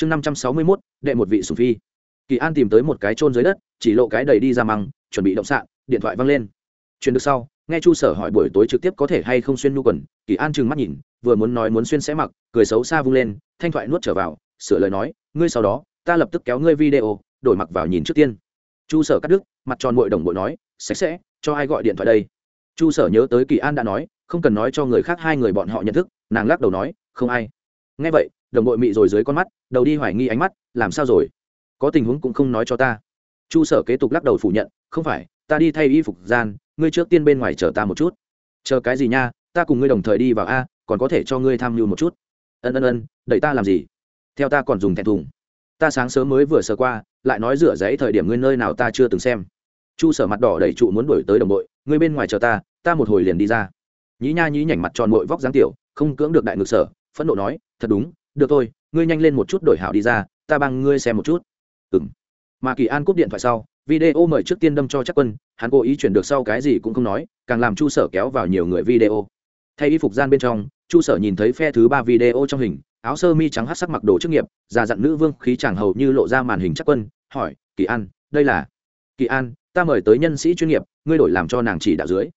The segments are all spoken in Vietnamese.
chương năm trăm sáu mươi mốt, đệ một vị sùng phi. Kỳ an tìm tới một cái trôn dưới đất, chỉ lộ cái đầy đi ra măng, chuẩn bị động sạn, điện thoại văng lên. Chuyển được sau, nghe chu sở hỏi buổi tối trực tiếp có thể hay không xuyên nhu quần, kỳ an trừng mắt nhìn, vừa muốn nói muốn xuyên sẽ mặc, cười xấu xa vung lên, thanh thoại nuốt trở vào, sửa lời nói, ngươi sau đó, ta lập tức kéo ngươi video, đổi mặc vào nhìn trước tiên. Chu sở cắt đứt, mặt tròn bội đồng bội nói, sạch sẽ, cho ai gọi điện thoại đây? Chu sở nhớ tới kỳ an đã nói, không cần nói cho người khác hai người bọn họ nhận thức, nàng lắc đầu nói, không ai. Nghe vậy đồng đội mị rồi dưới con mắt, đầu đi hoài nghi ánh mắt, làm sao rồi? Có tình huống cũng không nói cho ta. Chu sở kế tục lắc đầu phủ nhận, không phải, ta đi thay y phục gian, ngươi trước tiên bên ngoài chờ ta một chút. Chờ cái gì nha, ta cùng ngươi đồng thời đi vào a, còn có thể cho ngươi tham mưu một chút. Ân ân ân, đẩy ta làm gì? Theo ta còn dùng thẹn thùng. Ta sáng sớm mới vừa sờ qua, lại nói rửa giấy thời điểm ngươi nơi nào ta chưa từng xem. Chu sở mặt đỏ đẩy trụ muốn đuổi tới đồng đội, ngươi bên ngoài chờ ta ta một hồi liền đi ra. Nhí nha nhí nhảnh mặt tròn mội vóc dáng tiểu, không cưỡng được đại ngực sở, phẫn nộ nói, thật đúng được thôi, ngươi nhanh lên một chút đổi hảo đi ra, ta bằng ngươi xem một chút. Ừ m mà kỳ an cúp điện thoại sau, video mời trước tiên đâm cho chắc quân, hắn cố ý chuyển được sau cái gì cũng không nói, càng làm chu sở kéo vào nhiều người video. Thay y phục gian bên trong, chu sở nhìn thấy phe thứ ba video trong hình, áo sơ mi trắng hát sắc mặc đồ chức nghiệp, già dặn nữ vương khí chàng hầu như lộ ra màn hình chắc quân, hỏi, kỳ an, đây là? Kỳ an, ta mời tới nhân sĩ chuyên nghiệp, ngươi đổi làm cho nàng chỉ đạo dưới.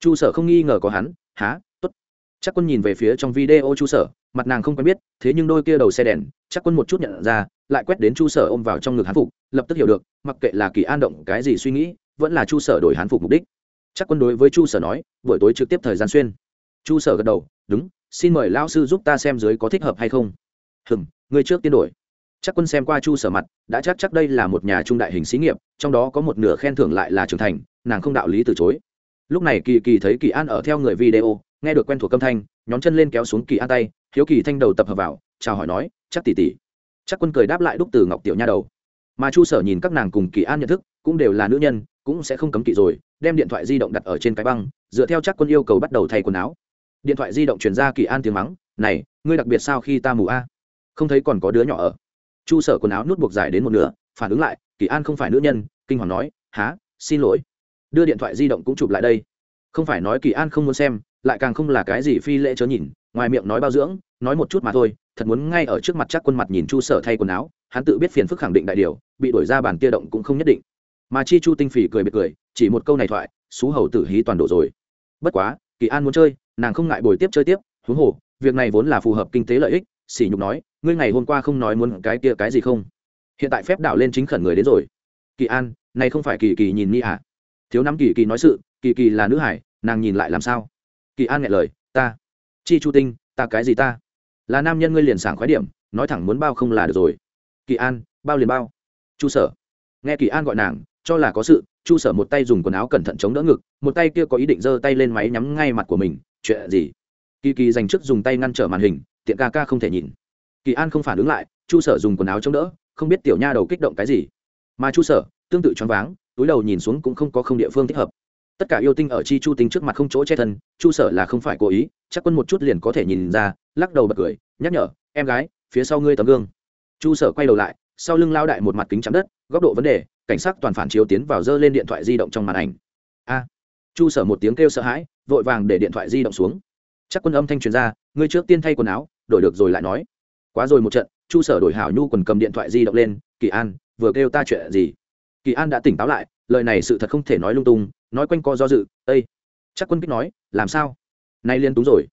Chu sở không nghi ngờ có hắn há t ố t chắc quân nhìn về phía trong video chu sở mặt nàng không quen biết, thế nhưng đôi kia đầu xe đèn, chắc quân một chút nhận ra, lại quét đến chu sở ôm vào trong ngực hán phục, lập tức hiểu được, mặc kệ là kỳ an động cái gì suy nghĩ, vẫn là chu sở đổi hán phục mục đích. Chắc quân đối với chu sở nói, buổi tối trực tiếp thời gian xuyên. Chu sở gật đầu, đúng, xin mời lao sư giúp ta xem dưới có thích hợp hay không. Hừm, người trước tiên đổi. Chắc quân xem qua chu sở mặt, đã chắc chắc đây là một nhà trung đại hình xí nghiệp, trong đó có một nửa khen thưởng lại là trưởng thành, nàng không đạo lý từ chối. Lúc này kỳ kỳ thấy kỳ an ở theo người video, nghe được quen thuộc âm thanh, nhón chân lên kéo xuống kỳ an tay hiếu kỳ thanh đầu tập hợp vào, chào hỏi nói, chắc tỷ tỷ. Chắc quân cười đáp lại đúc từ ngọc tiểu nha đầu. Mà chu sở nhìn các nàng cùng kỳ an nhận thức, cũng đều là nữ nhân, cũng sẽ không cấm kỵ rồi, đem điện thoại di động đặt ở trên cái băng, dựa theo chắc quân yêu cầu bắt đầu thay quần áo. Điện thoại di động chuyển ra kỳ an tiếng mắng, này, ngươi đặc biệt sao khi ta mù a? Không thấy còn có đứa nhỏ ở. Chu sở quần áo nút buộc dài đến một nửa, phản ứng lại, kỳ an không phải nữ nhân, kinh hoàng nói, há, xin lỗi. Đưa điện thoại di động cũng chụp lại đây. Không phải nói kỳ an không muốn xem, lại càng không là cái gì phi lễ chớ nhìn, ngoài miệng nói bao dưỡng nói một chút mà thôi, thật muốn ngay ở trước mặt chắc quân mặt nhìn chu sở thay quần áo, hắn tự biết phiền phức khẳng định đại điều, bị đổi ra bản tia động cũng không nhất định. Mà chi chu tinh phỉ cười biệt cười, chỉ một câu này thoại, xú hầu tử hí toàn độ rồi. Bất quá, kỳ an muốn chơi, nàng không ngại bồi tiếp chơi tiếp, huống hồ, việc này vốn là phù hợp kinh tế lợi ích, sỉ nhục nói, ngươi ngày hôm qua không nói muốn cái kia cái gì không? Hiện tại phép đảo lên chính khẩn người đến rồi. Kỳ an, này không phải kỳ kỳ nhìn ni à? Thiếu năm kỳ kỳ nói sự, kỳ kỳ là nữ hải, nàng nhìn lại làm sao? Kỳ an nghe lời, ta, chi chu tinh, ta cái gì ta? Là nam nhân ngươi liền sảng khoái điểm, nói thẳng muốn bao không là được rồi. Kỳ an, bao liền bao? Chu sở. Nghe kỳ an gọi nàng, cho là có sự, chu sở một tay dùng quần áo cẩn thận chống đỡ ngực, một tay kia có ý định giơ tay lên máy nhắm ngay mặt của mình, chuyện gì? Kỳ kỳ dành trước dùng tay ngăn trở màn hình, tiện ca ca không thể nhìn kỳ an không phản ứng lại, chu sở dùng quần áo chống đỡ, không biết tiểu nha đầu kích động cái gì. Mà chu sở, tương tự choáng váng, túi đầu nhìn xuống cũng không có không địa phương thích hợp. Tất cả yêu tinh ở chi chu tinh trước mặt không chỗ che thân, chu sở là không phải cố ý, chắc quân một chút liền có thể nhìn ra lắc đầu bật cười, nhắc nhở, em gái, phía sau ngươi tấm gương. Chu sở quay đầu lại, sau lưng lao đại một mặt kính chạm đất, góc độ vấn đề, cảnh sát toàn phản chiếu tiến vào dơ lên điện thoại di động trong màn ảnh. A. Chu sở một tiếng kêu sợ hãi, vội vàng để điện thoại di động xuống. Chắc quân âm thanh truyền ra, ngươi trước tiên thay quần áo, đổi được rồi lại nói. Quá rồi một trận, chu sở đổi hảo nhu quần cầm điện thoại di động lên, kỳ an, vừa kêu ta chuyện gì? Kỳ an đã tỉnh táo lại, lời này sự thật không thể nói lung tung, nói quanh co do dự ây chắc quân kích nói, làm sao? Nay liên túng rồi.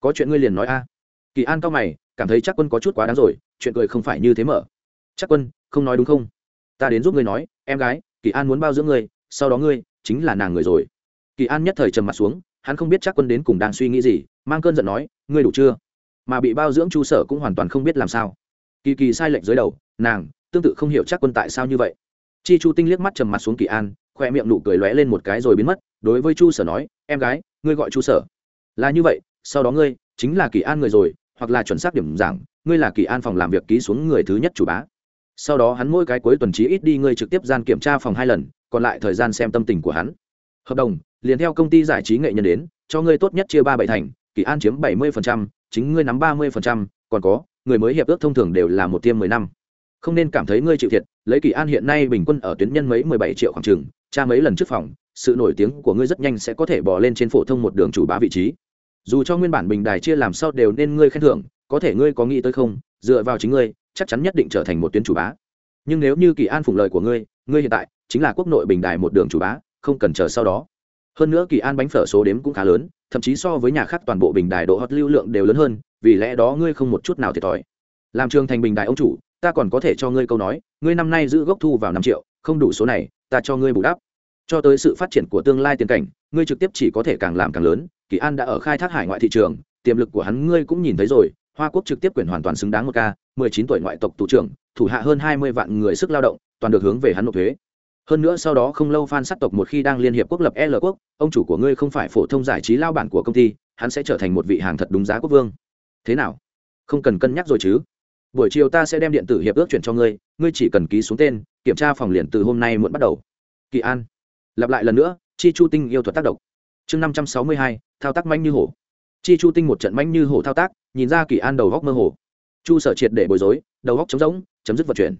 Có chuyện ngươi liền nói a kỳ an cao mày, cảm thấy chắc quân có chút quá đáng rồi, chuyện cười không phải như thế mở. Chắc quân, không nói đúng không? Ta đến giúp ngươi nói, em gái, kỳ an muốn bao dưỡng ngươi, sau đó ngươi chính là nàng người rồi. Kỳ an nhất thời trầm mặt xuống, hắn không biết chắc quân đến cùng đang suy nghĩ gì, mang cơn giận nói, ngươi đủ chưa? Mà bị bao dưỡng chu sở cũng hoàn toàn không biết làm sao. Kỳ kỳ sai lệch dưới đầu, nàng, tương tự không hiểu chắc quân tại sao như vậy. Chi chu tinh liếc mắt trầm mặt xuống kỳ an, khoe miệng nụ cười lóe lên một cái rồi biến mất, đối với chu sở nói, em gái, ngươi gọi chu sở. Là như vậy, sau đó ngươi chính là kỳ an người rồi, hoặc là chuẩn xác điểm giảng, ngươi là kỳ an phòng làm việc ký xuống người thứ nhất chủ bá. Sau đó hắn mỗi cái cuối tuần trí ít đi ngươi trực tiếp gian kiểm tra phòng hai lần, còn lại thời gian xem tâm tình của hắn. Hợp đồng, liền theo công ty giải trí nghệ nhân đến, cho ngươi tốt nhất chia ba bảy thành, kỳ an chiếm bảy mươi chính ngươi nắm ba mươi còn có, người mới hiệp ước thông thường đều là một tiêm mười năm. Không nên cảm thấy ngươi chịu thiệt, lấy kỳ an hiện nay bình quân ở tuyến nhân mấy mười bảy triệu khoảng trường tra mấy lần trước phòng, sự nổi tiếng của ngươi rất nhanh sẽ có thể bỏ lên trên phổ thông một đường chủ bá vị trí dù cho nguyên bản bình đài chia làm sao đều nên ngươi khen thưởng, có thể ngươi có nghĩ tới không, dựa vào chính ngươi, chắc chắn nhất định trở thành một tuyến chủ bá. Nhưng nếu như kỳ an phụng lời của ngươi ngươi hiện tại chính là quốc nội bình đài một đường chủ bá, không cần chờ sau đó. Hơn nữa kỳ an bánh phở số đếm cũng khá lớn, thậm chí so với nhà khác toàn bộ bình đài độ hot lưu lượng đều lớn hơn, vì lẽ đó ngươi không một chút nào thiệt thòi. Làm trường thành bình đài ông chủ, ta còn có thể cho ngươi câu nói, ngươi năm nay giữ gốc thu vào năm triệu, không đủ số này, ta cho ngươi bù đắp. Cho tới sự phát triển của tương lai tiền cảnh, ngươi trực tiếp chỉ có thể càng làm càng lớn kỳ an đã ở khai thác hải ngoại thị trường, tiềm lực của hắn ngươi cũng nhìn thấy rồi, hoa quốc trực tiếp quyền hoàn toàn xứng đáng một ca, mười chín tuổi ngoại tộc thủ trưởng, thủ hạ hơn hai mươi vạn người sức lao động, toàn được hướng về hắn nộp thuế. Hơn nữa sau đó không lâu phan sắc tộc một khi đang liên hiệp quốc lập l quốc, ông chủ của ngươi không phải phổ thông giải trí lao bản của công ty, hắn sẽ trở thành một vị hàng thật đúng giá quốc vương. Thế nào? Không cần cân nhắc rồi chứ? Buổi chiều ta sẽ đem điện tử hiệp ước chuyển cho ngươi ngươi chỉ cần ký xuống tên, kiểm tra phòng liền từ hôm nay muộn bắt đầu. Kỳ an. Lặp lại lần nữa, chi chu tinh yêu thuật tác động chương năm trăm sáu mươi hai, thao tác manh như hổ. Chi chu tinh một trận manh như hổ thao tác, nhìn ra kỳ an đầu góc mơ hồ. Chu sở triệt để bối rối, đầu góc trống rỗng, chấm dứt vận chuyển.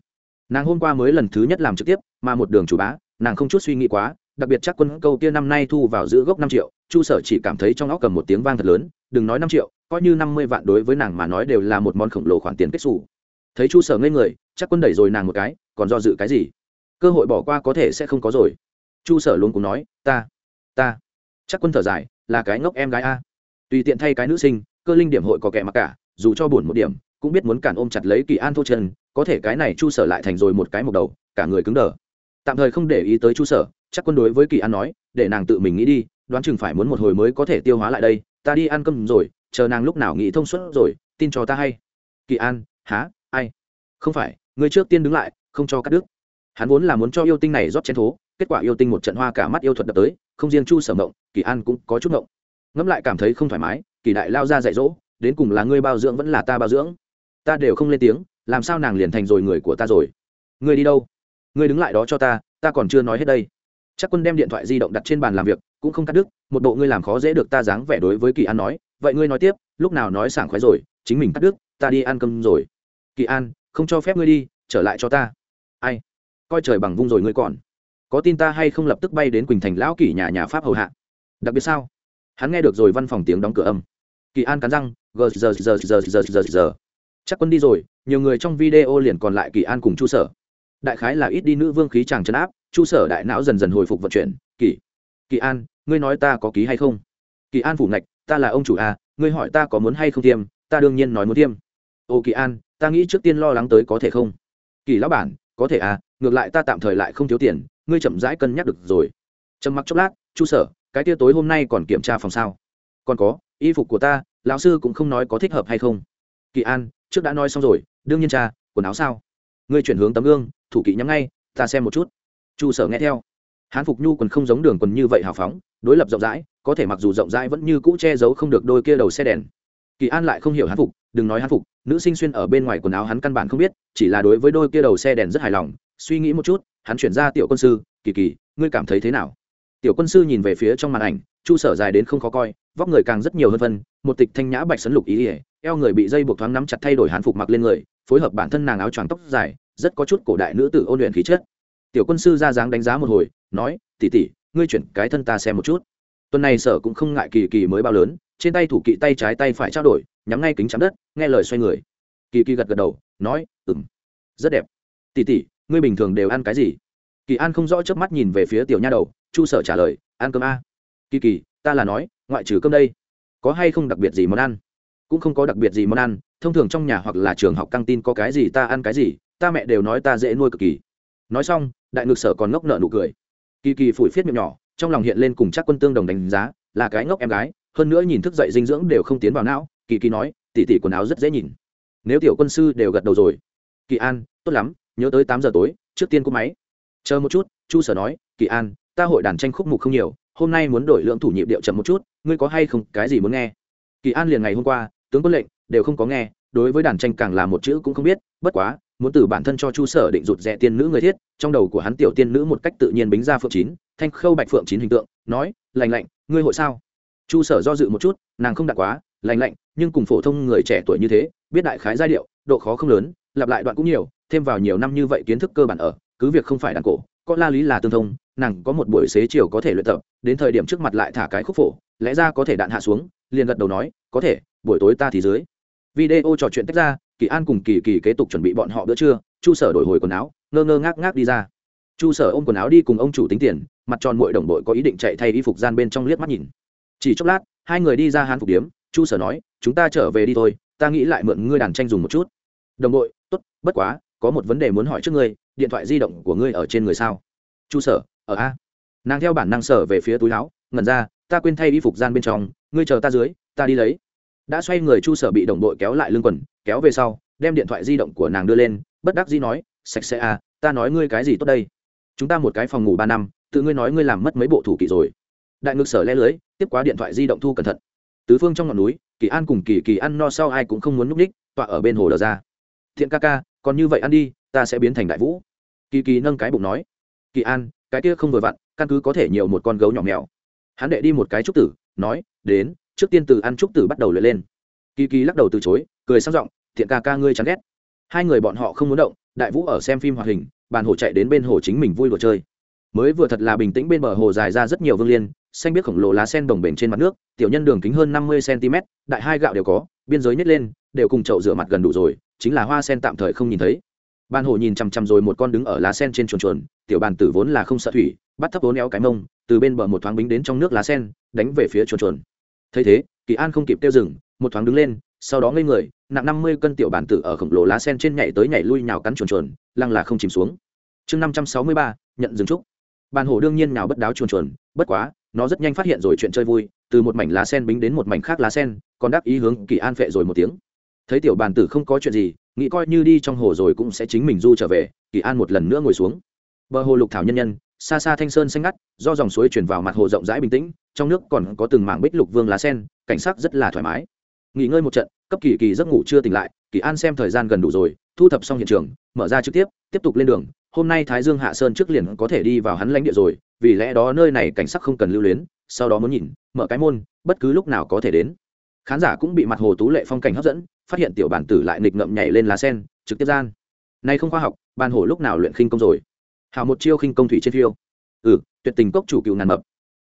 Nàng hôm qua mới lần thứ nhất làm trực tiếp, mà một đường chủ bá, nàng không chút suy nghĩ quá, đặc biệt chắc quân câu kia năm nay thu vào giữ gốc năm triệu, chu sở chỉ cảm thấy trong óc cầm một tiếng vang thật lớn, đừng nói năm triệu, coi như năm mươi vạn đối với nàng mà nói đều là một món khổng lồ khoản tiền kết xù. Thấy chu sở ngây người, chắc quân đẩy rồi nàng một cái, còn do dự cái gì? Cơ hội bỏ qua có thể sẽ không có rồi. Chu sở luôn cũng nói, ta ta chắc quân thở dài, là cái ngốc em gái a. Tùy tiện thay cái nữ sinh, cơ linh điểm hội có kẻ mặc cả, dù cho buồn một điểm, cũng biết muốn cản ôm chặt lấy kỳ an thô chân, có thể cái này chu sở lại thành rồi một cái một đầu, cả người cứng đờ. Tạm thời không để ý tới chu sở, chắc quân đối với kỳ an nói, để nàng tự mình nghĩ đi, đoán chừng phải muốn một hồi mới có thể tiêu hóa lại đây, ta đi ăn cơm rồi, chờ nàng lúc nào nghĩ thông suốt rồi, tin cho ta hay. Kỳ an, há, ai? Không phải, ngươi trước tiên đứng lại, không cho cắt đứt. Hắn vốn là muốn cho yêu tinh này rót chén thố kết quả yêu tinh một trận hoa cả mắt yêu thuật đập tới, không riêng chu sở mộng, kỳ an cũng có chút mộng. Ngẫm lại cảm thấy không thoải mái, kỳ đại lao ra dạy dỗ, đến cùng là ngươi bao dưỡng vẫn là ta bao dưỡng. Ta đều không lên tiếng, làm sao nàng liền thành rồi người của ta rồi? Ngươi đi đâu? Ngươi đứng lại đó cho ta ta còn chưa nói hết đây. Chắc quân đem điện thoại di động đặt trên bàn làm việc, cũng không cắt đứt, một bộ ngươi làm khó dễ được ta dáng vẻ đối với kỳ an nói, vậy ngươi nói tiếp, lúc nào nói sảng khoái rồi, chính mình cắt đứt, ta đi ăn cơm rồi. Kỳ an, không cho phép ngươi đi, trở lại cho ta. Ai, coi trời bằng vung rồi ngươi còn có tin ta hay không lập tức bay đến quỳnh thành lão kỷ nhà nhà pháp hầu hạ đặc biệt sao hắn nghe được rồi văn phòng tiếng đóng cửa âm kỳ an cắn răng gờ giờ giờ giờ giờ giờ giờ chắc quân đi rồi nhiều người trong video liền còn lại kỳ an cùng chu sở đại khái là ít đi nữ vương khí chàng chấn áp chu sở đại não dần dần hồi phục vận chuyển kỳ kỳ an ngươi nói ta có ký hay không kỳ an phủ ngạch ta là ông chủ à? ngươi hỏi ta có muốn hay không tiêm ta đương nhiên nói muốn tiêm ô kỳ an ta nghĩ trước tiên lo lắng tới có thể không kỳ lão bản có thể à ngược lại ta tạm thời lại không thiếu tiền ngươi chậm rãi cân nhắc được rồi. Trầm mặc chốc lát, chu sở, cái tia tối hôm nay còn kiểm tra phòng sao? Còn có, y phục của ta, lão sư cũng không nói có thích hợp hay không. Kỳ an, trước đã nói xong rồi, đương nhiên cha, quần áo sao? Ngươi chuyển hướng tấm gương, thủ kỵ nhắm ngay, ta xem một chút. Chu sở nghe theo. Hán phục nhu quần không giống đường quần như vậy hào phóng, đối lập rộng rãi, có thể mặc dù rộng rãi vẫn như cũ che giấu không được đôi kia đầu xe đèn. Kỳ an lại không hiểu hán phục, đừng nói hán phục, nữ sinh xuyên ở bên ngoài quần áo hắn căn bản không biết, chỉ là đối với đôi kia đầu xe đèn rất hài lòng, suy nghĩ một chút hắn chuyển ra tiểu quân sư, kỳ kỳ, ngươi cảm thấy thế nào? Tiểu quân sư nhìn về phía trong màn ảnh, chu sở dài đến không khó coi, vóc người càng rất nhiều hơn phân, một tịch thanh nhã bạch sấn lục ý ỉa eo người bị dây buộc thoáng nắm chặt thay đổi hán phục mặc lên người, phối hợp bản thân nàng áo choàng tóc dài, rất có chút cổ đại nữ tử ôn luyện khí chất. Tiểu quân sư ra dáng đánh giá một hồi, nói tỉ tỉ ngươi chuyển cái thân ta xem một chút. Tuần này sở cũng không ngại kỳ kỳ mới bao lớn, trên tay thủ kỵ tay trái tay phải trao đổi, nhắm ngay kính chắn đất, nghe lời xoay người. Kỳ kỳ gật gật đầu, nói ừng rất đẹp. Tỉ tỉ ngươi bình thường đều ăn cái gì? Kỳ an không rõ trước mắt nhìn về phía tiểu nha đầu, chu sở trả lời, ăn cơm a. Kỳ kỳ, ta là nói, ngoại trừ cơm đây, có hay không đặc biệt gì món ăn? Cũng không có đặc biệt gì món ăn, thông thường trong nhà hoặc là trường học căng tin có cái gì ta ăn cái gì, ta mẹ đều nói ta dễ nuôi cực kỳ. Nói xong, đại ngược sở còn ngốc nợ nụ cười. Kỳ kỳ phủi phiết miệng nhỏ, trong lòng hiện lên cùng chắc quân tương đồng đánh giá, là cái ngốc em gái, hơn nữa nhìn thức dậy dinh dưỡng đều không tiến vào não, kỳ kỳ nói tỉ tỉ quần áo rất dễ nhìn. Nếu tiểu quân sư đều gật đầu rồi. Kỳ an, tốt lắm nhớ tới tám giờ tối, trước tiên cúp máy. Chờ một chút, chu sở nói, kỳ an, ta hội đàn tranh khúc mục không nhiều, hôm nay muốn đổi lượng thủ nhịp điệu chậm một chút, ngươi có hay không cái gì muốn nghe? Kỳ an liền ngày hôm qua, tướng quân lệnh, đều không có nghe, đối với đàn tranh càng là một chữ cũng không biết, bất quá, muốn từ bản thân cho chu sở định rụt rẽ tiên nữ người thiết, trong đầu của hắn tiểu tiên nữ một cách tự nhiên bính ra phượng chín, thanh khâu bạch phượng chín hình tượng, nói, lành lạnh, ngươi hội sao? Chu sở do dự một chút, nàng không đạt quá, lành lạnh, nhưng cùng phổ thông người trẻ tuổi như thế, biết đại khái giai điệu, độ khó không lớn, lặp lại đoạn cũng nhiều thêm vào nhiều năm như vậy kiến thức cơ bản ở, cứ việc không phải đàn cổ, có la lý là tương thông, nàng có một buổi xế chiều có thể luyện tập, đến thời điểm trước mặt lại thả cái khúc phổ, lẽ ra có thể đạn hạ xuống, liền gật đầu nói, có thể, buổi tối ta thì dưới. Video trò chuyện tách ra, kỳ an cùng kỳ kỳ kế tục chuẩn bị bọn họ bữa trưa, chu sở đổi hồi quần áo, ngơ ngơ ngác ngác đi ra. Chu sở ôm quần áo đi cùng ông chủ tính tiền, mặt tròn mội đồng đội có ý định chạy thay y phục gian bên trong liếc mắt nhìn. Chỉ chốc lát, hai người đi ra hán phục điếm, chu sở nói, chúng ta trở về đi thôi, ta nghĩ lại mượn ngươi đàn tranh dùng một chút. Đồng đội, tốt, bất quá có một vấn đề muốn hỏi trước ngươi, điện thoại di động của ngươi ở trên người sao? Chu sở, ở a. Nàng theo bản năng sở về phía túi áo, ngẩn ra, ta quên thay y phục gian bên trong, ngươi chờ ta dưới, ta đi lấy. Đã xoay người chu sở bị đồng đội kéo lại lưng quần, kéo về sau, đem điện thoại di động của nàng đưa lên, bất đắc dĩ nói, sạch sẽ à ta nói ngươi cái gì tốt đây? Chúng ta một cái phòng ngủ ba năm, tự ngươi nói ngươi làm mất mấy bộ thủ kỵ rồi. Đại ngực sở le lưới, tiếp quá điện thoại di động thu cẩn thận. Tứ phương trong ngọn núi, kỳ an cùng kỳ kỳ ăn no sau ai cũng không muốn núp ních tọa ở bên hồ đờ ra. Thiện ca ca còn như vậy ăn đi, ta sẽ biến thành đại vũ. Kỳ kỳ nâng cái bụng nói, kỳ an, cái kia không vừa vặn, căn cứ có thể nhiều một con gấu nhỏ mèo. Hắn đệ đi một cái trúc tử, nói, đến, trước tiên từ ăn trúc tử bắt đầu lượt lên. Kỳ kỳ lắc đầu từ chối, cười sang giọng, thiện ca ca ngươi chán ghét. Hai người bọn họ không muốn động, đại vũ ở xem phim hoạt hình, bàn hồ chạy đến bên hồ chính mình vui đùa chơi. Mới vừa thật là bình tĩnh bên bờ hồ dài ra rất nhiều vương liên, xanh biết khổng lồ lá sen đồng bền trên mặt nước, tiểu nhân đường kính hơn năm mươi cm đại hai gạo đều có, biên giới nhét lên, đều cùng chậu rửa mặt gần đủ rồi chính là hoa sen tạm thời không nhìn thấy. Ban hồ nhìn chằm chằm rồi một con đứng ở lá sen trên chuồn chuồn, tiểu bàn tử vốn là không sợ thủy, bắt thấp vốn éo cái mông, từ bên bờ một thoáng bính đến trong nước lá sen, đánh về phía chuồn chuồn. Thấy thế, kỳ an không kịp tiêu dừng, một thoáng đứng lên, sau đó ngây người, nặng năm mươi cân tiểu bản tử ở khổng lồ lá sen trên nhảy tới nhảy lui nhào cắn chuồn chuồn, lăng là không chìm xuống. Chương năm trăm sáu mươi ba, nhận dừng trúc. Bàn hồ đương nhiên nào bất đáo chuồn chuồn, bất quá, nó rất nhanh phát hiện rồi chuyện chơi vui, từ một mảnh lá sen bính đến một mảnh khác lá sen, còn đáp ý hướng kỳ an phệ rồi một tiếng thấy tiểu bàn tử không có chuyện gì, nghĩ coi như đi trong hồ rồi cũng sẽ chính mình du trở về, kỳ an một lần nữa ngồi xuống. Bờ hồ lục thảo nhân nhân, xa xa thanh sơn xanh ngắt, do dòng suối chuyển vào mặt hồ rộng rãi bình tĩnh, trong nước còn có từng mảng bích lục vương lá sen, cảnh sắc rất là thoải mái. Nghỉ ngơi một trận, cấp kỳ kỳ giấc ngủ chưa tỉnh lại, kỳ an xem thời gian gần đủ rồi, thu thập xong hiện trường, mở ra trực tiếp tiếp tục lên đường. Hôm nay thái dương hạ sơn trước liền có thể đi vào hắn lãnh địa rồi, vì lẽ đó nơi này cảnh sắc không cần lưu luyến, sau đó muốn nhìn, mở cái môn, bất cứ lúc nào có thể đến khán giả cũng bị mặt hồ tú lệ phong cảnh hấp dẫn, phát hiện tiểu bản tử lại nghịch ngậm nhảy lên lá sen, trực tiếp gian. Nay không khoa học ban hồ lúc nào luyện khinh công rồi? Hào một chiêu khinh công thủy trên phiêu. Ừ tuyệt tình cốc chủ cựu ngàn mập.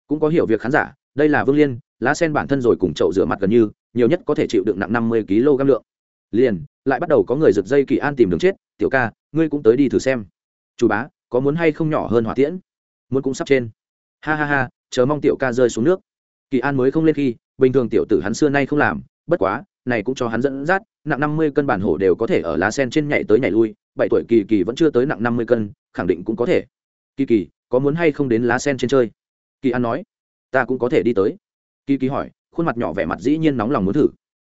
Cũng có hiểu việc khán giả, đây là vương liên, lá sen bản thân rồi cùng chậu rửa mặt gần như, nhiều nhất có thể chịu đựng nặng năm mươi kg lượng. Liền, lại bắt đầu có người giật dây kỳ an tìm đường chết, tiểu ca, ngươi cũng tới đi thử xem. Chủ bá, có muốn hay không nhỏ hơn hỏa tiễn? Muốn cũng sắp trên. Ha ha ha, chờ mong tiểu ca rơi xuống nước. Kỳ an mới không lên khi bình thường tiểu tử hắn xưa nay không làm, bất quá, này cũng cho hắn dẫn dắt, nặng năm mươi cân bản hổ đều có thể ở lá sen trên nhảy tới nhảy lui, bảy tuổi kỳ kỳ vẫn chưa tới nặng năm mươi cân, khẳng định cũng có thể. Kỳ kỳ, có muốn hay không đến lá sen trên chơi? Kỳ an nói. Ta cũng có thể đi tới. Kỳ kỳ hỏi, khuôn mặt nhỏ vẻ mặt dĩ nhiên nóng lòng muốn thử.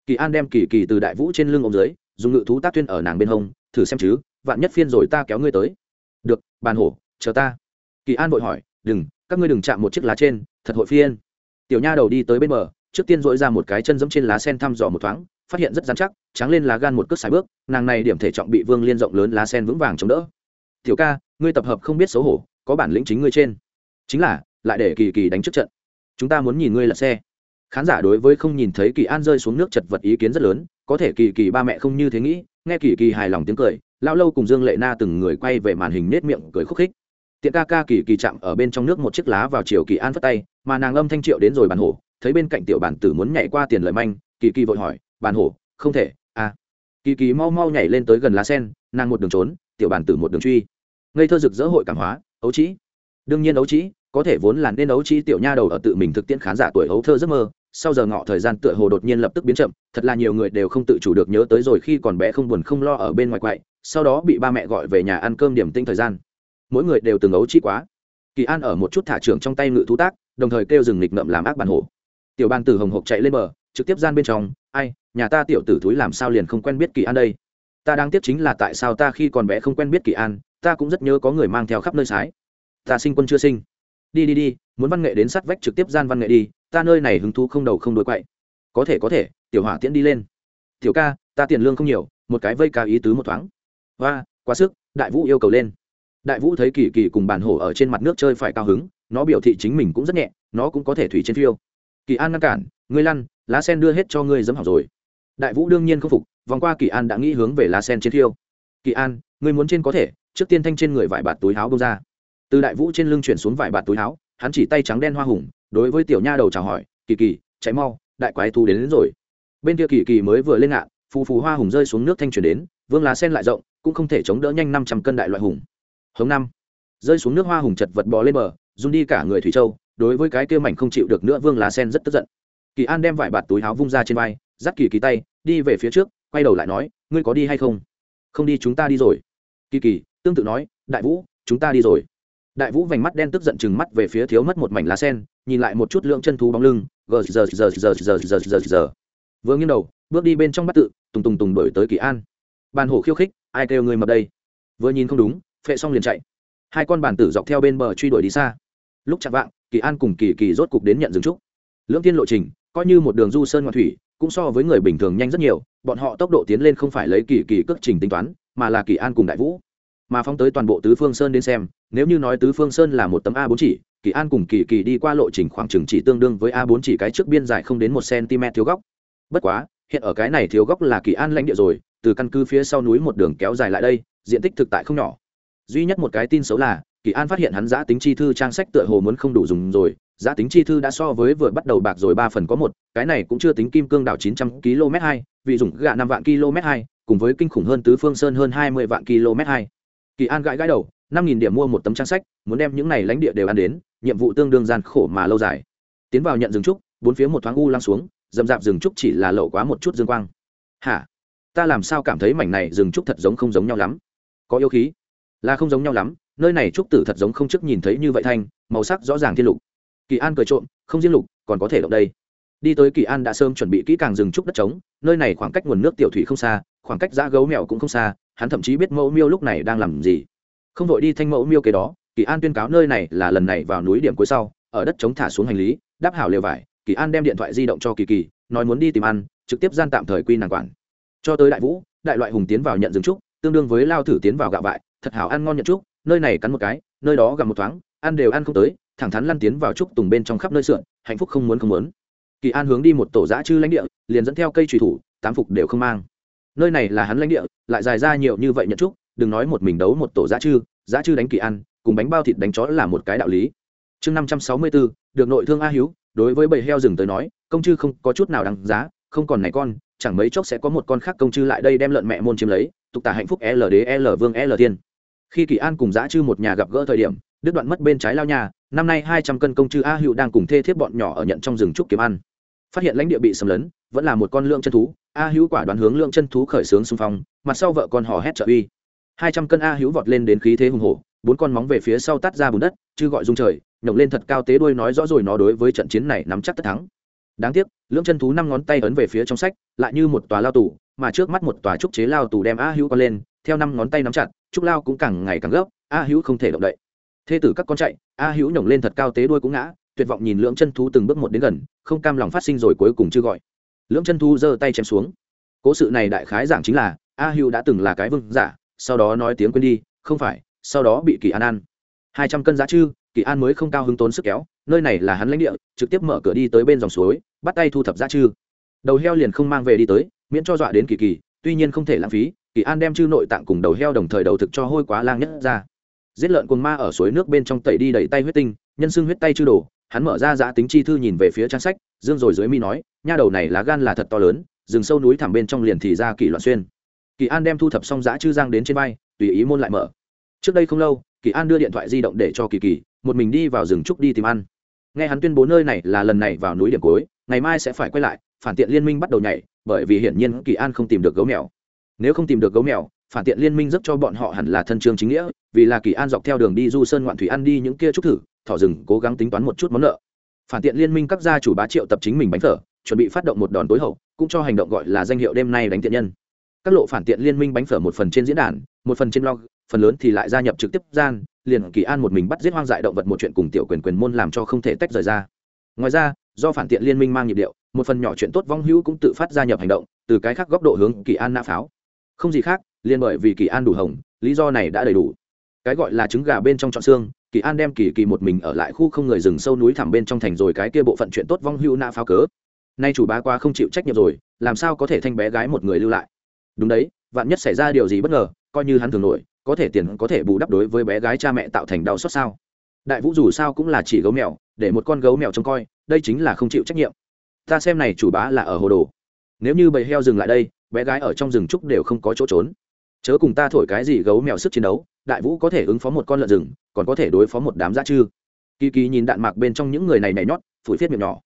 Kỳ an đem kỳ kỳ từ đại vũ trên lưng ống dưới, dùng ngự thú tác tuyên ở nàng bên hông, thử xem chứ, vạn nhất phiên rồi ta kéo ngươi tới. Được bàn hổ, chờ ta. Kỳ an vội hỏi, đừng, các ngươi đừng chạm một chiếc lá trên, thật hội phiên. Tiểu nha đầu đi tới bên bờ trước tiên dỗi ra một cái chân giẫm trên lá sen thăm dò một thoáng, phát hiện rất dán chắc, tráng lên lá gan một cước xài bước, nàng này điểm thể trọng bị vương liên rộng lớn lá sen vững vàng chống đỡ. Tiểu ca, ngươi tập hợp không biết xấu hổ, có bản lĩnh chính ngươi trên. Chính là, lại để kỳ kỳ đánh trước trận. Chúng ta muốn nhìn ngươi là xe. Khán giả đối với không nhìn thấy kỳ an rơi xuống nước chật vật ý kiến rất lớn, có thể kỳ kỳ ba mẹ không như thế nghĩ, nghe kỳ kỳ hài lòng tiếng cười lao lâu cùng dương lệ na từng người quay về màn hình nết miệng cười khúc khích. Tiện ca ca kỳ kỳ chạm ở bên trong nước một chiếc lá vào chiều kỳ an phất tay, mà nàng âm thanh triệu đến rồi bàn hổ thấy bên cạnh tiểu bản tử muốn nhảy qua tiền lời manh, kỳ kỳ vội hỏi bàn hổ, không thể à. Kỳ kỳ mau mau nhảy lên tới gần lá sen, nàng một đường trốn, tiểu bản tử một đường truy. Ngây thơ rực dỡ hội cảm hóa, ấu trĩ. Đương nhiên ấu trĩ, có thể vốn là nên ấu trĩ tiểu nha đầu ở tự mình thực tiễn khán giả tuổi ấu thơ giấc mơ, sau giờ ngọ thời gian tựa hồ đột nhiên lập tức biến chậm, thật là nhiều người đều không tự chủ được nhớ tới rồi khi còn bé không buồn không lo ở bên ngoài quậy, sau đó bị ba mẹ gọi về nhà ăn cơm điểm tinh thời gian. Mỗi người đều từng ấu trĩ quá. Kỳ an ở một chút thả trưởng trong tay ngự thú tác, đồng thời kêu rừng nghịch ngậm làm ác bản hổ tiểu bàn tử hồng hộc chạy lên bờ, trực tiếp gian bên trong, ai, nhà ta tiểu tử thúi làm sao liền không quen biết kỳ an đây? Ta đang tiếp chính là tại sao ta khi còn bé không quen biết kỳ an, ta cũng rất nhớ có người mang theo khắp nơi sái. Ta sinh quân chưa sinh. Đi đi đi, muốn văn nghệ đến sát vách trực tiếp gian văn nghệ đi, ta nơi này hứng thú không đầu không đuôi quậy. Có thể có thể, tiểu hỏa tiễn đi lên. Tiểu ca, ta tiền lương không nhiều, một cái vây ca ý tứ một thoáng. Và quá sức, đại vũ yêu cầu lên. Đại vũ thấy kỳ kỳ cùng bản hổ ở trên mặt nước chơi phải cao hứng, nó biểu thị chính mình cũng rất nhẹ, nó cũng có thể thủy trên phiêu kỳ an ngăn cản ngươi lăn lá sen đưa hết cho ngươi dấm hỏng rồi. Đại vũ đương nhiên không phục vòng qua kỳ an đã nghĩ hướng về lá sen trên thiêu. kỳ an ngươi muốn trên có thể trước tiên thanh trên người vải bạt túi áo bông ra. Từ đại vũ trên lưng chuyển xuống vải bạt túi áo hắn chỉ tay trắng đen hoa hùng đối với tiểu nha đầu chào hỏi kỳ kỳ chạy mau đại quái thú đến, đến rồi. Bên kia kỳ kỳ mới vừa lên ngạn phù phù hoa hùng rơi xuống nước thanh chuyển đến vương lá sen lại rộng cũng không thể chống đỡ nhanh năm trăm cân đại loại hùng. Hống năm rơi xuống nước hoa hùng chật vật bò lên bờ run đi cả người thủy châu đối với cái kia mảnh không chịu được nữa vương lá sen rất tức giận. Kỳ an đem vải bạt túi áo vung ra trên vai, dắt kỳ kỳ tay, đi về phía trước, quay đầu lại nói, ngươi có đi hay không? Không đi, chúng ta đi rồi. Kỳ kỳ tương tự nói, đại vũ, chúng ta đi rồi. Đại vũ vành mắt đen tức giận chừng mắt về phía thiếu mất một mảnh lá sen, nhìn lại một chút lượng chân thú bóng lưng, gờ giờ giờ giờ giờ giờ giờ giờ vừa nghiêng đầu, bước đi bên trong bắt tự, tùng tùng tùng đổi tới kỳ an. Bàn hổ khiêu khích, ai kêu người mập đây? Vừa nhìn không đúng, phệ xong liền chạy. Hai con bàn tử dọc theo bên bờ truy đuổi đi xa. Lúc chạm vạng kỳ an cùng kỳ kỳ rốt cục đến nhận dừng trúc. Lưỡng tiên lộ trình, coi như một đường du sơn ngoại thủy, cũng so với người bình thường nhanh rất nhiều, bọn họ tốc độ tiến lên không phải lấy kỳ kỳ cước trình tính toán, mà là kỳ an cùng đại vũ. Mà phóng tới toàn bộ tứ phương sơn đến xem, nếu như nói tứ phương sơn là một tấm a bốn chỉ, kỳ an cùng kỳ kỳ đi qua lộ trình khoảng chừng chỉ tương đương với a bốn chỉ cái trước biên dài không đến một cm thiếu góc. Bất quá, hiện ở cái này thiếu góc là kỳ an lãnh địa rồi, từ căn cứ phía sau núi một đường kéo dài lại đây, diện tích thực tại không nhỏ. Duy nhất một cái tin xấu là kỳ an phát hiện hắn giã tính chi thư trang sách tựa hồ muốn không đủ dùng rồi, giã tính chi thư đã so với vừa bắt đầu bạc rồi ba phần có một, cái này cũng chưa tính kim cương đảo chín trăm km hai, vị dùng gạ năm vạn km hai, cùng với kinh khủng hơn tứ phương sơn hơn hai mươi vạn km hai. Kỳ an gãi gãi đầu, năm nghìn điểm mua một tấm trang sách, muốn đem những này lãnh địa đều ăn đến, nhiệm vụ tương đương gian khổ mà lâu dài. Tiến vào nhận rừng trúc, bốn phía một thoáng u lăng xuống dầm p rừng trúc chỉ là lậu quá một chút dương quang. Hả? Ta làm sao cảm thấy mảnh này rừng trúc thật giống không giống nhau lắm? Có yêu khí. Là không giống nhau lắm nơi này trúc tử thật giống không trước nhìn thấy như vậy thanh, màu sắc rõ ràng thiên lục. Kỳ an cười trộm, không riêng lục, còn có thể động đây. Đi tới kỳ an đã sớm chuẩn bị kỹ càng rừng trúc đất trống, nơi này khoảng cách nguồn nước tiểu thủy không xa, khoảng cách giã gấu mèo cũng không xa, hắn thậm chí biết mẫu miêu lúc này đang làm gì. Không vội đi thanh mẫu miêu kế đó, kỳ an tuyên cáo nơi này là lần này vào núi điểm cuối sau, ở đất chống thả xuống hành lý, đáp hảo lều vải, kỳ an đem điện thoại di động cho kỳ kỳ, nói muốn đi tìm ăn, trực tiếp gian tạm thời quy nàng quản. Cho tới đại vũ, đại loại hùng tiến vào nhận rừng trúc, tương đương với lao thử tiến vào gạo vại, thật hảo ăn ngon nhận trúc nơi này cắn một cái, nơi đó gặp một thoáng, ăn đều ăn không tới, thẳng thắn lăn tiến vào trúc tùng bên trong khắp nơi sượn, hạnh phúc không muốn không muốn. Kỳ an hướng đi một tổ giã chư lãnh địa, liền dẫn theo cây trùy thủ, tám phục đều không mang. Nơi này là hắn lãnh địa, lại dài ra nhiều như vậy nhận trúc, đừng nói một mình đấu một tổ giã chư giã chư đánh kỳ an, cùng bánh bao thịt đánh chó là một cái đạo lý. Chương năm trăm sáu mươi bốn, được nội thương a hiếu, đối với bầy heo rừng tới nói, công chư không có chút nào đáng giá, không còn này con, chẳng mấy chốc sẽ có một con khác công chư lại đây đem lợn mẹ môn chiếm lấy, tục tả hạnh phúc l l vương l tiên khi kỳ an cùng giã chư một nhà gặp gỡ thời điểm, đứt đoạn mất bên trái lao nhà, năm nay hai trăm cân công chư a hữu đang cùng thê thiếp bọn nhỏ ở nhận trong rừng trúc kiếm ăn. Phát hiện lãnh địa bị xâm lấn, vẫn là một con lượng chân thú, a hữu quả đoán hướng lượng chân thú khởi xướng xung phong, mặt sau vợ con họ hét trợ uy. Hai trăm cân a hữu vọt lên đến khí thế hùng hổ, bốn con móng về phía sau tắt ra bùn đất chứ gọi dung trời, nhổng lên thật cao tế đuôi nói rõ rồi nó đối với trận chiến này nắm chắc tất thắng. Đáng tiếc, lưỡng chân thú năm ngón tay ấn về phía trong sách, lại như một tòa lao tù, mà trước mắt một tòa trúc chế lao tù đem a hữu con lên theo năm ngón tay nắm chặt, trúc lao cũng càng ngày càng gấp, a hữu không thể động đậy. Thê tử các con chạy, a hữu nhổng lên thật cao tế đuôi cũng ngã, tuyệt vọng nhìn lưỡng chân thú từng bước một đến gần, không cam lòng phát sinh rồi cuối cùng chưa gọi. Lưỡng chân thú giơ tay chém xuống. Cố sự này đại khái giảng chính là, a hữu đã từng là cái vương giả, sau đó nói tiếng quên đi, không phải, sau đó bị kỳ an ăn hai trăm cân giá chư kỳ an mới không cao hứng tốn sức kéo, nơi này là hắn lãnh địa, trực tiếp mở cửa đi tới bên dòng suối, bắt tay thu thập giá chư đầu heo liền không mang về đi tới, miễn cho dọa đến kỳ kỳ, tuy nhiên không thể lãng phí kỳ an đem chư nội tạng cùng đầu heo đồng thời đầu thực cho hôi quá lang nhất ra. Giết lợn cồn ma ở suối nước bên trong tẩy đi đầy tay huyết tinh, nhân xưng huyết tay chư đồ, hắn mở ra giã tính chi thư nhìn về phía trang sách, dương rồi dưới mi nói, nha đầu này lá gan là thật to lớn, rừng sâu núi thẳm bên trong liền thì ra kỳ loạn xuyên. Kỳ an đem thu thập xong giã chư giang đến trên vai, tùy ý môn lại mở. Trước đây không lâu, kỳ an đưa điện thoại di động để cho kỳ kỳ, một mình đi vào rừng trúc đi tìm ăn. Nghe hắn tuyên bố nơi này là lần này vào núi điểm cối ngày mai sẽ phải quay lại, phản tiện liên minh bắt đầu nhảy, bởi vì hiển nhiên kỳ an không tìm được gấu mèo nếu không tìm được gấu mèo, phản tiện liên minh rất cho bọn họ hẳn là thân trường chính nghĩa, vì là kỳ an dọc theo đường đi du sơn ngoạn thủy ăn đi những kia trúc thử, thỏ rừng, cố gắng tính toán một chút món nợ. Phản tiện liên minh các gia chủ bá triệu tập chính mình bánh phở, chuẩn bị phát động một đòn tối hậu, cũng cho hành động gọi là danh hiệu đêm nay đánh tiện nhân. Các lộ phản tiện liên minh bánh phở một phần trên diễn đàn, một phần trên blog, phần lớn thì lại gia nhập trực tiếp gian, liền kỳ an một mình bắt giết hoang dại động vật một chuyện cùng tiểu quyền quyền môn làm cho không thể tách rời ra. Ngoài ra, do phản tiện liên minh mang nhịp điệu, một phần nhỏ chuyện tốt vong hữu cũng tự phát gia nhập hành động, từ cái khác góc độ hướng kỳ an nã pháo không gì khác, liền bởi vì kỳ an đủ hồng, lý do này đã đầy đủ. Cái gọi là trứng gà bên trong trọn xương, kỳ an đem kỳ kỳ một mình ở lại khu không người rừng sâu núi thẳm bên trong thành rồi cái kia bộ phận chuyện tốt vong hữu nã pháo cớ. Nay chủ bá qua không chịu trách nhiệm rồi, làm sao có thể thanh bé gái một người lưu lại? Đúng đấy, vạn nhất xảy ra điều gì bất ngờ, coi như hắn thường nổi, có thể tiền có thể bù đắp đối với bé gái cha mẹ tạo thành đau xót sao? Đại vũ dù sao cũng là chỉ gấu mèo, để một con gấu mèo trông coi, đây chính là không chịu trách nhiệm. Ta xem này chủ bá là ở hồ đồ. Nếu như bầy heo dừng lại đây bé gái ở trong rừng trúc đều không có chỗ trốn. Chớ cùng ta thổi cái gì gấu mèo sức chiến đấu đại vũ có thể ứng phó một con lợn rừng còn có thể đối phó một đám dã chư. Kỳ kỳ nhìn đạn mạc bên trong những người này nhảy nhót phủi phiết miệng nhỏ.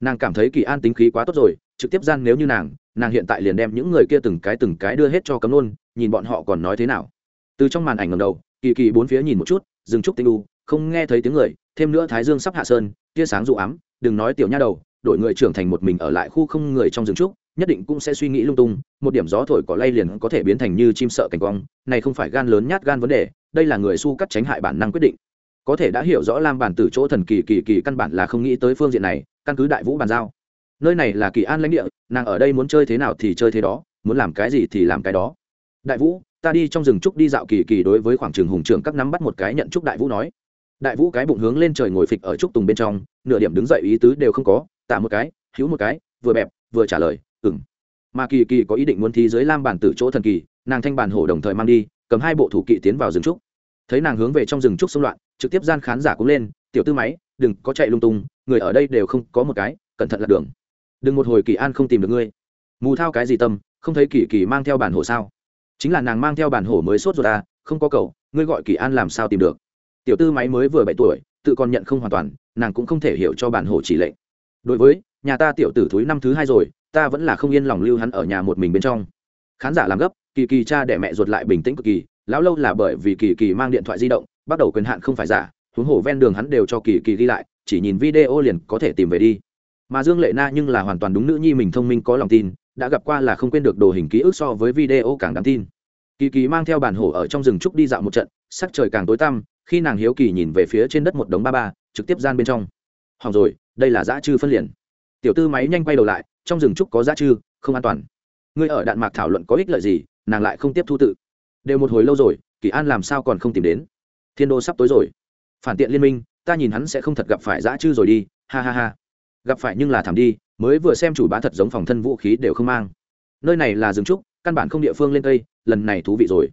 Nàng cảm thấy kỳ an tính khí quá tốt rồi trực tiếp gian nếu như nàng nàng hiện tại liền đem những người kia từng cái từng cái đưa hết cho cấm luôn, nhìn bọn họ còn nói thế nào. Từ trong màn ảnh ngầm đầu kỳ kỳ bốn phía nhìn một chút rừng trúc tinh đu không nghe thấy tiếng người thêm nữa thái dương sắp hạ sơn tia sáng dụ ám đừng nói tiểu nha đầu đội người trưởng thành một mình ở lại khu không người trong rừng trúc nhất định cũng sẽ suy nghĩ lung tung, một điểm gió thổi cỏ lay liền có thể biến thành như chim sợ cảnh quang, này không phải gan lớn nhát gan vấn đề, đây là người su cắt tránh hại bản năng quyết định. Có thể đã hiểu rõ lam bản từ chỗ thần kỳ kỳ kỳ căn bản là không nghĩ tới phương diện này, căn cứ đại vũ bàn giao. Nơi này là kỳ an lãnh địa, nàng ở đây muốn chơi thế nào thì chơi thế đó, muốn làm cái gì thì làm cái đó. Đại vũ, ta đi trong rừng trúc đi dạo kỳ kỳ đối với khoảng trường hùng trưởng các nắm bắt một cái nhận trúc đại vũ nói. Đại vũ cái bụng hướng lên trời ngồi phịch ở trúc tùng bên trong, nửa điểm đứng dậy ý tứ đều không có, tạ một cái, hữu một cái, vừa bẹp, vừa trả lời ừng mà kỳ kỳ có ý định muốn thi dưới lam bản tử chỗ thần kỳ, nàng thanh bản hổ đồng thời mang đi, cầm hai bộ thủ kỵ tiến vào rừng trúc. Thấy nàng hướng về trong rừng trúc xung loạn, trực tiếp gian khán giả cũng lên, tiểu tư máy, đừng có chạy lung tung, người ở đây đều không có một cái, cẩn thận lạc đường. Đừng một hồi kỳ an không tìm được ngươi. Mù thao cái gì tâm, không thấy kỳ kỳ mang theo bản hổ sao? Chính là nàng mang theo bản hổ mới sốt rồi ta à, không có cậu, ngươi gọi kỳ an làm sao tìm được? Tiểu tư máy mới vừa bảy tuổi, tự còn nhận không hoàn toàn, nàng cũng không thể hiểu cho bản hổ chỉ lệnh. Đối với nhà ta tiểu tử thúi năm thứ hai rồi ta vẫn là không yên lòng lưu hắn ở nhà một mình bên trong. Khán giả làm gấp, kỳ kỳ cha để mẹ ruột lại bình tĩnh cực kỳ, lão lâu là bởi vì kỳ kỳ mang điện thoại di động, bắt đầu quyền hạn không phải giả, huống hồ ven đường hắn đều cho kỳ kỳ ghi lại, chỉ nhìn video liền có thể tìm về đi. Mà dương lệ na nhưng là hoàn toàn đúng nữ nhi mình thông minh có lòng tin, đã gặp qua là không quên được đồ hình ký ức so với video càng đáng tin. Kỳ kỳ mang theo bản hổ ở trong rừng trúc đi dạo một trận, sắc trời càng tối tăm, khi nàng hiếu kỳ nhìn về phía trên đất một đống ba ba, trực tiếp gian bên trong. Hỏng rồi, đây là dã chư phân liền. Tiểu tư máy nhanh quay đầu lại trong rừng trúc có giá chư không an toàn. Ngươi ở đạn mạc thảo luận có ích lợi gì, nàng lại không tiếp thu tự. Đều một hồi lâu rồi, kỳ an làm sao còn không tìm đến? Thiên đô sắp tối rồi. Phản tiện liên minh, ta nhìn hắn sẽ không thật gặp phải dã chư rồi đi, ha ha ha. Gặp phải nhưng là thảm đi, mới vừa xem chủ bá thật giống phòng thân vũ khí đều không mang. Nơi này là rừng trúc, căn bản không địa phương lên cây, lần này thú vị rồi.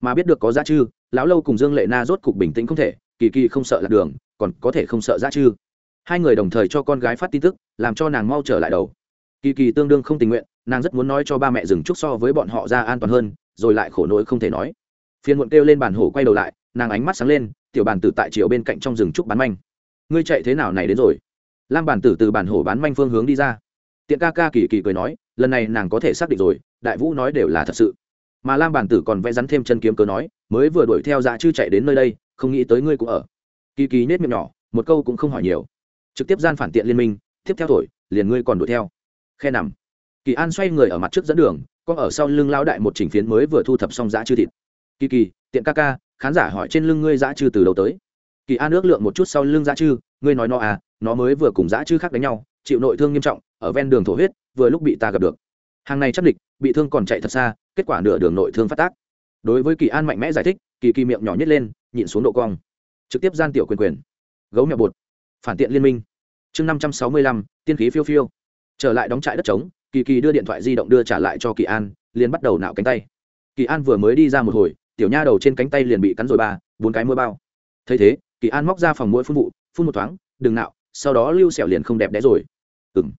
Mà biết được có giá chư lão lâu cùng dương lệ na rốt cục bình tĩnh không thể, kỳ kỳ không sợ lạc đường, còn có thể không sợ giá chư hai người đồng thời cho con gái phát tin tức, làm cho nàng mau trở lại đầu kỳ kỳ tương đương không tình nguyện, nàng rất muốn nói cho ba mẹ dừng trúc so với bọn họ ra an toàn hơn, rồi lại khổ nỗi không thể nói. Phiên muộn kêu lên bàn hổ quay đầu lại, nàng ánh mắt sáng lên, tiểu bàn tử tại chiều bên cạnh trong rừng trúc bán manh. Ngươi chạy thế nào này đến rồi? Lam bàn tử từ bàn hổ bán manh phương hướng đi ra. Tiện ca ca kỳ kỳ cười nói, lần này nàng có thể xác định rồi, đại vũ nói đều là thật sự. Mà lam bản tử còn vẽ rắn thêm chân kiếm cớ nói, mới vừa đuổi theo dạ chứ chạy đến nơi đây, không nghĩ tới ngươi cũng ở. Kỳ kỳ nết miệng nhỏ, một câu cũng không hỏi nhiều. Trực tiếp gian phản tiện liên minh, tiếp theo thổi, liền ngươi còn đuổi theo khe nằm. Kỳ an xoay người ở mặt trước dẫn đường, có ở sau lưng lao đại một chỉnh phiến mới vừa thu thập xong dã chư thịt. Kỳ kỳ, tiện ca ca, khán giả hỏi trên lưng ngươi dã chư từ đầu tới? Kỳ an ước lượng một chút sau lưng dã chư, ngươi nói nó à nó mới vừa cùng dã chư khác đánh nhau, chịu nội thương nghiêm trọng, ở ven đường thổ huyết, vừa lúc bị ta gặp được. Hàng này chắc địch, bị thương còn chạy thật xa, kết quả nửa đường nội thương phát tác. Đối với kỳ an mạnh mẽ giải thích, kỳ kỳ miệng nhỏ nhất lên, nhịn xuống độ cong. Trực tiếp gian tiểu quyền quyền. Gấu mẹo bột, phản tiện liên minh. Chương năm trăm sáu mươi lăm, tiên khí phiêu phiêu trở lại đóng trại đất trống, kỳ kỳ đưa điện thoại di động đưa trả lại cho kỳ an, liền bắt đầu nạo cánh tay. Kỳ an vừa mới đi ra một hồi, tiểu nha đầu trên cánh tay liền bị cắn rồi ba, bốn cái mưa bao. Thấy thế, kỳ an móc ra phòng mũi phun vụ, phun một thoáng, đừng nạo, sau đó lưu sẹo liền không đẹp đẽ rồi. Ừ m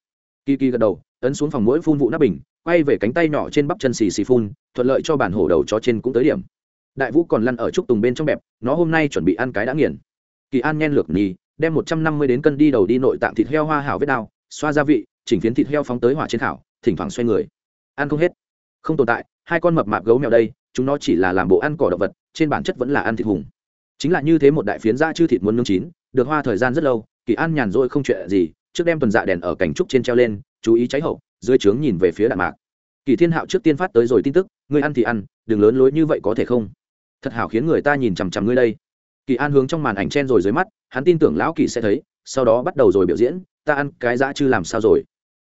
kỳ kỳ gật đầu, ấn xuống phòng mũi phun vụ nắp bình, quay về cánh tay nhỏ trên bắp chân xì xì phun, thuận lợi cho bản hổ đầu chó trên cũng tới điểm. Đại vũ còn lăn ở trúc tùng bên trong bẹp, nó hôm nay chuẩn bị ăn cái đã nghiền. Kỳ an nhen lược nhì đem một trăm năm mươi đến cân đi đầu đi nội tạng thịt heo hoa hảo vết đao, xoa gia vị chỉnh phiến thịt heo phóng tới hỏa trên thảo thỉnh thoảng xoay người. Ăn không hết. Không tồn tại, hai con mập mạp gấu mèo đây, chúng nó chỉ là làm bộ ăn cỏ động vật, trên bản chất vẫn là ăn thịt hùng. Chính là như thế một đại phiến da chư thịt muốn nướng chín, được hoa thời gian rất lâu, kỳ an nhàn rỗi không chuyện gì, trước đem tuần dạ đèn ở cảnh trúc trên treo lên, chú ý cháy hậu, dưới trướng nhìn về phía đạn mạc. Kỳ thiên hạo trước tiên phát tới rồi tin tức, ngươi ăn thì ăn, đừng lớn lối như vậy có thể không? Thật hảo khiến người ta nhìn chằm chằm ngươi đây. Kỳ an hướng trong màn ảnh chen rồi dưới mắt, hắn tin tưởng lão kỳ sẽ thấy, sau đó bắt đầu rồi biểu diễn, ta ăn cái dã chư làm sao rồi?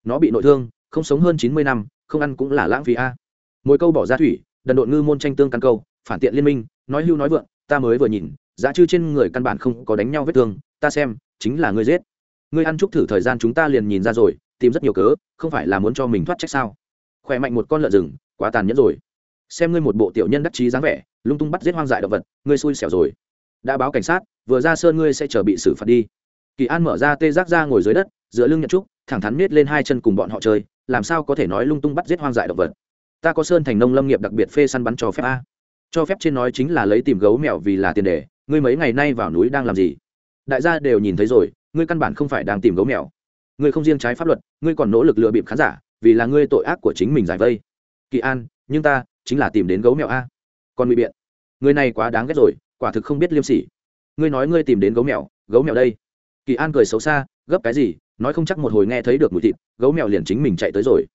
Nó bị nội thương, không sống hơn chín mươi năm, không ăn cũng là lãng phí a. Mỗi câu bỏ ra thủy, đần độn ngư môn tranh tương căn câu, phản tiện liên minh, nói hưu nói vượng, ta mới vừa nhìn, giá chư trên người căn bản không có đánh nhau vết thương, ta xem, chính là ngươi giết. Ngươi ăn chúc thử thời gian chúng ta liền nhìn ra rồi, tìm rất nhiều cớ, không phải là muốn cho mình thoát trách sao? Khỏe mạnh một con lợn rừng, quá tàn nhẫn rồi. Xem ngươi một bộ tiểu nhân đắc chí dáng vẻ, lung tung bắt giết hoang dại động vật, ngươi xui xẻo rồi. Đã báo cảnh sát, vừa ra sơn ngươi sẽ chờ bị xử phạt đi. Kỳ an mở ra tê giác ra ngồi dưới đất giữa lưng nhận trúc thẳng thắn miết lên hai chân cùng bọn họ chơi, làm sao có thể nói lung tung bắt giết hoang dại động vật? Ta có sơn thành nông lâm nghiệp đặc biệt phê săn bắn cho phép a. Cho phép trên nói chính là lấy tìm gấu mèo vì là tiền đề, ngươi mấy ngày nay vào núi đang làm gì? Đại gia đều nhìn thấy rồi, ngươi căn bản không phải đang tìm gấu mèo. Ngươi không riêng trái pháp luật, ngươi còn nỗ lực lừa bịp khán giả, vì là ngươi tội ác của chính mình giải vây. Kỳ an, nhưng ta chính là tìm đến gấu mèo a. Còn bị biện người này quá đáng ghét rồi, quả thực không biết liêm sỉ. Ngươi nói ngươi tìm đến gấu mèo gấu mèo đây. Kỳ an cười xấu xa, gấp cái gì nói không chắc một hồi nghe thấy được mùi thịt, gấu mèo liền chính mình chạy tới rồi.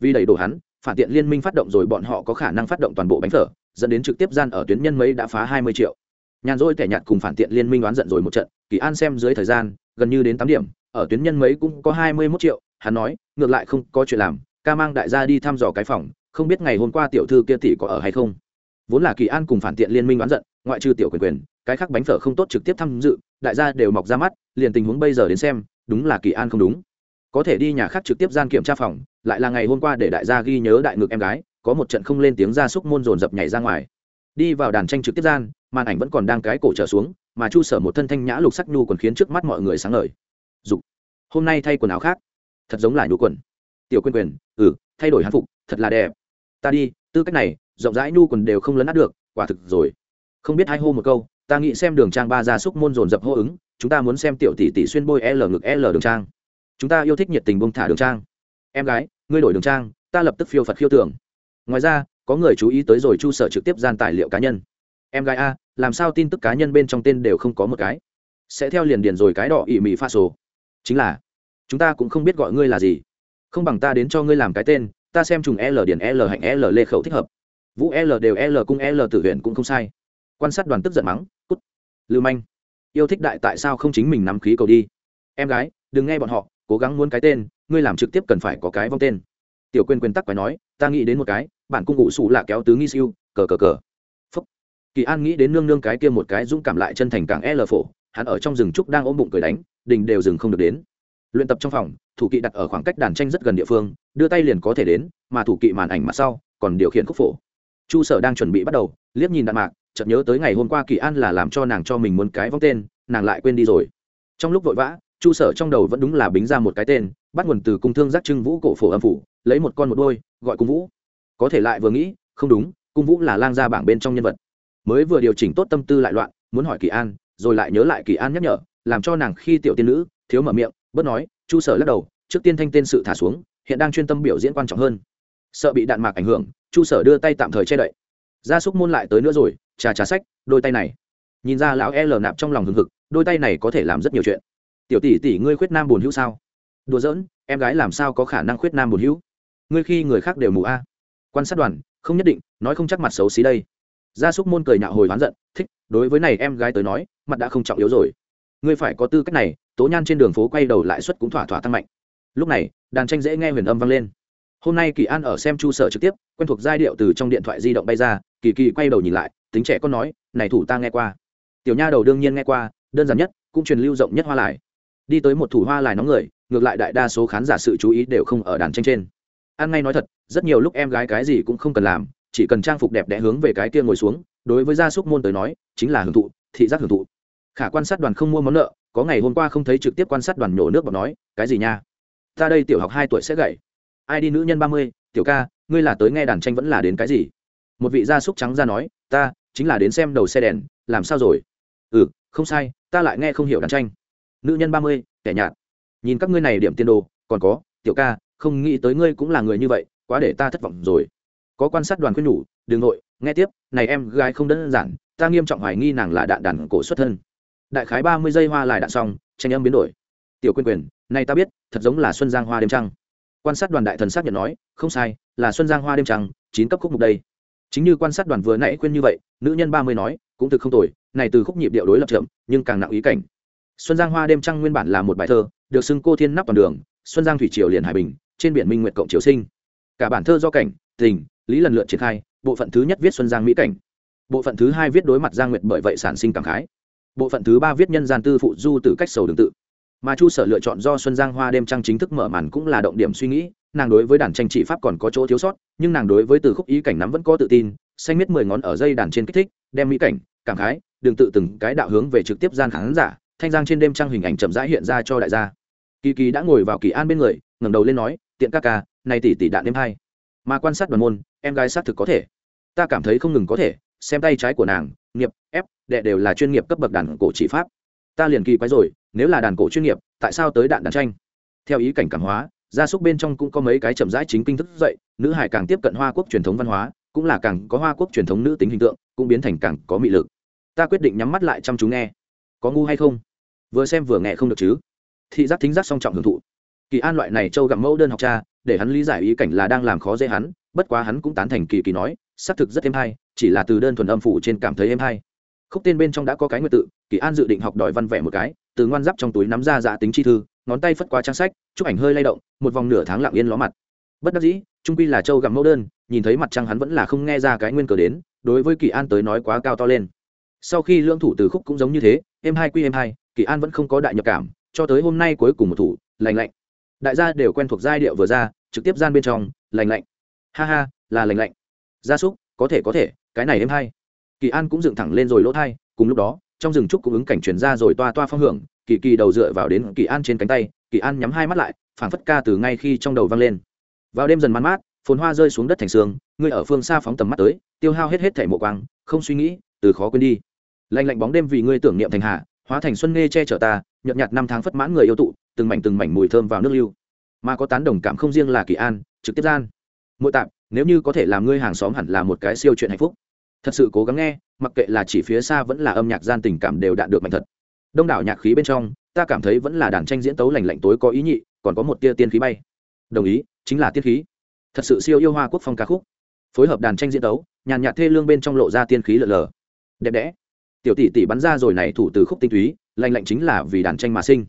Vì đầy đủ hắn, phản tiện liên minh phát động rồi bọn họ có khả năng phát động toàn bộ bánh phở, dẫn đến trực tiếp gian ở tuyến nhân mấy đã phá hai mươi triệu. Nhàn rỗi tẻ nhạt cùng phản tiện liên minh đoán giận rồi một trận, kỳ an xem dưới thời gian, gần như đến tám điểm, ở tuyến nhân mấy cũng có hai mươi mốt triệu, hắn nói, ngược lại không có chuyện làm, ca mang đại gia đi thăm dò cái phòng, không biết ngày hôm qua tiểu thư kia tỷ có ở hay không. Vốn là kỳ an cùng phản tiện liên minh đoán giận, ngoại trừ tiểu quyền quyền, cái khác bánh phở không tốt trực tiếp tham dự, đại gia đều mọc ra mắt, liền tình huống bây giờ đến xem đúng là kỳ an không đúng. Có thể đi nhà khác trực tiếp gian kiểm tra phòng, lại là ngày hôm qua để đại gia ghi nhớ đại ngược em gái, có một trận không lên tiếng ra súc môn dồn dập nhảy ra ngoài. Đi vào đàn tranh trực tiếp gian, màn ảnh vẫn còn đang cái cổ trở xuống, mà chu sở một thân thanh nhã lục sắc nhu còn khiến trước mắt mọi người sáng ngời. Dục, hôm nay thay quần áo khác. Thật giống là nhu quần. Tiểu quyền quyền ừ thay đổi hán phục, thật là đẹp. Ta đi, tư cách này, rộng rãi nhu quần đều không lấn át được, quả thực rồi. Không biết hai hô một câu ta nghĩ xem đường trang ba gia súc môn dồn dập hô ứng, chúng ta muốn xem tiểu tỷ tỷ xuyên bôi l ngực l đường trang. Chúng ta yêu thích nhiệt tình bông thả đường trang. Em gái, ngươi đổi đường trang, ta lập tức phiêu phật khiêu tưởng. Ngoài ra, có người chú ý tới rồi chu sở trực tiếp gian tài liệu cá nhân. Em gái a, làm sao tin tức cá nhân bên trong tên đều không có một cái? Sẽ theo liền điền rồi cái đỏ ỉ mị pha sổ. Chính là, chúng ta cũng không biết gọi ngươi là gì. Không bằng ta đến cho ngươi làm cái tên, ta xem trùng l điền l hạnh l lê khẩu thích hợp. Vũ l đều l cung l tử huyện cũng không sai. Quan sát đoàn tức giận mắng lưu manh, yêu thích đại tại sao không chính mình nắm khí cầu đi? Em gái, đừng nghe bọn họ, cố gắng muốn cái tên, ngươi làm trực tiếp cần phải có cái vong tên. Tiểu quên quên tắc phải nói, ta nghĩ đến một cái, bản cung ngụ sủ là kéo tứ nghi siêu, cờ cờ cờ. Phúc. Kỳ an nghĩ đến nương nương cái kia một cái dũng cảm lại chân thành càng l phổ, hắn ở trong rừng trúc đang ôm bụng cười đánh, đình đều dừng không được đến. Luyện tập trong phòng, thủ kỵ đặt ở khoảng cách đàn tranh rất gần địa phương, đưa tay liền có thể đến, mà thủ kỵ màn ảnh mặt sau còn điều khiển khúc phổ. Chu sở đang chuẩn bị bắt đầu, liếc nhìn đạn mạc chợt nhớ tới ngày hôm qua kỳ an là làm cho nàng cho mình muốn cái vong tên, nàng lại quên đi rồi. Trong lúc vội vã, chu sở trong đầu vẫn đúng là bính ra một cái tên, bắt nguồn từ cung thương giác trưng vũ cổ phổ âm phủ, lấy một con một đôi gọi cung vũ. Có thể lại vừa nghĩ, không đúng, cung vũ là lang gia bảng bên trong nhân vật. Mới vừa điều chỉnh tốt tâm tư lại loạn, muốn hỏi kỳ an, rồi lại nhớ lại kỳ an nhắc nhở, làm cho nàng khi tiểu tiên nữ, thiếu mở miệng, bớt nói, chu sở lắc đầu, trước tiên thanh tên sự thả xuống, hiện đang chuyên tâm biểu diễn quan trọng hơn. Sợ bị đạn mạc ảnh hưởng, chu sở đưa tay tạm thời che đậy. Gia súc môn lại tới nữa rồi trà trà sách, đôi tay này. Nhìn ra lão l nạp trong lòng hừng hực, đôi tay này có thể làm rất nhiều chuyện. Tiểu tỷ tỷ ngươi khuyết nam buồn hữu sao? Đùa giỡn, em gái làm sao có khả năng khuyết nam buồn hữu? Ngươi khi người khác đều mù a. Quan sát đoàn, không nhất định, nói không chắc mặt xấu xí đây. Gia súc môn cười nhạo hồi oán giận, thích, đối với này em gái tới nói, mặt đã không trọng yếu rồi. Ngươi phải có tư cách này, tố nhan trên đường phố quay đầu lại suất cũng thỏa thỏa tăng mạnh. Lúc này, đàn tranh dễ nghe huyền âm vang lên. Hôm nay kỳ an ở xem chu sở trực tiếp, quen thuộc giai điệu từ trong điện thoại di động bay ra, kỳ kỳ quay đầu nhìn lại tính trẻ con nói, này thủ ta nghe qua. Tiểu nha đầu đương nhiên nghe qua, đơn giản nhất, cũng truyền lưu rộng nhất hoa lại. Đi tới một thủ hoa lại nóng người, ngược lại đại đa số khán giả sự chú ý đều không ở đàn tranh trên. An ngay nói thật, rất nhiều lúc em gái cái gì cũng không cần làm, chỉ cần trang phục đẹp đẽ hướng về cái kia ngồi xuống, đối với gia súc môn tới nói, chính là hưởng thụ, thị giác hưởng thụ. Khả quan sát đoàn không mua món nợ, có ngày hôm qua không thấy trực tiếp quan sát đoàn nhổ nước bọn nói, cái gì nha? Ta đây tiểu học hai tuổi sẽ gậy. Ai đi nữ nhân ba mươi, tiểu ca, ngươi là tới nghe đàn tranh vẫn là đến cái gì? Một vị gia súc trắng ra nói, ta chính là đến xem đầu xe đèn, làm sao rồi? Ừ không sai, ta lại nghe không hiểu đàn tranh. Nữ nhân ba mươi, kẻ nhạt. Nhìn các ngươi này điểm tiên đồ, còn có, tiểu ca, không nghĩ tới ngươi cũng là người như vậy, quá để ta thất vọng rồi. Có quan sát đoàn khuyên nhủ đ ừ n g nội, nghe tiếp, này em gái không đơn giản, ta nghiêm trọng hoài nghi nàng là đạn đàn cổ xuất thân. Đại khái ba mươi giây hoa lại đạn xong, tranh âm biến đổi. Tiểu quyền quyền, này ta biết, thật giống là xuân giang hoa đêm trăng. Quan sát đoàn đại thần xác nhận nói, không sai, là xuân giang hoa đêm trăng, chín cấp khúc mục đây chính như quan sát đoàn vừa nãy khuyên như vậy, nữ nhân ba mươi nói, cũng thực không tồi, này từ khúc nhịp điệu đối lập chậm, nhưng càng nặng ý cảnh. Xuân giang hoa đêm trăng nguyên bản là một bài thơ, được xưng cô thiên nắp toàn đường, xuân giang thủy triều liền hải bình, trên biển minh nguyện cộng triều sinh. Cả bản thơ do cảnh, tình, lý lần lượt triển khai, bộ phận thứ nhất viết xuân giang mỹ cảnh. Bộ phận thứ hai viết đối mặt giang nguyệt bởi vậy sản sinh cảm khái. Bộ phận thứ ba viết nhân gian tư phụ du từ cách sầu đường tự. Mà chu sở lựa chọn do xuân giang hoa đêm trăng chính thức mở màn cũng là động điểm suy nghĩ nàng đối với đàn tranh trị pháp còn có chỗ thiếu sót, nhưng nàng đối với từ khúc ý cảnh nắm vẫn có tự tin, xanh miết mười ngón ở dây đàn trên kích thích, đem mỹ cảnh, cảm khái đường tự từng cái đạo hướng về trực tiếp gian khán giả, thanh giang trên đêm trăng hình ảnh chậm rãi hiện ra cho đại gia. Kỳ kỳ đã ngồi vào kỳ an bên người, ngẩng đầu lên nói, tiện ca ca, này tỷ tỷ đạn đêm hai. Mà quan sát đoàn môn, em gái xác thực có thể. Ta cảm thấy không ngừng có thể, xem tay trái của nàng, nghiệp, ép, đệ đều là chuyên nghiệp cấp bậc đàn cổ chỉ pháp. Ta liền kỳ quái rồi, nếu là đàn cổ chuyên nghiệp, tại sao tới đạn đàn tranh? Theo ý cảnh cảm hóa gia súc bên trong cũng có mấy cái chậm rãi chính kinh thức dậy nữ hải càng tiếp cận hoa quốc truyền thống văn hóa, cũng là càng có hoa quốc truyền thống nữ tính hình tượng, cũng biến thành càng có mị lực. Ta quyết định nhắm mắt lại chăm chú nghe. Có ngu hay không? Vừa xem vừa nghe không được chứ? Thị giác thính giác song trọng hưởng thụ. Kỳ an loại này châu gặm mẫu đơn học cha, để hắn lý giải ý cảnh là đang làm khó dễ hắn, bất quá hắn cũng tán thành kỳ kỳ nói, xác thực rất êm hay, chỉ là từ đơn thuần âm phủ trên cảm thấy êm hay. Khúc tên bên trong đã có cái nguyện tự, kỳ an dự định học đòi văn vẽ một cái, từ ngoan giáp trong túi nắm ra dạ tính chi thư ngón tay phất qua trang sách, chụp ảnh hơi lay động, một vòng nửa tháng lặng yên ló mặt. Bất đắc dĩ, trung quy là châu gặm mẫu đơn, nhìn thấy mặt trăng hắn vẫn là không nghe ra cái nguyên cờ đến, đối với kỳ an tới nói quá cao to lên. Sau khi lương thủ từ khúc cũng giống như thế, em hai quy em hai, kỳ an vẫn không có đại nhập cảm, cho tới hôm nay cuối cùng một thủ, lành lạnh. Đại gia đều quen thuộc giai điệu vừa ra, trực tiếp gian bên trong, lành lạnh. Ha ha, là lành lạnh. Gia súc, có thể có thể, cái này em hai. kỳ an cũng dựng thẳng lên rồi lỗ thai, cùng lúc đó, trong rừng trúc cũng ứng cảnh chuyển ra rồi toa toa phong hưởng kỳ kỳ đầu dựa vào đến kỳ an trên cánh tay, kỳ an nhắm hai mắt lại, phảng phất ca từ ngay khi trong đầu vang lên. Vào đêm dần man mát, phồn hoa rơi xuống đất thành sương ngươi ở phương xa phóng tầm mắt tới, tiêu hao hết hết thẻ mộ quang, không suy nghĩ, từ khó quên đi. Lạnh lạnh bóng đêm vì ngươi tưởng niệm thành hạ, hóa thành xuân nghe che chở ta, nhợt nhạt năm tháng phất mãn người yêu tụ, từng mảnh từng mảnh mùi thơm vào nước lưu. Mà có tán đồng cảm không riêng là kỳ an, trực tiếp gian. Mỗi tạm nếu như có thể làm ngươi hàng xóm hẳn là một cái siêu chuyện hạnh phúc. Thật sự cố gắng nghe, mặc kệ là chỉ phía xa vẫn là âm nhạc gian tình cảm đều đạt được mạnh thật đông đảo nhạc khí bên trong, ta cảm thấy vẫn là đàn tranh diễn tấu lành lạnh tối có ý nhị, còn có một tia tiên khí bay. Đồng ý, chính là tiên khí. Thật sự siêu yêu hoa quốc phong ca khúc. Phối hợp đàn tranh diễn tấu, nhàn nhạt thê lương bên trong lộ ra tiên khí lờ lờ. Đẹp đẽ. Tiểu tỷ tỷ bắn ra rồi này thủ từ khúc tinh túy, lành lạnh chính là vì đàn tranh mà sinh.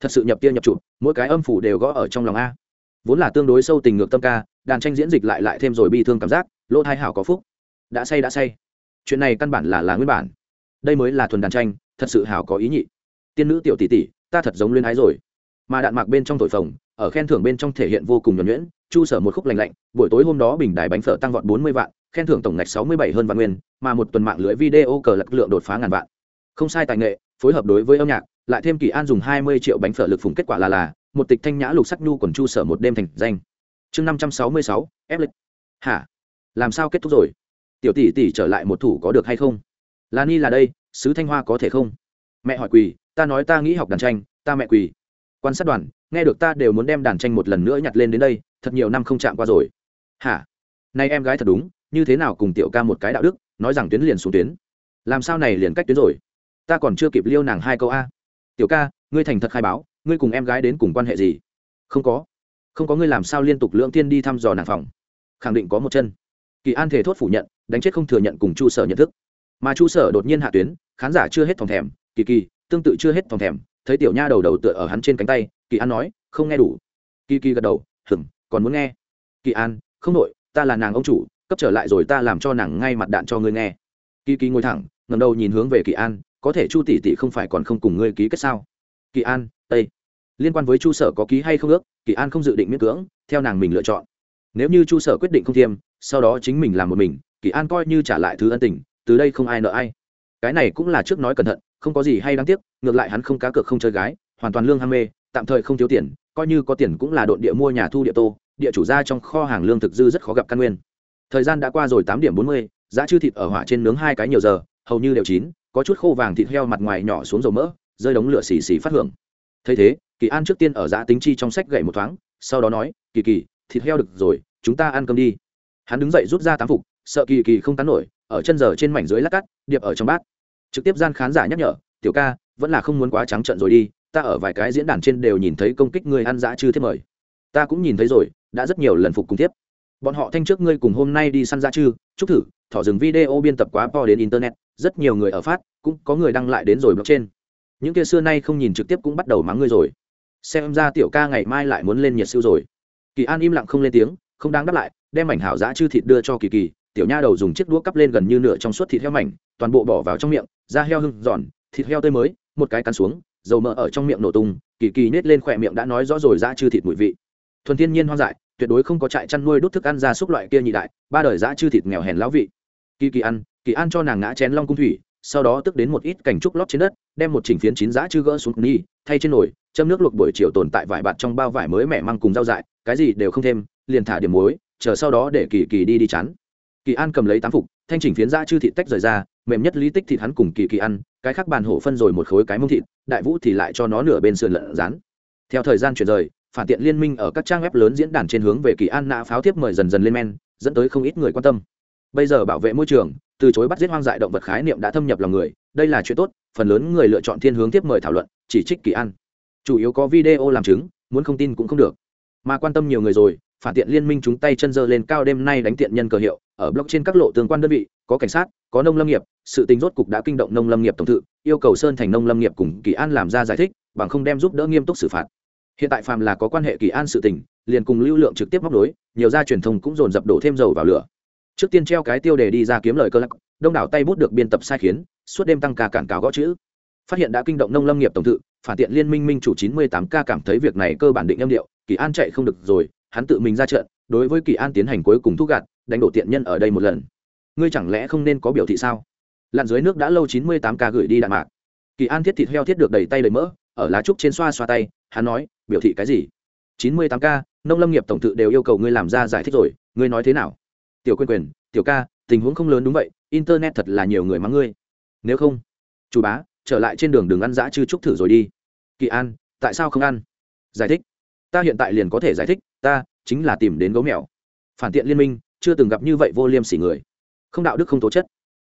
Thật sự nhập tia nhập chụp, mỗi cái âm phủ đều gõ ở trong lòng a. Vốn là tương đối sâu tình ngược tâm ca, đàn tranh diễn dịch lại lại thêm rồi bi thương cảm giác, lỗ thai hảo có phúc. Đã say đã say. Chuyện này căn bản là là nguyên bản. Đây mới là thuần đàn tranh thật sự hảo có ý nhị. Tiên nữ tiểu tỷ tỷ, ta thật giống luyên ái rồi. Mà đạn mạc bên trong thổi phồng, ở khen thưởng bên trong thể hiện vô cùng nhuẩn nhuyễn, chu sở một khúc lành lạnh, buổi tối hôm đó bình đài bánh phở tăng vọt bốn mươi vạn, khen thưởng tổng ngạch sáu mươi bảy hơn vạn nguyên, mà một tuần mạng lưới video cờ lực lượng đột phá ngàn vạn. Không sai tài nghệ, phối hợp đối với âm nhạc, lại thêm kỳ an dùng hai mươi triệu bánh phở lực phùng kết quả là là, một tịch thanh nhã lục sắc nhu còn chu sở một đêm thành danh. Chương năm trăm sáu mươi sáu, ép lịch. Hả? Làm sao kết thúc rồi? Tiểu tỷ tỷ trở lại một thủ có được hay không? Là ni là đây, sứ thanh hoa có thể không? Mẹ hỏi quỳ, ta nói ta nghĩ học đàn tranh, ta mẹ quỳ. Quan sát đoàn, nghe được ta đều muốn đem đàn tranh một lần nữa nhặt lên đến đây, thật nhiều năm không chạm qua rồi. Hả? Nay em gái thật đúng, như thế nào cùng tiểu ca một cái đạo đức, nói rằng tuyến liền xuống tuyến. Làm sao này liền cách tuyến rồi? Ta còn chưa kịp liêu nàng hai câu a. Tiểu ca, ngươi thành thật khai báo, ngươi cùng em gái đến cùng quan hệ gì? Không có. Không có ngươi làm sao liên tục lưỡng tiên đi thăm dò nàng phòng? Khẳng định có một chân. Kỳ an thể thốt phủ nhận, đánh chết không thừa nhận cùng chu sở nhận thức mà chu sở đột nhiên hạ tuyến, khán giả chưa hết phòng thèm, kỳ kỳ, tương tự chưa hết phòng thèm, thấy tiểu nha đầu đầu tựa ở hắn trên cánh tay, kỳ an nói, không nghe đủ. Kỳ kỳ gật đầu hừng còn muốn nghe? Kỳ an, không nội ta là nàng ông chủ, cấp trở lại rồi ta làm cho nàng ngay mặt đạn cho ngươi nghe. Kỳ kỳ ngồi thẳng ngầm đầu nhìn hướng về kỳ an, có thể chu tỷ tỷ không phải còn không cùng ngươi ký kết sao? Kỳ an tây liên quan với chu sở có ký hay không ước? Kỳ an không dự định miễn cưỡng, theo nàng mình lựa chọn. Nếu như chu sở quyết định không thiêm sau đó chính mình làm một mình, kỳ an coi như trả lại thứ ân tình từ đây không ai nợ ai. Cái này cũng là trước nói cẩn thận, không có gì hay đáng tiếc, ngược lại hắn không cá cược không chơi gái, hoàn toàn lương ham mê, tạm thời không thiếu tiền, coi như có tiền cũng là đội địa mua nhà thu địa tô, địa chủ ra trong kho hàng lương thực dư rất khó gặp căn nguyên. Thời gian đã qua rồi tám điểm bốn mươi, giá chư thịt ở hỏa trên nướng hai cái nhiều giờ, hầu như đều chín, có chút khô vàng thịt heo mặt ngoài nhỏ xuống dầu mỡ, rơi đống lửa xì xì phát hưởng. Thấy thế, kỳ an trước tiên ở giá tính chi trong sách gậy một thoáng, sau đó nói, kỳ kỳ, thịt heo được rồi, chúng ta ăn cơm đi. Hắn đứng dậy rút ra tám phục, sợ kỳ kỳ không tán nổi ở chân giờ trên mảnh dưới lát cắt, điệp ở trong bát. Trực tiếp gian khán giả nhắc nhở, tiểu ca, vẫn là không muốn quá trắng trận rồi đi, ta ở vài cái diễn đàn trên đều nhìn thấy công kích người ăn dã chư thiết mời. Ta cũng nhìn thấy rồi, đã rất nhiều lần phục cùng tiếp bọn họ thanh trước ngươi cùng hôm nay đi săn dã chư, chúc thử, thỏ dừng video biên tập quá po đến internet, rất nhiều người ở phát, cũng có người đăng lại đến rồi blog trên những kia xưa nay không nhìn trực tiếp cũng bắt đầu mắng ngươi rồi. Xem ra tiểu ca ngày mai lại muốn lên nhiệt siêu rồi. Kỳ an im lặng không lên tiếng, không đáng đáp lại, đem mảnh hảo dã chư thịt đưa cho kỳ kỳ tiểu nha đầu dùng chiếc đũa cắp lên gần như nửa trong suốt thịt heo mảnh, toàn bộ bỏ vào trong miệng, da heo hưng giòn, thịt heo tươi mới, một cái cắn xuống, dầu mỡ ở trong miệng nổ tung, kỳ kỳ nết lên khỏe miệng đã nói rõ rồi dã chư thịt mùi vị thuần thiên nhiên hoang dại, tuyệt đối không có trại chăn nuôi đút thức ăn ra súc loại kia nhị đại, ba đời dã chư thịt nghèo hèn lão vị kỳ kỳ ăn kỳ ăn cho nàng ngã chén long cung thủy, sau đó tức đến một ít cảnh trúc lót trên đất, đem một chỉnh phiến chín dã chư gỡ xuống ni thay trên nồi, châm nước luộc buổi chiều tồn tại vải bạt trong bao vải mới mẻ măng cùng rau dại, cái gì đều không thêm, liền thả điểm muối, chờ sau đó để kỳ kỳ đi đi chán kỳ an cầm lấy tám phục, thanh chỉnh phiến ra chư thịt tách rời ra, mềm nhất lý tích thịt hắn cùng kỳ kỳ ăn, cái khác bàn hổ phân rồi một khối cái mông thịt, đại vũ thì lại cho nó nửa bên sườn lợn rán. Theo thời gian chuyển rời, phản tiện liên minh ở các trang web lớn diễn đàn trên hướng về kỳ an nã pháo tiếp mời dần dần lên men, dẫn tới không ít người quan tâm. Bây giờ bảo vệ môi trường, từ chối bắt giết hoang dại động vật khái niệm đã thâm nhập lòng người, đây là chuyện tốt, phần lớn người lựa chọn thiên hướng tiếp mời thảo luận, chỉ trích kỳ an. Chủ yếu có video làm chứng, muốn không tin cũng không được. Mà quan tâm nhiều người rồi phản tiện liên minh chúng tay chân dơ lên cao đêm nay đánh tiện nhân cờ hiệu, ở block trên các lộ tương quan đơn vị, có cảnh sát, có nông lâm nghiệp, sự tình rốt cục đã kinh động nông lâm nghiệp tổng thự, yêu cầu sơn thành nông lâm nghiệp cùng kỳ an làm ra giải thích, bằng không đem giúp đỡ nghiêm túc xử phạt. Hiện tại phàm là có quan hệ kỳ an sự tình, liền cùng lưu lượng trực tiếp móc đối nhiều gia truyền thông cũng dồn dập đổ thêm dầu vào lửa. Trước tiên treo cái tiêu đề đi ra kiếm lời cơ lắc, đông đảo tay bút được biên tập sai khiến, suốt đêm tăng ca cản cáo gõ chữ. Phát hiện đã kinh động nông lâm nghiệp tổng thự, phản tiện liên minh minh chủ chín mươi tám cảm thấy việc này cơ bản định âm điệu, kỳ an chạy không được rồi hắn tự mình ra trận, đối với kỳ an tiến hành cuối cùng thúc gạt, đánh đổ tiện nhân ở đây một lần. Ngươi chẳng lẽ không nên có biểu thị sao? Lặn dưới nước đã lâu chín mươi tám ca gửi đi đạn mạc. Kỳ an thiết thịt heo thiết được đầy tay đầy mỡ, ở lá trúc trên xoa xoa tay, hắn nói, biểu thị cái gì? chín mươi tám ca nông lâm nghiệp tổng thự đều yêu cầu ngươi làm ra giải thích rồi, ngươi nói thế nào? Tiểu quyền quyền, tiểu ca, tình huống không lớn đúng vậy, internet thật là nhiều người mắng ngươi. Nếu không, chủ bá, trở lại trên đường đường ăn dã chư trúc thử rồi đi. Kỳ an, tại sao không ăn? Giải thích. Ta hiện tại liền có thể giải thích ta, chính là tìm đến gấu mèo. Phản tiện liên minh, chưa từng gặp như vậy vô liêm sỉ người. Không đạo đức không tố chất.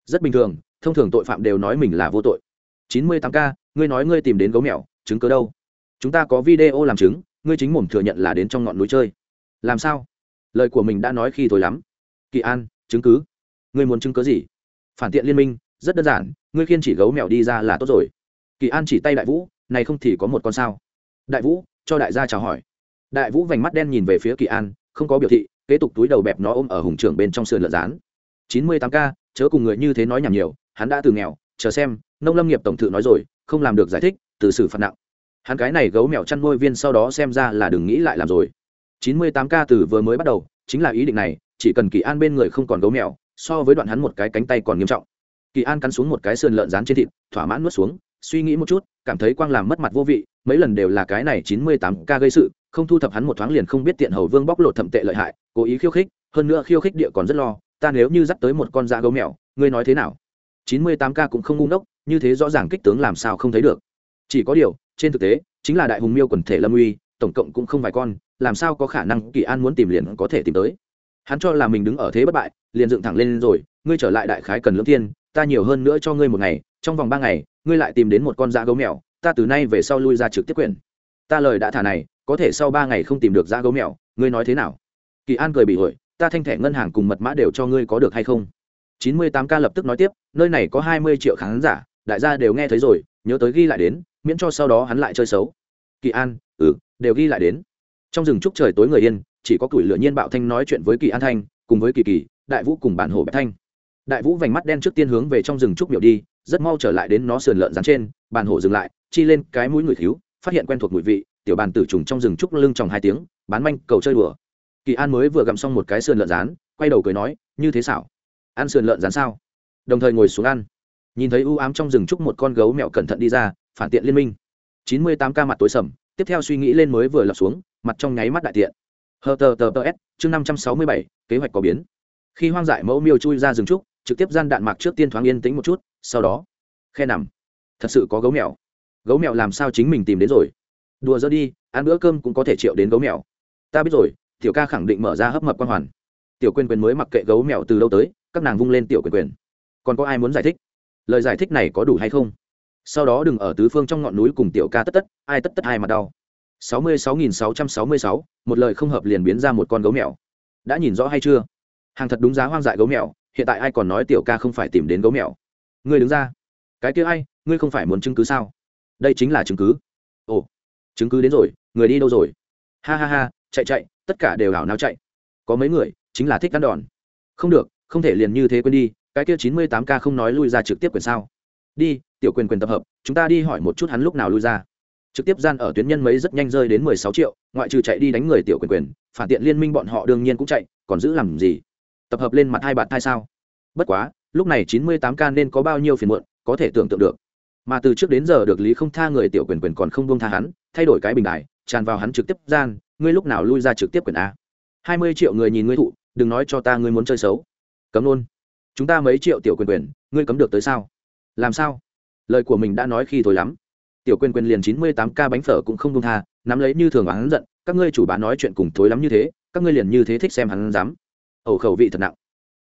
Rất bình thường, thông thường tội phạm đều nói mình là vô tội. Chín mươi tám k ngươi nói ngươi tìm đến gấu mèo, chứng cứ đâu? Chúng ta có video làm chứng, ngươi chính mồm thừa nhận là đến trong ngọn núi chơi. Làm sao? Lời của mình đã nói khi thôi lắm. Kỳ an, chứng cứ. Ngươi muốn chứng cứ gì? Phản tiện liên minh, rất đơn giản, ngươi khiên chỉ gấu mèo đi ra là tốt rồi. Kỳ an chỉ tay đại vũ, này không thì có một con sao? Đại vũ, cho đại gia chào hỏi đại vũ vành mắt đen nhìn về phía kỳ an, không có biểu thị, kế tục túi đầu bẹp nó ôm ở hùng trưởng bên trong sườn lợn rán. Chín mươi tám k chớ cùng người như thế nói nhảm nhiều, hắn đã từ nghèo, chờ xem, nông lâm nghiệp tổng thự nói rồi, không làm được giải thích, từ xử phạt nặng. Hắn cái này gấu mèo chăn nuôi viên sau đó xem ra là đừng nghĩ lại làm rồi. Chín mươi tám k từ vừa mới bắt đầu, chính là ý định này, chỉ cần kỳ an bên người không còn gấu mèo, so với đoạn hắn một cái cánh tay còn nghiêm trọng. Kỳ an cắn xuống một cái sườn lợn rán trên thịt, thỏa mãn nuốt xuống, suy nghĩ một chút, cảm thấy quang làm mất mặt vô vị, mấy lần đều là cái này chín mươi tám k gây sự không thu thập hắn một thoáng liền không biết tiện hầu vương bóc lột thậm tệ lợi hại, cố ý khiêu khích, hơn nữa khiêu khích địa còn rất lo, ta nếu như dắt tới một con da gấu mèo, ngươi nói thế nào? Chín mươi tám k cũng không ngu ngốc, như thế rõ ràng kích tướng làm sao không thấy được. Chỉ có điều, trên thực tế, chính là đại hùng miêu quần thể lâm uy, tổng cộng cũng không vài con, làm sao có khả năng kỳ an muốn tìm liền có thể tìm tới? Hắn cho là mình đứng ở thế bất bại, liền dựng thẳng lên rồi, ngươi trở lại đại khái cần lưỡng thiên, ta nhiều hơn nữa cho ngươi một ngày, trong vòng ba ngày, ngươi lại tìm đến một con da gấu mèo, ta từ nay về sau lui ra trực tiếp quyền. Ta lời đã thả này có thể sau ba ngày không tìm được da gấu mèo, ngươi nói thế nào? Kỳ an cười bị ổi, ta thanh thẻ ngân hàng cùng mật mã đều cho ngươi có được hay không? Chín mươi tám k lập tức nói tiếp, nơi này có hai mươi triệu khán giả, đại gia đều nghe thấy rồi, nhớ tới ghi lại đến, miễn cho sau đó hắn lại chơi xấu. Kỳ an ừ đều ghi lại đến. Trong rừng trúc trời tối người yên, chỉ có củi lửa nhiên bạo thanh nói chuyện với kỳ an thanh, cùng với kỳ kỳ, đại vũ cùng bản hồ bạch thanh. Đại vũ vành mắt đen trước tiên hướng về trong rừng trúc miểu đi, rất mau trở lại đến nó sườn lợn rắn trên, bản hồ dừng lại, chi lên cái mũi người thiếu, phát hiện quen thuộc mùi vị tiểu bàn tử trùng trong rừng trúc lưng tròng hai tiếng, bán manh, cầu chơi đùa. Kỳ an mới vừa gặm xong một cái sườn lợn rán, quay đầu cười nói, như thế xảo. Ăn sườn lợn rán sao? Đồng thời ngồi xuống ăn. Nhìn thấy u ám trong rừng trúc một con gấu mẹo cẩn thận đi ra, phản tiện liên minh. Chín mươi tám ca mặt tối sầm, tiếp theo suy nghĩ lên mới vừa lập xuống, mặt trong nháy mắt đại tiện. Hờ tờ tờ tờ s, chương năm trăm sáu mươi bảy, kế hoạch có biến. Khi hoang dại mẫu miêu chui ra rừng trúc, trực tiếp gian đạn mạc trước tiên thoáng yên tĩnh một chút, sau đó, khe nằm. Thật sự có gấu mèo. Gấu mèo làm sao chính mình tìm đến rồi? Đùa dỡ đi, ăn bữa cơm cũng có thể triệu đến gấu mèo. Ta biết rồi, tiểu ca khẳng định mở ra hấp mập quan hoàn. Tiểu quyền quyền mới mặc kệ gấu mèo từ lâu tới, các nàng vung lên tiểu quyền quyền. Còn có ai muốn giải thích? Lời giải thích này có đủ hay không? Sau đó đừng ở tứ phương trong ngọn núi cùng tiểu ca tất tất, ai tất tất ai mà đau. Sáu mươi sáu nghìn sáu trăm sáu mươi sáu, một lời không hợp liền biến ra một con gấu mèo. Đã nhìn rõ hay chưa? Hàng thật đúng giá hoang dại gấu mèo, hiện tại ai còn nói tiểu ca không phải tìm đến gấu mèo? Ngươi đứng ra. Cái kia ai, ngươi không phải muốn chứng cứ sao? Đây chính là chứng cứ. Ồ chứng cứ đến rồi, người đi đâu rồi? Ha ha ha, chạy chạy, tất cả đều hảo nào chạy. Có mấy người, chính là thích cắn đòn. Không được, không thể liền như thế quên đi, cái kia chín mươi tám k không nói lui ra trực tiếp quyền sao? Đi, tiểu quyền quyền tập hợp, chúng ta đi hỏi một chút hắn lúc nào lui ra. Trực tiếp gian ở tuyến nhân mấy rất nhanh rơi đến mười sáu triệu, ngoại trừ chạy đi đánh người tiểu quyền quyền, phản tiện liên minh bọn họ đương nhiên cũng chạy, còn giữ làm gì? Tập hợp lên mặt hai bạn thai sao? Bất quá, lúc này chín mươi tám k nên có bao nhiêu phiền muộn, có thể tưởng tượng được. Mà từ trước đến giờ được lý không tha người tiểu quyền quyền còn không buông tha hắn thay đổi cái bình đài, tràn vào hắn trực tiếp gian, ngươi lúc nào lui ra trực tiếp quyền a. Hai mươi triệu người nhìn ngươi thụ, đừng nói cho ta ngươi muốn chơi xấu. Cấm luôn. Chúng ta mấy triệu tiểu quyền quyền, ngươi cấm được tới sao? Làm sao? Lời của mình đã nói khi thôi lắm. Tiểu quyền quyền liền chín mươi tám ca bánh phở cũng không đông tha, nắm lấy như thường hắn giận, các ngươi chủ bán nói chuyện cùng thối lắm như thế, các ngươi liền như thế thích xem hắn dám. Ẩu khẩu vị thật nặng.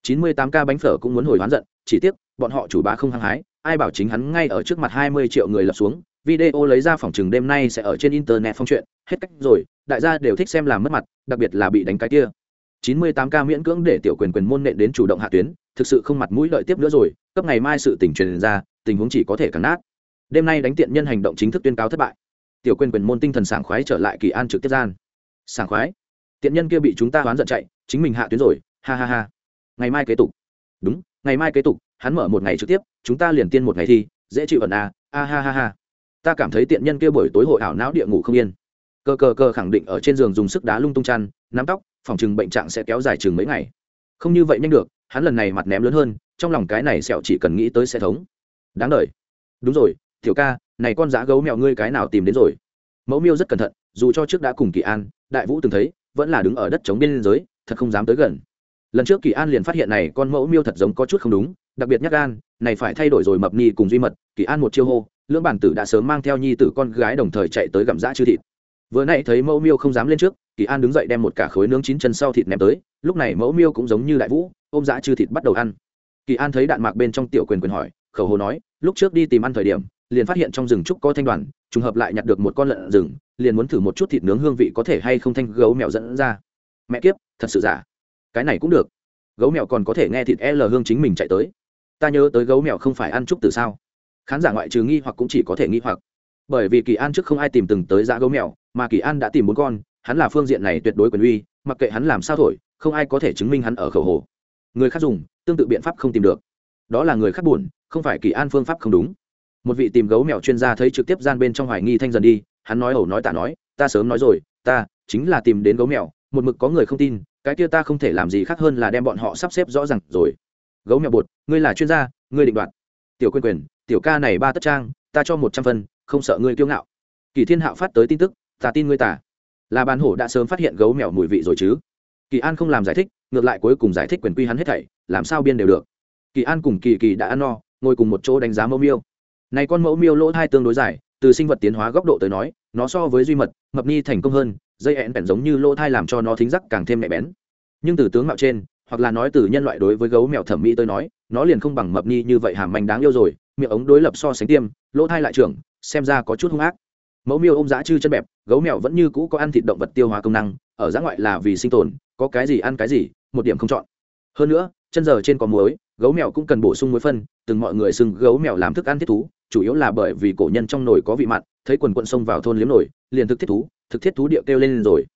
chín mươi tám ca bánh phở cũng muốn hồi hoán giận, chỉ tiếc, bọn họ chủ bá không hăng hái, ai bảo chính hắn ngay ở trước mặt hai mươi triệu người lập xuống video lấy ra phòng chừng đêm nay sẽ ở trên internet phong chuyện, hết cách rồi, đại gia đều thích xem làm mất mặt, đặc biệt là bị đánh cái kia. Chín mươi tám ca miễn cưỡng để tiểu quyền quyền môn nện đến chủ động hạ tuyến, thực sự không mặt mũi lợi tiếp nữa rồi, cấp ngày mai sự tình truyền ra, tình huống chỉ có thể càng nát. Đêm nay đánh tiện nhân hành động chính thức tuyên cáo thất bại. Tiểu quyền quyền môn tinh thần sảng khoái trở lại kỳ an trực tiếp gian. Sảng khoái? Tiện nhân kia bị chúng ta hoán giận chạy, chính mình hạ tuyến rồi, ha ha ha. Ngày mai kế tục. Đúng, ngày mai kế tục, hắn mở một ngày trực tiếp, chúng ta liền tiên một ngày thi, dễ chịu ẩn à a ha ha ha ta cảm thấy tiện nhân kia buổi tối hội ảo não địa ngủ không yên. Cờ cờ cờ khẳng định ở trên giường dùng sức đá lung tung chăn, nắm tóc, phòng chừng bệnh trạng sẽ kéo dài chừng mấy ngày. Không như vậy nhanh được, hắn lần này mặt ném lớn hơn, trong lòng cái này sẹo chỉ cần nghĩ tới sẽ thống. Đáng đ đúng rồi, tiểu ca, này con giá gấu mèo ngươi cái nào tìm đến rồi? Mẫu miêu rất cẩn thận, dù cho trước đã cùng kỳ an, đại vũ từng thấy, vẫn là đứng ở đất chống biên giới thật không dám tới gần. Lần trước kỳ an liền phát hiện này con mẫu miêu thật giống có chút không đúng, đặc biệt nhắc gan này phải thay đổi rồi mập ni cùng duy mật, kỳ an một chiêu hô, lưỡng bản tử đã sớm mang theo nhi tử con gái đồng thời chạy tới gặm giã chư thịt. Vừa nãy thấy mẫu miêu không dám lên trước, kỳ an đứng dậy đem một cả khối nướng chín chân sau thịt ném tới, lúc này mẫu miêu cũng giống như đại vũ, ôm giã chư thịt bắt đầu ăn. Kỳ an thấy đạn mạc bên trong tiểu quyền quyền hỏi, khẩu hồ nói, lúc trước đi tìm ăn thời điểm, liền phát hiện trong rừng trúc có thanh đoàn, trùng hợp lại nhặt được một con lợn rừng, liền muốn thử một chút thịt nướng hương vị có thể hay không thanh gấu mèo dẫn ra. Mẹ kiếp, thật sự giả. Cái này cũng được. Gấu mèo còn có thể nghe thịt l hương chính mình chạy tới ta nhớ tới gấu mèo không phải ăn trúc từ sao? Khán giả ngoại trừ nghi hoặc cũng chỉ có thể nghi hoặc. Bởi vì kỳ an trước không ai tìm từng tới giã gấu mèo, mà kỳ an đã tìm bốn con, hắn là phương diện này tuyệt đối quyền uy, mặc kệ hắn làm sao thổi, không ai có thể chứng minh hắn ở khẩu hồ. Người khác dùng, tương tự biện pháp không tìm được. Đó là người khác buồn, không phải kỳ an phương pháp không đúng. Một vị tìm gấu mèo chuyên gia thấy trực tiếp gian bên trong hoài nghi thanh dần đi, hắn nói ẩu nói tả nói, ta sớm nói rồi, ta chính là tìm đến gấu mèo, một mực có người không tin, cái kia ta không thể làm gì khác hơn là đem bọn họ sắp xếp rõ ràng rồi gấu mèo bột, ngươi là chuyên gia, ngươi định đoạt. Tiểu quyền quyền tiểu ca này ba tất trang, ta cho một trăm phân, không sợ ngươi kiêu ngạo. Kỳ thiên hạo phát tới tin tức, ta tin ngươi tả. Là bàn hổ đã sớm phát hiện gấu mèo mùi vị rồi chứ. Kỳ an không làm giải thích, ngược lại cuối cùng giải thích quyền quy hắn hết thảy, làm sao biên đều được. Kỳ an cùng kỳ kỳ đã ăn no, ngồi cùng một chỗ đánh giá mẫu miêu. Này con mẫu miêu lỗ hai tương đối dài, từ sinh vật tiến hóa góc độ tới nói, nó so với duy mật, mập ni thành công hơn, dây ẹn bèn giống như lỗ thai làm cho nó thính giác càng thêm nhạy bén. Nhưng từ tướng mạo trên hoặc là nói từ nhân loại đối với gấu mèo thẩm mỹ tôi nói, nó liền không bằng mập ni như vậy hàm manh đáng yêu rồi, miệng ống đối lập so sánh tiêm, lỗ thai lại trưởng, xem ra có chút hung ác. Mẫu miêu ôm dã chư chân bẹp, gấu mèo vẫn như cũ có ăn thịt động vật tiêu hóa công năng, ở dã ngoại là vì sinh tồn, có cái gì ăn cái gì, một điểm không chọn. Hơn nữa, chân giờ trên có muối, gấu mèo cũng cần bổ sung muối phân, từng mọi người xưng gấu mèo làm thức ăn thiết thú, chủ yếu là bởi vì cổ nhân trong nồi có vị mặn, thấy quần quận sông vào thôn liếm nồi, liền thực thiết thú, thực thiết thú điệu kêu lên rồi.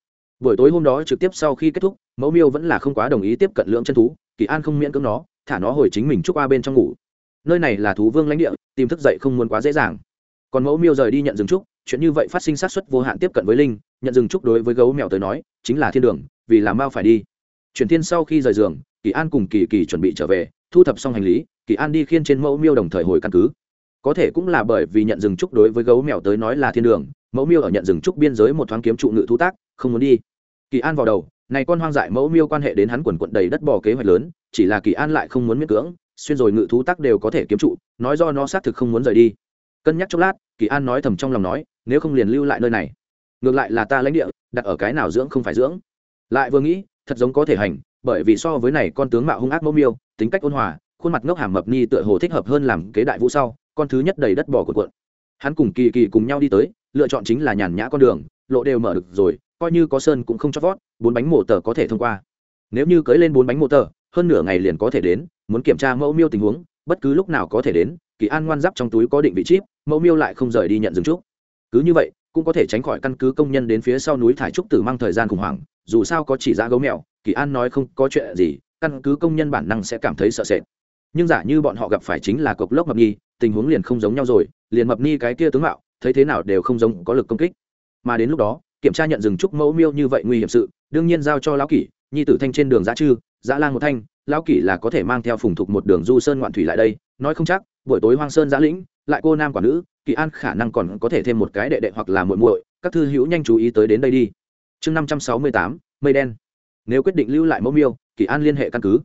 Buổi tối hôm đó trực tiếp sau khi kết thúc mẫu miêu vẫn là không quá đồng ý tiếp cận lượng chân thú, kỳ an không miễn cưỡng nó, thả nó hồi chính mình chúc qua bên trong ngủ. Nơi này là thú vương lãnh địa, tìm thức dậy không muốn quá dễ dàng. Còn mẫu miêu rời đi nhận dừng trúc, chuyện như vậy phát sinh sát xuất vô hạn tiếp cận với linh, nhận dừng trúc đối với gấu mèo tới nói, chính là thiên đường, vì làm mau phải đi. Chuyển thiên sau khi rời giường, kỳ an cùng kỳ kỳ chuẩn bị trở về, thu thập xong hành lý, kỳ an đi khiên trên mẫu miêu đồng thời hồi căn cứ. Có thể cũng là bởi vì nhận rừng trúc đối với gấu mèo tới nói là thiên đường, mẫu miêu ở nhận rừng trúc biên giới một thoáng kiếm trụ ngự thú tác, không muốn đi. Kỳ an vào đầu này con hoang dại mẫu miêu quan hệ đến hắn quần quận đầy đất bò kế hoạch lớn, chỉ là kỳ an lại không muốn miễn cưỡng, xuyên rồi ngự thú tắc đều có thể kiếm trụ, nói do nó xác thực không muốn rời đi. Cân nhắc chốc lát, kỳ an nói thầm trong lòng nói, nếu không liền lưu lại nơi này. Ngược lại là ta lãnh địa, đặt ở cái nào dưỡng không phải dưỡng. Lại vừa nghĩ, thật giống có thể hành, bởi vì so với này con tướng mạo hung ác mẫu miêu, tính cách ôn hòa, khuôn mặt ngốc hàm mập ni tựa hồ thích hợp hơn làm kế đại vũ sau, con thứ nhất đầy đất bỏ của cuộn. Hắn cùng kỳ kỳ cùng nhau đi tới, lựa chọn chính là nhàn nhã con đường, lộ đều mở được rồi coi như có sơn cũng không cho vót, bốn bánh mổ tờ có thể thông qua. Nếu như cưới lên bốn bánh mổ tờ, hơn nửa ngày liền có thể đến, muốn kiểm tra mẫu miêu tình huống, bất cứ lúc nào có thể đến, kỳ an ngoan giáp trong túi có định vị chip, mẫu miêu lại không rời đi nhận dừng trúc. Cứ như vậy, cũng có thể tránh khỏi căn cứ công nhân đến phía sau núi thải trúc tử mang thời gian khủng hoảng, dù sao có chỉ ra gấu mèo, kỳ an nói không có chuyện gì, căn cứ công nhân bản năng sẽ cảm thấy sợ sệt. Nhưng giả như bọn họ gặp phải chính là cộc lốc mập nhi, tình huống liền không giống nhau rồi, liền mập nhi cái kia tướng mạo, thấy thế nào đều không giống có lực công kích. Mà đến lúc đó kiểm tra nhận dừng trúc mẫu miêu như vậy nguy hiểm sự, đương nhiên giao cho lão kỷ, nhi tử thanh trên đường giã chư, giã lang một thanh, lão kỷ là có thể mang theo phùng thục một đường du sơn ngoạn thủy lại đây, nói không chắc, buổi tối hoang sơn giã lĩnh, lại cô nam quả nữ, kỳ an khả năng còn có thể thêm một cái đệ đệ hoặc là muội muội, các thư hữu nhanh chú ý tới đến đây đi. Chương năm trăm sáu mươi tám, mây đen. Nếu quyết định lưu lại mẫu miêu, kỳ an liên hệ căn cứ.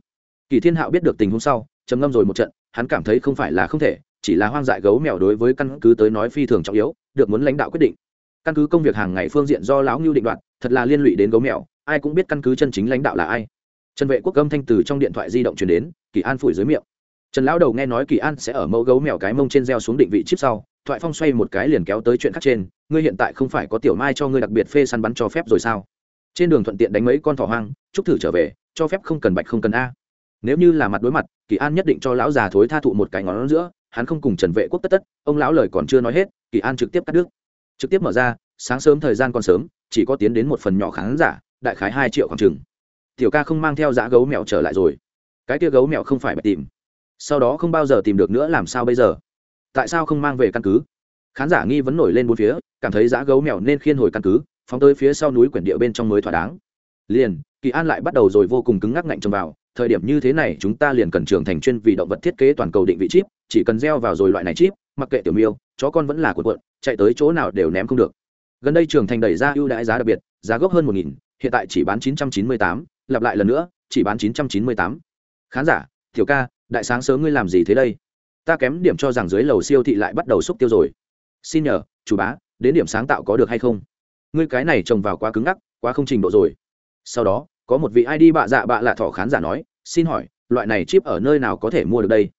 Kỳ thiên hạo biết được tình huống sau, trầm ngâm rồi một trận, hắn cảm thấy không phải là không thể, chỉ là hoang dại gấu mèo đối với căn cứ tới nói phi thường trọng yếu, được muốn lãnh đạo quyết định căn cứ công việc hàng ngày phương diện do lão ngưu định đoạt, thật là liên lụy đến gấu mèo, ai cũng biết căn cứ chân chính lãnh đạo là ai. Trần vệ quốc âm thanh từ trong điện thoại di động chuyển đến, kỳ an phủi dưới miệng. Trần lão đầu nghe nói kỳ an sẽ ở mẫu gấu mèo cái mông trên reo xuống định vị chip sau, thoại phong xoay một cái liền kéo tới chuyện khác trên, ngươi hiện tại không phải có tiểu mai cho ngươi đặc biệt phê săn bắn cho phép rồi sao? Trên đường thuận tiện đánh mấy con thỏ hoang, chúc thử trở về, cho phép không cần bạch không cần a. Nếu như là mặt đối mặt, kỳ an nhất định cho lão già thối tha thụ một cái ngón giữa, hắn không cùng trần vệ quốc tất tất, ông lão lời còn chưa nói hết, kỳ an trực tiếp cắt đứt trực tiếp mở ra, sáng sớm thời gian còn sớm, chỉ có tiến đến một phần nhỏ khán giả, đại khái hai triệu khoảng chừng. Tiểu ca không mang theo dã gấu mèo trở lại rồi. Cái kia gấu mèo không phải bạch tìm. Sau đó không bao giờ tìm được nữa, làm sao bây giờ? Tại sao không mang về căn cứ? Khán giả nghi vấn nổi lên bốn phía, cảm thấy dã gấu mèo nên khiên hồi căn cứ, phóng tới phía sau núi quyển địa bên trong mới thỏa đáng. Liền, kỳ an lại bắt đầu rồi vô cùng cứng ngắc ngạnh trầm vào, thời điểm như thế này chúng ta liền cần trưởng thành chuyên vì động vật thiết kế toàn cầu định vị chip, chỉ cần gieo vào rồi loại này chip, mặc kệ tiểu miêu, chó con vẫn là cuộn cuộn chạy tới chỗ nào đều ném không được. Gần đây trưởng thành đẩy ra ưu đãi giá đặc biệt, giá gốc hơn một nghìn, hiện tại chỉ bán chín trăm chín mươi tám, lặp lại lần nữa, chỉ bán chín trăm chín mươi tám. Khán giả, tiểu ca, đại sáng sớm ngươi làm gì thế đây? Ta kém điểm cho rằng dưới lầu siêu thị lại bắt đầu xúc tiêu rồi. Xin nhờ, chủ bá, đến điểm sáng tạo có được hay không? Ngươi cái này trồng vào quá cứng ngắc, quá không trình độ rồi. Sau đó, có một vị id bạ dạ bạ lạ thỏ khán giả nói, xin hỏi, loại này chip ở nơi nào có thể mua được đây?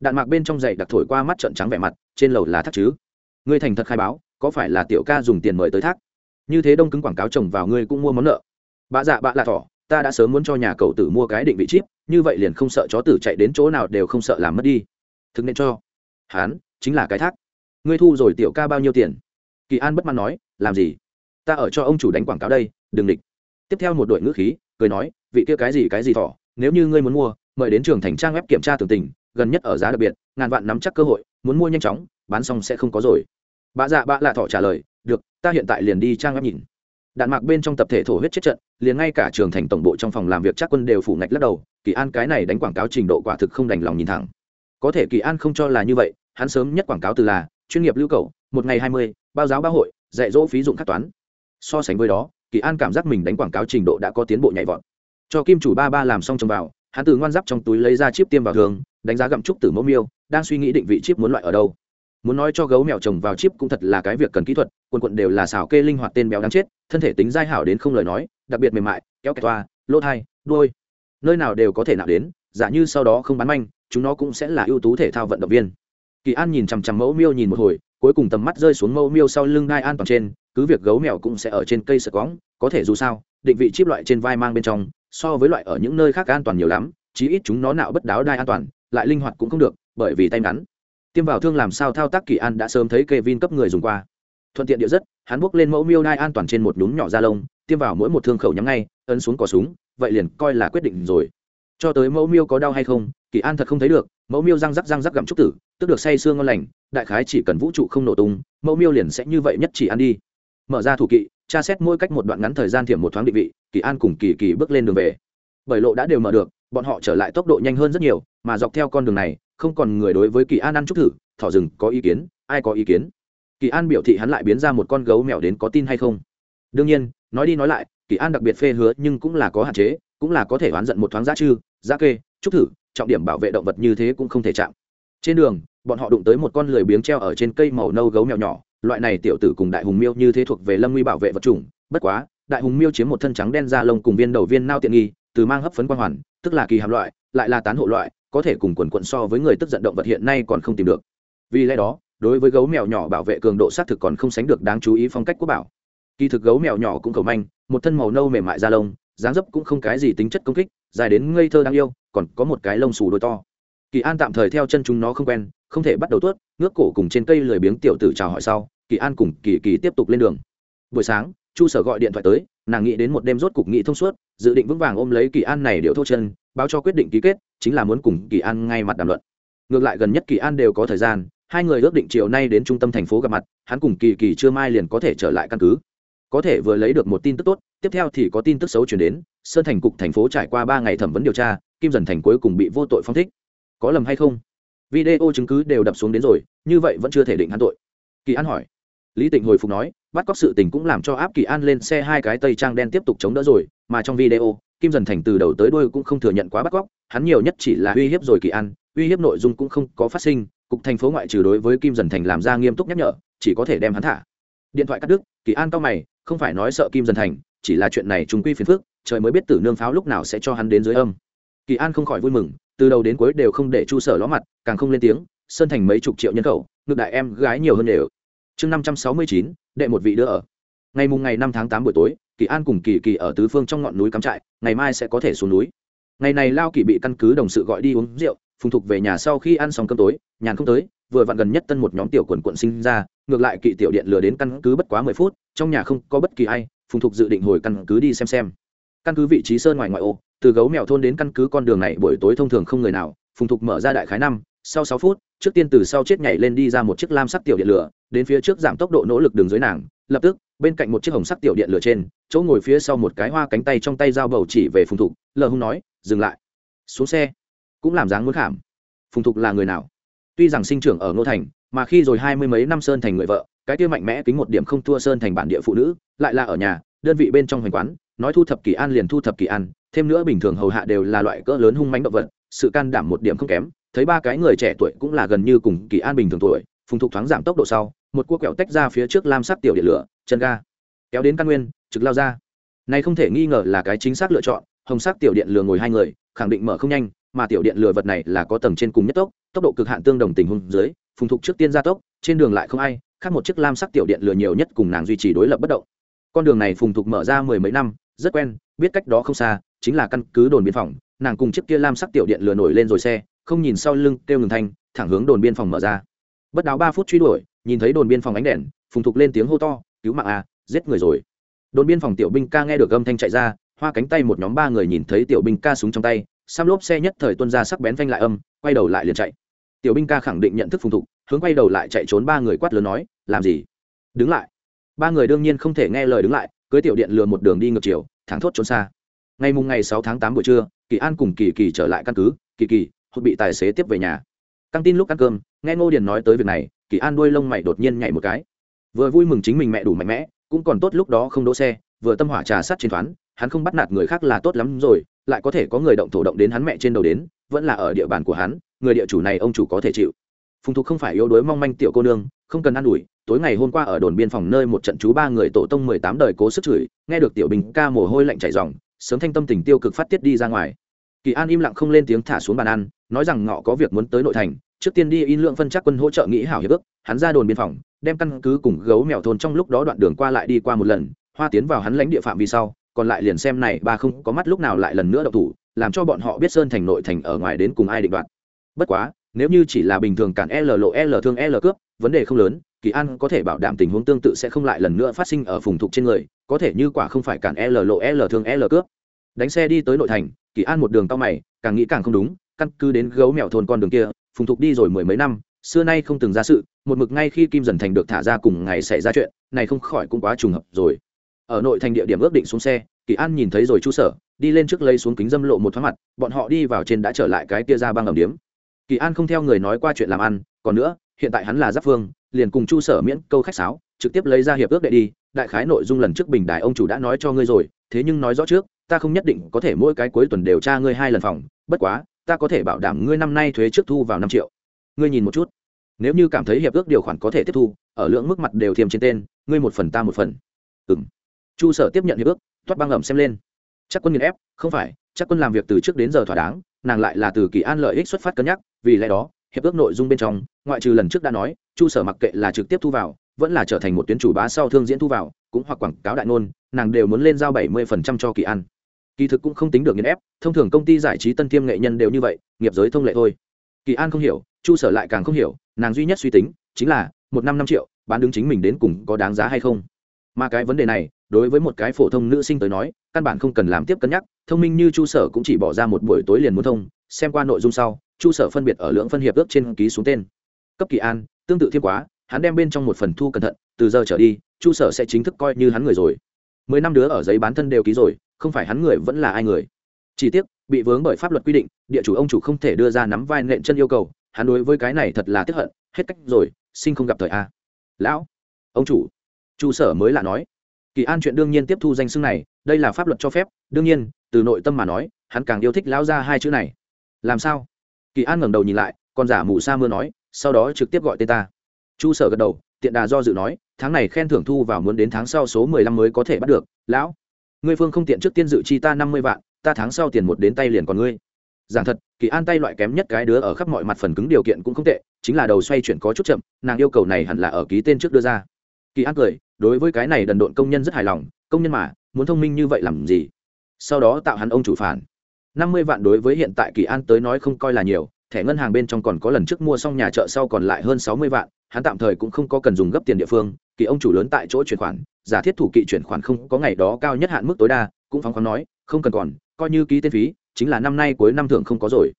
Đạn mạc bên trong giày đặc thổi qua mắt trận trắng vẻ mặt, trên lầu là thắt chứ? Ngươi thành thật khai báo, có phải là tiểu ca dùng tiền mời tới thác? Như thế đông cứng quảng cáo trồng vào ngươi cũng mua món nợ. Bạ dạ bạ lạ thỏ, ta đã sớm muốn cho nhà cậu tử mua cái định vị chip, như vậy liền không sợ chó tử chạy đến chỗ nào đều không sợ làm mất đi. Thực nên cho. Hán, chính là cái thác. Ngươi thu rồi tiểu ca bao nhiêu tiền? Kỳ an bất mãn nói, làm gì? Ta ở cho ông chủ đánh quảng cáo đây, đừng địch. Tiếp theo một đội ngữ khí, cười nói, vị kia cái gì cái gì thỏ, nếu như ngươi muốn mua, mời đến trường thành trang web kiểm tra tường tình, gần nhất ở giá đặc biệt, ngàn vạn nắm chắc cơ hội muốn mua nhanh chóng, bán xong sẽ không có rồi. Bà dạ bạ lạ thọ trả lời, được, ta hiện tại liền đi trang web nhìn. Đạn mạc bên trong tập thể thổ huyết chết trận, liền ngay cả trường thành tổng bộ trong phòng làm việc chắc quân đều phủ ngạch lắc đầu, kỳ an cái này đánh quảng cáo trình độ quả thực không đành lòng nhìn thẳng. Có thể kỳ an không cho là như vậy, hắn sớm nhất quảng cáo từ là, chuyên nghiệp lưu cầu, một ngày hai mươi, bao giáo báo hội, dạy dỗ phí dụng khắc toán. So sánh với đó, kỳ an cảm giác mình đánh quảng cáo trình độ đã có tiến bộ nhảy vọt. Cho kim chủ ba ba làm xong trồng vào, hắn từ ngoan giáp trong túi lấy ra chip tiêm vào thường đánh giá gặm trúc từ mẫu miêu, đang suy nghĩ định vị chip muốn loại ở đâu. Muốn nói cho gấu mèo trồng vào chip cũng thật là cái việc cần kỹ thuật, quần quận đều là xào kê linh hoạt tên béo đáng chết, thân thể tính dai hảo đến không lời nói, đặc biệt mềm mại, kéo kẹt toa, lỗ thai đôi nơi nào đều có thể nào đến, giả như sau đó không bán manh, chúng nó cũng sẽ là ưu tú thể thao vận động viên. Kỳ an nhìn chằm chằm mẫu miêu nhìn một hồi, cuối cùng tầm mắt rơi xuống mẫu miêu sau lưng đai an toàn trên, cứ việc gấu mèo cũng sẽ ở trên cây sợ cóng có thể dù sao, định vị chip loại trên vai mang bên trong, so với loại ở những nơi khác an toàn nhiều lắm, chí ít chúng nó nạo bất đáo đai an toàn lại linh hoạt cũng không được, bởi vì tay ngắn. Tiêm vào thương làm sao thao tác kỳ an đã sớm thấy Kevin cấp người dùng qua. Thuận tiện địa rất, hắn bước lên mẫu miêu đai an toàn trên một nhún nhỏ da lông, tiêm vào mỗi một thương khẩu nhắm ngay, ấn xuống cò súng, vậy liền coi là quyết định rồi. Cho tới mẫu miêu có đau hay không, kỳ an thật không thấy được, mẫu miêu răng rắc răng rắc gặm trúc tử, tức được say xương ngon lành, đại khái chỉ cần vũ trụ không nổ tung, mẫu miêu liền sẽ như vậy nhất chỉ ăn đi. Mở ra thủ kỵ, tra xét mỗi cách một đoạn ngắn thời gian thiểm một thoáng định vị, kỳ an cùng kỳ kỳ bước lên đường về. Bởi lộ đã đều mở được bọn họ trở lại tốc độ nhanh hơn rất nhiều, mà dọc theo con đường này, không còn người đối với kỳ an ăn trúc thử, thỏ rừng có ý kiến, ai có ý kiến? Kỳ an biểu thị hắn lại biến ra một con gấu mèo đến có tin hay không? Đương nhiên, nói đi nói lại, kỳ an đặc biệt phê hứa nhưng cũng là có hạn chế, cũng là có thể oán giận một thoáng giá chư giá kê trúc thử, trọng điểm bảo vệ động vật như thế cũng không thể chạm. Trên đường, bọn họ đụng tới một con lười biếng treo ở trên cây màu nâu gấu mèo nhỏ, loại này tiểu tử cùng đại hùng miêu như thế thuộc về lâm nguy bảo vệ vật chủng, bất quá, đại hùng miêu chiếm một thân trắng đen da lông cùng viên đầu viên nao tiện nghi, từ mang hấp phấn quang hoàn tức là kỳ hàm loại, lại là tán hộ loại, có thể cùng quần quận so với người tức giận động vật hiện nay còn không tìm được. Vì lẽ đó, đối với gấu mèo nhỏ bảo vệ cường độ xác thực còn không sánh được đáng chú ý phong cách quốc bảo. Kỳ thực gấu mèo nhỏ cũng cầu manh, một thân màu nâu mềm mại da lông, dáng dấp cũng không cái gì tính chất công kích, dài đến ngây thơ đáng yêu, còn có một cái lông xù đôi to. Kỳ an tạm thời theo chân chúng nó không quen, không thể bắt đầu tuốt, ngước cổ cùng trên cây lười biếng tiểu tử chào hỏi sau, kỳ an cùng kỳ kỳ tiếp tục lên đường. Buổi sáng chu sở gọi điện thoại tới, nàng nghĩ đến một đêm rốt cục nghị thông suốt, dự định vững vàng ôm lấy kỳ an này điệu thô chân, báo cho quyết định ký kết, chính là muốn cùng kỳ an ngay mặt đàm luận. Ngược lại gần nhất kỳ an đều có thời gian, hai người ước định chiều nay đến trung tâm thành phố gặp mặt, hắn cùng kỳ kỳ chưa mai liền có thể trở lại căn cứ. Có thể vừa lấy được một tin tức tốt, tiếp theo thì có tin tức xấu chuyển đến, sơn thành cục thành phố trải qua ba ngày thẩm vấn điều tra, kim dần thành cuối cùng bị vô tội phong thích. Có lầm hay không? Video chứng cứ đều đập xuống đến rồi, như vậy vẫn chưa thể định hắn tội. Kỳ an hỏi. Lý tịnh hồi phục nói bắt cóc sự tình cũng làm cho áp kỳ an lên xe hai cái tây trang đen tiếp tục chống đỡ rồi, mà trong video, kim dần thành từ đầu tới đuôi cũng không thừa nhận quá bắt cóc, hắn nhiều nhất chỉ là uy hiếp rồi kỳ an, uy hiếp nội dung cũng không có phát sinh, cục thành phố ngoại trừ đối với kim dần thành làm ra nghiêm túc nhắc nhở, chỉ có thể đem hắn thả. Điện thoại cắt đứt, kỳ an cao mày, không phải nói sợ kim dần thành, chỉ là chuyện này chúng quy phiền phức, trời mới biết tử nương pháo lúc nào sẽ cho hắn đến dưới âm. Kỳ an không khỏi vui mừng, từ đầu đến cuối đều không để chu sở ló mặt, càng không lên tiếng, sơn thành mấy chục triệu nhân khẩu, ngược đại em gái nhiều hơn đều chương năm trăm sáu mươi chín, đệ một vị đưa ở. Ngày mùng ngày năm tháng tám buổi tối, kỳ an cùng kỳ kỳ ở tứ phương trong ngọn núi cắm trại, ngày mai sẽ có thể xuống núi. Ngày này lao kỳ bị căn cứ đồng sự gọi đi uống rượu, phùng thục về nhà sau khi ăn xong cơm tối, nhàn không tới, vừa vặn gần nhất tân một nhóm tiểu quần quận sinh ra, ngược lại kỵ tiểu điện lừa đến căn cứ bất quá mười phút, trong nhà không có bất kỳ ai, phùng thục dự định hồi căn cứ đi xem xem. Căn cứ vị trí sơn ngoài ngoại ô, từ gấu mèo thôn đến căn cứ con đường này buổi tối thông thường không người nào, phùng thục mở ra đại khái năm, sau sáu phút trước tiên từ sau chết nhảy lên đi ra một chiếc lam sắc tiểu điện lửa, đến phía trước giảm tốc độ nỗ lực đường dưới nàng, lập tức, bên cạnh một chiếc hồng sắc tiểu điện lửa trên, chỗ ngồi phía sau một cái hoa cánh tay trong tay dao bầu chỉ về phùng thục, lờ hung nói, dừng lại. Xuống xe. Cũng làm dáng muốn khảm. Phùng thục là người nào? Tuy rằng sinh trưởng ở ngô thành, mà khi rồi hai mươi mấy năm sơn thành người vợ, cái kia mạnh mẽ kính một điểm không thua sơn thành bản địa phụ nữ, lại là ở nhà, đơn vị bên trong hoành quán, nói thu thập kỳ an liền thu thập kỳ an, thêm nữa bình thường hầu hạ đều là loại cỡ lớn hung mánh động vật sự can đảm một điểm không kém, thấy ba cái người trẻ tuổi cũng là gần như cùng kỳ an bình thường tuổi, phùng thục thoáng giảm tốc độ sau, một cua kẹo tách ra phía trước lam sắc tiểu điện lửa, chân ga, kéo đến căn nguyên, trực lao ra. Này không thể nghi ngờ là cái chính xác lựa chọn, hồng sắc tiểu điện lửa ngồi hai người, khẳng định mở không nhanh, mà tiểu điện lửa vật này là có tầng trên cùng nhất tốc tốc độ cực hạn tương đồng tình huống dưới, phùng thục trước tiên ra tốc, trên đường lại không ai, khác một chiếc lam sắc tiểu điện lửa nhiều nhất cùng nàng duy trì đối lập bất động. Con đường này phùng thục mở ra mười mấy năm, rất quen, biết cách đó không xa, chính là căn cứ đồn biên phòng nàng cùng chiếc kia lam sắc tiểu điện lửa nổi lên rồi xe, không nhìn sau lưng, kêu ngừng thanh, thẳng hướng đồn biên phòng mở ra. Bất đáo ba phút truy đuổi, nhìn thấy đồn biên phòng ánh đèn, phùng thục lên tiếng hô to, cứu mạng a giết người rồi. Đồn biên phòng tiểu binh ca nghe được âm thanh chạy ra, hoa cánh tay một nhóm ba người nhìn thấy tiểu binh ca súng trong tay sam lốp xe nhất thời tuân ra sắc bén phanh lại âm, quay đầu lại liền chạy. Tiểu binh ca khẳng định nhận thức phùng thục, hướng quay đầu lại chạy trốn ba người quát lớn nói, làm gì? Đứng lại. Ba người đương nhiên không thể nghe lời đứng lại, cưới tiểu điện lừa một đường đi ngược chiều, thẳng thốt trốn xa. Ngày mùng ngày sáu tháng tám buổi trưa kỳ an cùng kỳ kỳ trở lại căn cứ, kỳ kỳ, hụt bị tài xế tiếp về nhà. Căng tin lúc ăn cơm, nghe ngô điền nói tới việc này, kỳ an đuôi lông mày đột nhiên nhảy một cái. Vừa vui mừng chính mình mẹ đủ mạnh mẽ, cũng còn tốt lúc đó không đỗ xe, vừa tâm hỏa trà sát trên thoáng, hắn không bắt nạt người khác là tốt lắm rồi, lại có thể có người động thổ động đến hắn mẹ trên đầu đến, vẫn là ở địa bàn của hắn, người địa chủ này ông chủ có thể chịu. Phùng thục không phải yếu đuối mong manh tiểu cô nương, không cần ă n ủi, tối ngày hôm qua ở đồn biên phòng nơi một trận chú ba người tổ tông mười tám đời cố sức chửi, nghe được tiểu bình ca mồ hôi lạnh chảy dòng sớm thanh tâm tình tiêu cực phát tiết đi ra ngoài. Kỳ an im lặng không lên tiếng thả xuống bàn ăn, nói rằng ngọ có việc muốn tới nội thành, trước tiên đi in lượng phân chắc quân hỗ trợ nghĩ hảo hiệp ước, hắn ra đồn biên phòng, đem căn cứ cùng gấu mèo thôn trong lúc đó đoạn đường qua lại đi qua một lần, hoa tiến vào hắn lãnh địa phạm vì sau, còn lại liền xem này ba không có mắt lúc nào lại lần nữa đậu thủ, làm cho bọn họ biết sơn thành nội thành ở ngoài đến cùng ai định đoạt. Bất quá, nếu như chỉ là bình thường cản l lộ l thương l cướp, vấn đề không lớn, kỳ an có thể bảo đảm tình huống tương tự sẽ không lại lần nữa phát sinh ở phùng thục trên người có thể như quả không phải cản l lộ l thương l cướp. Đánh xe đi tới nội thành, kỳ an một đường tao mày, càng nghĩ càng không đúng, căn cứ đến gấu mèo thôn con đường kia, phùng thục đi rồi mười mấy năm, xưa nay không từng ra sự, một mực ngay khi kim dần thành được thả ra cùng ngày xảy ra chuyện, này không khỏi cũng quá trùng hợp rồi. Ở nội thành địa điểm ước định xuống xe, kỳ an nhìn thấy rồi chu sở, đi lên trước lấy xuống kính dâm lộ một thoáng mặt, bọn họ đi vào trên đã trở lại cái tia ra băng ẩm điếm. Kỳ an không theo người nói qua chuyện làm ăn, còn nữa, hiện tại hắn là giáp phương, liền cùng chu sở miễn câu khách sáo trực tiếp lấy ra hiệp ước đệ đi, đại khái nội dung lần trước bình đài ông chủ đã nói cho ngươi rồi, thế nhưng nói rõ trước, ta không nhất định có thể mỗi cái cuối tuần đều tra ngươi hai lần phòng, bất quá, ta có thể bảo đảm ngươi năm nay thuế trước thu vào năm triệu. Ngươi nhìn một chút. Nếu như cảm thấy hiệp ước điều khoản có thể tiếp thu, ở lượng mức mặt đều thiềm trên tên, ngươi một phần ta một phần. Ừ m chu sở tiếp nhận hiệp ước thoát băng ẩm xem lên. Chắc quân nghiền ép, không phải, chắc quân làm việc từ trước đến giờ thỏa đáng, nàng lại là từ kỳ an lợi ích xuất phát cân nhắc, vì lẽ đó hiệp ước nội dung bên trong, ngoại trừ lần trước đã nói, chu sở mặc kệ là trực tiếp thu vào, vẫn là trở thành một tuyến chủ bá sau thương diễn thu vào, cũng hoặc quảng cáo đại ngôn, nàng đều muốn lên giao bảy mươi phần trăm cho kỳ an. Kỳ thực cũng không tính được nghiên ép, thông thường công ty giải trí tân tiêm nghệ nhân đều như vậy, nghiệp giới thông lệ thôi. Kỳ an không hiểu, chu sở lại càng không hiểu, nàng duy nhất suy tính, chính là, một năm năm triệu, bán đứng chính mình đến cùng có đáng giá hay không? Mà cái vấn đề này, đối với một cái phổ thông nữ sinh tới nói, căn bản không cần làm tiếp cân nhắc, thông minh như chu sở cũng chỉ bỏ ra một buổi tối liền muốn thông, xem qua nội dung sau chu sở phân biệt ở lượng phân hiệp ước trên ký xuống tên. Cấp kỳ an, tương tự thêm quá, hắn đem bên trong một phần thu cẩn thận, từ giờ trở đi, chu sở sẽ chính thức coi như hắn người rồi. Mười năm đứa ở giấy bán thân đều ký rồi, không phải hắn người vẫn là ai người. Chỉ tiếc, bị vướng bởi pháp luật quy định, địa chủ ông chủ không thể đưa ra nắm vai nện chân yêu cầu, hắn đối với cái này thật là tiếp hận, hết cách rồi, sinh không gặp thời a. Lão, ông chủ, chu sở mới là nói. Kỳ an chuyện đương nhiên tiếp thu danh xưng này, đây là pháp luật cho phép, đương nhiên, từ nội tâm mà nói, hắn càng yêu thích lão gia hai chữ này. Làm sao? Kỳ an ngẩng đầu nhìn lại còn giả mù sa mưa nói, sau đó trực tiếp gọi tên ta. Chu sở gật đầu, tiện đà do dự nói, tháng này khen thưởng thu vào muốn đến tháng sau số mười lăm mới có thể bắt được, lão. Ngươi phương không tiện trước tiên dự chi ta năm mươi vạn, ta tháng sau tiền một đến tay liền còn ngươi. Giảng thật, kỳ an tay loại kém nhất cái đứa ở khắp mọi mặt phần cứng điều kiện cũng không tệ, chính là đầu xoay chuyển có chút chậm, nàng yêu cầu này hẳn là ở ký tên trước đưa ra. Kỳ an cười, đối với cái này đần độn công nhân rất hài lòng, công nhân mà, muốn thông minh như vậy làm gì? Sau đó tạo hắn ông chủ phản năm mươi vạn đối với hiện tại kỳ an tới nói không coi là nhiều, thẻ ngân hàng bên trong còn có lần trước mua xong nhà chợ sau còn lại hơn sáu mươi vạn, hắn tạm thời cũng không có cần dùng gấp tiền địa phương, kỳ ông chủ lớn tại chỗ chuyển khoản, giả thiết thủ kỵ chuyển khoản không có ngày đó cao nhất hạn mức tối đa, cũng phóng khoáng nói, không cần còn, coi như ký tên phí, chính là năm nay cuối năm thưởng không có rồi.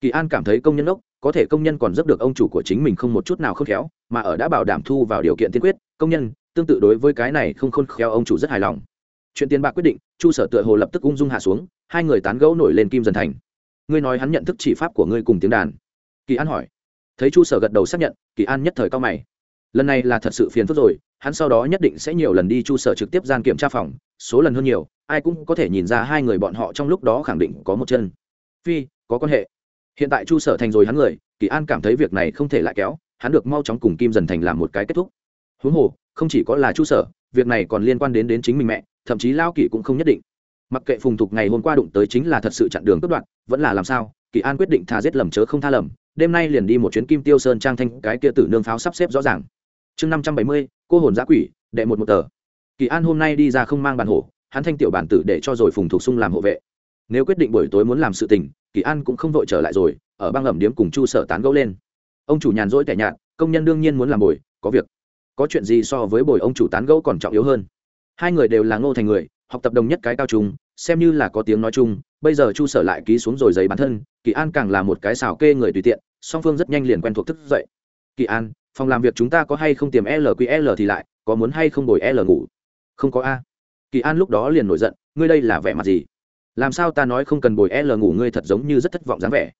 Kỳ an cảm thấy công nhân ốc, có thể công nhân còn giúp được ông chủ của chính mình không một chút nào không khéo, mà ở đã bảo đảm thu vào điều kiện tiên quyết, công nhân, tương tự đối với cái này không khôn khéo ông chủ rất hài lòng. Chuyện tiền bạc quyết định, chu sở tựa hồ lập tức ung dung hạ xuống hai người tán gẫu nổi lên kim dần thành. Ngươi nói hắn nhận thức chỉ pháp của ngươi cùng tiếng đàn. Kỳ an hỏi. Thấy chu sở gật đầu xác nhận, kỳ an nhất thời cao mày. Lần này là thật sự phiền phức rồi, hắn sau đó nhất định sẽ nhiều lần đi chu sở trực tiếp gian kiểm tra phòng, số lần hơn nhiều, ai cũng có thể nhìn ra hai người bọn họ trong lúc đó khẳng định có một chân. Phi, có quan hệ. Hiện tại chu sở thành rồi hắn người, kỳ an cảm thấy việc này không thể lại kéo, hắn được mau chóng cùng kim dần thành làm một cái kết thúc. Huống hồ, không chỉ có là chu sở, việc này còn liên quan đến đến chính mình mẹ, thậm chí lao kỳ cũng không nhất định mặc kệ phùng thục ngày hôm qua đụng tới chính là thật sự chặn đường cướp đoạn vẫn là làm sao, kỳ an quyết định thà giết lầm chớ không tha lầm, đêm nay liền đi một chuyến kim tiêu sơn trang thanh, cái kia tử nương pháo sắp xếp rõ ràng. Chương năm trăm bảy mươi, cô hồn giã quỷ, đệ một một tờ. Kỳ an hôm nay đi ra không mang bàn hổ, hắn thanh tiểu bản tử để cho rồi phùng thục sung làm hộ vệ. Nếu quyết định buổi tối muốn làm sự tình, kỳ an cũng không vội trở lại rồi, ở băng ẩm điếm cùng chu sở tán gẫu lên. Ông chủ nhàn rỗi tẻ nhạt, công nhân đương nhiên muốn làm bồi, có việc. Có chuyện gì so với bồi ông chủ tán gẫu còn trọng yếu hơn. Hai người đều là ngô thành người, học tập đồng nhất cái cao trung xem như là có tiếng nói chung, bây giờ chu sở lại ký xuống rồi giấy bản thân, kỳ an càng là một cái xào kê người tùy tiện, song phương rất nhanh liền quen thuộc thức dậy. Kỳ an, phòng làm việc chúng ta có hay không tìm lql thì lại, có muốn hay không đổi l ngủ? Không có a. Kỳ an lúc đó liền nổi giận, ngươi đây là vẻ mặt gì? Làm sao ta nói không cần bồi l ngủ, ngươi thật giống như rất thất vọng dáng vẻ.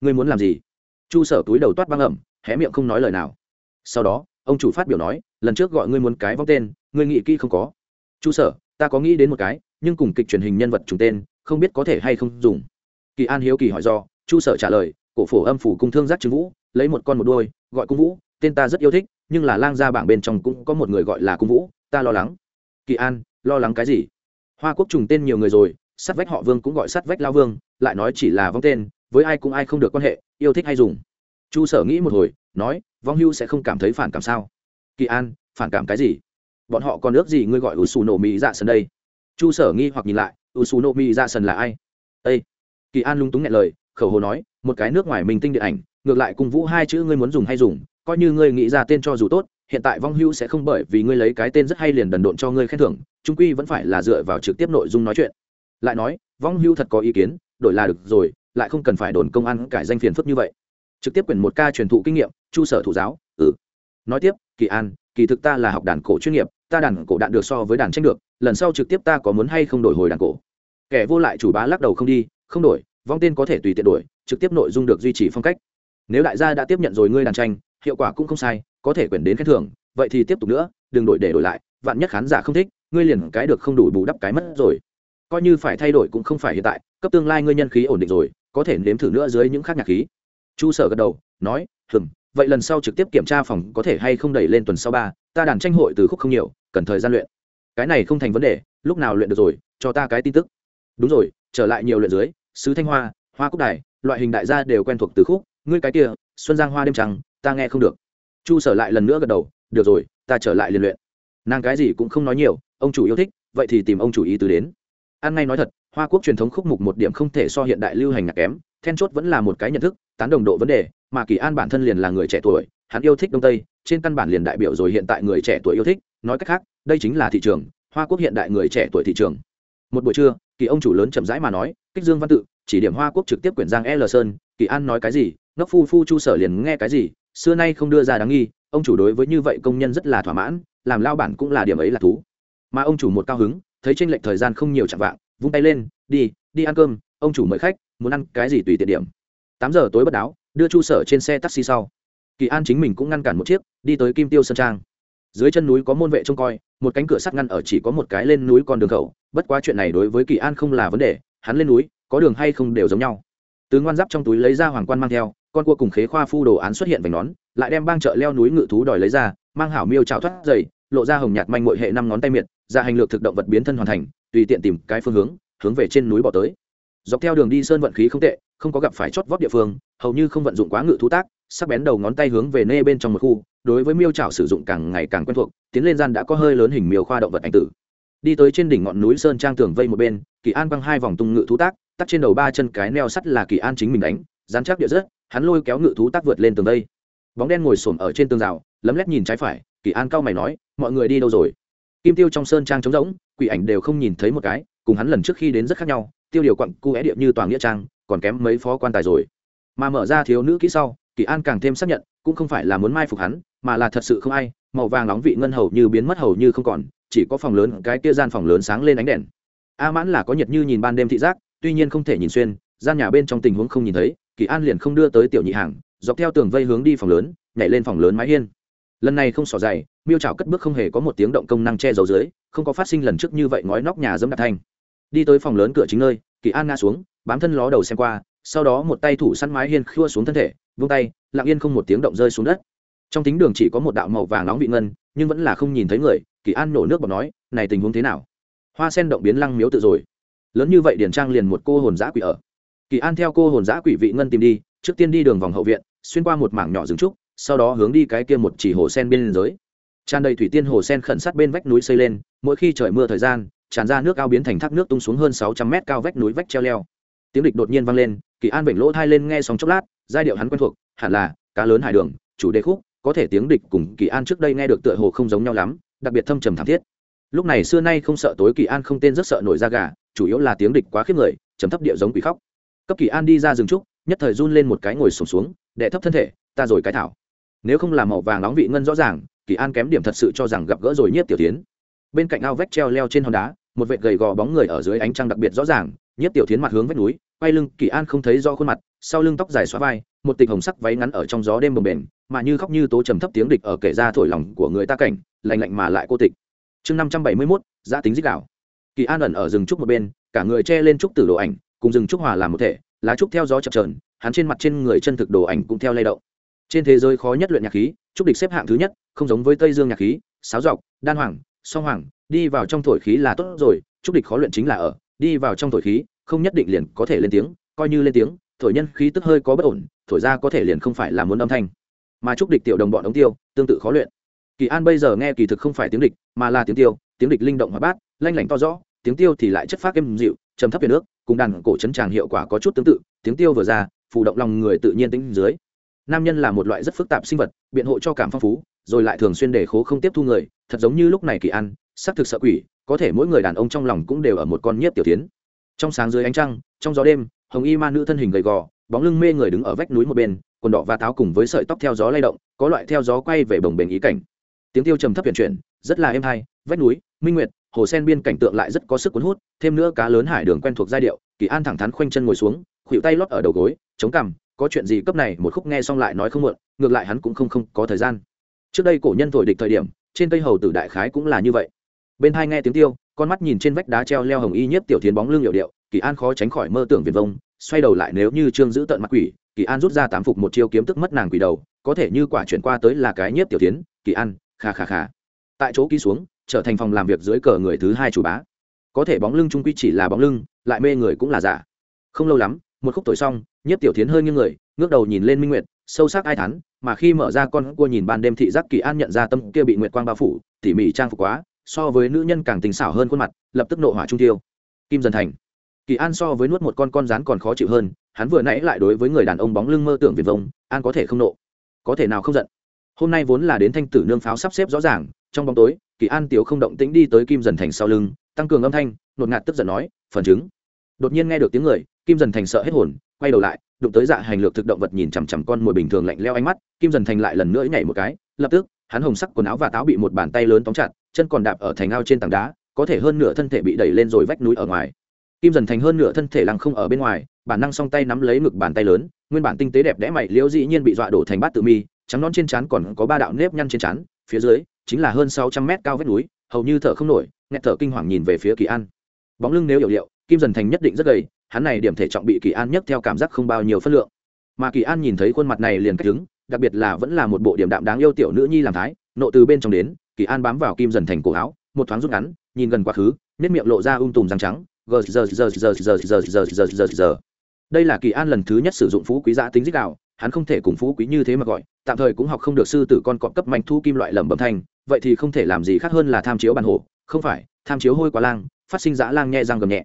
Ngươi muốn làm gì? Chu sở túi đầu toát băng ẩm, hé miệng không nói lời nào. Sau đó, ông chủ phát biểu nói, lần trước gọi ngươi muốn cái vong tên, ngươi nghĩ kỹ không có. Chu sở, ta có nghĩ đến một cái nhưng cùng kịch truyền hình nhân vật trùng tên, không biết có thể hay không dùng. Kỳ an hiếu kỳ hỏi do, chu sở trả lời, cổ phổ âm phủ cung thương giác trứng vũ, lấy một con một đôi gọi cung vũ, tên ta rất yêu thích, nhưng là lang gia bảng bên trong cũng có một người gọi là cung vũ, ta lo lắng. Kỳ an, lo lắng cái gì? Hoa quốc trùng tên nhiều người rồi, sát vách họ vương cũng gọi sát vách lao vương, lại nói chỉ là vong tên, với ai cũng ai không được quan hệ, yêu thích hay dùng. Chu sở nghĩ một hồi, nói, vong hưu sẽ không cảm thấy phản cảm sao? Kỳ an, phản cảm cái gì? Bọn họ còn ước gì ngươi gọi u su nổ mỹ dạ sân đây? Chu sở nghi hoặc nhìn lại u su nổ mi ra sân là ai? Ây kỳ an lung túng nghẹn lời, khẩu hồ nói, một cái nước ngoài mình tinh điện ảnh, ngược lại cùng vũ hai chữ ngươi muốn dùng hay dùng, coi như ngươi nghĩ ra tên cho dù tốt, hiện tại vong hưu sẽ không bởi vì ngươi lấy cái tên rất hay liền đần độn cho ngươi khen thưởng trung quy vẫn phải là dựa vào trực tiếp nội dung nói chuyện. Lại nói, vong hưu thật có ý kiến, đổi là được rồi, lại không cần phải đồn công an cải danh phiền phức như vậy. Trực tiếp quyển một ca truyền thụ kinh nghiệm, chu sở thủ giáo ừ. Nói tiếp, kỳ an, kỳ thực ta là học đàn cổ chuyên nghiệp ta đàn cổ đạn được so với đàn tranh được, lần sau trực tiếp ta có muốn hay không đổi hồi đàn cổ? Kẻ vô lại chủ bá lắc đầu không đi, không đổi, vong tên có thể tùy tiện đổi, trực tiếp nội dung được duy trì phong cách. Nếu đại gia đã tiếp nhận rồi ngươi đàn tranh, hiệu quả cũng không sai, có thể quyển đến khen thưởng, vậy thì tiếp tục nữa, đừng đổi để đổi lại, vạn nhất khán giả không thích, ngươi liền cái được không đủ bù đắp cái mất rồi. Coi như phải thay đổi cũng không phải hiện tại, cấp tương lai ngươi nhân khí ổn định rồi, có thể nếm thử nữa dưới những khác nhạc khí. Chu sở gật đầu, nói hừng vậy lần sau trực tiếp kiểm tra phòng có thể hay không đẩy lên tuần sau ba ta đàn tranh hội từ khúc không nhiều, cần thời gian luyện. Cái này không thành vấn đề, lúc nào luyện được rồi, cho ta cái tin tức. Đúng rồi, trở lại nhiều luyện dưới, sứ thanh hoa hoa cúc đài, loại hình đại gia đều quen thuộc từ khúc, ngươi cái kia, xuân giang hoa đêm trắng ta nghe không được. Chu sở lại lần nữa gật đầu, được rồi, ta trở lại liền luyện. Nàng cái gì cũng không nói nhiều, ông chủ yêu thích, vậy thì tìm ông chủ ý tứ đến. Ăn ngay nói thật, hoa quốc truyền thống khúc mục một điểm không thể so hiện đại lưu hành ngạc kém, then chốt vẫn là một cái nhận thức, tán đồng độ vấn đề, mà kỳ an bản thân liền là người trẻ tuổi, hắn yêu thích đông tây trên căn bản liền đại biểu rồi hiện tại người trẻ tuổi yêu thích, nói cách khác, đây chính là thị trường, hoa quốc hiện đại người trẻ tuổi thị trường. Một buổi trưa, kỳ ông chủ lớn chậm rãi mà nói, kích dương văn tự, chỉ điểm hoa quốc trực tiếp quyển giang l sơn kỳ an nói cái gì, ngốc phu phu chu sở liền nghe cái gì, xưa nay không đưa ra đáng nghi, ông chủ đối với như vậy công nhân rất là thỏa mãn, làm lao bản cũng là điểm ấy là thú. Mà ông chủ một cao hứng, thấy tranh lệch thời gian không nhiều chạm vạng, vung tay lên, đi đi ăn cơm, ông chủ mời khách, muốn ăn cái gì tùy tiện điểm. Tám giờ tối bất đáo đưa chu sở trên xe taxi sau kỳ an chính mình cũng ngăn cản một chiếc, đi tới kim tiêu sơn trang. Dưới chân núi có môn vệ trông coi, một cánh cửa sắt ngăn ở chỉ có một cái lên núi con đường khẩu, bất quá chuyện này đối với kỳ an không là vấn đề, hắn lên núi, có đường hay không đều giống nhau. Từ ngoan giáp trong túi lấy ra hoàng quan mang theo, con cua cùng khế khoa phu đồ án xuất hiện vành nón, lại đem bang chợ leo núi ngự thú đòi lấy ra, mang hảo miêu trào thoát dày lộ ra hồng nhạt manh mội hệ năm ngón tay miệt, ra hành lược thực động vật biến thân hoàn thành, tùy tiện tìm cái phương hướng hướng về trên núi bỏ tới. Dọc theo đường đi sơn vận khí không tệ, không có gặp phải chót vót địa phương, hầu như không vận dụng quá ngự thú tác sắc bén đầu ngón tay hướng về nê bên trong một khu, đối với miêu trảo sử dụng càng ngày càng quen thuộc, tiến lên gian đã có hơi lớn hình miêu khoa động vật ảnh tử. Đi tới trên đỉnh ngọn núi sơn trang tường vây một bên, kỳ an băng hai vòng tung ngự thú tác tắt trên đầu ba chân cái neo sắt là kỳ an chính mình đánh, dán chắc địa rất hắn lôi kéo ngự thú tác vượt lên tường vây bóng đen ngồi xổm ở trên tường rào, lấm lét nhìn trái phải, kỳ an cao mày nói, mọi người đi đâu rồi? Kim tiêu trong sơn trang trống rỗng, quỷ ảnh đều không nhìn thấy một cái, cùng hắn lần trước khi đến rất khác nhau, tiêu điều quặng cu é điệp như toàn nghĩa trang, còn kém mấy phó quan tài rồi. Mà mở ra thiếu nữ kỹ sau kỳ an càng thêm xác nhận, cũng không phải là muốn mai phục hắn, mà là thật sự không ai, màu vàng nóng vị ngân hầu như biến mất hầu như không còn, chỉ có phòng lớn, cái kia gian phòng lớn sáng lên ánh đèn. A mãn là có nhiệt như nhìn ban đêm thị giác, tuy nhiên không thể nhìn xuyên, gian nhà bên trong tình huống không nhìn thấy, kỳ an liền không đưa tới tiểu nhị hàng, dọc theo tường vây hướng đi phòng lớn, nhảy lên phòng lớn mái hiên. Lần này không xỏ dày, miêu trào cất bước không hề có một tiếng động công năng che giấu dưới, không có phát sinh lần trước như vậy ngói nóc nhà dẫm đạp thanh. Đi tới phòng lớn cửa chính nơi, kỳ an ngã xuống, bám thân ló đầu xem qua sau đó một tay thủ săn mái hiên khua xuống thân thể, vung tay, lặng yên không một tiếng động rơi xuống đất. Trong tính đường chỉ có một đạo màu vàng nóng vị ngân, nhưng vẫn là không nhìn thấy người, kỳ an nổ nước bọt nói, này tình huống thế nào? Hoa sen động biến lăng miếu tự rồi. Lớn như vậy điển trang liền một cô hồn giã quỷ ở. Kỳ an theo cô hồn giã quỷ vị ngân tìm đi, trước tiên đi đường vòng hậu viện, xuyên qua một mảng nhỏ rừng trúc, sau đó hướng đi cái kia một chỉ hồ sen bên giới tràn đầy thủy tiên hồ sen khẩn sát bên vách núi xây lên, mỗi khi trời mưa thời gian, tràn ra nước ao biến thành thác nước tung xuống hơn sáu trăm mét cao vách núi vách treo leo tiếng địch đột nhiên vang lên, kỳ an bệnh lỗ thai lên nghe sóng chốc lát, giai điệu hắn quen thuộc, hẳn là, cá lớn hải đường, chủ đề khúc, có thể tiếng địch cùng kỳ an trước đây nghe được tựa hồ không giống nhau lắm, đặc biệt thâm trầm thảm thiết. Lúc này xưa nay không sợ tối kỳ an không tên rất sợ nổi da gà, chủ yếu là tiếng địch quá khiếp người chấm thấp điệu giống quỷ khóc. Cấp kỳ an đi ra rừng trúc, nhất thời run lên một cái ngồi sổm xuống, đệ thấp thân thể, ta rồi cái thảo. Nếu không làm màu vàng nóng vị ngân rõ ràng, kỳ an kém điểm thật sự cho rằng gặp gỡ rồi nhiếp tiểu tiến. Bên cạnh ao vách treo leo trên hòn đá, một vệt gầy gò bóng người ở dưới ánh trăng đặc biệt rõ ràng nhiếp tiểu thiến mặt hướng vách núi, quay lưng, kỳ an không thấy do khuôn mặt, sau lưng tóc dài xóa vai, một tịch hồng sắc váy ngắn ở trong gió đêm bồng bềnh, mà như khóc như tố trầm thấp tiếng địch ở kể ra thổi lòng của người ta cảnh, lạnh lạnh mà lại cô tịch. Chương năm trăm bảy mươi mốt, giã tính dích đạo. Kỳ an ẩn ở rừng trúc một bên, cả người che lên trúc tử đồ ảnh, cùng rừng trúc hòa làm một thể, lá trúc theo gió chập trờn hắn trên mặt trên người chân thực đồ ảnh cũng theo lay động. Trên thế giới khó nhất luyện nhạc khí, trúc địch xếp hạng thứ nhất, không giống với tây dương nhạc khí, sáo dọc, đan hoàng, song hoàng, đi vào trong thổi khí là tốt rồi, trúc địch khó luyện chính là ở đi vào trong thổi khí, không nhất định liền có thể lên tiếng, coi như lên tiếng, thổi nhân khí tức hơi có bất ổn, thổi ra có thể liền không phải là muốn âm thanh. Mà chúc địch tiểu đồng bọn ống tiêu, tương tự khó luyện. Kỳ an bây giờ nghe kỳ thực không phải tiếng địch, mà là tiếng tiêu, tiếng địch linh động hóa bát, lanh lảnh to rõ, tiếng tiêu thì lại chất phát êm dịu, trầm thấp về nước, cùng đàn cổ chấn tràng hiệu quả có chút tương tự, tiếng tiêu vừa ra phụ động lòng người tự nhiên tính dưới. Nam nhân là một loại rất phức tạp sinh vật, biện hộ cho cảm phong phú, rồi lại thường xuyên để khố không tiếp thu người, thật giống như lúc này kỳ an xác thực sợ quỷ có thể mỗi người đàn ông trong lòng cũng đều ở một con nhiếp tiểu tiến. Trong sáng dưới ánh trăng, trong gió đêm, hồng y ma nữ thân hình gầy gò, bóng lưng mê người đứng ở vách núi một bên, quần đỏ và táo cùng với sợi tóc theo gió lay động, có loại theo gió quay về bồng bềnh ý cảnh. Tiếng tiêu trầm thấp chuyển chuyển, rất là êm hay, vách núi, minh nguyệt, hồ sen biên cảnh tượng lại rất có sức cuốn hút, thêm nữa cá lớn hải đường quen thuộc giai điệu, kỳ an thẳng thắn khoanh chân ngồi xuống, khuỵu tay lót ở đầu gối, chống cằm, có chuyện gì cấp này, một khúc nghe xong lại nói không muộn, ngược lại hắn cũng không không có thời gian. Trước đây cổ nhân thổi địch thời điểm, trên cây hầu tử đại khái cũng là như vậy bên hai nghe tiếng tiêu, con mắt nhìn trên vách đá treo leo hồng y nhiếp tiểu tiến bóng lưng hiệu điệu, kỳ an khó tránh khỏi mơ tưởng viền vông, xoay đầu lại nếu như trương giữ tận mặt quỷ, kỳ an rút ra tám phục một chiêu kiếm tức mất nàng quỷ đầu, có thể như quả chuyển qua tới là cái nhiếp tiểu tiến kỳ an, kha kha kha. Tại chỗ ký xuống, trở thành phòng làm việc dưới cờ người thứ hai chủ bá. Có thể bóng lưng trung quy chỉ là bóng lưng, lại mê người cũng là giả. Không lâu lắm, một khúc tuổi xong, nhiếp tiểu tiến hơi nghiêng người, ngước đầu nhìn lên minh nguyệt, sâu sắc ai thắn mà khi mở ra con cua nhìn ban đêm thị giác kỳ an nhận ra tâm kia bị nguyệt quang bao phủ, tỉ mỉ trang phục quá so với nữ nhân càng tình xảo hơn khuôn mặt, lập tức nộ hỏa trung tiêu. Kim dần thành. Kỳ an so với nuốt một con con rán còn khó chịu hơn, hắn vừa nãy lại đối với người đàn ông bóng lưng mơ tưởng viền vông, an có thể không nộ. Có thể nào không giận? Hôm nay vốn là đến thanh tử nương pháo sắp xếp rõ ràng, trong bóng tối, kỳ an tiểu không động tĩnh đi tới kim dần thành sau lưng, tăng cường âm thanh, nột ngạt tức giận nói, phần chứng. Đột nhiên nghe được tiếng người, kim dần thành sợ hết hồn, quay đầu lại, đụng tới dạ hành lược thực động vật nhìn chằm chằm con mồi bình thường lạnh leo ánh mắt, kim dần thành lại lần nữa nhảy một cái, lập tức, hắn hồng sắc quần áo và táo bị một bàn tay lớn tóm chặt chân còn đạp ở thành ao trên tảng đá, có thể hơn nửa thân thể bị đẩy lên rồi vách núi ở ngoài. Kim dần thành hơn nửa thân thể lăng không ở bên ngoài, bản năng song tay nắm lấy ngực bàn tay lớn, nguyên bản tinh tế đẹp đẽ mày liễu dĩ nhiên bị dọa đổ thành bát tự mi, trắng non trên trán còn có ba đạo nếp nhăn trên trán, phía dưới chính là hơn sáu trăm mét cao vách núi, hầu như thở không nổi nghẹt thở kinh hoàng nhìn về phía kỳ an. Bóng lưng nếu hiểu liệu, kim dần thành nhất định rất gầy, hắn này điểm thể trọng bị kỳ an nhất theo cảm giác không bao nhiêu phân lượng. Mà kỳ an nhìn thấy khuôn mặt này liền cách đứng, đặc biệt là vẫn là một bộ điểm đạm đáng yêu tiểu nữ nhi làm thái nộ từ bên trong đến kỳ an bám vào kim dần thành cổ áo một thoáng rút ngắn nhìn gần quá khứ nếp miệng lộ ra um tùm răng trắng gờ giờ giờ giờ giờ giờ giờ giờ giờ giờ đây là kỳ an lần thứ nhất sử dụng phú quý giã tính dích đạo hắn không thể cùng phú quý như thế mà gọi tạm thời cũng học không được sư tử con cọp cấp mạnh thu kim loại lẩm bẩm thanh vậy thì không thể làm gì khác hơn là tham chiếu bản hồ không phải tham chiếu hôi quá lang phát sinh dã lang nhẹ răng gầm nhẹ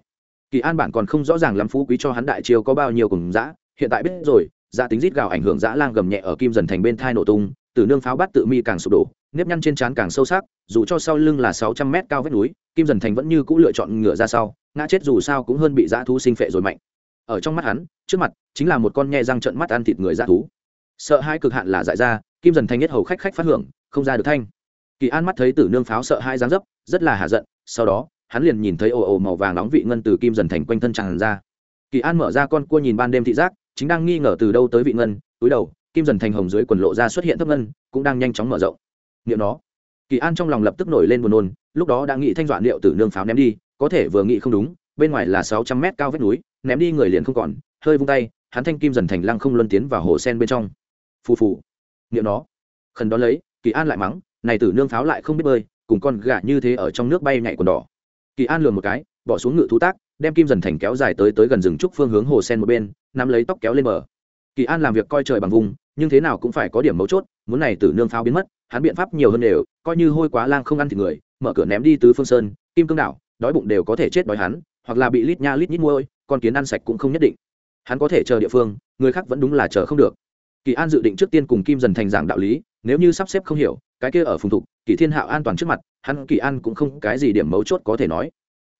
kỳ an bản còn không rõ ràng lắm phú quý cho hắn đại chiếu có bao nhiêu cùng dã hiện tại biết rồi giá tính rít gào ảnh hưởng dã lang gầm nhẹ ở kim dần thành bên thai nổ tung Tử nương pháo bát tự mi càng sụp đổ, nếp nhăn trên trán càng sâu sắc, dù cho sau lưng là sáu trăm mét cao vách núi, kim dần thành vẫn như cũ lựa chọn ngựa ra sau, ngã chết dù sao cũng hơn bị dã thú sinh phệ rồi mạnh. Ở trong mắt hắn, trước mặt chính là một con nhe răng trận mắt ăn thịt người dã thú. Sợ hai cực hạn là dại ra, kim dần thành nhất hầu khách khách phát hưởng, không ra được thanh. Kỳ an mắt thấy tử nương pháo sợ hai dáng dấp, rất là hạ giận, sau đó, hắn liền nhìn thấy ồ ồ màu vàng nóng vị ngân từ kim dần thành quanh thân tràn ra. Kỳ an mở ra con cua nhìn ban đêm thị giác, chính đang nghi ngờ từ đâu tới vị ngân, túi đầu kim dần thành hồng dưới quần lộ ra xuất hiện thấp ngân, cũng đang nhanh chóng mở rộng. Nghiệm nó. Kỳ an trong lòng lập tức nổi lên buồn nôn, lúc đó đã nghĩ thanh dọa liệu tử nương pháo ném đi, có thể vừa nghĩ không đúng, bên ngoài là sáu trăm mét cao vách núi, ném đi người liền không còn, hơi vung tay, hắn thanh kim dần thành lăng không luân tiến vào hồ sen bên trong. Phù phù. Nghiệm nó. Khẩn đó lấy, kỳ an lại mắng, này tử nương pháo lại không biết bơi, cùng con gà như thế ở trong nước bay nhảy quần đỏ. Kỳ an lừa một cái, bỏ xuống ngự thú tác, đem kim dần thành kéo dài tới tới gần rừng trúc phương hướng hồ sen một bên, nắm lấy tóc kéo lên bờ kỳ an làm việc coi trời bằng vùng, nhưng thế nào cũng phải có điểm mấu chốt, muốn này tử nương pháo biến mất, hắn biện pháp nhiều hơn đều, coi như hôi quá lang không ăn thịt người, mở cửa ném đi tứ phương sơn, kim cương đảo, đói bụng đều có thể chết đói hắn, hoặc là bị lít nha lít nhít môi con kiến ăn sạch cũng không nhất định. Hắn có thể chờ địa phương, người khác vẫn đúng là chờ không được. Kỳ an dự định trước tiên cùng kim dần thành giảng đạo lý, nếu như sắp xếp không hiểu, cái kia ở phùng thục, kỳ thiên hạo an toàn trước mặt, hắn kỳ an cũng không cái gì điểm mấu chốt có thể nói.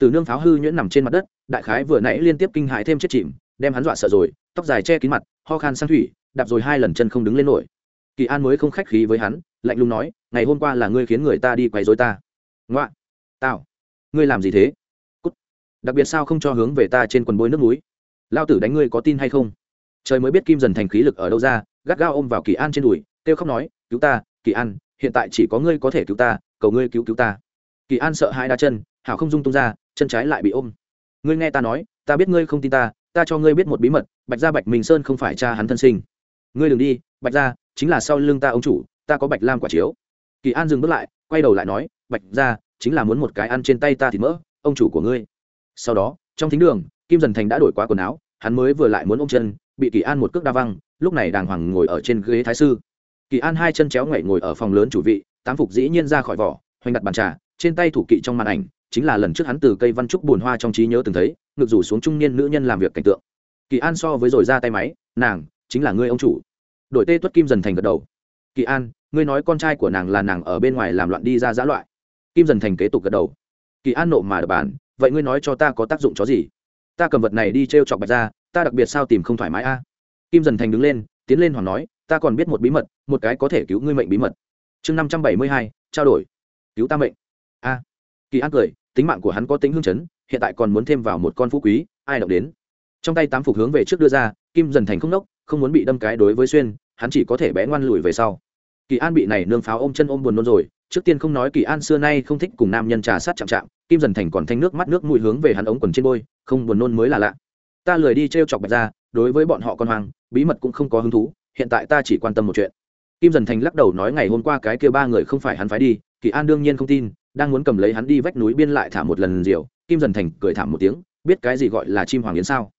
Từ nương pháo hư nhuyễn nằm trên mặt đất, đại khái vừa nãy liên tiếp kinh hại thêm chết chìm đem hắn dọa sợ rồi, tóc dài che kín mặt, ho khan sang thủy, đạp rồi hai lần chân không đứng lên nổi. Kỳ an mới không khách khí với hắn, lạnh lùng nói, ngày hôm qua là ngươi khiến người ta đi quấy dối ta. Ngoạ, tao, ngươi làm gì thế? Cút. đặc biệt sao không cho hướng về ta trên quần bôi nước núi? Lao tử đánh ngươi có tin hay không? Trời mới biết kim dần thành khí lực ở đâu ra, gắt gao ôm vào kỳ an trên đùi, kêu khóc nói, cứu ta, kỳ an, hiện tại chỉ có ngươi có thể cứu ta, cầu ngươi cứu cứu ta. Kỳ an sợ hai đa chân, hảo không dung tung ra, chân trái lại bị ôm. Ngươi nghe ta nói, ta biết ngươi không tin ta ta cho ngươi biết một bí mật, bạch gia bạch minh sơn không phải cha hắn thân sinh. Ngươi đừng đi, bạch gia, chính là sau lưng ta ông chủ, ta có bạch lam quả chiếu. Kỳ an dừng bước lại, quay đầu lại nói, bạch gia, chính là muốn một cái ăn trên tay ta thì mỡ, ông chủ của ngươi. Sau đó, trong thính đường, kim dần thành đã đổi quá quần áo, hắn mới vừa lại muốn ôm chân, bị kỳ an một cước đa văng, lúc này đàng hoàng ngồi ở trên ghế thái sư. Kỳ an hai chân chéo ngoảy ngồi ở phòng lớn chủ vị, tám phục dĩ nhiên ra khỏi vỏ, hoành đặt bàn trà, trên tay thủ kỵ trong màn ảnh chính là lần trước hắn từ cây văn trúc buồn hoa trong trí nhớ từng thấy, ngược rủ xuống trung niên nữ nhân làm việc cảnh tượng. Kỳ an so với rồi ra tay máy, nàng chính là ngươi ông chủ. Đội tê tuất kim dần thành gật đầu. Kỳ an, ngươi nói con trai của nàng là nàng ở bên ngoài làm loạn đi ra giã loại. Kim dần thành kế tục gật đầu. Kỳ an nộ mà đập bàn, vậy ngươi nói cho ta có tác dụng chó gì? Ta cầm vật này đi t r e o chọc bạch ra ta đặc biệt sao tìm không thoải mái a? Kim dần thành đứng lên, tiến lên hoàng nói, ta còn biết một bí mật, một cái có thể cứu ngươi mệnh bí mật. Chương năm trăm bảy mươi hai, trao đổi. Cứu ta mệnh. A kỳ an cười, tính mạng của hắn có tính hương chấn, hiện tại còn muốn thêm vào một con phú quý, ai động đến? Trong tay tám phục hướng về trước đưa ra, kim dần thành không nốc, không muốn bị đâm cái đối với xuyên, hắn chỉ có thể bé ngoan lùi về sau. Kỳ an bị này nương pháo ôm chân ôm buồn nôn rồi, trước tiên không nói kỳ an xưa nay không thích cùng nam nhân trà sát chạm chạm, kim dần thành còn thanh nước mắt nước mũi hướng về hắn ống quần trên bôi, không buồn nôn mới là lạ. Ta lười đi t r e o chọc bạch ra đối với bọn họ con hoang, bí mật cũng không có hứng thú, hiện tại ta chỉ quan tâm một chuyện. Kim dần thành lắc đầu nói ngày hôm qua cái kia ba người không phải hắn phải đi, kỳ an đương nhiên không tin đang muốn cầm lấy hắn đi vách núi biên lại thả một lần rượu kim dần thành cười thảm một tiếng, biết cái gì gọi là chim hoàng yến sao?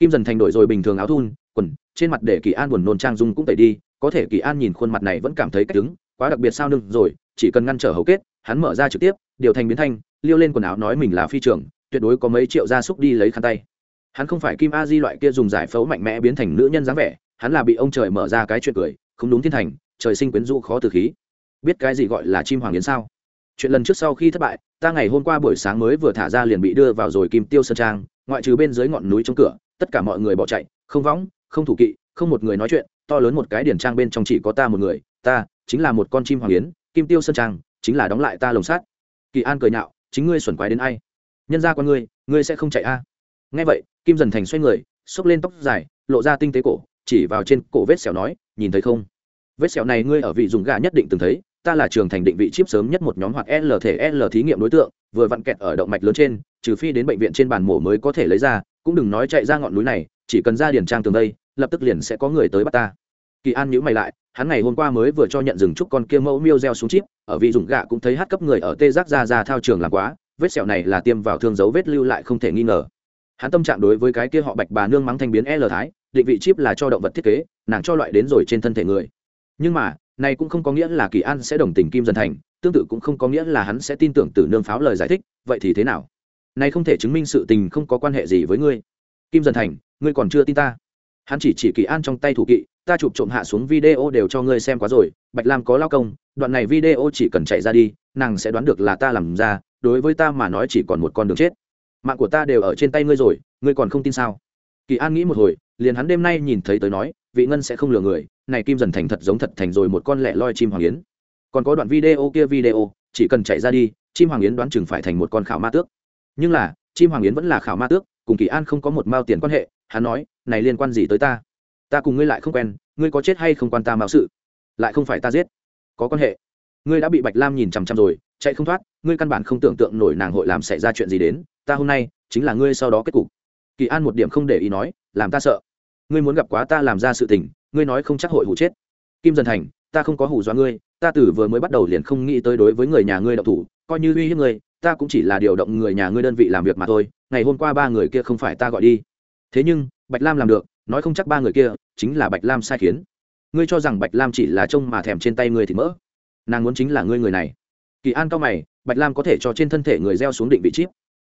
Kim dần thành đổi rồi bình thường áo thun, quần, trên mặt để kỳ an buồn nôn trang dung cũng tẩy đi, có thể kỳ an nhìn khuôn mặt này vẫn cảm thấy cách đứng, quá đặc biệt sao nưng rồi, chỉ cần ngăn trở hầu kết, hắn mở ra trực tiếp, điều thành biến thanh, liêu lên quần áo nói mình là phi trưởng, tuyệt đối có mấy triệu gia súc đi lấy khăn tay. Hắn không phải kim a di loại kia dùng giải phẫu mạnh mẽ biến thành nữ nhân dáng vẻ, hắn là bị ông trời mở ra cái chuyện cười, không đúng thiên thành, trời sinh quyến rũ khó từ khí. Biết cái gì gọi là chim hoàng yến sao? Chuyện lần trước sau khi thất bại, ta ngày hôm qua buổi sáng mới vừa thả ra liền bị đưa vào rồi kim tiêu sơn trang, ngoại trừ bên dưới ngọn núi trong cửa, tất cả mọi người bỏ chạy, không võng, không thủ kỵ, không một người nói chuyện, to lớn một cái điển trang bên trong chỉ có ta một người, ta chính là một con chim hoàng yến, kim tiêu sơn trang chính là đóng lại ta lồng sát kỳ an cười nhạo, chính ngươi xuẩn quái đến ai? Nhân ra con ngươi ngươi sẽ không chạy a? Nghe vậy, kim dần thành xoay người, xốc lên tóc dài, lộ ra tinh tế cổ, chỉ vào trên cổ vết sẹo nói, nhìn thấy không? Vết sẹo này ngươi ở vị dùng gà nhất định từng thấy ta là trường thành định vị chip sớm nhất một nhóm hoặc l thể l thí nghiệm đối tượng, vừa vặn kẹt ở động mạch lớn trên, trừ phi đến bệnh viện trên bàn mổ mới có thể lấy ra, cũng đừng nói chạy ra ngọn núi này, chỉ cần ra điển trang tường đây, lập tức liền sẽ có người tới bắt ta. Kỳ an nhíu mày lại, hắn ngày hôm qua mới vừa cho nhận dừng chúc con kia mẫu miêu gieo xuống chip, ở vị dùng gạ cũng thấy hát cấp người ở tê giác ra ra thao trường làm quá, vết sẹo này là tiêm vào thương dấu vết lưu lại không thể nghi ngờ. Hắn tâm trạng đối với cái kia họ bạch bà nương mắng thanh biến l thái, định vị chip là cho động vật thiết kế, nàng cho loại đến rồi trên thân thể người. Nhưng mà này cũng không có nghĩa là kỳ an sẽ đồng tình kim dân thành, tương tự cũng không có nghĩa là hắn sẽ tin tưởng Tử nương pháo lời giải thích, vậy thì thế nào? Này không thể chứng minh sự tình không có quan hệ gì với ngươi. Kim dân thành, ngươi còn chưa tin ta. Hắn chỉ chỉ kỳ an trong tay thủ kỵ, ta chụp trộm hạ xuống video đều cho ngươi xem quá rồi, bạch lam có lao công, đoạn này video chỉ cần chạy ra đi, nàng sẽ đoán được là ta làm ra, đối với ta mà nói chỉ còn một con đường chết. Mạng của ta đều ở trên tay ngươi rồi, ngươi còn không tin sao? Kỳ an nghĩ một hồi, liền hắn đêm nay nhìn thấy tới nói, vị ngân sẽ không lừa người này kim dần thành thật giống thật thành rồi một con lẻ loi chim hoàng yến. Còn có đoạn video kia video, chỉ cần chạy ra đi, chim hoàng yến đoán chừng phải thành một con khảo ma tước. Nhưng là, chim hoàng yến vẫn là khảo ma tước, cùng kỳ an không có một mao tiền quan hệ, hắn nói, này liên quan gì tới ta? Ta cùng ngươi lại không quen, ngươi có chết hay không quan ta mạo sự? Lại không phải ta giết. Có quan hệ. Ngươi đã bị bạch lam nhìn chằm chằm rồi, chạy không thoát, ngươi căn bản không tưởng tượng nổi nàng hội làm xảy ra chuyện gì đến, ta hôm nay, chính là ngươi sau đó kết cục. Kỳ an một điểm không để ý nói, làm ta sợ. Ngươi muốn gặp quá ta làm ra sự tình ngươi nói không chắc hội hủ chết. Kim dần thành, ta không có hủ dọa ngươi, ta từ vừa mới bắt đầu liền không nghĩ tới đối với người nhà ngươi động thủ, coi như uy hiếp ngươi, ta cũng chỉ là điều động người nhà ngươi đơn vị làm việc mà thôi, ngày hôm qua ba người kia không phải ta gọi đi. Thế nhưng, bạch lam làm được, nói không chắc ba người kia chính là bạch lam sai khiến. Ngươi cho rằng bạch lam chỉ là trông mà thèm trên tay ngươi thì mỡ. Nàng muốn chính là ngươi người này. Kỳ an cao mày, bạch lam có thể cho trên thân thể người gieo xuống định vị chip.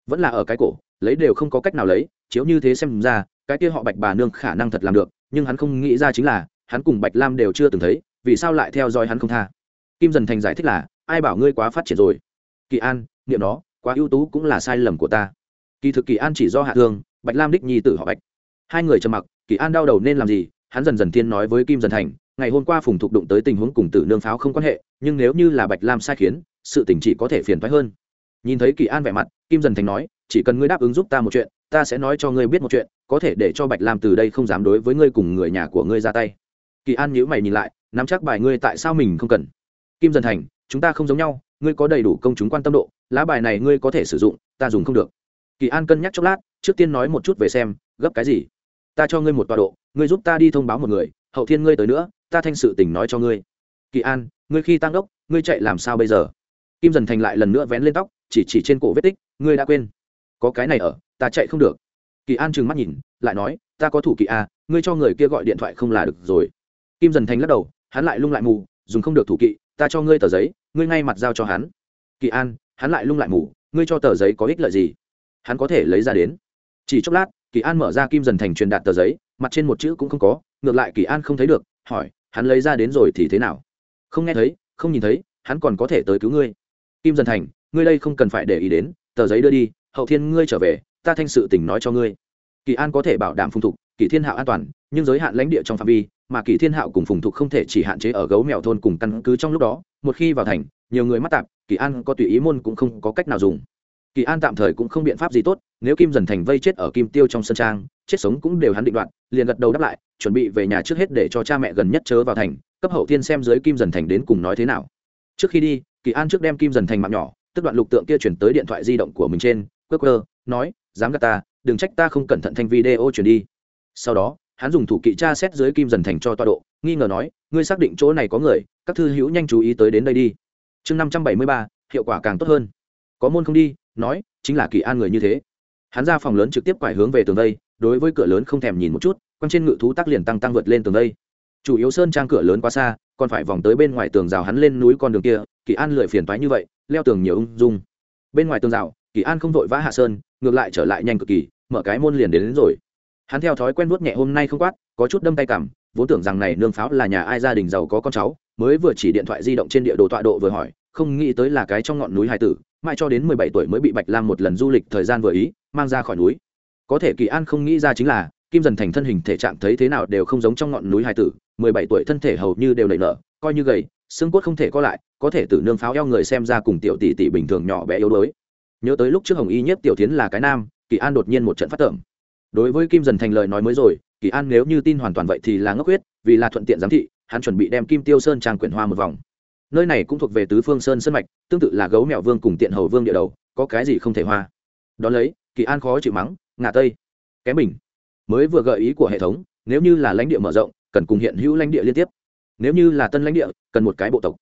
Vẫn là ở cái cổ, lấy đều không có cách nào lấy, chiếu như thế xem ra, cái kia họ bạch bà nương khả năng thật làm được nhưng hắn không nghĩ ra chính là, hắn cùng bạch lam đều chưa từng thấy, vì sao lại theo dõi hắn không tha? Kim dần thành giải thích là, ai bảo ngươi quá phát triển rồi? Kỳ an, niệm đó quá ưu tú cũng là sai lầm của ta. Kỳ thực kỳ an chỉ do hạ thương, bạch lam đích nhi tử họ bạch. Hai người trầm mặc, kỳ an đau đầu nên làm gì? Hắn dần dần thiên nói với kim dần thành, ngày hôm qua phùng thục đụng tới tình huống cùng tử nương pháo không quan hệ, nhưng nếu như là bạch lam sai khiến, sự tình chỉ có thể phiền thoái hơn. Nhìn thấy kỳ an vẻ mặt, kim dần thành nói, chỉ cần ngươi đáp ứng giúp ta một chuyện ta sẽ nói cho ngươi biết một chuyện, có thể để cho bạch lam từ đây không dám đối với ngươi cùng người nhà của ngươi ra tay. Kỳ an nhữ mày nhìn lại, nắm chắc bài ngươi tại sao mình không cần. Kim dần thành, chúng ta không giống nhau, ngươi có đầy đủ công chúng quan tâm độ, lá bài này ngươi có thể sử dụng, ta dùng không được. Kỳ an cân nhắc chốc lát, trước tiên nói một chút về xem, gấp cái gì? Ta cho ngươi một tọa độ, ngươi giúp ta đi thông báo một người, hậu thiên ngươi tới nữa, ta thanh sự tình nói cho ngươi. Kỳ an, ngươi khi tăng đốc, ngươi chạy làm sao bây giờ? Kim dần thành lại lần nữa vén lên tóc, chỉ chỉ trên cổ vết tích, ngươi đã quên. Có cái này ở ta chạy không được. Kỳ an trừng mắt nhìn, lại nói, ta có thủ kỳ a à, ngươi cho người kia gọi điện thoại không là được rồi. Kim dần thành lắc đầu, hắn lại lung lại mù, dùng không được thủ kỵ, ta cho ngươi tờ giấy, ngươi ngay mặt giao cho hắn. Kỳ an, hắn lại lung lại mù, ngươi cho tờ giấy có ích lợi gì? Hắn có thể lấy ra đến. Chỉ chốc lát, kỳ an mở ra kim dần thành truyền đạt tờ giấy, mặt trên một chữ cũng không có, ngược lại kỳ an không thấy được, hỏi, hắn lấy ra đến rồi thì thế nào? Không nghe thấy, không nhìn thấy, hắn còn có thể tới cứu ngươi. Kim dần thành, ngươi đây không cần phải để ý đến, tờ giấy đưa đi, hậu thiên ngươi trở về ta thanh sự tình nói cho ngươi. Kỳ an có thể bảo đảm phùng thục, kỳ thiên hạo an toàn, nhưng giới hạn lãnh địa trong phạm vi, mà kỳ thiên hạo cùng phùng thục không thể chỉ hạn chế ở gấu mèo thôn cùng căn cứ trong lúc đó. Một khi vào thành, nhiều người mắc tạp, kỳ an có tùy ý môn cũng không có cách nào dùng. Kỳ an tạm thời cũng không biện pháp gì tốt, nếu kim dần thành vây chết ở kim tiêu trong sân trang, chết sống cũng đều hắn định đoạn liền gật đầu đáp lại, chuẩn bị về nhà trước hết để cho cha mẹ gần nhất chớ vào thành, cấp hậu thiên xem dưới kim dần thành đến cùng nói thế nào. Trước khi đi, kỳ an trước đem kim dần thành mạng nhỏ, tức đoạn lục tượng kia chuyển tới điện thoại di động của mình trên, quơ quơ, nói dám gạt ta, đừng trách ta không cẩn thận thanh video chuyển đi. Sau đó, hắn dùng thủ kỵ tra xét dưới kim dần thành cho tọa độ, nghi ngờ nói, ngươi xác định chỗ này có người, các thư hữu nhanh chú ý tới đến đây đi. Chương năm trăm bảy mươi ba, hiệu quả càng tốt hơn. Có môn không đi, nói, chính là kỳ an người như thế. Hắn ra phòng lớn trực tiếp quải hướng về tường đây, đối với cửa lớn không thèm nhìn một chút, quăng trên ngự thú tác liền tăng tăng vượt lên tường đây. Chủ yếu sơn trang cửa lớn quá xa, còn phải vòng tới bên ngoài tường rào hắn lên núi con đường kia, kỳ an lười phiền toái như vậy, leo tường nhiều ung dung. Bên ngoài tường rào kỳ an không vội vã hạ sơn ngược lại trở lại nhanh cực kỳ mở cái môn liền đến, đến rồi. Hắn theo thói quen nuốt nhẹ hôm nay không quát có chút đâm tay cảm vốn tưởng rằng này nương pháo là nhà ai gia đình giàu có con cháu mới vừa chỉ điện thoại di động trên địa đồ tọa độ vừa hỏi không nghĩ tới là cái trong ngọn núi hải tử mãi cho đến mười bảy tuổi mới bị bạch lam một lần du lịch thời gian vừa ý mang ra khỏi núi. Có thể kỳ an không nghĩ ra chính là kim dần thành thân hình thể trạng thấy thế nào đều không giống trong ngọn núi hải tử mười bảy tuổi thân thể hầu như đều lầy nở coi như gầy xương cốt không thể co lại có thể tự nương pháo eo người xem ra cùng tiểu tỷ tỷ bình thường nhỏ bé yếu đuối nhớ tới lúc trước hồng y nhất tiểu tiến là cái nam, kỳ an đột nhiên một trận phát tưởng đối với kim dần thành lời nói mới rồi, kỳ an nếu như tin hoàn toàn vậy thì là ngốc huyết, vì là thuận tiện giám thị, hắn chuẩn bị đem kim tiêu sơn trang quyển hoa một vòng. Nơi này cũng thuộc về tứ phương sơn sơn mạch, tương tự là gấu mèo vương cùng tiện hầu vương địa đầu, có cái gì không thể hoa. Đón lấy, kỳ an khó chịu mắng ngả tây, kém bình mới vừa gợi ý của hệ thống, nếu như là lãnh địa mở rộng, cần cùng hiện hữu lãnh địa liên tiếp. Nếu như là tân lãnh địa, cần một cái bộ tộc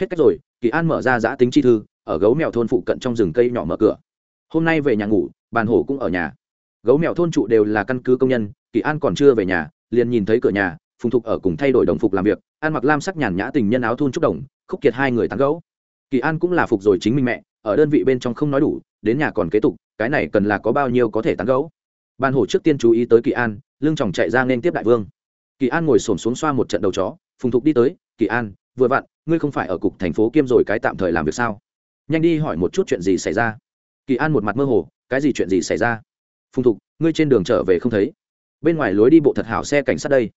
hết cách rồi, kỳ an mở ra giã tính chi thư, ở gấu mèo thôn phụ cận trong rừng cây nhỏ mở cửa. Hôm nay về nhà ngủ, bàn hổ cũng ở nhà. Gấu mèo thôn trụ đều là căn cứ công nhân, kỳ an còn chưa về nhà, liền nhìn thấy cửa nhà, phùng thục ở cùng thay đổi đồng phục làm việc, an mặc lam sắc nhàn nhã tình nhân áo thun trúc đồng, khúc kiệt hai người tán gấu. Kỳ an cũng là phục rồi chính mình mẹ, ở đơn vị bên trong không nói đủ, đến nhà còn kế tục, cái này cần là có bao nhiêu có thể tán gấu. Ban hổ trước tiên chú ý tới kỳ an, lưng chòng chạy ra nên tiếp đại vương. Kỳ an ngồi xổm xuống xoa một trận đầu chó, phùng thục đi tới, kỳ an, vừa vặn ngươi không phải ở cục thành phố kiêm rồi cái tạm thời làm việc sao? Nhanh đi hỏi một chút chuyện gì xảy ra. Kỳ an một mặt mơ hồ, cái gì chuyện gì xảy ra? Phùng thục, ngươi trên đường trở về không thấy? Bên ngoài lối đi bộ thật hảo xe cảnh sát đây.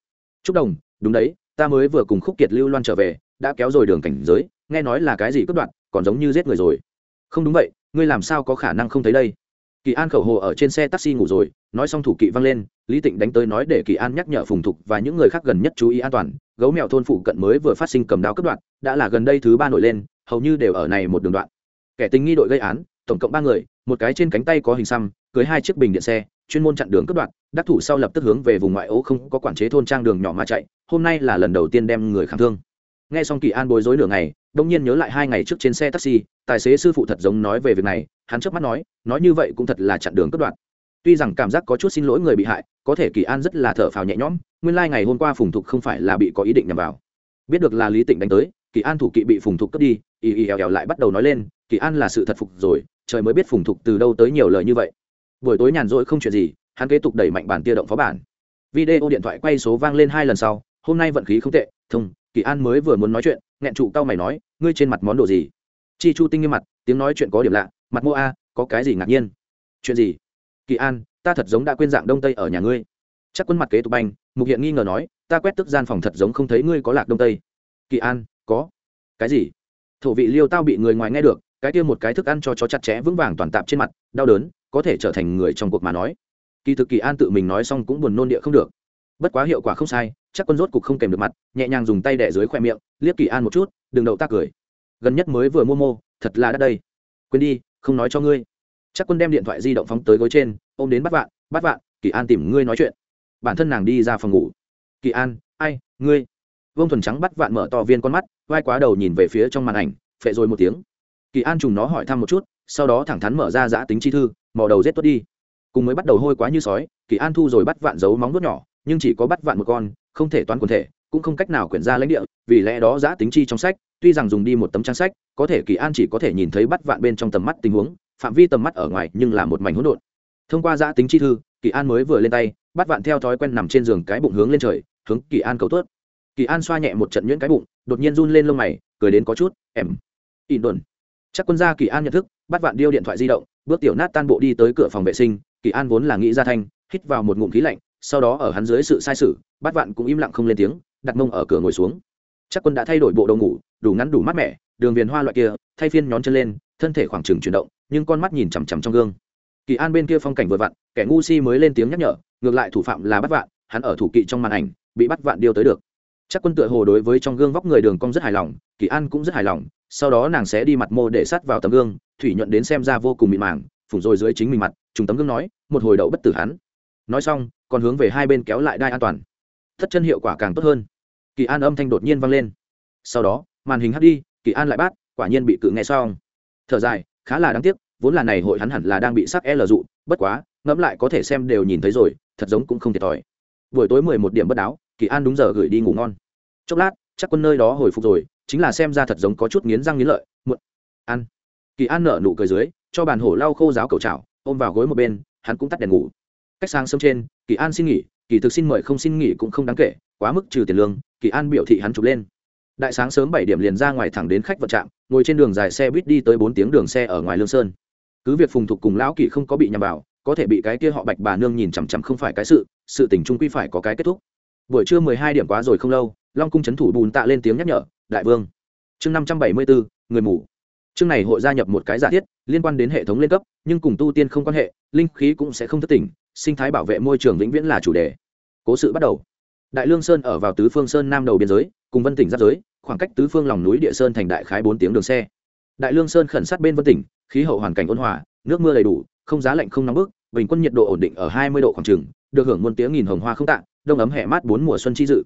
Chúc đồng, đúng đấy, ta mới vừa cùng khúc kiệt, lưu loan trở về, đã kéo rồi đường cảnh giới, nghe nói là cái gì cướp đoạn còn giống như giết người rồi. Không đúng vậy, ngươi làm sao có khả năng không thấy đây? Kỳ an khẩu hồ ở trên xe taxi ngủ rồi, nói xong thủ kỵ văng lên, lý tịnh đánh tới nói để kỳ an nhắc nhở phùng thục và những người khác gần nhất chú ý an toàn gấu mèo thôn phụ cận mới vừa phát sinh cầm đao cướp đoạn đã là gần đây thứ ba nổi lên, hầu như đều ở này một đường đoạn. Kẻ tình nghi đội gây án, tổng cộng ba người, một cái trên cánh tay có hình xăm, cưới hai chiếc bình điện xe, chuyên môn chặn đường cướp đoạn đắc thủ sau lập tức hướng về vùng ngoại ô không có quản chế thôn trang đường nhỏ mà chạy, hôm nay là lần đầu tiên đem người khám thương. Nghe xong kỳ an bối rối nửa ngày, đông nhiên nhớ lại hai ngày trước trên xe taxi, tài xế sư phụ thật giống nói về việc này, hắn trước mắt nói nói như vậy cũng thật là chặn đường cướp đoạn tuy rằng cảm giác có chút xin lỗi người bị hại, có thể kỳ an rất là thở phào nhẹ nhõm, nguyên lai、like、ngày hôm qua phùng thục không phải là bị có ý định nhằm vào. Biết được là lý tịnh đánh tới, kỳ an thủ kỵ bị phùng thục cướp đi y y èo èo lại bắt đầu nói lên, kỳ an là sự thật phục rồi, trời mới biết phùng thục từ đâu tới nhiều lời như vậy. Buổi tối nhàn rỗi không chuyện gì, hắn kế tục đẩy mạnh bản tia động phó bản. Video điện thoại quay số vang lên hai lần sau, hôm nay vận khí không tệ, thông, kỳ an mới vừa muốn nói chuyện, nghẹn trụ cao mày nói, ngươi trên mặt món đồ gì? Chi chu tinh nghiêm mặt, tiếng nói chuyện có điểm lạ, mặt mô a, có cái gì ngạc nhiên? Chuyện gì? Kỳ an, ta thật giống đã quên dạng đông tây ở nhà ngươi. Chắc quân mặt kế tục banh, mục hiện nghi ngờ nói, ta quét tức gian phòng thật giống không thấy ngươi có lạc đông tây. Kỳ an, có. Cái gì? Thổ vị liêu tao bị người ngoài nghe được, cái kia một cái thức ăn cho chó chặt chẽ vững vàng toàn tạp trên mặt, đau đớn, có thể trở thành người trong cuộc mà nói. Kỳ thực kỳ an tự mình nói xong cũng buồn nôn địa không được. Bất quá hiệu quả không sai, chắc quân rốt cục không kèm được mặt, nhẹ nhàng dùng tay đẻ dưới khoe miệng, liếc kỳ an một chút, đừng đậu ta cười. Gần nhất mới vừa mua mô, thật là đắt đây. Quên đi, không nói cho ngươi chắc quân đem điện thoại di động phóng tới gối trên, ôm đến bắt vạn bắt vạn, kỳ an tìm ngươi nói chuyện. Bản thân nàng đi ra phòng ngủ. Kỳ an, ai, ngươi? Vương thuần trắng bắt vạn mở to viên con mắt, vai quá đầu nhìn về phía trong màn ảnh, phệ rồi một tiếng. Kỳ an trùng nó hỏi thăm một chút, sau đó thẳng thắn mở ra giã tính chi thư, mò đầu rét tuất đi. Cùng mới bắt đầu hôi quá như sói, kỳ an thu rồi bắt vạn giấu móng nuốt nhỏ, nhưng chỉ có bắt vạn một con, không thể toán quần thể, cũng không cách nào quyển ra lãnh địa, vì lẽ đó giã tính chi trong sách, tuy rằng dùng đi một tấm trang sách, có thể kỳ an chỉ có thể nhìn thấy bắt vạn bên trong tầm mắt tình huống phạm vi tầm mắt ở ngoài nhưng là một mảnh hỗn độn. Thông qua giã tính chi thư, kỳ an mới vừa lên tay, bắt vạn theo thói quen nằm trên giường cái bụng hướng lên trời, hướng kỳ an cầu tuất kỳ an xoa nhẹ một trận nhuyễn cái bụng, đột nhiên run lên lông mày, cười đến có chút, em, ỉn đồn. Chắc quân gia kỳ an nhận thức, bắt vạn điêu điện thoại di động, bước tiểu nát tan bộ đi tới cửa phòng vệ sinh, kỳ an vốn là nghĩ ra thanh, hít vào một ngụm khí lạnh, sau đó ở hắn dưới sự sai sự, bắt vạn cũng im lặng không lên tiếng, đặt mông ở cửa ngồi xuống. Chắc quân đã thay đổi bộ đồ ngủ, đủ ngắn đủ mát mẻ đường viền hoa loại kia, thay phiên nhón chân lên, thân thể khoảng trừng chuyển động, nhưng con mắt nhìn chằm chằm trong gương. Kỳ an bên kia phong cảnh vừa vặn, kẻ ngu si mới lên tiếng nhắc nhở, ngược lại thủ phạm là bắt vạn, hắn ở thủ kỵ trong màn ảnh, bị bắt vạn điêu tới được. Chắc quân tựa hồ đối với trong gương vóc người đường cong rất hài lòng, kỳ an cũng rất hài lòng, sau đó nàng sẽ đi mặt mô để sát vào tấm gương, thủy nhuận đến xem ra vô cùng mịn màng, phủ rồi dưới chính mình mặt, trùng tấm gương nói, một hồi đậu bất tử hắn. Nói xong, còn hướng về hai bên kéo lại đai an toàn. Thất chân hiệu quả càng tốt hơn. Kỳ an âm thanh đột nhiên vang lên. Sau đó, màn hình hắt đi kỳ an lại bắt, quả nhiên bị cự nghe xong. Thở dài, khá là đáng tiếc, vốn là này hội hắn hẳn là đang bị sắc l dụ, bất quá, ngẫm lại có thể xem đều nhìn thấy rồi, thật giống cũng không thiệt thòi. Buổi tối mười một điểm bất đáo, kỳ an đúng giờ gửi đi ngủ ngon. Chốc lát, chắc quân nơi đó hồi phục rồi, chính là xem ra thật giống có chút nghiến răng nghiến lợi, muộn. Ăn kỳ an nở nụ cười dưới, cho bàn hổ lau khô giáo cầu chảo, ôm vào gối một bên, hắn cũng tắt đèn ngủ. Cách sáng sớm trên, kỳ an xin nghỉ, kỳ thực xin mời không xin nghỉ cũng không đáng kể, quá mức trừ tiền lương, kỳ an biểu thị hắn chụp lên đại sáng sớm bảy điểm liền ra ngoài thẳng đến khách vận trạm, ngồi trên đường dài xe buýt đi tới bốn tiếng đường xe ở ngoài lương sơn. Cứ việc phùng thục cùng lão kỳ không có bị nhầm vào, có thể bị cái kia họ bạch bà nương nhìn chằm chằm không phải cái sự sự tình trung quy phải có cái kết thúc. Buổi trưa mười hai điểm quá rồi không lâu, long cung c h ấ n thủ bùn tạ lên tiếng nhắc nhở, đại vương. Chương năm trăm bảy mươi bốn, người mù. Chương này hội gia nhập một cái giả thiết, liên quan đến hệ thống lên cấp, nhưng cùng tu tiên không quan hệ, linh khí cũng sẽ không thất tỉnh sinh thái bảo vệ môi trường vĩnh viễn là chủ đề. Cố sự bắt đầu. Đại lương sơn ở vào tứ phương sơn nam đầu biên giới cùng vân tỉnh giáp giới, khoảng cách tứ phương lòng núi địa sơn thành đại khái bốn tiếng đường xe. Đại lương sơn khẩn sát bên vân tỉnh, khí hậu hoàn cảnh ôn hòa, nước mưa đầy đủ, không giá lạnh không nóng bức, bình quân nhiệt độ ổn định ở hai mươi độ khoảng trừng được hưởng muôn tiếng nghìn hồng hoa không tạ, đông ấm hẹ mát bốn mùa xuân chi dự.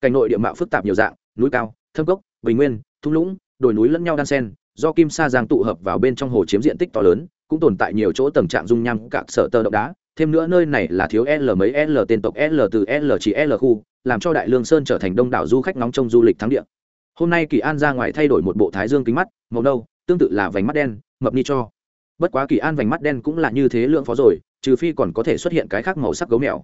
Cảnh nội địa mạo phức tạp nhiều dạng, núi cao, thâm cốc, bình nguyên, thung lũng, đồi núi lẫn nhau đan sen do kim sa giang tụ hợp vào bên trong hồ chiếm diện tích to lớn, cũng tồn tại nhiều chỗ tầng trạng dung nham cạc sở tơ động đá thêm nữa nơi này là thiếu l mấy l, tên tộc l từ l chỉ l khu, làm cho đại lương sơn trở thành đông đảo du khách nóng trong du lịch thắng địa. Hôm nay kỳ an ra ngoài thay đổi một bộ thái dương kính mắt, màu nâu, tương tự là vành mắt đen, mập ni cho. Bất quá kỳ an vành mắt đen cũng là như thế lượng phó rồi, trừ phi còn có thể xuất hiện cái khác màu sắc gấu mèo.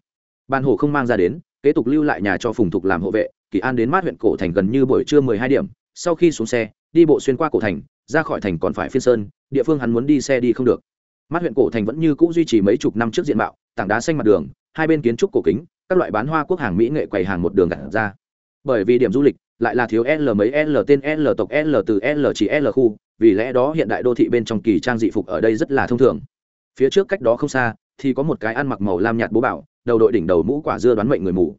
Ban hồ không mang ra đến, kế tục lưu lại nhà cho phùng thục làm hộ vệ, kỳ an đến mát huyện cổ thành gần như buổi trưa mười hai điểm, sau khi xuống xe, đi bộ xuyên qua cổ thành, ra khỏi thành còn phải phiên sơn, địa phương hắn muốn đi xe đi không được mắt huyện cổ thành vẫn như cũ duy trì mấy chục năm trước diện mạo, tảng đá xanh mặt đường, hai bên kiến trúc cổ kính, các loại bán hoa quốc hàng mỹ nghệ quầy hàng một đường gặt ra. Bởi vì điểm du lịch, lại là thiếu l mấy l tên l tộc l từ l chỉ l khu, vì lẽ đó hiện đại đô thị bên trong kỳ trang dị phục ở đây rất là thông thường. Phía trước cách đó không xa, thì có một cái ăn mặc màu lam nhạt bố bảo, đầu đội đỉnh đầu mũ quả dưa đoán mệnh người mù.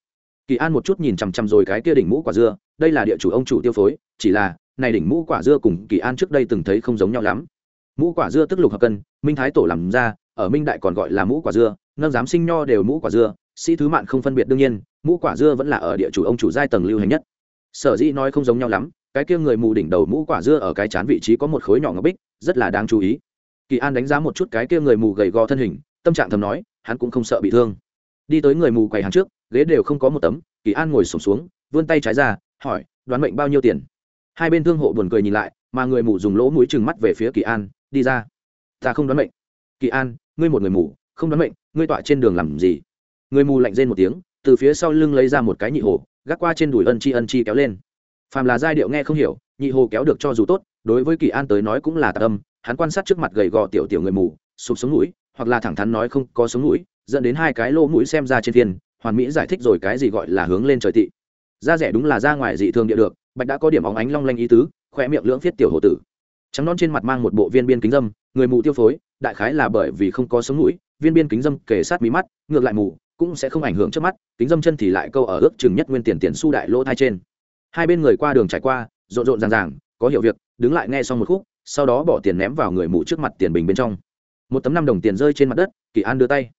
Kỳ an một chút nhìn chằm chằm rồi cái kia đỉnh mũ quả dưa, đây là địa chủ ông chủ tiêu phối, chỉ là, này đỉnh mũ quả dưa cùng kỳ an trước đây từng thấy không giống nhau lắm mũ quả dưa tức lục hợp cân minh thái tổ làm ra ở minh đại còn gọi là mũ quả dưa nâng giám sinh nho đều mũ quả dưa sĩ thứ mạn không phân biệt đương nhiên mũ quả dưa vẫn là ở địa chủ ông chủ giai tầng lưu hành nhất. Sở dĩ nói không giống nhau lắm cái kia người mù đỉnh đầu mũ quả dưa ở cái chán vị trí có một khối nhỏ ngọc bích rất là đáng chú ý. Kỳ an đánh giá một chút cái kia người mù gầy gò thân hình tâm trạng thầm nói hắn cũng không sợ bị thương. Đi tới người mù quầy hàng trước ghế đều không có một tấm kỳ an ngồi sổm xuống, xuống vươn tay trái ra hỏi đoán mệnh bao nhiêu tiền? Hai bên thương hộ buồn cười nhìn lại mà người mù dùng lỗ mũi trừng mắt về phía kỳ an đi ra. Ta không đoán mệnh. Kỳ an, ngươi một người mù, không đoán mệnh, ngươi tọa trên đường làm gì? Người mù lạnh rên một tiếng, từ phía sau lưng lấy ra một cái nhị hồ, gác qua trên đùi ân chi ân chi kéo lên. Phàm là giai điệu nghe không hiểu, nhị hồ kéo được cho dù tốt, đối với kỳ an tới nói cũng là tạc âm, hắn quan sát trước mặt gầy gò tiểu tiểu người mù, sụp xuống mũi hoặc là thẳng thắn nói không có sống mũi dẫn đến hai cái lỗ mũi xem ra trên phiên hoàn mỹ giải thích rồi cái gì gọi là hướng lên trời tị da rẻ đúng là ra ngoài dị thường địa được, bạch đã có điểm óng ánh long lanh ý tứ khoe miệng lưỡng phiết tiểu hồ tử trắng non trên mặt mang một bộ viên biên kính dâm, người mù tiêu phối, đại khái là bởi vì không có sống mũi, viên biên kính dâm kề sát mí mắt, ngược lại mù, cũng sẽ không ảnh hưởng trước mắt, kính dâm chân thì lại câu ở ước chừng nhất nguyên tiền tiền su đại lỗ thai trên. Hai bên người qua đường trải qua, rộn rộn ràng ràng, có hiểu việc, đứng lại nghe xong một khúc, sau đó bỏ tiền ném vào người mù trước mặt tiền bình bên trong. Một tấm năm đồng tiền rơi trên mặt đất, kỳ an đưa tay.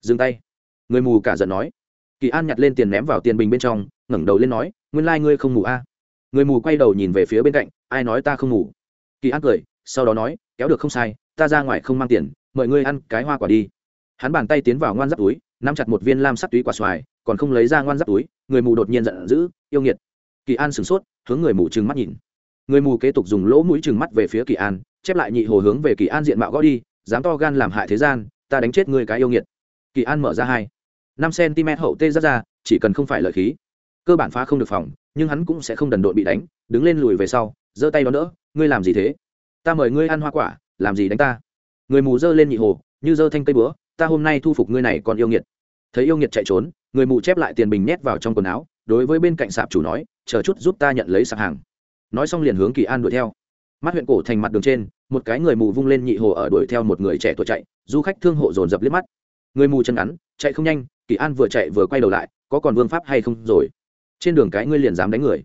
Dừng tay. Người mù cả giận nói. Kỳ an nhặt lên tiền ném vào tiền bình bên trong, ngẩng đầu lên nói, nguyên lai、like、ngươi không mù a. À. người mù quay đầu nhìn về phía bên cạnh, ai nói ta không mù? Kỳ an cười, sau đó nói, kéo được không sai, ta ra ngoài không mang tiền, mời ngươi ăn cái hoa quả đi. Hắn bàn tay tiến vào ngoan giáp túi, nắm chặt một viên lam sắc túy quả xoài, còn không lấy ra ngoan giáp túi, người mù đột nhiên giận dữ, yêu nghiệt. Kỳ an sửng sốt, hướng người mù trừng mắt nhìn. Người mù kế tục dùng lỗ mũi trừng mắt về phía kỳ an, chép lại nhị hồ hướng về kỳ an diện mạo gõ đi, dám to gan làm hại thế gian, ta đánh chết người cái yêu nghiệt. Kỳ an mở ra hai. Năm cm hậu tê rất ra, chỉ cần không phải lợi khí. Cơ bản phá không được phòng, nhưng hắn cũng sẽ không đần độn bị đánh, đứng lên lùi về sau, giơ tay đó nữa ngươi làm gì thế? Ta mời ngươi ăn hoa quả, làm gì đánh ta? Người mù dơ lên nhị hồ, như dơ thanh cây búa, ta hôm nay thu phục ngươi này còn yêu nghiệt. Thấy yêu nghiệt chạy trốn, người mù chép lại tiền bình nhét vào trong quần áo, đối với bên cạnh sạp chủ nói, chờ chút giúp ta nhận lấy sạp hàng. Nói xong liền hướng kỳ an đuổi theo. Mắt huyện cổ thành mặt đường trên, một cái người mù vung lên nhị hồ ở đuổi theo một người trẻ tuổi chạy, du khách thương hộ dồn dập liếc mắt. Người mù chân ngắn, chạy không nhanh, kỳ an vừa chạy vừa quay đầu lại, có còn vương pháp hay không rồi? Trên đường cái ngươi liền dám đánh người.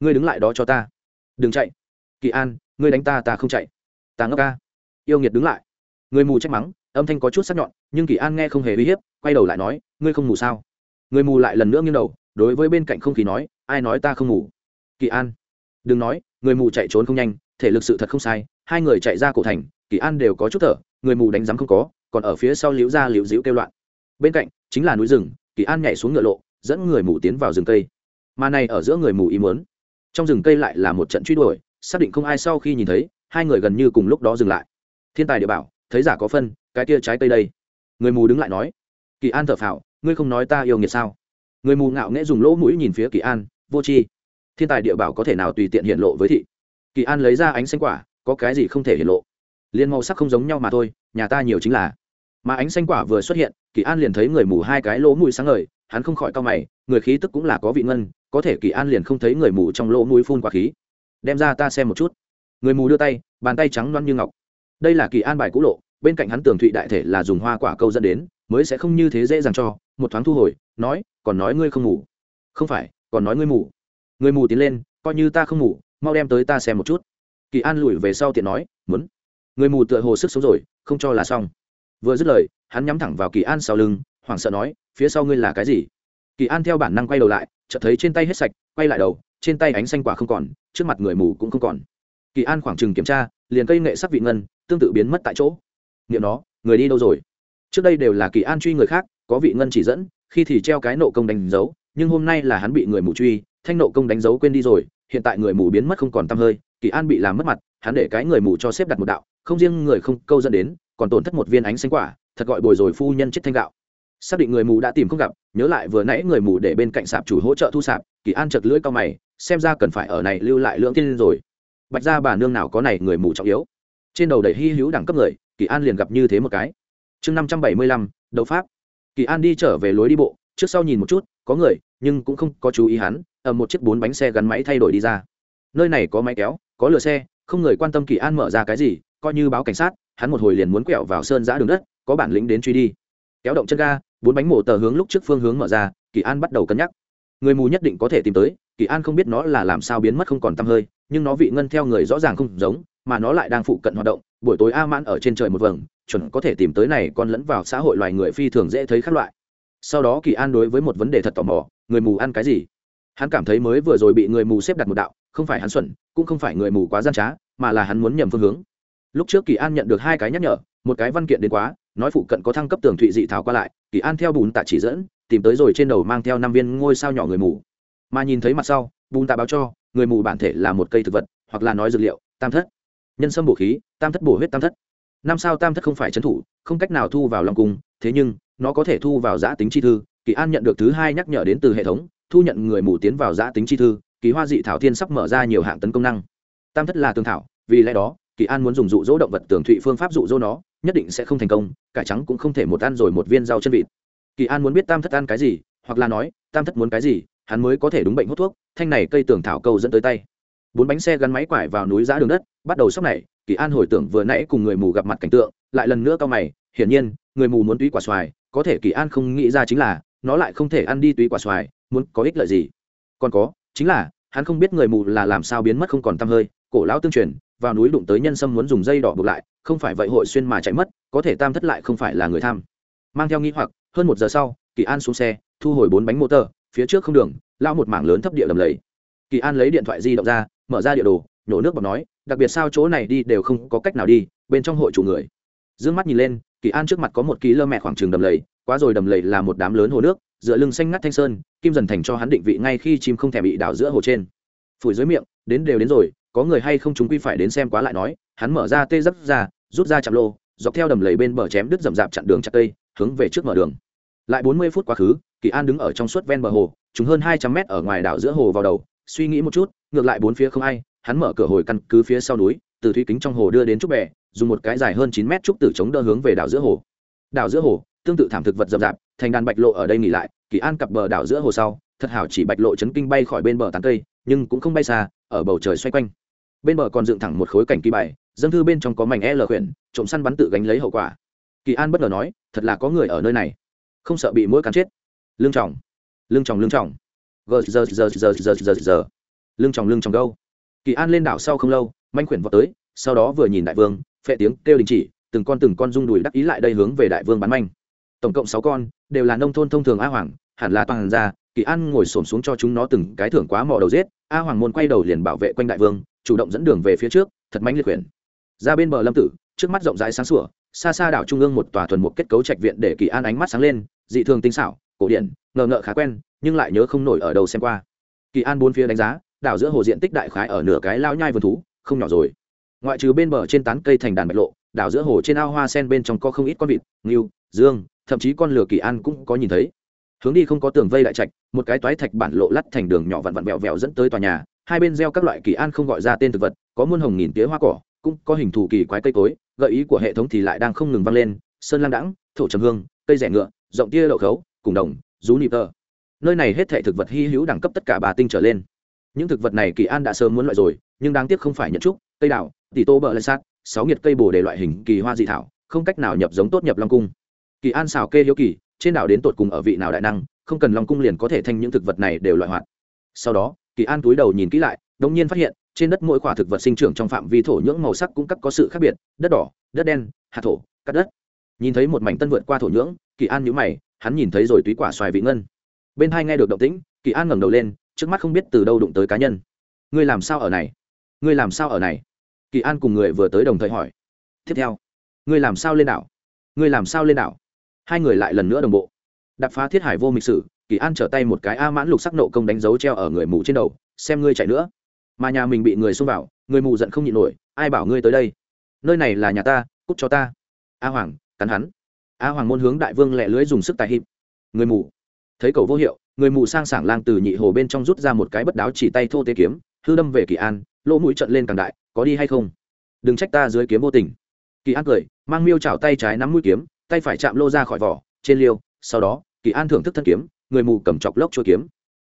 Ngươi đứng lại đó cho ta. Đừng chạy kỳ an, ngươi đánh ta ta không chạy. Ta ngốc ca. Yêu nghiệt đứng lại. Người mù trách mắng, âm thanh có chút sắc nhọn, nhưng kỳ an nghe không hề uy hiếp, quay đầu lại nói, ngươi không mù sao? Người mù lại lần nữa nghiêng đầu, đối với bên cạnh không khí nói, ai nói ta không ngủ? kỳ an. Đừng nói, người mù chạy trốn không nhanh, thể lực sự thật không sai, hai người chạy ra cổ thành, kỳ an đều có chút thở, người mù đánh rắm không có, còn ở phía sau liễu ra liễu dĩu kêu loạn. Bên cạnh, chính là núi rừng, kỳ an nhảy xuống ngựa lộ, dẫn người mù tiến vào rừng cây. Mà này ở giữa người mù ý muốn. Trong rừng cây lại là một trận truy đuổi xác định không ai sau khi nhìn thấy, hai người gần như cùng lúc đó dừng lại. Thiên tài địa bảo, thấy giả có phân, cái kia trái cây đây. Người mù đứng lại nói, kỳ an thở phào, ngươi không nói ta yêu nghiệt sao? Người mù ngạo nghễ dùng lỗ mũi nhìn phía kỳ an, vô tri, thiên tài địa bảo có thể nào tùy tiện hiện lộ với thị? Kỳ an lấy ra ánh xanh quả, có cái gì không thể hiện lộ? Liên màu sắc không giống nhau mà thôi, nhà ta nhiều chính là. Mà ánh xanh quả vừa xuất hiện, kỳ an liền thấy người mù hai cái lỗ mũi sáng ngời, hắn không khỏi cao mày, người khí tức cũng là có vị ngân, có thể kỳ an liền không thấy người mù trong lỗ mũi phun quả khí đem ra ta xem một chút. Người mù đưa tay, bàn tay trắng loăn như ngọc. Đây là kỳ an bài cũ lộ, bên cạnh hắn tường thụy đại thể là dùng hoa quả câu dẫn đến, mới sẽ không như thế dễ dàng cho. Một thoáng thu hồi, nói, còn nói ngươi không ngủ không phải, còn nói ngươi ngủ người mù tiến lên, coi như ta không ngủ mau đem tới ta xem một chút. Kỳ an lùi về sau tiện nói, muốn. Người mù tựa hồ sức sống rồi, không cho là xong. Vừa dứt lời, hắn nhắm thẳng vào kỳ an sau lưng, hoảng sợ nói, phía sau ngươi là cái gì? Kỳ an theo bản năng quay đầu lại, chợt thấy trên tay hết sạch, quay lại đầu trên tay ánh xanh quả không còn, trước mặt người mù cũng không còn. Kỳ an khoảng chừng kiểm tra, liền cây nghệ sắc vị ngân, tương tự biến mất tại chỗ. Nghiệm nó, người đi đâu rồi? Trước đây đều là kỳ an truy người khác, có vị ngân chỉ dẫn, khi thì treo cái nộ công đánh dấu, nhưng hôm nay là hắn bị người mù truy, thanh nộ công đánh dấu quên đi rồi, hiện tại người mù biến mất không còn t hơi, kỳ an bị làm mất mặt, hắn để cái người mù cho xếp đặt một đạo, không riêng người không, câu dẫn đến, còn tổn thất một viên ánh xanh quả, thật gọi bồi rồi phu nhân chết thanh gạo. Xác định người mù đã tìm không gặp, nhớ lại vừa nãy người mù để bên cạnh sạp chủ hỗ trợ thu sạp, kỳ an chật lưỡi cao mày xem ra cần phải ở này lưu lại lưỡng tiên rồi. Bạch ra bà nương nào có này người mù trọng yếu. Trên đầu đầy hy hữu đẳng cấp người, kỳ an liền gặp như thế một cái. Chương năm trăm bảy mươi lăm, đấu pháp. Kỳ an đi trở về lối đi bộ, trước sau nhìn một chút, có người, nhưng cũng không có chú ý hắn ở một chiếc bốn bánh xe gắn máy thay đổi đi ra. Nơi này có máy kéo, có lửa xe, không người quan tâm kỳ an mở ra cái gì, coi như báo cảnh sát, hắn một hồi liền muốn quẹo vào sơn giã đường đất, có bản lĩnh đến truy đi. Kéo động chân ga, bốn bánh mổ tờ hướng lúc trước phương hướng mở ra, kỳ an bắt đầu cân nhắc. Người mù nhất định có thể tìm tới kỳ an không biết nó là làm sao biến mất không còn t hơi, nhưng nó vị ngân theo người rõ ràng không giống, mà nó lại đang phụ cận hoạt động, buổi tối a mãn ở trên trời một vầng, chuẩn có thể tìm tới này còn lẫn vào xã hội loài người phi thường dễ thấy các loại. Sau đó kỳ an đối với một vấn đề thật tò mò, người mù ăn cái gì? Hắn cảm thấy mới vừa rồi bị người mù xếp đặt một đạo, không phải hắn xuẩn, cũng không phải người mù quá gian trá, mà là hắn muốn nhầm phương hướng. Lúc trước kỳ an nhận được hai cái nhắc nhở, một cái văn kiện đến quá, nói phụ cận có thăng cấp tường thụy dị thảo qua lại, kỳ an theo bùn tạ chỉ dẫn, tìm tới rồi trên đầu mang theo năm viên ngôi sao nhỏ người mù mà nhìn thấy mặt sau, bùn tạ báo cho, người mù bản thể là một cây thực vật, hoặc là nói dược liệu, tam thất. Nhân sâm bổ khí, tam thất bổ huyết tam thất. Năm sao tam thất không phải trấn thủ, không cách nào thu vào lòng cung thế nhưng, nó có thể thu vào giã tính chi thư. Kỳ an nhận được thứ hai nhắc nhở đến từ hệ thống, thu nhận người mù tiến vào giã tính chi thư, kỳ hoa dị thảo thiên sắp mở ra nhiều hạng tấn công năng. Tam thất là tương thảo, vì lẽ đó, kỳ an muốn dùng dụ dỗ động vật tường thụy phương pháp dụ dỗ nó, nhất định sẽ không thành công, cải trắng cũng không thể một ăn rồi một viên rau chân vịt. Kỳ an muốn biết tam thất ăn cái gì, hoặc là nói, tam thất muốn cái gì hắn mới có thể đúng bệnh hút thuốc, thanh này cây tường thảo câu dẫn tới tay. Bốn bánh xe gắn máy quải vào núi giã đường đất, bắt đầu sốc này, kỳ an hồi tưởng vừa nãy cùng người mù gặp mặt cảnh tượng, lại lần nữa cao mày, hiển nhiên, người mù muốn túy quả xoài, có thể kỳ an không nghĩ ra chính là, nó lại không thể ăn đi túy quả xoài, muốn có ích lợi gì? Còn có, chính là, hắn không biết người mù là làm sao biến mất không còn t hơi, cổ lão tương truyền, vào núi đụng tới nhân sâm muốn dùng dây đỏ buộc lại, không phải vậy hội xuyên mà chạy mất, có thể tam thất lại không phải là người tham. Mang theo nghĩ hoặc, hơn một giờ sau, kỳ an xuống xe, thu hồi bốn bánh motor phía trước không đường lao một mảng lớn thấp địa đầm lầy. Kỳ an lấy điện thoại di động ra, mở ra địa đồ, nhổ nước bọc nói, đặc biệt sao chỗ này đi đều không có cách nào đi, bên trong hội chủ người. D ư ơ n g mắt nhìn lên, kỳ an trước mặt có một ký lơ mẹ khoảng trường đầm lầy, quá rồi đầm lầy là một đám lớn hồ nước, dựa lưng xanh ngắt thanh sơn, kim dần thành cho hắn định vị ngay khi chim không thể bị đảo giữa hồ trên. Phủi dưới miệng, đến đều đến rồi, có người hay không chúng quy phải đến xem quá lại nói, hắn mở ra tê dấp ra, rút ra chạm lô, dọc theo đầm lầy bên bờ chém đứt rậm rạp chặn đường chặt cây, hướng về trước mở đường. Lại bốn mươi phút quá khứ kỳ an đứng ở trong suốt ven bờ hồ chúng hơn hai trăm mét ở ngoài đảo giữa hồ vào đầu, suy nghĩ một chút, ngược lại bốn phía không ai, hắn mở cửa hồi căn cứ phía sau núi, từ thủy kính trong hồ đưa đến trúc bè, dùng một cái dài hơn chín mét trúc tử chống đỡ hướng về đảo giữa hồ. Đảo giữa hồ, tương tự thảm thực vật rậm rạp, thành đàn bạch lộ ở đây nghỉ lại, kỳ an cặp bờ đảo giữa hồ sau, thật hảo chỉ bạch lộ chấn kinh bay khỏi bên bờ tán cây, nhưng cũng không bay xa, ở bầu trời xoay quanh. Bên bờ còn dựng thẳng một khối cảnh kỳ bài, dân thư bên trong có mảnh e l khuyển, trộm săn bắn tự gánh lấy hậu quả. Kỳ an bất ngờ nói, thật là có người ở nơi này. Không sợ bị mũi cắn chết lương trọng lương trọng lương trọng gờ giờ giờ giờ giờ giờ giờ lương trọng lương trọng gâu. Kỳ an lên đảo sau không lâu, manh khuyển vào tới, sau đó vừa nhìn đại vương, phệ tiếng kêu đình chỉ, từng con từng con rung đùi đắc ý lại đây hướng về đại vương bắn manh. Tổng cộng sáu con, đều là nông thôn thông thường a hoàng, hẳn là toàn ra kỳ an ngồi xổm xuống cho chúng nó từng cái thưởng quá mò đầu giết, a hoàng môn quay đầu liền bảo vệ quanh đại vương, chủ động dẫn đường về phía trước, thật Manh liệt quyển ra bên bờ lâm tử, trước mắt rộng rãi sáng sủa, xa xa đảo trung ương một tòa thuần một kết cấu trạch viện để kỳ an ánh mắt sáng lên, dị thường tinh xảo cổ điển, ngờ ngợ khá quen, nhưng lại nhớ không nổi ở đâu xem qua. Kỳ an bốn phía đánh giá, đảo giữa hồ diện tích đại khái ở nửa cái lao nhai vườn thú, không nhỏ rồi. Ngoại trừ bên bờ trên tán cây thành đàn bạch lộ, đảo giữa hồ trên ao hoa sen bên trong có không ít con vịt, ngưu, dương, thậm chí con lửa kỳ an cũng có nhìn thấy. Hướng đi không có tường vây đại trạch, một cái toái thạch bản lộ lắt thành đường nhỏ vặn vặn vẹo vẹo dẫn tới tòa nhà, hai bên gieo các loại kỳ an không gọi ra tên thực vật, có muôn hồng nghìn tía hoa cỏ, cũng có hình thù kỳ quái cây cối, gợi ý của hệ thống thì lại đang không ngừng vang lên, sơn lam đãng, thổ trầm hương, cây rẻ ngựa, rộng tia đậu khấu cùng đồng, rú nịp tơ. Nơi này hết thể thực vật hy hữu đẳng cấp tất cả bà tinh trở lên. Những thực vật này kỳ an đã sớm muốn loại rồi, nhưng đáng tiếc không phải nhận trúc, cây đào, tỷ tô bờ lê sát, sáu nhiệt cây bồ để loại hình kỳ hoa dị thảo, không cách nào nhập giống tốt nhập long cung. Kỳ an xào kê hiếu kỳ, trên đảo đến tột cùng ở vị nào đại năng, không cần long cung liền có thể thành những thực vật này đều loại hoạt. Sau đó, kỳ an túi đầu nhìn kỹ lại, đống nhiên phát hiện, trên đất mỗi quả thực vật sinh trưởng trong phạm vi thổ nhưỡng màu sắc cũng các có sự khác biệt, đất đỏ, đất đen, hạt thổ cắt đất. Nhìn thấy một mảnh tân vượt qua thổ nhưỡng, kỳ an nhũ mày hắn nhìn thấy rồi túy quả xoài vị ngân. Bên hai nghe được động tĩnh, kỳ an ngẩng đầu lên, trước mắt không biết từ đâu đụng tới cá nhân. Ngươi làm sao ở này? Ngươi làm sao ở này? Kỳ an cùng người vừa tới đồng thời hỏi. Tiếp theo, ngươi làm sao lên đảo? Ngươi làm sao lên đảo? Hai người lại lần nữa đồng bộ. Đập phá thiết hải vô mịch sử, kỳ an trở tay một cái a mãn lục sắc nộ công đánh dấu treo ở người mù trên đầu, xem ngươi chạy nữa. Mà nhà mình bị người xông vào, người mù giận không nhịn nổi, ai bảo ngươi tới đây? Nơi này là nhà ta, cút cho ta. A hoàng, cắn hắn a hoàng môn hướng đại vương lẹ lưới dùng sức tài hiệp. Người mù. Thấy cầu vô hiệu, người mù sang sảng lang từ nhị hồ bên trong rút ra một cái bất đáo chỉ tay thô tế kiếm, hư đâm về kỳ an, lỗ mũi trận lên càng đại, có đi hay không? Đừng trách ta dưới kiếm vô tình. Kỳ an cười, mang miêu chảo tay trái nắm mũi kiếm, tay phải chạm lô ra khỏi vỏ, trên liêu, sau đó, kỳ an thưởng thức thân kiếm, người mù cầm chọc lốc chua kiếm.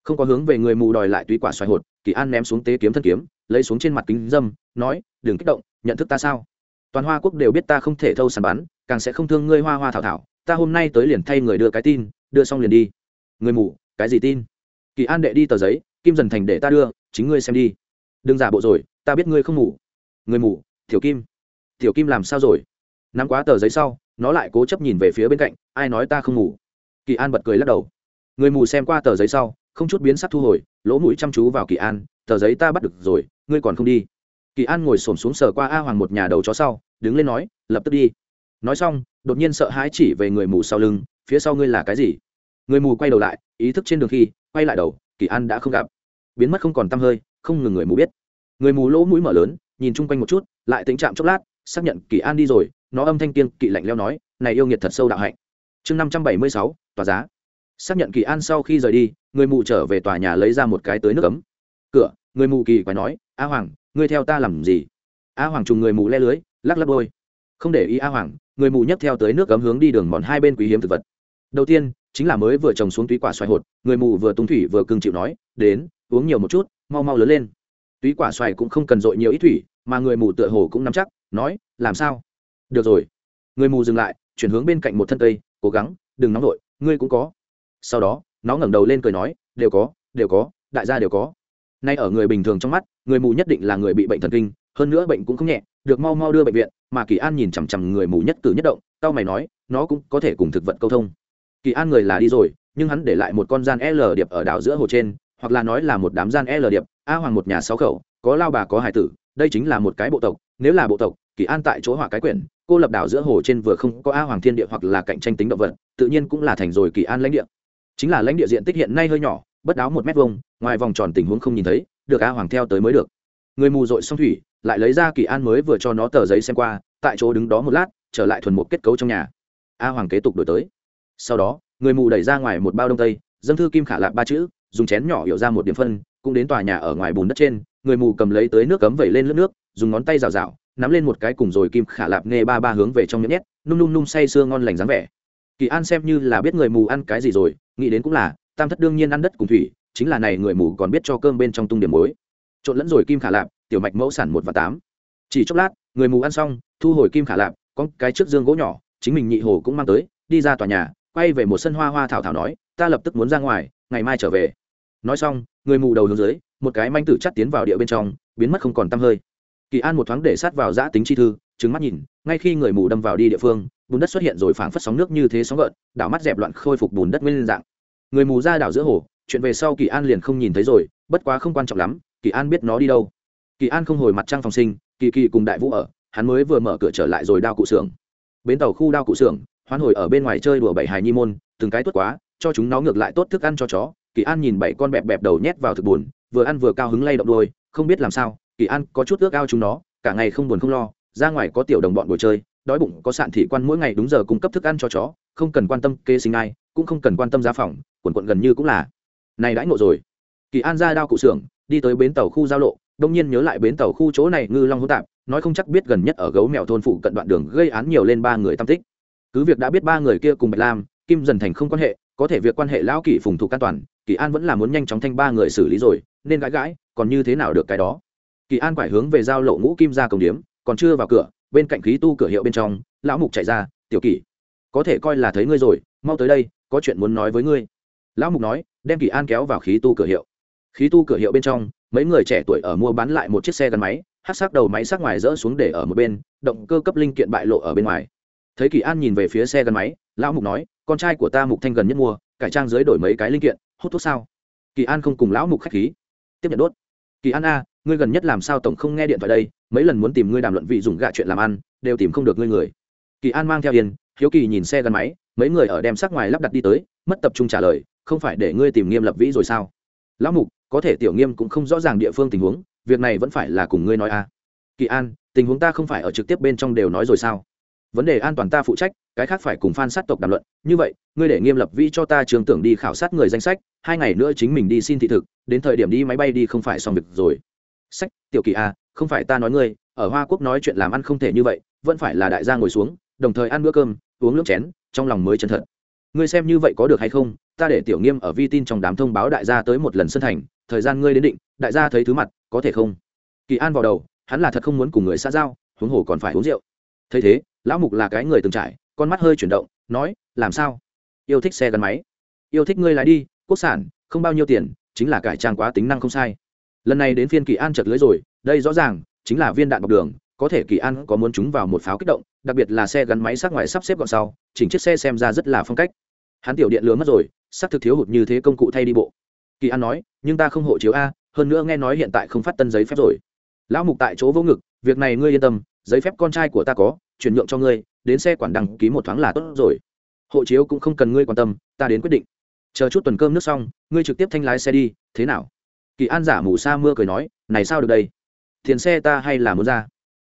Không có hướng về người mù đòi lại túy quả xoài hột, kỳ an ném xuống tế kiếm thân kiếm, lấy xuống trên mặt kính dâm, nói, đừng kích động, nhận thức ta sao? Toàn hoa quốc đều biết ta không thể thâu sàn bắn càng sẽ không thương ngươi hoa hoa thảo thảo, ta hôm nay tới liền thay người đưa cái tin, đưa xong liền đi. Người mù, cái gì tin? Kỳ an đệ đi tờ giấy, kim dần thành để ta đưa, chính ngươi xem đi. Đừng giả bộ rồi, ta biết ngươi không ngủ người mù, tiểu kim. Tiểu kim làm sao rồi? Nắm quá tờ giấy sau, nó lại cố chấp nhìn về phía bên cạnh, ai nói ta không ngủ kỳ an bật cười lắc đầu. Người mù xem qua tờ giấy sau, không chút biến sắc thu hồi, lỗ mũi chăm chú vào kỳ an, tờ giấy ta bắt được rồi, ngươi còn không đi. Kỳ an ngồi xổm xuống sờ qua a hoàng một nhà đầu chó sau, đứng lên nói, lập tức đi nói xong, đột nhiên sợ hãi chỉ về người mù sau lưng, phía sau ngươi là cái gì? Người mù quay đầu lại, ý thức trên đường khi, quay lại đầu, kỳ an đã không gặp. Biến mất không còn t hơi, không ngừng người mù biết. Người mù lỗ mũi mở lớn, nhìn chung quanh một chút, lại tính chạm chốc lát, xác nhận kỳ an đi rồi, nó âm thanh tiên kỵ lạnh leo nói, này yêu nghiệt thật sâu đạo hạnh. Chương năm trăm bảy mươi sáu, tòa giá. Xác nhận kỳ an sau khi rời đi, người mù trở về tòa nhà lấy ra một cái tới nước ấm. Cửa, người mù kỳ quái nói, a hoàng, ngươi theo ta làm gì? A hoàng trùng người mù le lưới, lắc lắc đôi không để ý a hoàng người mù nhấc theo tới nước cấm hướng đi đường mòn hai bên quý hiếm thực vật. Đầu tiên, chính là mới vừa trồng xuống túy quả xoài hột, người mù vừa tung thủy vừa cưng chịu nói, đến, uống nhiều một chút, mau mau lớn lên. Túy quả xoài cũng không cần dội nhiều ít thủy, mà người mù tựa hồ cũng nắm chắc, nói, làm sao? Được rồi. Người mù dừng lại, chuyển hướng bên cạnh một thân cây, cố gắng, đừng nóng vội, ngươi cũng có. Sau đó, nó ngẩng đầu lên cười nói, đều có đều có, đại gia đều có. Nay ở người bình thường trong mắt, người mù nhất định là người bị bệnh thần kinh, hơn nữa bệnh cũng không nhẹ được mau mau đưa bệnh viện, mà kỳ an nhìn chằm chằm người mù nhất cử nhất động tao mày nói, nó cũng có thể cùng thực vật câu thông. Kỳ an người là đi rồi, nhưng hắn để lại một con gian l điệp ở đảo giữa hồ trên, hoặc là nói là một đám gian l điệp, a hoàng một nhà sáu khẩu, có lao bà, có hải tử, đây chính là một cái bộ tộc, nếu là bộ tộc, kỳ an tại chỗ hỏa cái quyển, cô lập đảo giữa hồ trên vừa không có a hoàng thiên địa hoặc là cạnh tranh tính động vật, tự nhiên cũng là thành rồi kỳ an lãnh địa. Chính là lãnh địa diện tích hiện nay hơi nhỏ, bất đáo một mét vuông, ngoài vòng tròn tình huống không nhìn thấy, được a hoàng theo tới mới được người mù dội xong thủy, lại lấy ra kỳ an mới vừa cho nó tờ giấy xem qua, tại chỗ đứng đó một lát, trở lại thuần một kết cấu trong nhà. A hoàng kế tục đổi tới. Sau đó, người mù đẩy ra ngoài một bao đông tây, dâng thư kim khả lạc ba chữ, dùng chén nhỏ hiểu ra một điểm phân, cũng đến tòa nhà ở ngoài bùn đất trên, người mù cầm lấy tới nước cấm vẩy lên lớp nước, dùng ngón tay rào rào, nắm lên một cái cùng rồi kim khả lạp nghe ba ba hướng về trong nhẫn nhét, nung nung nung say sưa ngon lành dáng vẻ. Kỳ an xem như là biết người mù ăn cái gì rồi, nghĩ đến cũng là, tam thất đương nhiên ăn đất cùng thủy, chính là này người mù còn biết cho cơm bên trong tung điểm muối trộn lẫn rồi kim khả lạp, tiểu mạch mẫu sản một và tám. Chỉ chốc lát, người mù ăn xong, thu hồi kim khả lạp, có cái trước dương gỗ nhỏ, chính mình nhị hồ cũng mang tới, đi ra tòa nhà, quay về một sân hoa hoa thảo thảo nói, ta lập tức muốn ra ngoài, ngày mai trở về. Nói xong, người mù đầu hướng dưới, một cái manh tử chắt tiến vào địa bên trong, biến mất không còn tăm hơi. Kỳ an một thoáng để sát vào giã tính chi thư trứng mắt nhìn, ngay khi người mù đâm vào đi địa phương, bùn đất xuất hiện rồi phảng phất sóng nước như thế sóng gợn, đảo mắt dẹp loạn khôi phục bùn đất nguyên dạng. Người mù ra đảo giữa hồ, chuyện về sau kỳ an liền không nhìn thấy rồi, bất quá không quan trọng lắm kỳ an biết nó đi đâu. Kỳ an không hồi mặt trăng phòng sinh, kỳ kỳ cùng đại vũ ở, hắn mới vừa mở cửa trở lại rồi đao cụ xưởng. Bến tàu khu đao cụ xưởng, hoán hồi ở bên ngoài chơi đùa bảy hài nhi môn, từng cái tốt quá, cho chúng nó ngược lại tốt thức ăn cho chó. Kỳ an nhìn bảy con bẹp bẹp đầu nhét vào thực buồn, vừa ăn vừa cao hứng lay động đôi, không biết làm sao, kỳ an có chút ước ao chúng nó, cả ngày không buồn không lo, ra ngoài có tiểu đồng bọn buổi chơi, đói bụng có sạn thị quan mỗi ngày đúng giờ cung cấp thức ăn cho chó, không cần quan tâm kê sinh ai, cũng không cần quan tâm giá phòng, quần quận gần như cũng là. Này đãi ngộ rồi. Kỳ an ra đao cụ xưởng đi tới bến tàu khu giao lộ, đông nhiên nhớ lại bến tàu khu chỗ này ngư long hỗn tạp, nói không chắc biết gần nhất ở gấu mèo thôn phụ cận đoạn đường gây án nhiều lên ba người tam tích. Cứ việc đã biết ba người kia cùng bạch lam, kim dần thành không quan hệ, có thể việc quan hệ lão kỷ phùng thủ an toàn, kỳ an vẫn là muốn nhanh chóng thanh ba người xử lý rồi, nên gãi gãi, còn như thế nào được cái đó? Kỳ an quải hướng về giao lộ ngũ kim ra cổng điếm, còn chưa vào cửa, bên cạnh khí tu cửa hiệu bên trong, lão mục chạy ra, tiểu kỷ, có thể coi là thấy ngươi rồi, mau tới đây, có chuyện muốn nói với ngươi. Lão mục nói, đem kỳ an kéo vào khí tu cửa hiệu khí tu cửa hiệu bên trong, mấy người trẻ tuổi ở mua bán lại một chiếc xe gắn máy, hát sắc đầu máy sắc ngoài rỡ xuống để ở một bên, động cơ cấp linh kiện bại lộ ở bên ngoài. Thấy kỳ an nhìn về phía xe gắn máy, lão mục nói, con trai của ta mục thanh gần nhất mua, cải trang dưới đổi mấy cái linh kiện, hút thuốc sao? Kỳ an không cùng lão mục khách khí. Tiếp nhận đốt. Kỳ an a, ngươi gần nhất làm sao tổng không nghe điện thoại đây? Mấy lần muốn tìm ngươi đàm luận vị dùng gạ chuyện làm ăn, đều tìm không được ngươi người. Kỳ an mang theo yên, hiếu kỳ nhìn xe gắn máy, mấy người ở đem sắc ngoài lắp đặt đi tới, mất tập trung trả lời, không phải để ngươi tìm nghiêm lập vĩ rồi sao? Lão mục có thể tiểu nghiêm cũng không rõ ràng địa phương tình huống, việc này vẫn phải là cùng ngươi nói a kỳ an, tình huống ta không phải ở trực tiếp bên trong đều nói rồi sao? Vấn đề an toàn ta phụ trách, cái khác phải cùng phan sát tộc đàm luận. Như vậy, ngươi để nghiêm lập vi cho ta trường tưởng đi khảo sát người danh sách, hai ngày nữa chính mình đi xin thị thực, đến thời điểm đi máy bay đi không phải xong việc rồi. Sách, tiểu kỳ a không phải ta nói ngươi, ở hoa quốc nói chuyện làm ăn không thể như vậy, vẫn phải là đại gia ngồi xuống, đồng thời ăn bữa cơm, uống nước chén, trong lòng mới chân thật. Ngươi xem như vậy có được hay không, ta để tiểu nghiêm ở vi tin trong đám thông báo đại gia tới một lần sân thành thời gian ngươi đến định, đại gia thấy thứ mặt, có thể không? Kỳ an vào đầu, hắn là thật không muốn cùng người xã giao, huống hồ còn phải uống rượu. Thấy thế, lão mục là cái người từng trải, con mắt hơi chuyển động, nói, làm sao? Yêu thích xe gắn máy. Yêu thích ngươi lái đi, quốc sản, không bao nhiêu tiền, chính là cải trang quá tính năng không sai. Lần này đến phiên kỳ an chật lưới rồi, đây rõ ràng chính là viên đạn bọc đường, có thể kỳ an có muốn chúng vào một pháo kích động, đặc biệt là xe gắn máy sát ngoài sắp xếp gọn sau, chỉnh chiếc xe xem ra rất là phong cách. Hắn tiểu điện lứa mất rồi sắc thực thiếu hụt như thế công cụ thay đi bộ kỳ an nói, nhưng ta không hộ chiếu a, hơn nữa nghe nói hiện tại không phát tân giấy phép rồi. Lão mục tại chỗ vô ngực, việc này ngươi yên tâm, giấy phép con trai của ta có, chuyển nhượng cho ngươi, đến xe quản đăng ký một thoáng là tốt rồi. Hộ chiếu cũng không cần ngươi quan tâm, ta đến quyết định. Chờ chút tuần cơm nước xong, ngươi trực tiếp thanh lái xe đi, thế nào? Kỳ an giả mù sa mưa cười nói, này sao được đây? Tiền xe ta hay là muốn ra?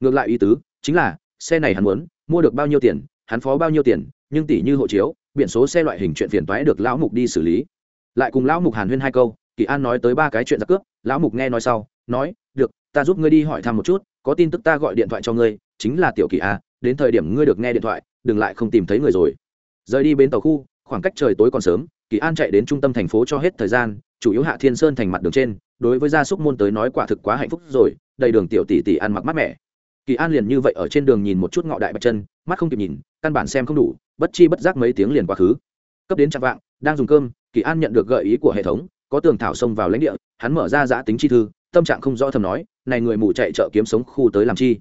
Ngược lại ý tứ, chính là, xe này hắn muốn, mua được bao nhiêu tiền, hắn phó bao nhiêu tiền, nhưng tỷ như hộ chiếu, biển số xe loại hình chuyện phiền toái được lão mục đi xử lý lại cùng lão mục hàn huyên hai câu, kỳ an nói tới ba cái chuyện giặc cướp, lão mục nghe nói sau, nói, được, ta giúp ngươi đi hỏi thăm một chút, có tin tức ta gọi điện thoại cho ngươi, chính là tiểu kỳ a, đến thời điểm ngươi được nghe điện thoại, đừng lại không tìm thấy người rồi. Rời đi bến tàu khu, khoảng cách trời tối còn sớm, kỳ an chạy đến trung tâm thành phố cho hết thời gian, chủ yếu hạ thiên sơn thành mặt đường trên, đối với gia súc môn tới nói quả thực quá hạnh phúc rồi, đầy đường tiểu tỷ tỷ ăn mặc mát mẻ. Kỳ an liền như vậy ở trên đường nhìn một chút ngọ đại bạch chân, mắt không kịp nhìn, căn bản xem không đủ, bất chi bất giác mấy tiếng liền quá khứ. Cấp đến chặt vạng, đang dùng cơm kỳ an nhận được gợi ý của hệ thống, có tường thảo xông vào lãnh địa, hắn mở ra giã tính chi thư, tâm trạng không rõ thầm nói, này người mù chạy chợ kiếm sống khu tới làm chi?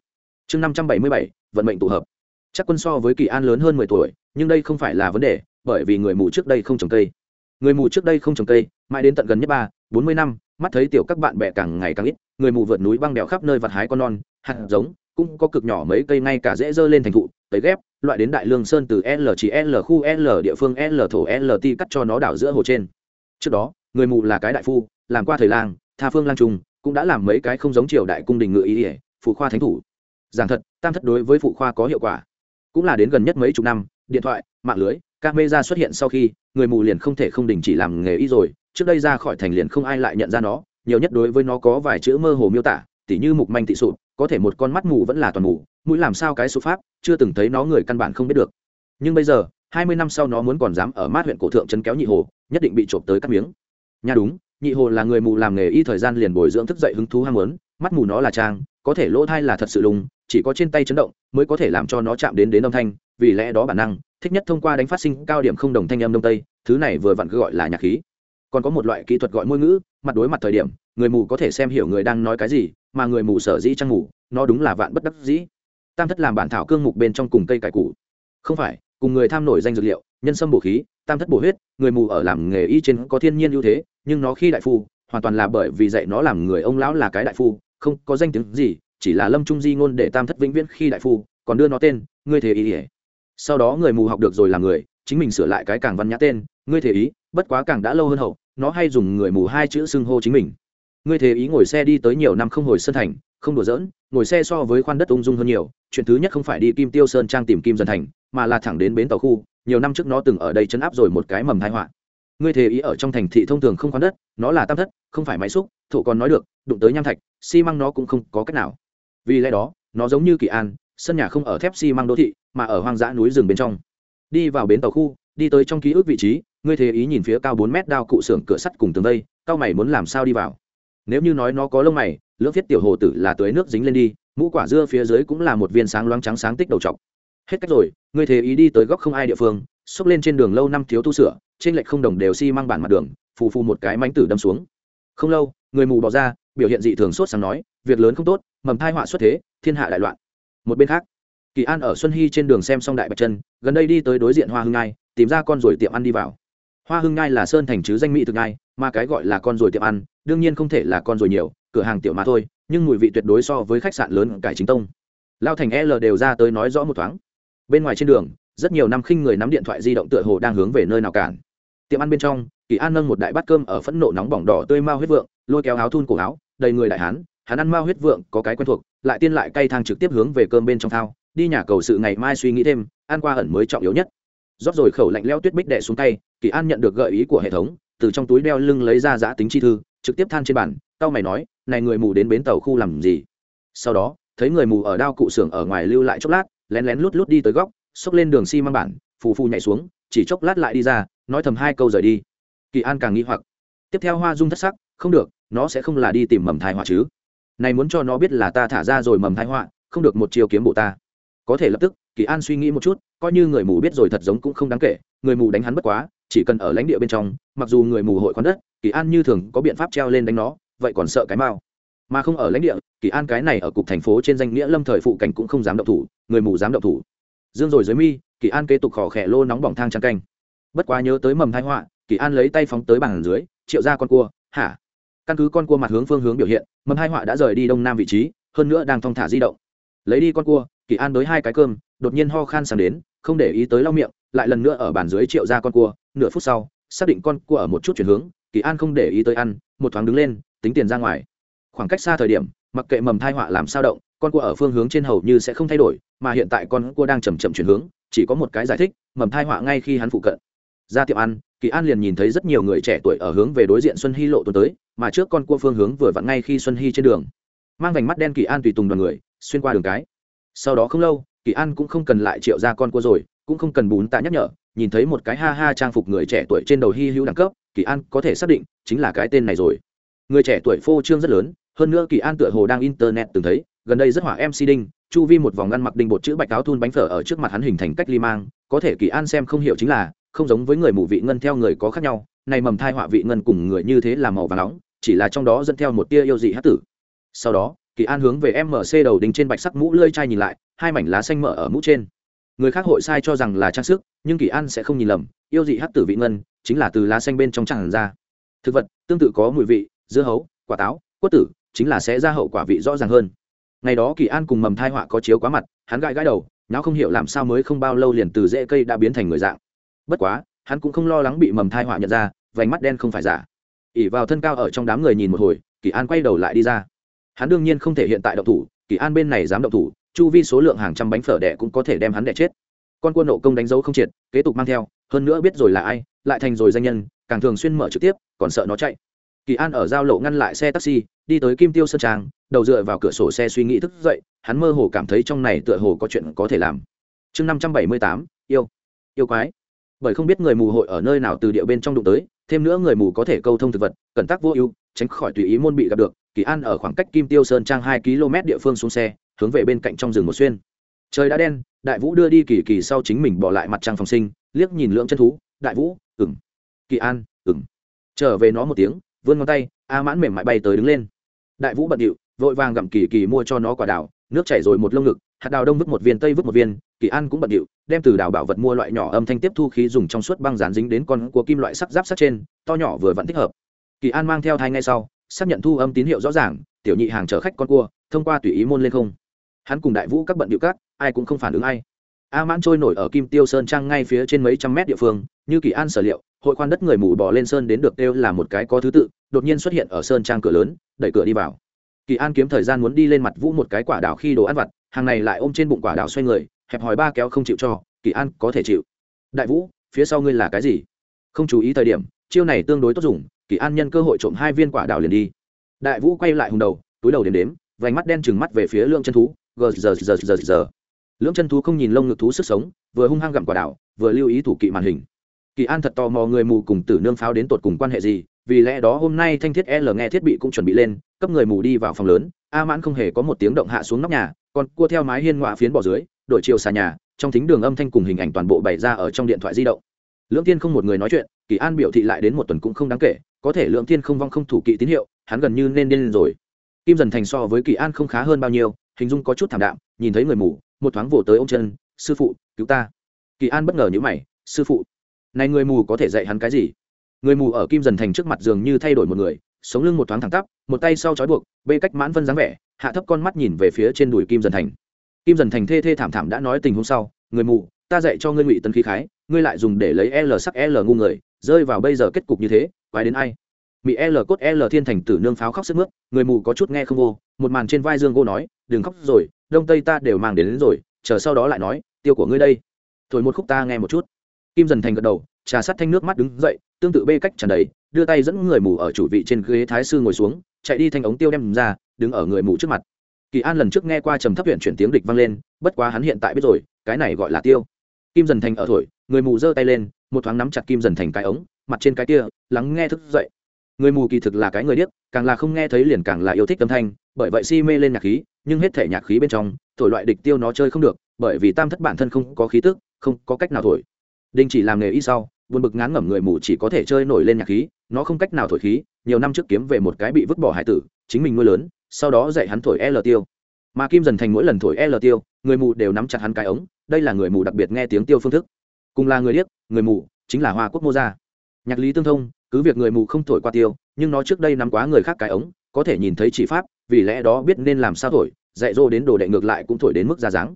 Chương năm trăm bảy mươi bảy, vận mệnh tụ hợp. Chắc quân so với kỳ an lớn hơn mười tuổi, nhưng đây không phải là vấn đề, bởi vì người mù trước đây không trồng cây. Người mù trước đây không trồng cây, mãi đến tận gần nhất ba, bốn mươi năm, mắt thấy tiểu các bạn bè càng ngày càng ít, người mù vượt núi băng đèo khắp nơi vặt hái con non, hạt giống, cũng có cực nhỏ mấy cây ngay cả dễ dơ lên thành thụ tới ghép loại đến đại lương sơn từ l chỉ l khu l, địa phương l thổ l ti cắt cho nó đảo giữa hồ trên. Trước đó, người mù là cái đại phu, làm qua thời lang, tha phương lang trung cũng đã làm mấy cái không giống triều đại cung đình ngự ý ỉa phụ khoa thánh thủ. Giảng thật, tam thất đối với phụ khoa có hiệu quả. Cũng là đến gần nhất mấy chục năm, điện thoại, mạng lưới, các mê ra xuất hiện sau khi, người mù liền không thể không đình chỉ làm nghề y rồi, trước đây ra khỏi thành liền không ai lại nhận ra nó, nhiều nhất đối với nó có vài chữ mơ hồ miêu tả, tỉ như mục manh tị sụp, có thể một con mắt mù vẫn là toàn mù mũi làm sao cái số pháp, chưa từng thấy nó người căn bản không biết được. Nhưng bây giờ, hai mươi năm sau nó muốn còn dám ở mát huyện cổ thượng chân kéo nhị hồ, nhất định bị trộm tới cắt miếng. Nha đúng, nhị hồ là người mù làm nghề y thời gian liền bồi dưỡng thức dậy hứng thú ham muốn, mắt mù nó là trang, có thể lỗ thai là thật sự lùng, chỉ có trên tay chấn động mới có thể làm cho nó chạm đến đến âm thanh, vì lẽ đó bản năng, thích nhất thông qua đánh phát sinh cao điểm không đồng thanh âm đông tây, thứ này vừa vặn gọi là nhạc khí. Còn có một loại kỹ thuật gọi ngôn ngữ, mặt đối mặt thời điểm, người mù có thể xem hiểu người đang nói cái gì, mà người mù sở dĩ trang mù, nó đúng là vạn bất đắc dĩ tam thất làm bản thảo cương mục bên trong cùng cây cải củ. Không phải, cùng người tham nổi danh dược liệu, nhân sâm bổ khí, tam thất bổ huyết, người mù ở làm nghề y trên có thiên nhiên ưu thế, nhưng nó khi đại phu, hoàn toàn là bởi vì dạy nó làm người ông lão là cái đại phu, không có danh tiếng gì, chỉ là lâm trung di ngôn để tam thất vĩnh viễn khi đại phu, còn đưa nó tên, ngươi thế ý ỉa sau đó người mù học được rồi làm người, chính mình sửa lại cái càng văn nhã tên, ngươi thế ý, bất quá càng đã lâu hơn hậu, nó hay dùng người mù hai chữ xưng hô chính mình. Ngươi thế ý ngồi xe đi tới nhiều năm không hồi sân thành, không đùa giỡn, ngồi xe so với khoan đất ung dung hơn nhiều chuyện thứ nhất không phải đi kim tiêu sơn trang tìm kim dân thành, mà là thẳng đến bến tàu khu, nhiều năm trước nó từng ở đây chấn áp rồi một cái mầm thai họa. Ngươi thề ý ở trong thành thị thông thường không khoán đất, nó là tam thất, không phải máy xúc, thổ còn nói được, đụng tới nham thạch, xi măng nó cũng không có cách nào. Vì lẽ đó, nó giống như kỳ an, sân nhà không ở thép xi măng đô thị, mà ở hoang dã núi rừng bên trong. Đi vào bến tàu khu, đi tới trong ký ức vị trí, ngươi thế ý nhìn phía cao bốn mét đao cụ xưởng cửa sắt cùng tường vây, cao mày muốn làm sao đi vào. Nếu như nói nó có lông mày lưỡng viết tiểu hồ tử là tưới nước dính lên đi, mũ quả dưa phía dưới cũng là một viên sáng loáng trắng sáng tích đầu t hết cách rồi, ngươi thế ý đi tới góc không ai địa phương, xốc lên trên đường lâu năm thiếu tu sửa, trên lệch không đồng đều xi、si、mang bản mặt đường, phù phù một cái mánh tử đâm xuống. Không lâu, người mù bỏ ra, biểu hiện dị thường sốt sáng nói, việc lớn không tốt, mầm thai họa xuất thế, thiên hạ đại loạn. Một bên khác, kỳ an ở xuân hy trên đường xem xong đại bạch chân gần đây đi tới đối diện hoa hưng ngai, tìm ra con ruồi tiệm ăn đi vào. Hoa hưng ngai là sơn thành chứ danh mỹ thực ngai, mà cái gọi là con ruồi tiệm ăn, đương nhiên không thể là con ruồi nhiều cửa hàng tiểu mà thôi, nhưng mùi vị tuyệt đối so với khách sạn lớn cải chính tông. Lao thành l đều ra tới nói rõ một thoáng. Bên ngoài trên đường, rất nhiều năm khinh người nắm điện thoại di động tựa hồ đang hướng về nơi nào cản. Tiệm ăn bên trong, kỳ an nâng một đại bát cơm ở phẫn nộ nóng bỏng đỏ tươi mao huyết vượng, lôi kéo áo thun cổ áo, đầy người đại hán, hắn ăn mao huyết vượng có cái quen thuộc, lại tiên lại cay thang trực tiếp hướng về cơm bên trong thao, đi nhà cầu sự ngày mai suy nghĩ thêm, ăn qua ẩn mới trọng yếu nhất. Rót rồi khẩu lạnh leo tuyết bích đệ xuống tay, kỳ an nhận được gợi ý của hệ thống, từ trong túi đeo lưng lấy ra giã tính chi thư trực tiếp than trên bàn tao mày nói, này người mù đến bến tàu khu làm gì? Sau đó, thấy người mù ở đao cụ xưởng ở ngoài lưu lại chốc lát, lén lén lút lút đi tới góc, xốc lên đường xi、si、măng bản, phù phù nhảy xuống, chỉ chốc lát lại đi ra, nói thầm hai câu rời đi. Kỳ an càng nghi hoặc. Tiếp theo hoa dung thất sắc, không được, nó sẽ không là đi tìm mầm thai họa chứ. Này muốn cho nó biết là ta thả ra rồi mầm thai họa, không được một chiều kiếm bộ ta. Có thể lập tức, kỳ an suy nghĩ một chút, coi như người mù biết rồi thật giống cũng không đáng kể, người mù đánh hắn bất quá chỉ cần ở lãnh địa bên trong, mặc dù người mù hội khoán đất, kỳ an như thường có biện pháp treo lên đánh nó, vậy còn sợ cái mao. Mà không ở lãnh địa, kỳ an cái này ở cục thành phố trên danh nghĩa lâm thời phụ cảnh cũng không dám động thủ, người mù dám động thủ. Dương rồi dưới mi, kỳ an kế tục khỏ khẽ lô nóng bỏng thang trắng canh. Bất quá nhớ tới mầm thai họa, kỳ an lấy tay phóng tới bàn dưới, triệu ra con cua, hả? Căn cứ con cua mặt hướng phương hướng biểu hiện, mầm hai họa đã rời đi đông nam vị trí, hơn nữa đang thong thả di động. Lấy đi con cua, kỳ an tới hai cái cơm, đột nhiên ho khan sàng đến, không để ý tới lau miệng, lại lần nữa ở bàn dưới triệu ra con cua nửa phút sau, xác định con cua ở một chút chuyển hướng, kỳ an không để ý tới ăn, một thoáng đứng lên, tính tiền ra ngoài. Khoảng cách xa thời điểm, mặc kệ mầm thai họa làm sao động, con cua ở phương hướng trên hầu như sẽ không thay đổi, mà hiện tại con cua đang chầm chậm chuyển hướng, chỉ có một cái giải thích, mầm thai họa ngay khi hắn phụ cận. Ra tiệm ăn, kỳ an liền nhìn thấy rất nhiều người trẻ tuổi ở hướng về đối diện xuân hy lộ tuần tới, mà trước con cua phương hướng vừa vặn ngay khi xuân hy trên đường. Mang vành mắt đen kỳ an tùy tùng đoàn người, xuyên qua đường cái. Sau đó không lâu, kỳ an cũng không cần lại triệu ra con cua rồi, cũng không cần bún tạ nhắc nhở nhìn thấy một cái ha ha trang phục người trẻ tuổi trên đầu hy hữu đẳng cấp, kỳ an có thể xác định chính là cái tên này rồi. Người trẻ tuổi phô trương rất lớn, hơn nữa kỳ an tựa hồ đang internet từng thấy, gần đây rất hỏa mc đinh, chu vi một vòng ngăn mặc đinh bột chữ bạch áo thun bánh phở ở trước mặt hắn hình thành cách ly mang, có thể kỳ an xem không hiểu chính là, không giống với người mù vị ngân theo người có khác nhau, này mầm thai họa vị ngân cùng người như thế là màu và nóng, chỉ là trong đó dẫn theo một tia yêu dị hát tử. Sau đó, kỳ an hướng về mc đầu đinh trên bạch sắc mũ lơi chai nhìn lại, hai mảnh lá xanh mở ở mũ trên người khác hội sai cho rằng là trang sức, nhưng kỳ an sẽ không nhìn lầm, yêu dị hát tử vị ngân, chính là từ lá xanh bên trong tràn ra. Thực vật, tương tự có mùi vị, dưa hấu, quả táo, quất tử, chính là sẽ ra hậu quả vị rõ ràng hơn. Ngày đó kỳ an cùng mầm thai họa có chiếu quá mặt, hắn gãi gãi đầu nó không hiểu làm sao mới không bao lâu liền từ rễ cây đã biến thành người dạng. Bất quá, hắn cũng không lo lắng bị mầm thai họa nhận ra, vành mắt đen không phải giả. Ỉ vào thân cao ở trong đám người nhìn một hồi, kỳ an quay đầu lại đi ra. Hắn đương nhiên không thể hiện tại động thủ, kỳ an bên này dám động thủ chu vi số lượng hàng trăm bánh phở đẻ cũng có thể đem hắn đẻ chết. Con quân nộ công đánh dấu không triệt, kế tục mang theo, hơn nữa biết rồi là ai, lại thành rồi danh nhân, càng thường xuyên mở trực tiếp, còn sợ nó chạy. Kỳ an ở giao lộ ngăn lại xe taxi, đi tới kim tiêu sơn trang, đầu dựa vào cửa sổ xe suy nghĩ thức dậy, hắn mơ hồ cảm thấy trong này tựa hồ có chuyện có thể làm. Chương năm trăm bảy mươi tám, yêu yêu quái. Bởi không biết người mù hội ở nơi nào từ địa bên trong đụng tới, thêm nữa người mù có thể câu thông thực vật, cẩn tác vô ưu, tránh khỏi tùy ý môn bị gặp được. Kỳ an ở khoảng cách kim tiêu sơn trang hai km địa phương xuống xe hướng về bên cạnh trong rừng một xuyên. Trời đã đen, đại vũ đưa đi kỳ kỳ sau chính mình bỏ lại mặt trăng phòng sinh, liếc nhìn lưỡng chân thú, đại vũ ừng kỳ an ừng trở về nó một tiếng, vươn ngón tay, a mãn mềm mại bay tới đứng lên. Đại vũ bận điệu, vội vàng gặm kỳ kỳ mua cho nó quả đào, nước chảy rồi một lông ngực, hạt đào đông vứt một viên, tây vứt một viên, kỳ an cũng bận điệu, đem từ đào bảo vật mua loại nhỏ âm thanh tiếp thu khí dùng trong suốt băng dán dính đến con của kim loại sắc giáp sắc trên, to nhỏ vừa vẫn thích hợp. Kỳ an mang theo thai ngay sau, xác nhận thu âm tín hiệu rõ ràng, tiểu nhị hàng chở khách con cua, thông qua tùy ý môn lên không hắn cùng đại vũ các bận điệu cát ai cũng không phản ứng ai. A mãn trôi nổi ở kim tiêu sơn trang ngay phía trên mấy trăm mét địa phương, như kỳ an sở liệu, hội khoan đất người mù bò lên sơn đến được đều là một cái có thứ tự, đột nhiên xuất hiện ở sơn trang cửa lớn, đẩy cửa đi vào. Kỳ an kiếm thời gian muốn đi lên mặt vũ một cái quả đào khi đồ ăn vặt, hàng này lại ôm trên bụng quả đào xoay người, hẹp hòi ba kéo không chịu cho, kỳ an có thể chịu. Đại vũ, phía sau ngươi là cái gì? Không chú ý thời điểm, chiêu này tương đối tốt dùng, kỳ an nhân cơ hội trộm hai viên quả đào liền đi. Đại vũ quay lại hùng đầu, túi đầu đếm đếm, vành mắt đen chừng mắt về phía lương chân thú gờ giờ giờ giờ giờ lưỡng chân thú không nhìn lông ngực thú sức sống vừa hung hăng gặm quả đảo, vừa lưu ý thủ kỵ màn hình. Kỳ an thật tò mò người mù cùng tử nương pháo đến tột cùng quan hệ gì vì lẽ đó hôm nay thanh thiết l nghe thiết bị cũng chuẩn bị lên cấp người mù đi vào phòng lớn a mãn không hề có một tiếng động hạ xuống nóc nhà còn cua theo mái hiên ngoạ phiến bỏ dưới đổi chiều xà nhà trong thính đường âm thanh cùng hình ảnh toàn bộ bày ra ở trong điện thoại di động. Lưỡng thiên không một người nói chuyện kỳ an biểu thị lại đến một tuần cũng không đáng kể có thể lượng thiên không vong không thủ kỵ tín hiệu hắn gần như nên điên rồi. Kim dần thành so với kỳ an không khá hơn bao nhiêu hình dung có chút thảm đạm, nhìn thấy người mù, một thoáng vỗ tới ô m chân, sư phụ, cứu ta. Kỳ an bất ngờ nhữ mày, sư phụ, này người mù có thể dạy hắn cái gì? Người mù ở kim dần thành trước mặt giường như thay đổi một người, sống lưng một thoáng thẳng tắp, một tay sau trói buộc, bê cách mãn vân dáng vẻ, hạ thấp con mắt nhìn về phía trên đùi kim dần thành. Kim dần thành thê thê thảm thảm đã nói tình hôm sau, người mù, ta dạy cho ngươi ngụy tân khí khái, ngươi lại dùng để lấy l sắc l ngu người, rơi vào bây giờ kết cục như thế, quái đến ai? Mỹ l cốt l thiên thành tử nương pháo khóc sức mướt, người mù có chút nghe không vô, một màn trên vai dương cô nói đừng khóc rồi đông tây ta đều mang đến, đến rồi chờ sau đó lại nói tiêu của ngươi đây. Thổi một khúc ta nghe một chút. Kim dần thành gật đầu trà sát thanh nước mắt đứng dậy tương tự bê cách tràn đầy đưa tay dẫn người mù ở chủ vị trên ghế thái sư ngồi xuống chạy đi thanh ống tiêu đem ra đứng ở người mù trước mặt. Kỳ an lần trước nghe qua trầm thấp huyện chuyển tiếng địch vang lên bất quá hắn hiện tại biết rồi cái này gọi là tiêu. Kim dần thành ở thổi người mù giơ tay lên một thoáng nắm chặt kim dần thành cái ống mặt trên cái kia lắng nghe thức dậy. Người mù kỳ thực là cái người điếc càng là không nghe thấy liền càng là yêu thích âm thanh bởi vậy si mê lên nhạc khí nhưng hết thể nhạc khí bên trong, thổi loại địch tiêu nó chơi không được, bởi vì tam thất bản thân không có khí tức, không có cách nào thổi. Đinh chỉ làm nghề y sau, buồn bực ngán ngẩm người mù chỉ có thể chơi nổi lên nhạc khí, nó không cách nào thổi khí, nhiều năm trước kiếm về một cái bị vứt bỏ hải tử, chính mình nuôi lớn, sau đó dạy hắn thổi l tiêu. Mà kim dần thành mỗi lần thổi l tiêu, người mù đều nắm chặt hắn cái ống, đây là người mù đặc biệt nghe tiếng tiêu phương thức. Cùng là người điếc, người mù, chính là hoa quốc mô gia. Nhạc lý tương thông, cứ việc người mù không thổi qua tiêu, nhưng nó trước đây nắm quá người khác cái ống, có thể nhìn thấy chỉ pháp vì lẽ đó biết nên làm sao thổi, dạy dỗ đến đồ đệ ngược lại cũng thổi đến mức ra dáng.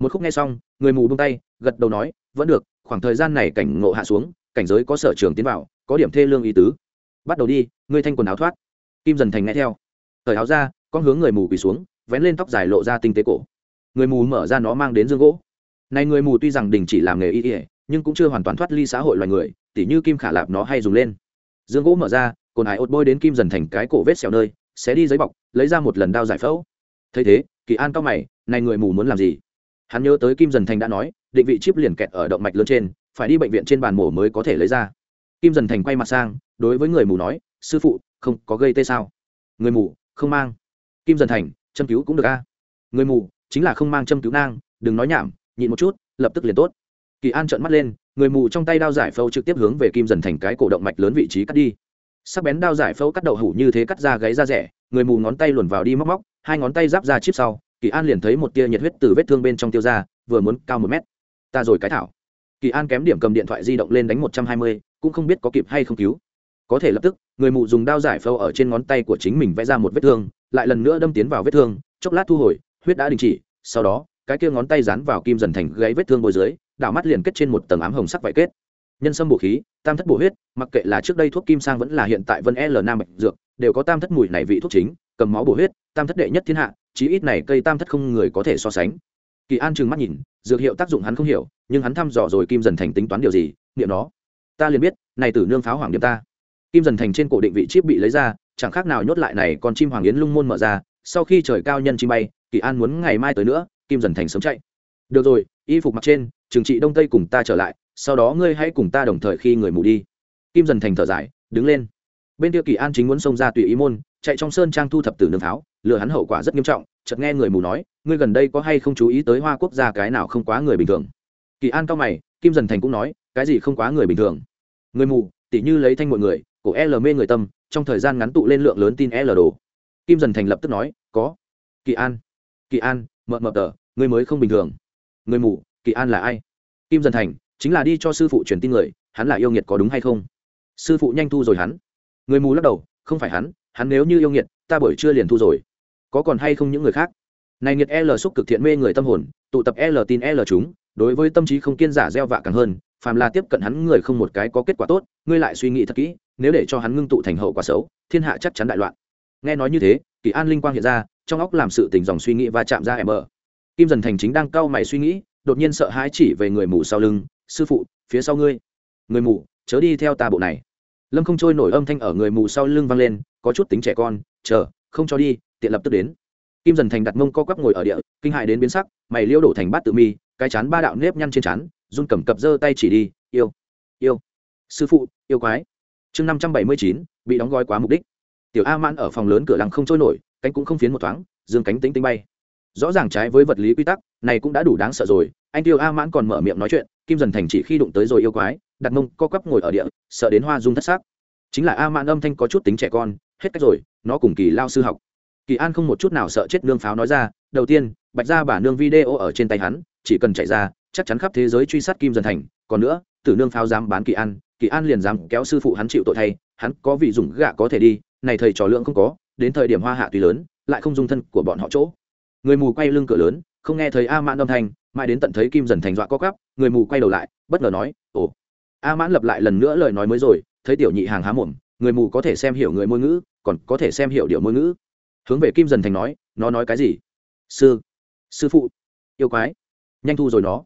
Một khúc nghe xong, người mù bông tay, gật đầu nói, vẫn được, khoảng thời gian này cảnh ngộ hạ xuống, cảnh giới có sở trường tiến vào, có điểm thê lương ý tứ. Bắt đầu đi, ngươi thanh quần áo thoát. Kim dần thành nghe theo. Thời áo ra con hướng người mù quỳ xuống, vén lên tóc dài lộ ra tinh tế cổ. Người mù mở ra nó mang đến dương gỗ. Này người mù tuy rằng đình chỉ làm nghề y ỉa nhưng cũng chưa hoàn toàn thoát ly xã hội loài người, tỉ như kim khả lạp nó hay dùng lên. Dương gỗ mở ra, cồn hải ột bôi đến kim dần thành cái cổ vết xẻo nơi sẽ đi giấy bọc, lấy ra một lần đao giải phẫu. Thấy thế, kỳ an cao mày, này người mù muốn làm gì? Hắn nhớ tới kim dần thành đã nói, định vị chip liền kẹt ở động mạch lớn trên, phải đi bệnh viện trên bàn mổ mới có thể lấy ra. Kim dần thành quay mặt sang, đối với người mù nói, sư phụ, không có gây tê sao? Người mù, không mang. Kim dần thành, châm cứu cũng được a. Người mù, chính là không mang châm cứu nang, đừng nói nhảm, nhịn một chút, lập tức liền tốt. Kỳ an trợn mắt lên, người mù trong tay đao giải phẫu trực tiếp hướng về kim dần thành cái cổ động mạch lớn vị trí cắt đi sắc bén đao giải phẫu cắt đậu hủ như thế cắt ra gáy ra rẻ, người mù ngón tay luồn vào đi móc móc, hai ngón tay giáp ra chip sau, kỳ an liền thấy một tia nhiệt huyết từ vết thương bên trong tiêu ra, vừa muốn cao một mét. Ta rồi cái thảo. Kỳ an kém điểm cầm điện thoại di động lên đánh một trăm hai mươi, cũng không biết có kịp hay không cứu. Có thể lập tức, người mù dùng đao giải phẫu ở trên ngón tay của chính mình vẽ ra một vết thương, lại lần nữa đâm tiến vào vết thương, chốc lát thu hồi, huyết đã đình chỉ, sau đó, cái kia ngón tay dán vào kim dần thành gáy vết thương bôi dưới, đảo mắt liền kết trên một tầng ám hồng sắc vải kết nhân sâm bổ khí, tam thất bổ huyết, mặc kệ là trước đây thuốc kim sang vẫn là hiện tại vân l nam mạch dược, đều có tam thất mùi này vị thuốc chính, cầm máu bổ huyết, tam thất đệ nhất thiên hạ, chí ít này cây tam thất không người có thể so sánh. Kỳ an trừng mắt nhìn, dược hiệu tác dụng hắn không hiểu, nhưng hắn thăm dò rồi kim dần thành tính toán điều gì, niệm nó. Ta liền biết, này tử nương pháo hoàng điểm ta. Kim dần thành trên cổ định vị chip bị lấy ra, chẳng khác nào nhốt lại này còn chim hoàng yến lung môn mở ra, sau khi trời cao nhân chim bay, kỳ an muốn ngày mai tới nữa, kim dần thành sớm chạy. Được rồi, y phục mặc trên, trừng trị đông tây cùng ta trở lại sau đó ngươi hãy cùng ta đồng thời khi người mù đi. Kim dần thành thở dài, đứng lên. Bên kia kỳ an chính muốn xông ra tùy ý môn, chạy trong sơn trang thu thập từ nương tháo, lừa hắn hậu quả rất nghiêm trọng, chợt nghe người mù nói, ngươi gần đây có hay không chú ý tới hoa quốc gia cái nào không quá người bình thường? Kỳ an cao mày, kim dần thành cũng nói, cái gì không quá người bình thường? Người mù, tỉ như lấy thanh mọi người, cổ l mê người tâm, trong thời gian ngắn tụ lên lượng lớn tin l đồ. Kim dần thành lập tức nói, có. Kỳ an kỳ an, mợ mợ tờ người mới không bình thường. Người mù, kỳ an là ai? Kim dần thành chính là đi cho sư phụ truyền tin người, hắn là yêu nghiệt có đúng hay không? Sư phụ nhanh thu rồi hắn. Người mù lắc đầu, không phải hắn hắn nếu như yêu nghiệt, ta buổi trưa liền thu rồi. Có còn hay không những người khác? Này nghiệt l xúc cực thiện mê người tâm hồn, tụ tập l tin l chúng, đối với tâm trí không kiên giả gieo vạ càng hơn, phàm là tiếp cận hắn người không một cái có kết quả tốt, ngươi lại suy nghĩ thật kỹ, nếu để cho hắn ngưng tụ thành hậu quả xấu, thiên hạ chắc chắn đại loạn. Nghe nói như thế, kỳ an linh quang hiện ra, trong óc làm sự tình dòng suy nghĩ và chạm ra em ở kim dần thành chính đang cau mày suy nghĩ, đột nhiên sợ hãi chỉ về người mù sau lưng sư phụ, phía sau ngươi. Người mù, chớ đi theo ta bộ này. Lâm không trôi nổi âm thanh ở người mù sau lưng vang lên, có chút tính trẻ con, chờ, không cho đi, tiện lập tức đến. Kim dần thành đặt mông co quắp ngồi ở địa, kinh hại đến biến sắc, mày liêu đổ thành bát tự mi, cái chán ba đạo nếp nhăn trên chán run cầm cập giơ tay chỉ đi, yêu yêu, sư phụ, yêu quái. Chương năm trăm bảy mươi chín, bị đóng gói quá mục đích. Tiểu a mãn ở phòng lớn cửa lăng không trôi nổi, cánh cũng không phiến một thoáng, dương cánh tính tính bay rõ ràng trái với vật lý quy tắc, này cũng đã đủ đáng sợ rồi. Anh tiêu a mãn còn mở miệng nói chuyện, kim dần thành chỉ khi đụng tới rồi yêu quái, đặt mông, co quắp ngồi ở địa, sợ đến hoa dung thất xác. Chính là a mãn âm thanh có chút tính trẻ con, hết cách rồi, nó cùng kỳ lao sư học. Kỳ an không một chút nào sợ chết nương pháo nói ra, đầu tiên, bạch ra bà nương video ở trên tay hắn, chỉ cần chạy ra, chắc chắn khắp thế giới truy sát kim dần thành. Còn nữa, tử nương pháo dám bán kỳ an kỳ an liền dám kéo sư phụ hắn chịu tội thay, hắn có vị dùng gạ có thể đi, này thầy trò lượng không có, đến thời điểm hoa hạ tùy lớn, lại không dung thân của bọn họ chỗ người mù quay lưng cửa lớn, không nghe thấy a mãn âm thanh, mãi đến tận thấy kim dần thành dọa co cắp người mù quay đầu lại, bất ngờ nói, ồ. A mãn lập lại lần nữa lời nói mới rồi, thấy tiểu nhị hàng há mồm, người mù có thể xem hiểu người môi ngữ, còn có thể xem hiểu điệu môi ngữ. Hướng về kim dần thành nói, nó nói cái gì? Sư sư phụ. Yêu quái. Nhanh thu rồi nó.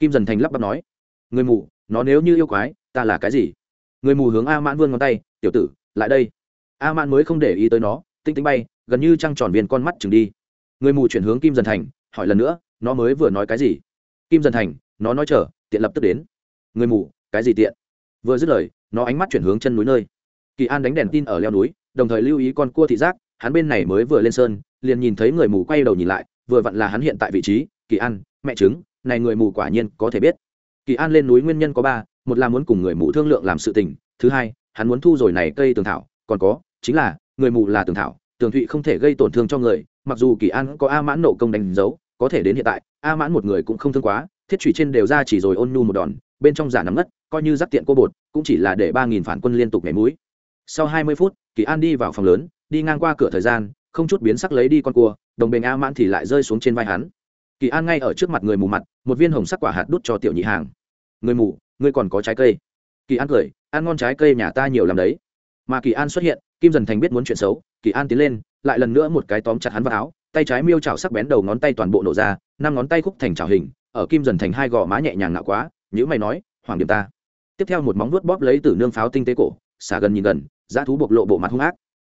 Kim dần thành lắp bắp nói, người mù, nó nếu như yêu quái, ta là cái gì? Người mù hướng a mãn vươn ngón tay, tiểu tử, lại đây. A mãn mới không để ý tới nó, tinh tinh bay, gần như trăng tròn viên con mắt chừng đi người mù chuyển hướng kim dần thành, hỏi lần nữa, nó mới vừa nói cái gì? Kim dần thành, nó nói chờ, tiện lập tức đến. Người mù, cái gì tiện? Vừa dứt lời, nó ánh mắt chuyển hướng chân núi nơi. Kỳ an đánh đèn tin ở leo núi, đồng thời lưu ý con cua thị giác, hắn bên này mới vừa lên sơn, liền nhìn thấy người mù quay đầu nhìn lại, vừa vặn là hắn hiện tại vị trí, kỳ an, mẹ chứng này người mù quả nhiên có thể biết. Kỳ an lên núi nguyên nhân có ba, một là muốn cùng người mù thương lượng làm sự tình, thứ hai, hắn muốn thu rồi này cây tường thảo, còn có, chính là, người mù là tường thảo tường thụy không thể gây tổn thương cho người, mặc dù kỳ an có a mãn nộ công đánh dấu, có thể đến hiện tại, a mãn một người cũng không thương quá, thiết trụy trên đều ra chỉ rồi ôn nhu một đòn, bên trong giả nắm ngất, coi như giáp tiện cô bột, cũng chỉ là để ba nghìn phản quân liên tục nhảy mũi. Sau hai mươi phút, kỳ an đi vào phòng lớn, đi ngang qua cửa thời gian, không chút biến sắc lấy đi con cua, đồng bền a mãn thì lại rơi xuống trên vai hắn. Kỳ an ngay ở trước mặt người mù mặt, một viên hồng sắc quả hạt đút cho tiểu nhị hàng. Người mù, ngươi còn có trái cây. Kỳ an cười, ăn ngon trái cây nhà ta nhiều làm đấy. Mà kỳ an xuất hiện kim dần thành biết muốn chuyện xấu, kỳ an tiến lên, lại lần nữa một cái tóm chặt hắn vào áo, tay trái miêu chảo sắc bén đầu ngón tay toàn bộ nổ ra, năm ngón tay khúc thành trào hình, ở kim dần thành hai gò má nhẹ nhàng nạo quá nhữ mày nói, hoàng điểm ta. Tiếp theo một móng vuốt bóp lấy từ nương pháo tinh tế cổ, xả gần nhìn gần, dã thú bộc lộ bộ mặt hung ác.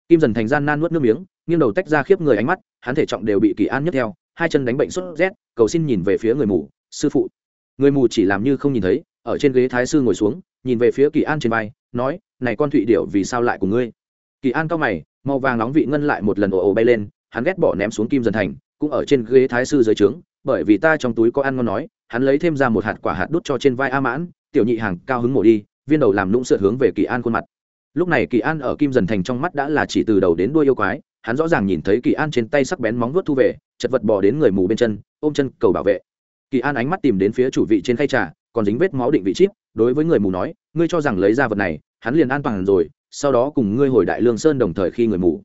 Kim dần thành gian nan nuốt nước miếng, nghiêng đầu tách ra khiếp người ánh mắt, hắn thể trọng đều bị kỳ an nhất theo, hai chân đánh bệnh sốt rét, cầu xin nhìn về phía người mù, sư phụ. Người mù chỉ làm như không nhìn thấy, ở trên ghế thái sư ngồi xuống, nhìn về phía kỳ an trên vai, nói, này con thụy điệu vì sao lại của ngươi? Kỳ an cao mày, màu vàng nóng vị ngân lại một lần ồ ồ bay lên, hắn ghét bỏ ném xuống kim dần thành, cũng ở trên ghế thái sư dưới trướng, bởi vì ta trong túi có ăn ngon nói, hắn lấy thêm ra một hạt quả hạt đút cho trên vai a mãn, tiểu nhị hàng cao hứng mổ đi, viên đầu làm lũng sượt hướng về kỳ an khuôn mặt. Lúc này kỳ an ở kim dần thành trong mắt đã là chỉ từ đầu đến đuôi yêu quái, hắn rõ ràng nhìn thấy kỳ an trên tay sắc bén móng vuốt thu về, chật vật bò đến người mù bên chân, ôm chân cầu bảo vệ. Kỳ an ánh mắt tìm đến phía chủ vị trên khay trà, còn dính vết máu định vị chip, đối với người mù nói, ngươi cho rằng lấy ra vật này, hắn liền an toàn rồi sau đó cùng ngươi hồi đại lương sơn đồng thời khi người mù.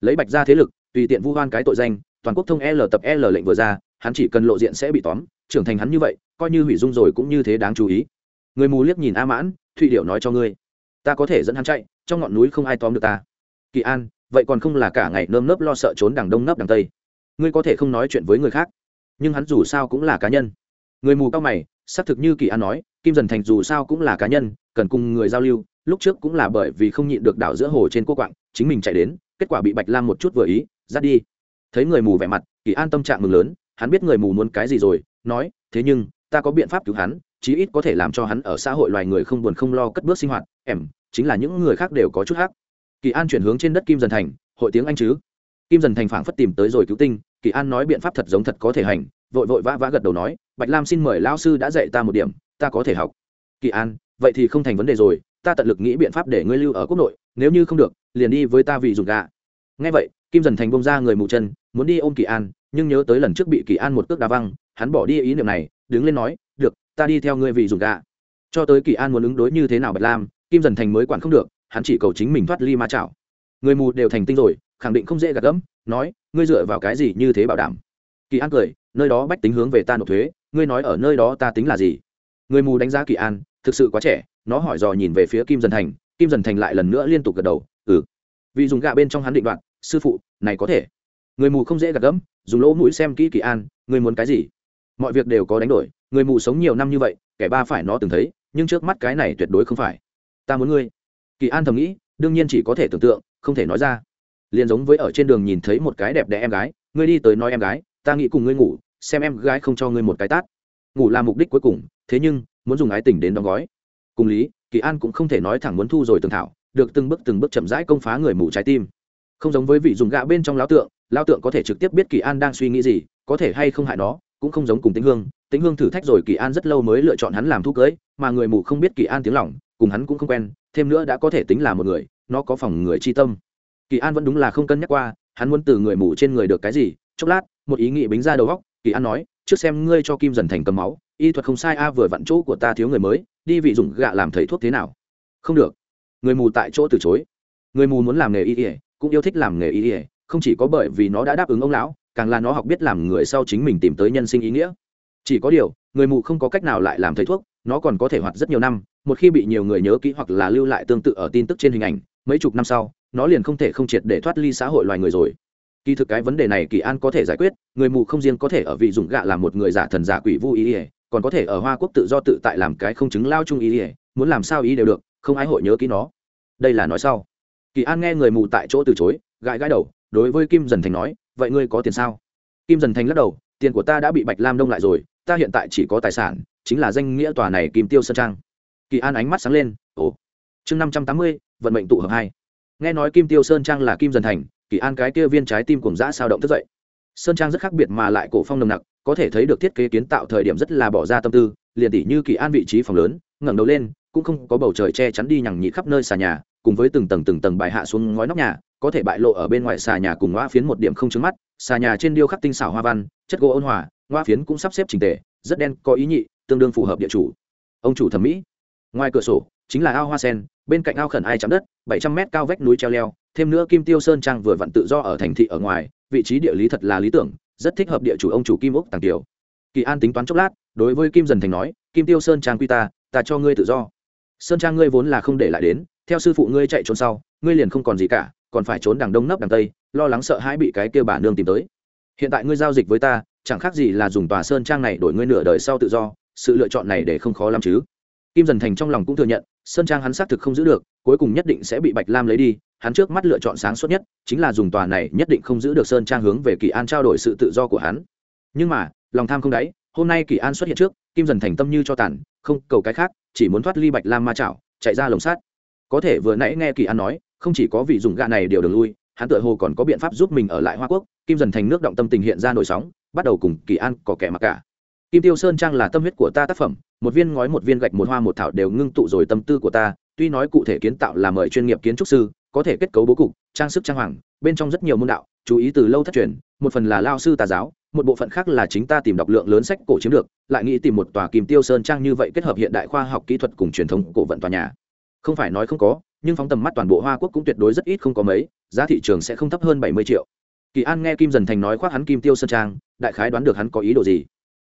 Lấy bạch ra thế lực, tùy tiện vu hoan cái tội danh, toàn quốc thông l tập l lệnh vừa ra, hắn chỉ cần lộ diện sẽ bị tóm, trưởng thành hắn như vậy, coi như hủy dung rồi cũng như thế đáng chú ý. Người mù liếc nhìn a mãn, thụy điệu nói cho ngươi, ta có thể dẫn hắn chạy, trong ngọn núi không ai tóm được ta. Kỳ an, vậy còn không là cả ngày nơm nớp lo sợ trốn đằng đông nấp đằng tây. Ngươi có thể không nói chuyện với người khác, nhưng hắn dù sao cũng là cá nhân. Người mù cao mày, xác thực như kỳ an nói, kim dần thành dù sao cũng là cá nhân, cần cùng người giao lưu lúc trước cũng là bởi vì không nhịn được đảo giữa hồ trên cô quạng, chính mình chạy đến, kết quả bị bạch lam một chút vừa ý, dắt đi. Thấy người mù vẻ mặt, kỳ an tâm trạng mừng lớn, hắn biết người mù muốn cái gì rồi, nói, thế nhưng, ta có biện pháp cứu hắn, chí ít có thể làm cho hắn ở xã hội loài người không buồn không lo cất bước sinh hoạt, em, chính là những người khác đều có chút khác kỳ an chuyển hướng trên đất kim dần thành, hội tiếng anh chứ? Kim dần thành phảng phất tìm tới rồi cứu tinh, kỳ an nói biện pháp thật giống thật có thể hành, vội vội vã vã gật đầu nói, bạch lam xin mời lao sư đã dạy ta một điểm, ta có thể học. Kỳ an, vậy thì không thành vấn đề rồi ta tận lực nghĩ biện pháp để ngươi lưu ở quốc nội, nếu như không được, liền đi với ta vì dùng gà. Ngay vậy, kim dần thành bông ra người mù chân, muốn đi ôm kỳ an, nhưng nhớ tới lần trước bị kỳ an một cước đá văng, hắn bỏ đi ý niệm này, đứng lên nói, được, ta đi theo ngươi vì dùng gà. Cho tới kỳ an muốn ứng đối như thế nào bạch lam, kim dần thành mới quản không được, hắn chỉ cầu chính mình thoát ly ma chảo. Người mù đều thành tinh rồi, khẳng định không dễ gạt gẫm, nói, ngươi dựa vào cái gì như thế bảo đảm? Kỳ an cười, nơi đó bách tính hướng về ta nộp thuế, ngươi nói ở nơi đó ta tính là gì? Người mù đánh giá kỳ an, thực sự quá trẻ nó hỏi dò nhìn về phía kim dần thành, kim dần thành lại lần nữa liên tục gật đầu ừ. Vì dùng gạ bên trong hắn định đoạn sư phụ, này có thể. Người mù không dễ gạt gẫm, dùng lỗ mũi xem kỹ kỳ an người muốn cái gì? Mọi việc đều có đánh đổi, người mù sống nhiều năm như vậy, kẻ ba phải nó từng thấy, nhưng trước mắt cái này tuyệt đối không phải. Ta muốn ngươi. Kỳ an thầm nghĩ, đương nhiên chỉ có thể tưởng tượng, không thể nói ra. Liền giống với ở trên đường nhìn thấy một cái đẹp đẽ em gái, ngươi đi tới nói em gái, ta nghĩ cùng ngươi ngủ, xem em gái không cho ngươi một cái tát. Ngủ là mục đích cuối cùng, thế nhưng, muốn dùng ái tình đến đóng gói cùng lý, kỳ an cũng không thể nói thẳng muốn thu rồi tường thảo, được từng bước từng bước chậm rãi công phá người mù trái tim. Không giống với vị dùng gạ bên trong lão tượng lão tượng có thể trực tiếp biết kỳ an đang suy nghĩ gì, có thể hay không hại nó, cũng không giống cùng tĩnh hương. Tĩnh hương thử thách rồi kỳ an rất lâu mới lựa chọn hắn làm thu cưới, mà người mù không biết kỳ an tiếng lòng, cùng hắn cũng không quen, thêm nữa đã có thể tính là một người, nó có phòng người chi tâm. Kỳ an vẫn đúng là không cân nhắc qua, hắn muốn từ người mù trên người được cái gì, chốc lát, một ý nghĩ bính ra đầu góc kỳ an nói trước xem ngươi cho kim dần thành cầm máu, y thuật không sai a, vừa vặn chỗ của ta thiếu người mới, đi vị dùng gạ làm thầy thuốc thế nào? Không được. Người mù tại chỗ từ chối. Người mù muốn làm nghề y ỉa cũng yêu thích làm nghề y ỉa không chỉ có bởi vì nó đã đáp ứng ông lão, càng là nó học biết làm người sau chính mình tìm tới nhân sinh ý nghĩa. Chỉ có điều, người mù không có cách nào lại làm thầy thuốc, nó còn có thể hoạt rất nhiều năm, một khi bị nhiều người nhớ kỹ hoặc là lưu lại tương tự ở tin tức trên hình ảnh, mấy chục năm sau, nó liền không thể không triệt để thoát ly xã hội loài người rồi kỳ thực cái vấn đề này kỳ an có thể giải quyết, người mù không riêng có thể ở vị dùng gạ làm một người giả thần giả quỷ vu ý ỉa còn có thể ở hoa quốc tự do tự tại làm cái không chứng lao chung ý ỉa muốn làm sao ý đều được, không ai hội nhớ kỹ nó. Đây là nói sau. Kỳ an nghe người mù tại chỗ từ chối, gãi gãi đầu, đối với kim dần thành nói, vậy ngươi có tiền sao? Kim dần thành lắc đầu, tiền của ta đã bị bạch lam đông lại rồi, ta hiện tại chỉ có tài sản, chính là danh nghĩa tòa này kim tiêu sơn trang. Kỳ an ánh mắt sáng lên, ồ, chương năm trăm tám mươi, vận mệnh tụ hợp hai. Nghe nói kim tiêu sơn trang là kim dần thành kỳ an cái kia viên trái tim cùng dã sao động thức dậy. Sơn trang rất khác biệt mà lại cổ phong nồng nặc, có thể thấy được thiết kế kiến tạo thời điểm rất là bỏ ra tâm tư, liền tỷ như kỳ an vị trí phòng lớn, ngẩng đầu lên, cũng không có bầu trời che chắn đi nhằng nhị khắp nơi xà nhà, cùng với từng tầng từng tầng bài hạ xuống ngói nóc nhà, có thể bại lộ ở bên ngoài xà nhà cùng ngoa phiến một điểm không trứng mắt, xà nhà trên điêu khắc tinh xảo hoa văn, chất gỗ ôn hòa ngoa phiến cũng sắp xếp trình tề, rất đen, có ý nhị, tương đương phù hợp địa chủ. Ông chủ thẩm mỹ. Ngoài cửa sổ, chính là ao hoa sen, bên cạnh ao khẩn ai chạm đất, bảy trăm mét cao vách núi treo leo thêm nữa kim tiêu sơn trang vừa vặn tự do ở thành thị ở ngoài, vị trí địa lý thật là lý tưởng, rất thích hợp địa chủ ông chủ kim úc tàng tiểu. Kỳ an tính toán chốc lát, đối với kim dần thành nói, kim tiêu sơn trang quy ta ta cho ngươi tự do. Sơn trang ngươi vốn là không để lại đến, theo sư phụ ngươi chạy trốn sau, ngươi liền không còn gì cả, còn phải trốn đằng đông nấp đằng tây, lo lắng sợ hãi bị cái kia bà nương tìm tới. Hiện tại ngươi giao dịch với ta, chẳng khác gì là dùng tòa sơn trang này đổi ngươi nửa đời sau tự do, sự lựa chọn này để không khó lắm chứ kim dần thành trong lòng cũng thừa nhận, sơn trang hắn xác thực không giữ được, cuối cùng nhất định sẽ bị bạch lam lấy đi, hắn trước mắt lựa chọn sáng suốt nhất, chính là dùng tòa này nhất định không giữ được sơn trang hướng về kỳ an trao đổi sự tự do của hắn. Nhưng mà, lòng tham không đáy, hôm nay kỳ an xuất hiện trước, kim dần thành tâm như cho tàn, không cầu cái khác, chỉ muốn thoát ly bạch lam ma chảo, chạy ra lồng sát có thể vừa nãy nghe kỳ an nói, không chỉ có vị dùng gạ này điều đường lui, hắn tựa hồ còn có biện pháp giúp mình ở lại hoa quốc, kim dần thành nước động tâm tình hiện ra nổi sóng, bắt đầu cùng kỳ an có kẻ mặc cả. Kim tiêu sơn trang là tâm huyết của ta tác phẩm một viên ngói, một viên gạch, một hoa, một thảo đều ngưng tụ rồi tâm tư của ta. Tuy nói cụ thể kiến tạo là mời chuyên nghiệp kiến trúc sư, có thể kết cấu bố cục, trang sức trang hoàng, bên trong rất nhiều môn đạo, chú ý từ lâu thất truyền, một phần là lao sư tà giáo, một bộ phận khác là chính ta tìm đọc lượng lớn sách cổ chiếm được, lại nghĩ tìm một tòa kim tiêu sơn trang như vậy kết hợp hiện đại khoa học kỹ thuật cùng truyền thống cổ vận tòa nhà. Không phải nói không có, nhưng phóng tầm mắt toàn bộ hoa quốc cũng tuyệt đối rất ít không có mấy, giá thị trường sẽ không thấp hơn bảy mươi triệu. Kỳ an nghe kim dần thành nói khoác hắn kim tiêu sơn trang, đại khái đoán được hắn có ý đồ gì.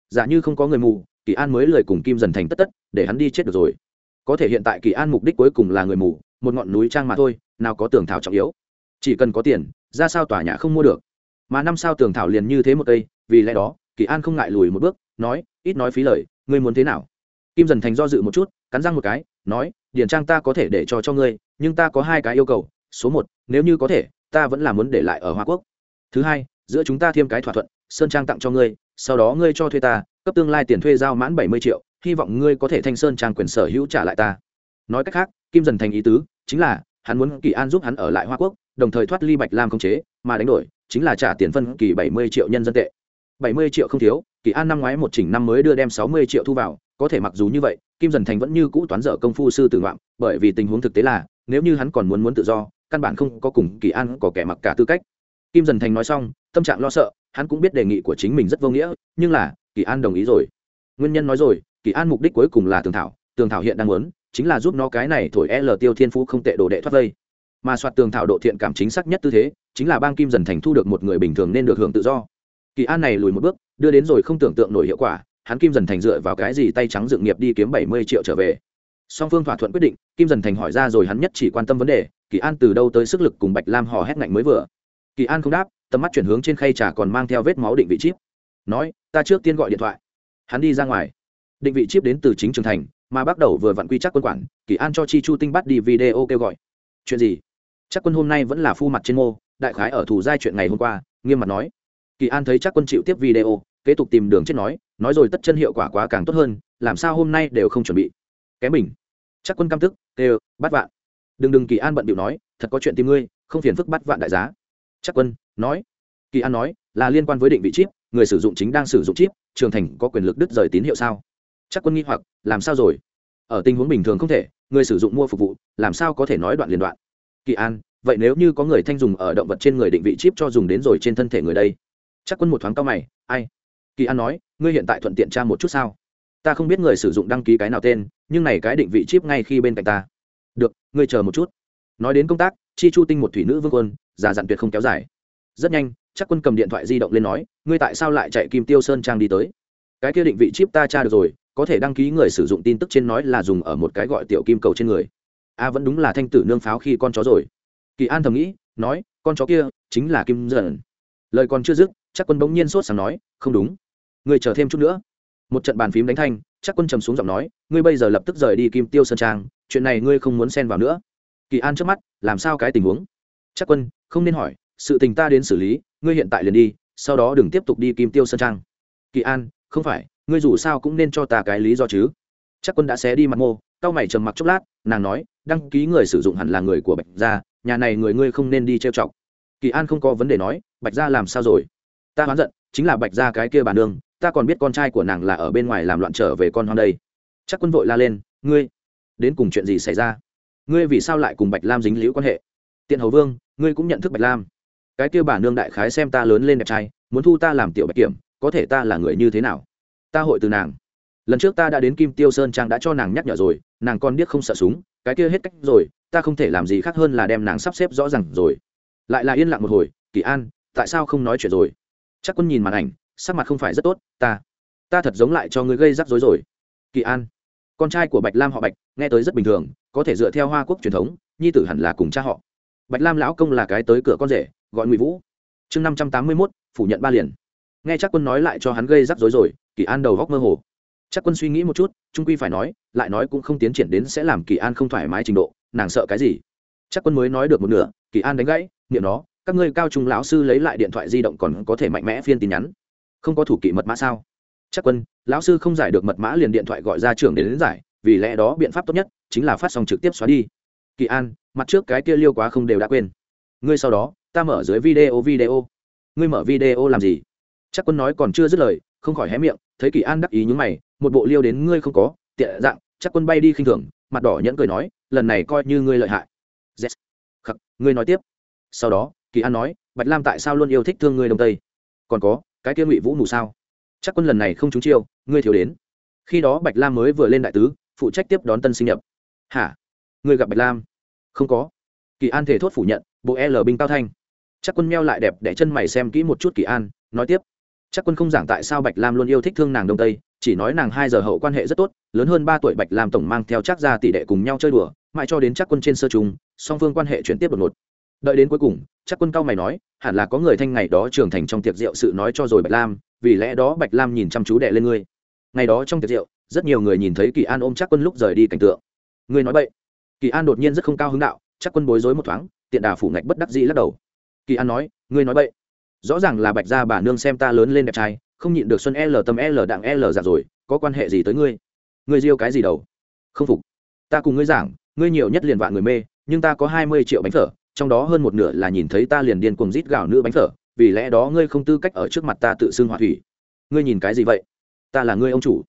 Giả như không có người mù kỳ an mới lời cùng kim dần thành tất tất, để hắn đi chết được rồi. Có thể hiện tại kỳ an mục đích cuối cùng là người mù, một ngọn núi trang mà thôi, nào có tường thảo trọng yếu. Chỉ cần có tiền, ra sao tòa nhà không mua được? Mà năm sao tường thảo liền như thế một cây, vì lẽ đó, kỳ an không ngại lùi một bước, nói, ít nói phí lời, ngươi muốn thế nào? Kim dần thành do dự một chút, cắn răng một cái, nói, Điền trang ta có thể để cho cho ngươi, nhưng ta có hai cái yêu cầu. Số một, nếu như có thể, ta vẫn là muốn để lại ở hoa quốc. Thứ hai, giữa chúng ta thêm cái thỏa thuận, sơn trang tặng cho ngươi, sau đó ngươi cho thuê ta cấp tương lai tiền thuê giao mãn bảy mươi triệu, hy vọng ngươi có thể thanh sơn trang quyền sở hữu trả lại ta. Nói cách khác, kim dần thành ý tứ chính là hắn muốn kỳ an giúp hắn ở lại hoa quốc, đồng thời thoát ly bạch lam không chế, mà đánh đổi chính là trả tiền phân kỳ bảy mươi triệu nhân dân tệ. Bảy mươi triệu không thiếu, kỳ an năm ngoái một chỉnh năm mới đưa đem sáu mươi triệu thu vào, có thể mặc dù như vậy, kim dần thành vẫn như cũ toán dở công phu sư tử ngoạm, bởi vì tình huống thực tế là, nếu như hắn còn muốn muốn tự do, căn bản không có cùng kỳ an có kẻ mặc cả tư cách. Kim dần thành nói xong, tâm trạng lo sợ hắn cũng biết đề nghị của chính mình rất vô nghĩa, nhưng là, kỳ an đồng ý rồi. Nguyên nhân nói rồi, kỳ an mục đích cuối cùng là tường thảo tường thảo hiện đang muốn, chính là giúp nó cái này thổi l tiêu thiên phú không tệ đồ đệ thoát vây. Mà soạt tường thảo độ thiện cảm chính xác nhất tư thế, chính là bang kim dần thành thu được một người bình thường nên được hưởng tự do. Kỳ an này lùi một bước, đưa đến rồi không tưởng tượng nổi hiệu quả, hắn kim dần thành dựa vào cái gì tay trắng dựng nghiệp đi kiếm bảy mươi triệu trở về. Song phương thỏa thuận quyết định, kim dần thành hỏi ra rồi hắn nhất chỉ quan tâm vấn đề, kỳ an từ đâu tới sức lực cùng bạch lam hò hét ngạnh mới vừa. Kỳ an không đáp tầm mắt chuyển hướng trên khay trà còn mang theo vết máu định vị chip. Nói, ta trước tiên gọi điện thoại. Hắn đi ra ngoài. Định vị chip đến từ chính trường thành, mà bắt đầu vừa vặn quy chắc quân quản, kỳ an cho chi chu tinh bắt đi video kêu gọi. Chuyện gì? Chắc quân hôm nay vẫn là phu mặt trên mô, đại khái ở thủ giai chuyện ngày hôm qua, nghiêm mặt nói. Kỳ an thấy chắc quân chịu tiếp video, kế tục tìm đường chết nói nói rồi tất chân hiệu quả quá càng tốt hơn, làm sao hôm nay đều không chuẩn bị. Kém mình. Chắc quân căm tức đều bắt vạn. Đừng đừng, kỳ an bận điệu nói, thật có chuyện tìm ngươi, không phiền phức bắt vạn đại giá. Chắc quân nói, kỳ an nói, là liên quan với định vị chip, người sử dụng chính đang sử dụng chip, trường thành có quyền lực đứt rời tín hiệu sao? Chắc quân nghi hoặc, làm sao rồi? Ở tình huống bình thường không thể, người sử dụng mua phục vụ, làm sao có thể nói đoạn liên đoạn? Kỳ an, vậy nếu như có người thanh dùng ở động vật trên người định vị chip cho dùng đến rồi trên thân thể người đây? Chắc quân một thoáng cao mày, ai? Kỳ an nói, ngươi hiện tại thuận tiện tra một chút sao? Ta không biết người sử dụng đăng ký cái nào tên, nhưng này cái định vị chip ngay khi bên cạnh ta. Được, ngươi chờ một chút. Nói đến công tác, chi chu tinh một thủy nữ vương quân, già dặn tuyệt không kéo dài rất nhanh, chắc quân cầm điện thoại di động lên nói, ngươi tại sao lại chạy kim tiêu sơn trang đi tới? Cái kia định vị chip ta tra được rồi, có thể đăng ký người sử dụng tin tức trên nói là dùng ở một cái gọi tiểu kim cầu trên người. A, vẫn đúng là thanh tử nương pháo khi con chó rồi. Kỳ an thầm nghĩ, nói, con chó kia chính là kim dần. Lời còn chưa dứt, chắc quân bỗng nhiên sốt sáng nói, không đúng. Người chờ thêm chút nữa. Một trận bàn phím đánh thanh, chắc quân trầm xuống giọng nói, ngươi bây giờ lập tức rời đi kim tiêu sơn trang, chuyện này ngươi không muốn xen vào nữa. Kỳ an trước mắt, làm sao cái tình huống? Chắc quân, không nên hỏi sự tình ta đến xử lý, ngươi hiện tại liền đi, sau đó đừng tiếp tục đi kim tiêu sơn trang. Kỳ an, không phải, ngươi dù sao cũng nên cho ta cái lý do chứ. Chắc quân đã xé đi mặt mô, cao mày trầm mặc chốc lát, nàng nói, đăng ký người sử dụng hẳn là người của bạch gia, nhà này người ngươi không nên đi trêu chọc. Kỳ an không có vấn đề nói, bạch gia làm sao rồi? Ta oán giận, chính là bạch gia cái kia bàn đường, ta còn biết con trai của nàng là ở bên ngoài làm loạn trở về con hoang đây. Chắc quân vội la lên, ngươi, đến cùng chuyện gì xảy ra? Ngươi vì sao lại cùng bạch lam dính liễu quan hệ? Tiện hầu vương, ngươi cũng nhận thức bạch lam cái kia bà nương đại khái xem ta lớn lên đẹp trai, muốn thu ta làm tiểu bạch kiểm, có thể ta là người như thế nào? Ta hội từ nàng. Lần trước ta đã đến kim tiêu sơn trang đã cho nàng nhắc nhở rồi, nàng con biết không sợ súng, cái kia hết cách rồi, ta không thể làm gì khác hơn là đem nàng sắp xếp rõ ràng rồi. Lại là yên lặng một hồi, kỳ an, tại sao không nói chuyện rồi? Chắc quân nhìn màn ảnh, sắc mặt không phải rất tốt, ta ta thật giống lại cho ngươi gây rắc rối rồi. Kỳ an, con trai của bạch lam họ bạch, nghe tới rất bình thường, có thể dựa theo hoa quốc truyền thống, nhi tử hẳn là cùng cha họ. Bạch lam lão công là cái tới cửa con rể gọi ngụy vũ chương năm trăm tám mươi mốt phủ nhận ba liền nghe chắc quân nói lại cho hắn gây rắc rối rồi kỳ an đầu góc mơ hồ chắc quân suy nghĩ một chút trung quy phải nói lại nói cũng không tiến triển đến sẽ làm kỳ an không thoải mái trình độ nàng sợ cái gì chắc quân mới nói được một nửa kỳ an đánh gãy nghiệm nó các ngươi cao trung lão sư lấy lại điện thoại di động còn có thể mạnh mẽ phiên tin nhắn không có thủ kỵ mật mã sao chắc quân lão sư không giải được mật mã liền điện thoại gọi ra trường đến, đến giải vì lẽ đó biện pháp tốt nhất chính là phát xong trực tiếp xóa đi kỳ an mặt trước cái kia liêu quá không đều đã quên ngươi sau đó ta mở dưới video video. Ngươi mở video làm gì? Chắc quân nói còn chưa dứt lời, không khỏi hé miệng, thấy kỳ an đắc ý nhúng mày, một bộ liêu đến ngươi không có, tiện dạng, chắc quân bay đi khinh thường, mặt đỏ nhẫn cười nói, lần này coi như ngươi lợi hại. Yes. khắc, ngươi nói tiếp. Sau đó, kỳ an nói, bạch lam tại sao luôn yêu thích thương ngươi đông tây? Còn có, cái kia ngụy vũ mù sao? Chắc quân lần này không trúng chiêu, ngươi thiếu đến. Khi đó bạch lam mới vừa lên đại tứ, phụ trách tiếp đón tân sinh nhập. Hả? Ngươi gặp bạch lam? Không có. Kỳ an thể thốt phủ nhận, bộ l binh cao thanh chắc quân meo lại đẹp để chân mày xem kỹ một chút kỳ an, nói tiếp. Chắc quân không giảng tại sao bạch lam luôn yêu thích thương nàng đông tây, chỉ nói nàng hai giờ hậu quan hệ rất tốt, lớn hơn ba tuổi bạch lam tổng mang theo chắc ra tỷ đệ cùng nhau chơi đùa, mãi cho đến chắc quân trên sơ trung, song phương quan hệ chuyển tiếp đột ngột. Đợi đến cuối cùng, chắc quân cao mày nói, hẳn là có người thanh ngày đó trưởng thành trong tiệc rượu sự nói cho rồi bạch lam, vì lẽ đó bạch lam nhìn chăm chú đệ lên ngươi. Ngày đó trong tiệc rượu, rất nhiều người nhìn thấy kỳ an ôm chắc quân lúc rời đi cảnh tượng. Ngươi nói vậy kỳ an đột nhiên rất không cao hứng đạo, chắc quân bối rối một thoáng, tiện đà phủ ngạch bất đắc dĩ lắc đầu kỳ an nói, ngươi nói vậy rõ ràng là bạch gia bà nương xem ta lớn lên đẹp trai, không nhịn được xuân l tâm l đặng l giả rồi, có quan hệ gì tới ngươi? Ngươi riêu cái gì đầu? Không phục. Ta cùng ngươi giảng, ngươi nhiều nhất liền vạn người mê, nhưng ta có hai mươi triệu bánh phở, trong đó hơn một nửa là nhìn thấy ta liền điên cuồng rít gạo nữ bánh phở, vì lẽ đó ngươi không tư cách ở trước mặt ta tự xưng hỏa thủy. Ngươi nhìn cái gì vậy? Ta là ngươi ông chủ.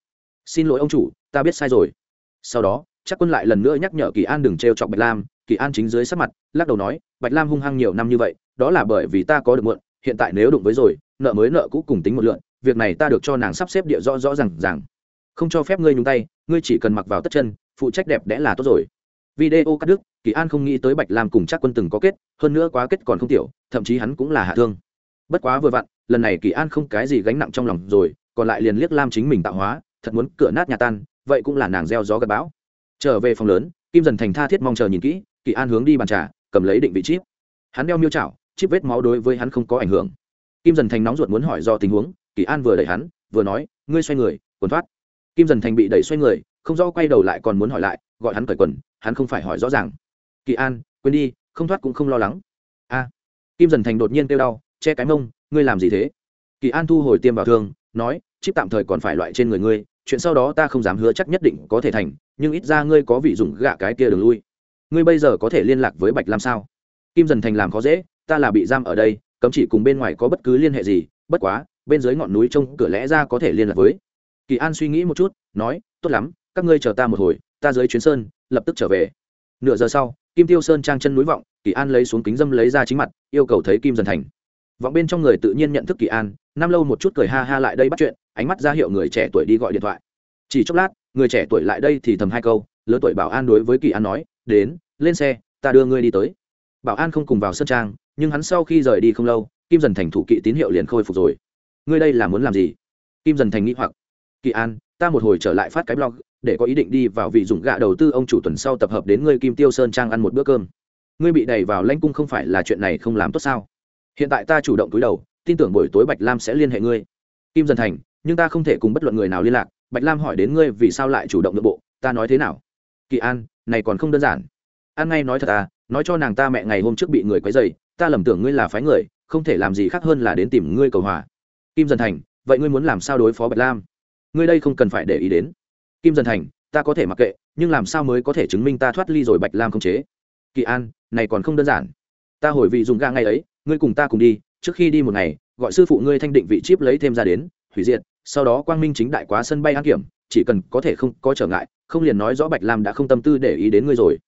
Xin lỗi ông chủ, ta biết sai rồi. Sau đó, chắc quân lại lần nữa nhắc nhở kỳ an đừng t r e o chọc bạch lam. Kỳ an chính dưới sắc mặt, lắc đầu nói, bạch lam hung hăng nhiều năm như vậy đó là bởi vì ta có được mượn, hiện tại nếu đụng với rồi, nợ mới nợ cũ cùng tính một lượn việc này ta được cho nàng sắp xếp địa rõ rõ rằng rằng không cho phép ngươi nhúng tay, ngươi chỉ cần mặc vào tất chân, phụ trách đẹp đẽ là tốt rồi. Video cắt đứt, kỳ an không nghĩ tới bạch lam cùng chắc quân từng có kết, hơn nữa quá kết còn không tiểu, thậm chí hắn cũng là hạ thương. Bất quá vừa vặn, lần này kỳ an không cái gì gánh nặng trong lòng rồi, còn lại liền liếc lam chính mình tạo hóa, thật muốn cửa nát nhà tan, vậy cũng là nàng gieo gió gặp bão. Trở về phòng lớn, kim dần thành tha thiết mong chờ nhìn kỹ, kỳ an hướng đi bàn trà, cầm lấy định vị chip. Hắn đeo miêu chảo chip vết máu đối với hắn không có ảnh hưởng. Kim dần thành nóng ruột muốn hỏi do tình huống, kỳ an vừa đẩy hắn, vừa nói, ngươi xoay người, quần thoát. Kim dần thành bị đẩy xoay người, không rõ quay đầu lại còn muốn hỏi lại, gọi hắn cởi quần, hắn không phải hỏi rõ ràng. Kỳ an, quên đi, không thoát cũng không lo lắng. A. Kim dần thành đột nhiên kêu đau, che cái mông, ngươi làm gì thế? Kỳ an thu hồi tiêm vào thương, nói, chip tạm thời còn phải loại trên người ngươi, chuyện sau đó ta không dám hứa chắc nhất định có thể thành, nhưng ít ra ngươi có vị dùng gạ cái kia đường lui. Ngươi bây giờ có thể liên lạc với bạch làm sao? Kim dần thành làm khó dễ ta là bị giam ở đây, cấm chỉ cùng bên ngoài có bất cứ liên hệ gì, bất quá, bên dưới ngọn núi trông cửa lẽ ra có thể liên lạc với. Kỳ an suy nghĩ một chút, nói, tốt lắm, các ngươi chờ ta một hồi, ta dưới chuyến sơn, lập tức trở về. Nửa giờ sau, kim tiêu sơn trang chân núi vọng, kỳ an lấy xuống kính dâm lấy ra chính mặt, yêu cầu thấy kim dần thành. Vọng bên trong người tự nhiên nhận thức kỳ an, năm lâu một chút cười ha ha lại đây bắt chuyện, ánh mắt ra hiệu người trẻ tuổi đi gọi điện thoại. Chỉ chốc lát, người trẻ tuổi lại đây thì thầm hai câu, lớn tuổi bảo an đối với kỳ an nói, đến, lên xe, ta đưa ngươi đi tới. Bảo an không cùng vào sân trang nhưng hắn sau khi rời đi không lâu, kim dần thành thủ kỵ tín hiệu liền khôi phục rồi. Ngươi đây là muốn làm gì? Kim dần thành nghĩ hoặc. Kỳ an, ta một hồi trở lại phát cái blog, để có ý định đi vào vị dùng gạ đầu tư ông chủ tuần sau tập hợp đến ngươi kim tiêu sơn trang ăn một bữa cơm. Ngươi bị đẩy vào lanh cung không phải là chuyện này không làm tốt sao? Hiện tại ta chủ động túi đầu, tin tưởng buổi tối bạch lam sẽ liên hệ ngươi. Kim dần thành, nhưng ta không thể cùng bất luận người nào liên lạc. Bạch lam hỏi đến ngươi vì sao lại chủ động nội bộ, ta nói thế nào? Kỳ an, này còn không đơn giản. An ngay nói thật à nói cho nàng ta mẹ ngày hôm trước bị người quấy dày ta lầm tưởng ngươi là phái người, không thể làm gì khác hơn là đến tìm ngươi cầu hòa. Kim dần thành, vậy ngươi muốn làm sao đối phó bạch lam? Ngươi đây không cần phải để ý đến. Kim dần thành, ta có thể mặc kệ, nhưng làm sao mới có thể chứng minh ta thoát ly rồi bạch lam không chế? Kỳ an, này còn không đơn giản. Ta hồi vị dùng ga ngày ấy, ngươi cùng ta cùng đi, trước khi đi một ngày, gọi sư phụ ngươi thanh định vị chip lấy thêm ra đến, hủy diệt, sau đó quang minh chính đại quá sân bay an kiểm, chỉ cần có thể không có trở ngại, không liền nói rõ bạch lam đã không tâm tư để ý đến ngươi rồi.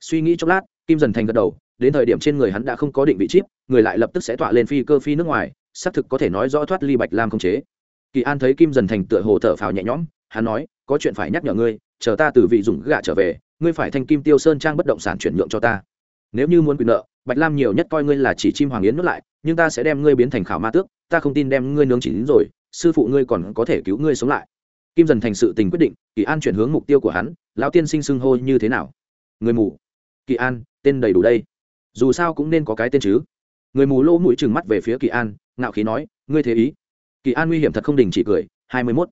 Suy nghĩ chốc lát kim dần thành gật đầu, đến thời điểm trên người hắn đã không có định vị chip, người lại lập tức sẽ tọa lên phi cơ phi nước ngoài, xác thực có thể nói rõ thoát ly bạch lam không chế. Kỳ an thấy kim dần thành tựa hồ thở phào nhẹ nhõm, hắn nói, có chuyện phải nhắc nhở ngươi, chờ ta từ vị dùng gạ trở về, ngươi phải thanh kim tiêu sơn trang bất động sản chuyển nhượng cho ta. Nếu như muốn quyền nợ, bạch lam nhiều nhất coi ngươi là chỉ chim hoàng yến nuốt lại, nhưng ta sẽ đem ngươi biến thành khảo ma tước, ta không tin đem ngươi nướng chỉ đến rồi, sư phụ ngươi còn có thể cứu ngươi sống lại. Kim dần thành sự tình quyết định, kỳ an chuyển hướng mục tiêu của hắn, lão tiên sinh xưng hô như thế nào? Người mù. Kỳ an tên đầy đủ đây. Dù sao cũng nên có cái tên chứ. Người mù lỗ mũi trừng mắt về phía kỳ an, ngạo khí nói, ngươi thế ý. Kỳ an nguy hiểm thật không đình chỉ cười, hai mươi mốt.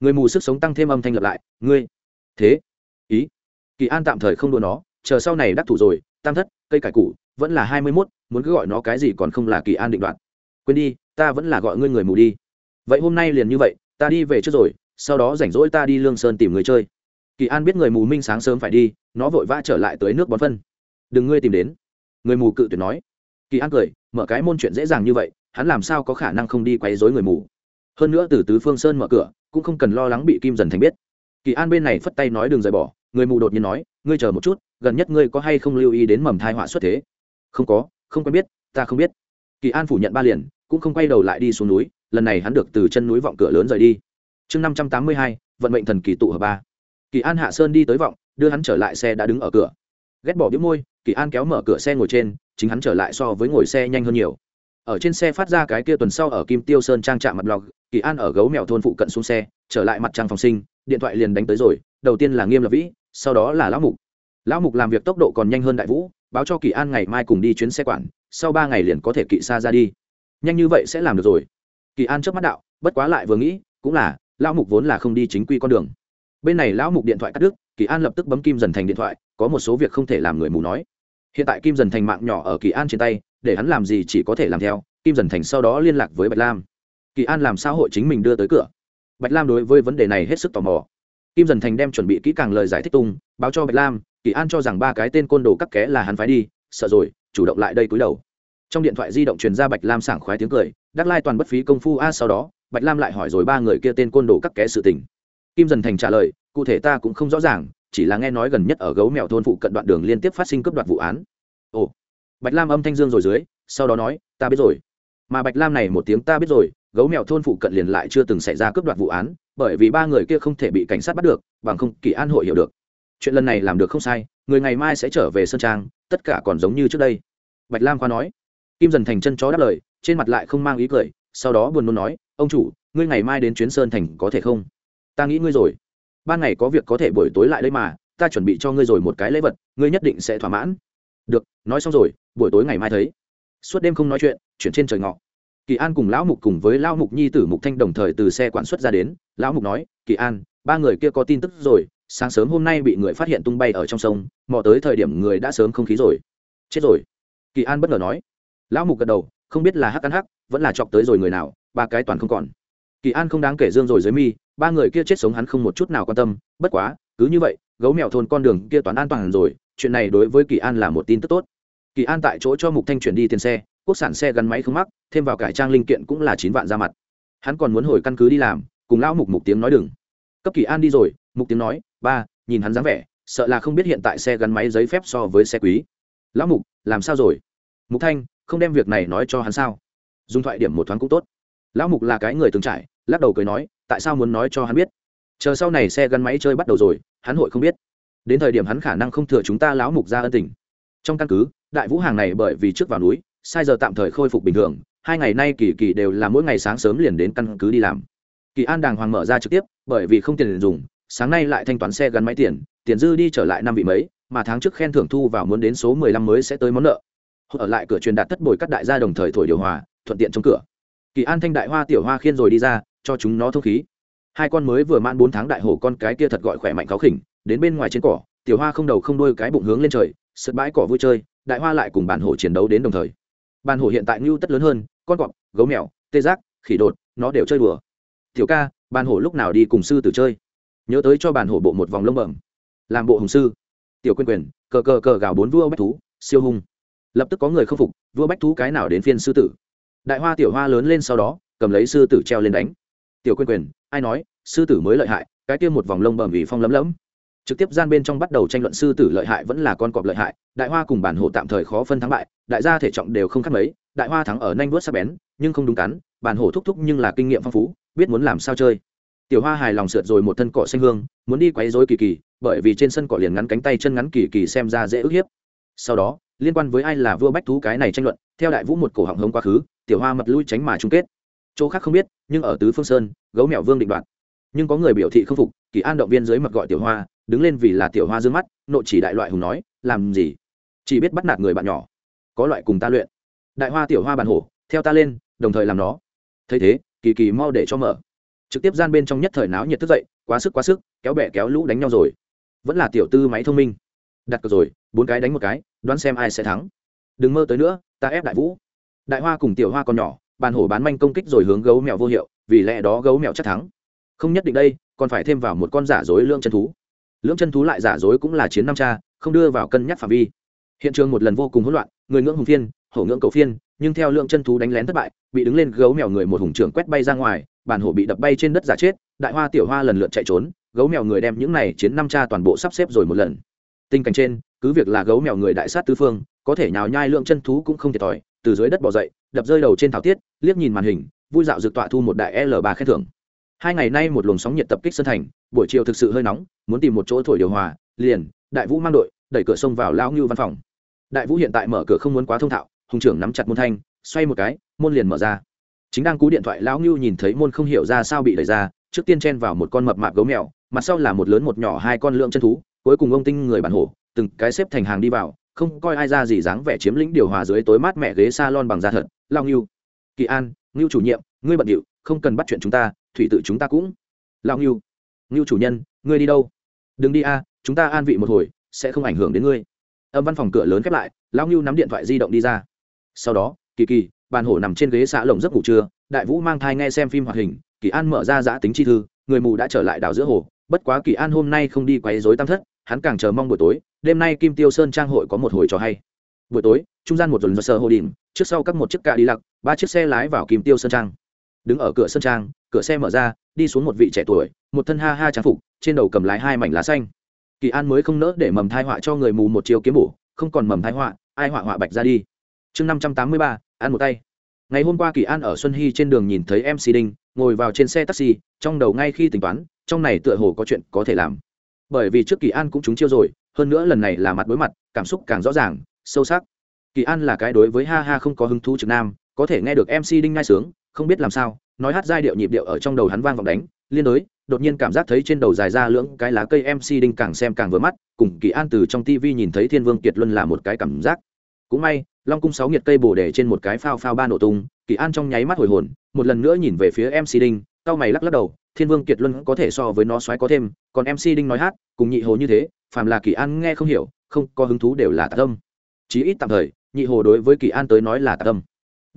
Người mù sức sống tăng thêm âm thanh lập lại, ngươi. Thế? Ý. Kỳ an tạm thời không đùa nó, chờ sau này đắc thủ rồi, tam thất, cây cải củ, vẫn là hai mươi mốt, muốn cứ gọi nó cái gì còn không là kỳ an định đoạt. Quên đi, ta vẫn là gọi ngươi người mù đi. Vậy hôm nay liền như vậy, ta đi về trước rồi, sau đó rảnh rỗi ta đi lương sơn tìm người chơi. Kỳ an biết người mù minh sáng sớm phải đi, nó vội vã trở lại tới nước bón phân đừng ngươi tìm đến. Người mù cự tuyệt nói. Kỳ an cười, mở cái môn chuyện dễ dàng như vậy, hắn làm sao có khả năng không đi quấy dối người mù? Hơn nữa từ tứ phương sơn mở cửa, cũng không cần lo lắng bị kim dần thành biết. Kỳ an bên này phất tay nói đừng rời bỏ, người mù đột nhiên nói, ngươi chờ một chút, gần nhất ngươi có hay không lưu ý đến mầm thai họa xuất thế? Không có, không quen biết, ta không biết. Kỳ an phủ nhận ba liền, cũng không quay đầu lại đi xuống núi, lần này hắn được từ chân núi vọng cửa lớn rời đi. Chương năm trăm tám mươi hai, vận mệnh thần kỳ tụ hợp ba. Kỳ an hạ sơn đi tới vọng, đưa hắn trở lại xe đã đứng ở cửa ghét bỏ biếu môi, kỳ an kéo mở cửa xe ngồi trên, chính hắn trở lại so với ngồi xe nhanh hơn nhiều. Ở trên xe phát ra cái kia tuần sau ở kim tiêu sơn trang trạm mặt lọc, kỳ an ở gấu mèo thôn phụ cận xuống xe, trở lại mặt trang phòng sinh, điện thoại liền đánh tới rồi, đầu tiên là nghiêm lập vĩ, sau đó là lão mục. Lão mục làm việc tốc độ còn nhanh hơn đại vũ, báo cho kỳ an ngày mai cùng đi chuyến xe quản, sau ba ngày liền có thể kỵ xa ra đi. Nhanh như vậy sẽ làm được rồi. Kỳ an trước mắt đạo, bất quá lại vừa nghĩ, cũng là, lão mục vốn là không đi chính quy con đường. Bên này lão mục điện thoại cắt đứt kỳ an lập tức bấm kim dần thành điện thoại, có một số việc không thể làm người mù nói. Hiện tại kim dần thành mạng nhỏ ở kỳ an trên tay, để hắn làm gì chỉ có thể làm theo, kim dần thành sau đó liên lạc với bạch lam. Kỳ an làm sao hội chính mình đưa tới cửa? Bạch lam đối với vấn đề này hết sức tò mò. Kim dần thành đem chuẩn bị kỹ càng lời giải thích tung, báo cho bạch lam, kỳ an cho rằng ba cái tên côn đồ cắt ké là hắn phái đi, sợ rồi, chủ động lại đây cúi đầu. Trong điện thoại di động truyền ra bạch lam sảng khoái tiếng cười, đắc lai toàn bất phí công phu a, sau đó, bạch lam lại hỏi rồi ba người kia tên côn đồ cắt ké sự tình. Kim dần thành trả lời cụ thể ta cũng không rõ ràng, chỉ là nghe nói gần nhất ở gấu mèo thôn phụ cận đoạn đường liên tiếp phát sinh cướp đoạt vụ án. Ồ, bạch lam âm thanh dương rồi dưới, sau đó nói, ta biết rồi. Mà bạch lam này một tiếng ta biết rồi gấu mèo thôn phụ cận liền lại chưa từng xảy ra cướp đoạt vụ án, bởi vì ba người kia không thể bị cảnh sát bắt được, bằng không kỳ an hội hiểu được. Chuyện lần này làm được không sai, người ngày mai sẽ trở về sơn trang, tất cả còn giống như trước đây. Bạch lam khoa nói. Kim dần thành chân chó đáp lời, trên mặt lại không mang ý cười, sau đó buồn nôn nói, ông chủ, ngươi ngày mai đến chuyến sơn thành có thể không? Ta nghĩ ngươi rồi ban ngày có việc có thể buổi tối lại đây mà, ta chuẩn bị cho ngươi rồi một cái lễ vật, ngươi nhất định sẽ thỏa mãn. Được, nói xong rồi, buổi tối ngày mai thấy. Suốt đêm không nói chuyện, chuyển trên trời ngọ. Kỳ an cùng lão mục cùng với lão mục nhi tử mục thanh đồng thời từ xe quản xuất ra đến. Lão mục nói, kỳ an, ba người kia có tin tức rồi, sáng sớm hôm nay bị người phát hiện tung bay ở trong sông, mò tới thời điểm người đã sớm không khí rồi. Chết rồi. Kỳ an bất ngờ nói. Lão mục gật đầu, không biết là hắc ăn hắc, vẫn là chọc tới rồi người nào, ba cái toàn không còn kỳ an không đáng kể dương rồi dưới mi, ba người kia chết sống hắn không một chút nào quan tâm, bất quá, cứ như vậy, gấu mèo thôn con đường kia toán an toàn rồi, chuyện này đối với kỳ an là một tin tức tốt. Kỳ an tại chỗ cho mục thanh chuyển đi tiền xe, quốc sản xe gắn máy không mắc, thêm vào cải trang linh kiện cũng là chín vạn ra mặt. Hắn còn muốn hồi căn cứ đi làm, cùng lão mục mục tiếng nói đừng. Cấp kỳ an đi rồi, mục tiếng nói, ba, nhìn hắn dáng vẻ, sợ là không biết hiện tại xe gắn máy giấy phép so với xe quý. Lão mục, làm sao rồi? Mục thanh, không đem việc này nói cho hắn sao? Dùng thoại điểm một thoáng cũng tốt. Lão mục là cái người từng trải lắc đầu cười nói, tại sao muốn nói cho hắn biết? Chờ sau này xe gắn máy chơi bắt đầu rồi, hắn hội không biết. Đến thời điểm hắn khả năng không thừa chúng ta láo mục ra ân tình. Trong căn cứ, đại vũ hàng này bởi vì trước vào núi, sai giờ tạm thời khôi phục bình thường, hai ngày nay kỳ kỳ đều là mỗi ngày sáng sớm liền đến căn cứ đi làm. Kỳ an đàng hoàng mở ra trực tiếp, bởi vì không tiền dùng, sáng nay lại thanh toán xe gắn máy tiền tiền dư đi trở lại năm vị mấy, mà tháng trước khen thưởng thu vào muốn đến số mười lăm mới sẽ tới món nợ. Ở lại cửa truyền đạt thất bồi cắt đại gia đồng thời thổi điều hòa, thuận tiện trong cửa. Kỳ an thanh đại hoa tiểu hoa khiên rồi đi ra cho chúng nó thông khí. Hai con mới vừa mãn bốn tháng đại hổ con cái kia thật gọi khỏe mạnh khó khỉnh, đến bên ngoài trên cỏ, tiểu hoa không đầu không đuôi cái bụng hướng lên trời, sượt bãi cỏ vui chơi, đại hoa lại cùng bản hổ chiến đấu đến đồng thời. Bản hổ hiện tại ngưu tất lớn hơn, con cọp, gấu mèo, tê giác, khỉ đột, nó đều chơi đùa. Tiểu ca, bản hổ lúc nào đi cùng sư tử chơi? Nhớ tới cho bản hổ bộ một vòng lông bẩm. Làm bộ hùng sư. Tiểu quyên quyền cờ cờ cờ gào bốn vua bách thú, siêu hung. Lập tức có người không phục, vua bách thú cái nào đến phiên sư tử? Đại hoa tiểu hoa lớn lên sau đó, cầm lấy sư tử treo lên đánh tiểu quyên quyền, ai nói, sư tử mới lợi hại, cái kia một vòng lông bầm vì phong lấm lấm trực tiếp gian bên trong bắt đầu tranh luận sư tử lợi hại vẫn là con cọp lợi hại, đại hoa cùng bản hộ tạm thời khó phân thắng bại, đại gia thể trọng đều không khác mấy, đại hoa thắng ở nhanh vuốt sắc bén, nhưng không đúng cắn, bản hộ thúc thúc nhưng là kinh nghiệm phong phú, biết muốn làm sao chơi. Tiểu hoa hài lòng sượt rồi một thân cỏ xanh hương, muốn đi quấy rối kỳ kỳ, bởi vì trên sân cỏ liền ngắn cánh tay chân ngắn kỳ kỳ xem ra dễ ức hiếp. Sau đó, liên quan với ai là vua bách thú cái này tranh luận, theo đại vũ một cổ họng hống quá khứ, tiểu hoa mật lui tránh mà chung kết. Chỗ khác không biết nhưng ở tứ phương sơn, gấu mèo vương định đoạt. Nhưng có người biểu thị không phục, kỳ an động viên dưới mặt gọi tiểu hoa, đứng lên vì là tiểu hoa dương mắt, nội chỉ đại loại hùng nói, làm gì? Chỉ biết bắt nạt người bạn nhỏ. Có loại cùng ta luyện. Đại hoa tiểu hoa bàn hổ, theo ta lên, đồng thời làm nó. Thấy thế, kỳ kỳ mau để cho mở. Trực tiếp gian bên trong nhất thời náo nhiệt thức dậy, quá sức quá sức, kéo bẹ kéo lũ đánh nhau rồi. Vẫn là tiểu tư máy thông minh. Đặt cược rồi, bốn cái đánh một cái, đoán xem ai sẽ thắng. Đừng mơ tới nữa, ta ép đại vũ. Đại hoa cùng tiểu hoa còn nhỏ bàn hổ bán manh công kích rồi hướng gấu mèo vô hiệu, vì lẽ đó gấu mèo chắc thắng. Không nhất định đây, còn phải thêm vào một con giả dối lưỡng chân thú. Lưỡng chân thú lại giả dối cũng là chiến năm cha, không đưa vào cân nhắc phạm vi. Hiện trường một lần vô cùng hỗn loạn, người ngưỡng hùng phiên, hổ ngưỡng cầu phiên, nhưng theo lượng chân thú đánh lén thất bại, bị đứng lên gấu mèo người một hùng trưởng quét bay ra ngoài bản hổ bị đập bay trên đất giả chết, đại hoa tiểu hoa lần lượt chạy trốn, gấu mèo người đem những này chiến năm cha toàn bộ sắp xếp rồi một lần. Tình cảnh trên, cứ việc là gấu mèo người đại sát tứ phương, có thể nhào nhai lượng chân thú cũng không thiệt thòi, từ dưới đất bỏ dậy đập rơi đầu trên thảo tiết, liếc nhìn màn hình, vui dạo dược tọa thu một đại l ba khen thưởng. Hai ngày nay một luồng sóng nhiệt tập kích sân thành, buổi chiều thực sự hơi nóng, muốn tìm một chỗ thổi điều hòa, liền, đại vũ mang đội, đẩy cửa sông vào lao ngưu văn phòng. Đại vũ hiện tại mở cửa không muốn quá thông thạo, hùng trưởng nắm chặt môn thanh, xoay một cái, môn liền mở ra. Chính đang cú điện thoại, lão ngưu nhìn thấy môn không hiểu ra sao bị đẩy ra, trước tiên chen vào một con mập mạp gấu mèo, mặt sau là một lớn một nhỏ hai con lượng chân thú, cuối cùng ông tinh người bản hổ, từng cái xếp thành hàng đi vào, không coi ai ra gì dáng vẻ chiếm lĩnh điều hòa dưới tối mát mẹ ghế salon bằng da thật lao ngưu. Kỳ an, ngưu chủ nhiệm, ngươi bận điệu, không cần bắt chuyện chúng ta, thủy tự chúng ta cũng. Lao ngưu. Ngưu chủ nhân, ngươi đi đâu? Đừng đi a, chúng ta an vị một hồi, sẽ không ảnh hưởng đến ngươi. Âm văn phòng cửa lớn khép lại, lao ngưu nắm điện thoại di động đi ra. Sau đó, kỳ kỳ, bàn hổ nằm trên ghế xã lồng giấc ngủ trưa, đại vũ mang thai nghe xem phim hoạt hình, kỳ an mở ra giã tính chi thư, người mù đã trở lại đảo giữa hồ, bất quá kỳ an hôm nay không đi quấy dối tam thất, hắn càng chờ mong buổi tối, đêm nay kim tiêu sơn trang hội có một hồi trò hay. Buổi tối, trung gian một tuần sơ hồ đình trước sau các một chiếc cạ đi lặc ba chiếc xe lái vào kìm tiêu sơn trang. Đứng ở cửa sơn trang, cửa xe mở ra, đi xuống một vị trẻ tuổi, một thân ha ha trang phục, trên đầu cầm lái hai mảnh lá xanh. Kỳ an mới không nỡ để mầm thai họa cho người mù một chiều kiếm bổ, không còn mầm thai họa, ai họa họa bạch ra đi. Chương năm trăm tám mươi ba, ăn một tay. Ngày hôm qua kỳ an ở xuân hy trên đường nhìn thấy mc đinh, ngồi vào trên xe taxi, trong đầu ngay khi tính toán, trong này tựa hồ có chuyện có thể làm. Bởi vì trước kỳ an cũng trúng chiêu rồi, hơn nữa lần này là mặt đối mặt, cảm xúc càng rõ ràng, sâu sắc kỳ an là cái đối với ha ha không có hứng thú trực nam, có thể nghe được mc đinh ngai sướng, không biết làm sao, nói hát giai điệu nhịp điệu ở trong đầu hắn vang vọng đánh, liên đối, đột nhiên cảm giác thấy trên đầu dài ra lưỡng cái lá cây mc đinh càng xem càng vừa mắt, cùng kỳ an từ trong tv nhìn thấy thiên vương kiệt luân là một cái cảm giác. Cũng may, long cung sáu nhiệt cây bồ đề trên một cái phao phao ba nổ tung, kỳ an trong nháy mắt hồi hồn, một lần nữa nhìn về phía mc đinh tao mày lắc lắc đầu, thiên vương kiệt luân có thể so với nó xoáy có thêm, còn mc đinh nói hát, cùng nhị hồ như thế, phàm là kỳ an nghe không hiểu, không có hứng thú đều là tạ tâm. Chí ít tạm thời nhị hồ đối với kỳ an tới nói là tạ tâm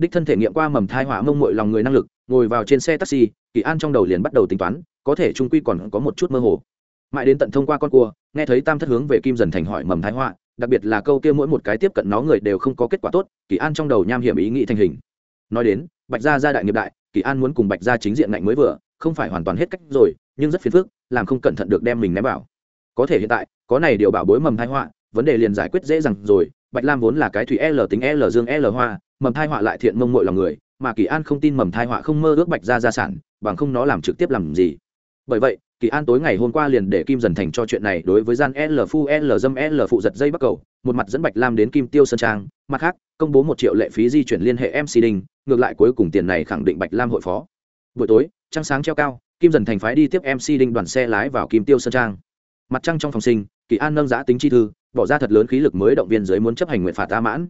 đích thân thể nghiệm qua mầm thai hỏa mông mội lòng người năng lực, ngồi vào trên xe taxi, kỳ an trong đầu liền bắt đầu tính toán, có thể trung quy còn có một chút mơ hồ. Mãi đến tận thông qua con cua, nghe thấy tam thất hướng về kim dần thành hỏi mầm thái họa, đặc biệt là câu kia mỗi một cái tiếp cận nó người đều không có kết quả tốt, kỳ an trong đầu nham hiểm ý nghĩ thành hình. Nói đến, bạch gia gia đại nghiệp đại, kỳ an muốn cùng bạch gia chính diện ngạnh mới vừa, không phải hoàn toàn hết cách rồi, nhưng rất phiền phức, làm không cẩn thận được đem mình ném vào. Có thể hiện tại, có này điều bảo bối mầm thái họa, vấn đề liền giải quyết dễ dàng rồi bạch lam vốn là cái thủy l tính l dương l hoa mầm thai họa lại thiện mông mội lòng người mà kỳ an không tin mầm thai họa không mơ ước bạch ra gia sản bằng không nó làm trực tiếp làm gì. Bởi vậy kỳ an tối ngày hôm qua liền để kim dần thành cho chuyện này đối với gian l phu l dâm l phụ giật dây bắt cầu một mặt dẫn bạch lam đến kim tiêu sơn trang mặt khác công bố một triệu lệ phí di chuyển liên hệ mc Đình, ngược lại cuối cùng tiền này khẳng định bạch lam hội phó. Buổi tối trăng sáng treo cao kim dần thành phái đi tiếp mc đinh đoàn xe lái vào kim tiêu sơn trang. Mặt trăng trong phòng sinh kỳ an nâng giã tính chi thư bỏ ra thật lớn khí lực mới động viên giới muốn chấp hành nguyện phạt ta mãn.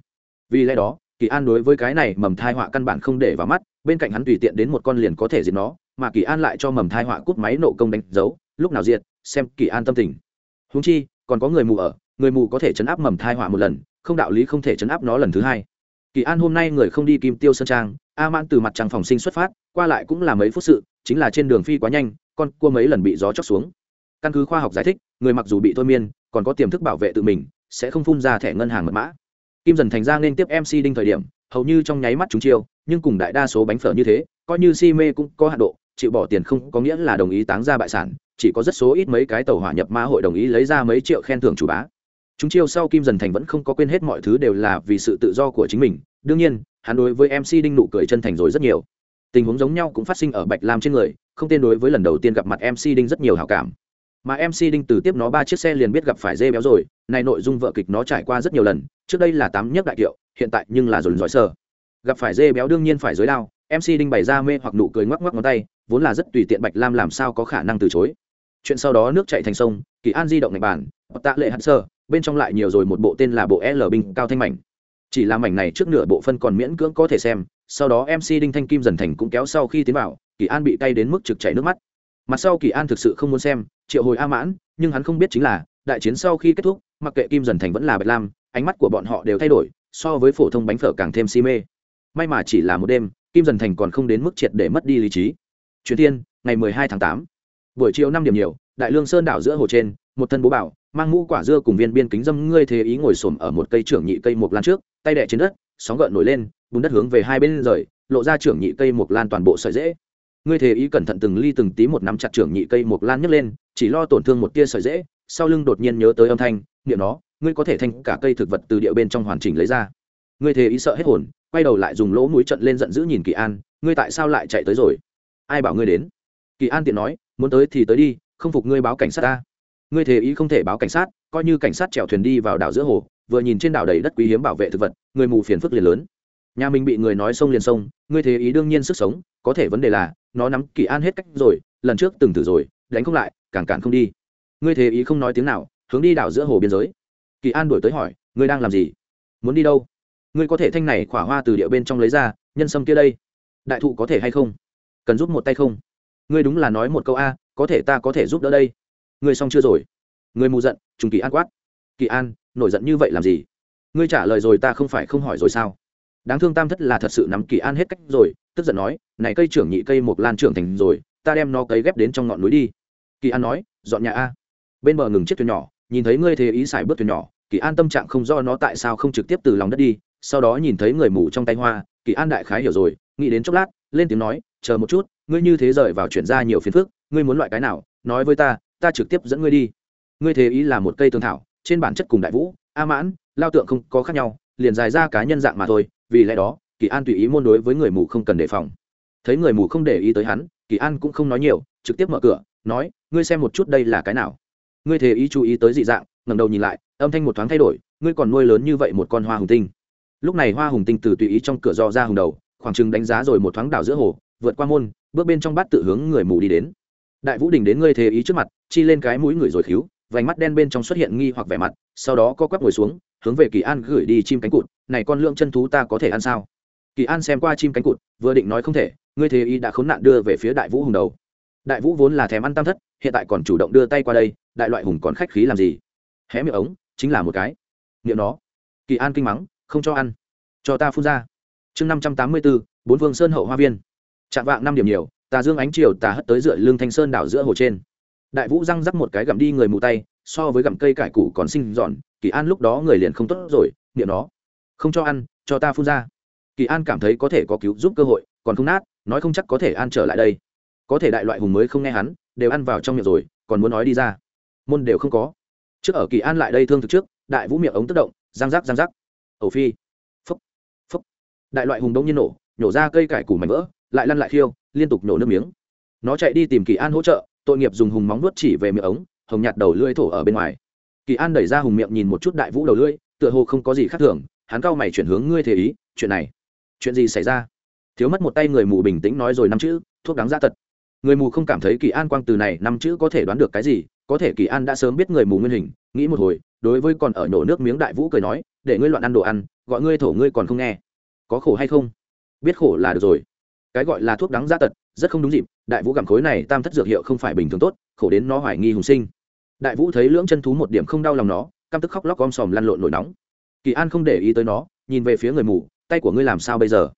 Vì lẽ đó, kỳ an đối với cái này mầm thai họa căn bản không để vào mắt, bên cạnh hắn tùy tiện đến một con liền có thể diệt nó, mà kỳ an lại cho mầm thai họa cút máy nộ công đánh dấu, lúc nào diệt, xem kỳ an tâm tình. Húng chi, còn có người mù ở, người mù có thể chấn áp mầm thai họa một lần, không đạo lý không thể chấn áp nó lần thứ hai. Kỳ an hôm nay người không đi kim tiêu sơn trang, a mãn từ mặt trăng phòng sinh xuất phát, qua lại cũng là mấy phút sự, chính là trên đường phi quá nhanh, con cua mấy lần bị gió chóc xuống. Căn cứ khoa học giải thích, người mặc dù bị thôi miên còn có tiềm thức bảo vệ tự mình, sẽ không phun ra thẻ ngân hàng mật mã. Kim dần thành ra nên tiếp mc đinh thời điểm, hầu như trong nháy mắt chúng chiêu, nhưng cùng đại đa số bánh phở như thế, coi như si mê cũng có hạ độ, chịu bỏ tiền không có nghĩa là đồng ý táng ra bại sản, chỉ có rất số ít mấy cái tàu hỏa nhập mã hội đồng ý lấy ra mấy triệu khen thưởng chủ bá. Chúng chiêu sau kim dần thành vẫn không có quên hết mọi thứ đều là vì sự tự do của chính mình, đương nhiên, hắn đối với mc đinh nụ cười chân thành rồi rất nhiều. Tình huống giống nhau cũng phát sinh ở bạch lam trên người, không tên đối với lần đầu tiên gặp mặt mc đinh rất nhiều hảo cảm mà mc đinh từ tiếp nó ba chiếc xe liền biết gặp phải dê béo rồi, này nội dung vợ kịch nó trải qua rất nhiều lần, trước đây là tám nhất đại kiệu, hiện tại nhưng là dồn dõi sơ gặp phải dê béo đương nhiên phải giới đao mc đinh bày ra mê hoặc nụ cười ngoắc ngoắc ngón tay, vốn là rất tùy tiện bạch lam làm sao có khả năng từ chối. Chuyện sau đó nước chạy thành sông, kỳ an di động ngạch bản tạ lệ hạt sơ, bên trong lại nhiều rồi một bộ tên là bộ l binh cao thanh mảnh. Chỉ là mảnh này trước nửa bộ phân còn miễn cưỡng có thể xem, sau đó mc đinh thanh kim dần thành cũng kéo sau khi tiến vào, kỳ an bị cay đến mức trực chảy nước mắt mặt sau kỳ an thực sự không muốn xem, triệu hồi a mãn, nhưng hắn không biết chính là, đại chiến sau khi kết thúc, mặc kệ kim dần thành vẫn là bạch lam, ánh mắt của bọn họ đều thay đổi, so với phổ thông bánh phở càng thêm si mê. May mà chỉ là một đêm, kim dần thành còn không đến mức triệt để mất đi lý trí. Chuyến tiên, ngày mười hai tháng tám. Buổi chiều năm điểm nhiều, đại lương sơn đảo giữa hồ trên, một thân bố bảo, mang mũ quả dưa cùng viên biên kính dâm ngươi thế ý ngồi xổm ở một cây trưởng nhị cây mộc lan trước, tay đẻ trên đất, sóng gợn nổi lên, bùn đất hướng về hai bên rời, lộ ra trưởng nhị cây mộc lan toàn bộ sợi dễ ngươi thế ý cẩn thận từng ly từng tí một nắm chặt trưởng nhị cây mộc lan nhấc lên, chỉ lo tổn thương một tia sợi dễ, sau lưng đột nhiên nhớ tới âm thanh, niệm nó, ngươi có thể thanh cả cây thực vật từ địa bên trong hoàn chỉnh lấy ra. Ngươi thế ý sợ hết hồn, quay đầu lại dùng lỗ mũi trận lên giận dữ nhìn kỳ an, ngươi tại sao lại chạy tới rồi? Ai bảo ngươi đến? Kỳ an tiện nói, muốn tới thì tới đi, không phục ngươi báo cảnh sát ta. Ngươi thế ý không thể báo cảnh sát, coi như cảnh sát chèo thuyền đi vào đảo giữa hồ, vừa nhìn trên đảo đầy đất quý hiếm bảo vệ thực vật, người mù phiền phức liền lớn. Nhà mình bị người nói sông liền sông, ngươi thế ý đương nhiên sức sống có thể vấn đề là, nó nắm kỳ an hết cách rồi, lần trước từng thử rồi, đánh không lại, càng cản không đi. Ngươi thế ý không nói tiếng nào, hướng đi đảo giữa hồ biên giới. Kỳ an đổi tới hỏi, ngươi đang làm gì? Muốn đi đâu? Ngươi có thể thanh này khỏa hoa từ địa bên trong lấy ra, nhân sâm kia đây. Đại thụ có thể hay không? Cần giúp một tay không? Ngươi đúng là nói một câu a, có thể ta có thể giúp đỡ đây. Ngươi xong chưa rồi? Ngươi mù giận, trùng kỳ an quát. Kỳ an, nổi giận như vậy làm gì? Ngươi trả lời rồi ta không phải không hỏi rồi sao? Đáng thương tam thất là thật sự nắm kỳ an hết cách rồi, tức giận nói, này cây trưởng nhị cây một lan trưởng thành rồi, ta đem nó cấy ghép đến trong ngọn núi đi. Kỳ an nói, dọn nhà a. Bên bờ ngừng chiếc thuyền nhỏ, nhìn thấy ngươi thế ý xài bước thuyền nhỏ, kỳ an tâm trạng không do nó tại sao không trực tiếp từ lòng đất đi, sau đó nhìn thấy người mù trong tay hoa, kỳ an đại khái hiểu rồi, nghĩ đến chốc lát, lên tiếng nói, chờ một chút, ngươi như thế rời vào chuyển ra nhiều phiền phức, ngươi muốn loại cái nào, nói với ta ta trực tiếp dẫn ngươi đi. Ngươi thế ý là một cây tương thảo, trên bản chất cùng đại vũ, a mãn, lao tượng không có khác nhau, liền dài ra cá nhân dạng mà thôi vì lẽ đó, kỳ an tùy ý môn đối với người mù không cần đề phòng. Thấy người mù không để ý tới hắn, kỳ an cũng không nói nhiều, trực tiếp mở cửa, nói, ngươi xem một chút đây là cái nào? Ngươi thế ý chú ý tới dị dạng, ngẩng đầu nhìn lại, âm thanh một thoáng thay đổi, ngươi còn nuôi lớn như vậy một con hoa hùng tinh. Lúc này hoa hùng tinh từ tùy ý trong cửa do ra hùng đầu, khoảng chừng đánh giá rồi một thoáng đảo giữa hồ, vượt qua môn, bước bên trong bát tự hướng người mù đi đến. Đại vũ đình đến ngươi thế ý trước mặt, chi lên cái mũi người rồi khíu, vành mắt đen bên trong xuất hiện nghi hoặc vẻ mặt, sau đó co quắp ngồi xuống hướng về kỳ an gửi đi chim cánh cụt. Này con lượng chân thú ta có thể ăn sao? Kỳ an xem qua chim cánh cụt, vừa định nói không thể, ngươi thế y đã khốn nạn đưa về phía đại vũ hùng đầu. Đại vũ vốn là thèm ăn tam thất, hiện tại còn chủ động đưa tay qua đây, đại loại hùng còn khách khí làm gì? Hé miệng ống, chính là một cái. Miệng nó. Kỳ an kinh mắng, không cho ăn. Cho ta phun ra. Chương năm trăm tám mươi bốn bốn vương sơn hậu hoa viên. Chạm vạng năm điểm nhiều, tà dương ánh chiều tà hất tới dựa lưng thanh sơn đảo giữa hồ trên. Đại vũ răng rắc một cái gặm đi người mù tay, so với gặm cây cải củ còn sinh giòn kỳ an lúc đó người liền không tốt rồi miệng nó. Không cho ăn, cho ta phun ra. Kỳ an cảm thấy có thể có cứu giúp cơ hội, còn không nát, nói không chắc có thể an trở lại đây. Có thể đại loại hùng mới không nghe hắn, đều ăn vào trong miệng rồi, còn muốn nói đi ra. Môn đều không có. Trước ở kỳ an lại đây thương thực trước, đại vũ miệng ống tức động, răng rắc răng rắc. Ẩu phi. Phúc. Phúc. Đại loại hùng đông nhiên nổ, nhổ ra cây cải củ mảnh vỡ, lại lăn lại khiêu, liên tục nổ nước miếng. Nó chạy đi tìm kỳ an hỗ trợ, tội nghiệp dùng hùng móng nuốt chỉ về miệng ống, hồng nhạt đầu lưỡi thổ ở bên ngoài kỳ an đẩy ra hùng miệng nhìn một chút đại vũ đầu lưỡi, tựa hồ không có gì khác thường, hắn cau mày chuyển hướng ngươi thế ý, chuyện này, chuyện gì xảy ra? Thiếu mất một tay người mù bình tĩnh nói rồi năm chữ, thuốc đáng dạ ra tật người mù không cảm thấy kỳ an quang từ này năm chữ có thể đoán được cái gì, có thể kỳ an đã sớm biết người mù nguyên hình, nghĩ một hồi, đối với còn ở nổ nước miếng đại vũ cười nói, để ngươi loạn ăn đồ ăn, gọi ngươi thổ ngươi còn không nghe. Có khổ hay không? Biết khổ là được rồi. Cái gọi là thuốc đắng giá dạ tật rất không đúng dịp, đại vũ gặm khối này tam thất dược hiệu không phải bình thường tốt, khổ đến nó hoài nghi hùng sinh đại vũ thấy lưỡng chân thú một điểm không đau lòng nó, căm tức khóc lóc om sòm lăn lộn nổi nóng. Kỳ an không để ý tới nó, nhìn về phía người mù, tay của ngươi làm sao bây giờ?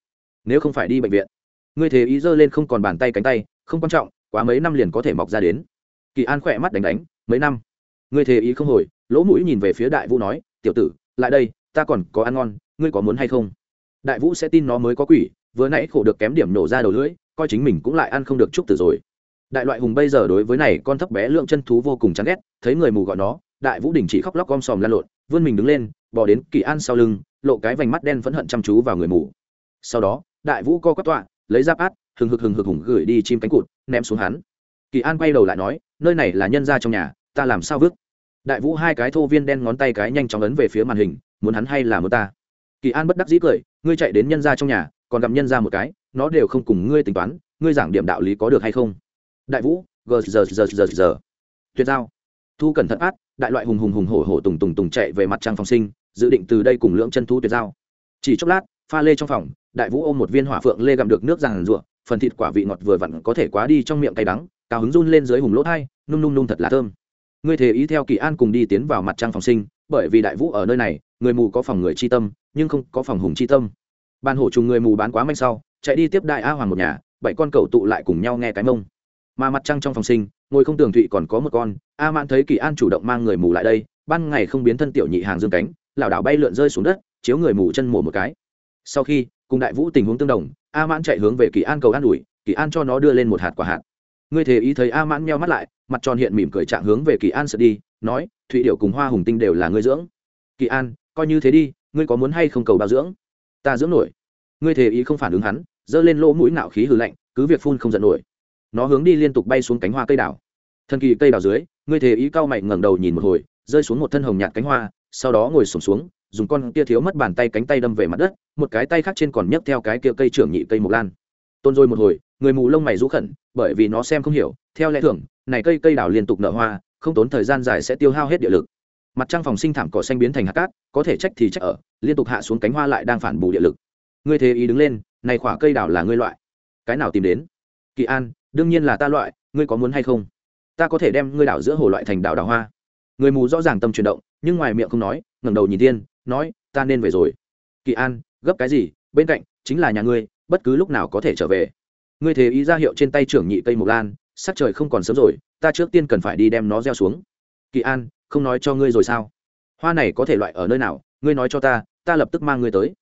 Nếu không phải đi bệnh viện, ngươi thế ý giơ lên không còn bàn tay cánh tay, không quan trọng, quá mấy năm liền có thể mọc ra đến. Kỳ an khỏe mắt đánh đánh, mấy năm? Ngươi thế ý không hồi. Lỗ mũi nhìn về phía đại vũ nói, tiểu tử, lại đây, ta còn có ăn ngon, ngươi có muốn hay không? Đại vũ sẽ tin nó mới có quỷ, vừa nãy khổ được kém điểm nổ ra đầu lưỡi, coi chính mình cũng lại ăn không được chúc tử rồi đại loại hùng bây giờ đối với này con thấp bé lượng chân thú vô cùng chán ghét, thấy người mù gọi nó, đại vũ đình chỉ khóc lóc gom sòm lan lộn, vươn mình đứng lên bỏ đến kỳ an sau lưng, lộ cái vành mắt đen vẫn hận chăm chú vào người mù. Sau đó, đại vũ co quắp tọa, lấy giáp át, hừng hực hừng hực hùng gửi đi chim cánh cụt, ném xuống hắn. Kỳ an quay đầu lại nói, nơi này là nhân ra trong nhà, ta làm sao vứt? Đại vũ hai cái thô viên đen ngón tay cái nhanh chóng ấn về phía màn hình, muốn hắn hay là muốn ta? Kỳ an bất đắc dĩ cười, ngươi chạy đến nhân ra trong nhà, còn gặp nhân ra một cái, nó đều không cùng ngươi tính toán, ngươi giảng điểm đạo lý có được hay không? Đại vũ gờ giờ giờ giờ giờ tuyệt giao. Thu cẩn thận át, đại loại hùng hùng hùng hổ hổ tùng tùng tùng chạy về mặt trang phòng sinh, dự định từ đây cùng lưỡng chân thu tuyệt giao. Chỉ chốc lát, pha lê trong phòng, đại vũ ôm một viên hỏa phượng lê gặm được nước ràng rụa phần thịt quả vị ngọt vừa vặn có thể quá đi trong miệng cay đắng, cao hứng run lên dưới hùng lỗ thai, nung nung nung thật là thơm. Ngươi thể ý theo kỳ an cùng đi tiến vào mặt trang phòng sinh, bởi vì đại vũ ở nơi này, người mù có phòng người chi tâm, nhưng không có phòng hùng chi tâm. Ban hổ trùng người mù bán quá manh sau, chạy đi tiếp đại a hoàng một nhà, bảy con cầu tụ lại cùng nhau nghe cái mông mà mặt trăng trong phòng sinh, ngồi không tường thụy còn có một con, a mãn thấy kỳ an chủ động mang người mù lại đây, ban ngày không biến thân tiểu nhị hàng dương cánh, lảo đảo bay lượn rơi xuống đất, chiếu người mù chân mổ một cái. Sau khi, cùng đại vũ tình huống tương đồng, a mãn chạy hướng về kỳ an cầu an ủi, kỳ an cho nó đưa lên một hạt quả hạt. Ngươi thề ý thấy a mãn meo mắt lại, mặt tròn hiện mỉm cười trạng hướng về kỳ an sợ đi, nói, thụy điệu cùng hoa hùng tinh đều là ngươi dưỡng. Kỳ an, coi như thế đi, ngươi có muốn hay không cầu bao dưỡng? Ta dưỡng nổi. Ngươi thề ý không phản ứng hắn, giơ lên lỗ mũi nạo khí hư lạnh, cứ việc phun không giận nổi nó hướng đi liên tục bay xuống cánh hoa cây đào. Thần kỳ cây đào dưới ngươi thề ý cao mạnh ngẩng đầu nhìn một hồi rơi xuống một thân hồng nhạt cánh hoa sau đó ngồi sổm xuống, xuống dùng con kia thiếu mất bàn tay cánh tay đâm về mặt đất một cái tay khác trên còn nhấc theo cái kia cây trưởng nhị cây mộc lan. Tôn rồi một hồi người mù lông mày rũ khẩn bởi vì nó xem không hiểu theo lẽ thường này cây cây đào liên tục nở hoa không tốn thời gian dài sẽ tiêu hao hết địa lực. Mặt trăng phòng sinh thảm cỏ xanh biến thành hạt cát có thể trách thì trách ở liên tục hạ xuống cánh hoa lại đang phản bù địa lực. Ngươi thế ý đứng lên này khỏa cây đào là ngươi loại. Cái nào tìm đến? Kỳ an đương nhiên là ta loại, ngươi có muốn hay không? Ta có thể đem ngươi đảo giữa hồ loại thành đảo đào hoa. Người mù rõ ràng tâm chuyển động, nhưng ngoài miệng không nói, ngẩng đầu nhìn tiên nói, ta nên về rồi. Kỳ an, gấp cái gì? Bên cạnh, chính là nhà ngươi, bất cứ lúc nào có thể trở về. Ngươi thế ý ra hiệu trên tay trưởng nhị cây mộc lan, sắc trời không còn sớm rồi, ta trước tiên cần phải đi đem nó gieo xuống. Kỳ an, không nói cho ngươi rồi sao? Hoa này có thể loại ở nơi nào? Ngươi nói cho ta ta lập tức mang ngươi tới.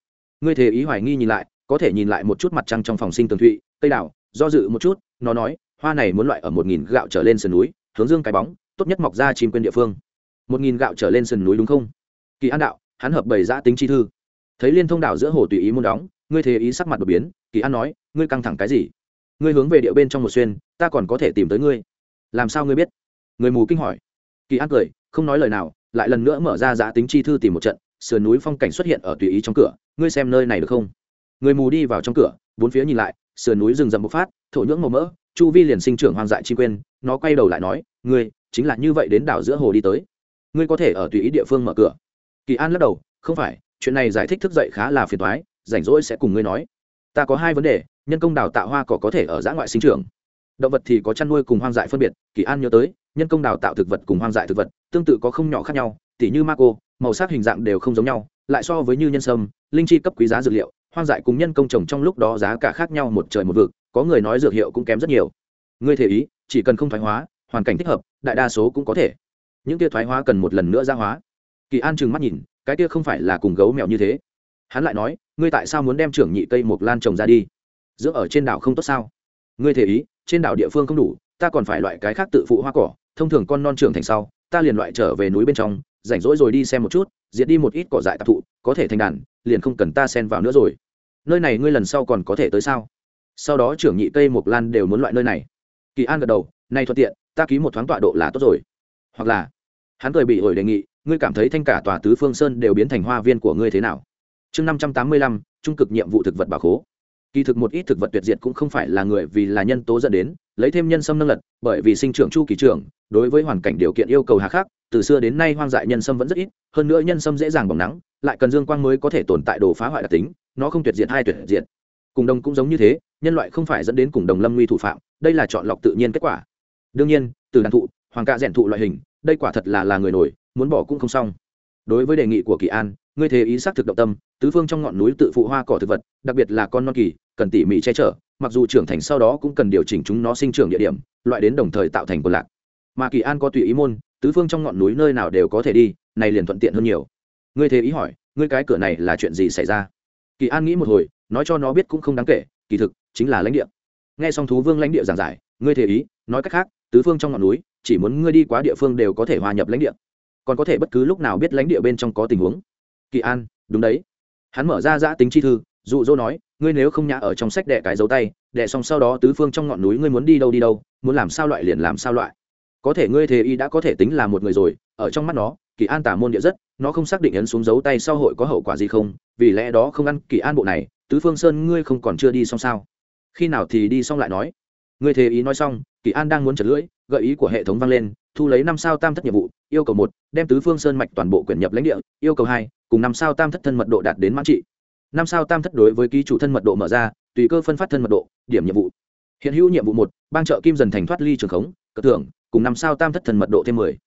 Ngươi thế ý hoài nghi nhìn lại, có thể nhìn lại một chút mặt trăng trong phòng sinh tường thụy, cây đảo do dự một chút, nó nói, hoa này muốn loại ở một nghìn gạo trở lên sườn núi, hướng dương cái bóng, tốt nhất mọc ra chim quên địa phương. Một nghìn gạo trở lên sườn núi đúng không? Kỳ an đạo, hắn hợp bày giã tính chi thư. Thấy liên thông đạo giữa hồ tùy ý muốn đóng, ngươi thế ý sắc mặt đột biến, kỳ an nói, ngươi căng thẳng cái gì? Ngươi hướng về địa bên trong một xuyên, ta còn có thể tìm tới ngươi. Làm sao ngươi biết? Người mù kinh hỏi. Kỳ an cười, không nói lời nào, lại lần nữa mở ra giã tính chi thư tìm một trận, sườn núi phong cảnh xuất hiện ở tùy ý trong cửa, ngươi xem nơi này được không? Người mù đi vào trong cửa, bốn phía nhìn lại sườn núi rừng rậm bộc phát, thổ nhưỡng màu mỡ, chu vi liền sinh trưởng hoang dại chi quên, nó quay đầu lại nói, ngươi, chính là như vậy đến đảo giữa hồ đi tới. Ngươi có thể ở tùy ý địa phương mở cửa. Kỳ an lắc đầu, không phải, chuyện này giải thích thức dậy khá là phiền toái, rảnh rỗi sẽ cùng ngươi nói. Ta có hai vấn đề, nhân công đào tạo hoa cỏ có thể ở giã ngoại sinh trưởng. Động vật thì có chăn nuôi cùng hoang dại phân biệt, kỳ an nhớ tới, nhân công đào tạo thực vật cùng hoang dại thực vật tương tự có không nhỏ khác nhau, tỉ như ma cô màu sắc hình dạng đều không giống nhau, lại so với như nhân sâm, linh chi cấp quý giá dược liệu hoang dại cùng nhân công trồng trong lúc đó giá cả khác nhau một trời một vực, có người nói dược hiệu cũng kém rất nhiều. Ngươi thể ý, chỉ cần không thoái hóa, hoàn cảnh thích hợp, đại đa số cũng có thể. Những tia thoái hóa cần một lần nữa ra hóa. Kỳ an trừng mắt nhìn, cái tia không phải là cùng gấu mèo như thế. Hắn lại nói, ngươi tại sao muốn đem trưởng nhị cây mộc lan trồng ra đi? Dưỡng ở trên đảo không tốt sao? Ngươi thể ý, trên đảo địa phương không đủ, ta còn phải loại cái khác tự phụ hoa cỏ, thông thường con non trưởng thành sau, ta liền loại trở về núi bên trong, rảnh rỗi rồi đi xem một chút, diệt đi một ít cỏ dại tạp thụ có thể thành đàn, liền không cần ta xen vào nữa rồi. Nơi này ngươi lần sau còn có thể tới sao? Sau đó trưởng nhị cây mộc lan đều muốn loại nơi này. Kỳ an gật đầu nay thuận tiện, ta ký một thoáng tọa độ là tốt rồi. Hoặc là, hắn cười bị ổi đề nghị, ngươi cảm thấy thanh cả tòa tứ phương sơn đều biến thành hoa viên của ngươi thế nào? Chương năm trăm tám mươi lăm, trung cực nhiệm vụ thực vật bảo khố. Kỳ thực một ít thực vật tuyệt diệt cũng không phải là người vì là nhân tố dẫn đến, lấy thêm nhân sâm nâng lật, bởi vì sinh trưởng chu kỳ trưởng, đối với hoàn cảnh điều kiện yêu cầu hà khắc, từ xưa đến nay hoang dại nhân sâm vẫn rất ít, hơn nữa nhân sâm dễ dàng bỏng nắng lại cần dương quang mới có thể tồn tại đồ phá hoại đặc tính, nó không tuyệt diệt hay tuyệt diệt. Cùng đồng cũng giống như thế, nhân loại không phải dẫn đến cùng đồng lâm nguy thủ phạm, đây là chọn lọc tự nhiên kết quả. Đương nhiên, từ đàn thụ, hoàng ca rèn thụ loại hình, đây quả thật là là người nổi, muốn bỏ cũng không xong. Đối với đề nghị của kỳ an, ngươi thế ý xác thực động tâm, tứ phương trong ngọn núi tự phụ hoa cỏ thực vật, đặc biệt là con non kỳ, cần tỉ mỉ che chở, mặc dù trưởng thành sau đó cũng cần điều chỉnh chúng nó sinh trưởng địa điểm, loại đến đồng thời tạo thành quần lạc. Mà kỳ an có tùy ý môn, tứ phương trong ngọn núi nơi nào đều có thể đi, này liền thuận tiện hơn nhiều ngươi thế ý hỏi, ngươi cái cửa này là chuyện gì xảy ra? Kỳ an nghĩ một hồi, nói cho nó biết cũng không đáng kể, kỳ thực, chính là lãnh địa. Nghe xong thú vương lãnh địa giảng giải, ngươi thế ý, nói cách khác, tứ phương trong ngọn núi, chỉ muốn ngươi đi qua địa phương đều có thể hòa nhập lãnh địa. Còn có thể bất cứ lúc nào biết lãnh địa bên trong có tình huống. Kỳ an, đúng đấy. Hắn mở ra giã tính chi thư, dụ dỗ nói, ngươi nếu không nhã ở trong sách đệ cái dấu tay, đệ xong sau đó tứ phương trong ngọn núi ngươi muốn đi đâu đi đâu, muốn làm sao loại liền làm sao loại. Có thể ngươi thế y đã có thể tính là một người rồi, ở trong mắt nó kỳ an tả môn địa rất, nó không xác định ấn xuống dấu tay sau hội có hậu quả gì không, vì lẽ đó không ăn kỳ an bộ này, tứ phương sơn ngươi không còn chưa đi xong sao? Khi nào thì đi xong lại nói. Ngươi thế ý nói xong, kỳ an đang muốn trật lưỡi, gợi ý của hệ thống vang lên, thu lấy năm sao tam thất nhiệm vụ, yêu cầu một, đem tứ phương sơn mạch toàn bộ quyển nhập lãnh địa, yêu cầu hai, cùng năm sao tam thất thân mật độ đạt đến mãn trị. Năm sao tam thất đối với ký chủ thân mật độ mở ra, tùy cơ phân phát thân mật độ, điểm nhiệm vụ. Hiện hữu nhiệm vụ một ban trợ kim dần thành thoát ly trường khống cất thưởng, cùng năm sao tam thất thân mật độ thêm mười.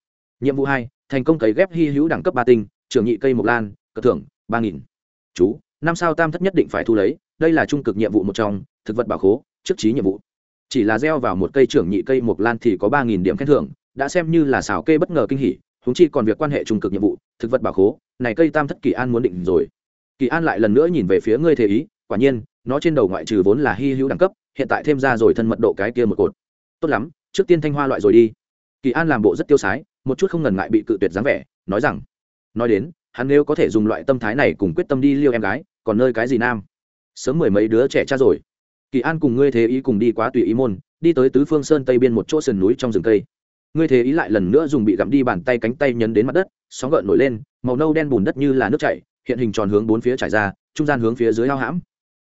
Nhiệm vụ hai thành công cấy ghép hy hữu đẳng cấp ba tinh trường nhị cây mộc lan cất thưởng, ba nghìn. Chú, năm sao tam thất nhất định phải thu lấy, đây là trung cực nhiệm vụ một trong, thực vật bảo khố trước trí nhiệm vụ. Chỉ là gieo vào một cây trưởng nhị cây mộc lan thì có ba nghìn điểm khen thưởng, đã xem như là xào kê bất ngờ kinh hỉ húng chi còn việc quan hệ trung cực nhiệm vụ, thực vật bảo khố, này cây tam thất kỳ an muốn định rồi. Kỳ an lại lần nữa nhìn về phía ngươi thế ý, quả nhiên, nó trên đầu ngoại trừ vốn là hy hữu đẳng cấp, hiện tại thêm ra rồi thân mật độ cái kia một cột. Tốt lắm, trước tiên thanh hoa loại rồi đi. Kỳ an làm bộ rất tiêu sái một chút không ngần ngại bị cự tuyệt dáng vẻ, nói rằng, nói đến, hắn nếu có thể dùng loại tâm thái này cùng quyết tâm đi liêu em gái, còn nơi cái gì nam? Sớm mười mấy đứa trẻ cha rồi. Kỳ an cùng ngươi thế ý cùng đi quá tùy ý môn, đi tới tứ phương sơn tây biên một chỗ sườn núi trong rừng cây. Ngươi thế ý lại lần nữa dùng bị gặm đi bàn tay cánh tay nhấn đến mặt đất, sóng gợn nổi lên, màu nâu đen bùn đất như là nước chảy, hiện hình tròn hướng bốn phía trải ra, trung gian hướng phía dưới hao hãm.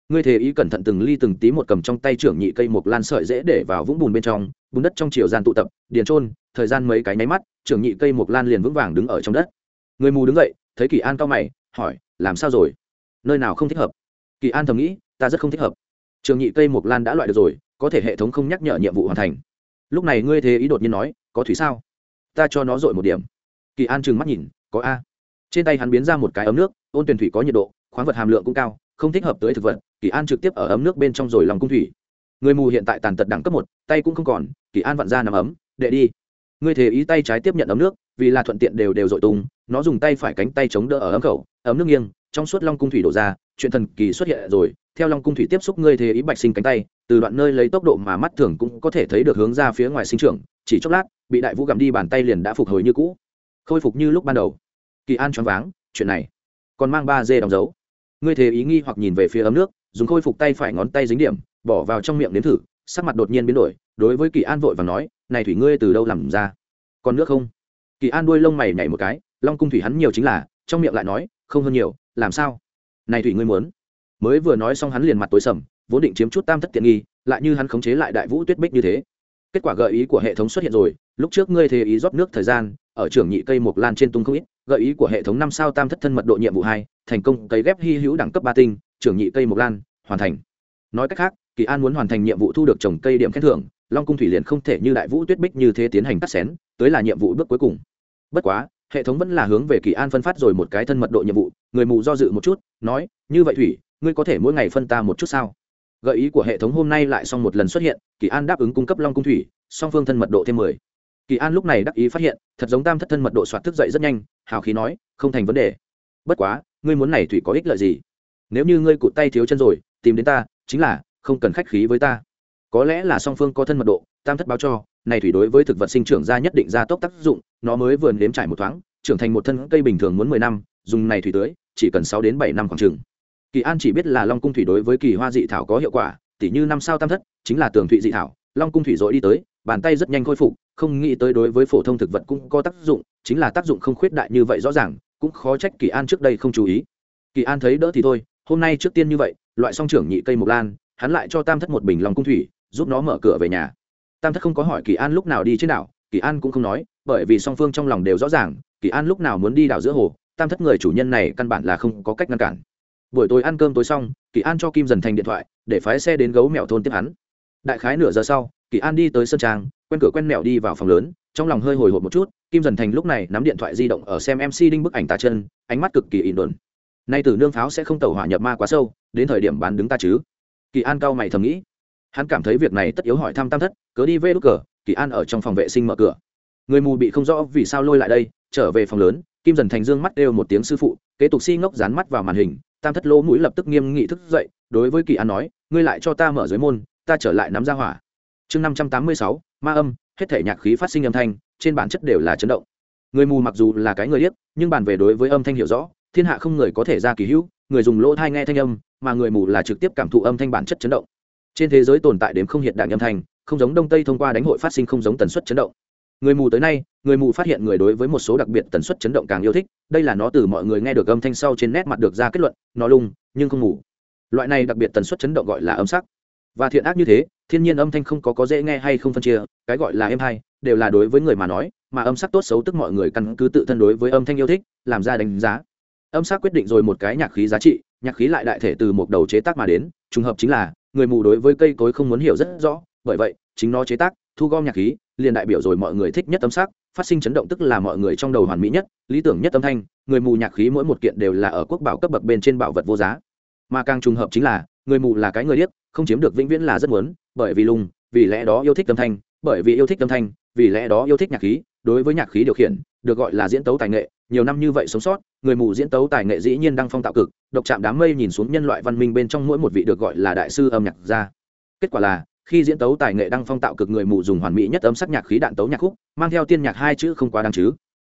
Ngươi thế ý cẩn thận từng ly từng tí một cầm trong tay trưởng nhị cây một lan sợi dễ để vào vũng bùn bên trong bùn đất trong chiều gian tụ tập, điền trôn thời gian mấy cái nháy mắt, trưởng nhị cây một lan liền vững vàng đứng ở trong đất. Người mù đứng dậy, thấy kỳ an cao mày, hỏi, làm sao rồi? Nơi nào không thích hợp? Kỳ an thầm nghĩ, ta rất không thích hợp. Trường nhị cây mộc lan đã loại được rồi, có thể hệ thống không nhắc nhở nhiệm vụ hoàn thành. Lúc này ngươi thế ý đột nhiên nói, có thủy sao? Ta cho nó dội một điểm. Kỳ an trừng mắt nhìn, có a. Trên tay hắn biến ra một cái ấm nước, ôn tuyển thủy có nhiệt độ, khoáng vật hàm lượng cũng cao, không thích hợp tới thực vật. Kỳ an trực tiếp ở ấm nước bên trong rồi lòng cung thủy người mù hiện tại tàn tật đẳng cấp một, tay cũng không còn, kỳ an vặn ra nằm ấm, đệ đi. Ngươi thế ý tay trái tiếp nhận ấm nước, vì là thuận tiện đều đều dội tung nó dùng tay phải cánh tay chống đỡ ở ấm khẩu, ấm nước nghiêng, trong suốt long cung thủy đổ ra, chuyện thần kỳ xuất hiện rồi, theo long cung thủy tiếp xúc ngươi thế ý bạch sinh cánh tay, từ đoạn nơi lấy tốc độ mà mắt thường cũng có thể thấy được hướng ra phía ngoài sinh trưởng, chỉ chốc lát, bị đại vũ gặm đi bàn tay liền đã phục hồi như cũ. Khôi phục như lúc ban đầu. Kỳ an choáng váng, chuyện này còn mang ba dê đóng dấu. Ngươi thế ý nghi hoặc nhìn về phía ấm nước, dùng khôi phục tay phải ngón tay dính điểm bỏ vào trong miệng nếm thử, sắc mặt đột nhiên biến đổi, đối với kỳ an vội và nói, này thủy ngươi từ đâu làm ra? Còn nước không? Kỳ an đuôi lông mày nhảy một cái, long cung thủy hắn nhiều chính là, trong miệng lại nói, không hơn nhiều, làm sao? Này thủy ngươi muốn? Mới vừa nói xong hắn liền mặt tối sầm, vốn định chiếm chút tam thất tiện nghi, lại như hắn khống chế lại đại vũ tuyết bích như thế. Kết quả gợi ý của hệ thống xuất hiện rồi, lúc trước ngươi thế ý rót nước thời gian, ở trường nhị cây mộc lan trên tung không ít, gợi ý của hệ thống năm sao tam thất thân mật độ nhiệm vụ hai, thành công cấy ghép hy hữu đẳng cấp ba tinh trường nhị cây mộc lan, hoàn thành. Nói cách khác kỳ an muốn hoàn thành nhiệm vụ thu được trồng cây điểm khen thưởng, long cung thủy liền không thể như đại vũ tuyết bích như thế tiến hành cắt xén, tới là nhiệm vụ bước cuối cùng. Bất quá, hệ thống vẫn là hướng về kỳ an phân phát rồi một cái thân mật độ nhiệm vụ, người mù do dự một chút, nói, như vậy thủy, ngươi có thể mỗi ngày phân ta một chút sao? Gợi ý của hệ thống hôm nay lại xong một lần xuất hiện, kỳ an đáp ứng cung cấp long cung thủy, song phương thân mật độ thêm mười. Kỳ an lúc này đắc ý phát hiện, thật giống tam thất thân mật độ soạt thức dậy rất nhanh, hào khí nói, không thành vấn đề. Bất quá, ngươi muốn này thủy có ích lợi gì? Nếu như ngươi cụt tay thiếu chân rồi, tìm đến ta, chính là không cần khách khí với ta. Có lẽ là song phương có thân mật độ, tam thất báo cho, này thủy đối với thực vật sinh trưởng ra nhất định ra tốc tác dụng, nó mới vừa nếm trải một thoáng, trưởng thành một thân cây bình thường muốn mười năm, dùng này thủy tưới, chỉ cần sáu đến bảy năm khoảng chừng. Kỳ an chỉ biết là long cung thủy đối với kỳ hoa dị thảo có hiệu quả, tỉ như năm sao tam thất, chính là tường thụy dị thảo, long cung thủy dội đi tới, bàn tay rất nhanh khôi phục, không nghĩ tới đối với phổ thông thực vật cũng có tác dụng, chính là tác dụng không khuyết đại như vậy rõ ràng, cũng khó trách kỳ an trước đây không chú ý. Kỳ an thấy đỡ thì thôi, hôm nay trước tiên như vậy, loại song trưởng nhị cây mộc lan hắn lại cho tam thất một bình long cung thủy, giúp nó mở cửa về nhà. Tam thất không có hỏi kỳ an lúc nào đi trên đảo, kỳ an cũng không nói, bởi vì song phương trong lòng đều rõ ràng, kỳ an lúc nào muốn đi đảo giữa hồ, tam thất người chủ nhân này căn bản là không có cách ngăn cản. Buổi tối ăn cơm tối xong, kỳ an cho kim dần thành điện thoại, để phái xe đến gấu mèo thôn tiếp hắn. Đại khái nửa giờ sau, kỳ an đi tới sân trang, quen cửa quen mèo đi vào phòng lớn, trong lòng hơi hồi hộp một chút, kim dần thành lúc này nắm điện thoại di động ở xem mc đinh bức ảnh tà chân, ánh mắt cực kỳ ỉn đồn. Nay từ nương pháo sẽ không tẩu hỏa nhập ma quá sâu, đến thời điểm bán đứng ta chứ kỳ an cao mày thầm nghĩ. Hắn cảm thấy việc này tất yếu hỏi thăm tam thất, cớ đi vê đốt cờ kỳ an ở trong phòng vệ sinh mở cửa. Người mù bị không rõ vì sao lôi lại đây, trở về phòng lớn, kim dần thành dương mắt đều một tiếng sư phụ, kế tục si ngốc dán mắt vào màn hình, tam thất lỗ mũi lập tức nghiêm nghị thức dậy, đối với kỳ an nói, ngươi lại cho ta mở dưới môn, ta trở lại nắm ra hỏa. Chương năm trăm tám mươi sáu, ma âm, hết thể nhạc khí phát sinh âm thanh, trên bản chất đều là chấn động. Người mù mặc dù là cái người điếc, nhưng bàn về đối với âm thanh hiểu rõ thiên hạ không người có thể ra kỳ hữu, người dùng lỗ thai nghe thanh âm, mà người mù là trực tiếp cảm thụ âm thanh bản chất chấn động. Trên thế giới tồn tại đến không hiện đại âm thanh, không giống đông tây thông qua đánh hội phát sinh không giống tần suất chấn động. Người mù tới nay, người mù phát hiện người đối với một số đặc biệt tần suất chấn động càng yêu thích, đây là nó từ mọi người nghe được âm thanh sau trên nét mặt được ra kết luận, nó lung, nhưng không ngủ loại này đặc biệt tần suất chấn động gọi là âm sắc. Và thiện ác như thế, thiên nhiên âm thanh không có có dễ nghe hay không phân chia, cái gọi là êm hay đều là đối với người mà nói, mà âm sắc tốt xấu tức mọi người căn cứ tự thân đối với âm thanh yêu thích, làm ra đánh giá âm sắc quyết định rồi một cái nhạc khí giá trị, nhạc khí lại đại thể từ một đầu chế tác mà đến, trùng hợp chính là, người mù đối với cây cối không muốn hiểu rất rõ, bởi vậy, chính nó chế tác, thu gom nhạc khí, liền đại biểu rồi mọi người thích nhất âm sắc, phát sinh chấn động tức là mọi người trong đầu hoàn mỹ nhất, lý tưởng nhất âm thanh, người mù nhạc khí mỗi một kiện đều là ở quốc bảo cấp bậc bên trên bảo vật vô giá. Mà càng trùng hợp chính là, người mù là cái người điếc, không chiếm được vĩnh viễn là rất muốn, bởi vì lùng vì lẽ đó yêu thích âm thanh, bởi vì yêu thích âm thanh, vì lẽ đó yêu thích nhạc khí, đối với nhạc khí điều khiển, được gọi là diễn tấu tài nghệ nhiều năm như vậy sống sót, người mù diễn tấu tài nghệ dĩ nhiên đang phong tạo cực, độc chạm đám mây nhìn xuống nhân loại văn minh bên trong mỗi một vị được gọi là đại sư âm nhạc ra. kết quả là, khi diễn tấu tài nghệ đang phong tạo cực người mù dùng hoàn mỹ nhất âm sắc nhạc khí đạn tấu nhạc khúc, mang theo tiên nhạc hai chữ không quá đáng chứ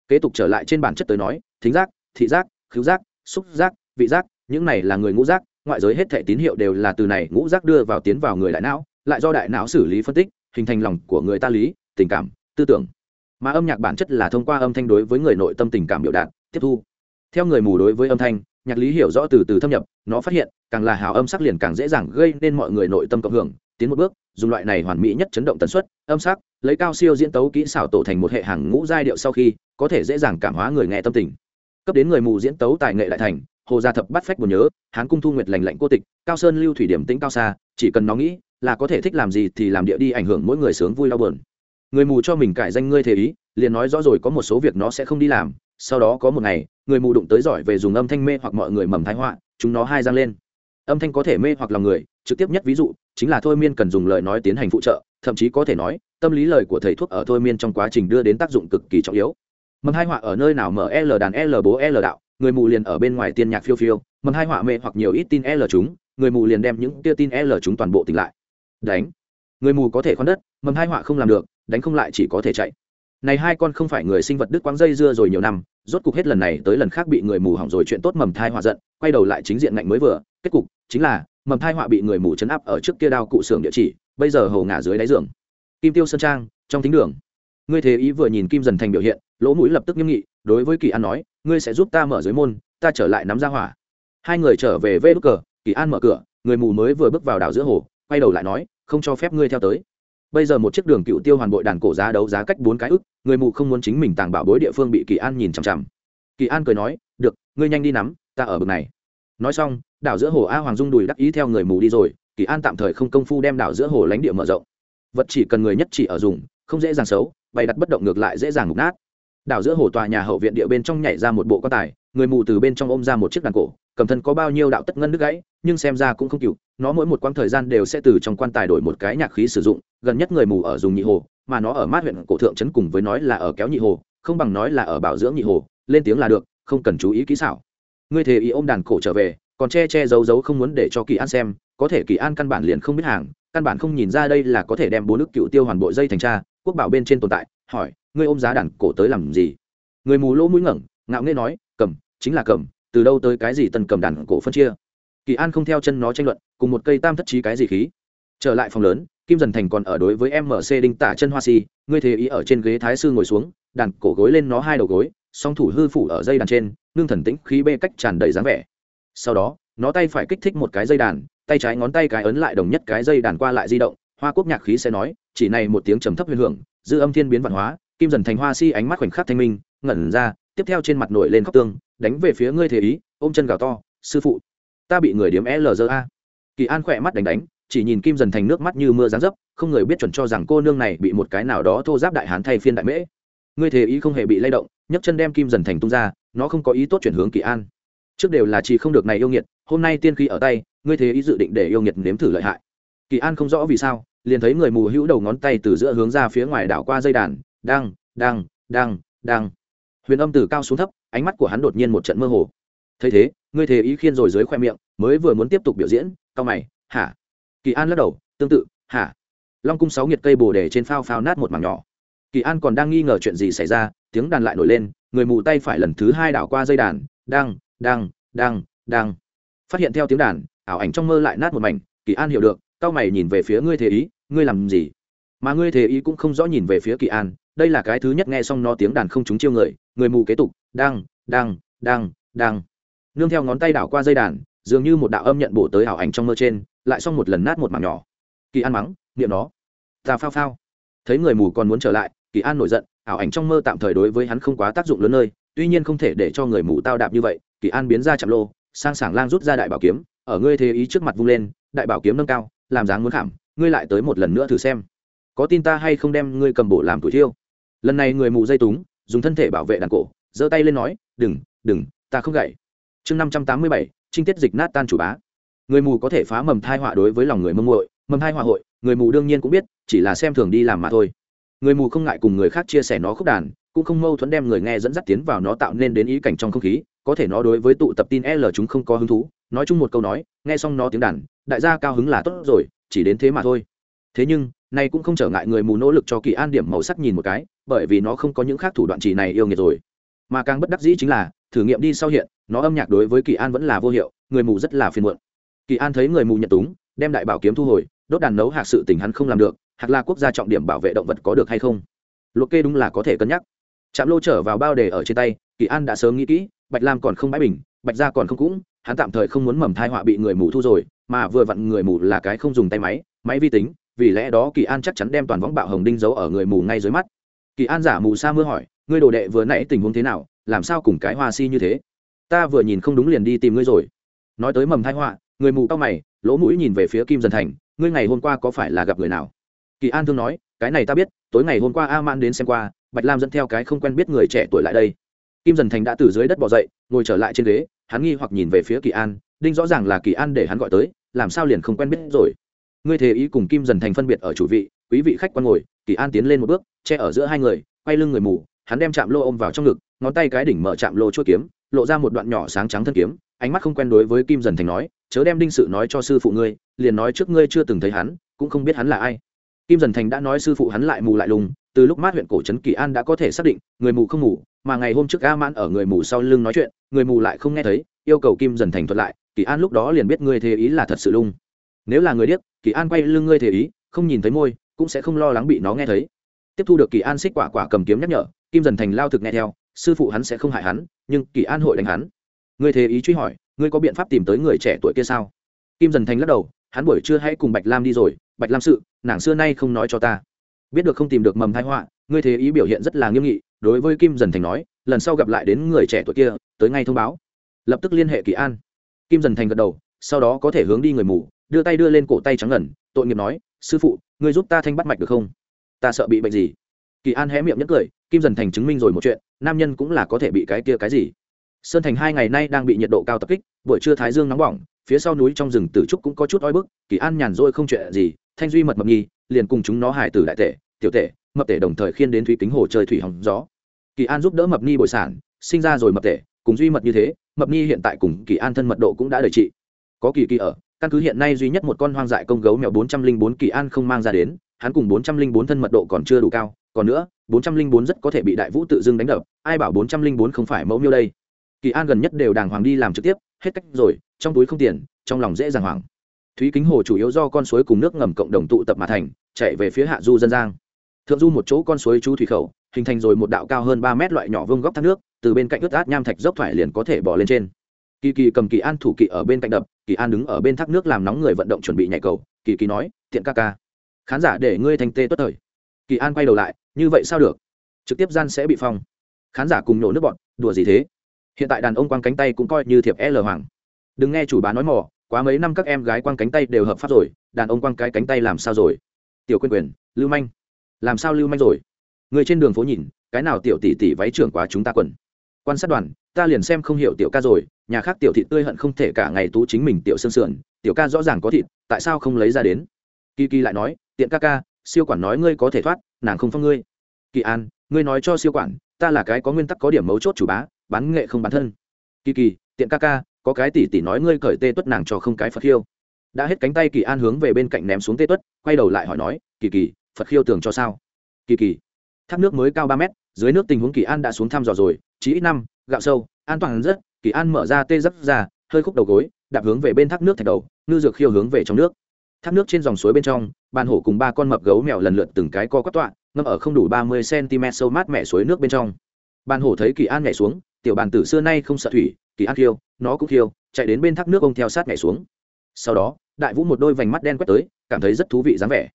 kế tục trở lại trên bản chất tới nói, thính giác, thị giác, khứu giác, xúc giác, vị giác, những này là người ngũ giác, ngoại giới hết thể tín hiệu đều là từ này ngũ giác đưa vào tiến vào người đại não, lại do đại não xử lý phân tích, hình thành lòng của người ta lý, tình cảm, tư tưởng mà âm nhạc bản chất là thông qua âm thanh đối với người nội tâm tình cảm biểu đạt, tiếp thu. Theo người mù đối với âm thanh, nhạc lý hiểu rõ từ từ thâm nhập, nó phát hiện, càng là hào âm sắc liền càng dễ dàng gây nên mọi người nội tâm cộng hưởng, tiến một bước, dùng loại này hoàn mỹ nhất chấn động tần suất, âm sắc, lấy cao siêu diễn tấu kỹ xảo tổ thành một hệ hàng ngũ giai điệu sau khi, có thể dễ dàng cảm hóa người nghe tâm tình. Cấp đến người mù diễn tấu tài nghệ đại thành, hồ gia thập bắt phách buồn nhớ, hán cung thu nguyệt lành lạnh cô tịch, cao sơn lưu thủy điểm tĩnh cao xa, chỉ cần nó nghĩ là có thể thích làm gì thì làm địa đi ảnh hưởng mỗi người sướng vui đau buồn người mù cho mình cải danh ngươi thể ý, liền nói rõ rồi có một số việc nó sẽ không đi làm. Sau đó có một ngày, người mù đụng tới giỏi về dùng âm thanh mê hoặc mọi người mầm thái họa, chúng nó hai giang lên. Âm thanh có thể mê hoặc lòng người, trực tiếp nhất ví dụ, chính là thôi miên cần dùng lời nói tiến hành phụ trợ, thậm chí có thể nói, tâm lý lời của thầy thuốc ở thôi miên trong quá trình đưa đến tác dụng cực kỳ trọng yếu. Mầm hai họa ở nơi nào mở l đàn l bố l đạo, người mù liền ở bên ngoài tiên nhạc phiêu phiêu, mầm hai họa mê hoặc nhiều ít tin l chúng, người mù liền đem những tia tin l chúng toàn bộ tỉnh lại. Đánh. Người mù có thể khoan đất, mầm hai họa không làm được đánh không lại chỉ có thể chạy. Này hai con không phải người sinh vật đứt quãng dây dưa rồi nhiều năm, rốt cục hết lần này tới lần khác bị người mù hỏng rồi chuyện tốt mầm thai họa giận, quay đầu lại chính diện ngạnh mới vừa, kết cục chính là mầm thai họa bị người mù chấn áp ở trước kia đao cụ xưởng địa chỉ, bây giờ hầu ngả dưới đáy giường. Kim tiêu sơn trang, trong thính đường. Ngươi thế ý vừa nhìn kim dần thành biểu hiện, lỗ mũi lập tức nghiêm nghị, đối với kỳ an nói, ngươi sẽ giúp ta mở dưới môn, ta trở lại nắm ra hỏa. Hai người trở về vê đúc cờ, kỳ an mở cửa, người mù mới vừa bước vào đảo giữa hồ, quay đầu lại nói, không cho phép ngươi theo tới bây giờ một chiếc đường cựu tiêu hoàn bội đàn cổ giá đấu giá cách bốn cái ức, người mù không muốn chính mình tàng bảo bối địa phương bị kỳ an nhìn chằm chằm. Kỳ an cười nói, được, ngươi nhanh đi nắm, ta ở bực này. Nói xong, đảo giữa hồ a hoàng dung đùi đắc ý theo người mù đi rồi, kỳ an tạm thời không công phu đem đảo giữa hồ lánh địa mở rộng. Vật chỉ cần người nhất chỉ ở dùng, không dễ dàng xấu, bày đặt bất động ngược lại dễ dàng ngục nát. Đảo giữa hồ tòa nhà hậu viện địa bên trong nhảy ra một bộ quan tài, người mù từ bên trong ôm ra một chiếc đàn cổ, cầm thân có bao nhiêu đạo tất ngân đứt gãy, nhưng xem ra cũng không cựu nó mỗi một quãng thời gian đều sẽ từ trong quan tài đổi một cái nhạc khí sử dụng, gần nhất người mù ở dùng nhị hồ, mà nó ở mát huyện cổ thượng trấn cùng với nói là ở kéo nhị hồ, không bằng nói là ở bảo dưỡng nhị hồ, lên tiếng là được, không cần chú ý kỹ xảo. Ngươi thề ý ôm đàn cổ trở về, còn che che giấu giấu không muốn để cho kỳ an xem, có thể kỳ an căn bản liền không biết hàng, căn bản không nhìn ra đây là có thể đem bốn nước cựu tiêu hoàn bộ dây thành tra, quốc bảo bên trên tồn tại, hỏi, ngươi ôm giá đàn cổ tới làm gì? Người mù lỗ mũi ngẩng, ngạo nghê nói, cầm, chính là cầm, từ đâu tới cái gì tần cầm đàn cổ phân chia? Kỳ an không theo chân nó tranh luận, cùng một cây tam thất trí cái gì khí. Trở lại phòng lớn, kim dần thành còn ở đối với mc đinh tả chân hoa si ngươi thế ý ở trên ghế thái sư ngồi xuống, đàn cổ gối lên nó hai đầu gối, song thủ hư phủ ở dây đàn trên nương thần tĩnh khí bê cách tràn đầy dáng vẻ. Sau đó, nó tay phải kích thích một cái dây đàn, tay trái ngón tay cái ấn lại đồng nhất cái dây đàn qua lại di động, hoa quốc nhạc khí sẽ nói, chỉ này một tiếng trầm thấp huyền hưởng, dư âm thiên biến văn hóa, kim dần thành hoa si ánh mắt khoảnh khắc thanh minh, ngẩn ra, tiếp theo trên mặt nổi lên khóc tương, đánh về phía ngươi thế ý, ôm chân gào to, sư phụ ta bị người điếm lza kỳ an khỏe mắt đánh đánh, chỉ nhìn kim dần thành nước mắt như mưa giáng dấp, không người biết chuẩn cho rằng cô nương này bị một cái nào đó thô giáp đại hán thay phiên đại mễ. Ngươi thế ý không hề bị lay động, nhấc chân đem kim dần thành tung ra, nó không có ý tốt chuyển hướng kỳ an. Trước đều là chỉ không được này yêu nghiệt, hôm nay tiên khí ở tay, ngươi thế ý dự định để yêu nghiệt nếm thử lợi hại. Kỳ an không rõ vì sao, liền thấy người mù hữu đầu ngón tay từ giữa hướng ra phía ngoài đảo qua dây đàn, đang đang đang đang. Huyền âm từ cao xuống thấp, ánh mắt của hắn đột nhiên một trận mơ hồ. Thấy thế ngươi thế ý khiên rồi dưới khoe miệng, mới vừa muốn tiếp tục biểu diễn cao mày, hả? Kỳ an lắc đầu, tương tự, hả? Long cung sáu nghiệt cây bồ đề trên phao phao nát một mảng nhỏ. Kỳ an còn đang nghi ngờ chuyện gì xảy ra, tiếng đàn lại nổi lên, người mù tay phải lần thứ hai đảo qua dây đàn, đang đang đang đang. Phát hiện theo tiếng đàn, ảo ảnh trong mơ lại nát một mảnh, kỳ an hiểu được cao mày nhìn về phía ngươi thế ý, ngươi làm gì? Mà ngươi thế ý cũng không rõ nhìn về phía kỳ an, đây là cái thứ nhất nghe xong nó tiếng đàn không trúng chiêu người người mù kế tục, đang đang đang đang nương theo ngón tay đảo qua dây đàn, dường như một đạo âm nhận bổ tới ảo ảnh trong mơ trên, lại xong một lần nát một mảng nhỏ. Kỳ an mắng, niệm nó. Ta phao phao. Thấy người mù còn muốn trở lại, kỳ an nổi giận, ảo ảnh trong mơ tạm thời đối với hắn không quá tác dụng lớn nơi, tuy nhiên không thể để cho người mù tao đạp như vậy, kỳ an biến ra chạm lô, sang sảng lang rút ra đại bảo kiếm, ở ngươi thế ý trước mặt vung lên, đại bảo kiếm nâng cao, làm dáng muốn khảm, ngươi lại tới một lần nữa thử xem. Có tin ta hay không đem ngươi cầm bổ làm tuổi thiêu? Lần này người mù dây túng, dùng thân thể bảo vệ đàn cổ, giơ tay lên nói, đừng đừng, ta không gậy chương năm trăm tám mươi bảy, trinh tiết dịch nát tan chủ bá. Người mù có thể phá mầm thai họa đối với lòng người mông muội, mầm thai họa hội, người mù đương nhiên cũng biết, chỉ là xem thường đi làm mà thôi. Người mù không ngại cùng người khác chia sẻ nó khúc đàn, cũng không mâu thuẫn đem người nghe dẫn dắt tiến vào nó tạo nên đến ý cảnh trong không khí, có thể nó đối với tụ tập tin l chúng không có hứng thú, nói chung một câu nói, nghe xong nó tiếng đàn, đại gia cao hứng là tốt rồi, chỉ đến thế mà thôi. Thế nhưng, nay cũng không trở ngại người mù nỗ lực cho kỳ an điểm màu sắc nhìn một cái, bởi vì nó không có những khác thủ đoạn chỉ này yêu nghiệt rồi mà càng bất đắc dĩ chính là, thử nghiệm đi sau hiện, nó âm nhạc đối với kỳ an vẫn là vô hiệu, người mù rất là phiền muộn. Kỳ an thấy người mù nhận túng, đem đại bảo kiếm thu hồi, đốt đàn nấu hạc sự tình hắn không làm được, hạc là quốc gia trọng điểm bảo vệ động vật có được hay không? Luật kê đúng là có thể cân nhắc. Chạm lô trở vào bao đề ở trên tay, kỳ an đã sớm nghĩ kỹ, bạch lam còn không bãi bình, bạch gia còn không cũng, hắn tạm thời không muốn mầm thai họa bị người mù thu rồi, mà vừa vặn người mù là cái không dùng tay máy máy vi tính, vì lẽ đó kỳ an chắc chắn đem toàn võng bạo hồng đinh giấu ở người mù ngay dưới mắt. Kỳ an giả mù sa mưa hỏi ngươi đồ đệ vừa nãy tình huống thế nào, làm sao cùng cái hoa si như thế? Ta vừa nhìn không đúng liền đi tìm ngươi rồi. Nói tới mầm thai họa, người mù cao mày, lỗ mũi nhìn về phía kim dần thành, ngươi ngày hôm qua có phải là gặp người nào? Kỳ an thương nói, cái này ta biết, tối ngày hôm qua a man đến xem qua, bạch lam dẫn theo cái không quen biết người trẻ tuổi lại đây. Kim dần thành đã từ dưới đất bỏ dậy, ngồi trở lại trên ghế, hắn nghi hoặc nhìn về phía kỳ an, đinh rõ ràng là kỳ an để hắn gọi tới, làm sao liền không quen biết rồi? Ngươi thế ý cùng kim dần thành phân biệt ở chủ vị, quý vị khách quan ngồi, kỳ an tiến lên một bước, che ở giữa hai người, quay lưng người mù hắn đem chạm lô ôm vào trong ngực, ngón tay cái đỉnh mở chạm lô chuỗi kiếm, lộ ra một đoạn nhỏ sáng trắng thân kiếm, ánh mắt không quen đối với kim dần thành nói, chớ đem đinh sự nói cho sư phụ ngươi, liền nói trước ngươi chưa từng thấy hắn, cũng không biết hắn là ai. Kim dần thành đã nói sư phụ hắn lại mù lại lùng, từ lúc mát huyện cổ trấn kỳ an đã có thể xác định, người mù không mù, mà ngày hôm trước a mãn ở người mù sau lưng nói chuyện, người mù lại không nghe thấy, yêu cầu kim dần thành thuật lại, kỳ an lúc đó liền biết ngươi thế ý là thật sự lung. Nếu là người điếc, kỳ an quay lưng ngươi thế ý, không nhìn thấy môi, cũng sẽ không lo lắng bị nó nghe thấy tiếp thu được kỳ an xích quả quả cầm kiếm nhắc nhở, kim dần thành lao thực nghe theo, sư phụ hắn sẽ không hại hắn, nhưng kỳ an hội đánh hắn. Ngươi thế ý truy hỏi, ngươi có biện pháp tìm tới người trẻ tuổi kia sao? Kim dần thành lắc đầu, hắn buổi trưa hãy cùng bạch lam đi rồi, bạch lam sự, nàng xưa nay không nói cho ta. Biết được không tìm được mầm thái họa, ngươi thế ý biểu hiện rất là nghiêm nghị, đối với kim dần thành nói, lần sau gặp lại đến người trẻ tuổi kia, tới ngay thông báo. Lập tức liên hệ kỳ an. Kim dần thành gật đầu, sau đó có thể hướng đi người mù, đưa tay đưa lên cổ tay trắng ngẩn tội nghiệp nói, sư phụ, ngươi giúp ta thanh bắt mạch được không? Ta sợ bị bệnh gì? Kỳ an hé miệng nhẫn cười, kim dần thành chứng minh rồi một chuyện, nam nhân cũng là có thể bị cái kia cái gì? Sơn thành hai ngày nay đang bị nhiệt độ cao tập kích, buổi trưa thái dương nóng bỏng, phía sau núi trong rừng tử trúc cũng có chút oi bức, kỳ an nhàn rỗi không chuyện gì, thanh duy mật mập nhi liền cùng chúng nó hài tử đại tể, tiểu tể, mập tể đồng thời khiên đến thủy kính hồ chơi thủy hỏng gió. Kỳ an giúp đỡ mập nhi bồi sản, sinh ra rồi mập tể, cùng duy mật như thế, mập nhi hiện tại cùng kỳ an thân mật độ cũng đã đời trị. Có kỳ kỳ ở, căn cứ hiện nay duy nhất một con hoang dại công gấu mèo bốn trăm linh bốn kỳ an không mang ra đến hắn cùng bốn trăm linh bốn thân mật độ còn chưa đủ cao, còn nữa, bốn trăm linh bốn rất có thể bị đại vũ tự dưng đánh đập, ai bảo bốn trăm linh bốn không phải mẫu miêu đây? Kỳ an gần nhất đều đàng hoàng đi làm trực tiếp, hết cách rồi, trong túi không tiền, trong lòng dễ dàng hoảng. Thúy kính hồ chủ yếu do con suối cùng nước ngầm cộng đồng tụ tập mà thành, chạy về phía hạ du dân giang. Thượng du một chỗ con suối chú thủy khẩu, hình thành rồi một đạo cao hơn ba mét loại nhỏ vương góc thác nước, từ bên cạnh ướt át nham thạch dốc thoải liền có thể bỏ lên trên. Kỳ kỳ cầm kỳ an thủ kỵ ở bên cạnh đập, kỳ an đứng ở bên thác nước làm nóng người vận động chuẩn bị nhảy cầu, kỳ kỳ nói, tiện ca ca khán giả để ngươi thành tê tuất thời. Kỳ an quay đầu lại, như vậy sao được? Trực tiếp gian sẽ bị phong. Khán giả cùng nổ nước bọn, đùa gì thế? Hiện tại đàn ông quăng cánh tay cũng coi như thiệp l hoàng. Đừng nghe chủ bá nói mỏ quá mấy năm các em gái quăng cánh tay đều hợp pháp rồi, đàn ông quăng cái cánh tay làm sao rồi? Tiểu quyền quyền lưu manh. Làm sao lưu manh rồi? Người trên đường phố nhìn, cái nào tiểu tỷ tỷ váy trưởng quá chúng ta quần. Quan sát đoàn, ta liền xem không hiểu tiểu ca rồi, nhà khác tiểu thị tươi hận không thể cả ngày tú chính mình tiểu sương sườn, tiểu ca rõ ràng có thịt, tại sao không lấy ra đến? Kỳ kỳ lại nói, tiện ca ca, siêu quản nói ngươi có thể thoát, nàng không phong ngươi. Kỳ an, ngươi nói cho siêu quản, ta là cái có nguyên tắc có điểm mấu chốt chủ bá, bán nghệ không bán thân. Kỳ kỳ, tiện ca ca, có cái tỷ tỷ nói ngươi cởi tê tuất nàng cho không cái phật khiêu. Đã hết cánh tay kỳ an hướng về bên cạnh ném xuống tê tuất, quay đầu lại hỏi nói, kỳ kỳ, phật khiêu tưởng cho sao? Kỳ kỳ, thác nước mới cao ba mét, dưới nước tình huống kỳ an đã xuống thăm dò rồi, chỉ ít năm, gạo sâu, an toàn rất. Kỳ an mở ra tê dấp ra, hơi khúc đầu gối, đạp hướng về bên thác nước thạch đầu, ngư dược khiêu hướng về trong nước thác nước trên dòng suối bên trong bàn hổ cùng ba con mập gấu mèo lần lượt từng cái co quắp tọa ngâm ở không đủ ba mươi cm sâu mát mẻ suối nước bên trong. Bàn hổ thấy kỳ an nhảy xuống tiểu bàn tử xưa nay không sợ thủy kỳ an thiêu, nó cũng thiêu, chạy đến bên thác nước ông theo sát nhảy xuống. Sau đó đại vũ một đôi vành mắt đen quét tới cảm thấy rất thú vị dáng vẻ.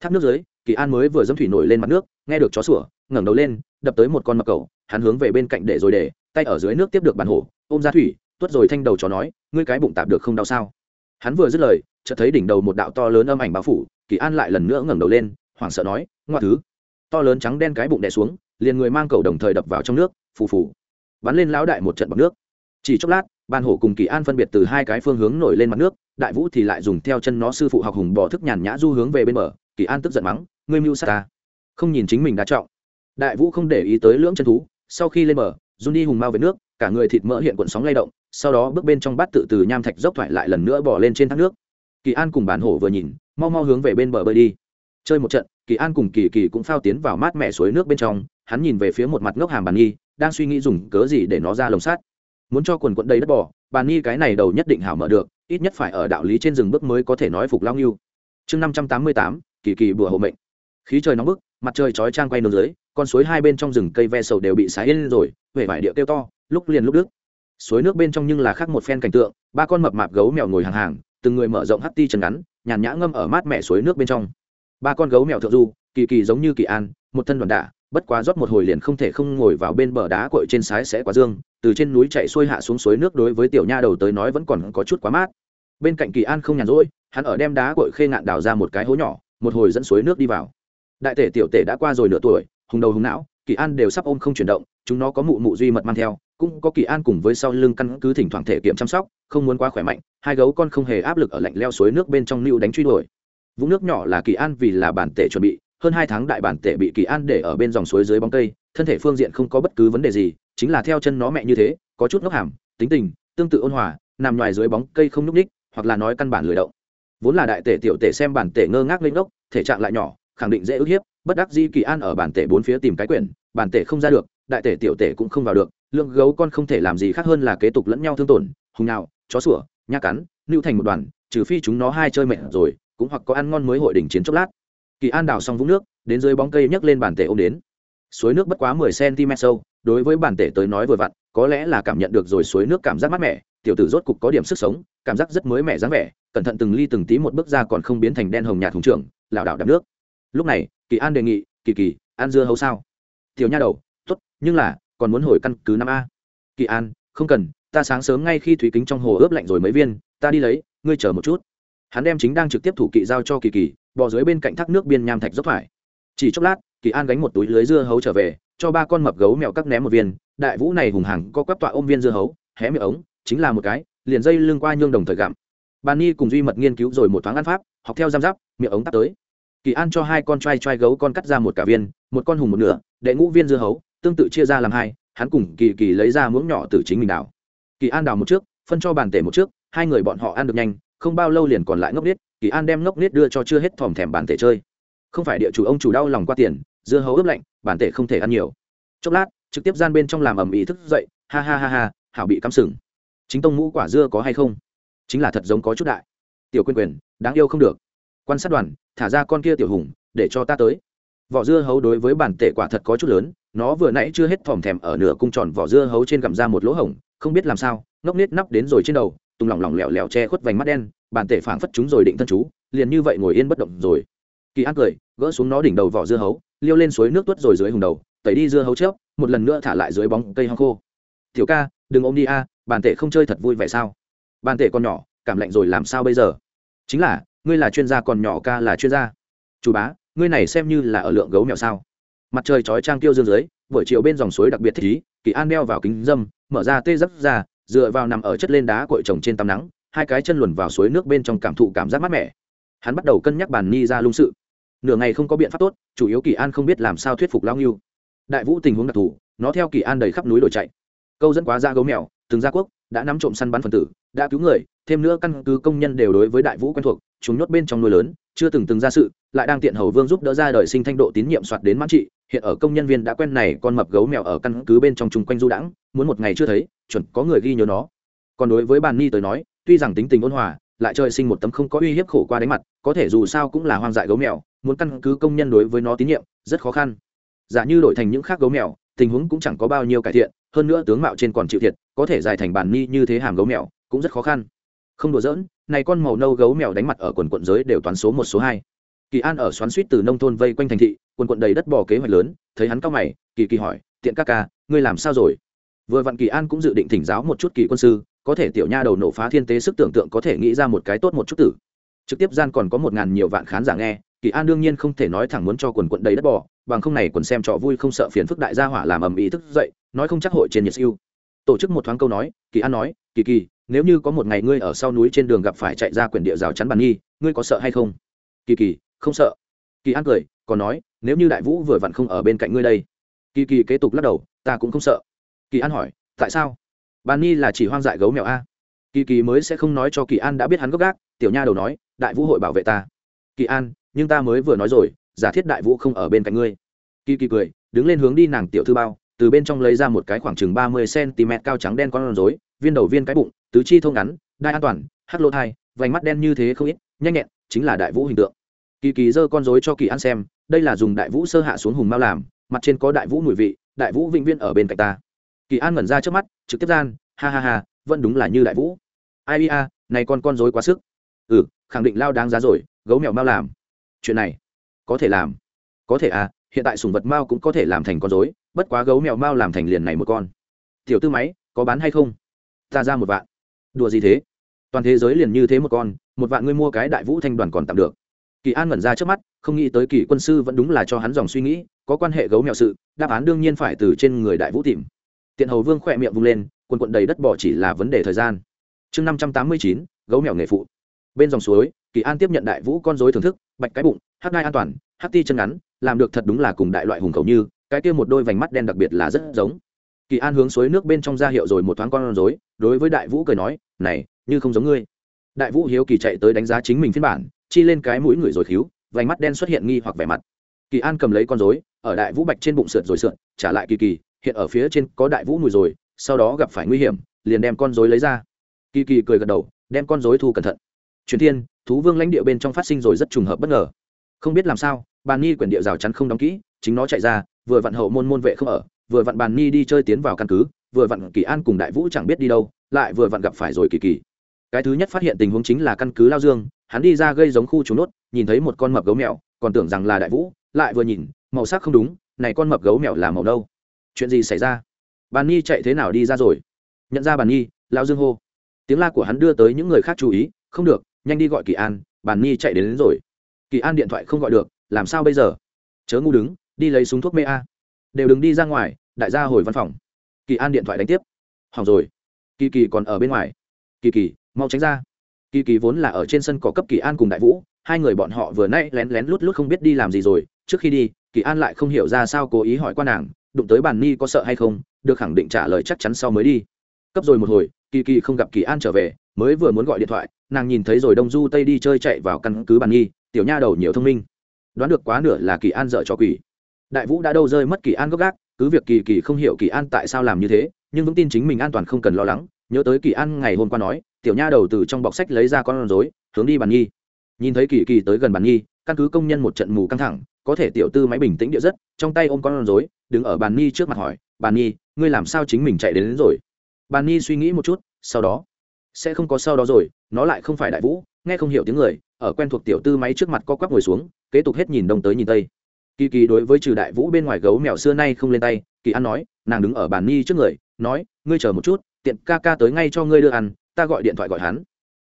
Thác nước dưới kỳ an mới vừa dâm thủy nổi lên mặt nước nghe được chó sủa ngẩng đầu lên đập tới một con mập cầu hắn hướng về bên cạnh để rồi để tay ở dưới nước tiếp được bàn hổ ôm ra thủy tuốt rồi thanh đầu chó nói ngươi cái bụng tạp được không đau sao? Hắn vừa dứt lời chợt thấy đỉnh đầu một đạo to lớn âm ảnh bao phủ, kỳ an lại lần nữa ngẩng đầu lên, hoảng sợ nói, ngoa thứ. To lớn trắng đen cái bụng đè xuống, liền người mang cầu đồng thời đập vào trong nước, phù phù, bắn lên lão đại một trận bọc nước. Chỉ chốc lát ban hổ cùng kỳ an phân biệt từ hai cái phương hướng nổi lên mặt nước, đại vũ thì lại dùng theo chân nó sư phụ học hùng bỏ thức nhàn nhã du hướng về bên bờ, kỳ an tức giận mắng, ngươi mưu sát ta. Không nhìn chính mình đã trọng. Đại vũ không để ý tới lưỡng chân thú, sau khi lên bờ, run đi hùng mau về nước, cả người thịt mỡ hiện cuộn sóng lay động, sau đó bước bên trong bát tự từ nham thạch dốc thoại lại lần nữa bỏ lên trên thác nước kỳ an cùng bản hổ vừa nhìn, mau mau hướng về bên bờ bơi đi. Chơi một trận, kỳ an cùng kỳ kỳ cũng phao tiến vào mát mẹ suối nước bên trong, hắn nhìn về phía một mặt ngốc hàm bàn nhi, đang suy nghĩ dùng cớ gì để nó ra lồng sát muốn cho quần quận đầy đất bỏ bàn nhi cái này đầu nhất định hảo mở được, ít nhất phải ở đạo lý trên rừng bước mới có thể nói phục lao nghiêu chương năm trăm tám mươi tám, kỳ kỳ bùa hộ mệnh. Khí trời nóng bức, mặt trời chói trang quay nương dưới, con suối hai bên trong rừng cây ve sầu đều bị sái lên rồi huệ vải địa kêu to, lúc liền lúc đứt. suối nước bên trong nhưng là khác một phen cảnh tượng, ba con mập mạp gấu mèo ngồi hàng hàng từng người mở rộng hắt ti chân ngắn, nhàn nhã ngâm ở mát mẻ suối nước bên trong. Ba con gấu mèo thượng du, kỳ kỳ giống như kỳ an, một thân đoàn đả, bất quá rót một hồi liền không thể không ngồi vào bên bờ đá cội trên sái sẽ quá dương, từ trên núi chạy xuôi hạ xuống suối nước đối với tiểu nha đầu tới nói vẫn còn có chút quá mát. Bên cạnh kỳ an không nhàn rỗi, hắn ở đem đá cội khê ngạn đào ra một cái hố nhỏ, một hồi dẫn suối nước đi vào. Đại tể tiểu tể đã qua rồi nửa tuổi, hùng đầu hùng não, kỳ an đều sắp ôm không chuyển động, chúng nó có mụ mụ duy mật mang theo cũng có kỳ an cùng với sau lưng căn cứ thỉnh thoảng thể kiểm chăm sóc, không muốn quá khỏe mạnh, hai gấu con không hề áp lực ở lạnh leo suối nước bên trong lưu đánh truy đuổi. Vũng nước nhỏ là kỳ an vì là bản tể chuẩn bị, hơn hai tháng đại bản tể bị kỳ an để ở bên dòng suối dưới bóng cây, thân thể phương diện không có bất cứ vấn đề gì, chính là theo chân nó mẹ như thế, có chút ngốc hàm, tính tình, tương tự ôn hòa, nằm ngoài dưới bóng cây không nhúc ních hoặc là nói căn bản lười động. Vốn là đại tể tiểu tể xem bản tể ngơ ngác lên ngốc, thể trạng lại nhỏ, khẳng định dễ ức hiếp, bất đắc di kỳ an ở bản tể bốn phía tìm cái quyển, bản tể không ra được, đại tể tiểu tể cũng không vào được lượng gấu con không thể làm gì khác hơn là kế tục lẫn nhau thương tổn hùng nào chó sủa nha cắn, lưu thành một đoàn, trừ phi chúng nó hai chơi mệt rồi, cũng hoặc có ăn ngon mới hội đỉnh chiến chốc lát. Kỳ an đào xong vũng nước, đến dưới bóng cây nhấc lên bản tể ôm đến. Suối nước bất quá mười cm sâu, đối với bản tể tới nói vừa vặn, có lẽ là cảm nhận được rồi suối nước cảm giác mát mẻ, tiểu tử rốt cục có điểm sức sống, cảm giác rất mới mẻ dáng vẻ, cẩn thận từng ly từng tí một bước ra còn không biến thành đen hồng nhạt thùng trưởng, lảo đảo đạp nước. Lúc này, kỳ an đề nghị, kỳ kỳ, ăn dưa hấu sao? Tiểu nha đầu t ố t nhưng là còn muốn hồi căn cứ năm a. Kỳ an, không cần, ta sáng sớm ngay khi thủy kính trong hồ ướp lạnh rồi mấy viên, ta đi lấy, ngươi chờ một chút. Hắn đem chính đang trực tiếp thủ kỵ giao cho kỳ kỳ bỏ dưới bên cạnh thác nước biên nham thạch dốc phải. Chỉ chốc lát, kỳ an gánh một túi lưới dưa hấu trở về, cho ba con mập gấu mèo cắt ném một viên, đại vũ này hùng hằng có quắp tọa ôm viên dưa hấu, hé miệng ống, chính là một cái, liền dây lưng qua nhương đồng thời gặm. Bàn ni cùng duy mật nghiên cứu rồi một thoáng ăn pháp, học theo giam giáp, miệng ống tắt tới. Kỳ an cho hai con trai trai gấu con cắt ra một cả viên, một con hùng một nửa, đệ ngũ viên dưa hấu tương tự chia ra làm hai, hắn cùng kỳ kỳ lấy ra muỗng nhỏ từ chính mình đào. Kỳ an đào một trước, phân cho bàn tể một trước, hai người bọn họ ăn được nhanh, không bao lâu liền còn lại ngốc nết kỳ an đem ngốc nết đưa cho chưa hết thòm thèm bàn tể chơi. Không phải địa chủ ông chủ đau lòng qua tiền, dưa hấu ướp lạnh, bàn tể không thể ăn nhiều. Chốc lát, trực tiếp gian bên trong làm ầm ĩ thức dậy, ha ha ha ha, hảo bị cắm sừng. Chính tông mũ quả dưa có hay không? Chính là thật giống có chút đại. Tiểu quyền quyền đáng yêu không được. Quan sát đoàn, thả ra con kia tiểu hùng, để cho ta tới vỏ dưa hấu đối với bản tể quả thật có chút lớn, nó vừa nãy chưa hết thòm thèm ở nửa cung tròn vỏ dưa hấu trên gặm ra một lỗ hổng, không biết làm sao, ngốc nết nắp đến rồi trên đầu, tùng lỏng lỏng lẻo lẻo che khuất vành mắt đen, bản tể phảng phất chúng rồi định thân chú, liền như vậy ngồi yên bất động rồi. Kỳ an cười, gỡ xuống nó đỉnh đầu vỏ dưa hấu, liêu lên suối nước tuất rồi dưới hùng đầu, tẩy đi dưa hấu trước một lần nữa thả lại dưới bóng cây hoang khô. Tiểu ca, đừng ôm đi a, bản tể không chơi thật vui vẻ sao? Bản tể còn nhỏ, cảm lạnh rồi làm sao bây giờ? Chính là, ngươi là chuyên gia còn nhỏ ca là chuyên gia. Chủ bá ngươi này xem như là ở lượng gấu mèo sao? Mặt trời chói trang tiêu dương dưới, buổi chiều bên dòng suối đặc biệt thích ý, kỳ an đeo vào kính dâm, mở ra tê dấp ra, dựa vào nằm ở chất lên đá cội trồng trên tắm nắng, hai cái chân luồn vào suối nước bên trong cảm thụ cảm giác mát mẻ. Hắn bắt đầu cân nhắc bàn ni ra lung sự. Nửa ngày không có biện pháp tốt, chủ yếu kỳ an không biết làm sao thuyết phục lao nghiêu đại vũ tình huống đặc thù, nó theo kỳ an đầy khắp núi đổi chạy. Câu dẫn quá ra gấu mèo, từng ra quốc đã nắm trộm săn bắn phần tử, đã cứu người, thêm nữa căn cứ công nhân đều đối với đại vũ quen thuộc, chúng nhốt bên trong nuôi lớn, chưa từng từng ra sự, lại đang tiện hầu vương giúp đỡ ra đời sinh thanh độ tín nhiệm soạt đến mãn trị, hiện ở công nhân viên đã quen này con mập gấu mèo ở căn cứ bên trong chung quanh du đãng, muốn một ngày chưa thấy, chuẩn có người ghi nhớ nó. Còn đối với bàn ni tới nói, tuy rằng tính tình ôn hòa, lại trời sinh một tấm không có uy hiếp khổ qua đánh mặt, có thể dù sao cũng là hoang dại gấu mèo, muốn căn cứ công nhân đối với nó tín nhiệm, rất khó khăn. Giả như đổi thành những khác gấu mèo tình huống cũng chẳng có bao nhiêu cải thiện, hơn nữa tướng mạo trên còn chịu thiệt, có thể dài thành bàn ni như thế hàm gấu mèo, cũng rất khó khăn. Không đùa giỡn, này con màu nâu gấu mèo đánh mặt ở quần quận giới đều toán số một, số hai. Kỳ an ở xoắn suýt từ nông thôn vây quanh thành thị, quần quận đầy đất bỏ kế hoạch lớn, thấy hắn cao mày, kỳ kỳ hỏi, tiện các ca, ngươi làm sao rồi? Vừa vặn kỳ an cũng dự định thỉnh giáo một chút kỳ quân sư, có thể tiểu nha đầu nổ phá thiên tế sức tưởng tượng có thể nghĩ ra một cái tốt một chút tử. Trực tiếp gian còn có một ngàn nhiều vạn khán giả nghe kỳ an đương nhiên không thể nói thẳng muốn cho quần quận đầy đất bỏ bằng không này quần xem trò vui không sợ phiền phức đại gia hỏa làm ầm ĩ thức dậy, nói không chắc hội trên nhiệt siêu. Tổ chức một thoáng câu nói, kỳ an nói, kỳ kỳ, nếu như có một ngày ngươi ở sau núi trên đường gặp phải chạy ra quyển địa rào chắn bàn nghi, ngươi có sợ hay không? Kỳ kỳ, không sợ. Kỳ an cười, còn nói, nếu như đại vũ vừa vặn không ở bên cạnh ngươi đây. Kỳ kỳ kế tục lắc đầu, ta cũng không sợ. Kỳ an hỏi, tại sao? Bàn nghi là chỉ hoang dại gấu mèo a. Kỳ kỳ mới sẽ không nói cho kỳ an đã biết hắn gốc gác, tiểu nha đầu nói, đại vũ hội bảo vệ ta. Kỳ an nhưng ta mới vừa nói rồi, giả thiết đại vũ không ở bên cạnh ngươi. Kỳ kỳ cười, đứng lên hướng đi nàng tiểu thư bao, từ bên trong lấy ra một cái khoảng chừng ba mươi cm cao trắng đen con rối, viên đầu viên cái bụng, tứ chi thông ngắn, đai an toàn, hắc lô thai, vành mắt đen như thế không ít, nhanh nhẹn, chính là đại vũ hình tượng. Kỳ kỳ giơ con rối cho kỳ an xem, đây là dùng đại vũ sơ hạ xuống hùng mao làm, mặt trên có đại vũ mùi vị, đại vũ vĩnh viên ở bên cạnh ta. Kỳ an ngẩn ra trước mắt, trực tiếp gian, ha ha ha, vẫn đúng là như đại vũ. Ai ia, này con con rối quá sức. Ừ khẳng định lao đáng giá rồi, gấu mèo mao làm chuyện này. Có thể làm. Có thể à hiện tại sùng vật mao cũng có thể làm thành con dối bất quá gấu mèo mao làm thành liền này một con. Tiểu tư máy, có bán hay không? Ta ra một vạn. Đùa gì thế? Toàn thế giới liền như thế một con, một vạn ngươi mua cái đại vũ thanh đoàn còn tạm được. Kỳ an ngẩn ra trước mắt, không nghĩ tới kỳ quân sư vẫn đúng là cho hắn dòng suy nghĩ, có quan hệ gấu mèo sự, đáp án đương nhiên phải từ trên người đại vũ tìm. Tiện hầu vương khỏe miệng vung lên, quần quận đầy đất bỏ chỉ là vấn đề thời gian. Chương năm trăm tám mươi chín, gấu mèo nghề phụ bên dòng suối, kỳ an tiếp nhận đại vũ con dối thưởng thức, bạch cái bụng, hát ngai an toàn, hát ti chân ngắn, làm được thật đúng là cùng đại loại hùng khẩu như, cái kia một đôi vành mắt đen đặc biệt là rất giống. Kỳ an hướng suối nước bên trong ra hiệu rồi một thoáng con rối, đối với đại vũ cười nói, này, như không giống ngươi. Đại vũ hiếu kỳ chạy tới đánh giá chính mình phiên bản, chi lên cái mũi người rồi khíu, vành mắt đen xuất hiện nghi hoặc vẻ mặt. Kỳ an cầm lấy con rối, ở đại vũ bạch trên bụng sượt rồi sượt, trả lại kỳ kỳ, hiện ở phía trên có đại vũ mùi rồi, sau đó gặp phải nguy hiểm, liền đem con rối lấy ra. Kỳ kỳ cười gật đầu, đem con rối thu cẩn thận truyền thiên, thú vương lãnh địa bên trong phát sinh rồi rất trùng hợp bất ngờ. Không biết làm sao bàn ni quyển địa rào chắn không đóng kỹ, chính nó chạy ra, vừa vặn hậu môn môn vệ không ở, vừa vặn bàn ni đi chơi tiến vào căn cứ, vừa vặn kỳ an cùng đại vũ chẳng biết đi đâu, lại vừa vặn gặp phải rồi kỳ kỳ. Cái thứ nhất phát hiện tình huống chính là căn cứ lao dương, hắn đi ra gây giống khu trốn nốt, nhìn thấy một con mập gấu mèo, còn tưởng rằng là đại vũ, lại vừa nhìn, màu sắc không đúng, này con mập gấu mèo là màu đâu chuyện gì xảy ra? Bàn ni chạy thế nào đi ra rồi? Nhận ra bàn ni, lao dương hô. Tiếng la của hắn đưa tới những người khác chú ý, không được nhanh đi gọi kỳ an bàn ni chạy đến, đến rồi kỳ an điện thoại không gọi được làm sao bây giờ chớ ngu đứng đi lấy súng thuốc mê a đều đừng đi ra ngoài đại gia hồi văn phòng kỳ an điện thoại đánh tiếp hỏng rồi kỳ kỳ còn ở bên ngoài kỳ kỳ mau tránh ra kỳ kỳ vốn là ở trên sân cỏ cấp kỳ an cùng đại vũ hai người bọn họ vừa nay lén lén lút lút không biết đi làm gì rồi trước khi đi kỳ an lại không hiểu ra sao cố ý hỏi qua nàng đụng tới bàn ni có sợ hay không được khẳng định trả lời chắc chắn sau mới đi cấp rồi một hồi kỳ kỳ không gặp kỳ an trở về mới vừa muốn gọi điện thoại nàng nhìn thấy rồi đông du tây đi chơi chạy vào căn cứ bàn nhi tiểu nha đầu nhiều thông minh. Đoán được quá nửa là kỳ an dợ cho quỷ. Đại vũ đã đâu rơi mất kỳ an gốc gác cứ việc kỳ kỳ không hiểu kỳ an tại sao làm như thế nhưng vững tin chính mình an toàn không cần lo lắng. Nhớ tới kỳ an ngày hôm qua nói tiểu nha đầu từ trong bọc sách lấy ra con rối hướng đi bàn nhi nhìn thấy kỳ kỳ tới gần bàn nhi căn cứ công nhân một trận mù căng thẳng có thể tiểu tư máy bình tĩnh địa rất trong tay ôm con rối đứng ở bàn nhi trước mặt hỏi bàn nhi ngươi làm sao chính mình chạy đến, đến rồi? Bàn nhi suy nghĩ một chút sau đó sẽ không có sau đó rồi, nó lại không phải đại vũ, nghe không hiểu tiếng người, ở quen thuộc tiểu tư máy trước mặt co quắp ngồi xuống, kế tục hết nhìn đông tới nhìn tây. Kỳ kỳ đối với trừ đại vũ bên ngoài gấu mèo xưa nay không lên tay, kỳ an nói, nàng đứng ở bàn ni trước người, nói, ngươi chờ một chút, tiện ca ca tới ngay cho ngươi đưa ăn, ta gọi điện thoại gọi hắn.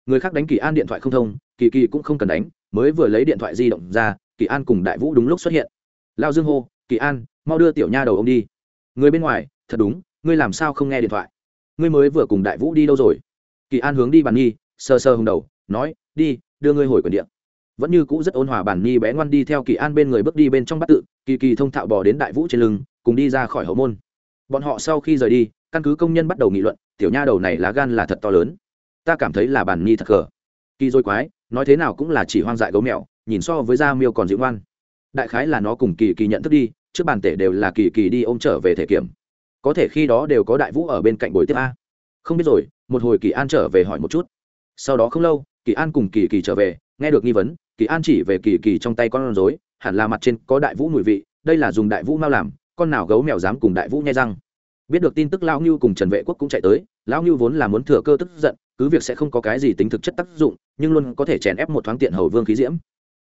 Người khác đánh kỳ an điện thoại không thông, kỳ kỳ cũng không cần đánh, mới vừa lấy điện thoại di động ra, kỳ an cùng đại vũ đúng lúc xuất hiện. Lao dương hô, kỳ an, mau đưa tiểu nha đầu ông đi. Người bên ngoài, thật đúng, ngươi làm sao không nghe điện thoại? Ngươi mới vừa cùng đại vũ đi đâu rồi? Kỳ an hướng đi bàn nhi sơ sơ hùng đầu, nói, đi, đưa ngươi hồi quyền điện vẫn như cũ rất ôn hòa bản nhi bé ngoan đi theo kỳ an bên người bước đi bên trong bắt tự, kỳ kỳ thông thạo bò đến đại vũ trên lưng, cùng đi ra khỏi hậu môn. Bọn họ sau khi rời đi, căn cứ công nhân bắt đầu nghị luận, tiểu nha đầu này lá gan là thật to lớn. Ta cảm thấy là bản nhi thật cờ kỳ dối quái, nói thế nào cũng là chỉ hoang dại gấu mèo, nhìn so với da miêu còn dịu ngoan. Đại khái là nó cùng kỳ kỳ nhận thức đi, trước bàn tể đều là kỳ kỳ đi ôm trở về thể kiểm. Có thể khi đó đều có đại vũ ở bên cạnh buổi tiếp a không biết rồi, một hồi kỳ an trở về hỏi một chút. Sau đó không lâu, kỳ an cùng kỳ kỳ trở về, nghe được nghi vấn, kỳ an chỉ về kỳ kỳ trong tay con rối, hẳn là mặt trên có đại vũ mùi vị, đây là dùng đại vũ mao làm, con nào gấu mèo dám cùng đại vũ nhai răng. Biết được tin tức lão ngưu cùng trần vệ quốc cũng chạy tới, lão ngưu vốn là muốn thừa cơ tức giận, cứ việc sẽ không có cái gì tính thực chất tác dụng, nhưng luôn có thể chèn ép một thoáng tiện hầu vương khí diễm.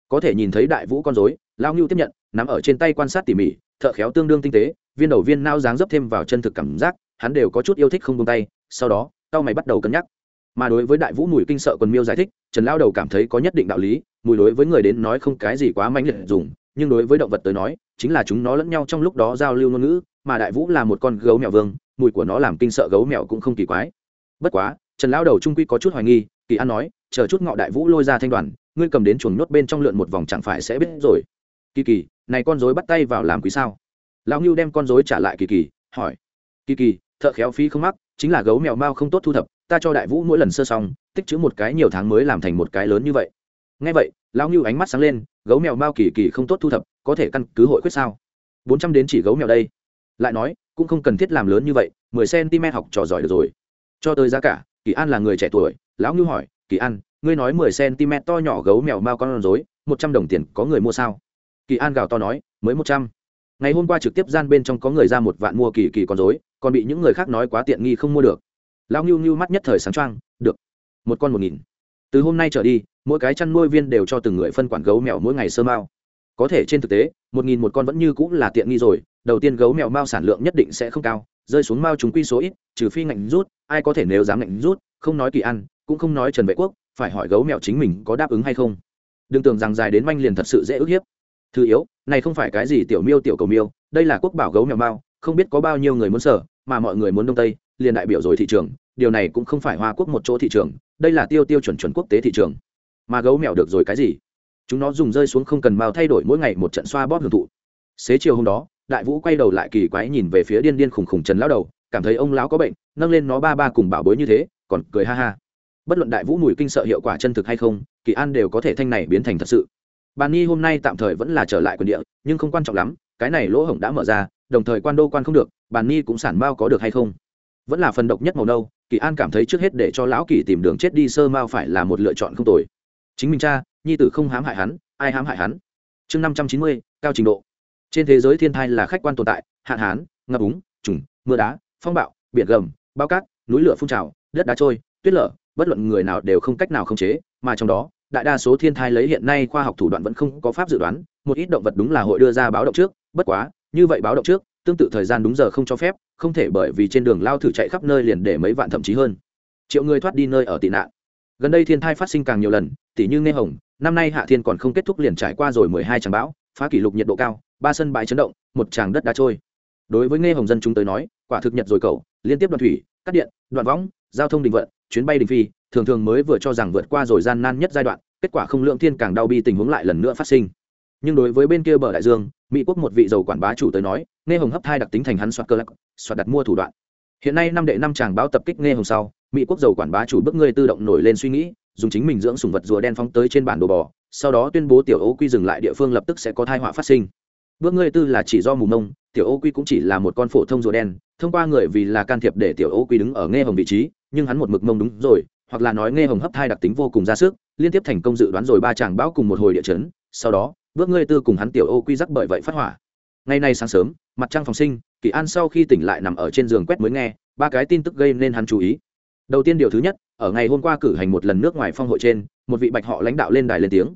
Có thể nhìn thấy đại vũ con rối, lão ngưu tiếp nhận, nắm ở trên tay quan sát tỉ mỉ, thợ khéo tương đương tinh tế, viên đầu viên nao dáng dấp thêm vào chân thực cảm giác, hắn đều có chút yêu thích không buông tay sau đó, tao mày bắt đầu cân nhắc. Mà đối với đại vũ mùi kinh sợ quần miêu giải thích, trần lao đầu cảm thấy có nhất định đạo lý, mùi đối với người đến nói không cái gì quá mãnh liệt dùng, nhưng đối với động vật tới nói, chính là chúng nó lẫn nhau trong lúc đó giao lưu ngôn ngữ, mà đại vũ là một con gấu mèo vương, mùi của nó làm kinh sợ gấu mèo cũng không kỳ quái. Bất quá, trần lao đầu trung quy có chút hoài nghi, kỳ an nói, chờ chút ngọ đại vũ lôi ra thanh đoàn, ngươi cầm đến chuồng nhốt bên trong lượn một vòng chẳng phải sẽ biết rồi. Kỳ kỳ, này con dối bắt tay vào làm quý sao? Lão ngưu đem con dối trả lại kỳ kỳ, hỏi. Kỳ kỳ thợ khéo phí không mắc, chính là gấu mèo mao không tốt thu thập, ta cho đại vũ mỗi lần sơ xong, tích chữ một cái nhiều tháng mới làm thành một cái lớn như vậy. Ngay vậy, lão ngưu ánh mắt sáng lên, gấu mèo mao kỳ kỳ không tốt thu thập, có thể căn cứ hội quyết sao? Bốn trăm đến chỉ gấu mèo đây. Lại nói, cũng không cần thiết làm lớn như vậy, mười cm học trò giỏi được rồi. Cho tới giá cả, kỳ an là người trẻ tuổi, lão ngưu hỏi, kỳ an, ngươi nói mười cm to nhỏ gấu mèo mao con rối, một trăm đồng tiền có người mua sao? Kỳ an gào to nói, mới một trăm. Ngày hôm qua trực tiếp gian bên trong có người ra một vạn mua kỳ kỳ con rối còn bị những người khác nói quá tiện nghi không mua được. Lão ngưu ngưu mắt nhất thời sáng trang được, một con một nghìn. Từ hôm nay trở đi, mỗi cái chăn nuôi viên đều cho từng người phân quản gấu mèo mỗi ngày sơ mao. Có thể trên thực tế, một nghìn một con vẫn như cũng là tiện nghi rồi, đầu tiên gấu mèo mao sản lượng nhất định sẽ không cao, rơi xuống mao chúng quy số ít, trừ phi ngạnh rút, ai có thể nếu dám ngạnh rút, không nói kỳ ăn, cũng không nói trần vệ quốc, phải hỏi gấu mèo chính mình có đáp ứng hay không. Đừng tưởng rằng dài đến manh liền thật sự dễ ức hiếp. Thứ yếu, này không phải cái gì tiểu miêu tiểu cầu miêu, đây là quốc bảo gấu mèo mao không biết có bao nhiêu người muốn sở, mà mọi người muốn đông tây, liền đại biểu rồi thị trường, điều này cũng không phải hoa quốc một chỗ thị trường, đây là tiêu tiêu chuẩn chuẩn quốc tế thị trường. Mà gấu mèo được rồi cái gì? Chúng nó dùng rơi xuống không cần mao thay đổi mỗi ngày một trận xoa bóp hưởng thụ. Xế chiều hôm đó, đại vũ quay đầu lại kỳ quái nhìn về phía điên điên khùng khùng trần lão đầu, cảm thấy ông lão có bệnh, nâng lên nó ba ba cùng bảo bối như thế, còn cười ha ha. Bất luận đại vũ mùi kinh sợ hiệu quả chân thực hay không, kỳ an đều có thể thanh này biến thành thật sự. Bà ni hôm nay tạm thời vẫn là trở lại quyền địa, nhưng không quan trọng lắm, cái này lỗ hổng đã mở ra đồng thời quan đô quan không được bàn ni cũng sản bao có được hay không? Vẫn là phần độc nhất màu nâu, kỳ an cảm thấy trước hết để cho lão kỳ tìm đường chết đi sơ mao phải là một lựa chọn không tồi. Chính mình cha, nhi tử không hãm hại hắn, ai hãm hại hắn? Chương năm trăm chín mươi, cao trình độ. Trên thế giới thiên thai là khách quan tồn tại, hạn hán, ngập úng, trùng, mưa đá, phong bạo, biển gầm, bao cát, núi lửa phun trào, đất đá trôi, tuyết lở, bất luận người nào đều không cách nào khống chế, mà trong đó, đại đa số thiên thai lấy hiện nay khoa học thủ đoạn vẫn không có pháp dự đoán, một ít động vật đúng là hội đưa ra báo động trước, bất quá như vậy báo động trước, tương tự thời gian đúng giờ không cho phép, không thể bởi vì trên đường lao thử chạy khắp nơi liền để mấy vạn thậm chí hơn. Triệu người thoát đi nơi ở tị nạn. Gần đây thiên thai phát sinh càng nhiều lần tỷ như nghe hồng, năm nay hạ thiên còn không kết thúc liền trải qua rồi mười hai tràng bão, phá kỷ lục nhiệt độ cao, ba sân bãi chấn động, một tràng đất đá trôi. Đối với nghe hồng dân chúng tới nói, quả thực nhật rồi cầu liên tiếp đoạn thủy, cắt điện, đoạn võng, giao thông đình vận, chuyến bay đình phi, thường thường mới vừa cho rằng vượt qua rồi gian nan nhất giai đoạn, kết quả không lượng thiên càng đau bi tình huống lại lần nữa phát sinh. Nhưng đối với bên kia bờ đại dương mỹ quốc một vị giàu quản bá chủ tới nói nghe hồng hấp thai đặc tính thành hắn soạt cơ lắc soạt đặt mua thủ đoạn. Hiện nay năm đệ năm chàng báo tập kích nghe hồng sau, mỹ quốc giàu quản bá chủ bước ngươi tự động nổi lên suy nghĩ, dùng chính mình dưỡng sùng vật rùa đen phóng tới trên bản đồ bò, sau đó tuyên bố tiểu ô quy dừng lại địa phương lập tức sẽ có thai họa phát sinh. Bước ngươi tư là chỉ do mù mông, tiểu ô quy cũng chỉ là một con phổ thông rùa đen, thông qua người vì là can thiệp để tiểu ô quy đứng ở nghe hồng vị trí, nhưng hắn một mực mông đúng rồi, hoặc là nói nghe hồng hấp thai đặc tính vô cùng ra sức, liên tiếp thành công dự đoán rồi ba chàng bão cùng một hồi địa chấn, sau đó bước ngươi tư cùng hắn tiểu ô quy rắc bởi vậy phát hỏa. Ngày nay sáng sớm, mặt trăng phòng sinh, kỳ an sau khi tỉnh lại nằm ở trên giường quét mới nghe, ba cái tin tức gây nên hắn chú ý. Đầu tiên điều thứ nhất, ở ngày hôm qua cử hành một lần nước ngoài phong hội trên, một vị bạch họ lãnh đạo lên đài lên tiếng.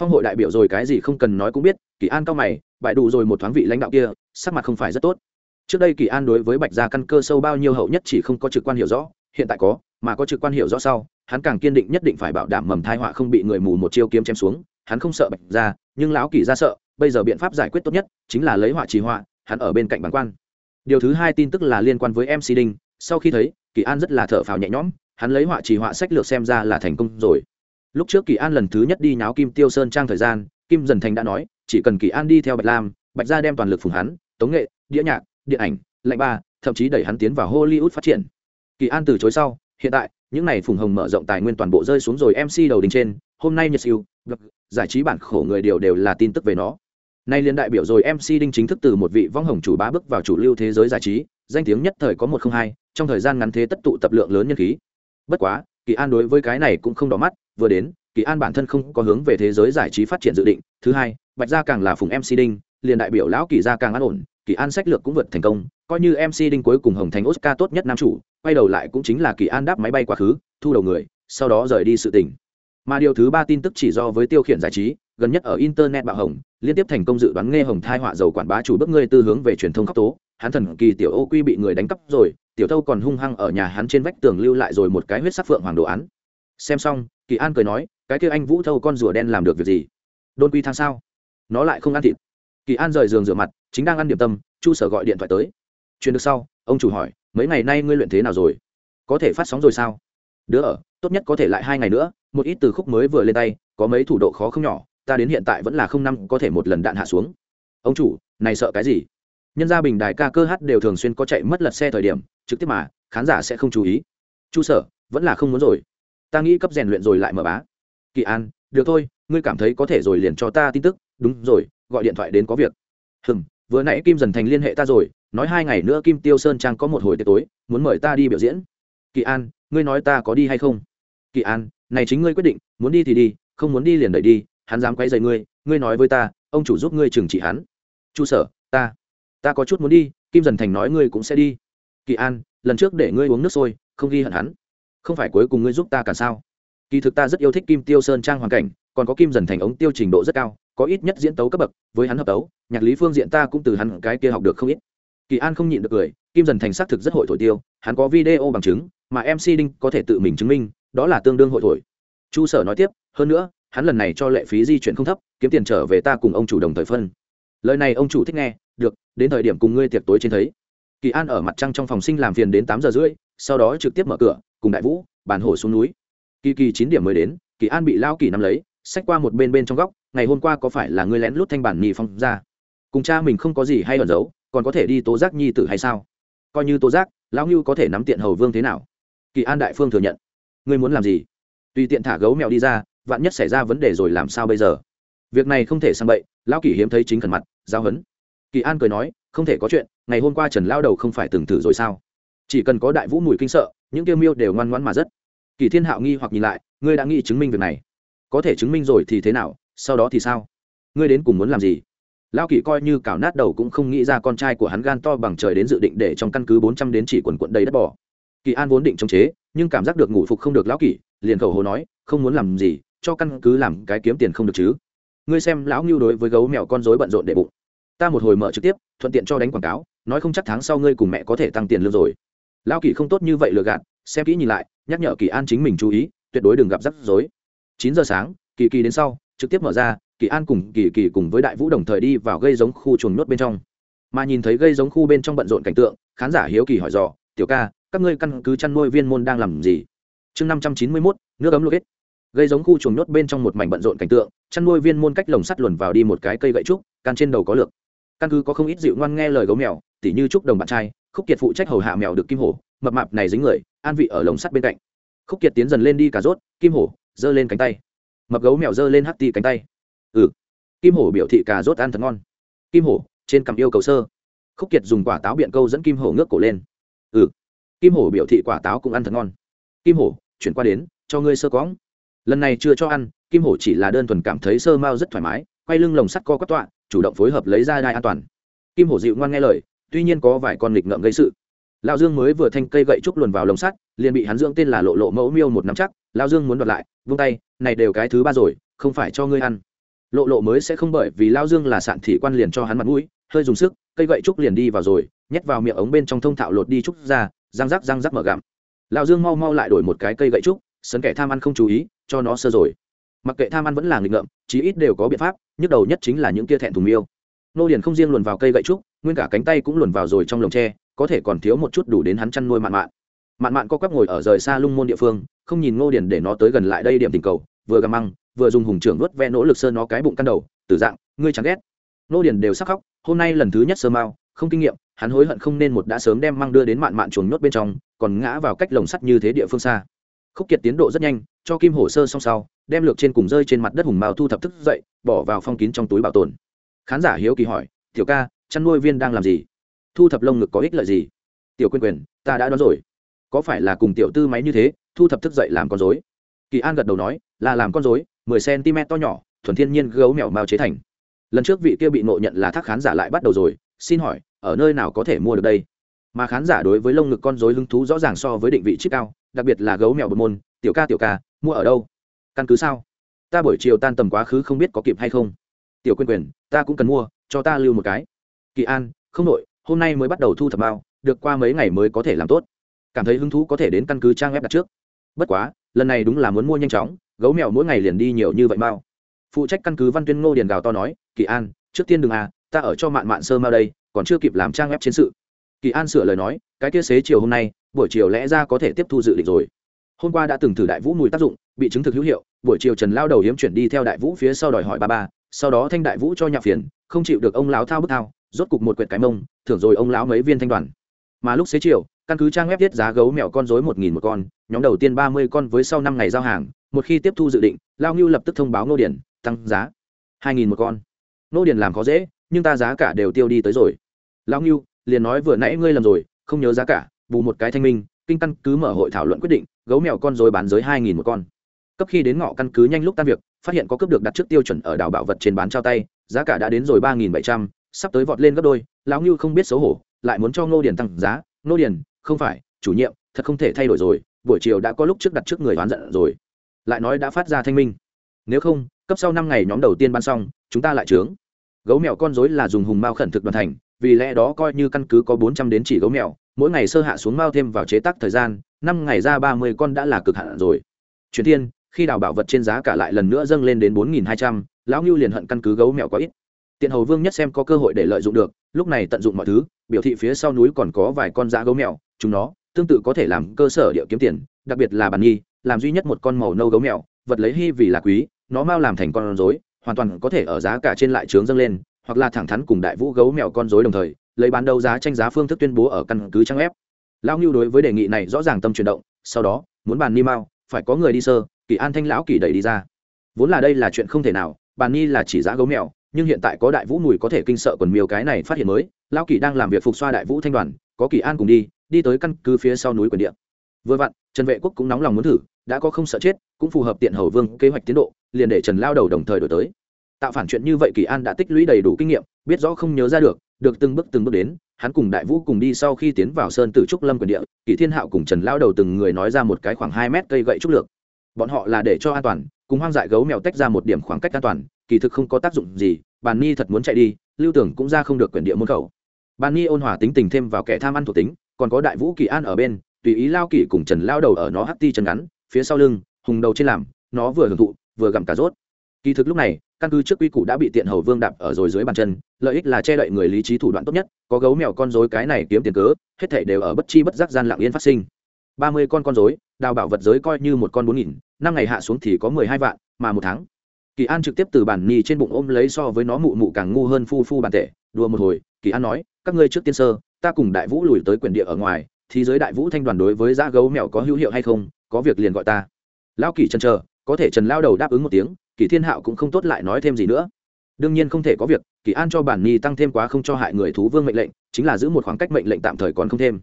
Phong hội đại biểu rồi cái gì không cần nói cũng biết, kỳ an cao mày, bại đủ rồi một thoáng vị lãnh đạo kia, sắc mặt không phải rất tốt. Trước đây kỳ an đối với bạch gia căn cơ sâu bao nhiêu hậu nhất chỉ không có trực quan hiểu rõ, hiện tại có, mà có trực quan hiểu rõ sau, hắn càng kiên định nhất định phải bảo đảm mầm thai họa không bị người mù một chiêu kiếm chém xuống, hắn không sợ bạch gia nhưng lão kỳ ra sợ, bây giờ biện pháp giải quyết tốt nhất chính là lấy họa trì họa, hắn ở bên cạnh bản quan. Điều thứ hai tin tức là liên quan với mc đinh, sau khi thấy, kỳ an rất là thở phào nhẹ nhõm, hắn lấy họa trì họa sách lược xem ra là thành công rồi. Lúc trước kỳ an lần thứ nhất đi nháo kim tiêu sơn trang thời gian, kim dần thành đã nói, chỉ cần kỳ an đi theo bạch lam, bạch gia đem toàn lực phùng hắn, tống nghệ, đĩa nhạc, điện ảnh, lạnh ba, thậm chí đẩy hắn tiến vào hollywood phát triển. Kỳ an từ chối sau, hiện tại, những n à y phùng hồng mở rộng tài nguyên toàn bộ rơi xuống rồi mc đầu đình trên, hôm nay nhật siêu giải trí bản khổ người điều đều là tin tức về nó. Nay liên đại biểu rồi mc đinh chính thức từ một vị vong hồng chủ bá bước vào chủ lưu thế giới giải trí, danh tiếng nhất thời có một không hai, trong thời gian ngắn thế tất tụ tập lượng lớn nhân khí. Bất quá, kỳ an đối với cái này cũng không đỏ mắt, vừa đến, kỳ an bản thân không có hướng về thế giới giải trí phát triển dự định. Thứ hai, bạch gia càng là phùng mc đinh, liền đại biểu lão kỳ gia càng an ổn, kỳ an sách lược cũng vượt thành công, coi như mc đinh cuối cùng hồng thành oscar tốt nhất nam chủ, quay đầu lại cũng chính là kỳ an đáp máy bay quá khứ, thu đầu người, sau đó rời đi sự tỉnh mà điều thứ ba tin tức chỉ do với tiêu khiển giải trí, gần nhất ở internet bạo hồng, liên tiếp thành công dự đoán nghe hồng thai họa dầu quản bá chủ bước ngươi tư hướng về truyền thông khắc tố. Hắn thần kỳ tiểu ô quy bị người đánh cắp rồi, tiểu thâu còn hung hăng ở nhà hắn trên vách tường lưu lại rồi một cái huyết sắc phượng hoàng đồ án. Xem xong, kỳ an cười nói, cái kia anh vũ thâu con rùa đen làm được việc gì? Đôn quy thang sao? Nó lại không ăn thịt. Kỳ an rời giường rửa mặt, chính đang ăn điểm tâm, chu sở gọi điện thoại tới. Chuyện được sau? Ông chủ hỏi, mấy ngày nay ngươi luyện thế nào rồi? Có thể phát sóng rồi sao? Đứa ở tốt nhất có thể lại hai ngày nữa, một ít từ khúc mới vừa lên tay, có mấy thủ độ khó không nhỏ, ta đến hiện tại vẫn là không năm, có thể một lần đạn hạ xuống. Ông chủ, này sợ cái gì? Nhân gia bình đài ca cơ hát đều thường xuyên có chạy mất lật xe thời điểm, trực tiếp mà, khán giả sẽ không chú ý. Chu sở, vẫn là không muốn rồi. Ta nghĩ cấp rèn luyện rồi lại mở bá. Kỳ an, được thôi, ngươi cảm thấy có thể rồi liền cho ta tin tức. Đúng rồi, gọi điện thoại đến có việc. Hừm, vừa nãy kim dần thành liên hệ ta rồi, nói hai ngày nữa kim tiêu sơn trang có một hồi tối, muốn mời ta đi biểu diễn kỳ an, ngươi nói ta có đi hay không? Kỳ an, này chính ngươi quyết định, muốn đi thì đi, không muốn đi liền đẩy đi, hắn dám quay dày ngươi ngươi nói với ta, ông chủ giúp ngươi trừng trị hắn. Chu sở, ta ta có chút muốn đi, kim dần thành nói ngươi cũng sẽ đi. Kỳ an, lần trước để ngươi uống nước sôi, không ghi hận hắn. Không phải cuối cùng ngươi giúp ta cả sao? Kỳ thực ta rất yêu thích kim tiêu sơn trang hoàn cảnh, còn có kim dần thành ống tiêu trình độ rất cao, có ít nhất diễn tấu cấp bậc, với hắn hợp tấu, nhạc lý phương diện ta cũng từ hắn cái kia học được không ít. Kỳ an không nhịn được cười, kim dần thành xác thực rất hội thổi tiêu, hắn có video bằng chứng mà mc đinh có thể tự mình chứng minh, đó là tương đương hội thổi. Chu sở nói tiếp, hơn nữa, hắn lần này cho lệ phí di chuyển không thấp, kiếm tiền trở về ta cùng ông chủ đồng thời phân. Lời này ông chủ thích nghe, được, đến thời điểm cùng ngươi tiệc tối trên thấy. Kỳ an ở mặt trăng trong phòng sinh làm phiền đến tám giờ rưỡi, sau đó trực tiếp mở cửa, cùng đại vũ, bàn hổ xuống núi. Kỳ kỳ chín điểm mới đến, kỳ an bị lao kỳ nắm lấy, xách qua một bên bên trong góc, ngày hôm qua có phải là ngươi lén lút thanh bản nhì phong ra? Cùng cha mình không có gì hay ẩn giấu, còn có thể đi tố giác nhi tử hay sao? Coi như tố giác, lão ngưu có thể nắm tiện hầu vương thế nào? Kỳ an đại phương thừa nhận. Ngươi muốn làm gì? Tùy tiện thả gấu mèo đi ra, vạn nhất xảy ra vấn đề rồi làm sao bây giờ? Việc này không thể sang bậy, lão kỳ hiếm thấy chính khẩn mặt, giao hấn. Kỳ an cười nói, không thể có chuyện, ngày hôm qua trần lao đầu không phải từng thử rồi sao? Chỉ cần có đại vũ mùi kinh sợ, những tiêu miêu đều ngoan ngoãn mà rất. Kỳ thiên hạo nghi hoặc nhìn lại, ngươi đã nghĩ chứng minh việc này. Có thể chứng minh rồi thì thế nào, sau đó thì sao? Ngươi đến cùng muốn làm gì? Lão kỳ coi như cào nát đầu cũng không nghĩ ra con trai của hắn gan to bằng trời đến dự định để trong căn cứ bốn trăm đến chỉ quần quận đầy đất bỏ kỳ an vốn định chống chế, nhưng cảm giác được ngủ phục không được lão kỳ, liền khẩu hồ nói, không muốn làm gì, cho căn cứ làm cái kiếm tiền không được chứ. Ngươi xem lão ngưu đối với gấu mèo con rối bận rộn để bụng. Ta một hồi mở trực tiếp, thuận tiện cho đánh quảng cáo, nói không chắc tháng sau ngươi cùng mẹ có thể tăng tiền lương rồi. Lão kỳ không tốt như vậy lừa gạt, xem kỹ nhìn lại, nhắc nhở kỳ an chính mình chú ý, tuyệt đối đừng gặp rắc rối. Chín giờ sáng, kỳ kỳ đến sau, trực tiếp mở ra, kỳ an cùng kỳ kỳ cùng với đại vũ đồng thời đi vào gây giống khu chuồng nhốt bên trong. Mà nhìn thấy gây giống khu bên trong bận rộn cảnh tượng, khán giả hiếu kỳ hỏi dò, tiểu ca các ngươi căn cứ chăn nuôi viên môn đang làm gì? Chương năm trăm chín mươi mốt, nước ấm lô kết gây giống khu chuồng nhốt bên trong một mảnh bận rộn cảnh tượng, chăn nuôi viên môn cách lồng sắt luồn vào đi một cái cây gậy trúc, can trên đầu có lược. Căn cứ có không ít dịu ngoan nghe lời gấu mèo, tỉ như trúc đồng bạn trai, khúc kiệt phụ trách hầu hạ mèo được kim hổ, mập mạp này dính người, an vị ở lồng sắt bên cạnh. Khúc kiệt tiến dần lên đi cà rốt, kim hổ, giơ lên cánh tay. Mập gấu mèo giơ lên hắt ti cánh tay. Ừ. Kim hổ biểu thị cà rốt ăn thật ngon. Kim hổ, trên cằm yêu cầu sơ. Khúc kiệt dùng quả táo biện câu dẫn kim hổ ngước cổ lên. Ừ kim hổ biểu thị quả táo cũng ăn thật ngon. Kim hổ, chuyển qua đến, cho ngươi sơ cóng lần này chưa cho ăn, kim hổ chỉ là đơn thuần cảm thấy sơ mao rất thoải mái, quay lưng lồng sắt co quắp tọa, chủ động phối hợp lấy ra đai an toàn. Kim hổ dịu ngoan nghe lời, tuy nhiên có vài con nghịch ngợm gây sự. Lao dương mới vừa thanh cây gậy trúc luồn vào lồng sắt, liền bị hắn dưỡng tên là lộ lộ mẫu miêu một nắm chắc. Lao dương muốn đoạt lại, vung tay, này đều cái thứ ba rồi, không phải cho ngươi ăn. Lộ lộ mới sẽ không bởi vì lao dương là sạn thị quan liền cho hắn mặt mũi, hơi dùng sức, cây gậy trúc liền đi vào rồi, nhét vào miệng ống bên trong thông thạo lột đi trúc ra răng rắc răng rắc mở gặm. Lão dương mau mau lại đổi một cái cây gậy trúc, sấn kẻ tham ăn không chú ý, cho nó sơ rồi. Mặc kệ tham ăn vẫn là nghịch ngợm, chí ít đều có biện pháp, nhức đầu nhất chính là những tia thẹn thùng miêu. Nô điền không riêng luồn vào cây gậy trúc, nguyên cả cánh tay cũng luồn vào rồi trong lồng tre, có thể còn thiếu một chút đủ đến hắn chăn nuôi mạn mạn. Mạn mạn co quắp ngồi ở rời xa lung môn địa phương, không nhìn ngô điền để nó tới gần lại đây điểm tình cầu, vừa gầm măng, vừa dùng hùng trưởng nuốt ve nỗ lực sơ nó cái bụng căn đầu, tử dạng, ngươi chẳng ghét. Ngô điền đều sắc khóc, hôm nay lần thứ nhất sơ mao không kinh nghiệm hắn hối hận không nên một đã sớm đem mang đưa đến mạn mạn chuồng nhốt bên trong, còn ngã vào cách lồng sắt như thế địa phương xa. Khúc kiệt tiến độ rất nhanh, cho kim hổ sơ xong sau, đem lược trên cùng rơi trên mặt đất hùng mao thu thập thức dậy, bỏ vào phong kín trong túi bảo tồn. Khán giả hiếu kỳ hỏi, tiểu ca, chăn nuôi viên đang làm gì? Thu thập lông ngực có ích lợi gì? Tiểu quyền quyền, ta đã đoán rồi. Có phải là cùng tiểu tư máy như thế, thu thập thức dậy làm con dối kỳ an gật đầu nói, là làm con dối mười cm to nhỏ, thuần thiên nhiên gấu mèo mao chế thành. Lần trước vị kia bị nộ nhận là thác khán giả lại bắt đầu rồi, xin hỏi ở nơi nào có thể mua được đây? Mà khán giả đối với lông ngực con dối hứng thú rõ ràng so với định vị chip cao, đặc biệt là gấu mèo bột môn, tiểu ca tiểu ca, mua ở đâu? Căn cứ sao? Ta buổi chiều tan tầm quá khứ không biết có kịp hay không. Tiểu quyền quyền ta cũng cần mua, cho ta lưu một cái. Kỳ an, không nội, hôm nay mới bắt đầu thu thập bao, được qua mấy ngày mới có thể làm tốt. Cảm thấy hứng thú có thể đến căn cứ trang web đặt trước. Bất quá, lần này đúng là muốn mua nhanh chóng, gấu mèo mỗi ngày liền đi nhiều như vậy bao. Phụ trách căn cứ văn tuyên ngô điền gào to nói, kỳ an, trước tiên đừng à ta ở cho mạn mạn sơ mao đây, còn chưa kịp làm trang web chiến sự. Kỳ an sửa lời nói, cái kia xế chiều hôm nay, buổi chiều lẽ ra có thể tiếp thu dự định rồi. Hôm qua đã từng thử đại vũ mùi tác dụng, bị chứng thực hữu hiệu, buổi chiều trần lao đầu hiếm chuyển đi theo đại vũ phía sau đòi hỏi ba ba, sau đó thanh đại vũ cho nhạc phiền, không chịu được ông lão thao bức thao, rốt cục một quyệt cái mông, thưởng rồi ông lão mấy viên thanh đoàn. Mà lúc xế chiều, căn cứ trang web viết giá gấu mèo con dối một nghìn một con, nhóm đầu tiên ba mươi con với sau năm ngày giao hàng, một khi tiếp thu dự định, lao ngưu lập tức thông báo nô điển tăng giá hai nghìn một con. Nô điển làm khó dễ nhưng ta giá cả đều tiêu đi tới rồi. Lão ngưu, liền nói vừa nãy ngươi làm rồi, không nhớ giá cả, bù một cái thanh minh, kinh căn cứ mở hội thảo luận quyết định, gấu mèo con dối bán giới hai nghìn một con. Cấp khi đến ngọ căn cứ nhanh lúc tan việc, phát hiện có cấp được đặt trước tiêu chuẩn ở đảo bảo vật trên bán trao tay, giá cả đã đến rồi ba nghìn bảy trăm, sắp tới vọt lên gấp đôi, lão ngưu không biết xấu hổ, lại muốn cho ngô điền tăng giá. Ngô điền, không phải, chủ nhiệm, thật không thể thay đổi rồi, buổi chiều đã có lúc trước đặt trước người oán giận rồi. Lại nói đã phát ra thanh minh. Nếu không, cấp sau năm ngày nhóm đầu tiên ban xong, chúng ta lại trướng gấu mèo con dối là dùng hùng mao khẩn thực đoàn thành, vì lẽ đó coi như căn cứ có bốn trăm đến chỉ gấu mèo, mỗi ngày sơ hạ xuống mao thêm vào chế tác thời gian, năm ngày ra ba mươi con đã là cực hạn rồi. Truyền thiên, khi đào bảo vật trên giá cả lại lần nữa dâng lên đến bốn nghìn hai trăm, lão ngưu liền hận căn cứ gấu mèo có ít. Tiện hầu vương nhất xem có cơ hội để lợi dụng được, lúc này tận dụng mọi thứ, biểu thị phía sau núi còn có vài con dã gấu mèo, chúng nó tương tự có thể làm cơ sở địa kiếm tiền, đặc biệt là bàn nhi, làm duy nhất một con màu nâu gấu mèo, vật lấy hy vì là quý, nó mau làm thành con rối hoàn toàn có thể ở giá cả trên lại trướng dâng lên, hoặc là thẳng thắn cùng đại vũ gấu mèo con rối đồng thời, lấy bán đấu giá tranh giá phương thức tuyên bố ở căn cứ trang ép lão ngưu đối với đề nghị này rõ ràng tâm chuyển động, sau đó, muốn bàn ni mao, phải có người đi sơ, kỳ an thanh lão kỳ đẩy đi ra. Vốn là đây là chuyện không thể nào, bàn ni là chỉ giá gấu mèo, nhưng hiện tại có đại vũ mùi có thể kinh sợ quần miêu cái này phát hiện mới, lão kỳ đang làm việc phục xoa đại vũ thanh đoàn, có kỳ an cùng đi đi tới căn cứ phía sau núi quyền địa. Vừa vặn, trần vệ quốc cũng nóng lòng muốn thử, đã có không sợ chết, cũng phù hợp tiện hầu vương kế hoạch tiến độ liền để trần lao đầu đồng thời đổi tới. Tạo phản chuyện như vậy kỳ an đã tích lũy đầy đủ kinh nghiệm, biết rõ không nhớ ra được được từng bước từng bước đến, hắn cùng đại vũ cùng đi sau khi tiến vào sơn tử trúc lâm quyền địa, kỳ thiên hạo cùng trần lao đầu từng người nói ra một cái khoảng hai mét cây gậy trúc lược. Bọn họ là để cho an toàn, cùng hoang dại gấu mèo tách ra một điểm khoảng cách an toàn, kỳ thực không có tác dụng gì, bàn ni thật muốn chạy đi, lưu tưởng cũng ra không được quyền địa môn khẩu. Bàn ni ôn hòa tính tình thêm vào kẻ tham ăn thuộc tính, còn có đại vũ kỳ an ở bên, tùy ý lao kỳ cùng trần lao đầu ở nó hắt ti chân ngắn, phía sau lưng, hùng đầu trên làm, nó vừa hưởng thụ vừa gặm cà rốt. Kỳ thực lúc này, căn cứ trước quy củ đã bị tiện hầu vương đạp ở rồi dưới bàn chân, lợi ích là che đậy người lý trí thủ đoạn tốt nhất, có gấu mèo con dối cái này kiếm tiền cớ, hết thể đều ở bất chi bất giác gian lặng yên phát sinh. Ba mươi con con dối đào bảo vật giới coi như một con bốn nghìn, năm ngày hạ xuống thì có mười hai vạn, mà một tháng. Kỳ an trực tiếp từ bản ni trên bụng ôm lấy so với nó mụ mụ càng ngu hơn phu phu bàn tệ đùa một hồi, kỳ an nói, các ngươi trước tiên sơ, ta cùng đại vũ lùi tới quyền địa ở ngoài, thì giới đại vũ thanh đoàn đối với giá gấu mèo có hữu hiệu hay không, có việc liền gọi ta. Lão kỳ chân chờ có thể trần lao đầu đáp ứng một tiếng, kỳ thiên hạo cũng không tốt lại nói thêm gì nữa. Đương nhiên không thể có việc, kỳ an cho bản ni tăng thêm quá không cho hại người thú vương mệnh lệnh, chính là giữ một khoảng cách mệnh lệnh tạm thời còn không thêm.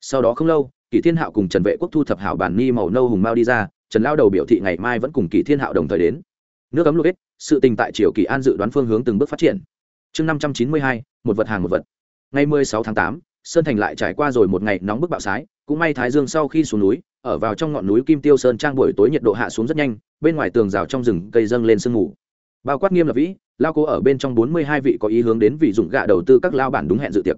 Sau đó không lâu, kỳ thiên hạo cùng trần vệ quốc thu thập hảo bản ni màu nâu hùng mao đi ra, trần lao đầu biểu thị ngày mai vẫn cùng kỳ thiên hạo đồng thời đến. Nước ấm lục ít sự tình tại triều kỳ an dự đoán phương hướng từng bước phát triển. Chương năm trăm chín mươi hai, một vật hàng một vật. Ngày mười sáu tháng tám, sơn thành lại trải qua rồi một ngày nóng bức bạo sái cũng may thái dương sau khi xuống núi ở vào trong ngọn núi kim tiêu sơn trang buổi tối nhiệt độ hạ xuống rất nhanh, bên ngoài tường rào trong rừng cây dâng lên sương mù. Bao quát nghiêm là vĩ, lao cố ở bên trong bốn mươi hai vị có ý hướng đến vị dụng gạ đầu tư các lao bản đúng hẹn dự tiệc.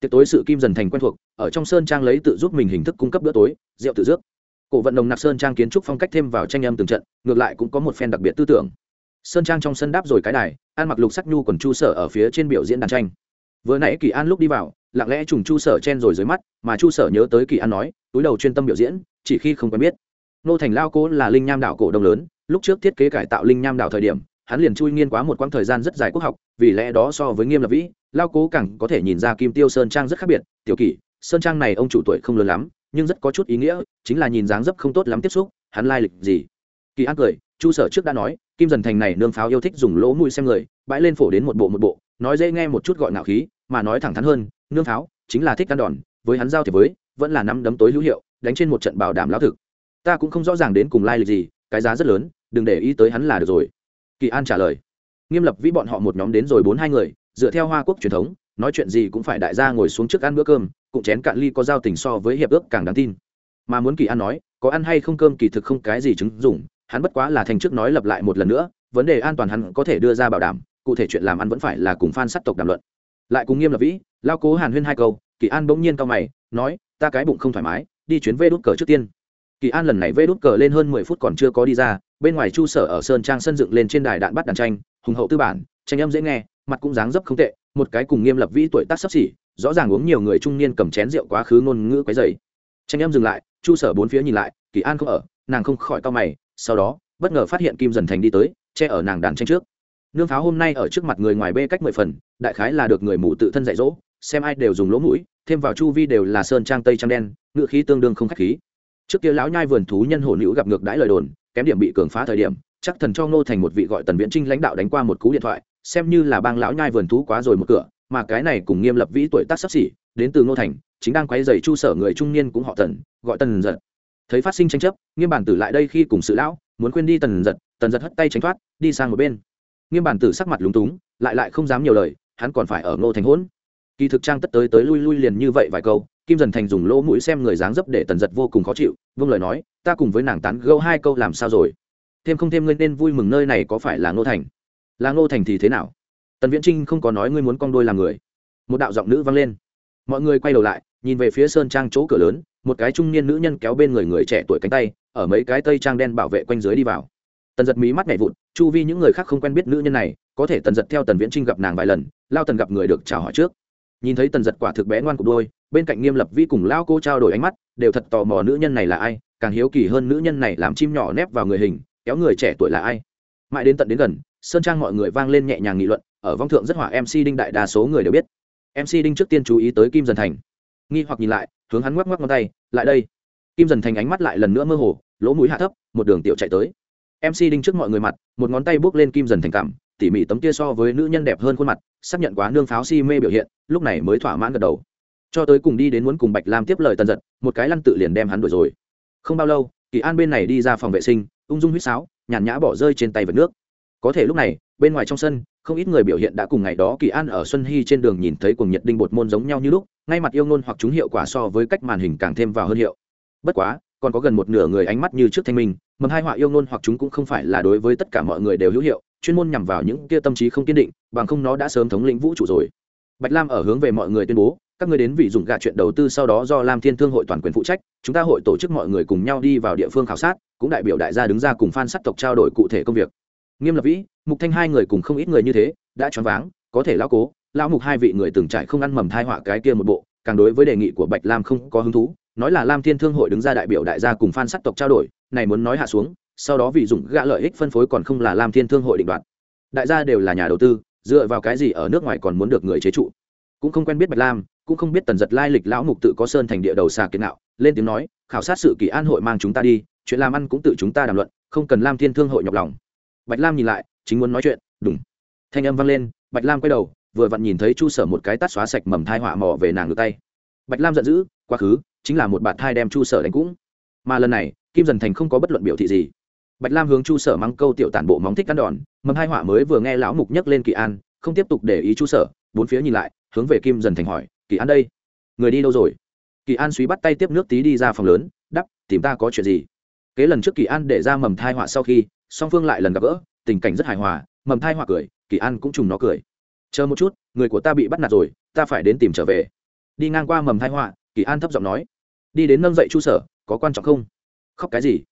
Tiệc tối sự kim dần thành quen thuộc, ở trong sơn trang lấy tự giúp mình hình thức cung cấp bữa tối, rượu tự dước cổ vận đồng nạp sơn trang kiến trúc phong cách thêm vào tranh âm từng trận, ngược lại cũng có một phen đặc biệt tư tưởng. Sơn trang trong sân đáp rồi cái đài, an mặc lục sắc nhu còn chu sở ở phía trên biểu diễn đàn tranh. Vừa nãy kỳ an lúc đi vào, lặng lẽ trùng chu sở chen rồi dưới mắt, mà chu sở nhớ tới kỳ an nói túi đầu chuyên tâm biểu diễn, chỉ khi không quen biết. Nô thành lao cố là linh nham đảo cổ đông lớn, lúc trước thiết kế cải tạo linh nham đảo thời điểm, hắn liền chui nghiên quá một quãng thời gian rất dài quốc học, vì lẽ đó so với nghiêm lập vĩ, lao cố cẳng có thể nhìn ra kim tiêu sơn trang rất khác biệt. Tiểu kỷ, sơn trang này ông chủ tuổi không lớn lắm, nhưng rất có chút ý nghĩa, chính là nhìn dáng dấp không tốt lắm tiếp xúc, hắn lai lịch gì? Kỳ an cười, chu sở trước đã nói, kim dần thành này nương pháo yêu thích dùng lỗ mũi xem người, bãi lên phổ đến một bộ một bộ, nói dễ nghe một chút gọi ngạo khí, mà nói thẳng thắn hơn, nương pháo chính là thích ăn đòn, với hắn giao thì với vẫn là năm đấm tối hữu hiệu, đánh trên một trận bảo đảm lão thực. Ta cũng không rõ ràng đến cùng lai lịch gì, cái giá rất lớn, đừng để ý tới hắn là được rồi. Kỳ an trả lời. Nghiêm lập vĩ bọn họ một nhóm đến rồi bốn hai người, dựa theo hoa quốc truyền thống, nói chuyện gì cũng phải đại gia ngồi xuống trước ăn bữa cơm cũng chén cạn ly có giao tình so với hiệp ước càng đáng tin. Mà muốn kỳ an nói, có ăn hay không cơm kỳ thực không cái gì chứng dùng hắn bất quá là thành trước nói lập lại một lần nữa, vấn đề an toàn hắn có thể đưa ra bảo đảm, cụ thể chuyện làm ăn vẫn phải là cùng phan sắt tộc đàm luận. Lại cùng nghiêm lập vĩ, lao cố hàn huyên hai câu, kỳ an bỗng nhiên cao mày, nói ta cái bụng không thoải mái, đi chuyến vê đút cờ trước tiên. Kỳ an lần này vê đút cờ lên hơn mười phút còn chưa có đi ra, bên ngoài chu sở ở sơn trang sân dựng lên trên đài đạn bắt đàn tranh, hùng hậu tư bản, tranh âm dễ nghe, mặt cũng dáng dấp không tệ, một cái cùng nghiêm lập vĩ tuổi tác sắp xỉ, rõ ràng uống nhiều người trung niên cầm chén rượu quá khứ ngôn ngữ quấy dày tranh âm dừng lại chu sở bốn phía nhìn lại, kỳ an không ở, nàng không khỏi cao mày, sau đó, bất ngờ phát hiện kim dần thành đi tới, che ở nàng đàn tranh trước. Nương pháo hôm nay ở trước mặt người ngoài bê cách mười phần, đại khái là được người mù tự thân dạy dỗ, xem ai đều dùng lỗ mũi thêm vào chu vi đều là sơn trang tây trang đen ngựa khí tương đương không khách khí. Trước kia lão nhai vườn thú nhân hổ nữ gặp ngược đãi lời đồn, kém điểm bị cường phá thời điểm, chắc thần cho ngô thành một vị gọi tần viễn trinh lãnh đạo đánh qua một cú điện thoại, xem như là bang lão nhai vườn thú quá rồi một cửa, mà cái này cùng nghiêm lập vĩ tuổi tác sắp xỉ, đến từ ngô thành, chính đang quấy dày chu sở người trung niên cũng họ tần, gọi tần giật. Thấy phát sinh tranh chấp, nghiêm bản tử lại đây khi cùng sự lão, muốn quên đi tần giật tần giật hất tay tránh thoát, đi sang một bên. Nghiêm bản tử sắc mặt lúng túng, lại lại không dám nhiều lời, hắn còn phải ở ngô thành hỗn kỳ thực trang tất tới tới lui lui liền như vậy vài câu, kim dần thành dùng lỗ mũi xem người dáng dấp để tần giật vô cùng khó chịu vương lời nói, ta cùng với nàng tán gâu hai câu làm sao rồi? Thêm không thêm ngươi nên vui mừng nơi này có phải là ngô thành? Là ngô thành thì thế nào? Tần viễn trinh không có nói ngươi muốn con đôi làm người. Một đạo giọng nữ vang lên. Mọi người quay đầu lại, nhìn về phía sơn trang chỗ cửa lớn, một cái trung niên nữ nhân kéo bên người người trẻ tuổi cánh tay, ở mấy cái tây trang đen bảo vệ quanh dưới đi vào. Tần giật mí mắt nhảy vụt, chu vi những người khác không quen biết nữ nhân này, có thể tần giật theo tần viễn trinh gặp nàng vài lần, lao tần gặp người được chào hỏi trước nhìn thấy tần giật quả thực bé ngoan cục đôi, bên cạnh nghiêm lập vi cùng lao cô trao đổi ánh mắt, đều thật tò mò nữ nhân này là ai, càng hiếu kỳ hơn nữ nhân này làm chim nhỏ nép vào người hình, kéo người trẻ tuổi là ai. Mãi đến tận đến gần, sơn trang mọi người vang lên nhẹ nhàng nghị luận, ở vong thượng rất hỏa mc đinh đại đa số người đều biết. Mc đinh trước tiên chú ý tới kim dần thành. Nghi hoặc nhìn lại, hướng hắn ngoắc ngoắc ngón tay, lại đây. Kim dần thành ánh mắt lại lần nữa mơ hồ, lỗ mũi hạ thấp, một đường tiểu chạy tới. Mc đinh trước mọi người mặt, một ngón tay bước lên kim dần thành cảm tỉ mỉ tấm kia so với nữ nhân đẹp hơn khuôn mặt xác nhận quá nương pháo si mê biểu hiện, lúc này mới thỏa mãn gật đầu. Cho tới cùng đi đến muốn cùng bạch lam tiếp lời tần giật, một cái lăn tự liền đem hắn đuổi rồi. Không bao lâu, kỳ an bên này đi ra phòng vệ sinh, ung dung huýt sáo, nhàn nhã bỏ rơi trên tay vật nước. Có thể lúc này, bên ngoài trong sân, không ít người biểu hiện đã cùng ngày đó kỳ an ở xuân hy trên đường nhìn thấy cùng nhiệt đinh bột môn giống nhau như lúc, ngay mặt yêu ngôn hoặc chúng hiệu quả so với cách màn hình càng thêm vào hơn hiệu. Bất quá, còn có gần một nửa người ánh mắt như trước thanh minh, mầm hai họa yêu ngôn hoặc chúng cũng không phải là đối với tất cả mọi người đều hữu hiệu chuyên môn nhằm vào những kia tâm trí không kiên định, bằng không nó đã sớm thống lĩnh vũ trụ rồi. Bạch lam ở hướng về mọi người tuyên bố, các người đến vì dùng gạ chuyện đầu tư sau đó do lam thiên thương hội toàn quyền phụ trách, chúng ta hội tổ chức mọi người cùng nhau đi vào địa phương khảo sát, cũng đại biểu đại gia đứng ra cùng phan sắc tộc trao đổi cụ thể công việc. Nghiêm lập vĩ, mục thanh hai người cùng không ít người như thế, đã choáng váng, có thể lão cố, lão mục hai vị người từng trải không ăn mầm thai họa cái kia một bộ, càng đối với đề nghị của bạch lam không có hứng thú, nói là lam thiên thương hội đứng ra đại biểu đại gia cùng phan sắc tộc trao đổi, này muốn nói hạ xuống sau đó vì dùng gạ lợi ích phân phối còn không là lam thiên thương hội định đoạt. Đại gia đều là nhà đầu tư, dựa vào cái gì ở nước ngoài còn muốn được người chế trụ? Cũng không quen biết bạch lam, cũng không biết tần giật lai lịch lão mục tự có sơn thành địa đầu xà kiến nạo, lên tiếng nói, khảo sát sự kỳ an hội mang chúng ta đi, chuyện làm ăn cũng tự chúng ta đàm luận, không cần lam thiên thương hội nhọc lòng. Bạch lam nhìn lại, chính muốn nói chuyện đúng thanh âm vang lên, bạch lam quay đầu, vừa vặn nhìn thấy chu sở một cái tát xóa sạch mầm thai họa mỏ về nàng ngược tay. Bạch lam giận dữ, quá khứ, chính là một bạt thai đem chu sở đánh cũng. Mà lần này, kim dần thành không có bất luận biểu thị gì bạch lam hướng chu sở mắng câu tiểu tản bộ móng thích ăn đòn, mầm hai họa mới vừa nghe lão mục nhấc lên kỳ an, không tiếp tục để ý chu sở, bốn phía nhìn lại, hướng về kim dần thành hỏi, kỳ an đây, người đi đâu rồi? Kỳ an suý bắt tay tiếp nước tí đi ra phòng lớn, đắp, tìm ta có chuyện gì? Kế lần trước kỳ an để ra mầm thai họa sau khi, song phương lại lần gặp gỡ, tình cảnh rất hài hòa, mầm thai họa cười, kỳ an cũng trùng nó cười. Chờ một chút, người của ta bị bắt nạt rồi, ta phải đến tìm trở về. Đi ngang qua mầm thai họa, kỳ an thấp giọng nói, đi đến nâng dậy chu sở, có quan trọng không? Khóc cái gì?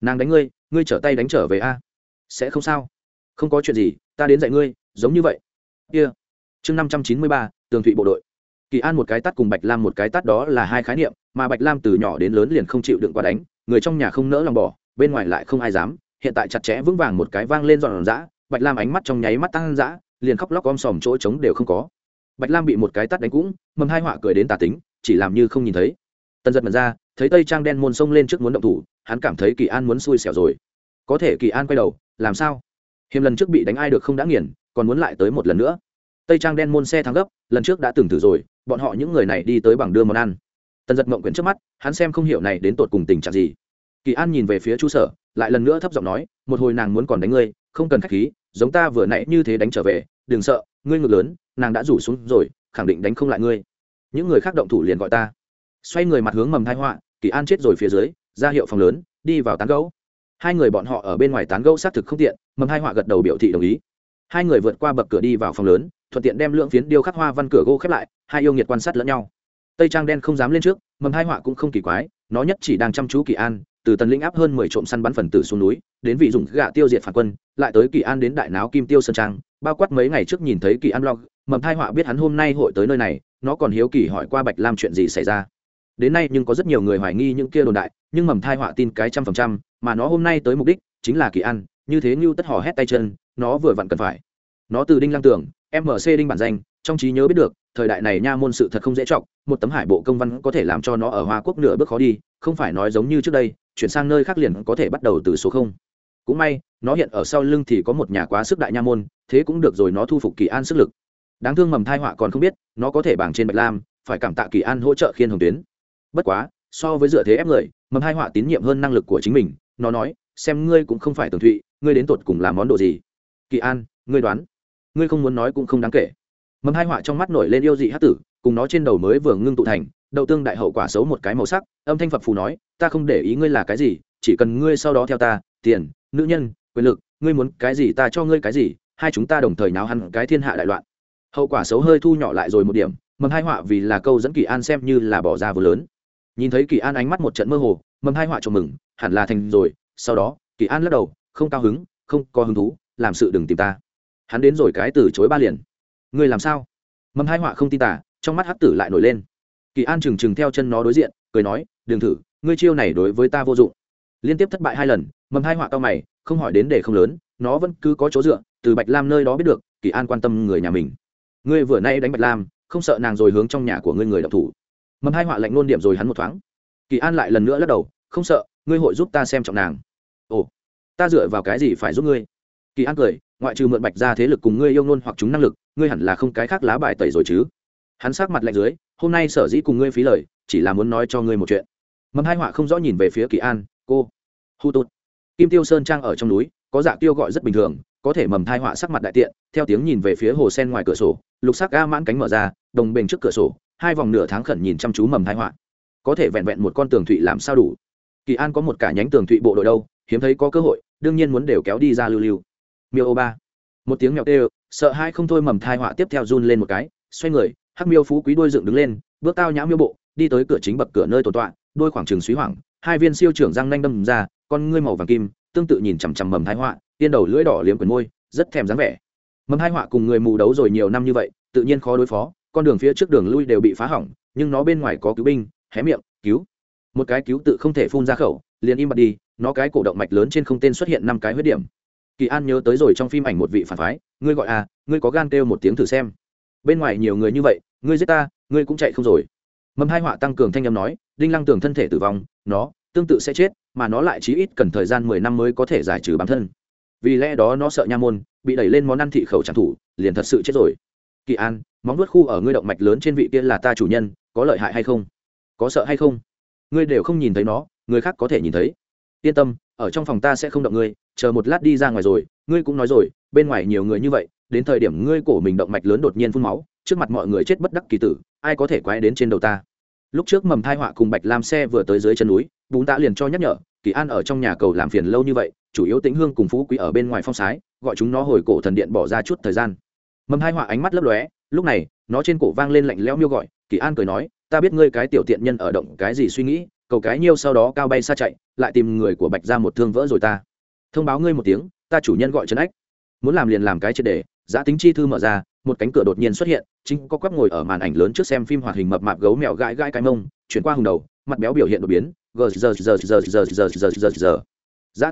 Nàng đánh ngươi ngươi trở tay đánh trở về a. Sẽ không sao. Không có chuyện gì, ta đến dạy ngươi, giống như vậy. Kia、yeah. chương năm trăm chín mươi ba, tường thụy bộ đội. Kỳ an một cái tắt cùng bạch lam một cái tắt đó là hai khái niệm, mà bạch lam từ nhỏ đến lớn liền không chịu đựng qua đánh, người trong nhà không nỡ lòng bỏ, bên ngoài lại không ai dám. Hiện tại chặt chẽ vững vàng một cái vang lên dọn dã bạch lam ánh mắt trong nháy mắt tăng dã, liền khóc lóc om sòm chỗ trống đều không có. Bạch lam bị một cái tắt đánh cũng, mầm hai họa cười đến tà tính, chỉ làm như không nhìn thấy tần giật mật ra, thấy tây trang đen môn sông lên trước muốn động thủ, hắn cảm thấy kỳ an muốn xui xẻo rồi. Có thể kỳ an quay đầu, làm sao? Hiềm lần trước bị đánh ai được không đã nghiền, còn muốn lại tới một lần nữa. Tây trang đen môn xe thắng gấp, lần trước đã từng thử rồi, bọn họ những người này đi tới bằng đưa món ăn. Tần giật mộng quyển trước mắt, hắn xem không hiểu này đến tột cùng tình trạng gì. Kỳ an nhìn về phía chu sở, lại lần nữa thấp giọng nói, một hồi nàng muốn còn đánh ngươi, không cần k h á c h khí, giống ta vừa nãy như thế đánh trở về, đừng sợ, ngươi ngược lớn, nàng đã rủ xuống rồi, khẳng định đánh không lại ngươi. Những người khác động thủ liền gọi ta xoay người mặt hướng mầm thai họa, kỳ an chết rồi phía dưới, ra hiệu phòng lớn, đi vào tán gấu hai người bọn họ ở bên ngoài tán gấu xác thực không tiện, mầm hai họa gật đầu biểu thị đồng ý. Hai người vượt qua bậc cửa đi vào phòng lớn, thuận tiện đem lượng phiến điêu khắc hoa văn cửa gỗ khép lại, hai yêu nghiệt quan sát lẫn nhau. Tây trang đen không dám lên trước, mầm hai họa cũng không kỳ quái, nó nhất chỉ đang chăm chú kỳ an, từ tần linh áp hơn mười trộm săn bắn phần tử xuống núi, đến vị dùng gạ tiêu diệt phản quân, lại tới kỳ an đến đại náo kim tiêu sơn trang, bao quát mấy ngày trước nhìn thấy kỳ an log mầm hai họa biết hắn hôm nay hội tới nơi này, nó còn hiếu kỳ hỏi qua bạch lam chuyện gì xảy ra đến nay nhưng có rất nhiều người hoài nghi những kia đồn đại, nhưng mầm thai họa tin cái trăm phần trăm, mà nó hôm nay tới mục đích chính là kỳ ăn, như thế như tất hò hét tay chân, nó vừa vặn cần phải. Nó từ đinh lăng tưởng mc đinh bản danh, trong trí nhớ biết được, thời đại này nha môn sự thật không dễ trọng một tấm hải bộ công văn có thể làm cho nó ở hoa quốc nửa bước khó đi, không phải nói giống như trước đây, chuyển sang nơi khác liền có thể bắt đầu từ số không. Cũng may, nó hiện ở sau lưng thì có một nhà quá sức đại nha môn, thế cũng được rồi nó thu phục kỳ an sức lực. Đáng thương mầm thai họa còn không biết, nó có thể bảng trên bạch lam, phải cảm tạ kỳ an hỗ trợ khiên hồng tuyến bất quá, so với dựa thế ép người, mầm hai họa tín nhiệm hơn năng lực của chính mình, nó nói, xem ngươi cũng không phải tường thụy, ngươi đến tột cùng làm món đồ gì? Kỳ an, ngươi đoán. Ngươi không muốn nói cũng không đáng kể. Mầm hai họa trong mắt nổi lên yêu dị hát tử, cùng nó trên đầu mới vừa ngưng tụ thành, đậu tương đại hậu quả xấu một cái màu sắc, âm thanh phật phù nói, ta không để ý ngươi là cái gì, chỉ cần ngươi sau đó theo ta, tiền, nữ nhân, quyền lực, ngươi muốn cái gì ta cho ngươi cái gì, hai chúng ta đồng thời náo hẳn cái thiên hạ đại loạn. Hậu quả xấu hơi thu nhỏ lại rồi một điểm, mầm hai họa vì là câu dẫn kỳ an xem như là bỏ ra vừa lớn nhìn thấy kỳ an ánh mắt một trận mơ hồ, mầm hai họa chồng mừng, hẳn là thành rồi, sau đó, kỳ an lắc đầu, không cao hứng, không có hứng thú, làm sự đừng tìm ta. Hắn đến rồi cái từ chối ba liền. Ngươi làm sao? Mầm hai họa không tin tả trong mắt hắc tử lại nổi lên. Kỳ an trừng trừng theo chân nó đối diện, cười nói đừng thử, ngươi chiêu này đối với ta vô dụng. Liên tiếp thất bại hai lần, mầm hai họa cao mày, không hỏi đến để không lớn, nó vẫn cứ có chỗ dựa, từ bạch lam nơi đó biết được, kỳ an quan tâm người nhà mình. Ngươi vừa nay đánh bạch lam, không sợ nàng rồi hướng trong nhà của ngươi người đọc thủ mầm hai họa lạnh nôn điểm rồi hắn một thoáng. Kỳ an lại lần nữa lắc đầu, không sợ, ngươi hội giúp ta xem trọng nàng. Ồ, ta dựa vào cái gì phải giúp ngươi? Kỳ an cười, ngoại trừ mượn bạch ra thế lực cùng ngươi yêu nôn hoặc chúng năng lực, ngươi hẳn là không cái khác lá bài tẩy rồi chứ. Hắn sát mặt lạnh dưới, hôm nay sở dĩ cùng ngươi phí lời, chỉ là muốn nói cho ngươi một chuyện. Mầm hai họa không rõ nhìn về phía kỳ an, cô, hu tốt kim tiêu sơn trang ở trong núi, có dạ tiêu gọi rất bình thường, có thể mầm thai họa sắc mặt đại tiện, theo tiếng nhìn về phía hồ sen ngoài cửa sổ, lục sắc ga mãn cánh mở ra, đồng bình trước cửa sổ hai vòng nửa tháng khẩn nhìn chăm chú mầm thai họa. Có thể vẹn vẹn một con tường thụy làm sao đủ. Kỳ an có một cả nhánh tường thụy bộ đội đâu, hiếm thấy có cơ hội, đương nhiên muốn đều kéo đi ra lưu lưu. Miêu ô ba. Một tiếng mèo tê sợ hai không thôi mầm thai họa tiếp theo run lên một cái, xoay người, hắc miêu phú quý đôi dựng đứng lên, bước tao nhã miêu bộ, đi tới cửa chính bậc cửa nơi tồn tọa, đôi khoảng trường suý hoảng, hai viên siêu trưởng răng nanh đâm ra, con ngươi màu vàng kim, tương tự nhìn chằm chằm mầm thái họa, tiên đầu lưỡi đỏ liếm quần môi, rất thèm dáng vẻ. Mầm hai họa cùng người mù đấu rồi nhiều năm như vậy, tự nhiên khó đối phó con đường phía trước đường lui đều bị phá hỏng, nhưng nó bên ngoài có cứu binh, hé miệng, cứu. Một cái cứu tự không thể phun ra khẩu, liền im bặt đi, nó cái cổ động mạch lớn trên không tên xuất hiện năm cái huyết điểm. Kỳ an nhớ tới rồi trong phim ảnh một vị phản phái, ngươi gọi à ngươi có gan kêu một tiếng thử xem. Bên ngoài nhiều người như vậy, ngươi giết ta, ngươi cũng chạy không rồi. Mầm hai họa tăng cường thanh â m nói, đinh lăng tường thân thể tử vong, nó tương tự sẽ chết, mà nó lại chí ít cần thời gian mười năm mới có thể giải trừ bản thân. Vì lẽ đó nó sợ nha môn, bị đẩy lên món ăn thị khẩu trang thủ liền thật sự chết rồi. Kỳ an móng vuốt khu ở ngươi động mạch lớn trên vị kia là ta chủ nhân, có lợi hại hay không? Có sợ hay không? Ngươi đều không nhìn thấy nó, người khác có thể nhìn thấy. Yên tâm, ở trong phòng ta sẽ không động ngươi, chờ một lát đi ra ngoài rồi, ngươi cũng nói rồi, bên ngoài nhiều người như vậy, đến thời điểm ngươi cổ mình động mạch lớn đột nhiên phun máu, trước mặt mọi người chết bất đắc kỳ tử, ai có thể quay đến trên đầu ta? Lúc trước mầm thai họa cùng bạch lam xe vừa tới dưới chân núi bún tạ liền cho nhắc nhở, kỳ an ở trong nhà cầu làm phiền lâu như vậy, chủ yếu tĩnh hương cùng phú quý ở bên ngoài phong sái, gọi chúng nó hồi cổ thần điện bỏ ra chút thời gian. Mầm hai họa ánh mắt lấp lóe lúc này nó trên cổ vang lên lạnh lẽo miêu gọi kỳ an cười nói ta biết ngươi cái tiểu tiện nhân ở động cái gì suy nghĩ cầu cái nhiêu sau đó cao bay xa chạy lại tìm người của bạch ra một thương vỡ rồi ta thông báo ngươi một tiếng ta chủ nhân gọi trấn ách muốn làm liền làm cái triệt đề giá tính chi thư mở ra một cánh cửa đột nhiên xuất hiện chính có quắp ngồi ở màn ảnh lớn trước xem phim hoạt hình mập mạp gấu mèo gãi gãi cái mông chuyển qua hùng đầu mặt béo biểu hiện đột biến gờ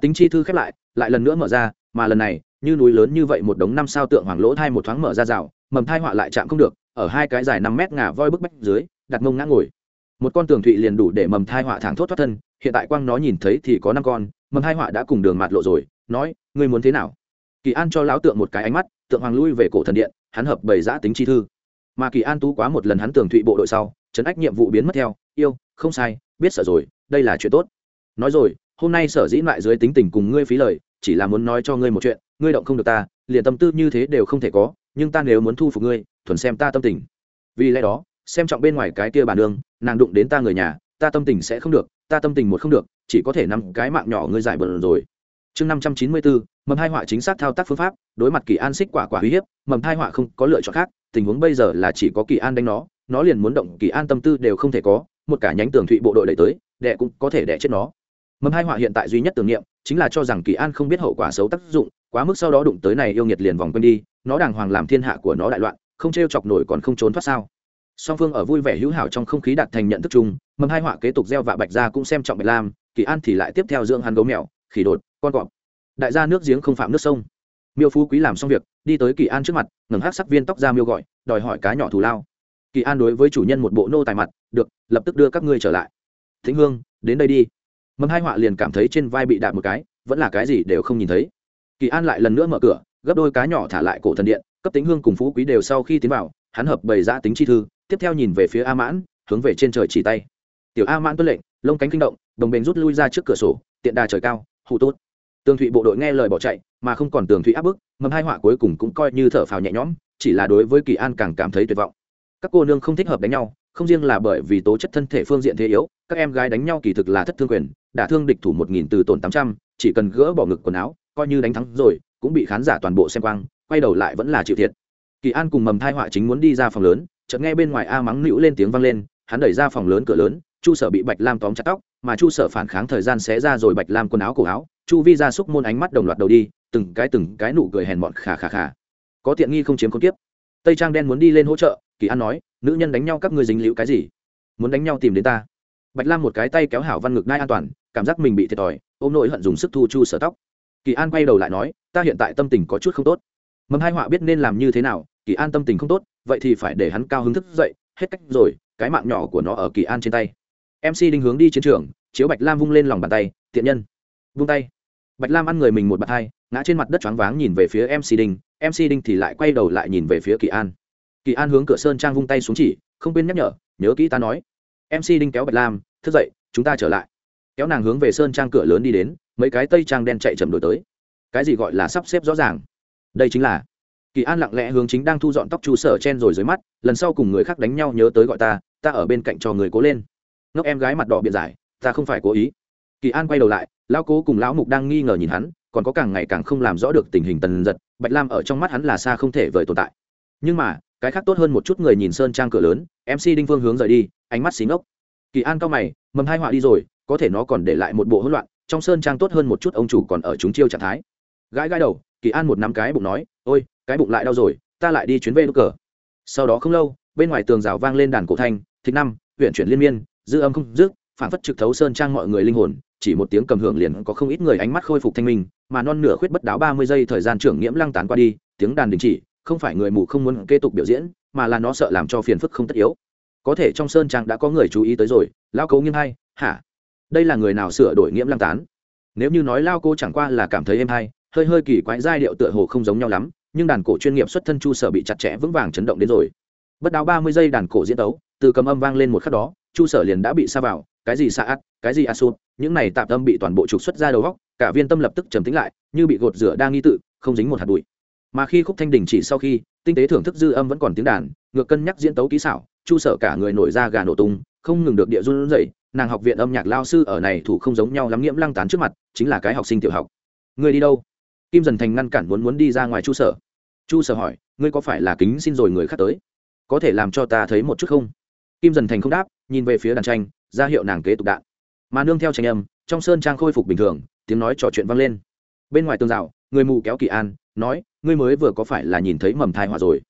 tính chi thư khép lại lại lần nữa mở ra mà lần này như núi lớn như vậy một đống năm sao tượng hoàng lỗ thai một thoáng mở ra rào, mầm thai họa lại chạm không được, ở hai cái dài năm mét ngả voi bức bách dưới, đặt mông ngã ngồi. Một con tường thụy liền đủ để mầm thai họa thẳng thốt thoát thân, hiện tại quang nó nhìn thấy thì có năm con, mầm thai họa đã cùng đường mạt lộ rồi, nói, ngươi muốn thế nào? Kỳ an cho lão tượng một cái ánh mắt, tượng hoàng lui về cổ thần điện, hắn hợp bảy giã tính chi thư. Mà kỳ an tú quá một lần hắn tường thụy bộ đội sau, chấn ách nhiệm vụ biến mất theo, yêu, không sai, biết sợ rồi, đây là chuyện tốt. Nói rồi, hôm nay sở dĩ lại dưới tính tình cùng ngươi phí lời, chỉ là muốn nói cho ngươi một chuyện ngươi động không được ta, liền tâm tư như thế đều không thể có, nhưng ta nếu muốn thu phục ngươi, thuần xem ta tâm tình. Vì lẽ đó, xem trọng bên ngoài cái kia bà nương nàng đụng đến ta người nhà, ta tâm tình sẽ không được, ta tâm tình một không được, chỉ có thể nằm cái mạng nhỏ ngươi giải bờn rồi. Chương năm trăm chín mươi bốn mầm hai họa chính xác thao tác phương pháp, đối mặt kỳ an xích quả quả uy hiếp, mầm hai họa không có lựa chọn khác, tình huống bây giờ là chỉ có kỳ an đánh nó nó liền muốn động kỳ an tâm tư đều không thể có, một cả nhánh tường thụy bộ đội đẩy tới đệ cũng có thể đẻ chết nó mầm hai họa hiện tại duy nhất tưởng niệm chính là cho rằng kỳ an không biết hậu quả xấu tác dụng, quá mức sau đó đụng tới này yêu nghiệt liền vòng quanh đi, nó đàng hoàng làm thiên hạ của nó đại loạn, không t r e o chọc nổi còn không trốn thoát sao. Song phương ở vui vẻ hữu hảo trong không khí đạt thành nhận thức chung, mầm hai họa kế tục gieo vạ bạch ra cũng xem trọng bạch lam, kỳ an thì lại tiếp theo dưỡng hắn gấu mèo, khỉ đột, con cọp. Đại gia nước giếng không phạm nước sông. Miêu phú quý làm xong việc, đi tới kỳ an trước mặt, ngẩng hát sắc viên tóc ra miêu gọi, đòi hỏi cá nhỏ thù lao. Kỳ an đối với chủ nhân một bộ nô tài mặt, được, lập tức đưa các ngươi trở lại. Thính hương, đến đây đi mầm hai họa liền cảm thấy trên vai bị đạp một cái, vẫn là cái gì đều không nhìn thấy. Kỳ an lại lần nữa mở cửa, gấp đôi cá nhỏ thả lại cổ thần điện, cấp tính hương cùng phú quý đều sau khi tiến vào, hắn hợp bày ra tính chi thư, tiếp theo nhìn về phía a mãn, hướng về trên trời chỉ tay. Tiểu a mãn tuân lệnh, lông cánh kinh động, đồng bền rút lui ra trước cửa sổ, tiện đà trời cao, hụ tốt. Tường thụy bộ đội nghe lời bỏ chạy, mà không còn tường thụy áp bức, mầm hai họa cuối cùng cũng coi như thở phào nhẹ nhõm, chỉ là đối với kỳ an càng cảm thấy tuyệt vọng. Các cô nương không thích hợp đánh nhau không riêng là bởi vì tố chất thân thể phương diện thế yếu, các em gái đánh nhau kỳ thực là thất thương quyền, đả thương địch thủ một nghìn từ tổn tám trăm, chỉ cần gỡ bỏ ngực quần áo, coi như đánh thắng rồi, cũng bị khán giả toàn bộ xem quang, quay đầu lại vẫn là chịu thiệt. Kỳ an cùng mầm thai họa chính muốn đi ra phòng lớn, chợt nghe bên ngoài a mắng nữu lên tiếng vang lên, hắn đẩy ra phòng lớn cửa lớn, chu sở bị bạch lam tóm chặt tóc, mà chu sở phản kháng thời gian xé ra rồi bạch lam quần áo cổ áo, chu vi ra xúc môn ánh mắt đồng loạt đầu đi, từng cái từng cái nụ cười hèn bọn khà khà khà. Có tiện nghi không chiếm con tiếp tây trang đen muốn đi lên hỗ trợ, kỳ an nói nữ nhân đánh nhau các ngươi dính liễu cái gì? Muốn đánh nhau tìm đến ta. Bạch lam một cái tay kéo hảo văn ngực nai an toàn cảm giác mình bị thiệt thòi ôm nội hận dùng sức thu chu sở tóc. Kỳ an quay đầu lại nói ta hiện tại tâm tình có chút không tốt. Mầm hai họa biết nên làm như thế nào kỳ an tâm tình không tốt vậy thì phải để hắn cao hứng thức dậy hết cách rồi cái mạng nhỏ của nó ở kỳ an trên tay. Mc đinh hướng đi chiến trường chiếu bạch lam vung lên lòng bàn tay tiện nhân. Vung tay. Bạch lam ăn người mình một bàn tay, ngã trên mặt đất choáng váng nhìn về phía mc đinh mc đinh thì lại quay đầu lại nhìn về phía kỳ an kỳ an hướng cửa sơn trang vung tay xuống chỉ, không quên nhắc nhở, nhớ kỹ ta nói. Mc đinh kéo bạch lam, thức dậy, chúng ta trở lại. Kéo nàng hướng về sơn trang cửa lớn đi đến, mấy cái tây trang đen chạy chậm đổi tới. Cái gì gọi là sắp xếp rõ ràng? Đây chính là kỳ an lặng lẽ hướng chính đang thu dọn tóc chu sở chen rồi dưới mắt, lần sau cùng người khác đánh nhau nhớ tới gọi ta ta ở bên cạnh cho người cố lên. Ngốc em gái mặt đỏ biện giải, ta không phải cố ý. Kỳ an quay đầu lại, lão cố cùng lão mục đang nghi ngờ nhìn hắn, còn có càng ngày càng không làm rõ được tình hình tần giật, bạch lam ở trong mắt hắn là xa không thể vời tồn tại. Nhưng mà cái khác tốt hơn một chút người nhìn sơn trang cửa lớn mc đinh phương hướng rời đi, ánh mắt xí ngốc. Kỳ an cao mày, mầm hai họa đi rồi, có thể nó còn để lại một bộ hỗn loạn, trong sơn trang tốt hơn một chút ông chủ còn ở chúng chiêu trạng thái. Gãi gãi đầu, kỳ an một năm cái bụng nói, ôi, cái bụng lại đau rồi, ta lại đi chuyến về nước cờ. Sau đó không lâu, bên ngoài tường rào vang lên đàn cổ thanh thích năm huyện chuyển liên miên, dư âm không dứt, phản phất trực thấu sơn trang mọi người linh hồn, chỉ một tiếng cầm hưởng liền có không ít người ánh mắt khôi phục thanh minh, mà non nửa khuyết bất đáo ba mươi giây thời gian trưởng nghiễm lăng tán qua đi, tiếng đàn đình chỉ không phải người mù không muốn kế tục biểu diễn, mà là nó sợ làm cho phiền phức không tất yếu. Có thể trong sơn trang đã có người chú ý tới rồi, lao cố nghiêng hay, hả? Đây là người nào sửa đổi nghiễm lăng tán? Nếu như nói lao cô chẳng qua là cảm thấy êm hay, hơi hơi kỳ quái giai điệu tựa hồ không giống nhau lắm, nhưng đàn cổ chuyên nghiệp xuất thân chu sở bị chặt chẽ vững vàng chấn động đến rồi. Bất đáo ba mươi giây đàn cổ diễn tấu, từ cầm âm vang lên một khắc đó, chu sở liền đã bị xa vào, cái gì xa ắt cái gì a sụt, những này tạm tâm bị toàn bộ trục xuất ra đầu góc, cả viên tâm lập tức trầm tính lại, như bị gột rửa đang nghi tự, không dính một hạt bụi mà khi khúc thanh đình chỉ sau khi, tinh tế thưởng thức dư âm vẫn còn tiếng đàn, ngược cân nhắc diễn tấu kỹ xảo, chu sở cả người nổi ra gà nổ tung, không ngừng được địa run dậy nàng học viện âm nhạc lao sư ở này thủ không giống nhau lắm nghiễm lăng tán trước mặt, chính là cái học sinh tiểu học. Người đi đâu? Kim dần thành ngăn cản muốn muốn đi ra ngoài chu sở. Chu sở hỏi, ngươi có phải là kính xin rồi người khác tới? Có thể làm cho ta thấy một chút không? Kim dần thành không đáp, nhìn về phía đàn tranh, ra hiệu nàng kế tục đạn. Mà nương theo tranh âm, trong sơn trang khôi phục bình thường, tiếng nói trò chuyện vang lên. Bên ngoài tường rào người mù kéo kỳ an, nói, ngươi mới vừa có phải là nhìn thấy mầm thai họa rồi?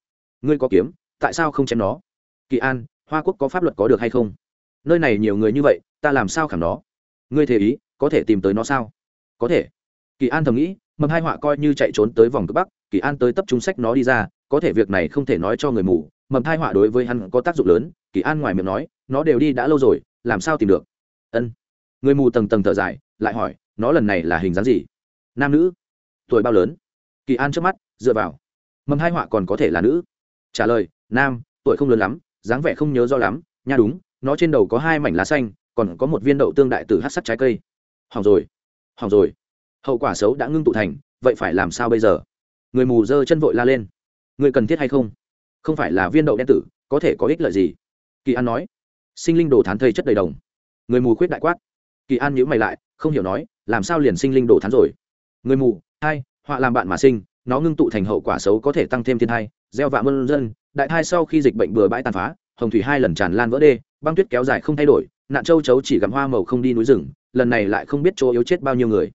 Ngươi có kiếm, tại sao không chém nó? Kỳ an, hoa quốc có pháp luật có được hay không? Nơi này nhiều người như vậy, ta làm sao khảm nó? Ngươi thể ý, có thể tìm tới nó sao? Có thể. Kỳ an thầm nghĩ, mầm hai họa coi như chạy trốn tới vòng cực bắc, kỳ an tới tập trung sách nó đi ra, có thể việc này không thể nói cho người mù. Mầm thai họa đối với hắn có tác dụng lớn. Kỳ an ngoài miệng nói, nó đều đi đã lâu rồi, làm sao tìm được? Ân. Người mù tầng tầng thở dài, lại hỏi, nó lần này là hình dáng gì? Nam nữ tuổi bao lớn? Kỳ an trước mắt, dựa vào. Mầm hai họa còn có thể là nữ. Trả lời, nam, tuổi không lớn lắm, dáng vẻ không nhớ rõ lắm, nha đúng, nó trên đầu có hai mảnh lá xanh, còn có một viên đậu tương đại từ hát sắt trái cây. Hỏng rồi hỏng rồi. Hậu quả xấu đã ngưng tụ thành, vậy phải làm sao bây giờ? Người mù giơ chân vội la lên. Người cần thiết hay không? Không phải là viên đậu đen tử, có thể có ích lợi gì? Kỳ an nói. Sinh linh đồ thán thây chất đầy đồng. Người mù khuyết đại quát. Kỳ an nhữ mày lại, không hiểu nói, làm sao liền sinh linh đồ thán rồi? Người mù hai họa làm bạn mà sinh, nó ngưng tụ thành hậu quả xấu có thể tăng thêm thiên thai, gieo vạ mơn dân. Đại thai sau khi dịch bệnh bừa bãi tàn phá, hồng thủy hai lần tràn lan vỡ đê, băng tuyết kéo dài không thay đổi, nạn châu chấu chỉ gặm hoa màu không đi núi rừng, lần này lại không biết chỗ yếu chết bao nhiêu người.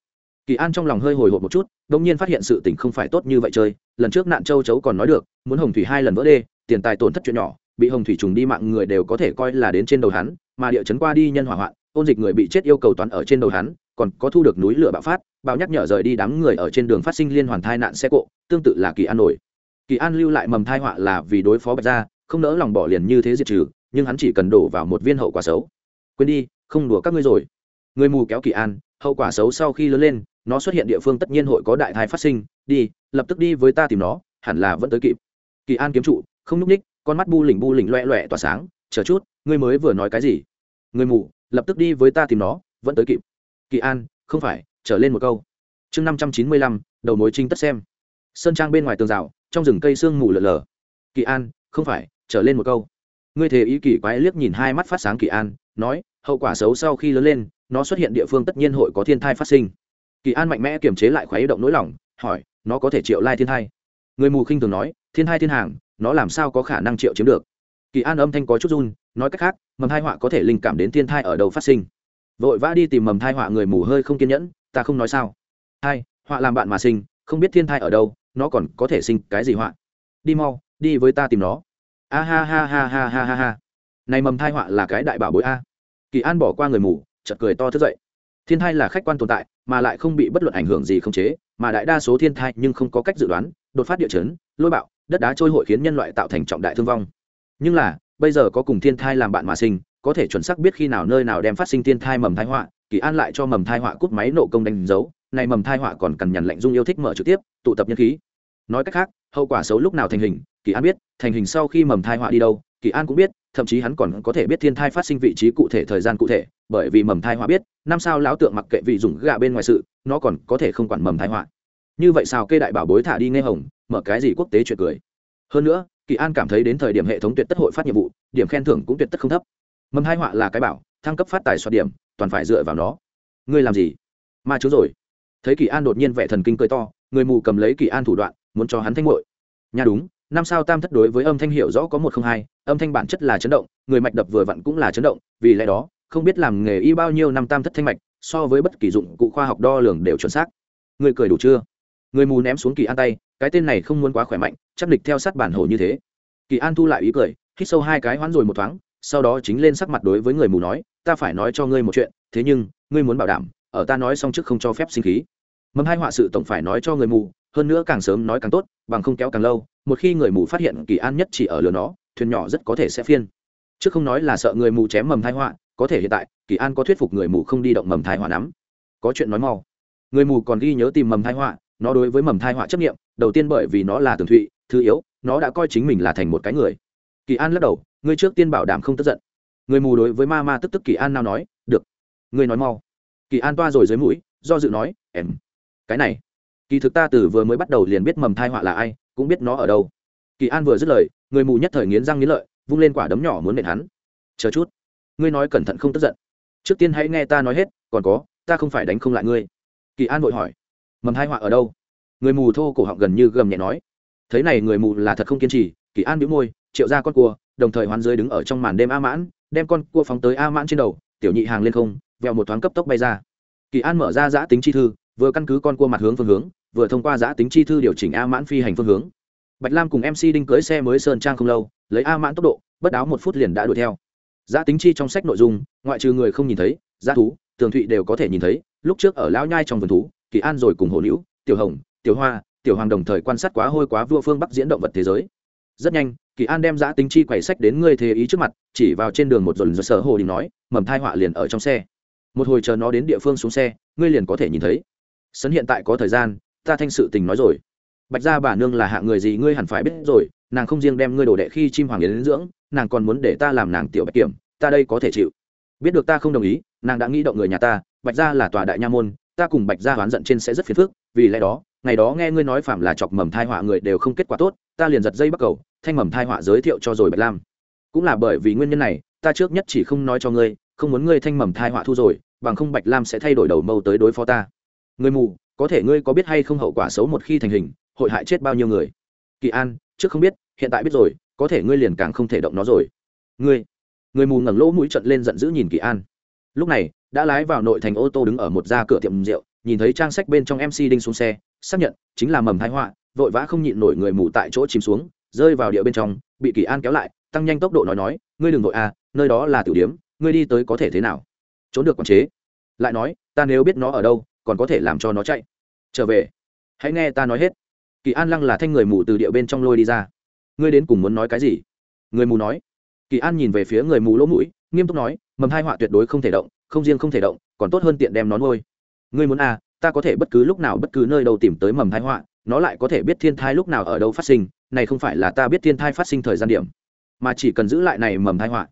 Kỳ an trong lòng hơi hồi hộp một chút đ ỗ n g nhiên phát hiện sự tình không phải tốt như vậy chơi, lần trước nạn châu chấu còn nói được, muốn hồng thủy hai lần vỡ đê, tiền tài tổn thất chuyện nhỏ, bị hồng thủy trùng đi mạng người đều có thể coi là đến trên đầu hắn, mà địa chấn qua đi nhân hỏa hoạn, ôn dịch người bị chết yêu cầu toán ở trên đầu hắn còn có thu được núi lửa bạo phát bạo nhắc nhở rời đi đám người ở trên đường phát sinh liên hoàn thai nạn xe cộ, tương tự là kỳ an nổi. Kỳ an lưu lại mầm thai họa là vì đối phó bạch gia, không nỡ lòng bỏ liền như thế diệt trừ, nhưng hắn chỉ cần đổ vào một viên hậu quả xấu. Quên đi, không đùa các ngươi rồi. Người mù kéo kỳ an, hậu quả xấu sau khi lớn lên, nó xuất hiện địa phương tất nhiên hội có đại thai phát sinh, đi, lập tức đi với ta tìm nó, hẳn là vẫn tới kịp. Kỳ an kiếm trụ, không núp ních, con mắt bu lỉnh bu lỉnh loẹ loẹ tỏa sáng, chờ chút, ngươi mới vừa nói cái gì? Người mù, lập tức đi với ta tìm nó, vẫn tới kịp kỳ an, không phải, trở lên một câu. Chương năm trăm chín mươi lăm, đầu mối trinh tất xem. Sơn trang bên ngoài tường rào, trong rừng cây sương mù lờ lờ kỳ an, không phải, trở lên một câu. Ngươi thề ý kỳ quái liếc nhìn hai mắt phát sáng kỳ an, nói, hậu quả xấu sau khi lớn lên, nó xuất hiện địa phương tất nhiên hội có thiên thai phát sinh. Kỳ an mạnh mẽ kiềm chế lại khoái động nỗi lòng, hỏi, nó có thể triệu lai thiên thai? Người mù khinh thường nói, thiên thai thiên hàng, nó làm sao có khả năng triệu chiếm được? Kỳ an âm thanh có chút run, nói cách khác, mầm hai họa có thể linh cảm đến thiên thai ở đầu phát sinh vội vã đi tìm mầm thai họa người mù hơi không kiên nhẫn, ta không nói sao. Hai, họa làm bạn mà sinh, không biết thiên thai ở đâu, nó còn có thể sinh cái gì họa? Đi mau, đi với ta tìm nó. A ha ha ha ha ha ha ha. Này mầm thai họa là cái đại bảo bối a. Kỳ an bỏ qua người mù, chợt cười to thức dậy. Thiên thai là khách quan tồn tại, mà lại không bị bất luận ảnh hưởng gì không chế, mà đại đa số thiên thai nhưng không có cách dự đoán, đột phát địa chấn, lôi bạo, đất đá trôi hội khiến nhân loại tạo thành trọng đại thương vong. Nhưng là, bây giờ có cùng thiên thai làm bạn mà sinh có thể chuẩn xác biết khi nào nơi nào đem phát sinh thiên thai mầm thai họa, kỳ an lại cho mầm thai họa cút máy nộ công đánh dấu, này mầm thai họa còn cần nhằn lệnh dung yêu thích mở trực tiếp, tụ tập nhân khí. Nói cách khác, hậu quả xấu lúc nào thành hình, kỳ an biết, thành hình sau khi mầm thai họa đi đâu, kỳ an cũng biết, thậm chí hắn còn có thể biết thiên thai phát sinh vị trí cụ thể thời gian cụ thể, bởi vì mầm thai họa biết, năm sao lão tượng mặc kệ vị dùng gạ bên ngoài sự, nó còn có thể không quản mầm thai họa. Như vậy sao kê đại bảo bối thả đi nghe hồng, mở cái gì quốc tế chuyện cười. Hơn nữa, kỳ an cảm thấy đến thời điểm hệ thống tuyệt tất hội phát nhiệm vụ, điểm khen thưởng cũng tuyệt tất không thấp mầm hai họa là cái bảo, thăng cấp phát tài soạt điểm, toàn phải dựa vào nó. Ngươi làm gì? Ma chú rồi. Thấy kỳ an đột nhiên vẻ thần kinh cười to, người mù cầm lấy kỳ an thủ đoạn, muốn cho hắn thanh ngội nhà đúng, năm sao tam thất đối với âm thanh hiểu rõ có một không hai, âm thanh bản chất là chấn động, người mạch đập vừa vặn cũng là chấn động, vì lẽ đó, không biết làm nghề y bao nhiêu năm tam thất thanh mạch, so với bất kỳ dụng cụ khoa học đo lường đều chuẩn xác. Người cười đủ chưa? Người mù ném xuống kỳ an tay, cái tên này không muốn quá khỏe mạnh, chắc địch theo sát bản hồ như thế. Kỳ an thu lại ý cười, hít sâu hai cái hoán rồi một thoáng sau đó chính lên sắc mặt đối với người mù nói, ta phải nói cho ngươi một chuyện, thế nhưng, ngươi muốn bảo đảm, ở ta nói xong trước không cho phép sinh khí. Mầm hai họa sự tổng phải nói cho người mù, hơn nữa càng sớm nói càng tốt, bằng không kéo càng lâu, một khi người mù phát hiện kỳ an nhất chỉ ở lừa nó, thuyền nhỏ rất có thể sẽ phiên. Chứ không nói là sợ người mù chém mầm thai họa, có thể hiện tại, kỳ an có thuyết phục người mù không đi động mầm thai họa nắm. Có chuyện nói mau. Người mù còn ghi nhớ tìm mầm thai họa, nó đối với mầm thai họa chấp nghiệm đầu tiên bởi vì nó là tường thụy, thứ yếu, nó đã coi chính mình là thành một cái người kỳ an lắc đầu, ngươi trước tiên bảo đảm không tức giận. Người mù đối với ma ma tức tức kỳ an nào nói, được, ngươi nói mau. Kỳ an toa rồi dưới mũi, do dự nói, em, cái này, kỳ thực ta từ vừa mới bắt đầu liền biết mầm thai họa là ai, cũng biết nó ở đâu. Kỳ an vừa dứt lời, người mù nhất thời nghiến răng nghiến lợi, vung lên quả đấm nhỏ muốn nện hắn. Chờ chút, ngươi nói cẩn thận không tức giận. Trước tiên hãy nghe ta nói hết, còn có, ta không phải đánh không lại ngươi. Kỳ an vội hỏi, mầm hai họa ở đâu? Người mù thô cổ họng gần như gầm nhẹ nói, thấy này người mù là thật không kiên trì. Kỳ an bĩu môi triệu ra con cua, đồng thời hoán dưới đứng ở trong màn đêm a mãn, đem con cua phóng tới a mãn trên đầu, tiểu nhị hàng lên không, vẹo một thoáng cấp tốc bay ra. Kỳ an mở ra giã tính chi thư, vừa căn cứ con cua mặt hướng phương hướng, vừa thông qua giã tính chi thư điều chỉnh a mãn phi hành phương hướng. Bạch lam cùng mc đinh cưới xe mới sơn trang không lâu, lấy a mãn tốc độ, bất đáo một phút liền đã đuổi theo. Giã tính chi trong sách nội dung, ngoại trừ người không nhìn thấy, giã thú, tường thụy đều có thể nhìn thấy, lúc trước ở lão nhai trong vườn thú, kỳ an rồi cùng hồ nữ tiểu hồng, tiểu hoa, tiểu hoàng đồng thời quan sát quá hôi quá vua phương bắc diễn động vật thế giới. Rất nhanh kỳ an đem giã tính chi quầy sách đến ngươi thế ý trước mặt, chỉ vào trên đường một dồn dồn sở hồ đình nói, mầm thai họa liền ở trong xe. Một hồi chờ nó đến địa phương xuống xe, ngươi liền có thể nhìn thấy. Sấn hiện tại có thời gian, ta thanh sự tình nói rồi. Bạch gia bà nương là hạng người gì ngươi hẳn phải biết rồi, nàng không riêng đem ngươi đồ đệ khi chim hoàng yến dưỡng, nàng còn muốn để ta làm nàng tiểu bạch kiểm, ta đây có thể chịu. Biết được ta không đồng ý, nàng đã nghĩ động người nhà ta, bạch gia là tòa đại nha môn, ta cùng bạch gia oán giận trên sẽ rất phiền phức, vì lẽ đó ngày đó nghe ngươi nói phạm là chọc mầm thai họa người đều không kết quả tốt, ta liền giật dây bắt cầu, thanh mầm thai họa giới thiệu cho rồi bạch lam. Cũng là bởi vì nguyên nhân này, ta trước nhất chỉ không nói cho ngươi, không muốn ngươi thanh mầm thai họa thu rồi, bằng không bạch lam sẽ thay đổi đầu mâu tới đối phó ta. Người mù, có thể ngươi có biết hay không hậu quả xấu một khi thành hình, hội hại chết bao nhiêu người? Kỳ an, trước không biết, hiện tại biết rồi, có thể ngươi liền càng không thể động nó rồi. Ngươi, người mù ngẩng lỗ mũi trận lên giận dữ nhìn kỳ an. Lúc này, đã lái vào nội thành ô tô đứng ở một ra cửa tiệm rượu, nhìn thấy trang sách bên trong mc đinh xuống xe xác nhận, chính là mầm thái họa, vội vã không nhịn nổi người mù tại chỗ chìm xuống, rơi vào địa bên trong, bị kỳ an kéo lại, tăng nhanh tốc độ nói nói, ngươi đừng vội à nơi đó là tiểu điếm ngươi đi tới có thể thế nào? Trốn được quản chế. Lại nói, ta nếu biết nó ở đâu, còn có thể làm cho nó chạy. Trở về. Hãy nghe ta nói hết. Kỳ an lăng là thanh người mù từ địa bên trong lôi đi ra. Ngươi đến cùng muốn nói cái gì? Người mù nói. Kỳ an nhìn về phía người mù lỗ mũi, nghiêm túc nói, mầm hai họa tuyệt đối không thể động, không riêng không thể động, còn tốt hơn tiện đem nó nuôi. Ngươi muốn à ta có thể bất cứ lúc nào bất cứ nơi đâu tìm tới mầm thai họa, nó lại có thể biết thiên thai lúc nào ở đâu phát sinh, này không phải là ta biết thiên thai phát sinh thời gian điểm, mà chỉ cần giữ lại này mầm thai họa.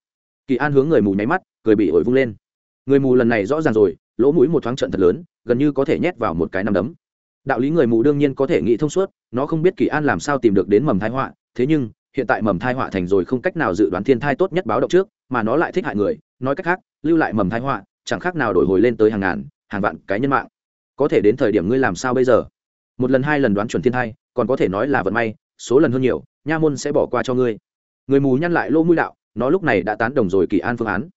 Kỳ an hướng người mù nháy mắt, cười bị ổi vung lên. Người mù lần này rõ ràng rồi, lỗ mũi một thoáng trận thật lớn, gần như có thể nhét vào một cái nằm đấm. Đạo lý người mù đương nhiên có thể nghĩ thông suốt, nó không biết kỳ an làm sao tìm được đến mầm thai họa, thế nhưng, hiện tại mầm thai họa thành rồi không cách nào dự đoán thiên thai tốt nhất báo động trước, mà nó lại thích hại người, nói cách khác, lưu lại mầm thai họa, chẳng khác nào đổi hồi lên tới hàng ngàn, hàng vạn cái nhân mạng có thể đến thời điểm ngươi làm sao bây giờ? Một lần, hai lần đoán chuẩn thiên thai, còn có thể nói là vận may, số lần hơn nhiều, nha môn sẽ bỏ qua cho ngươi. Người mù nhăn lại lỗ mũi đạo, nó lúc này đã tán đồng rồi kỳ an phương án.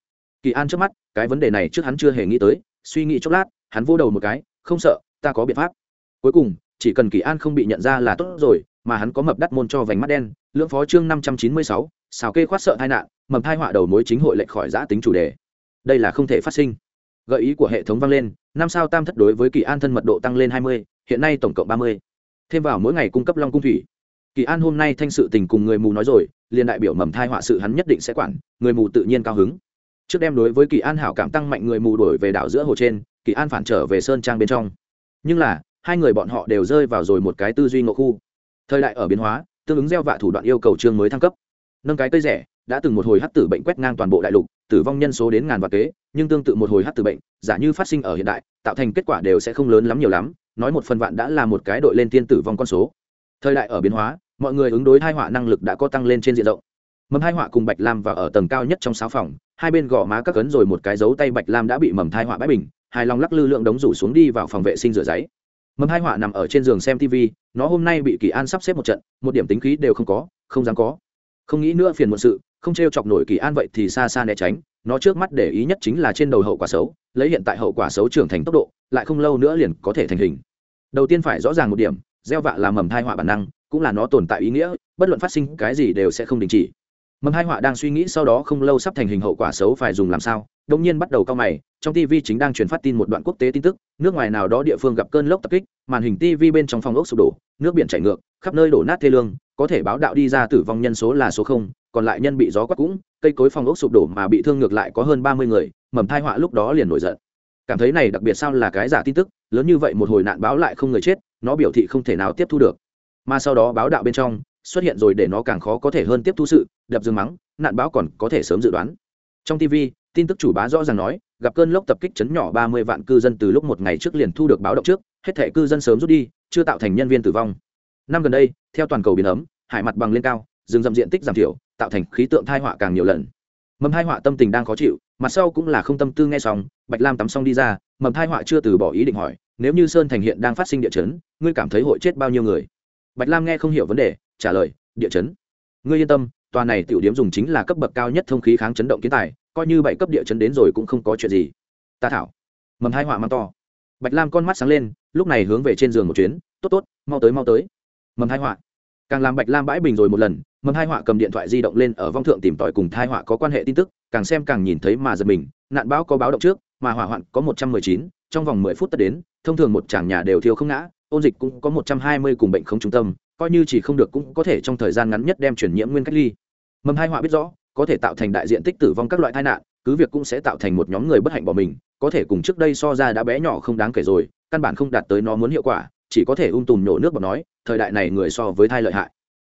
Kỳ an trước mắt, cái vấn đề này trước hắn chưa hề nghĩ tới, suy nghĩ chốc lát, hắn vô đầu một cái, không sợ, ta có biện pháp. Cuối cùng, chỉ cần kỳ an không bị nhận ra là tốt rồi, mà hắn có mập đắt môn cho vành mắt đen, lưỡng phó chương năm trăm chín mươi sáu, xào kê khoát sợ tai nạn, mầm thai họa đầu mối chính hội lệnh khỏi giã tính chủ đề. Đây là không thể phát sinh gợi ý của hệ thống vang lên, năm sao tam thất đối với kỳ an thân mật độ tăng lên hai mươi, hiện nay tổng cộng ba mươi. Thêm vào mỗi ngày cung cấp long cung thủy. Kỳ an hôm nay thanh sự tình cùng người mù nói rồi, liền đại biểu mầm thai họa sự hắn nhất định sẽ quản, người mù tự nhiên cao hứng. Trước đem đối với kỳ an hảo cảm tăng mạnh người mù đổi về đảo giữa hồ trên, kỳ an phản trở về sơn trang bên trong. Nhưng là, hai người bọn họ đều rơi vào rồi một cái tư duy ngộ khu. Thời đại ở biến hóa, tương ứng gieo vạ thủ đoạn yêu cầu chương mới thăng cấp. Nâng cái cây rẻ, đã từng một hồi hắt tử bệnh quét ngang toàn bộ đại lục tử vong nhân số đến ngàn và kế, nhưng tương tự một hồi hát từ bệnh, giả như phát sinh ở hiện đại, tạo thành kết quả đều sẽ không lớn lắm nhiều lắm, nói một phần vạn đã là một cái đội lên tiên tử vong con số. Thời đại ở biến hóa, mọi người ứng đối hai họa năng lực đã có tăng lên trên diện rộng. Mầm hai họa cùng bạch lam và ở tầng cao nhất trong sáu phòng, hai bên gò má các cấn rồi một cái dấu tay bạch lam đã bị mầm thai họa bãi bình hai lòng lắc lư lượng đống rủ xuống đi vào phòng vệ sinh rửa giấy. Mầm hai họa nằm ở trên giường xem tv nó hôm nay bị kỳ an sắp xếp một trận, một điểm tính khí đều không có, không dám có không nghĩ nữa phiền muộn sự, không t r e o chọc nổi kỳ an vậy thì xa xa né tránh, nó trước mắt để ý nhất chính là trên đầu hậu quả xấu, lấy hiện tại hậu quả xấu trưởng thành tốc độ, lại không lâu nữa liền có thể thành hình. Đầu tiên phải rõ ràng một điểm, gieo vạ là mầm thai họa bản năng, cũng là nó tồn tại ý nghĩa, bất luận phát sinh cái gì đều sẽ không đình chỉ mầm hai họa đang suy nghĩ sau đó không lâu sắp thành hình hậu quả xấu phải dùng làm sao đông nhiên bắt đầu cao mày, trong tv chính đang truyền phát tin một đoạn quốc tế tin tức, nước ngoài nào đó địa phương gặp cơn lốc tập kích, màn hình tv bên trong phòng ốc sụp đổ, nước biển chảy ngược, khắp nơi đổ nát thê lương, có thể báo đạo đi ra tử vong nhân số là số không, còn lại nhân bị gió quát cũng, cây cối phòng ốc sụp đổ mà bị thương ngược lại có hơn ba mươi người, mầm thai họa lúc đó liền nổi giận. Cảm thấy này đặc biệt sao là cái giả tin tức, lớn như vậy một hồi nạn báo lại không người chết, nó biểu thị không thể nào tiếp thu được. Mà sau đó báo đạo bên trong xuất hiện rồi để nó càng khó có thể hơn tiếp thu sự, đập dương mắng, nạn bão còn có thể sớm dự đoán. Trong tv tin tức chủ bá rõ ràng nói, gặp cơn lốc tập kích chấn nhỏ ba mươi vạn cư dân từ lúc một ngày trước liền thu được báo động trước, hết thể cư dân sớm rút đi, chưa tạo thành nhân viên tử vong. Năm gần đây, theo toàn cầu biến ấm, hải mặt bằng lên cao, rừng rậm diện tích giảm thiểu, tạo thành khí tượng thai họa càng nhiều lần. Mầm thai họa tâm tình đang khó chịu, mặt sau cũng là không tâm tư nghe xong, bạch lam tắm xong đi ra, mầm thai họa chưa từ bỏ ý định hỏi, nếu như sơn thành hiện đang phát sinh địa chấn, ngươi cảm thấy hội chết bao nhiêu người? Bạch lam nghe không hiểu vấn đề trả lời, địa chấn. Ngươi yên tâm, tòa này tiểu điểm dùng chính là cấp bậc cao nhất thông khí kháng chấn động kiến tài, coi như bảy cấp địa chấn đến rồi cũng không có chuyện gì. Ta thảo. Mầm hai họa mang to. Bạch lam con mắt sáng lên, lúc này hướng về trên giường một chuyến, tốt tốt, mau tới mau tới. Mầm hai họa. Càng làm bạch lam bãi bình rồi một lần, mầm hai họa cầm điện thoại di động lên ở vong thượng tìm tòi cùng thai họa có quan hệ tin tức, càng xem càng nhìn thấy mà giật mình, nạn bão có báo động trước, mà hỏa hoạn có một trăm mười chín, trong vòng mười phút tất đến, thông thường một tràng nhà đều thiếu không ngã, ôn dịch cũng có một trăm hai mươi cùng bệnh không trung tâm coi như chỉ không được cũng có thể trong thời gian ngắn nhất đem chuyển nhiễm nguyên cách ly. Mầm hai họa biết rõ, có thể tạo thành đại diện tích tử vong các loại tai nạn, cứ việc cũng sẽ tạo thành một nhóm người bất hạnh bỏ mình, có thể cùng trước đây so ra đã bé nhỏ không đáng kể rồi, căn bản không đạt tới nó muốn hiệu quả, chỉ có thể ung tùm nổ nước bọt nói, thời đại này người so với thai lợi hại.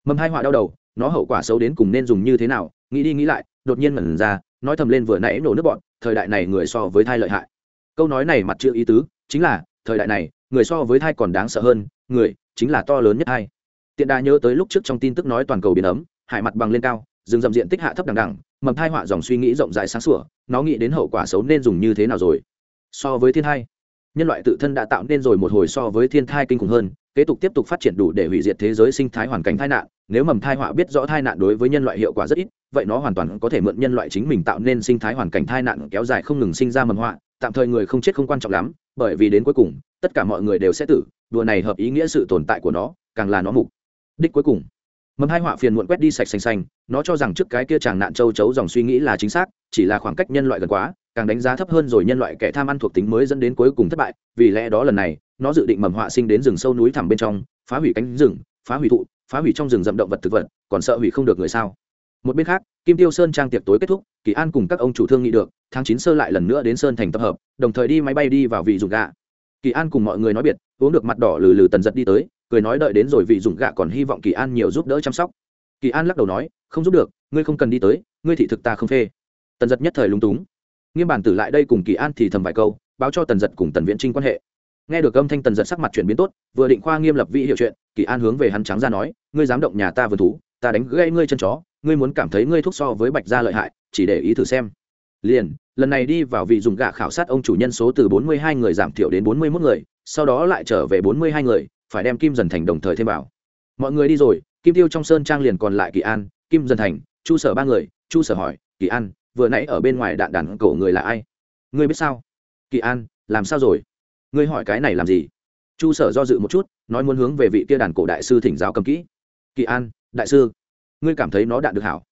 Mầm hai họa đau đầu, nó hậu quả xấu đến cùng nên dùng như thế nào, nghĩ đi nghĩ lại, đột nhiên mẩn ra, nói thầm lên vừa nãy nổ nước bọn thời đại này người so với thai lợi hại. Câu nói này mặt chưa ý tứ, chính là, thời đại này, người so với thai còn đáng sợ hơn, người chính là to lớn nhất thai tiện đà nhớ tới lúc trước trong tin tức nói toàn cầu biến ấm, hải mặt bằng lên cao, rừng rậm diện tích hạ thấp đằng đằng, mầm thai họa dòng suy nghĩ rộng rãi sáng sủa, nó nghĩ đến hậu quả xấu nên dùng như thế nào rồi? So với thiên thai, nhân loại tự thân đã tạo nên rồi một hồi so với thiên thai kinh khủng hơn, kế tục tiếp tục phát triển đủ để hủy diệt thế giới sinh thái hoàn cảnh tai nạn. Nếu mầm thai họa biết rõ tai nạn đối với nhân loại hiệu quả rất ít, vậy nó hoàn toàn có thể mượn nhân loại chính mình tạo nên sinh thái hoàn cảnh tai nạn kéo dài không ngừng sinh ra mầm họa. Tạm thời người không chết không quan trọng lắm, bởi vì đến cuối cùng, tất cả mọi người đều sẽ tử. Đùa này hợp ý nghĩa sự tồn tại của nó, càng là nó mục đích cuối cùng. Mầm hai họa phiền muộn quét đi sạch xanh xanh nó cho rằng trước cái kia chàng nạn châu chấu dòng suy nghĩ là chính xác, chỉ là khoảng cách nhân loại gần quá, càng đánh giá thấp hơn rồi nhân loại kẻ tham ăn thuộc tính mới dẫn đến cuối cùng thất bại, vì lẽ đó lần này, nó dự định mầm họa sinh đến rừng sâu núi thẳm bên trong, phá hủy cánh rừng, phá hủy thụ, phá hủy trong rừng rậm động vật thực vật, còn sợ hủy không được người sao. Một bên khác, kim tiêu sơn trang tiệc tối kết thúc, kỳ an cùng các ông chủ thương nghị được, tháng chín sơ lại lần nữa đến sơn thành tập hợp, đồng thời đi máy bay đi vào vị dùng gạ kỳ an cùng mọi người nói biệt, uống được mặt đỏ lừ lừ tần giật đi tới cười nói đợi đến rồi vị dùng gạ còn hy vọng kỳ an nhiều giúp đỡ chăm sóc. Kỳ an lắc đầu nói, không giúp được, ngươi không cần đi tới, ngươi thị thực ta không phê. Tần giật nhất thời lung túng. Nghiêm bản tử lại đây cùng kỳ an thì thầm vài câu, báo cho tần giật cùng tần viễn trinh quan hệ. Nghe được âm thanh tần giật sắc mặt chuyển biến tốt, vừa định khoa nghiêm lập vị hiệu chuyện, kỳ an hướng về hắn trắng ra nói, ngươi dám động nhà ta vườn thú, ta đánh gãy ngươi chân chó, ngươi muốn cảm thấy ngươi thuốc so với bạch gia lợi hại, chỉ để ý thử xem. Liền, lần này đi vào vị dùng gạ khảo sát ông chủ nhân số từ bốn mươi hai người giảm thiểu đến bốn mươi 41 người, sau đó lại trở về bốn mươi hai người phải đem kim dần thành đồng thời thêm vào. Mọi người đi rồi, kim tiêu trong sơn trang liền còn lại kỳ an, kim dần thành, chu sở ba người. Chu sở hỏi, kỳ an, vừa nãy ở bên ngoài đạn đàn cổ người là ai? Ngươi biết sao? Kỳ an, làm sao rồi? Ngươi hỏi cái này làm gì? Chu sở do dự một chút, nói muốn hướng về vị kia đàn cổ đại sư thỉnh giáo cầm kỹ. Kỳ an, đại sư, ngươi cảm thấy nó đạn được hảo?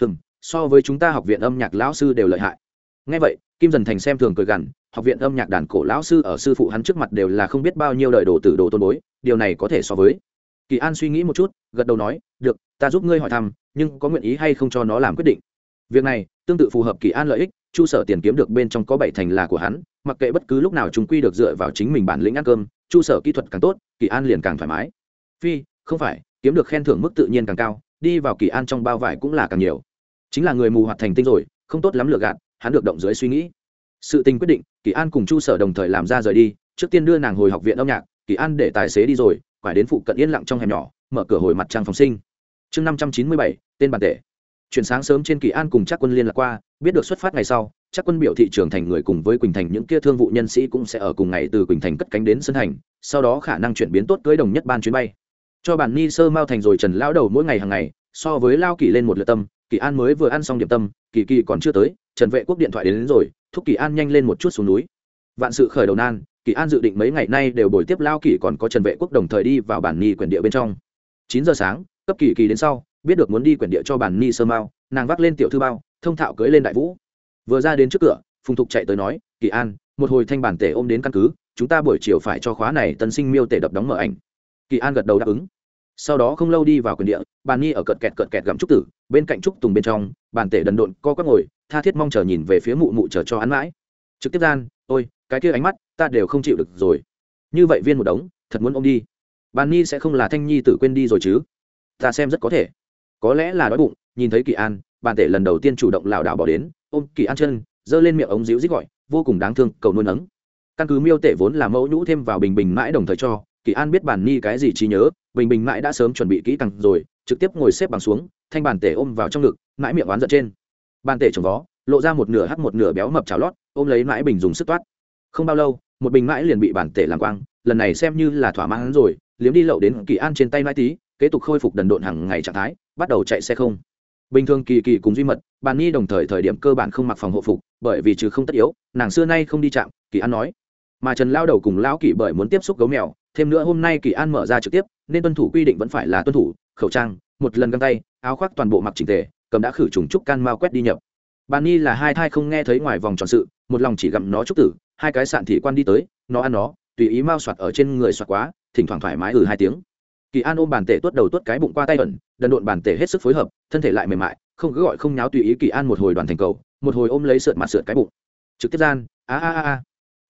Hừm, so với chúng ta học viện âm nhạc lão sư đều lợi hại. Ngay vậy, kim dần thành xem thường cười gằn, học viện âm nhạc đàn cổ lão sư ở sư phụ hắn trước mặt đều là không biết bao nhiêu đời đồ tử đồ tôn bối điều này có thể so với. Kỳ an suy nghĩ một chút, gật đầu nói, được, ta giúp ngươi hỏi thăm, nhưng có nguyện ý hay không cho nó làm quyết định? Việc này, tương tự phù hợp kỳ an lợi ích, chu sở tiền kiếm được bên trong có bảy thành là của hắn, mặc kệ bất cứ lúc nào chúng quy được dựa vào chính mình bản lĩnh ăn cơm, chu sở kỹ thuật càng tốt, kỳ an liền càng thoải mái. Phi, không phải, kiếm được khen thưởng mức tự nhiên càng cao, đi vào kỳ an trong bao vải cũng là càng nhiều. Chính là người mù hoạt thành tinh rồi, không tốt lắm lựa gạt, hắn được động dưới suy nghĩ. Sự tình quyết định, kỳ an cùng chu sở đồng thời làm ra rời đi, trước tiên đưa nàng hồi học viện âm nhạc kỳ an để tài xế đi rồi phải đến phụ cận yên lặng trong hẻm nhỏ mở cửa hồi mặt trang phòng sinh. Chương năm trăm chín mươi bảy tên bản tệ chuyển sáng sớm trên kỳ an cùng chắc quân liên lạc qua biết được xuất phát ngày sau chắc quân biểu thị trưởng thành người cùng với quỳnh thành những kia thương vụ nhân sĩ cũng sẽ ở cùng ngày từ quỳnh thành cất cánh đến sân thành sau đó khả năng chuyển biến tốt cưới đồng nhất ban chuyến bay. Cho bản ni sơ mao thành rồi trần lão đầu mỗi ngày hàng ngày so với lao kỳ lên một lượt tâm kỳ an mới vừa ăn xong điểm tâm kỳ kỳ còn chưa tới trần vệ quốc điện thoại đến, đến rồi thúc kỳ an nhanh lên một chút xuống núi. Vạn sự khởi đầu nan kỳ an dự định mấy ngày nay đều buổi tiếp lao kỳ còn có trần vệ quốc đồng thời đi vào bản ni quyển địa bên trong. Chín giờ sáng, cấp kỳ kỳ đến sau, biết được muốn đi quyển địa cho bản ni sơ mao nàng vác lên tiểu thư bao, thông thạo cưới lên đại vũ. Vừa ra đến trước cửa, phùng thục chạy tới nói, kỳ an, một hồi thanh bản tể ôm đến căn cứ, chúng ta buổi chiều phải cho khóa này tân sinh miêu tể đập đóng mở ảnh. Kỳ an gật đầu đáp ứng. Sau đó không lâu đi vào quyền địa bàn nhi ở cận kẹt cận kẹt gặm trúc tử, bên cạnh trúc tùng bên trong bàn tể đần độn co quắp ngồi, tha thiết mong chờ nhìn về phía mụ mụ chờ cho hắn mãi. Trực tiếp gian, ôi, cái kia ánh mắt ta đều không chịu được rồi. Như vậy viên một đống, thật muốn ôm đi. Bàn nhi sẽ không là thanh nhi tử quên đi rồi chứ? Ta xem rất có thể. Có lẽ là đói bụng, nhìn thấy kỳ an bàn tể lần đầu tiên chủ động lảo đảo bỏ đến, ôm kỳ an chân, giơ lên miệng ống díu dít gọi, vô cùng đáng thương, cầu nuôi nấng. Căn cứ miêu tể vốn là mẫu nhũ thêm vào bình bình mãi đồng thời cho, kỳ an biết bản ni cái gì trí nhớ, bình bình mãi đã sớm chuẩn bị kỹ càng rồi, trực tiếp ngồi xếp bằng xuống, thanh bàn tể ôm vào trong ngực, mãi miệng oán giận trên. Bàn tể trồng vó, lộ ra một nửa hắt một nửa béo mập chảo lót, ôm lấy mãi bình dùng sức toát. Không bao lâu một bình mãi liền bị bản tể làm quang, lần này xem như là thỏa mãn rồi, liếm đi lậu đến kỳ an trên tay mãi tí, kế tục khôi phục đần độn hàng ngày trạng thái, bắt đầu chạy xe không. Bình thường kỳ kỳ cùng duy mật bàn nhi đồng thời thời điểm cơ bản không mặc phòng hộ phục, bởi vì trừ không tất yếu, nàng xưa nay không đi chạm kỳ an nói. Mà trần lao đầu cùng lão kỳ bởi muốn tiếp xúc gấu mèo, thêm nữa hôm nay kỳ an mở ra trực tiếp, nên tuân thủ quy định vẫn phải là tuân thủ, khẩu trang, một lần găng tay, áo khoác toàn bộ mặc chỉnh tề, cầm đã khử trùng trúc can mao quét đi nhập. Bàn nhi là hai thai không nghe thấy ngoài vòng tròn sự, một lòng chỉ gặm nó trúc tử hai cái sạn thị quan đi tới, nó ăn nó, tùy ý mau soạt ở trên người soạt quá, thỉnh thoảng thoải mái ừ hai tiếng. Kỳ an ôm bàn tể tuốt đầu tuốt cái bụng qua tay ẩn, đần độn bàn tể hết sức phối hợp, thân thể lại mềm mại, không cứ gọi không nháo tùy ý kỳ an một hồi đoàn thành cầu, một hồi ôm lấy sượt mặt sượt cái bụng. Trực tiếp gian, a a a a.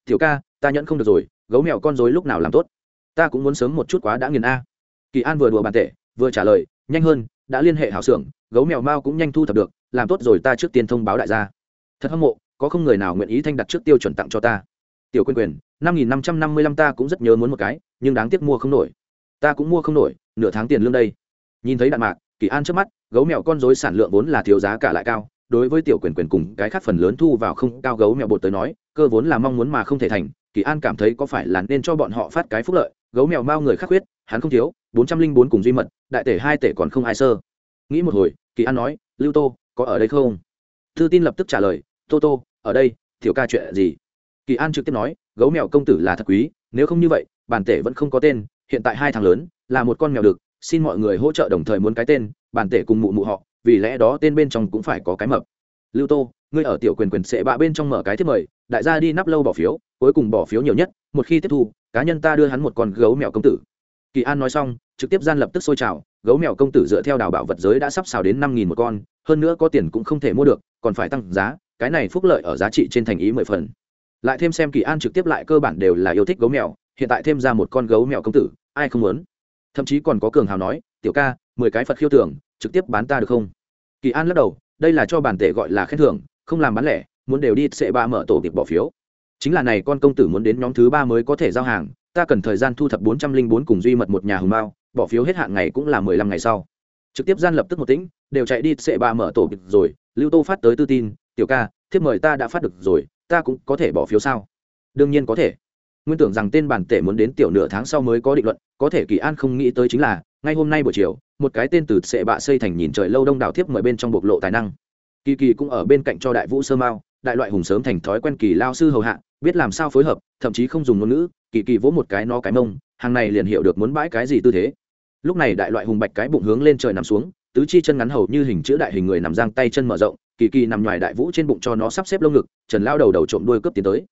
Tiểu ca, ta nhẫn không được rồi, gấu mèo con dối lúc nào làm tốt? Ta cũng muốn sớm một chút quá đã nghiền a. Kỳ an vừa đùa bàn tể, vừa trả lời, nhanh hơn, đã liên hệ hảo xưởng, gấu mèo mao cũng nhanh thu thập được, làm tốt rồi ta trước tiên thông báo đại gia. Thật hâm mộ có không người nào nguyện ý thanh đặt trước tiêu chuẩn tặng cho ta. Tiểu quyền quyền năm nghìn năm trăm năm mươi lăm ta cũng rất nhớ muốn một cái, nhưng đáng tiếc mua không nổi. Ta cũng mua không nổi, nửa tháng tiền lương đây. Nhìn thấy đạn mạc, kỳ an trước mắt, gấu mèo con dối sản lượng vốn là thiếu giá cả lại cao. Đối với tiểu quyền quyền cùng cái khác phần lớn thu vào không cao gấu mèo bột tới nói, cơ vốn là mong muốn mà không thể thành, kỳ an cảm thấy có phải là nên cho bọn họ phát cái phúc lợi. Gấu mèo mao người khác huyết hắn không thiếu, bốn trăm linh bốn cùng duy mật, đại tể hai tể còn không ai sơ. Nghĩ một hồi, kỳ an nói, lưu tô, có ở đây không? Thư tin lập tức trả lời tô tô, ở đây thiểu ca chuyện gì? Kỳ an trực tiếp nói, gấu mèo công tử là thật quý, nếu không như vậy, bản tể vẫn không có tên, hiện tại hai thằng lớn, là một con mèo được xin mọi người hỗ trợ đồng thời muốn cái tên, bản tể cùng mụ mụ họ, vì lẽ đó tên bên trong cũng phải có cái mập. Lưu tô, ngươi ở tiểu quyền quyền sệ bạ bên trong mở cái thiết mời, đại gia đi nắp lâu bỏ phiếu, cuối cùng bỏ phiếu nhiều nhất, một khi tiếp thu, cá nhân ta đưa hắn một con gấu mèo công tử. Kỳ an nói xong, trực tiếp gian lập tức sôi trào gấu mèo công tử dựa theo đào bảo vật giới đã sắp xào đến năm nghìn một con, hơn nữa có tiền cũng không thể mua được, còn phải tăng giá cái này phúc lợi ở giá trị trên thành ý mười phần. Lại thêm xem kỳ an trực tiếp lại cơ bản đều là yêu thích gấu mèo, hiện tại thêm ra một con gấu mèo công tử, ai không muốn? Thậm chí còn có cường hào nói, tiểu ca, mười cái phật khiêu tưởng, trực tiếp bán ta được không? Kỳ an lắc đầu, đây là cho bản tệ gọi là khen thưởng, không làm bán lẻ, muốn đều đi sẽ ba mở tổ tiệc bỏ phiếu. Chính là này con công tử muốn đến nhóm thứ ba mới có thể giao hàng, ta cần thời gian thu thập bốn trăm linh bốn cùng duy mật một nhà hùng mao bỏ phiếu hết hạn ngày cũng là mười lăm ngày sau. Trực tiếp gian lập tức một tĩnh, đều chạy đi sẽ ba mở tổ tiệc rồi, lưu tô phát tới tư tin tiểu ca, thiếp mời ta đã phát được rồi, ta cũng có thể bỏ phiếu sao? Đương nhiên có thể. Nguyên tưởng rằng tên bản tể muốn đến tiểu nửa tháng sau mới có định luận, có thể kỳ an không nghĩ tới chính là, ngay hôm nay buổi chiều, một cái tên từ sệ bạ xây thành nhìn trời lâu đông đảo thiếp mời bên trong bộc lộ tài năng. Kỳ kỳ cũng ở bên cạnh cho đại vũ sơ mao, đại loại hùng sớm thành thói quen kỳ lao sư hầu hạ, biết làm sao phối hợp, thậm chí không dùng ngôn ngữ, kỳ kỳ vỗ một cái nó cái mông, hàng này liền hiểu được muốn bãi cái gì tư thế. Lúc này đại loại hùng bạch cái bụng hướng lên trời nằm xuống, tứ chi chân ngắn hầu như hình chữ đại hình người nằm giang tay chân mở rộng kỳ kỳ nằm ngoài đại vũ trên bụng cho nó sắp xếp lông ngực, trần lao đầu đầu trộm đuôi cướp tiến tới.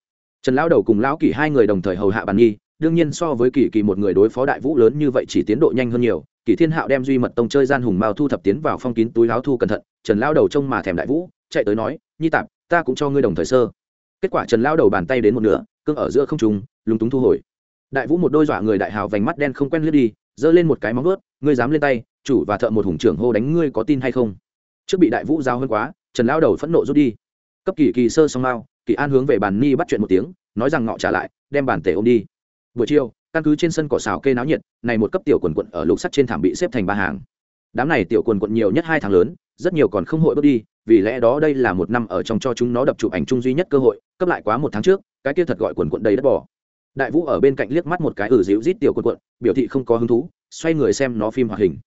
Trần lao đầu cùng lão kỳ hai người đồng thời hầu hạ bàn nghi. đương nhiên so với kỳ kỳ một người đối phó đại vũ lớn như vậy chỉ tiến độ nhanh hơn nhiều kỳ thiên hạo đem duy mật tông chơi gian hùng mao thu thập tiến vào phong kín túi láo thu cẩn thận, trần lao đầu trông mà thèm đại vũ, chạy tới nói, nhi tạp, ta cũng cho ngươi đồng thời sơ. Kết quả trần lao đầu bàn tay đến một nửa cưng ở giữa không trùng lúng túng thu hồi. Đại vũ một đôi dọa người đại hào vành mắt đen không quen lướt đi, giơ lên một cái móng ướt ngươi dám lên tay, chủ và thợ một hùng trưởng hô đánh ngươi có tin hay không? Trước bị đại vũ giao hơn quá trần lao đầu phẫn nộ rút đi. Cấp kỳ kỳ sơ xong mao kỳ an hướng về bàn ni bắt chuyện một tiếng, nói rằng ngọ trả lại, đem bàn tể ôm đi. Buổi chiều, căn cứ trên sân cỏ xào cây náo nhiệt, này một cấp tiểu quần quận ở lục sắt trên thảm bị xếp thành ba hàng. Đám này tiểu quần quận nhiều nhất hai tháng lớn, rất nhiều còn không hội bước đi, vì lẽ đó đây là một năm ở trong cho chúng nó đập chụp ảnh chung duy nhất cơ hội, cấp lại quá một tháng trước, cái kia thật gọi quần quận đầy đất bỏ đại vũ ở bên cạnh liếc mắt một cái ừ ử dịu rít tiểu quần quận, biểu thị không có hứng thú, xoay người xem nó phim hoạt hình.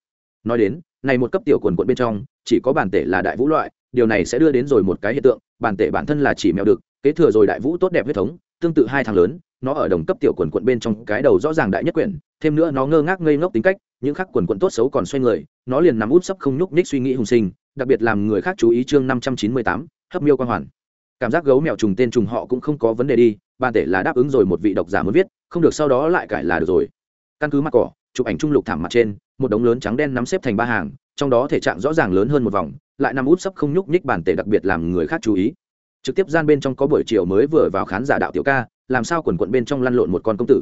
Nói đến, này một cấp tiểu quần quận bên trong, chỉ có bản tể là đại vũ loại điều này sẽ đưa đến rồi một cái hiện tượng, bản tệ bản thân là chỉ mèo được kế thừa rồi đại vũ tốt đẹp huyết thống, tương tự hai thằng lớn, nó ở đồng cấp tiểu quần quận bên trong cái đầu rõ ràng đại nhất quyển, thêm nữa nó ngơ ngác ngây ngốc tính cách, những khác quần quận tốt xấu còn xoay người, nó liền nằm út sấp không nhúc nhích suy nghĩ hùng sinh, đặc biệt làm người khác chú ý chương năm trăm chín mươi tám, hấp miêu quan hoàn. Cảm giác gấu mèo trùng tên trùng họ cũng không có vấn đề đi, bản tể là đáp ứng rồi một vị độc giả muốn viết, không được sau đó lại cải là được rồi. Căn cứ mặt cỏ, chụp ảnh trung lục thảm mặt trên, một đống lớn trắng đen nắm xếp thành ba hàng trong đó thể trạng rõ ràng lớn hơn một vòng, lại nằm út sấp không nhúc nhích bản tể đặc biệt làm người khác chú ý. Trực tiếp gian bên trong có buổi chiều mới vừa vào khán giả đạo tiểu ca, làm sao quần quận bên trong lăn lộn một con công tử?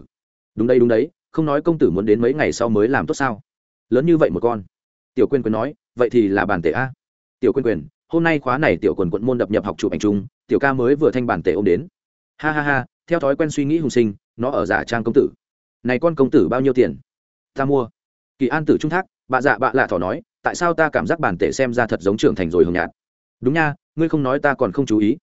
Đúng đây đúng đấy, không nói công tử muốn đến mấy ngày sau mới làm tốt sao? Lớn như vậy một con. Tiểu quyên quyên nói, vậy thì là bản tể a. Tiểu quyên quyền hôm nay khóa này tiểu quần quận môn đập nhập học chụp ảnh chung, tiểu ca mới vừa thanh bản tể ôm đến. Ha ha ha, theo thói quen suy nghĩ hùng sinh, nó ở giả trang công tử. Này con công tử bao nhiêu tiền? Ta mua. Kỳ an tử trung thác, bà dạ bạ lạ thỏ nói tại sao ta cảm giác bản tể xem ra thật giống trưởng thành rồi hồng nhạt? Đúng nha, ngươi không nói ta còn không chú ý.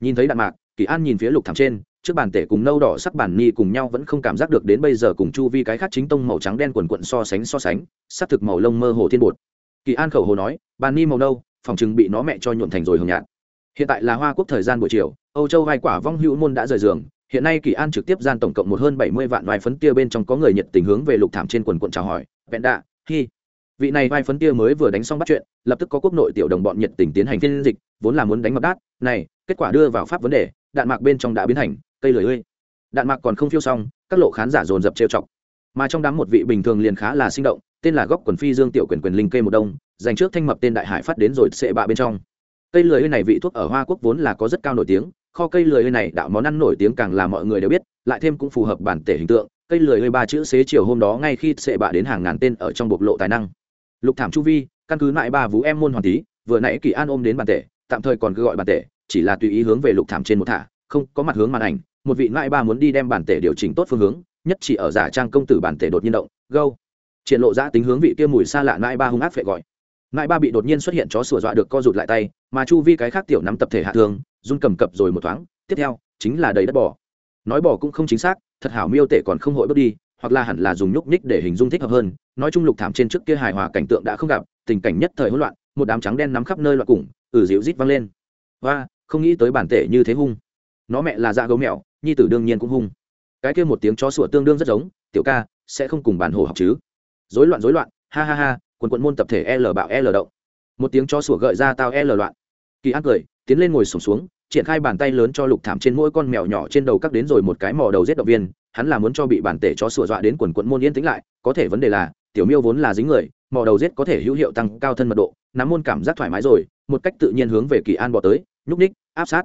Nhìn thấy đạn mạc, kỳ an nhìn phía lục thảm trên, trước bàn tể cùng nâu đỏ sắc bản ni cùng nhau vẫn không cảm giác được đến bây giờ cùng chu vi cái khác chính tông màu trắng đen quần quận so sánh so sánh, sắc thực màu lông mơ hồ thiên bột. Kỳ an khẩu hồ nói bàn ni màu nâu, phòng chừng bị nó mẹ cho nhuộn thành rồi hồng nhạt. Hiện tại là hoa quốc thời gian buổi chiều, âu châu vai quả vong hữu môn đã rời giường, hiện nay kỳ an trực tiếp gian tổng cộng một hơn bảy mươi vạn loài phấn tia bên trong có người nhiệt tình hướng về lục thảm trên quần quận chào hỏi, vẹn đạ, hi vị này vai phấn tia mới vừa đánh xong bắt chuyện, lập tức có quốc nội tiểu đồng bọn nhiệt tình tiến hành phiên dịch, vốn là muốn đánh mập đát, này, kết quả đưa vào pháp vấn đề, đạn mạc bên trong đã biến thành cây lười ơi đạn mạc còn không phiêu xong, các lộ khán giả dồn dập trêu chọc. Mà trong đám một vị bình thường liền khá là sinh động, tên là góc quần phi dương tiểu quyền quyền linh cây một đông, dành trước thanh mập tên đại hải phát đến rồi sệ bạ bên trong. Cây lười ơi này vị thuốc ở hoa quốc vốn là có rất cao nổi tiếng, kho cây lười ơi này đạo món ăn nổi tiếng càng là mọi người đều biết, lại thêm cũng phù hợp bản thể hình tượng, cây lười ơi ba chữ xế chiều hôm đó ngay khi sệ bạ đến hàng ngàn tên ở trong bộc lộ tài năng lục thảm chu vi, căn cứ lại ba vũ em môn hoàn tí vừa nãy kỳ an ôm đến bản tể, tạm thời còn cứ gọi bản tể, chỉ là tùy ý hướng về lục thảm trên một thả, không có mặt hướng màn ảnh, một vị nại ba muốn đi đem bản tể điều chỉnh tốt phương hướng, nhất chỉ ở giả trang công tử bản tể đột nhiên động gâu triển lộ ra tính hướng vị kia mùi xa lạ nại ba hung ác phệ gọi. Nại ba bị đột nhiên xuất hiện chó sủa dọa được co rụt lại tay, mà chu vi cái khác tiểu nắm tập thể hạ thương, run cầm cập rồi một thoáng, tiếp theo, chính là đầy đất bỏ nói bỏ cũng không chính xác, thật hảo miêu tể còn không hội bước đi, hoặc là hẳn là dùng nhúc nhích để hình dung thích hợp hơn nói chung lục thảm trên trước kia hài hòa cảnh tượng đã không gặp tình cảnh nhất thời hỗn loạn một đám trắng đen nắm khắp nơi loạn củng ừ dịu rít văng lên. Và không nghĩ tới bản tể như thế hung. Nó mẹ là dạ gấu mèo nhi tử đương nhiên cũng hung. Cái kia một tiếng chó sủa tương đương rất giống tiểu ca sẽ không cùng bản hồ học chứ? Rối loạn rối loạn ha ha ha quần quận môn tập thể l bạo l động. Một tiếng chó sủa gợi ra tao l loạn. Kỳ an cười tiến lên ngồi sùng xuống, xuống triển khai bàn tay lớn cho lục thảm trên mỗi con mèo nhỏ trên đầu cắt đến rồi một cái mò đầu giết động viên hắn là muốn cho bị bản tể chó sủa dọa đến quần quận môn yên tĩnh lại có thể vấn đề là tiểu miêu vốn là dính người, mò đầu giết có thể hữu hiệu tăng cao thân mật độ, nắm môn cảm giác thoải mái rồi, một cách tự nhiên hướng về kỳ an bỏ tới, nhúc ních áp sát.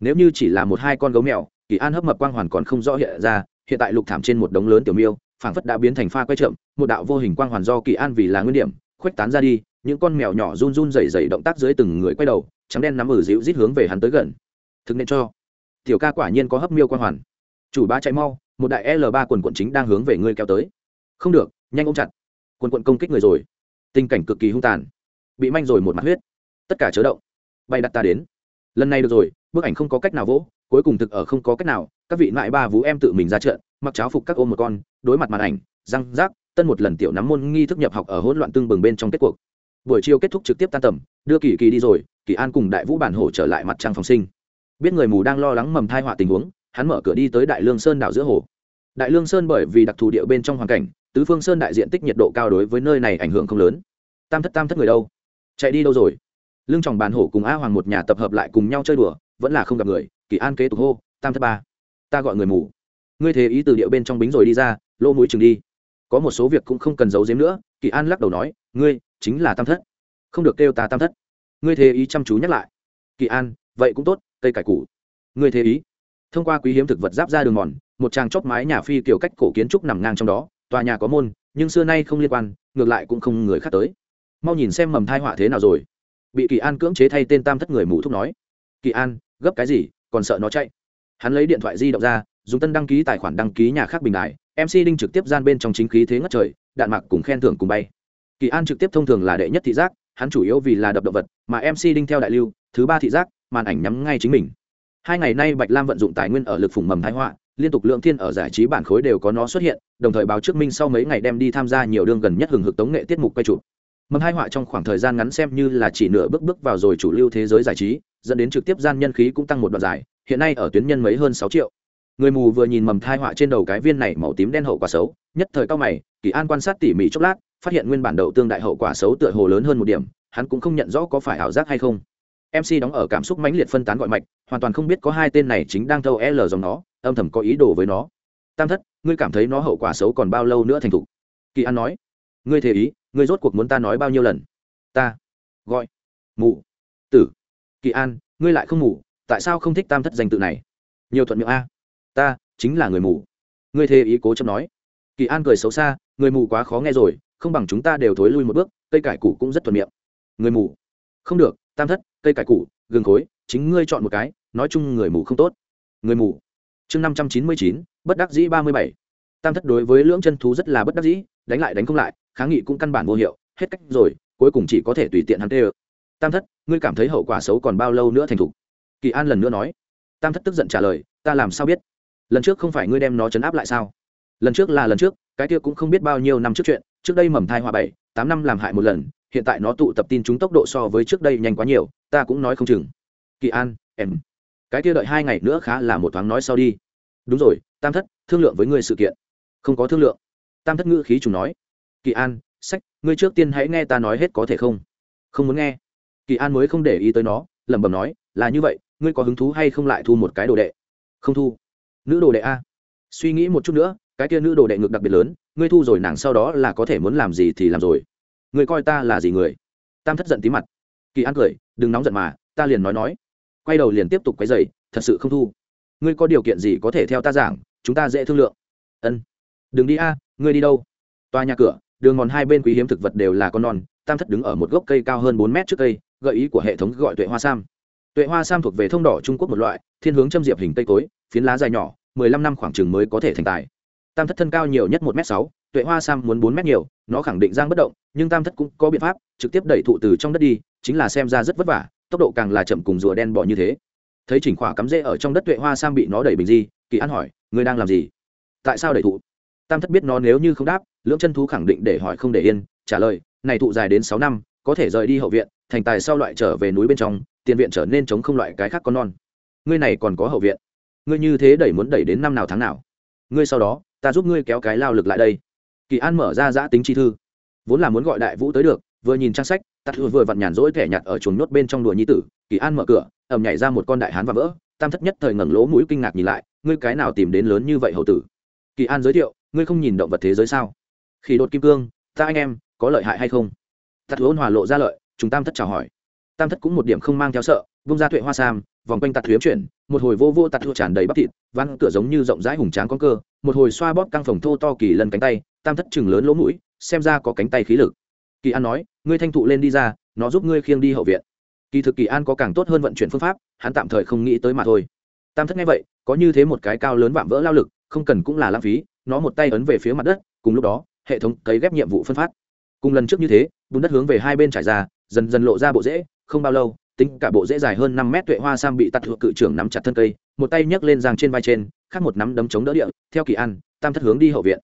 Nếu như chỉ là một hai con gấu mèo, kỳ an hấp mập quang hoàn còn không rõ hiện ra, hiện tại lục thảm trên một đống lớn tiểu miêu, phảng phất đã biến thành pha quay chậm, một đạo vô hình quang hoàn do kỳ an vì là nguyên điểm, khuếch tán ra đi, những con mèo nhỏ run run rẩy rẩy động tác dưới từng người quay đầu, trắng đen nắm ở dịu rít hướng về hắn tới gần. Thực nên cho. Tiểu ca quả nhiên có hấp miêu quang hoàn. Chủ ba chạy mau, một đại l ba quần quận chính đang hướng về ngươi kéo tới. Không được, nhanh ôm chặt. Quân quận công kích người rồi. Tình cảnh cực kỳ hung tàn. Bị manh rồi một mặt huyết. Tất cả chớ động. Bay đặt ta đến. Lần này được rồi, bức ảnh không có cách nào vỗ, cuối cùng thực ở không có cách nào. Các vị mại ba vũ em tự mình ra trận, mặc cháo phục các ôm một con, đối mặt màn ảnh, răng rác, tân một lần tiểu nắm môn nghi thức nhập học ở hỗn loạn tương bừng bên trong kết cuộc. Buổi chiều kết thúc trực tiếp tan tầm, đưa kỳ kỳ đi rồi, kỳ an cùng đại vũ bản hổ trở lại mặt trăng phòng sinh. Biết người mù đang lo lắng mầm thai họa tình huống, hắn mở cửa đi tới đại lương sơn đảo giữa hồ. Đại lương sơn bởi vì đặc thù địa bên trong hoàn cảnh tứ phương sơn đại diện tích nhiệt độ cao đối với nơi này ảnh hưởng không lớn. Tam thất tam thất người đâu? Chạy đi đâu rồi? Lưng tròng bàn hổ cùng a hoàng một nhà tập hợp lại cùng nhau chơi đùa, vẫn là không gặp người. Kỳ an kế tục hô, tam thất ba, ta gọi người mù. Ngươi thế ý từ địa bên trong bính rồi đi ra lô mũi chừng đi. Có một số việc cũng không cần giấu giếm nữa, kỳ an lắc đầu nói, ngươi, chính là tam thất. Không được kêu ta tam thất. Ngươi thế ý chăm chú nhắc lại. Kỳ an, vậy cũng tốt, cây cải củ. Ngươi thế ý. Thông qua quý hiếm thực vật giáp ra đường mòn, một tràng chóp mái nhà phi kiểu cách cổ kiến trúc nằm ngang trong đó tòa nhà có môn, nhưng xưa nay không liên quan, ngược lại cũng không người khác tới. Mau nhìn xem mầm thai họa thế nào rồi. Bị kỳ an cưỡng chế thay tên tam thất người mù thúc nói. Kỳ an, gấp cái gì, còn sợ nó chạy? Hắn lấy điện thoại di động ra, dùng tân đăng ký tài khoản đăng ký nhà khác bình đại mc đinh trực tiếp gian bên trong chính khí thế ngất trời, đạn mạc cùng khen thưởng cùng bay. Kỳ an trực tiếp thông thường là đệ nhất thị giác, hắn chủ yếu vì là đập động vật, mà mc đinh theo đại lưu, thứ ba thị giác, màn ảnh nhắm ngay chính mình. Hai ngày nay bạch lam vận dụng tài nguyên ở lực phủng mầm thái họa liên tục lượng thiên ở giải trí bản khối đều có nó xuất hiện, đồng thời báo trước minh sau mấy ngày đem đi tham gia nhiều đương gần nhất hừng hực tống nghệ tiết mục quay chụp. Mầm hai họa trong khoảng thời gian ngắn xem như là chỉ nửa bước bước vào rồi chủ lưu thế giới giải trí, dẫn đến trực tiếp gian nhân khí cũng tăng một đoạn dài, hiện nay ở tuyến nhân mấy hơn sáu triệu. Người mù vừa nhìn mầm thai họa trên đầu cái viên này màu tím đen hậu quả xấu, nhất thời cao mày, kỳ an quan sát tỉ mỉ chốc lát, phát hiện nguyên bản đậu tương đại hậu quả xấu tựa hồ lớn hơn một điểm, hắn cũng không nhận rõ có phải ảo giác hay không. Mc đóng ở cảm xúc mãnh liệt phân tán gọi mạch, hoàn toàn không biết có hai tên này chính đang thâu l dòng nó âm thầm có ý đồ với nó. Tam thất, ngươi cảm thấy nó hậu quả xấu còn bao lâu nữa thành thục? Kỳ an nói. Ngươi thế ý, ngươi rốt cuộc muốn ta nói bao nhiêu lần? Ta. Gọi. Mụ. Tử. Kỳ an, ngươi lại không mù tại sao không thích tam thất danh tự này? Nhiều thuận miệng a. Ta chính là người mù ngươi thế ý cố chấp nói. Kỳ an cười xấu xa, người mù quá khó nghe rồi, không bằng chúng ta đều thối lui một bước, cây cải củ cũng rất thuận miệng. Người mù không được, tam thất, cây cải củ, gừng khối, chính ngươi chọn một cái, nói chung người mù không tốt. Người mù chương năm trăm chín mươi chín, bất đắc dĩ ba mươi bảy. Tam thất đối với lưỡng chân thú rất là bất đắc dĩ, đánh lại đánh không lại, kháng nghị cũng căn bản vô hiệu, hết cách rồi, cuối cùng chỉ có thể tùy tiện hắn tê ơ. Tam thất, ngươi cảm thấy hậu quả xấu còn bao lâu nữa thành thục? Kỳ an lần nữa nói. Tam thất tức giận trả lời, ta làm sao biết? Lần trước không phải ngươi đem nó chấn áp lại sao? Lần trước là lần trước, cái kia cũng không biết bao nhiêu năm trước chuyện, trước đây mầm thai hòa bảy, tám năm làm hại một lần, hiện tại nó tụ tập tin chúng tốc độ so với trước đây nhanh quá nhiều, ta cũng nói không chừng. Kỳ an, em cái kia đợi hai ngày nữa khá là một thoáng nói sau đi. Đúng rồi, tam thất, thương lượng với ngươi sự kiện. Không có thương lượng. Tam thất ngữ khí trùng nói. Kỳ an, sách, ngươi trước tiên hãy nghe ta nói hết có thể không? Không muốn nghe. Kỳ an mới không để ý tới nó, lẩm bẩm nói, là như vậy, ngươi có hứng thú hay không lại thu một cái đồ đệ? Không thu. Nữ đồ đệ a. Suy nghĩ một chút nữa, cái kia nữ đồ đệ ngược đặc biệt lớn, ngươi thu rồi nàng sau đó là có thể muốn làm gì thì làm rồi. Ngươi coi ta là gì người? Tam thất giận tí mặt. Kỳ an cười, đừng nóng giận mà, ta liền nói nói quay đầu liền tiếp tục quay dày thật sự không thu. Ngươi có điều kiện gì có thể theo ta giảng, chúng ta dễ thương lượng. Ân. Đừng đi a, ngươi đi đâu? Toa nhà cửa, đường ngòn hai bên quý hiếm thực vật đều là con non, tam thất đứng ở một gốc cây cao hơn bốn mét trước cây, gợi ý của hệ thống gọi tuệ hoa sam. Tuệ hoa sam thuộc về thông đỏ trung quốc một loại, thiên hướng châm diệp hình cây cối, phiến lá dài nhỏ, mười lăm năm khoảng chừng mới có thể thành tài. Tam thất thân cao nhiều nhất một m sáu, tuệ hoa sam muốn bốn m nhiều, nó khẳng định giang bất động, nhưng tam thất cũng có biện pháp, trực tiếp đẩy thụ từ trong đất đi, chính là xem ra rất vất vả tốc độ càng là chậm cùng rùa đen bỏ như thế. Thấy chỉnh khỏa cắm rễ ở trong đất tuệ hoa sam bị nó đẩy bình di, kỳ an hỏi, ngươi đang làm gì? Tại sao đẩy thụ? Tam thất biết nó nếu như không đáp, lưỡng chân thú khẳng định để hỏi không để yên, trả lời, này thụ dài đến sáu năm, có thể rời đi hậu viện, thành tài sau loại trở về núi bên trong, tiền viện trở nên chống không loại cái khác con non. Ngươi này còn có hậu viện. Ngươi như thế đẩy muốn đẩy đến năm nào tháng nào? Ngươi sau đó, ta giúp ngươi kéo cái lao lực lại đây. Kỳ an mở ra giã tính chi thư. Vốn là muốn gọi đại vũ tới được, vừa nhìn trang sách tắt vừa vặn nhàn rỗi thẻ nhặt ở chuồng nhốt bên trong đùa nhi tử, kỳ an mở cửa ẩm nhảy ra một con đại hán và vỡ, tam thất nhất thời ngẩng lỗ mũi kinh ngạc nhìn lại, ngươi cái nào tìm đến lớn như vậy hậu tử? Kỳ an giới thiệu, ngươi không nhìn động vật thế giới sao? Khi đột kim cương, ta anh em, có lợi hại hay không? Tắt ôn hòa lộ ra lợi, chúng tam thất chào hỏi. Tam thất cũng một điểm không mang theo sợ, vung ra tuệ hoa sam, vòng quanh tạt thuyếm chuyển, một hồi vô vô tạt thua tràn đầy bắp thịt văn cửa giống như rộng rãi hùng tráng con cơ, một hồi xoa bóp căng phòng thô to kỳ lần cánh tay, tam thất chừng lớn lỗ mũi, xem ra có cánh tay khí lực. Kỳ an nói ngươi thanh thụ lên đi ra, nó giúp ngươi khiêng đi hậu viện. Kỳ thực kỳ an có càng tốt hơn vận chuyển phương pháp, hắn tạm thời không nghĩ tới mà thôi. Tam thất nghe vậy, có như thế một cái cao lớn vạm vỡ lao lực, không cần cũng là lãng phí, nó một tay ấn về phía mặt đất, cùng lúc đó, hệ thống cấy ghép nhiệm vụ phân phát. Cùng lần trước như thế, bùn đất hướng về hai bên trải ra, dần dần lộ ra bộ rễ, không bao lâu, tính cả bộ rễ dài hơn năm mét tuệ hoa sam bị tạt thuộc cự trưởng nắm chặt thân cây, một tay nhấc lên giang trên vai trên, khác một nắm đấm chống đỡ địa, theo kỳ an, tam thất hướng đi hậu viện.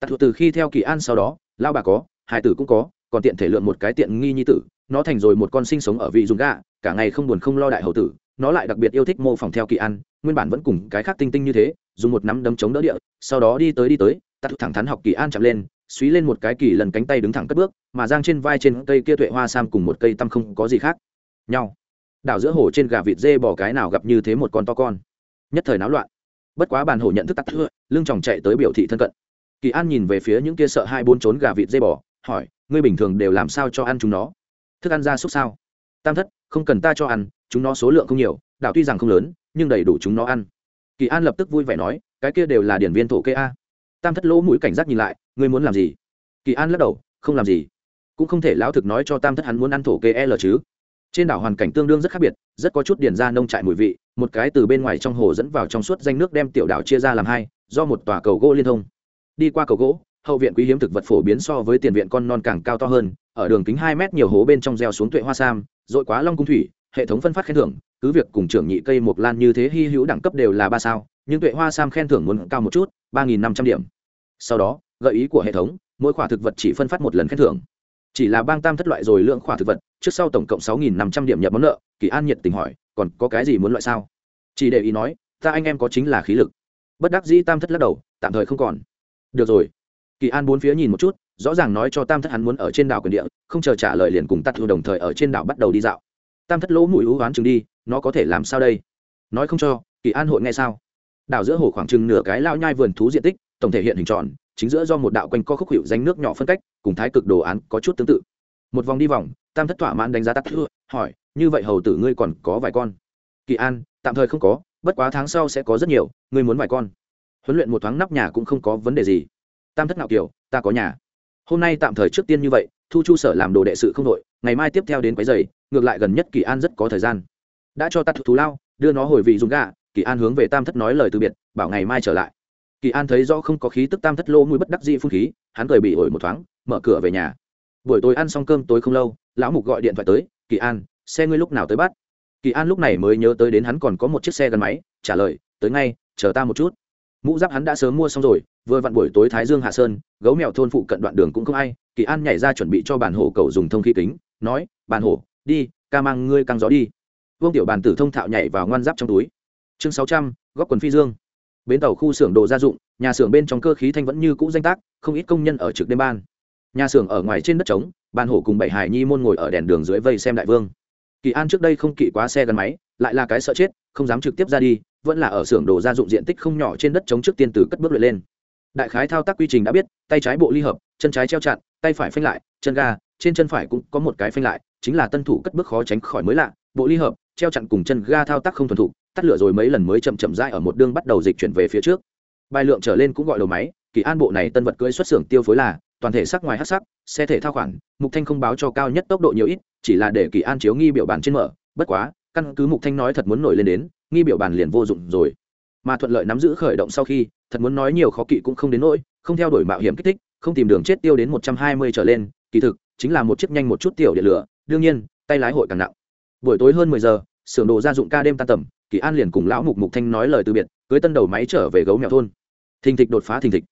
Tạt thuộc từ khi theo kỳ an sau đó lao bà có, hải tử cũng có còn tiện thể lượng một cái tiện nghi nhi tử, nó thành rồi một con sinh sống ở vị dùng gà, cả ngày không buồn không lo đại hậu tử, nó lại đặc biệt yêu thích mô phỏng theo kỳ an nguyên bản vẫn cùng cái khác tinh tinh như thế, dùng một nắm đấm chống đỡ địa, sau đó đi tới đi tới, tắt thẳng thắn học kỳ an chạm lên suý lên một cái kỳ lần cánh tay đứng thẳng cất bước, mà giang trên vai trên cây kia tuệ hoa sam cùng một cây tăm không có gì khác. Nhau. Đảo giữa hồ trên gà vịt dê bỏ cái nào gặp như thế một con to con. Nhất thời náo loạn. Bất quá bàn hồ nhận thức tắt thưa lưng chòng chạy tới biểu thị thân cận. Kỳ an nhìn về phía những kia sợ hai bốn trốn gà vịt dê bò, hỏi ngươi bình thường đều làm sao cho ăn chúng nó? Thức ăn ra xúc sao? Tam thất, không cần ta cho ăn, chúng nó số lượng không nhiều, đảo tuy rằng không lớn, nhưng đầy đủ chúng nó ăn. Kỳ an lập tức vui vẻ nói, cái kia đều là điển viên thổ kê a. Tam thất lỗ mũi cảnh giác nhìn lại, ngươi muốn làm gì? Kỳ an lắc đầu, không làm gì. Cũng không thể lão thực nói cho tam thất hắn muốn ăn thổ kê l chứ. Trên đảo hoàn cảnh tương đương rất khác biệt, rất có chút điển ra nông trại mùi vị, một cái từ bên ngoài trong hồ dẫn vào trong suốt danh nước đem tiểu đảo chia ra làm hai, do một tòa cầu gỗ liên thông. Đi qua cầu gỗ hậu viện quý hiếm thực vật phổ biến so với tiền viện con non càng cao to hơn, ở đường kính hai mét nhiều hố bên trong gieo xuống tuệ hoa sam, dội quá long cung thủy, hệ thống phân phát khen thưởng, cứ việc cùng trưởng nhị cây một lan như thế hy hữu đẳng cấp đều là ba sao, nhưng tuệ hoa sam khen thưởng muốn cao một chút, ba nghìn năm trăm điểm. Sau đó, gợi ý của hệ thống, mỗi khoả thực vật chỉ phân phát một lần khen thưởng. Chỉ là bang tam thất loại rồi lượng khoả thực vật, trước sau tổng cộng sáu nghìn năm trăm điểm nhập món nợ, kỳ an nhiệt tình hỏi, còn có cái gì muốn loại sao? Chỉ để ý nói, ta anh em có chính là khí lực. Bất đắc dĩ tam thất lắc đầu, tạm thời không còn. Được rồi kỳ an bốn phía nhìn một chút, rõ ràng nói cho tam thất hắn muốn ở trên đảo quyền địa, không chờ trả lời liền cùng tắt thu đồng thời ở trên đảo bắt đầu đi dạo. Tam thất lỗ mũi u oán chừng đi, nó có thể làm sao đây? Nói không cho, kỳ an hội nghe sao? Đảo giữa hồ khoảng chừng nửa cái lao nhai vườn thú diện tích, tổng thể hiện hình tròn, chính giữa do một đạo quanh co khúc hiệu danh nước nhỏ phân cách, cùng thái cực đồ án có chút tương tự. Một vòng đi vòng, tam thất thỏa mãn đánh giá tắt thưa hỏi, như vậy hầu tử ngươi còn có vài con? Kỳ an, tạm thời không có, bất quá tháng sau sẽ có rất nhiều, ngươi muốn vài con? Huấn luyện một thoáng nắp nhà cũng không có vấn đề gì tam thất ngạo kiều, ta có nhà. Hôm nay tạm thời trước tiên như vậy, thu chu sở làm đồ đệ sự không đội ngày mai tiếp theo đến quấy giày ngược lại gần nhất kỳ an rất có thời gian. Đã cho ta thù lao, đưa nó hồi vị dùng gà, kỳ an hướng về tam thất nói lời từ biệt, bảo ngày mai trở lại. Kỳ an thấy rõ không có khí tức tam thất lô mũi bất đắc dị phun khí, hắn cười bị ổi một thoáng, mở cửa về nhà. Buổi tối ăn xong cơm tối không lâu, lão mục gọi điện thoại tới, kỳ an, xe ngươi lúc nào tới bắt? Kỳ an lúc này mới nhớ tới đến hắn còn có một chiếc xe gắn máy, trả lời, tới ngay, chờ ta một chút mũ giáp hắn đã sớm mua xong rồi, vừa vặn buổi tối thái dương hạ sơn, gấu mèo thôn phụ cận đoạn đường cũng không ai, kỳ an nhảy ra chuẩn bị cho bản hổ cầu dùng thông khí kính, nói, bản hổ, đi, ca mang ngươi căng gió đi. Vương tiểu bàn tử thông thạo nhảy vào ngoan giáp trong túi. Chương sáu trăm, góp quần phi dương. Bến tàu khu xưởng đồ gia dụng, nhà xưởng bên trong cơ khí thanh vẫn như cũ danh tác, không ít công nhân ở trực đêm ban. Nhà xưởng ở ngoài trên đất trống ban hổ cùng bảy hải nhi môn ngồi ở đèn đường dưới vây xem đại vương. Kỳ an trước đây không kỵ quá xe gắn máy, lại là cái sợ chết, không dám trực tiếp ra đi vẫn là ở xưởng đồ gia dụng diện tích không nhỏ trên đất chống trước tiên từ cất bước luyện lên. Đại khái thao tác quy trình đã biết, tay trái bộ ly hợp, chân trái treo chặn, tay phải phanh lại, chân ga, trên chân phải cũng có một cái phanh lại, chính là tân thủ cất bước khó tránh khỏi mới lạ, bộ ly hợp, treo chặn cùng chân ga thao tác không thuần thục, tắt lửa rồi mấy lần mới chậm chậm dai ở một đường bắt đầu dịch chuyển về phía trước. Bài lượng trở lên cũng gọi đầu máy, kỳ an bộ này tân vật cưỡi xuất xưởng tiêu phối là, toàn thể sắc ngoài hát sắc, xe thể thao khoản, mục thanh không báo cho cao nhất tốc độ nhiều ít, chỉ là để kỳ an chiếu nghi biểu bản trên mở, bất quá căn cứ mục thanh nói thật muốn nổi lên đến, nghi biểu bàn liền vô dụng rồi. Mà thuận lợi nắm giữ khởi động sau khi, thật muốn nói nhiều khó kỵ cũng không đến nỗi, không theo đuổi mạo hiểm kích thích, không tìm đường chết tiêu đến một trăm hai mươi trở lên, kỳ thực, chính là một chiếc nhanh một chút tiểu điện lửa, đương nhiên, tay lái hội càng nặng. Buổi tối hơn mười giờ, xưởng đồ gia dụng ca đêm tan tầm, kỳ an liền cùng lão mục mục thanh nói lời từ biệt, cưới tân đầu máy trở về gấu mèo thôn. Thình thịch đột phá thình thịch.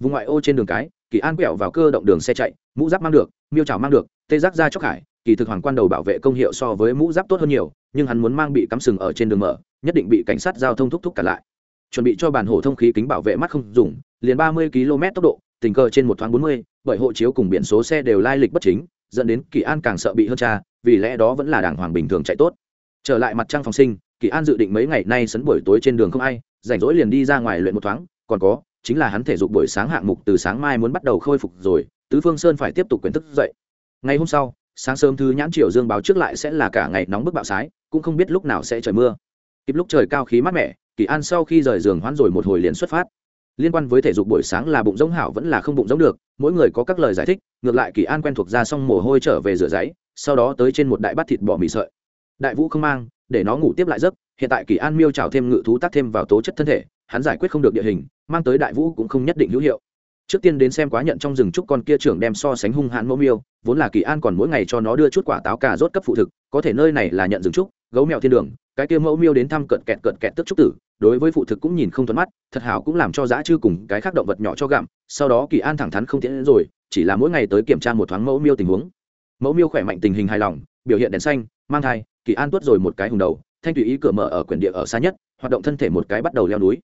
Vùng ngoại ô trên đường cái, kỳ an quẹo vào cơ động đường xe chạy, mũ giáp mang được, miêu trào mang được, tê giác ra chóc hải kỳ thực hoàng quan đầu bảo vệ công hiệu so với mũ giáp tốt hơn nhiều, nhưng hắn muốn mang bị cắm sừng ở trên đường mở, nhất định bị cảnh sát giao thông thúc thúc cả lại. Chuẩn bị cho bản hộ thông khí kính bảo vệ mắt không dùng, liền ba mươi km tốc độ, tình cờ trên một thoáng bốn mươi, bởi hộ chiếu cùng biển số xe đều lai lịch bất chính, dẫn đến kỳ an càng sợ bị hơn cha, vì lẽ đó vẫn là đàng hoàng bình thường chạy tốt. Trở lại mặt trăng phòng sinh, kỳ an dự định mấy ngày nay sấn buổi tối trên đường không ai, rảnh rỗi liền đi ra ngoài luyện một thoáng, còn có, chính là hắn thể dục buổi sáng hạng mục từ sáng mai muốn bắt đầu khôi phục rồi, tứ phương sơn phải tiếp tục quyền thức dậy. Ngày hôm sau sáng sớm thứ nhãn triều dương báo trước lại sẽ là cả ngày nóng bức bạo sái, cũng không biết lúc nào sẽ trời mưa. Kịp lúc trời cao khí mát mẻ, kỳ an sau khi rời giường hoãn rồi một hồi liền xuất phát. Liên quan với thể dục buổi sáng là bụng giống hảo vẫn là không bụng giống được, mỗi người có các lời giải thích, ngược lại kỳ an quen thuộc ra xong mồ hôi trở về rửa giấy, sau đó tới trên một đại bát thịt bò mì sợi. Đại vũ không mang, để nó ngủ tiếp lại giấc, hiện tại kỳ an miêu trào thêm ngự thú tác thêm vào tố chất thân thể, hắn giải quyết không được địa hình, mang tới đại vũ cũng không nhất định hữu hiệu trước tiên đến xem quá nhận trong rừng trúc con kia trưởng đem so sánh hung hãn mẫu miêu, vốn là kỳ an còn mỗi ngày cho nó đưa chút quả táo cà rốt cấp phụ thực, có thể nơi này là nhận rừng trúc, gấu mèo thiên đường, cái kia mẫu miêu đến thăm cận kẹt cận kẹt tức trúc tử, đối với phụ thực cũng nhìn không thuận mắt, thật hảo cũng làm cho dã chư cùng cái khác động vật nhỏ cho gặm, sau đó kỳ an thẳng thắn không tiễn rồi, chỉ là mỗi ngày tới kiểm tra một thoáng mẫu miêu tình huống. Mẫu miêu khỏe mạnh tình hình hài lòng, biểu hiện đèn xanh, mang thai, kỳ an tuốt rồi một cái hùng đầu, thanh tùy ý cửa mở ở quyển địa ở xa nhất, hoạt động thân thể một cái bắt đầu leo núi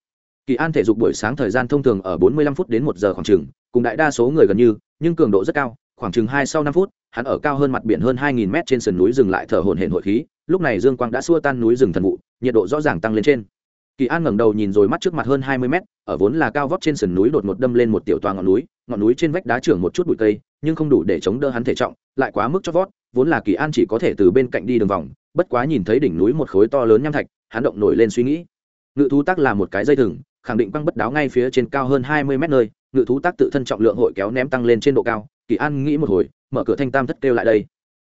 kỳ an thể dục buổi sáng thời gian thông thường ở 45 phút đến một giờ khoảng chừng, cùng đại đa số người gần như, nhưng cường độ rất cao, khoảng chừng hai sau năm phút, hắn ở cao hơn mặt biển hơn 2.000 mét trên sườn núi dừng lại thở hổn hển hội khí, lúc này dương quang đã xua tan núi rừng thần vụ, nhiệt độ rõ ràng tăng lên trên. Kỳ an ngẩng đầu nhìn rồi mắt trước mặt hơn 20 mét, ở vốn là cao vóc trên sườn núi đột ngột đâm lên một tiểu toa ngọn núi ngọn núi trên vách đá trưởng một chút bụi cây, nhưng không đủ để chống đỡ hắn thể trọng, lại quá mức cho vót, vốn là kỳ an chỉ có thể từ bên cạnh đi đường vòng, bất quá nhìn thấy đỉnh núi một khối to lớn nham thạch, hắn động nổi lên suy nghĩ. Ngự thú tác là một cái dây thừng khẳng định băng bất đáo ngay phía trên cao hơn hai mươi mét nơi, ngự thú tác tự thân trọng lượng hội kéo ném tăng lên trên độ cao, kỳ an nghĩ một hồi, mở cửa thanh tam thất kêu lại đây.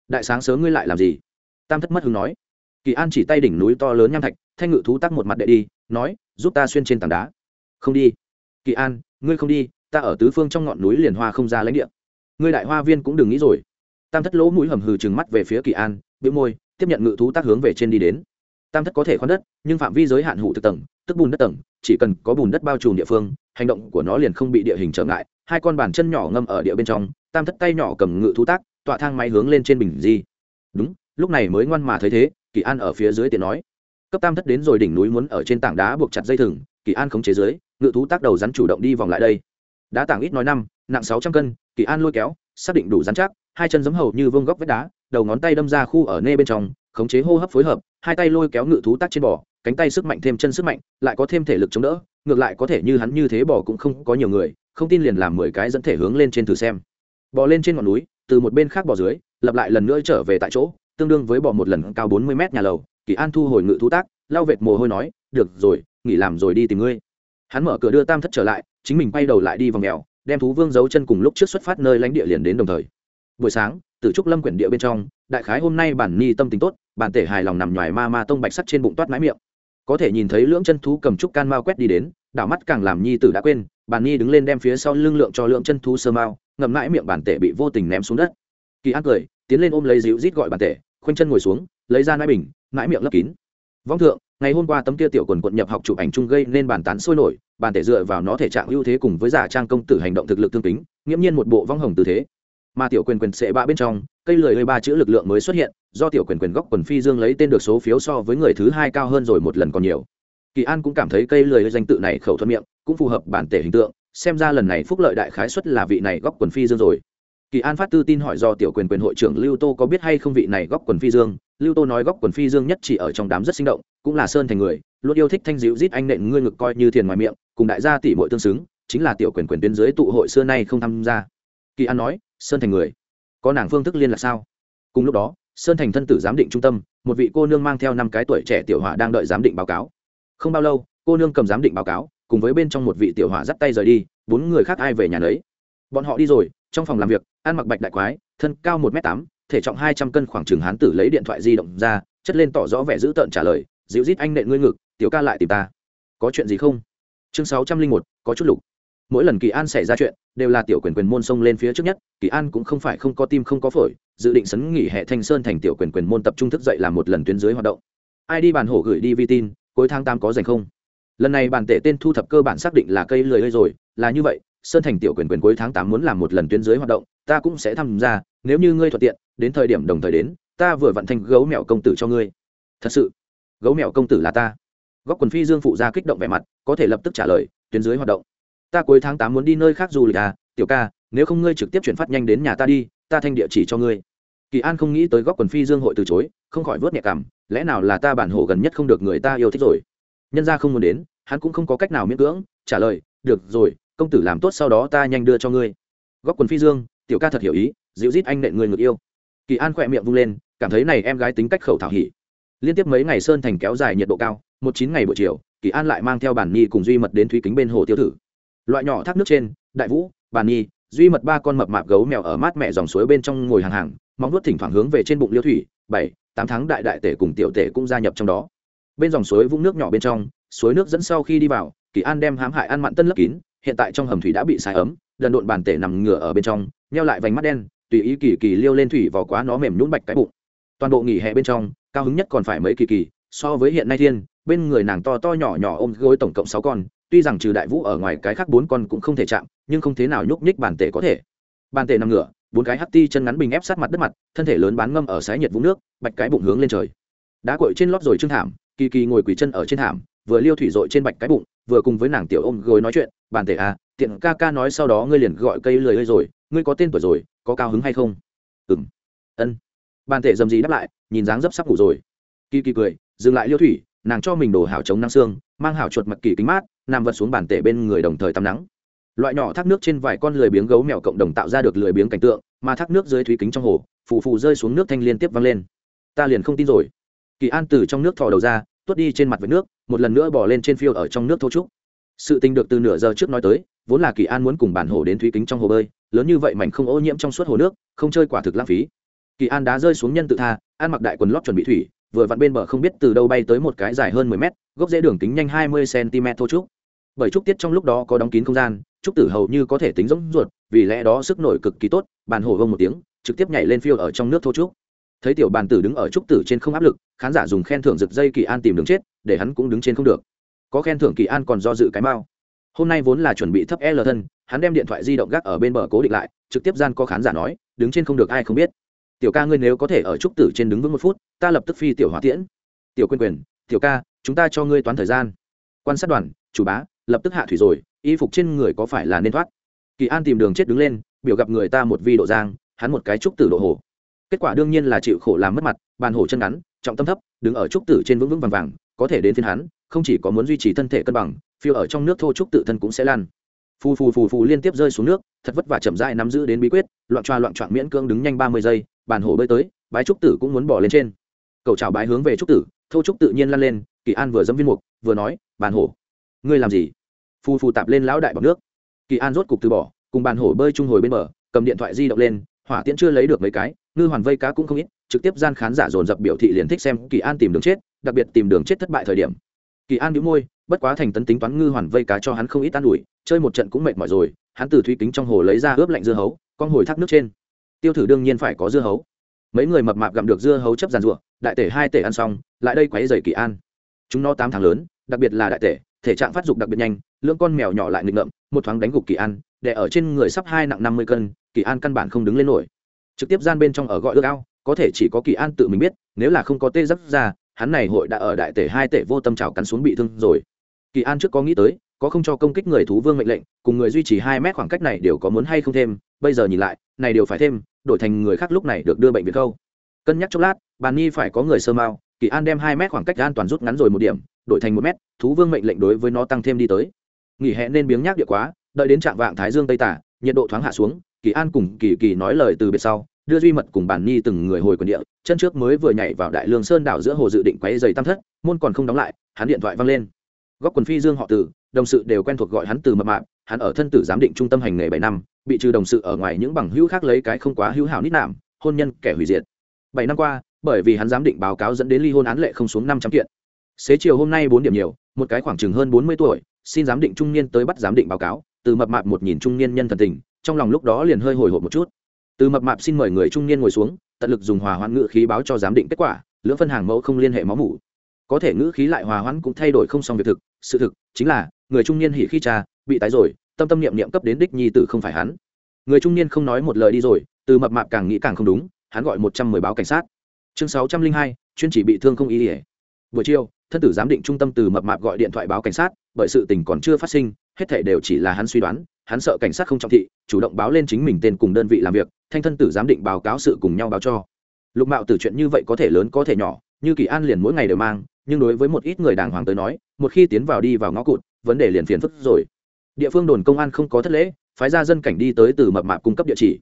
Đại sáng sớm ngươi lại làm gì? Tam thất mất hứng nói. Kỳ an chỉ tay đỉnh núi to lớn nham thạch, thanh ngự thú tác một mặt đệ đi, nói, giúp ta xuyên trên tảng đá. Không đi. Kỳ an, ngươi không đi, ta ở tứ phương trong ngọn núi liền hoa không ra lãnh địa. Ngươi đại hoa viên cũng đừng nghĩ rồi. Tam thất lỗ mũi hầm hừ trừng mắt về phía kỳ an, bĩu môi, tiếp nhận ngự thú tác hướng về trên đi đến. Tam thất có thể khoan đất, nhưng phạm vi giới hạn hủ thực tầng tức bùn đất tầng, chỉ cần có bùn đất bao trùm địa phương, hành động của nó liền không bị địa hình trở ngại. Hai con bàn chân nhỏ ngâm ở địa bên trong, tam thất tay nhỏ cầm ngự thú tác, tọa thang máy hướng lên trên bình di. Đúng, lúc này mới ngoan mà thấy thế, kỳ an ở phía dưới tiện nói. Cấp tam thất đến rồi đỉnh núi muốn ở trên tảng đá buộc chặt dây thừng, kỳ an khống chế dưới, ngự thú tác đầu rắn chủ động đi vòng lại đây. Đá tảng ít nói năm, nặng sáu trăm cân, kỳ an lôi kéo, xác định đủ rắn chắc, hai chân giấm hầu như vương góc vết đá, đầu ngón tay đâm ra khu ở nê bên trong, khống chế hô hấp phối hợp, hai tay lôi kéo ngự thú tác trên bò cánh tay sức mạnh thêm chân sức mạnh, lại có thêm thể lực chống đỡ, ngược lại có thể như hắn như thế bò cũng không có nhiều người, không tin liền làm mười cái dẫn thể hướng lên trên thử xem. Bò lên trên ngọn núi, từ một bên khác bò dưới lập lại lần nữa trở về tại chỗ, tương đương với bò một lần cao bốn mươi mét nhà lầu, kỳ an thu hồi ngự thú tác, lau vệt mồ hôi nói, được rồi, nghỉ làm rồi đi tìm ngươi. Hắn mở cửa đưa tam thất trở lại, chính mình bay đầu lại đi vòng mèo, đem thú vương giấu chân cùng lúc trước xuất phát nơi lãnh địa liền đến đồng thời. Buổi sáng từ trúc lâm quyển địa bên trong, đại khái hôm nay bản ni tâm tính tốt, bản tể hài lòng nằm ngoài ma ma tông bạch sắt trên bụng toát mái miệng có thể nhìn thấy lưỡng chân thú cầm trúc can mao quét đi đến, đảo mắt càng làm nhi tử đã quên bản nhi đứng lên đem phía sau lưng lượng cho lượng chân thú sơ mao ngậm mãi miệng bản tể bị vô tình ném xuống đất. Kỳ an cười, tiến lên ôm lấy dịu rít gọi bản tể, khoanh chân ngồi xuống, lấy ra nãi bình, nãi miệng lấp kín. Vong thượng, ngày hôm qua tấm kia tiểu quần quận nhập học chụp ảnh chung gây nên bàn tán sôi nổi bàn tể dựa vào nó thể trạng ưu thế cùng với giả trang công tử hành động thực lực tương tính nghiễm nhiên một bộ vong hồng tư thế mà tiểu quyền quyền sệ bạ bên trong, cây lười hơi ba chữ lực lượng mới xuất hiện, do tiểu quyền quyền góc quần phi dương lấy tên được số phiếu so với người thứ hai cao hơn rồi một lần còn nhiều. Kỳ an cũng cảm thấy cây lười danh tự này khẩu thuận miệng, cũng phù hợp bản tể hình tượng, xem ra lần này phúc lợi đại khái xuất là vị này góc quần phi dương rồi. Kỳ an phát tư tin hỏi do tiểu quyền quyền hội trưởng lưu tô có biết hay không vị này góc quần phi dương. Lưu tô nói góc quần phi dương nhất chỉ ở trong đám rất sinh động, cũng là sơn thành người, luôn yêu thích thanh dịu rít anh nện ngươi ngực coi như thiền ngoài miệng, cùng đại gia tỷ muội tương xứng, chính là tiểu quyền quyền tuyến dưới tụ hội xưa nay không tham gia. Kỳ an nói sơn thành người. Có nàng phương thức liên lạc sao? Cùng lúc đó, sơn thành thân tử giám định trung tâm, một vị cô nương mang theo năm cái tuổi trẻ tiểu hỏa đang đợi giám định báo cáo. Không bao lâu, cô nương cầm giám định báo cáo, cùng với bên trong một vị tiểu hỏa dắt tay rời đi, bốn người khác ai về nhà lấy bọn họ đi rồi, trong phòng làm việc, ăn mặc bạch đại quái, thân cao một m tám, thể trọng hai trăm cân khoảng chừng hán tử lấy điện thoại di động ra, chất lên tỏ rõ vẻ dữ tợn trả lời, dịu rít anh nện ngươi ngực, tiểu ca lại tìm ta. Có chuyện gì không? Chương sáu trăm linh một, có chút lục mỗi lần kỳ an xảy ra chuyện, đều là tiểu quyền quyền môn xông lên phía trước nhất, kỳ an cũng không phải không có tim không có phổi, dự định sấn nghỉ hệ thanh sơn thành tiểu quyền quyền môn tập trung thức dậy làm một lần tuyến dưới hoạt động. Ai đi bàn hổ gửi đi vi tin, cuối tháng tám có dành không? Lần này bàn tể tên thu thập cơ bản xác định là cây lười hơi rồi, là như vậy, sơn thành tiểu quyền quyền cuối tháng tám muốn làm một lần tuyến dưới hoạt động, ta cũng sẽ tham gia, nếu như ngươi thuận tiện, đến thời điểm đồng thời đến, ta vừa vận thành gấu mẹo công tử cho ngươi. Thật sự, gấu mẹo công tử là ta. Góc quần phi dương phụ ra kích động vẻ mặt, có thể lập tức trả lời, tuyến dưới hoạt động ta cuối tháng tám muốn đi nơi khác du lịch à tiểu ca, nếu không ngươi trực tiếp chuyển phát nhanh đến nhà ta đi, ta thanh địa chỉ cho ngươi. Kỳ an không nghĩ tới góc quần phi dương hội từ chối, không khỏi vớt nhẹ cảm, lẽ nào là ta bản hộ gần nhất không được người ta yêu thích rồi? Nhân ra không muốn đến, hắn cũng không có cách nào miễn cưỡng, trả lời, được rồi, công tử làm tốt sau đó ta nhanh đưa cho ngươi. Góc quần phi dương, tiểu ca thật hiểu ý, dịu rít anh nện người ngược yêu. Kỳ an khỏe miệng vung lên, cảm thấy này em gái tính cách khẩu thảo hỉ. Liên tiếp mấy ngày sơn thành kéo dài nhiệt độ cao, một chín ngày buổi chiều, kỳ an lại mang theo bản nhi cùng duy mật đến thúy kính bên hồ tiêu thử loại nhỏ thác nước trên, đại vũ bàn nhi, duy mật ba con mập mạp gấu mèo ở mát mẹ dòng suối bên trong ngồi hàng hàng, móng nuốt thỉnh thoảng hướng về trên bụng liêu thủy, bảy, tám tháng đại đại tể cùng tiểu tể cũng gia nhập trong đó. Bên dòng suối vũng nước nhỏ bên trong, suối nước dẫn sau khi đi vào, kỳ an đem hãm hại ăn mặn tân lấp kín, hiện tại trong hầm thủy đã bị xài ấm đần độn bàn tể nằm ngửa ở bên trong neo lại vành mắt đen, tùy ý kỳ kỳ liêu lên thủy vào quá nó mềm nhún bạch cái bụng. Toàn bộ nghỉ hè bên trong, cao hứng nhất còn phải mấy kỳ kỳ, so với hiện nay thiên, bên người nàng to to nhỏ nhỏ ôm gối tổng cộng sáu con tuy rằng trừ đại vũ ở ngoài cái khác bốn con cũng không thể chạm, nhưng không thế nào nhúc nhích bàn tể có thể. Bàn tể nằm ngửa, bốn cái hắt ti chân ngắn bình ép sát mặt đất mặt, thân thể lớn bán ngâm ở sái nhiệt vũng nước, bạch cái bụng hướng lên trời. Đá cội trên lót rồi trưng thảm, kỳ kỳ ngồi quỳ chân ở trên thảm, vừa liêu thủy dội trên bạch cái bụng, vừa cùng với nàng tiểu ôm gối nói chuyện, bàn tể à tiện ca ca nói sau đó ngươi liền gọi cây lười ơi rồi, ngươi có tên tuổi rồi, có cao hứng hay không? Ừng ân. Bàn tể dầm gì đáp lại, nhìn dáng dấp sắp ngủ rồi. Kỳ kỳ cười, dừng lại liêu thủy, nàng cho mình đổ hảo chống năng xương, mang hảo chuột mặc kỳ kính mát nằm vật xuống bàn tể bên người đồng thời tắm nắng. Loại nhỏ thác nước trên vài con lười biếng gấu mèo cộng đồng tạo ra được lười biếng cảnh tượng, mà thác nước dưới thúy kính trong hồ, phù phù rơi xuống nước thanh liên tiếp văng lên. Ta liền không tin rồi. Kỳ an từ trong nước thò đầu ra, tuốt đi trên mặt với nước, một lần nữa bỏ lên trên phiêu ở trong nước thô trúc. Sự tình được từ nửa giờ trước nói tới, vốn là kỳ an muốn cùng bản hồ đến thúy kính trong hồ bơi, lớn như vậy mảnh không ô nhiễm trong suốt hồ nước, không chơi quả thực lãng phí. Kỳ an đá rơi xuống nhân tự tha an mặc đại quần lót chuẩn bị thủy, vừa vặn bên bờ không biết từ đâu bay tới một cái dài hơn mười mét, gốc rễ đường kính nhanh hai mươi cm thô trúc bởi trúc tiết trong lúc đó có đóng kín không gian, trúc tử hầu như có thể tính giống ruột, vì lẽ đó sức nổi cực kỳ tốt, bàn hổ vông một tiếng, trực tiếp nhảy lên phiêu ở trong nước thô trúc. Thấy tiểu bàn tử đứng ở trúc tử trên không áp lực, khán giả dùng khen thưởng rực dây kỳ an tìm đường chết, để hắn cũng đứng trên không được. Có khen thưởng kỳ an còn do dự cái mao hôm nay vốn là chuẩn bị thấp l thân, hắn đem điện thoại di động gác ở bên bờ cố định lại, trực tiếp gian có khán giả nói, đứng trên không được ai không biết. Tiểu ca ngươi nếu có thể ở trúc tử trên đứng vững một phút, ta lập tức phi tiểu hỏa tiễn. Tiểu quyền quyền tiểu ca, chúng ta cho ngươi toán thời gian. Quan sát đoàn, chủ bá lập tức hạ thủy rồi, y phục trên người có phải là nên thoát? Kỳ an tìm đường chết đứng lên, biểu gặp người ta một vi độ giang, hắn một cái trúc tử độ hồ kết quả đương nhiên là chịu khổ làm mất mặt, bàn hổ chân ngắn, trọng tâm thấp, đứng ở trúc tử trên vững vững vàng vàng, có thể đến phiên hắn, không chỉ có muốn duy trì thân thể cân bằng, phiêu ở trong nước thô trúc tự thân cũng sẽ lan phù phù phù phù liên tiếp rơi xuống nước, thật vất vả chậm dại nắm giữ đến bí quyết, loạn choa loạn choạng miễn cưỡng đứng nhanh ba mươi giây, bàn hổ bơi tới, bái trúc tử cũng muốn bỏ lên trên. Cậu chào bái hướng về trúc tử, thô trúc tự nhiên lăn lên, kỳ an vừa dẫm viên mục, vừa nói, bàn hổ, ngươi làm gì? Phù phù tạp lên lão đại bọc nước. Kỳ an rốt cục từ bỏ, cùng bàn hổ bơi chung hồi bên bờ, cầm điện thoại di động lên, hỏa tiễn chưa lấy được mấy cái, ngư hoàn vây cá cũng không ít, trực tiếp gian khán giả dồn dập biểu thị liền thích xem kỳ an tìm đường chết, đặc biệt tìm đường chết thất bại thời điểm. Kỳ an đĩu môi, bất quá thành tấn tính toán ngư hoàn vây cá cho hắn không ít an ủi, chơi một trận cũng mệt mỏi rồi, hắn từ thủy kính trong hồ lấy ra ướp lạnh dưa hấu, con hồi thác nước trên. Tiêu thử đương nhiên phải có dưa hấu. Mấy người mập mạp gặm được dưa hấu chấp giàn ruộng đại tể hai tể ăn xong, lại đây quấy dày kỳ an. Chúng nó tám tháng lớn, đặc biệt là đại tể thể trạng phát dục đặc biệt nhanh, lưỡng con mèo nhỏ lại nghịch ngợm, một thoáng đánh gục kỳ an để ở trên người sắp hai nặng năm mươi cân, kỳ an căn bản không đứng lên nổi. Trực tiếp gian bên trong ở gọi ước ao, có thể chỉ có kỳ an tự mình biết, nếu là không có tê dấp ra, hắn này hội đã ở đại tể hai tể vô tâm trào cắn xuống bị thương rồi. Kỳ an trước có nghĩ tới, có không cho công kích người thú vương mệnh lệnh, cùng người duy trì hai mét khoảng cách này đều có muốn hay không thêm, bây giờ nhìn lại, này đều phải thêm, đổi thành người khác lúc này được đưa bệnh viện khâu. Cân nhắc chốc lát, bàn nhi phải có người sơ mao kỳ an đem hai mét khoảng cách an toàn rút ngắn rồi một điểm đổi thành một mét, thú vương mệnh lệnh đối với nó tăng thêm đi tới. Nghỉ hè nên biếng nhác địa quá, đợi đến trạng vạng thái dương tây tả, nhiệt độ thoáng hạ xuống, kỳ an cùng kỳ kỳ nói lời từ biệt sau, đưa duy mật cùng bản nhi từng người hồi quần địa, chân trước mới vừa nhảy vào đại lương sơn đảo giữa hồ dự định quấy giày tam thất, môn còn không đóng lại, hắn điện thoại văng lên. Góc quần phi dương họ tử, đồng sự đều quen thuộc gọi hắn từ mập mạp, hắn ở thân tử giám định trung tâm hành nghề bảy năm, bị trừ đồng sự ở ngoài những bằng hữu khác lấy cái không quá hữu hảo nít nạm, hôn nhân kẻ hủy diệt. Bảy năm qua, bởi vì hắn giám định báo cáo dẫn đến ly hôn án lệ không xuống năm trăm kiện xế chiều hôm nay bốn điểm nhiều, một cái khoảng chừng hơn bốn mươi tuổi, xin giám định trung niên tới bắt giám định báo cáo, từ mập mạp một nhìn trung niên nhân thần tình, trong lòng lúc đó liền hơi hồi hộp một chút. Từ mập mạp xin mời người trung niên ngồi xuống, tận lực dùng hòa hoãn ngữ khí báo cho giám định kết quả, lưỡng phân hàng mẫu không liên hệ máu mủ. Có thể ngữ khí lại hòa hoãn cũng thay đổi không xong việc thực, sự thực, chính là, người trung niên hỉ khi cha, bị tái rồi, tâm tâm niệm niệm cấp đến đích nhi tử không phải hắn. Người trung niên không nói một lời đi rồi, từ mập mạp càng nghĩ càng không đúng, hắn gọi một trăm mười báo cảnh sát. Chương sáu trăm linh hai, chuyên chỉ bị thương không ý ỉa buổi chiều thân tử giám định trung tâm từ mập mạp gọi điện thoại báo cảnh sát, bởi sự tình còn chưa phát sinh, hết thể đều chỉ là hắn suy đoán, hắn sợ cảnh sát không trọng thị, chủ động báo lên chính mình tên cùng đơn vị làm việc, thanh thân tử giám định báo cáo sự cùng nhau báo cho. Lục mạo từ chuyện như vậy có thể lớn có thể nhỏ, như kỳ an liền mỗi ngày đều mang, nhưng đối với một ít người đàng hoàng tới nói, một khi tiến vào đi vào ngõ cụt, vấn đề liền phiền phức rồi. Địa phương đồn công an không có thất lễ, phái ra dân cảnh đi tới từ mập mạp cung cấp địa chỉ.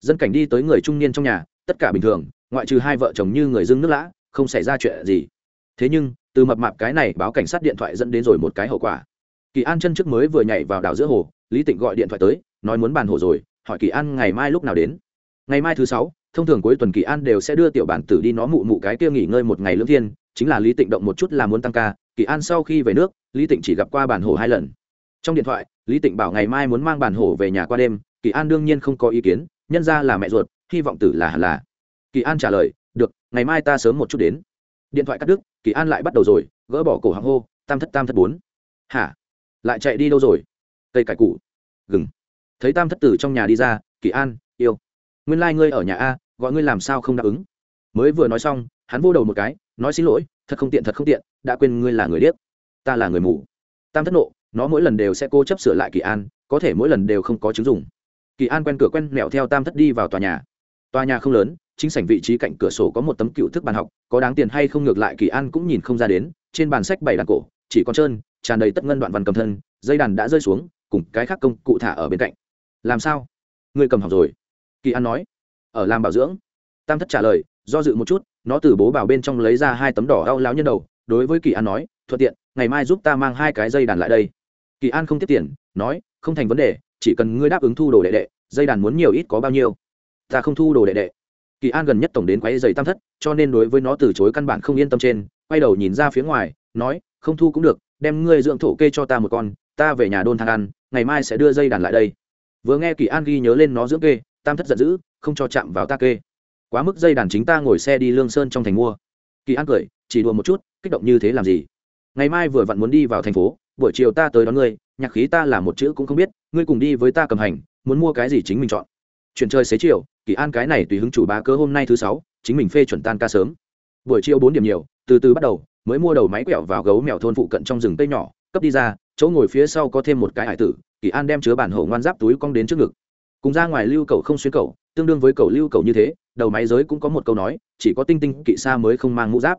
Dân cảnh đi tới người trung niên trong nhà, tất cả bình thường, ngoại trừ hai vợ chồng như người dưng nước lã, không xảy ra chuyện gì thế nhưng, từ mập mạp cái này báo cảnh sát điện thoại dẫn đến rồi một cái hậu quả. Kỳ an chân trước mới vừa nhảy vào đảo giữa hồ, lý tịnh gọi điện thoại tới, nói muốn bàn hồ rồi, hỏi kỳ an ngày mai lúc nào đến. Ngày mai thứ sáu, thông thường cuối tuần kỳ an đều sẽ đưa tiểu bản tử đi nó mụ mụ cái kia nghỉ ngơi một ngày lưỡng thiên, chính là lý tịnh động một chút là muốn tăng ca. Kỳ an sau khi về nước, lý tịnh chỉ gặp qua bản hồ hai lần. Trong điện thoại, lý tịnh bảo ngày mai muốn mang bản hồ về nhà qua đêm, kỳ an đương nhiên không có ý kiến, nhân ra là mẹ ruột, hy vọng tử là hẳn là. Kỳ an trả lời, được, ngày mai ta sớm một chút đến. Điện thoại cắt đứt kỳ an lại bắt đầu rồi, gỡ bỏ cổ hàng hô, tam thất tam thất bốn. Hả? Lại chạy đi đâu rồi? Cây cải cụ gừng. Thấy tam thất tử trong nhà đi ra, kỳ an, yêu. Nguyên lai、like、ngươi ở nhà a, gọi ngươi làm sao không đáp ứng? Mới vừa nói xong, hắn vô đầu một cái, nói xin lỗi, thật không tiện, thật không tiện, đã quên ngươi là người điếc. Ta là người mù. Tam thất nộ, nó mỗi lần đều sẽ cố chấp sửa lại kỳ an, có thể mỗi lần đều không có chứng dùng kỳ an quen cửa quen mẹo theo tam thất đi vào tòa nhà. Tòa nhà không lớn chính sảnh vị trí cạnh cửa sổ có một tấm cựu thức bàn học, có đáng tiền hay không ngược lại kỳ an cũng nhìn không ra đến, trên bàn sách bảy đàn cổ, chỉ còn trơn, tràn đầy tất ngân đoạn văn cầm thân, dây đàn đã rơi xuống, cùng cái khác công cụ thả ở bên cạnh. Làm sao? Người cầm học rồi? Kỳ an nói. Ở làm bảo dưỡng. Tam thất trả lời, do dự một chút, nó từ bố bảo bên trong lấy ra hai tấm đỏ đau láo nhân đầu, đối với kỳ an nói, thuận tiện, ngày mai giúp ta mang hai cái dây đàn lại đây. Kỳ an không tiếp tiền, nói, không thành vấn đề, chỉ cần ngươi đáp ứng thu đồ đệ đệ, dây đàn muốn nhiều ít có bao nhiêu? Ta không thu đồ đệ đệ kỳ an gần nhất tổng đến quáy dày tam thất, cho nên đối với nó từ chối căn bản không yên tâm trên, quay đầu nhìn ra phía ngoài, nói, không thu cũng được, đem ngươi dưỡng thổ kê cho ta một con, ta về nhà đôn thang ăn, ngày mai sẽ đưa dây đàn lại đây. Vừa nghe kỳ an ghi nhớ lên nó dưỡng kê, tam thất giận dữ, không cho chạm vào ta kê. Quá mức dây đàn chính ta ngồi xe đi lương sơn trong thành mua. Kỳ an cười, chỉ đùa một chút, kích động như thế làm gì? Ngày mai vừa vặn muốn đi vào thành phố, buổi chiều ta tới đón ngươi, nhạc khí ta là một chữ cũng không biết, ngươi cùng đi với ta cầm hành, muốn mua cái gì chính mình chọn. Chuyển chơi xế chiều, kỳ an cái này tùy hứng chủ bá cơ hôm nay thứ sáu, chính mình phê chuẩn tan ca sớm. Buổi chiều bốn điểm nhiều, từ từ bắt đầu, mới mua đầu máy quẹo vào gấu mèo thôn phụ cận trong rừng tây nhỏ, cấp đi ra, chỗ ngồi phía sau có thêm một cái hải tử, kỳ an đem chứa bản hổ ngoan giáp túi cong đến trước ngực. Cùng ra ngoài lưu cầu không xuyên cầu, tương đương với cầu lưu cầu như thế, đầu máy giới cũng có một câu nói, chỉ có tinh tinh kỵ xa mới không mang mũ giáp.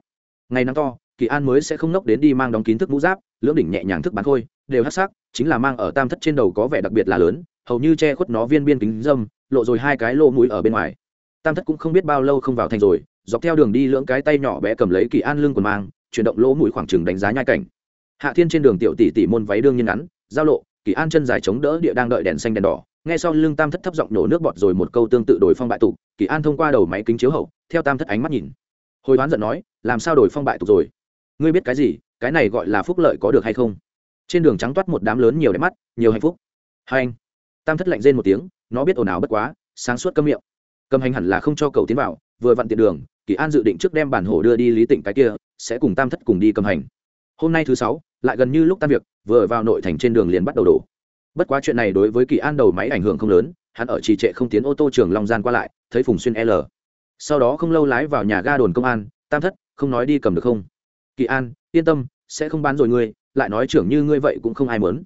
Ngày nắng to, kỳ an mới sẽ không nốc đến đi mang đóng kín thức mũ giáp, lưỡng đỉnh nhẹ nhàng thức bán khôi, đều hát sắc, chính là mang ở tam thất trên đầu có vẻ đặc biệt là lớn, hầu như che khuất nó viên biên kính dâm lộ rồi hai cái lô mũi ở bên ngoài. Tam thất cũng không biết bao lâu không vào thành rồi, dọc theo đường đi lưỡng cái tay nhỏ bé cầm lấy kỳ an lưng quần mang, chuyển động lỗ mũi khoảng trừng đánh giá nhai cảnh. Hạ thiên trên đường tiểu tỷ tỷ môn váy đương nhiên ngắn, giao lộ, kỳ an chân dài chống đỡ địa đang đợi đèn xanh đèn đỏ. Nghe sau lưng tam thất thấp giọng nổ nước bọt rồi một câu tương tự đổi phong bại tục, kỳ an thông qua đầu máy kính chiếu hậu, theo tam thất ánh mắt nhìn. Hồi đoán giận nói, làm sao đổi phong bại tục rồi? Ngươi biết cái gì, cái này gọi là phúc lợi có được hay không? Trên đường trắng toát một đám lớn nhiều đẹp mắt, nhiều hạnh phúc. Hai anh. Tam thất lạnh rên một tiếng nó biết ồn ào bất quá, sáng suốt câm miệng. Cầm hành hẳn là không cho cầu tiến vào, vừa vặn tiện đường, kỳ an dự định trước đem bản hổ đưa đi lý tỉnh cái kia, sẽ cùng tam thất cùng đi cầm hành. Hôm nay thứ sáu, lại gần như lúc tan việc, vừa vào nội thành trên đường liền bắt đầu đổ. Bất quá chuyện này đối với kỳ an đầu máy ảnh hưởng không lớn, hắn ở trì trệ không tiến ô tô trường long gian qua lại, thấy phùng xuyên l. Sau đó không lâu lái vào nhà ga đồn công an, tam thất, không nói đi cầm được không? Kỳ an, yên tâm, sẽ không bán rồi ngươi, lại nói trưởng như ngươi vậy cũng không ai mớn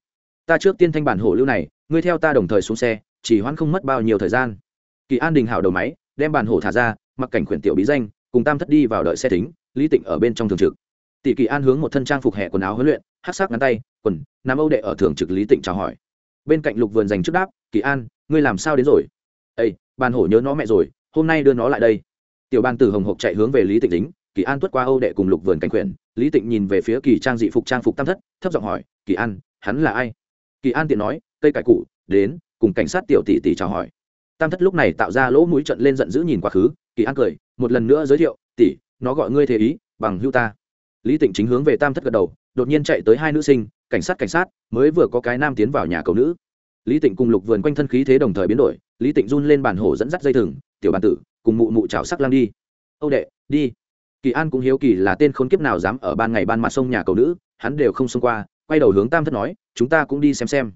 ta trước tiên thanh bản hổ lưu này, ngươi theo ta đồng thời xuống xe chỉ hoãn không mất bao nhiêu thời gian. Kỳ an đình hảo đầu máy, đem bàn hổ thả ra, mặc cảnh khuyển tiểu bí danh, cùng tam thất đi vào đợi xe tính lý tịnh ở bên trong thường trực. Tỷ kỳ an hướng một thân trang phục hẹ quần áo huấn luyện hát sắc ngắn tay, quần, nam âu đệ ở thường trực lý tịnh chào hỏi. Bên cạnh lục vườn dành trước đáp, kỳ an, ngươi làm sao đến rồi? Ây bàn hổ nhớ nó mẹ rồi, hôm nay đưa nó lại đây. Tiểu ban tử hồng hộc chạy hướng về lý tịnh tính kỳ an tuất qua âu đệ cùng lục vườn cảnh quyển lý tịnh nhìn về phía kỳ trang dị phục trang phục tam thất, thấp giọng hỏi, kỳ an, hắn là ai? Kỳ an tiện nói, cây cải cụ đến cùng cảnh sát tiểu tỷ tỷ chào hỏi. Tam thất lúc này tạo ra lỗ mũi trận lên giận dữ nhìn quá khứ, kỳ an cười, một lần nữa giới thiệu, tỷ, nó gọi ngươi thế ý, bằng hưu ta. Lý tịnh chính hướng về tam thất gật đầu, đột nhiên chạy tới hai nữ sinh, cảnh sát cảnh sát, mới vừa có cái nam tiến vào nhà cầu nữ. Lý tịnh cùng lục vườn quanh thân khí thế đồng thời biến đổi, lý tịnh run lên bàn hổ dẫn dắt dây thừng, tiểu bàn tử, cùng mụ mụ chảo sắc lang đi. Âu đệ, đi. Kỳ an cũng hiếu kỳ là tên khốn kiếp nào dám ở ban ngày ban mặt sông nhà cầu nữ, hắn đều không xông qua, quay đầu hướng tam thất nói, chúng ta cũng đi xem xem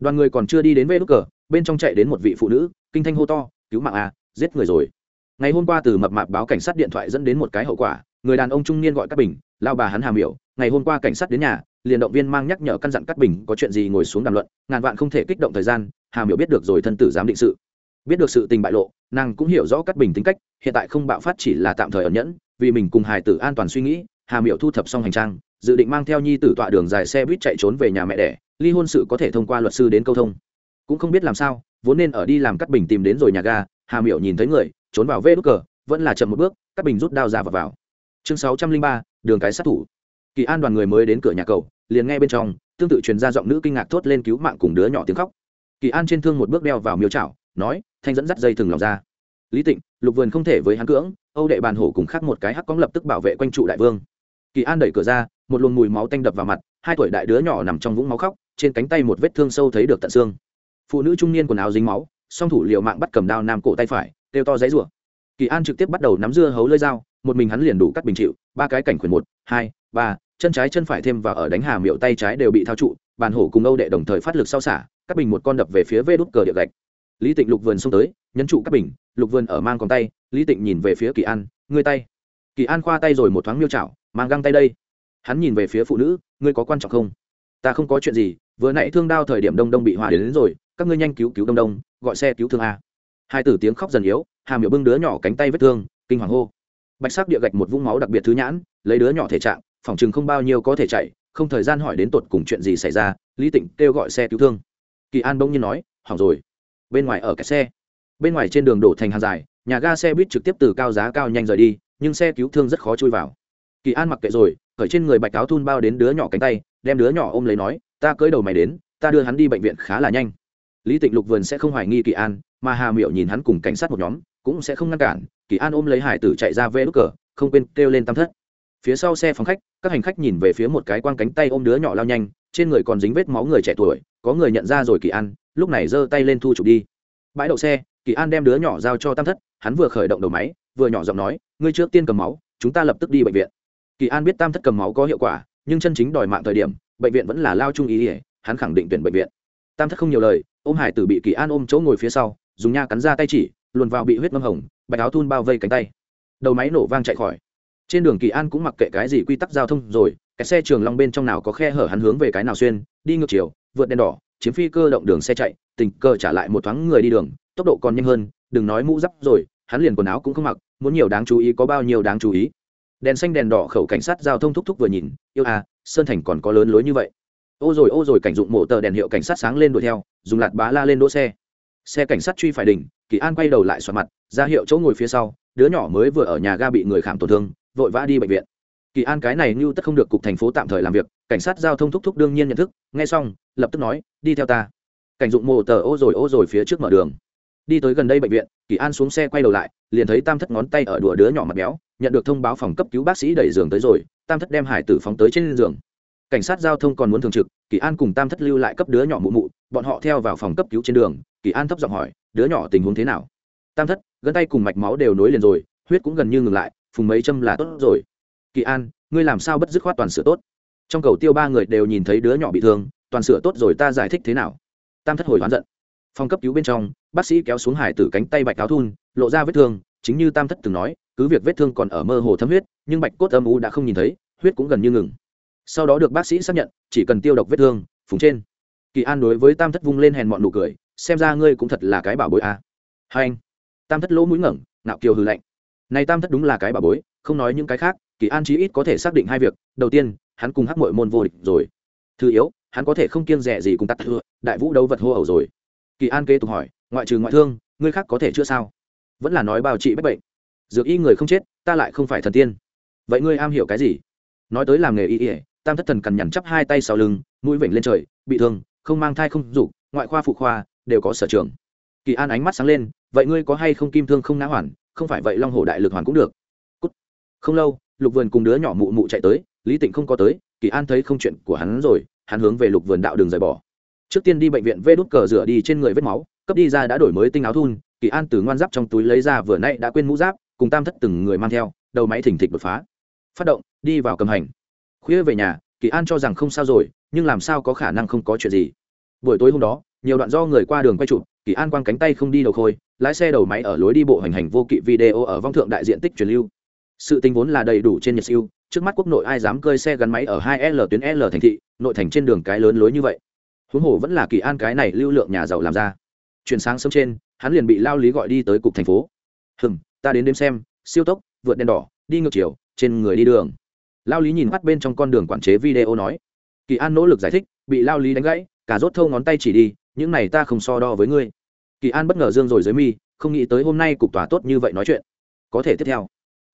đoàn người còn chưa đi đến vê đúc cờ bên trong chạy đến một vị phụ nữ, kinh thanh hô to, cứu mạng à giết người rồi. Ngày hôm qua từ mập mạp báo cảnh sát điện thoại dẫn đến một cái hậu quả, người đàn ông trung niên gọi các bình lao bà hắn hàm hiểu ngày hôm qua cảnh sát đến nhà, liền động viên mang nhắc nhở căn dặn cắt bình có chuyện gì ngồi xuống đàm luận, ngàn vạn không thể kích động thời gian hàm hiểu biết được rồi thân tử giám định sự. Biết được sự tình bại lộ, nàng cũng hiểu rõ cắt bình tính cách, hiện tại không bạo phát chỉ là tạm thời ẩn nhẫn, vì mình cùng hài tử an toàn suy nghĩ hàm hiểu thu thập xong hành trang, dự định mang theo nhi tử tọa đường dài xe buýt chạy trốn về nhà mẹ đẻ ly hôn sự có thể thông qua luật sư đến câu thông. Cũng không biết làm sao, vốn nên ở đi làm cắt bình tìm đến rồi nhà ga, hà miểu nhìn thấy người, trốn vào vê đúc cờ, vẫn là chậm một bước, cắt bình rút đao ra và vào. Chương sáu trăm linh ba, đường cái sát thủ. Kỳ an đoàn người mới đến cửa nhà cầu, liền nghe bên trong, tương tự truyền ra giọng nữ kinh ngạc thốt lên cứu mạng cùng đứa nhỏ tiếng khóc. Kỳ an trên thương một bước đeo vào miêu chảo, nói, thanh dẫn dắt dây thừng lòng ra. Lý tịnh, lục vườn không thể với hắn cưỡng, âu đệ bàn hổ cùng khác một cái hắc cóng lập tức bảo vệ quanh trụ đại vương. Kỳ an đẩy cửa ra, một luồng mùi máu tanh đập vào mặt, hai tuổi đại đứa nhỏ nằm trong vũng máu khóc trên cánh tay một vết thương sâu thấy được tận xương. Phụ nữ trung niên quần áo dính máu, song thủ liều mạng bắt cầm đao nam cổ tay phải têu to giấy rủa. Kỳ an trực tiếp bắt đầu nắm dưa hấu lơi dao, một mình hắn liền đủ cắt bình chịu, ba cái cảnh quyền một, hai, ba, chân trái chân phải thêm và ở đánh hà miệu tay trái đều bị thao trụ, bàn hổ cùng âu đệ đồng thời phát lực sau xả các bình một con đập về phía vê đút cờ địa gạch. Lý tịnh lục vườn xông tới, nhấn trụ các bình, lục vườn ở mang còn tay, lý tịnh nhìn về phía kỳ an, ngươi tay. Kỳ an khoa tay rồi một thoáng miêu chảo, mang găng tay đây. Hắn nhìn về phía phụ nữ, ngươi có quan trọng không? Ta không có chuyện gì vừa nãy thương đao thời điểm đông đông bị hỏa đến, đến rồi các ngươi nhanh cứu cứu đông đông gọi xe cứu thương a. Hai tử tiếng khóc dần yếu hàm hiệu bưng đứa nhỏ cánh tay vết thương kinh hoàng hô. Bạch sắc địa gạch một vũng máu đặc biệt thứ nhãn lấy đứa nhỏ thể trạng phòng chừng không bao nhiêu có thể chạy không thời gian hỏi đến tột cùng chuyện gì xảy ra lý tịnh kêu gọi xe cứu thương. Kỳ an bỗng nhiên nói hỏng rồi. Bên ngoài ở cái xe. Bên ngoài trên đường đổ thành hàng dài nhà ga xe buýt trực tiếp từ cao giá cao nhanh rời đi nhưng xe cứu thương rất khó chui vào. Kỳ an mặc kệ rồi cởi trên người bạch áo thun bao đến đứa nhỏ cánh tay, đem đứa nhỏ ôm lấy nói, ta cưới đầu mày đến, ta đưa hắn đi bệnh viện khá là nhanh. Lý tịnh lục vườn sẽ không hoài nghi kỳ an, mà hà miệu nhìn hắn cùng cảnh sát một nhóm, cũng sẽ không ngăn cản. Kỳ an ôm lấy hải tử chạy ra vê đốt cờ, không quên kêu lên tam thất. Phía sau xe phòng khách, các hành khách nhìn về phía một cái quang cánh tay ôm đứa nhỏ lao nhanh, trên người còn dính vết máu người trẻ tuổi, có người nhận ra rồi kỳ an, lúc này giơ tay lên thu chụp đi. Bãi đậu xe, kỳ an đem đứa nhỏ giao cho tam thất, hắn vừa khởi động đầu máy, vừa nhỏ giọng nói, ngươi trước tiên cầm máu, chúng ta lập tức đi bệnh viện kỳ an biết tam thất cầm máu có hiệu quả, nhưng chân chính đòi mạng thời điểm, bệnh viện vẫn là lao trung ý ỉa hắn khẳng định tuyển bệnh viện. Tam thất không nhiều lời, ôm hải tử bị kỳ an ôm chỗ ngồi phía sau, dùng nha cắn ra tay chỉ, luồn vào bị huyết ngâm hồng, bạch áo thun bao vây cánh tay. Đầu máy nổ vang chạy khỏi. Trên đường kỳ an cũng mặc kệ cái gì quy tắc giao thông rồi, cái xe trường long bên trong nào có khe hở hắn hướng về cái nào xuyên, đi ngược chiều, vượt đèn đỏ, chiếm phi cơ động đường xe chạy, tình cờ trả lại một thoáng người đi đường, tốc độ còn nhanh hơn, đừng nói mũ giáp rồi, hắn liền quần áo cũng không mặc, muốn nhiều đáng chú ý có bao nhiêu đáng chú ý đèn xanh đèn đỏ khẩu cảnh sát giao thông thúc thúc vừa nhìn, yêu à sơn thành còn có lớn lối như vậy. Ô rồi ô rồi, cảnh dụng mổ tờ đèn hiệu cảnh sát sáng lên đuổi theo, dùng lạt bá la lên đỗ xe. Xe cảnh sát truy phải đỉnh, kỳ an quay đầu lại xoạt mặt, ra hiệu chỗ ngồi phía sau, đứa nhỏ mới vừa ở nhà ga bị người khảm tổn thương, vội vã đi bệnh viện. Kỳ an cái này như tất không được cục thành phố tạm thời làm việc, cảnh sát giao thông thúc thúc đương nhiên nhận thức, nghe xong, lập tức nói, đi theo ta. Cảnh dụng mổ tờ, ô rồi ô rồi, phía trước mở đường. Đi tới gần đây bệnh viện, kỳ an xuống xe quay đầu lại, liền thấy tam thất ngón tay ở đùa đứa nhỏ mặt béo nhận được thông báo phòng cấp cứu bác sĩ đẩy giường tới rồi, tam thất đem hải tử phóng tới trên giường. Cảnh sát giao thông còn muốn thường trực, kỳ an cùng tam thất lưu lại cấp đứa nhỏ mụ mụ, bọn họ theo vào phòng cấp cứu trên đường, kỳ an thấp giọng hỏi, đứa nhỏ tình huống thế nào? Tam thất, gân tay cùng mạch máu đều nối liền rồi, huyết cũng gần như ngừng lại, phùng mấy châm là tốt rồi. Kỳ an, ngươi làm sao bất dứt khoát toàn sửa tốt? Trong cầu tiêu ba người đều nhìn thấy đứa nhỏ bị thương, toàn sửa tốt rồi ta giải thích thế nào? Tam thất hồi hoán giận. Phòng cấp cứu bên trong, bác sĩ kéo xuống hải tử cánh tay bạch cáo thun, lộ ra vết thương, chính như tam thất từng nói cứ việc vết thương còn ở mơ hồ thấm huyết, nhưng bạch cốt âm u đã không nhìn thấy, huyết cũng gần như ngừng. Sau đó được bác sĩ xác nhận, chỉ cần tiêu độc vết thương, phùng trên. Kỳ an đối với tam thất vung lên hèn mọn nụ cười, xem ra ngươi cũng thật là cái bảo bối à. hai anh, tam thất lỗ mũi ngẩng nạo kiều hư lạnh. Này tam thất đúng là cái bảo bối, không nói những cái khác, kỳ an chí ít có thể xác định hai việc, đầu tiên, hắn cùng hắc mội môn vô địch rồi. Thứ yếu, hắn có thể không kiêng rẻ gì cùng tắt thưa, đại vũ đấu vật hô ẩu rồi. Kỳ an kế tục hỏi, ngoại trừ ngoại thương, ngươi khác có thể chữa sao? Vẫn là nói bào trị bách bệnh dược y người không chết, ta lại không phải thần tiên. Vậy ngươi am hiểu cái gì? Nói tới làm nghề y ỉa tam thất thần cằn nhằn chắp hai tay sau lưng, mũi vểnh lên trời, bị thương, không mang thai không dục, ngoại khoa phụ khoa, đều có sở trường. Kỳ an ánh mắt sáng lên, vậy ngươi có hay không kim thương không ngã hoàn, không phải vậy long hồ đại lực hoàn cũng được. Cút. không lâu, lục vườn cùng đứa nhỏ mụ mụ chạy tới, lý tịnh không có tới, kỳ an thấy không chuyện của hắn rồi, hắn hướng về lục vườn đạo đường rời bỏ. Trước tiên đi bệnh viện vê đút cờ rửa đi trên người vết máu, cấp đi ra đã đổi mới tinh áo thun, kỳ an từ ngoan giáp trong túi lấy ra vừa nay đã quên mũ giáp cùng tam thất từng người mang theo, đầu máy thỉnh thịch đột phá. Phát động, đi vào cầm hành. Khuya về nhà, kỳ an cho rằng không sao rồi, nhưng làm sao có khả năng không có chuyện gì. Buổi tối hôm đó, nhiều đoạn do người qua đường quay chụp, kỳ an quăng cánh tay không đi đầu khôi, lái xe đầu máy ở lối đi bộ hành hành vô kỵ video ở vong thượng đại diện tích truyền lưu. Sự tình vốn là đầy đủ trên nhật siêu, trước mắt quốc nội ai dám cơi xe gắn máy ở hai l tuyến l thành thị, nội thành trên đường cái lớn lối như vậy. Huống hồ vẫn là kỳ an cái này lưu lượng nhà giàu làm ra. Chuyển sáng sớm trên, hắn liền bị lao lý gọi đi tới cục thành phố. Hừm ta đến đêm xem, siêu tốc, vượt đèn đỏ, đi ngược chiều, trên người đi đường. Lao lý nhìn mắt bên trong con đường quản chế video nói, kỳ an nỗ lực giải thích, bị lao lý đánh gãy, cả rốt thâu ngón tay chỉ đi, những này ta không so đo với ngươi. Kỳ an bất ngờ dương rồi dưới mi, không nghĩ tới hôm nay cục tòa tốt như vậy nói chuyện. Có thể tiếp theo.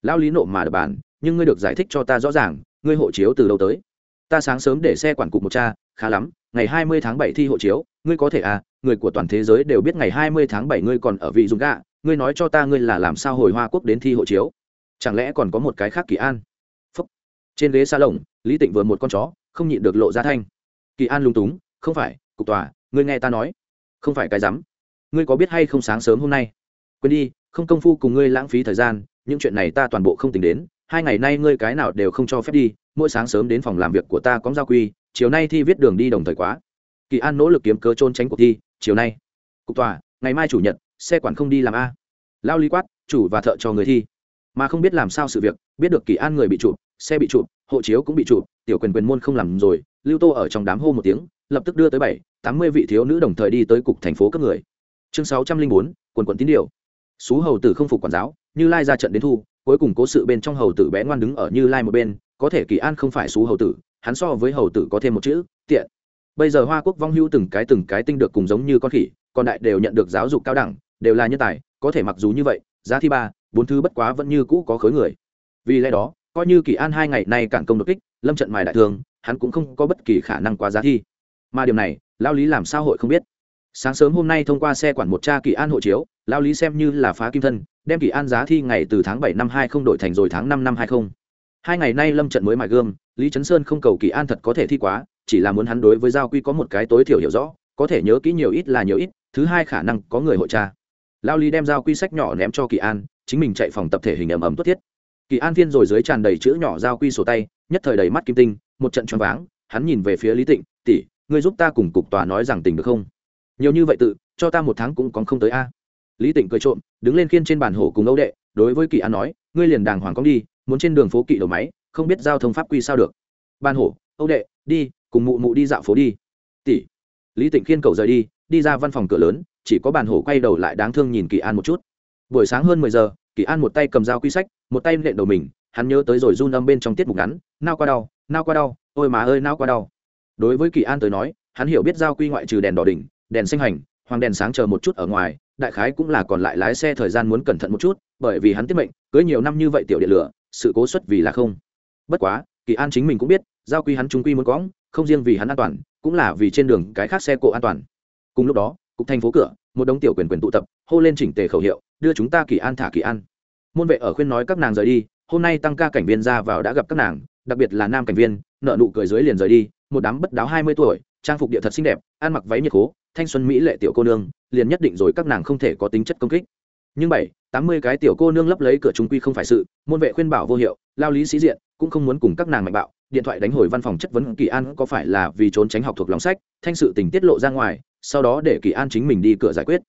Lao lý nộ mà đập bàn, nhưng ngươi được giải thích cho ta rõ ràng, ngươi hộ chiếu từ đâu tới? Ta sáng sớm để xe quản cục một cha khá lắm, ngày hai mươi tháng bảy thi hộ chiếu ngươi có thể à người của toàn thế giới đều biết ngày hai mươi tháng bảy ngươi còn ở vị dùng gạ, ngươi nói cho ta ngươi là làm sao hồi hoa quốc đến thi hộ chiếu? Chẳng lẽ còn có một cái khác kỳ an? Phúc. trên ghế xa lồng lý tịnh vừa một con chó, không nhịn được lộ ra thanh. Kỳ an lung túng, không phải, cục tòa, ngươi nghe ta nói. Không phải cái rắm. Ngươi có biết hay không sáng sớm hôm nay? Quên đi, không công phu cùng ngươi lãng phí thời gian, những chuyện này ta toàn bộ không tính đến. Hai ngày nay ngươi cái nào đều không cho phép đi, mỗi sáng sớm đến phòng làm việc của ta có giao quy, chiều nay thi viết đường đi đồng thời quá kỳ an nỗ lực kiếm cớ trôn tránh cuộc thi, chiều nay. Cục tòa, ngày mai chủ nhật, xe quản không đi làm a. Lao lý quát, chủ và thợ cho người thi. Mà không biết làm sao sự việc, biết được kỳ an người bị chụp, xe bị chụp, hộ chiếu cũng bị chụp, tiểu quyền quyền môn không làm rồi, lưu tô ở trong đám hô một tiếng, lập tức đưa tới bảy, tám mươi vị thiếu nữ đồng thời đi tới cục thành phố cấp người. Chương sáu trăm linh bốn, quần quận tín điều. Xú hầu tử không phục quản giáo, như lai ra trận đến thu, cuối cùng cố sự bên trong hầu tử bé ngoan đứng ở như lai một bên, có thể kỳ an không phải xú hầu tử, hắn so với hầu tử có thêm một chữ, tiện bây giờ hoa quốc vong hưu từng cái từng cái tinh được cùng giống như con khỉ, còn đại đều nhận được giáo dục cao đẳng, đều là nhân tài, có thể mặc dù như vậy, giá thi ba, bốn thứ bất quá vẫn như cũ có khối người. Vì lẽ đó, coi như kỳ an hai ngày nay cản công đột kích, lâm trận mài đại thường, hắn cũng không có bất kỳ khả năng qua giá thi. Mà điều này, lao lý làm sao hội không biết? Sáng sớm hôm nay thông qua xe quản một cha kỳ an hộ chiếu, lao lý xem như là phá kim thân, đem kỳ an giá thi ngày từ tháng bảy năm hai không đổi thành rồi tháng năm năm hai không. Hai ngày nay lâm trận mới mài gương lý trấn sơn không cầu kỳ an thật có thể thi quá, chỉ là muốn hắn đối với giao quy có một cái tối thiểu hiểu rõ, có thể nhớ kỹ nhiều ít là nhiều ít, thứ hai khả năng có người hội tra. Lao lý đem giao quy sách nhỏ ném cho kỳ an, chính mình chạy phòng tập thể hình ẩm ẩm tốt thiết. Kỳ an viên rồi dưới tràn đầy chữ nhỏ giao quy sổ tay, nhất thời đầy mắt kim tinh, một trận choáng váng, hắn nhìn về phía lý tịnh, tỷ, ngươi giúp ta cùng cục tòa nói rằng tình được không? Nhiều như vậy tự, cho ta một tháng cũng còn không tới a. Lý tịnh cười trộm, đứng lên khiên trên bàn hổ cùng âu đệ, đối với kỳ an nói, ngươi liền đàng hoàng cong đi, muốn trên đường phố kỵ đầu máy không biết giao thông pháp quy sao được. Ban hổ, âu đệ, đi, cùng mụ mụ đi dạo phố đi. Tỷ. Lý tịnh khiên cầu rời đi đi ra văn phòng cửa lớn, chỉ có bàn hổ quay đầu lại đáng thương nhìn kỳ an một chút. Buổi sáng hơn mười giờ, kỳ an một tay cầm dao quy sách, một tay nện đầu mình, hắn nhớ tới rồi run âm bên trong tiết mục ngắn, nao qua đau, nao qua đau, ôi má ơi, nao qua đau. Đối với kỳ an tới nói, hắn hiểu biết giao quy ngoại trừ đèn đỏ đỉnh, đèn xanh hành, hoàng đèn sáng chờ một chút ở ngoài, đại khái cũng là còn lại lái xe thời gian muốn cẩn thận một chút, bởi vì hắn tiết mệnh, cưới nhiều năm như vậy tiểu điện lửa, sự cố xuất vì là không bất quá, kỳ an chính mình cũng biết, giao quy hắn trung quy muốn cóng không riêng vì hắn an toàn, cũng là vì trên đường cái khác xe cộ an toàn. Cùng lúc đó, cục thành phố cửa, một đống tiểu quyền quyền tụ tập, hô lên chỉnh tề khẩu hiệu, đưa chúng ta kỳ an thả kỳ an. Môn vệ ở khuyên nói các nàng rời đi, hôm nay tăng ca cảnh viên ra vào đã gặp các nàng, đặc biệt là nam cảnh viên nợ nụ cười dưới liền rời đi, một đám bất đáo hai mươi tuổi, trang phục địa thật xinh đẹp, ăn mặc váy nhiệt khố thanh xuân mỹ lệ tiểu cô nương, liền nhất định rồi các nàng không thể có tính chất công kích. Nhưng bảy tám mươi cái tiểu cô nương lấp lấy cửa chúng quy không phải sự, môn vệ khuyên bảo vô hiệu, lao lý sĩ diện, cũng không muốn cùng các nàng mạnh bạo, điện thoại đánh hồi văn phòng chất vấn kỳ an có phải là vì trốn tránh học thuộc lòng sách, thanh sự tình tiết lộ ra ngoài, sau đó để kỳ an chính mình đi cửa giải quyết.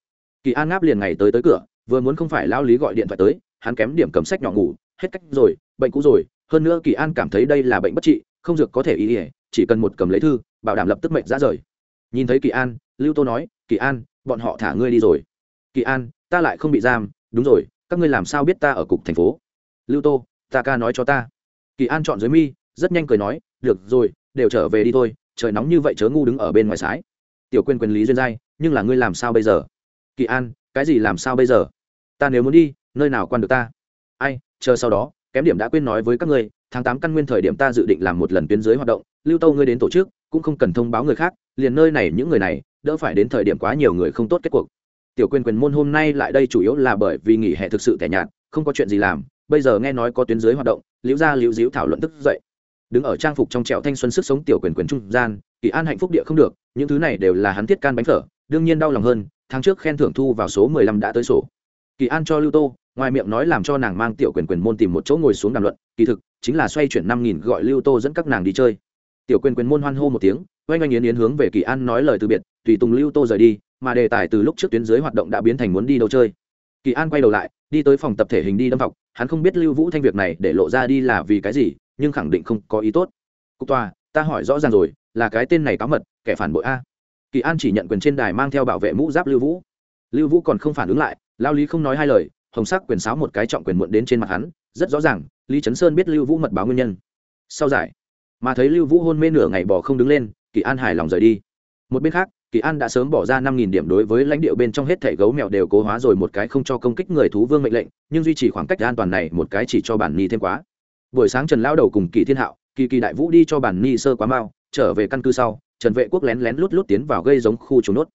Kỳ an ngáp liền ngày tới tới cửa, vừa muốn không phải lao lý gọi điện thoại tới, hắn kém điểm cầm sách nhỏ ngủ, hết cách rồi, bệnh cũ rồi, hơn nữa kỳ an cảm thấy đây là bệnh bất trị, không dược có thể ý ỉa chỉ cần một cầm lấy thư, bảo đảm lập tức mệnh ra rời. Nhìn thấy kỳ an, lưu tô nói, kỳ an, bọn họ thả ngươi đi rồi. Kỳ an, ta lại không bị giam đúng rồi, các ngươi làm sao biết ta ở cục thành phố? Lưu tô, ta ca nói cho ta. Kỳ an chọn dưới mi, rất nhanh cười nói, được rồi, đều trở về đi thôi, trời nóng như vậy chớ ngu đứng ở bên ngoài sái. Tiểu quên quyền lý duyên giai nhưng là ngươi làm sao bây giờ? Kỳ an, cái gì làm sao bây giờ? Ta nếu muốn đi, nơi nào quan được ta? Ai, chờ sau đó, kém điểm đã quên nói với các ngươi, tháng tám căn nguyên thời điểm ta dự định làm một lần tuyến dưới hoạt động, lưu tâu ngươi đến tổ chức, cũng không cần thông báo người khác, liền nơi này những người này, đỡ phải đến thời điểm quá nhiều người không tốt kết cuộc tiểu quyền quyền môn hôm nay lại đây chủ yếu là bởi vì nghỉ hè thực sự tẻ nhạt, không có chuyện gì làm, bây giờ nghe nói có tuyến dưới hoạt động, liễu ra liễu diễu thảo luận tức dậy. Đứng ở trang phục trong trẹo thanh xuân sức sống tiểu quyền quyền trung gian, kỳ an hạnh phúc địa không được, những thứ này đều là hắn thiết can bánh phở, đương nhiên đau lòng hơn, tháng trước khen thưởng thu vào số mười lăm đã tới sổ. Kỳ an cho lưu tô, ngoài miệng nói làm cho nàng mang tiểu quyền quyền môn tìm một chỗ ngồi xuống đàm luận, kỳ thực, chính là xoay chuyển năm nghìn gọi lưu tô dẫn các nàng đi chơi. Tiểu quyền quyền môn hoan hô một tiếng, oanh oanh yến yến hướng về kỳ an nói lời từ biệt, tùy tùng lưu tô rời đi mà đề tài từ lúc trước tuyến dưới hoạt động đã biến thành muốn đi đâu chơi. Kỳ an quay đầu lại, đi tới phòng tập thể hình đi đâm vọng. hắn không biết lưu vũ thanh việc này để lộ ra đi là vì cái gì, nhưng khẳng định không có ý tốt. Cục tòa, ta hỏi rõ ràng rồi, là cái tên này cáo mật, kẻ phản bội a? Kỳ an chỉ nhận quyền trên đài mang theo bảo vệ mũ giáp lưu vũ. Lưu vũ còn không phản ứng lại, lao lý không nói hai lời, hồng sắc quyền sáo một cái trọng quyền muộn đến trên mặt hắn, rất rõ ràng, lý trấn sơn biết lưu vũ mật báo nguyên nhân. Sau giải, mà thấy lưu vũ hôn mê nửa ngày bỏ không đứng lên, kỳ an hài lòng rời đi. Một bên khác kỳ an đã sớm bỏ ra năm nghìn điểm đối với lãnh địa bên trong hết thẻ gấu mèo đều cố hóa rồi một cái không cho công kích người thú vương mệnh lệnh, nhưng duy trì khoảng cách an toàn này một cái chỉ cho bản ni thêm quá. Buổi sáng trần lao đầu cùng kỳ thiên hạo, kỳ kỳ đại vũ đi cho bản ni sơ quá mau, trở về căn cứ sau, trần vệ quốc lén lén lút lút tiến vào gây giống khu trốn nốt.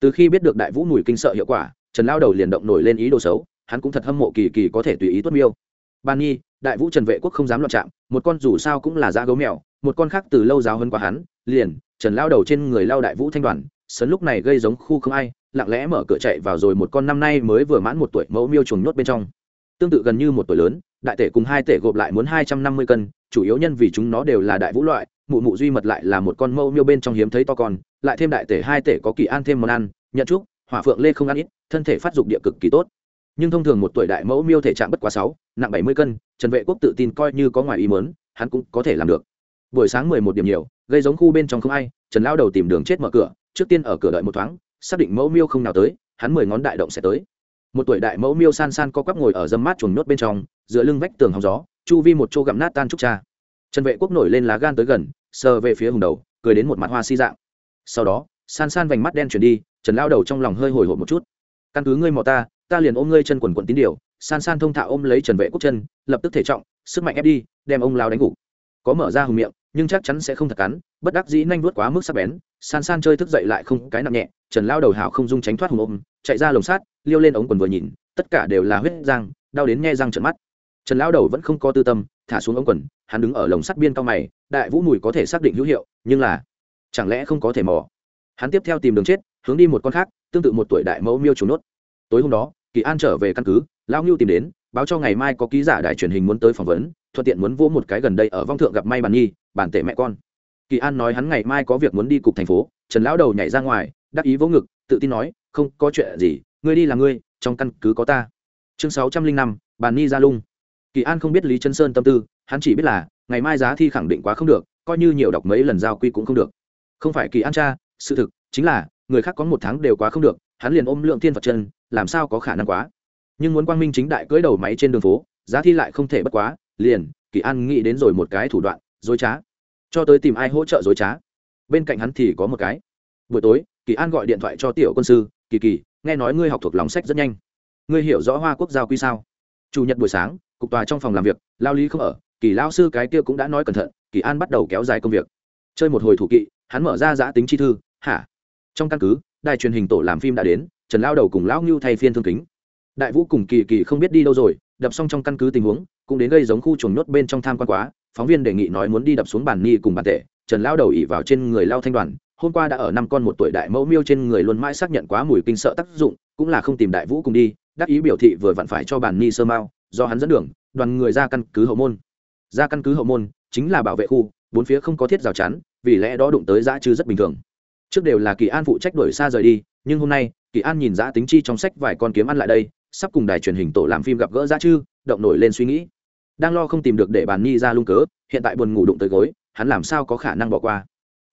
Từ khi biết được đại vũ mùi kinh sợ hiệu quả, trần lao đầu liền động nổi lên ý đồ xấu, hắn cũng thật hâm mộ kỳ kỳ có thể tùy ý tuất miêu. Ban nhi đại vũ trần vệ quốc không dám loạn chạm một con dù sao cũng là da gấu mèo, một con khác từ lâu giáo hơn qua hắn, liền, trần lao đầu trên người lao đại vũ thanh đoàn sấn lúc này gây giống khu không ai, lặng lẽ mở cửa chạy vào rồi một con năm nay mới vừa mãn một tuổi mẫu miêu chuồng nhốt bên trong. Tương tự gần như một tuổi lớn, đại tể cùng hai tể gộp lại muốn hai trăm năm mươi cân, chủ yếu nhân vì chúng nó đều là đại vũ loại, mụ mụ duy mật lại là một con mẫu miêu bên trong hiếm thấy to con, lại thêm đại tể hai tể có kỳ an thêm món ăn, nhận chúc, hỏa phượng lê không ăn ít, thân thể phát dục địa cực kỳ tốt. Nhưng thông thường một tuổi đại mẫu miêu thể trạng bất quá sáu, nặng bảy mươi cân, trần vệ quốc tự tin coi như có ngoài ý mớn hắn cũng có thể làm được. Buổi sáng mười một điểm nhiều, gây giống khu bên trong không ai, trần lao đầu tìm đường chết mở cửa trước tiên ở cửa đợi một thoáng, xác định mẫu miêu không nào tới, hắn mười ngón đại động sẽ tới. Một tuổi đại mẫu miêu san san co quắp ngồi ở dâm mát chuồng nhốt bên trong, dựa lưng vách tường hòng gió, chu vi một chỗ gặm nát tan trúc cha. Trần vệ quốc nổi lên lá gan tới gần, sờ về phía hùng đầu, cười đến một mặt hoa si dạng. Sau đó, san san vành mắt đen chuyển đi, trần lao đầu trong lòng hơi hồi hộp một chút. Căn cứ ngươi mò ta ta liền ôm ngươi chân quần quần tín điều, san san thông thạo ôm lấy trần vệ quốc chân, lập tức thể trọng, sức mạnh ép đi, đem ông lao đánh gục. Có mở ra hùng miệng, nhưng chắc chắn sẽ không thật cắn, bất đắc dĩ nhanh vuốt quá mức sắc bén san san chơi thức dậy lại không cái nặng nhẹ, trần lao đầu hào không dung tránh thoát hùng ôm, chạy ra lồng sát liêu lên ống quần vừa nhìn, tất cả đều là huyết răng, đau đến nghe răng trận mắt. Trần lao đầu vẫn không có tư tâm, thả xuống ống quần, hắn đứng ở lồng sắt biên cao mày, đại vũ mùi có thể xác định hữu hiệu, nhưng là chẳng lẽ không có thể mò. Hắn tiếp theo tìm đường chết, hướng đi một con khác, tương tự một tuổi đại mẫu miêu chủ nốt. Tối hôm đó, kỳ an trở về căn cứ, lao ngưu tìm đến, báo cho ngày mai có ký giả đài truyền hình muốn tới phỏng vấn, thuận tiện muốn vô một cái gần đây ở vong thượng gặp may bàn nhi, bản tể mẹ con kỳ an nói hắn ngày mai có việc muốn đi cục thành phố, trần lão đầu nhảy ra ngoài, đắc ý vỗ ngực, tự tin nói, không, có chuyện gì, ngươi đi là ngươi, trong căn cứ có ta. Chương sáu trăm linh năm, bàn ni ra lung. Kỳ an không biết lý Trân sơn tâm tư, hắn chỉ biết là, ngày mai giá thi khẳng định quá không được, coi như nhiều đọc mấy lần giao quy cũng không được. Không phải kỳ an cha, sự thực chính là, người khác có một tháng đều quá không được, hắn liền ôm lượng thiên phật chân, làm sao có khả năng quá? Nhưng muốn quang minh chính đại cưỡi đầu máy trên đường phố, giá thi lại không thể bất quá, liền, kỳ an nghĩ đến rồi một cái thủ đoạn, dối trá cho tới tìm ai hỗ trợ dối trá. Bên cạnh hắn thì có một cái. Buổi tối, kỳ an gọi điện thoại cho tiểu quân sư, kỳ kỳ, nghe nói ngươi học thuộc lòng sách rất nhanh. Ngươi hiểu rõ hoa quốc giao quy sao? Chủ nhật buổi sáng, cục tòa trong phòng làm việc, lao lý không ở, kỳ lao sư cái kia cũng đã nói cẩn thận, kỳ an bắt đầu kéo dài công việc. Chơi một hồi thủ kỵ, hắn mở ra giã tính chi thư, hả? Trong căn cứ, đài truyền hình tổ làm phim đã đến, trần lao đầu cùng lão ngưu thay phiên thương kính. Đại vũ cùng kỳ kỳ không biết đi đâu rồi, đập xong trong căn cứ tình huống, cũng đến gây giống khu chuồng nhốt bên trong tham quan quá phóng viên đề nghị nói muốn đi đập xuống bàn ni cùng bàn tệ trần lao đầu ỉ vào trên người lao thanh đoàn, hôm qua đã ở năm con một tuổi đại mẫu miêu trên người luôn mãi xác nhận quá mùi kinh sợ tác dụng, cũng là không tìm đại vũ cùng đi, đắc ý biểu thị vừa vặn phải cho bàn ni sơ mao, do hắn dẫn đường, đoàn người ra căn cứ hậu môn. Ra căn cứ hậu môn, chính là bảo vệ khu, bốn phía không có thiết rào chắn, vì lẽ đó đụng tới dã chứ rất bình thường. Trước đều là kỳ an phụ trách đuổi xa rời đi, nhưng hôm nay, kỳ an nhìn dã tính chi trong sách vài con kiếm ăn lại đây, sắp cùng đài truyền hình tổ làm phim gặp gỡ dã chư, động nổi lên suy nghĩ đang lo không tìm được để bàn ni ra lung cớ, hiện tại buồn ngủ đụng tới gối, hắn làm sao có khả năng bỏ qua.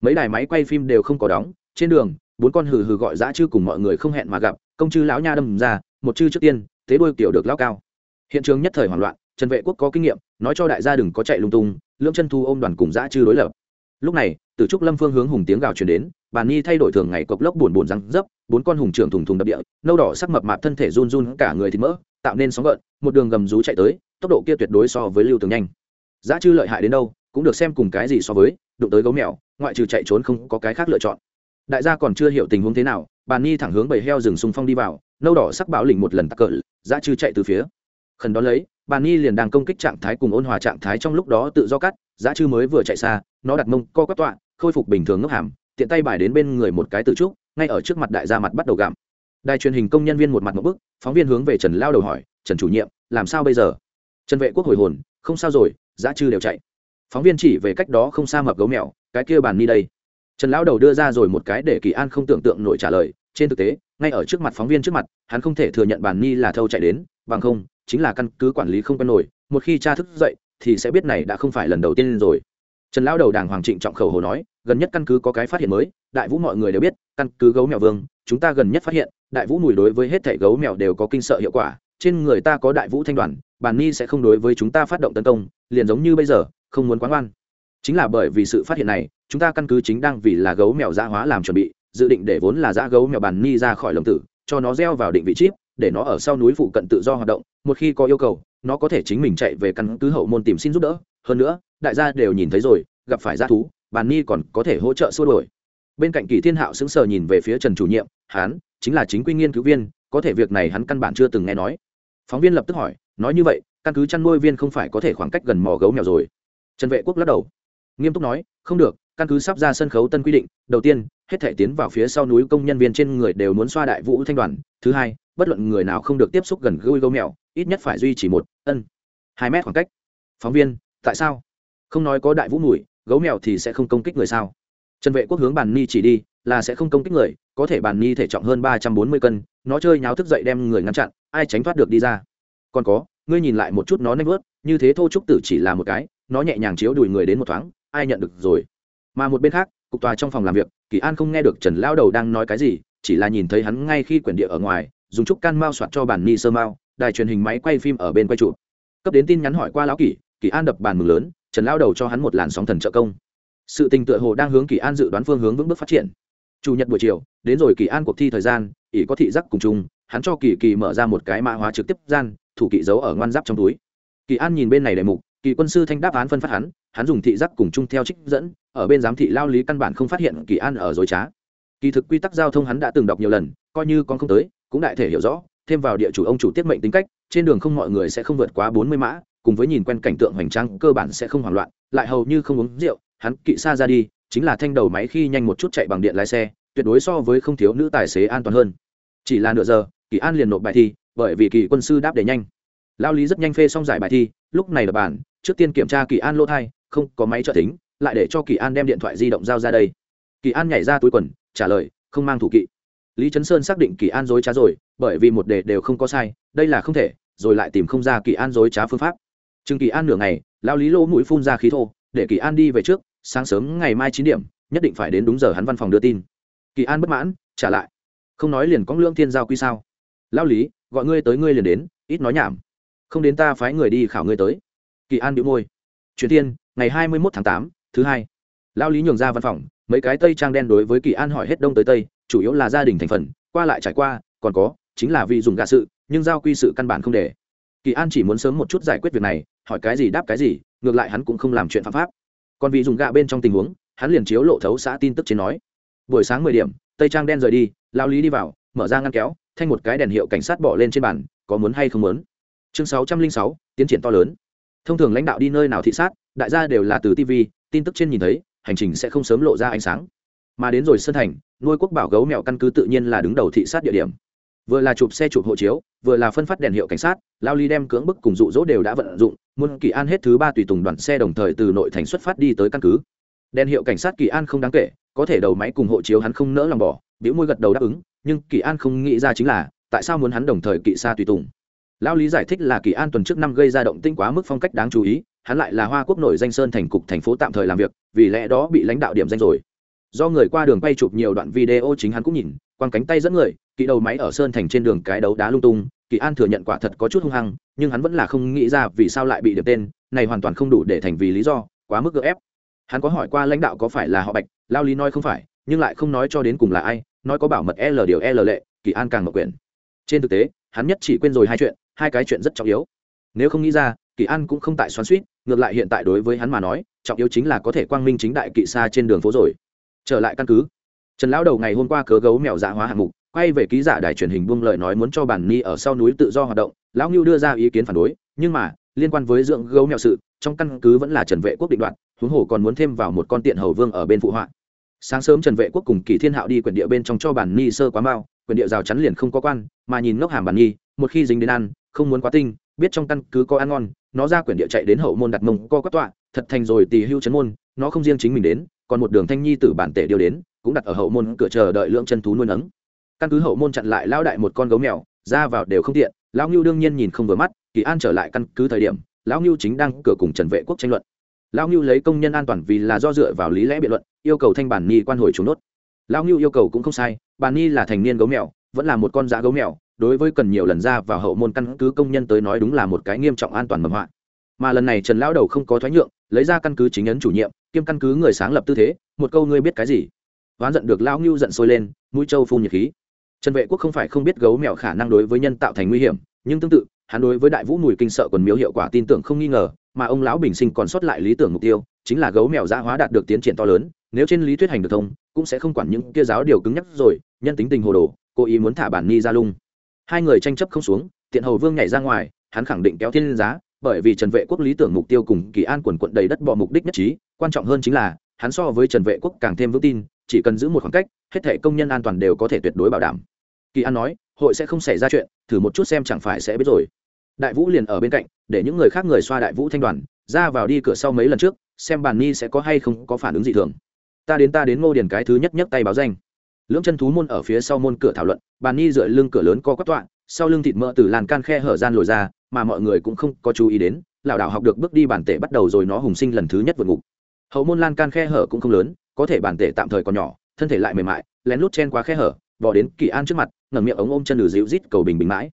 Mấy đài máy quay phim đều không có đóng, trên đường, bốn con hừ hừ gọi dã chư cùng mọi người không hẹn mà gặp, công chư lão nha đâm ra, một chư trước tiên, thế đôi kiểu được lao cao. Hiện trường nhất thời hoảng loạn, trần vệ quốc có kinh nghiệm, nói cho đại gia đừng có chạy lung tung, lưỡng chân thu ôm đoàn cùng dã chư đối lập. Lúc này, từ trúc lâm phương hướng hùng tiếng gào truyền đến bàn nhi thay đổi thường ngày cộc lốc buồn buồn răng dấp, bốn con hùng trưởng thùng thùng đập địa, nâu đỏ sắc mập mạp thân thể run run, cả người thịt mỡ, tạo nên sóng gợn, một đường gầm rú chạy tới tốc độ kia tuyệt đối so với lưu tường nhanh. Giá chư lợi hại đến đâu, cũng được xem cùng cái gì so với, đụng tới gấu mèo, ngoại trừ chạy trốn không có cái khác lựa chọn. Đại gia còn chưa hiểu tình huống thế nào, bàn nhi thẳng hướng bầy heo rừng xung phong đi vào, nâu đỏ sắc báo lỉnh một lần tắc cỡ giá chư chạy từ phía. Khẩn đón lấy, bàn nhi liền đang công kích trạng thái cùng ôn hòa trạng thái trong lúc đó tự do cắt, giá chư mới vừa chạy xa, nó đặt mông, co quắp tọa, khôi phục bình thường ngốc hàm, tiện tay bài đến bên người một cái tự trúc, ngay ở trước mặt đại gia mặt bắt đầu gặm. Đài truyền hình công nhân viên một mặt một bức, phóng viên hướng về trần lao đầu hỏi, trần chủ nhiệm, làm sao bây giờ? Trần vệ quốc hồi hồn, không sao rồi giá chư đều chạy. Phóng viên chỉ về cách đó không xa mập gấu mèo, cái kia bàn ni đây. Trần lão đầu đưa ra rồi một cái để kỳ an không tưởng tượng nổi trả lời, trên thực tế, ngay ở trước mặt phóng viên trước mặt, hắn không thể thừa nhận bàn ni là thâu chạy đến, bằng không, chính là căn cứ quản lý không quen nổi, một khi cha thức dậy, thì sẽ biết này đã không phải lần đầu tiên rồi. Trần lão đầu đàng hoàng trịnh trọng khẩu hồ nói, gần nhất căn cứ có cái phát hiện mới, đại vũ mọi người đều biết, căn cứ gấu mèo vương, chúng ta gần nhất phát hiện, đại vũ mùi đối với hết thảy gấu mèo đều có kinh sợ hiệu quả trên người ta có đại vũ thanh đoàn bản ni sẽ không đối với chúng ta phát động tấn công, liền giống như bây giờ, không muốn quán oan. Chính là bởi vì sự phát hiện này, chúng ta căn cứ chính đang vì là gấu mèo dã hóa làm chuẩn bị, dự định để vốn là dã gấu mèo bản ni ra khỏi lồng tử, cho nó gieo vào định vị chip, để nó ở sau núi phụ cận tự do hoạt động, một khi có yêu cầu, nó có thể chính mình chạy về căn cứ hậu môn tìm xin giúp đỡ. Hơn nữa, đại gia đều nhìn thấy rồi, gặp phải g thú bản ni còn có thể hỗ trợ xua đổi bên cạnh kỳ thiên hạo sững sờ nhìn về phía trần chủ nhiệm, hán, chính là chính quy nghiên cứu viên, có thể việc này hắn căn bản chưa từng nghe nói phóng viên lập tức hỏi, nói như vậy, căn cứ chăn nuôi viên không phải có thể khoảng cách gần mò gấu mèo rồi? Trần vệ quốc lắc đầu. Nghiêm túc nói, không được, căn cứ sắp ra sân khấu tân quy định, đầu tiên, hết thể tiến vào phía sau núi công nhân viên trên người đều muốn xoa đại vũ thanh đoàn. Thứ hai, bất luận người nào không được tiếp xúc gần gấu gấu mèo, ít nhất phải duy trì một ân, hai mét khoảng cách. Phóng viên, tại sao? Không nói có đại vũ mùi, gấu mèo thì sẽ không công kích người sao? Trần vệ quốc hướng bàn ni chỉ đi, là sẽ không công kích người, có thể bàn ni thể trọng hơn ba trăm bốn mươi cân nó chơi nháo thức dậy đem người ngăn chặn, ai tránh thoát được đi ra. Còn có, ngươi nhìn lại một chút nó nanh vớt, như thế thô trúc tử chỉ là một cái, nó nhẹ nhàng chiếu đùi người đến một thoáng, ai nhận được rồi. Mà một bên khác, cục tòa trong phòng làm việc, kỳ an không nghe được trần lao đầu đang nói cái gì, chỉ là nhìn thấy hắn ngay khi quyển địa ở ngoài, dùng trúc can mao soạt cho bản ni sơ mao, đài truyền hình máy quay phim ở bên quay trụ cấp đến tin nhắn hỏi qua lão kỳ kỳ an đập bàn mừng lớn, trần lao đầu cho hắn một làn sóng thần trợ công. Sự tình tựa hồ đang hướng kỳ an dự đoán phương hướng vững bước phát triển. Chủ nhật buổi chiều, đến rồi kỳ an cuộc thi thời gian ỷ có thị giác cùng chung, hắn cho kỳ kỳ mở ra một cái mã hóa trực tiếp gian, thủ kỵ giấu ở ngoan giáp trong túi. Kỳ an nhìn bên này đề mục, kỳ quân sư thanh đáp án phân phát hắn hắn dùng thị giác cùng chung theo trích dẫn, ở bên giám thị lao lý căn bản không phát hiện kỳ an ở dối trá. Kỳ thực quy tắc giao thông hắn đã từng đọc nhiều lần, coi như con không tới, cũng đại thể hiểu rõ, thêm vào địa chủ ông chủ tiết mệnh tính cách, trên đường không mọi người sẽ không vượt quá bốn mươi mã, cùng với nhìn quen cảnh tượng hoành tráng, cơ bản sẽ không hoảng loạn, lại hầu như không uống rượu, hắn kỵ xa ra đi, chính là thanh đầu máy khi nhanh một chút chạy bằng điện lái xe tuyệt đối so với không thiếu nữ tài xế an toàn hơn. Chỉ là nửa giờ, kỳ an liền nộp bài thi, bởi vì kỳ quân sư đáp để nhanh. Lao lý rất nhanh phê xong giải bài thi, lúc này là bản trước tiên kiểm tra kỳ an lỗ thai, không có máy trợ tính lại để cho kỳ an đem điện thoại di động giao ra đây. Kỳ an nhảy ra túi quần, trả lời, không mang thủ kỵ. Lý trấn sơn xác định kỳ an dối trá rồi, bởi vì một đề đều không có sai, đây là không thể, rồi lại tìm không ra kỳ an dối trá phương pháp. Chừng kỳ an nửa ngày, lao lý lỗ mũi phun ra khí thô, để kỳ an đi về trước, sáng sớm ngày mai chín điểm, nhất định phải đến đúng giờ hắn văn phòng đưa tin kỳ an bất mãn, trả lại. Không nói liền có lương thiên giao quy sao? Lao lý, gọi ngươi tới ngươi liền đến, ít nói nhảm. Không đến ta phái người đi khảo ngươi tới. Kỳ an bị môi. Truyền thiên, ngày hai mươi một tháng tám, thứ hai. Lao lý nhường ra văn phòng, mấy cái tây trang đen đối với kỳ an hỏi hết đông tới tây, chủ yếu là gia đình thành phần, qua lại trải qua, còn có, chính là vì dùng gạ sự, nhưng giao quy sự căn bản không để. Kỳ an chỉ muốn sớm một chút giải quyết việc này, hỏi cái gì đáp cái gì, ngược lại hắn cũng không làm chuyện phạm pháp. Còn vì dùng gạ bên trong tình huống, hắn liền chiếu lộ thấu xã tin tức trên nói buổi sáng mười điểm, tây trang đen rời đi lao lý đi vào, mở ra ngăn kéo, thanh một cái đèn hiệu cảnh sát bỏ lên trên bàn, có muốn hay không muốn. Chương sáu trăm linh sáu, tiến triển to lớn. Thông thường lãnh đạo đi nơi nào thị sát, đại gia đều là từ tv tin tức trên nhìn thấy, hành trình sẽ không sớm lộ ra ánh sáng. Mà đến rồi sân thành, nuôi quốc bảo gấu mèo căn cứ tự nhiên là đứng đầu thị sát địa điểm. Vừa là chụp xe chụp hộ chiếu, vừa là phân phát đèn hiệu cảnh sát lao ly đem cưỡng bức cùng dụ dỗ đều đã vận dụng muôn kỳ an hết thứ ba tùy tùng đoàn xe đồng thời từ nội thành xuất phát đi tới căn cứ. Đèn hiệu cảnh sát kỳ an không đáng kể có thể đầu máy cùng hộ chiếu hắn không nỡ lòng bỏ biểu môi gật đầu đáp ứng, nhưng kỳ an không nghĩ ra chính là, tại sao muốn hắn đồng thời kỵ xa tùy tùng? Lao lý giải thích là kỳ an tuần trước năm gây ra động tinh quá mức phong cách đáng chú ý, hắn lại là hoa quốc nội danh sơn thành cục thành phố tạm thời làm việc, vì lẽ đó bị lãnh đạo điểm danh rồi. Do người qua đường quay chụp nhiều đoạn video chính hắn cũng nhìn quăng cánh tay dẫn người kỵ đầu máy ở sơn thành trên đường cái đấu đá lung tung, kỳ an thừa nhận quả thật có chút hung hăng, nhưng hắn vẫn là không nghĩ ra vì sao lại bị điểm tên, này hoàn toàn không đủ để thành vì lý do, quá mức gỡ ép hắn có hỏi qua lãnh đạo có phải là họ bạch, lao lý nói không phải, nhưng lại không nói cho đến cùng là ai, nói có bảo mật l điều l lệ, kỳ an càng mở quyền trên thực tế, hắn nhất chỉ quên rồi hai chuyện, hai cái chuyện rất trọng yếu. Nếu không nghĩ ra, kỳ an cũng không tại xoắn suýt, ngược lại hiện tại đối với hắn mà nói, trọng yếu chính là có thể quang minh chính đại kỵ xa trên đường phố rồi. Trở lại căn cứ, trần lão đầu ngày hôm qua cớ gấu mèo dạ hóa hạng mục, quay về ký giả đài truyền hình buông lời nói muốn cho bản ni ở sau núi tự do hoạt động, lão ngưu đưa ra ý kiến phản đối, nhưng mà liên quan với dưỡng gấu mèo sự, trong căn cứ vẫn là trần vệ quốc định đoạt, huống hồ còn muốn thêm vào một con tiện hầu vương ở bên phụ họa. Sáng sớm trần vệ quốc cùng kỳ thiên hạo đi quyển địa bên trong cho bản ni sơ quá mau, quyển địa rào chắn liền không có quan, mà nhìn ngốc hàm bản nhi một khi dính đến ăn, không muốn quá tinh, biết trong căn cứ có ăn ngon, nó ra quyển địa chạy đến hậu môn đặt mông co quát tọa, thật thành rồi tì hưu chấn môn, nó không riêng chính mình đến, còn một đường thanh nhi tử bản tể điều đến, cũng đặt ở hậu môn cửa chờ đợi lượng chân thú nuôi nấng. Căn cứ hậu môn chặn lại lão đại một con gấu mèo, ra vào đều không tiện, lão ngưu đương nhiên nhìn không vừa mắt kỳ an trở lại căn cứ thời điểm, lão ngưu chính đang cửa cùng trần vệ quốc tranh luận. Lão ngưu lấy công nhân an toàn vì là do dựa vào lý lẽ biện luận, yêu cầu thanh bản ni quan hồi trốn nốt. Lão ngưu yêu cầu cũng không sai, bản ni là thành niên gấu mèo, vẫn là một con dã gấu mèo, đối với cần nhiều lần ra vào hậu môn căn cứ công nhân tới nói đúng là một cái nghiêm trọng an toàn mầm họa mà lần này trần lão đầu không có thoái nhượng, lấy ra căn cứ chính ấn chủ nhiệm, kiêm căn cứ người sáng lập tư thế, một câu ngươi biết cái gì? Oán giận được lão ngưu giận sôi lên, mũi trâu phun nhiệt khí. Trần vệ quốc không phải không biết gấu mèo khả năng đối với nhân tạo thành nguy hiểm, nhưng tương tự hắn đối với đại vũ mùi kinh sợ còn miếu hiệu quả tin tưởng không nghi ngờ, mà ông lão bình sinh còn sót lại lý tưởng mục tiêu, chính là gấu mèo giã hóa đạt được tiến triển to lớn, nếu trên lý thuyết hành được thông, cũng sẽ không quản những kia giáo điều cứng nhắc rồi, nhân tính tình hồ đồ, cố ý muốn thả bản ni ra lung. Hai người tranh chấp không xuống, tiện hầu vương nhảy ra ngoài, hắn khẳng định kéo thiên giá, bởi vì trần vệ quốc lý tưởng mục tiêu cùng kỳ an quần quận đầy đất bỏ mục đích nhất trí, quan trọng hơn chính là, hắn so với trần vệ quốc càng thêm vững tin, chỉ cần giữ một khoảng cách, hết thể công nhân an toàn đều có thể tuyệt đối bảo đảm. Kỳ an nói hội sẽ không xảy ra chuyện, thử một chút xem chẳng phải sẽ biết rồi. Đại vũ liền ở bên cạnh, để những người khác người xoa đại vũ thanh đoàn, ra vào đi cửa sau mấy lần trước, xem bàn ni sẽ có hay không có phản ứng gì thường. Ta đến ta đến ngô điền cái thứ nhất nhấc tay báo danh. Lưỡng chân thú môn ở phía sau môn cửa thảo luận, bàn ni dựa lưng cửa lớn co quắp tọa, sau lưng thịt mỡ từ làn can khe hở gian lồi ra, mà mọi người cũng không có chú ý đến lảo đảo học được bước đi bản tể bắt đầu rồi nó hùng sinh lần thứ nhất vượt ngục. Hậu môn lan can khe hở cũng không lớn, có thể bản tể tạm thời còn nhỏ, thân thể lại mềm mại, lén lút chen qua khe hở bỏ đến kỳ an trước mặt ngẩng miệng ống ôm chân lử dịu rít cầu bình bình mãi.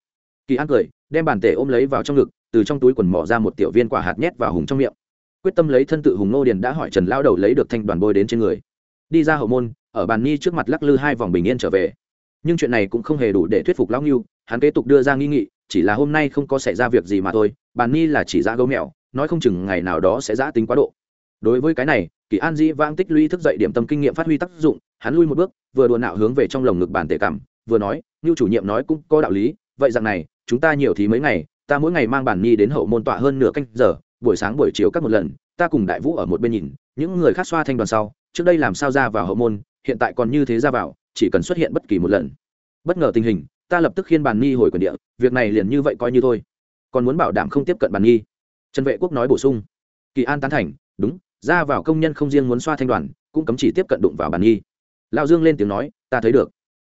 Kỳ an cười, đem bàn tể ôm lấy vào trong ngực, từ trong túi quần mỏ ra một tiểu viên quả hạt nhét vào hùng trong miệng. Quyết tâm lấy thân tự hùng nô điền đã hỏi trần lao đầu lấy được thanh đoàn bôi đến trên người. Đi ra hậu môn, ở bàn ni trước mặt lắc lư hai vòng bình yên trở về. Nhưng chuyện này cũng không hề đủ để thuyết phục lão ngưu, hắn kế tục đưa ra nghi nghị, chỉ là hôm nay không có xảy ra việc gì mà thôi, bàn ni là chỉ ra gấu mèo, nói không chừng ngày nào đó sẽ giã tính quá độ. Đối với cái này, kỳ an dĩ vãng tích lũy thức dậy điểm tâm kinh nghiệm phát huy tác dụng, hắn lui một bước, vừa đùa nạo hướng về trong lồng ngực bàn tể cảm vừa nói như chủ nhiệm nói cũng có đạo lý, vậy rằng này, chúng ta nhiều thì mấy ngày, ta mỗi ngày mang bản nhi đến hậu môn tọa hơn nửa canh giờ, buổi sáng buổi chiều các một lần, ta cùng đại vũ ở một bên nhìn, những người khác xoa thanh đoàn sau, trước đây làm sao ra vào hậu môn, hiện tại còn như thế ra vào, chỉ cần xuất hiện bất kỳ một lần. Bất ngờ tình hình, ta lập tức khiên bàn nhi hồi quần địa, việc này liền như vậy coi như thôi. Còn muốn bảo đảm không tiếp cận bàn nhi trần vệ quốc nói bổ sung. Kỳ an tán thành, đúng, ra vào công nhân không riêng muốn xoa thanh đoàn, cũng cấm chỉ tiếp cận đụng vào bàn nhi lao dương lên tiếng nói, ta thấy được.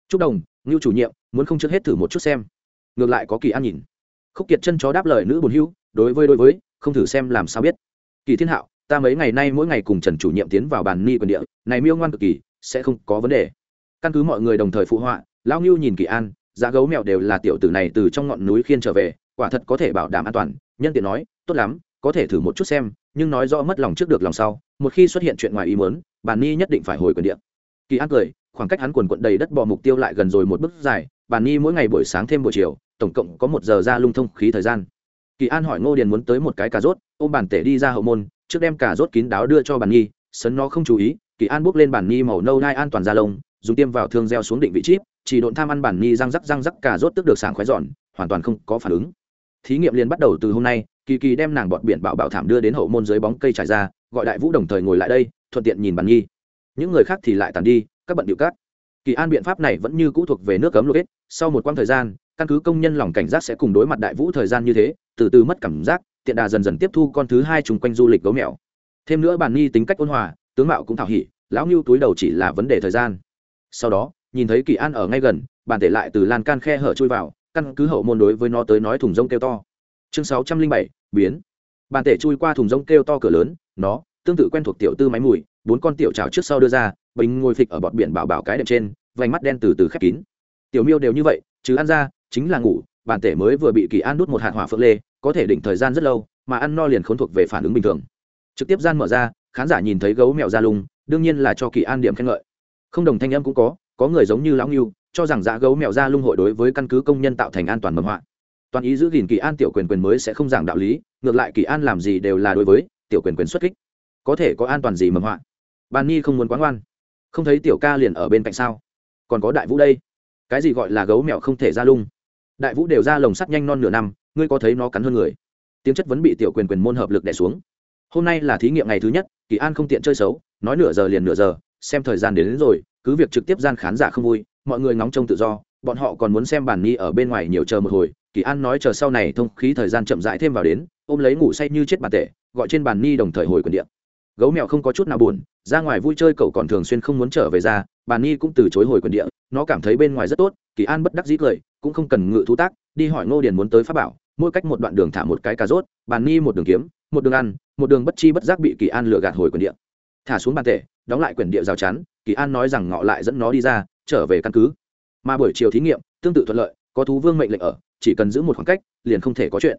Chúc đồng ngưu chủ nhiệm, muốn không trước hết thử một chút xem. Ngược lại có kỳ an nhìn. Khúc kiệt chân chó đáp lời nữ bồn hưu đối với đối với, không thử xem làm sao biết. Kỳ thiên hạo, ta mấy ngày nay mỗi ngày cùng trần chủ nhiệm tiến vào bàn ni quyền địa, này miêu ngoan cực kỳ, sẽ không có vấn đề. Căn cứ mọi người đồng thời phụ họa lao ngưu nhìn kỳ an, giá gấu mèo đều là tiểu tử này từ trong ngọn núi khiên trở về, quả thật có thể bảo đảm an toàn, nhân tiện nói, tốt lắm, có thể thử một chút xem, nhưng nói rõ mất lòng trước được lòng sau, một khi xuất hiện chuyện ngoài ý muốn, bàn ni nhất định phải hồi quyền điện kỳ an cười khoảng cách hắn quần quận đầy đất bò mục tiêu lại gần rồi một bước dài bàn Nhi mỗi ngày buổi sáng thêm buổi chiều tổng cộng có một giờ ra lung thông khí thời gian. Kỳ an hỏi ngô điền muốn tới một cái cà rốt ôm bàn tể đi ra hậu môn trước đem cà rốt kín đáo đưa cho bàn nhi sấn nó không chú ý kỳ an bước lên bàn nhi màu nâu nai an toàn ra lông dùng tiêm vào thương gieo xuống định vị chip chỉ độn tham ăn bản nhi răng rắc răng rắc cà rốt tức được sảng khoái dọn, hoàn toàn không có phản ứng. Thí nghiệm liền bắt đầu từ hôm nay kỳ kỳ đem nàng bọt biển bảo bảo thảm đưa đến hậu môn dưới bóng cây trải ra gọi đại vũ đồng thời ngồi lại đây thuận tiện nhìn bàn nhi những người khác thì lại tàn đi các bận điệu cát. Kỳ an biện pháp này vẫn như cũ thuộc về nước cấm lục hết, sau một quãng thời gian, căn cứ công nhân lòng cảnh giác sẽ cùng đối mặt đại vũ thời gian như thế, từ từ mất cảm giác, tiện đà dần dần tiếp thu con thứ hai chung quanh du lịch gấu mèo. Thêm nữa bản nghi tính cách ôn hòa, tướng mạo cũng thảo hỉ, lão ngưu túi đầu chỉ là vấn đề thời gian. Sau đó, nhìn thấy kỳ an ở ngay gần, bản tể lại từ lan can khe hở chui vào, căn cứ hậu môn đối với nó tới nói thùng rông kêu to. Chương sáu trăm linh bảy, biến. Bản tể chui qua thùng rông kêu to cửa lớn, nó tương tự quen thuộc tiểu tư máy mùi, bốn con tiểu trào trước sau đưa ra, bình ngồi phịch ở bọt biển bảo bảo cái đệm trên, vành mắt đen từ từ khép kín. Tiểu miêu đều như vậy chứ ăn ra, chính là ngủ, bản tể mới vừa bị kỳ an đút một hạt hỏa phượng lê, có thể định thời gian rất lâu, mà ăn no liền khốn thuộc về phản ứng bình thường. Trực tiếp gian mở ra, khán giả nhìn thấy gấu mèo ra lung, đương nhiên là cho kỳ an điểm khen ngợi. Không đồng thanh âm cũng có có người giống như lão nghiêu cho rằng dạ gấu mèo ra lung hội đối với căn cứ công nhân tạo thành an toàn mầm họa. Toàn ý giữ gìn kỳ an tiểu quyền quyền mới sẽ không giảng đạo lý, ngược lại kỳ an làm gì đều là đối với tiểu quyền quyền xuất kích có thể có an toàn gì mầm họa bàn nhi không muốn quán ngoan không thấy tiểu ca liền ở bên cạnh sao? Còn có đại vũ đây? Cái gì gọi là gấu mèo không thể ra lung? Đại vũ đều ra lồng sắt nhanh non nửa năm ngươi có thấy nó cắn hơn người? Tiếng chất vấn bị tiểu quyền quyền môn hợp lực đẻ xuống. Hôm nay là thí nghiệm ngày thứ nhất kỳ an không tiện chơi xấu nói nửa giờ liền nửa giờ xem thời gian đến, đến rồi cứ việc trực tiếp gian khán giả không vui mọi người ngóng trông tự do bọn họ còn muốn xem bản ni ở bên ngoài nhiều chờ một hồi kỳ an nói chờ sau này thông khí thời gian chậm rãi thêm vào đến ôm lấy ngủ say như chết bàn tệ gọi trên bàn ni đồng thời hồi quần điện gấu mèo không có chút nào buồn, ra ngoài vui chơi cậu còn thường xuyên không muốn trở về ra bàn ni cũng từ chối hồi quần địa, nó cảm thấy bên ngoài rất tốt, kỳ an bất đắc dĩ cười, cũng không cần ngự thú tác, đi hỏi ngô điền muốn tới pháp bảo, mỗi cách một đoạn đường thả một cái cà rốt bàn ni một đường kiếm, một đường ăn, một đường bất chi bất giác bị kỳ an lừa gạt hồi quần địa. Thả xuống bàn tệ đóng lại quyển địa rào chắn, kỳ an nói rằng ngọ lại dẫn nó đi ra, trở về căn cứ. Mà buổi chiều thí nghiệm, tương tự thuận lợi, có thú vương mệnh lệnh ở, chỉ cần giữ một khoảng cách, liền không thể có chuyện.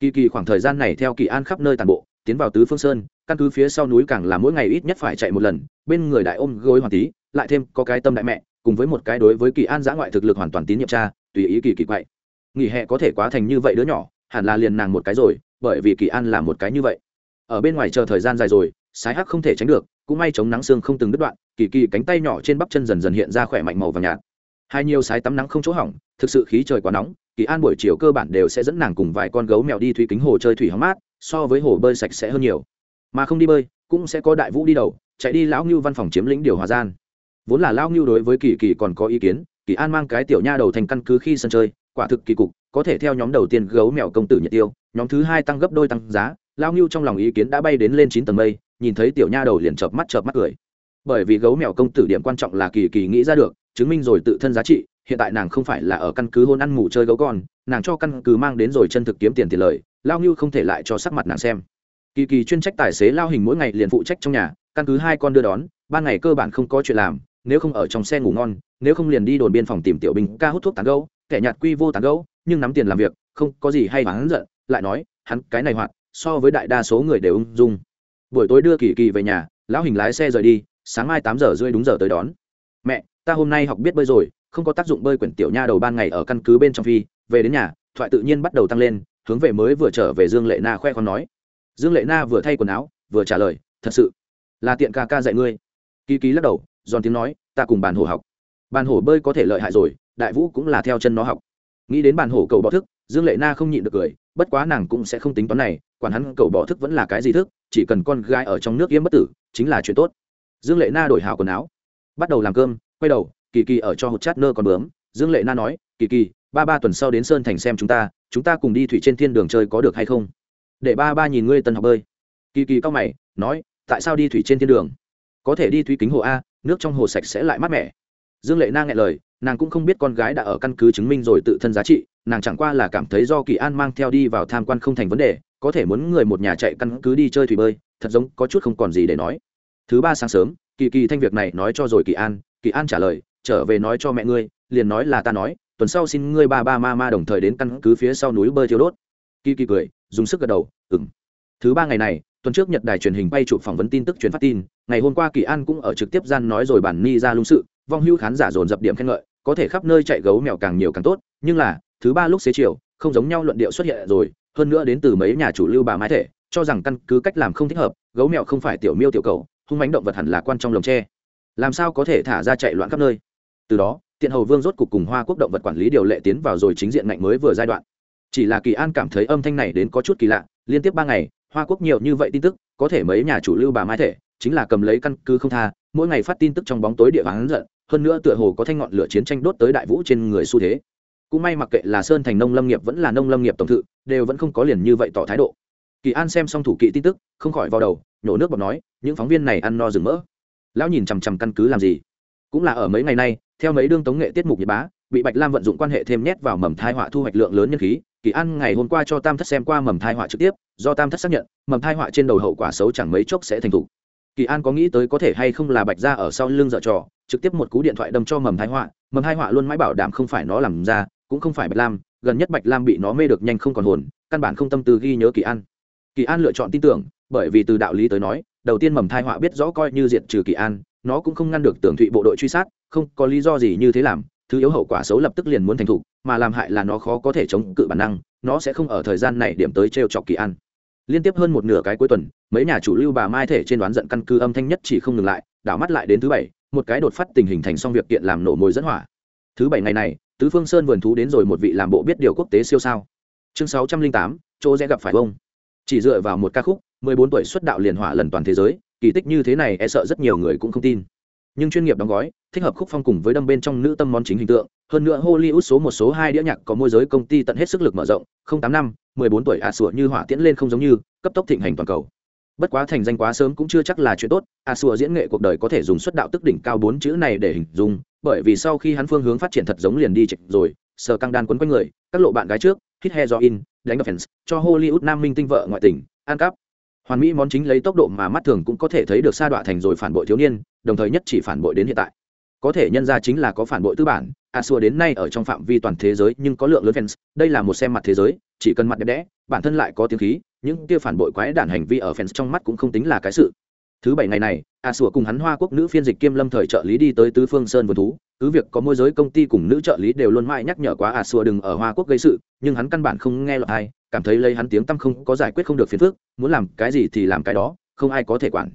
Kỳ kỳ khoảng thời gian này theo kỳ an khắp nơi tàn bộ tiến vào tứ phương sơn, căn cứ phía sau núi càng là mỗi ngày ít nhất phải chạy một lần, bên người đại ôm gối hoàn tí, lại thêm có cái tâm đại mẹ, cùng với một cái đối với kỳ an giã ngoại thực lực hoàn toàn tín nhiệm cha, tùy ý kỳ kỳ quậy. Nghỉ hè có thể quá thành như vậy đứa nhỏ, hẳn là liền nàng một cái rồi, bởi vì kỳ an là một cái như vậy. Ở bên ngoài chờ thời gian dài rồi, sái hắc không thể tránh được, cũng may chống nắng xương không từng đứt đoạn, kỳ kỳ cánh tay nhỏ trên bắp chân dần dần hiện ra khỏe mạnh màu vàng nhạt. Hai nhiều sái tắm nắng không chỗ hỏng, thực sự khí trời quá nóng, kỳ an buổi chiều cơ bản đều sẽ dẫn nàng cùng vài con gấu mèo đi thủy kính hồ chơi thủy hóng mát so với hồ bơi sạch sẽ hơn nhiều. Mà không đi bơi, cũng sẽ có đại vũ đi đầu, chạy đi lão ngưu văn phòng chiếm lĩnh điều hòa gian. Vốn là lão ngưu đối với kỳ kỳ còn có ý kiến, kỳ an mang cái tiểu nha đầu thành căn cứ khi sân chơi, quả thực kỳ cục, có thể theo nhóm đầu tiên gấu mèo công tử nhiệt tiêu, nhóm thứ hai tăng gấp đôi tăng giá, lão ngưu trong lòng ý kiến đã bay đến lên chín tầng mây, nhìn thấy tiểu nha đầu liền chợp mắt chợp mắt cười. Bởi vì gấu mèo công tử điểm quan trọng là kỳ kỳ nghĩ ra được, chứng minh rồi tự thân giá trị, hiện tại nàng không phải là ở căn cứ hôn ăn ngủ chơi gấu con, nàng cho căn cứ mang đến rồi chân thực kiếm tiền tiền lời lao ngưu không thể lại cho sắc mặt nàng xem. Kỳ kỳ chuyên trách tài xế lao hình mỗi ngày liền phụ trách trong nhà, căn cứ hai con đưa đón, ban ngày cơ bản không có chuyện làm, nếu không ở trong xe ngủ ngon, nếu không liền đi đồn biên phòng tìm tiểu bình ca hút thuốc tán gấu kẻ nhạt quy vô tán gấu nhưng nắm tiền làm việc, không có gì hay hắn giận, lại nói, hắn cái này hoạt, so với đại đa số người đều ung dung. Buổi tối đưa kỳ kỳ về nhà, lão hình lái xe rời đi, sáng mai tám giờ rưỡi đúng giờ tới đón. Mẹ, ta hôm nay học biết bơi rồi, không có tác dụng bơi quyển tiểu nha đầu ban ngày ở căn cứ bên trong phi, về đến nhà, thoại tự nhiên bắt đầu tăng lên hướng về mới vừa trở về dương lệ na khoe con nói. Dương lệ na vừa thay quần áo, vừa trả lời, thật sự, là tiện ca ca dạy ngươi. Kỳ ký lắc đầu, giòn tiếng nói, ta cùng bàn hổ học. Bàn hổ bơi có thể lợi hại rồi, đại vũ cũng là theo chân nó học. Nghĩ đến bàn hổ cầu bỏ thức, dương lệ na không nhịn được cười, bất quá nàng cũng sẽ không tính toán này, quản hắn cầu bỏ thức vẫn là cái gì thức, chỉ cần con gái ở trong nước yếm bất tử, chính là chuyện tốt. Dương lệ na đổi hào quần áo, bắt đầu làm cơm, quay đầu, kỳ kỳ ở cho hột chát nơ còn bướm. Dương lệ na nói, kỳ kỳ ba ba tuần sau đến sơn thành xem chúng ta chúng ta cùng đi thủy trên thiên đường chơi có được hay không? Để ba ba nhìn ngươi tân học bơi. Kỳ kỳ cao mày, nói, tại sao đi thủy trên thiên đường? Có thể đi thủy kính hồ a, nước trong hồ sạch sẽ lại mát mẻ. Dương lệ na nghe lời, nàng cũng không biết con gái đã ở căn cứ chứng minh rồi tự thân giá trị, nàng chẳng qua là cảm thấy do kỳ an mang theo đi vào tham quan không thành vấn đề, có thể muốn người một nhà chạy căn cứ đi chơi thủy bơi, thật giống có chút không còn gì để nói. Thứ ba sáng sớm, kỳ kỳ thanh việc này nói cho rồi kỳ an kỳ an trả lời, trở về nói cho mẹ ngươi, liền nói là ta nói tuần sau xin ngươi ba ba ma ma đồng thời đến căn cứ phía sau núi bơi thiêu đốt. Kỳ kỳ cười, dùng sức gật đầu ừng thứ ba ngày này, tuần trước nhật đài truyền hình bay chụp phỏng vấn tin tức truyền phát tin, ngày hôm qua kỳ an cũng ở trực tiếp gian nói rồi bản ni ra lung sự, vong hưu khán giả dồn dập điểm khen ngợi, có thể khắp nơi chạy gấu mèo càng nhiều càng tốt, nhưng là, thứ ba lúc xế chiều, không giống nhau luận điệu xuất hiện rồi, hơn nữa đến từ mấy nhà chủ lưu bà mái thể, cho rằng căn cứ cách làm không thích hợp, gấu mèo không phải tiểu miêu tiểu cầu, hung mánh động vật hẳn là quan trong lồng tre. Làm sao có thể thả ra chạy loạn khắp nơi? Từ đó tiện hầu vương rốt cục cùng hoa quốc động vật quản lý điều lệ tiến vào rồi chính diện ngạnh mới vừa giai đoạn. Chỉ là kỳ an cảm thấy âm thanh này đến có chút kỳ lạ, liên tiếp ba ngày, hoa quốc nhiều như vậy tin tức, có thể mấy nhà chủ lưu bà mai thể, chính là cầm lấy căn cứ không tha, mỗi ngày phát tin tức trong bóng tối địa hắn giận, hơn nữa tựa hồ có thanh ngọn lửa chiến tranh đốt tới đại vũ trên người xu thế. Cũng may mặc kệ là sơn thành nông lâm nghiệp vẫn là nông lâm nghiệp tổng thự, đều vẫn không có liền như vậy tỏ thái độ. Kỳ an xem xong thủ kỵ tin tức, không khỏi vào đầu, nhổ nước bọt nói, những phóng viên này ăn no rừng mỡ. Lão nhìn chằm chằm căn cứ làm gì? Cũng là ở mấy ngày nay theo mấy đương tống nghệ tiết mục nhật bá, bị bạch lam vận dụng quan hệ thêm nhét vào mầm thai họa thu hoạch lượng lớn nhân khí, kỳ an ngày hôm qua cho tam thất xem qua mầm thai họa trực tiếp, do tam thất xác nhận, mầm thai họa trên đầu hậu quả xấu chẳng mấy chốc sẽ thành t kỳ an có nghĩ tới có thể hay không là bạch ra ở sau lưng dợ trò, trực tiếp một cú điện thoại đâm cho mầm thai họa, mầm thai họa luôn mãi bảo đảm không phải nó làm ra, cũng không phải bạch lam, gần nhất bạch lam bị nó mê được nhanh không còn hồn, căn bản không tâm tư ghi nhớ kỳ an. Kỳ an lựa chọn tin tưởng, bởi vì từ đạo lý tới nói, đầu tiên mầm thai họa biết rõ coi như diệt trừ kỳ an, nó cũng không ngăn được tưởng thụy bộ đội truy sát không có lý do gì như thế làm, thứ yếu hậu quả xấu lập tức liền muốn thành thục, mà làm hại là nó khó có thể chống cự bản năng, nó sẽ không ở thời gian này điểm tới t r e o chọc kỳ an liên tiếp hơn một nửa cái cuối tuần, mấy nhà chủ lưu bà mai thể trên đoán giận căn cứ âm thanh nhất chỉ không ngừng lại, đảo mắt lại đến thứ bảy, một cái đột phát tình hình thành xong việc kiện làm nổ mồi dẫn hỏa. Thứ bảy ngày này, tứ phương sơn vườn thú đến rồi một vị làm bộ biết điều quốc tế siêu sao. Chương sáu trăm linh tám, chỗ sẽ gặp phải bông chỉ dựa vào một ca khúc, mười bốn tuổi xuất đạo liền hỏa lần toàn thế giới, kỳ tích như thế này e sợ rất nhiều người cũng không tin. Nhưng chuyên nghiệp đóng gói thích hợp khúc phong cùng với đâm bên trong nữ tâm món chính hình tượng. Hơn nữa hollywood số một số hai đĩa nhạc có môi giới công ty tận hết sức lực mở rộng, không tám năm, mười bốn tuổi ạ à sủa như hỏa tiễn lên không giống như, cấp tốc thịnh hành toàn cầu. Bất quá thành danh quá sớm cũng chưa chắc là chuyện tốt, a sùa diễn nghệ cuộc đời có thể dùng xuất đạo tức đỉnh cao bốn chữ này để hình dung, bởi vì sau khi hắn phương hướng phát triển thật giống liền đi chạy rồi sờ căng đan quấn quanh người, các lộ bạn gái trước, hit he do in đánh offense cho hollywood nam minh tinh vợ ngoại tình an cắp. Hoàn mỹ món chính lấy tốc độ mà mắt thường cũng có thể thấy được sa đọa thành rồi phản bội thiếu niên, đồng thời nhất chỉ phản bội đến hiện tại có thể nhân ra chính là có phản bội tư bản a xua đến nay ở trong phạm vi toàn thế giới nhưng có lượng lớn fans, đây là một xem mặt thế giới, chỉ cần mặt đẹp đẽ, bản thân lại có tiếng khí, những kia phản bội quái đản hành vi ở fans trong mắt cũng không tính là cái sự. Thứ bảy ngày này a xua cùng hắn hoa quốc nữ phiên dịch kiêm lâm thời trợ lý đi tới tứ phương sơn vườn thú, cứ việc có môi giới công ty cùng nữ trợ lý đều luôn mãi nhắc nhở quá a xua đừng ở hoa quốc gây sự, nhưng hắn căn bản không nghe lọt ai, cảm thấy lấy hắn tiếng tăm không có giải quyết không được phiền phức, muốn làm cái gì thì làm cái đó, không ai có thể quản.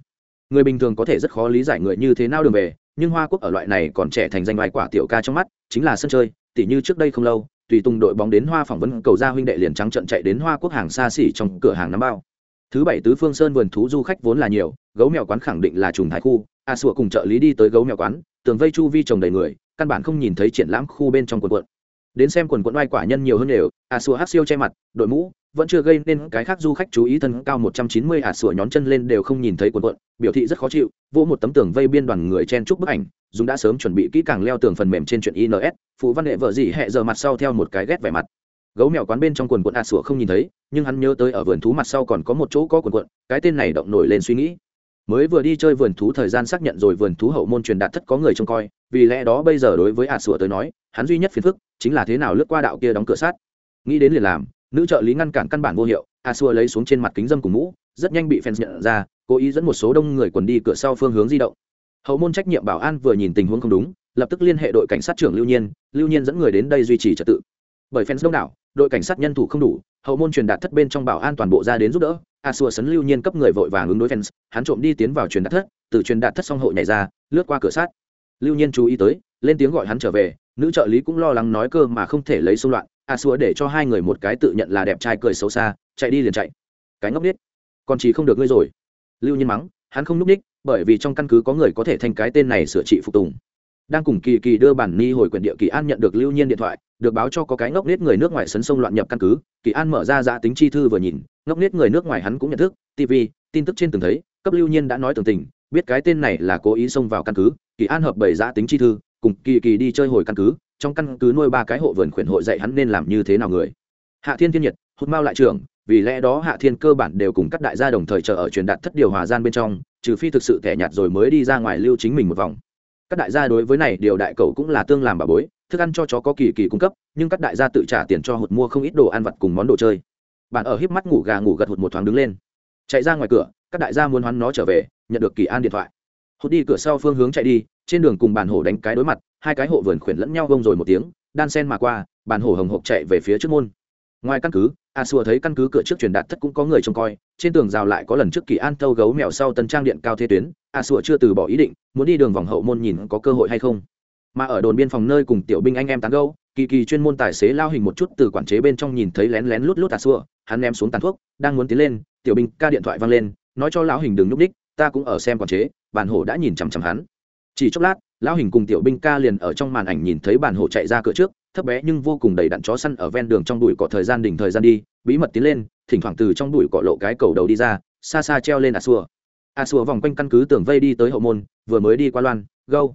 Người bình thường có thể rất khó lý giải người như thế nào đường về nhưng hoa quốc ở loại này còn trẻ thành danh vài quả tiểu ca trong mắt, chính là sân chơi, tỉ như trước đây không lâu, tùy tùng đội bóng đến hoa phỏng vấn cầu ra huynh đệ liền trắng trận chạy đến hoa quốc hàng xa xỉ trong cửa hàng nắm bao. Thứ bảy tứ phương sơn vườn thú du khách vốn là nhiều, gấu mèo quán khẳng định là trùng thái khu, a sủa cùng trợ lý đi tới gấu mèo quán, tường vây chu vi trồng đầy người, căn bản không nhìn thấy triển lãm khu bên trong quần quận. Đến xem quần quận oai quả nhân nhiều hơn đều, a sủa hát siêu che mặt, đội mũ vẫn chưa gây nên cái khác du khách chú ý thân cao một trăm chín mươi ả sủa nhón chân lên đều không nhìn thấy quần quận biểu thị rất khó chịu, vỗ một tấm tường vây biên đoàn người chen chúc bức ảnh dùng đã sớm chuẩn bị kỹ càng leo tường phần mềm trên chuyện ins phụ văn nghệ vợ gì hẹ giờ mặt sau theo một cái ghét vẻ mặt. Gấu mèo quán bên trong quần quận ả sủa không nhìn thấy, nhưng hắn nhớ tới ở vườn thú mặt sau còn có một chỗ có quần quận, cái tên này động nổi lên suy nghĩ. Mới vừa đi chơi vườn thú thời gian xác nhận rồi vườn thú hậu môn truyền đạt thất có người trông coi, vì lẽ đó bây giờ đối với ả sủa tới nói, hắn duy nhất phiền phức chính là thế nào lướt qua đạo kia đóng cửa sát nghĩ đến liền làm nữ trợ lý ngăn cản căn bản vô hiệu, a xua lấy xuống trên mặt kính dâm cùng mũ, rất nhanh bị fans nhận ra, cố ý dẫn một số đông người quần đi cửa sau phương hướng di động. Hậu môn trách nhiệm bảo an vừa nhìn tình huống không đúng, lập tức liên hệ đội cảnh sát trưởng lưu nhiên lưu nhiên dẫn người đến đây duy trì trật tự. Bởi fans đông đảo, đội cảnh sát nhân thủ không đủ, hậu môn truyền đạt thất bên trong bảo an toàn bộ ra đến giúp đỡ, a xua sấn lưu nhiên cấp người vội vàng ứng đối fans, hắn trộm đi tiến vào truyền đạt thất, từ truyền đạt thất xong hội nhảy ra, lướt qua cửa sát. Lưu nhiên chú ý tới, lên tiếng gọi hắn trở về, nữ trợ lý cũng lo lắng nói cơ mà không thể lấy xung loạn. À, a xua để cho hai người một cái tự nhận là đẹp trai cười xấu xa, chạy đi liền chạy. Cái ngốc nít còn chỉ không được ngươi rồi. Lưu nhiên mắng, hắn không núp ních, bởi vì trong căn cứ có người có thể thành cái tên này sửa trị phục tùng. Đang cùng kỳ kỳ đưa bản ni hồi quyền địa kỳ an nhận được lưu nhiên điện thoại, được báo cho có cái ngốc nết người nước ngoài sấn sông loạn nhập căn cứ. Kỳ an mở ra giã tính chi thư vừa nhìn, ngốc nết người nước ngoài hắn cũng nhận thức tv tin tức trên từng thấy, cấp lưu nhiên đã nói tường tình, biết cái tên này là cố ý xông vào căn cứ. Kỳ an hợp bảy giã tính chi thư, cùng kỳ kỳ đi chơi hồi căn cứ trong căn cứ nuôi ba cái hộ vườn khuyển hội dạy hắn nên làm như thế nào người. Hạ thiên thiên nhiệt, hút mao lại trưởng, vì lẽ đó hạ thiên cơ bản đều cùng các đại gia đồng thời chờ ở truyền đạt thất điều hòa gian bên trong, trừ phi thực sự thẻ nhạt rồi mới đi ra ngoài lưu chính mình một vòng. Các đại gia đối với này điều đại cầu cũng là tương làm bà bối, thức ăn cho chó có kỳ kỳ cung cấp, nhưng các đại gia tự trả tiền cho hụt mua không ít đồ ăn vặt cùng món đồ chơi. Bạn ở híp mắt ngủ gà ngủ gật hụt một thoáng đứng lên. Chạy ra ngoài cửa, các đại gia muốn hoán nó trở về, nhận được kỳ an điện thoại. Hụt đi cửa sau phương hướng chạy đi, trên đường cùng bàn hổ đánh cái đối mặt hai cái hộ vườn khuyển lẫn nhau gông rồi một tiếng, đan sen mà qua, bàn hổ hồng hộc chạy về phía trước môn. Ngoài căn cứ, a xua thấy căn cứ cửa trước truyền đạt thất cũng có người trông coi, trên tường rào lại có lần trước kỳ an thâu gấu mèo sau tân trang điện cao thế tuyến, a xua chưa từ bỏ ý định, muốn đi đường vòng hậu môn nhìn có cơ hội hay không. Mà ở đồn biên phòng nơi cùng tiểu binh anh em tán gâu kỳ kỳ chuyên môn tài xế lao hình một chút từ quản chế bên trong nhìn thấy lén lén lút lút a xua hắn ném xuống tàn thuốc, đang muốn tiến lên, tiểu binh ca điện thoại văng lên, nói cho lão hình đừng núp đích ta cũng ở xem quản chế bản hổ đã nhìn chằm chằm hắn. Chỉ chốc lát lão hình cùng tiểu binh ca liền ở trong màn ảnh nhìn thấy bản hổ chạy ra cửa trước, thấp bé nhưng vô cùng đầy đặn chó săn ở ven đường trong đùi cọ thời gian đỉnh thời gian đi, bí mật tiến lên, thỉnh thoảng từ trong đùi cọ lộ cái cầu đầu đi ra, xa xa treo lên a xua a xua vòng quanh căn cứ tường vây đi tới hậu môn, vừa mới đi qua loan, gâu.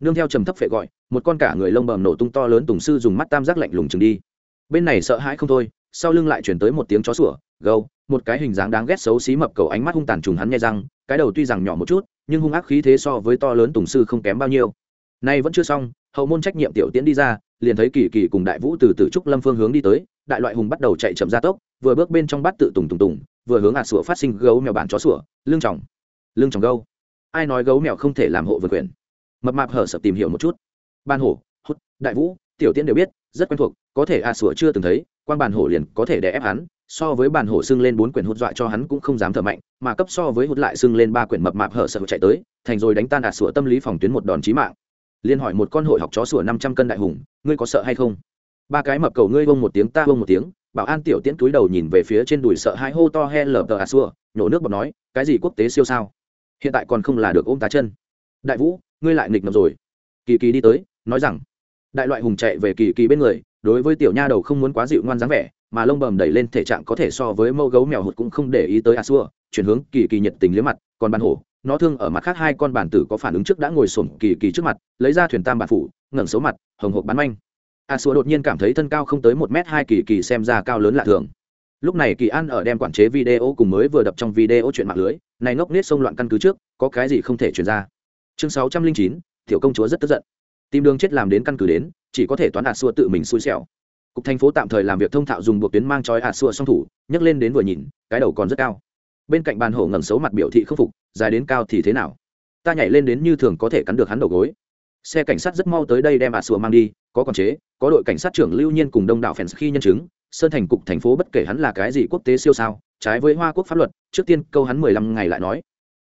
Nương theo trầm thấp phệ gọi, một con cả người lông bầm nổ tung to lớn tùng sư dùng mắt tam giác lạnh lùng chừng đi. Bên này sợ hãi không thôi sau lưng lại chuyển tới một tiếng chó sủa gâu một cái hình dáng đáng ghét xấu xí mập cầu ánh mắt hung tàn trùng hắn nghe răng cái đầu tuy rằng nhỏ một chút nhưng hung ác khí thế so với to lớn tùng sư không kém bao nhiêu. Nay vẫn chưa xong hậu môn trách nhiệm tiểu tiễn đi ra liền thấy kỳ kỳ cùng đại vũ từ từ trúc lâm phương hướng đi tới đại loại hùng bắt đầu chạy chậm ra tốc vừa bước bên trong bắt tự tùng tùng tùng vừa hướng ạt sủa phát sinh gấu mèo bản chó sủa lương tròng, lương tròng gâu. Ai nói gấu mèo không thể làm hộ vượt quyền? Mập mạp hở sập tìm hiểu một chút. Ban hổ hút đại vũ tiểu tiễn đều biết rất quen thuộc có thể ạt sủa chưa từng thấy quan bàn hổ liền có thể đè ép hắn, so với bàn hổ xưng lên bốn quyển hút dọa cho hắn cũng không dám thở mạnh, mà cấp so với hút lại xưng lên ba quyển mập mạp hở sợ chạy tới, thành rồi đánh tan đạt sủa tâm lý phòng tuyến một đòn chí mạng. Liên hỏi một con hội học chó sủa năm trăm cân đại hùng, ngươi có sợ hay không? Ba cái mập cầu ngươi bông một tiếng, ta bông một tiếng, bảo an tiểu tiễn túi đầu nhìn về phía trên đùi sợ hai hô to he lờ tờ à xua nhổ nước bọt nói, cái gì quốc tế siêu sao? Hiện tại còn không là được ôm tá chân. Đại vũ, ngươi lại nghịch ngầm rồi. Kỳ kỳ đi tới, nói rằng, đại loại hùng chạy về kỳ kỳ bên người đối với tiểu nha đầu không muốn quá dịu ngoan dáng vẻ, mà lông bầm đẩy lên thể trạng có thể so với mâu gấu mèo hụt cũng không để ý tới a xua, chuyển hướng kỳ kỳ nhiệt tình liếm mặt, còn bàn hổ, nó thương ở mặt khác hai con bản tử có phản ứng trước đã ngồi sổm kỳ kỳ trước mặt, lấy ra thuyền tam bản phủ, ngẩng xấu mặt, hồng hộp bán manh. A xua đột nhiên cảm thấy thân cao không tới một m hai kỳ kỳ xem ra cao lớn lạ thường. Lúc này kỳ an ở đem quản chế video cùng mới vừa đập trong video chuyện mạng lưới, này ngốc nết xông loạn căn cứ trước, có cái gì không thể chuyển ra. Chương sáu trăm linh chín, tiểu công chúa rất tức giận. Tìm đường chết làm đến căn cứ đến chỉ có thể toán ạt xua tự mình xui xẻo. Cục thành phố tạm thời làm việc thông thạo dùng buộc tuyến mang chói ạt xua song thủ, nhấc lên đến vừa nhìn, cái đầu còn rất cao. Bên cạnh bàn hổ ngẩng xấu mặt biểu thị không phục, dài đến cao thì thế nào? Ta nhảy lên đến như thường có thể cắn được hắn đầu gối. Xe cảnh sát rất mau tới đây đem ạt xua mang đi, có còn chế, có đội cảnh sát trưởng lưu nhiên cùng đông đảo phèn khi nhân chứng, sơn thành cục thành phố bất kể hắn là cái gì quốc tế siêu sao, trái với hoa quốc pháp luật, trước tiên câu hắn mười lăm ngày lại nói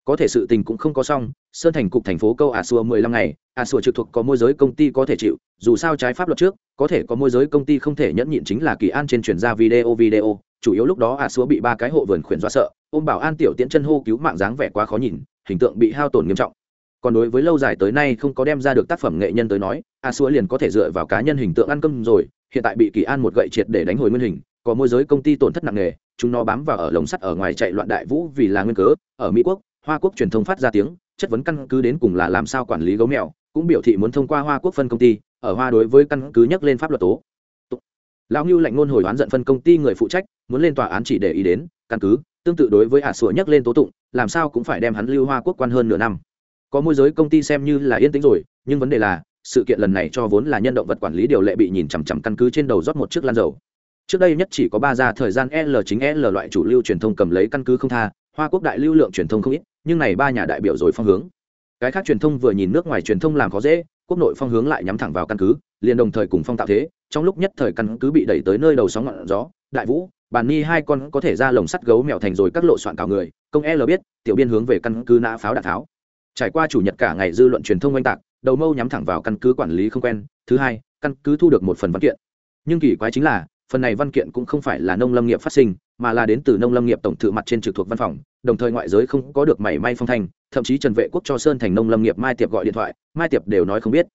có thể sự tình cũng không có xong, sơn thành cục thành phố câu ả xua mười lăm ngày, ả xua trực thuộc có môi giới công ty có thể chịu, dù sao trái pháp luật trước, có thể có môi giới công ty không thể nhẫn nhịn chính là kỳ an trên chuyển ra video video. Chủ yếu lúc đó ả xua bị ba cái hộ vườn khuyển do sợ, ôm bảo an tiểu tiễn chân hô cứu mạng dáng vẻ quá khó nhìn, hình tượng bị hao tổn nghiêm trọng. Còn đối với lâu dài tới nay không có đem ra được tác phẩm nghệ nhân tới nói a xua liền có thể dựa vào cá nhân hình tượng ăn cơm rồi, hiện tại bị kỳ an một gậy triệt để đánh hồi nguyên hình, có môi giới công ty tổn thất nặng nề, chúng nó bám vào ở lồng sắt ở ngoài chạy loạn đại vũ vì là nguyên cớ, ở mỹ quốc hoa quốc truyền thông phát ra tiếng, chất vấn căn cứ đến cùng là làm sao quản lý gấu mèo, cũng biểu thị muốn thông qua hoa quốc phân công ty, ở hoa đối với căn cứ nhắc lên pháp luật tố. Lão ngưu lạnh ngôn hồi đoán giận phân công ty người phụ trách, muốn lên tòa án chỉ để ý đến, căn cứ, tương tự đối với ả sủa nhắc lên tố tụng, làm sao cũng phải đem hắn lưu hoa quốc quan hơn nửa năm. Có môi giới công ty xem như là yên tĩnh rồi, nhưng vấn đề là, sự kiện lần này cho vốn là nhân động vật quản lý điều lệ bị nhìn chằm chằm căn cứ trên đầu rót một chiếc lan dầu. Trước đây nhất chỉ có ba gia thời gian l chính l loại chủ lưu truyền thông cầm lấy căn cứ không tha, hoa quốc đại lưu lượng truyền thông không ít nhưng này ba nhà đại biểu rồi phong hướng. Cái khác truyền thông vừa nhìn nước ngoài truyền thông làm khó dễ, quốc nội phong hướng lại nhắm thẳng vào căn cứ, liền đồng thời cùng phong tạo thế, trong lúc nhất thời căn cứ bị đẩy tới nơi đầu sóng ngọn gió, đại vũ, bàn ni hai con có thể ra lồng sắt gấu mèo thành rồi các lộ soạn cào người, công l biết, tiểu biên hướng về căn cứ nã pháo đạn tháo. Trải qua chủ nhật cả ngày dư luận truyền thông oanh tạc, đầu mâu nhắm thẳng vào căn cứ quản lý không quen, thứ hai, căn cứ thu được một phần văn kiện. Nhưng kỳ quái chính là, phần này văn kiện cũng không phải là nông lâm nghiệp phát sinh mà là đến từ nông lâm nghiệp tổng thự mặt trên trực thuộc văn phòng, đồng thời ngoại giới không có được mảy may phong thanh, thậm chí trần vệ quốc cho sơn thành nông lâm nghiệp mai tiệp gọi điện thoại, mai tiệp đều nói không biết.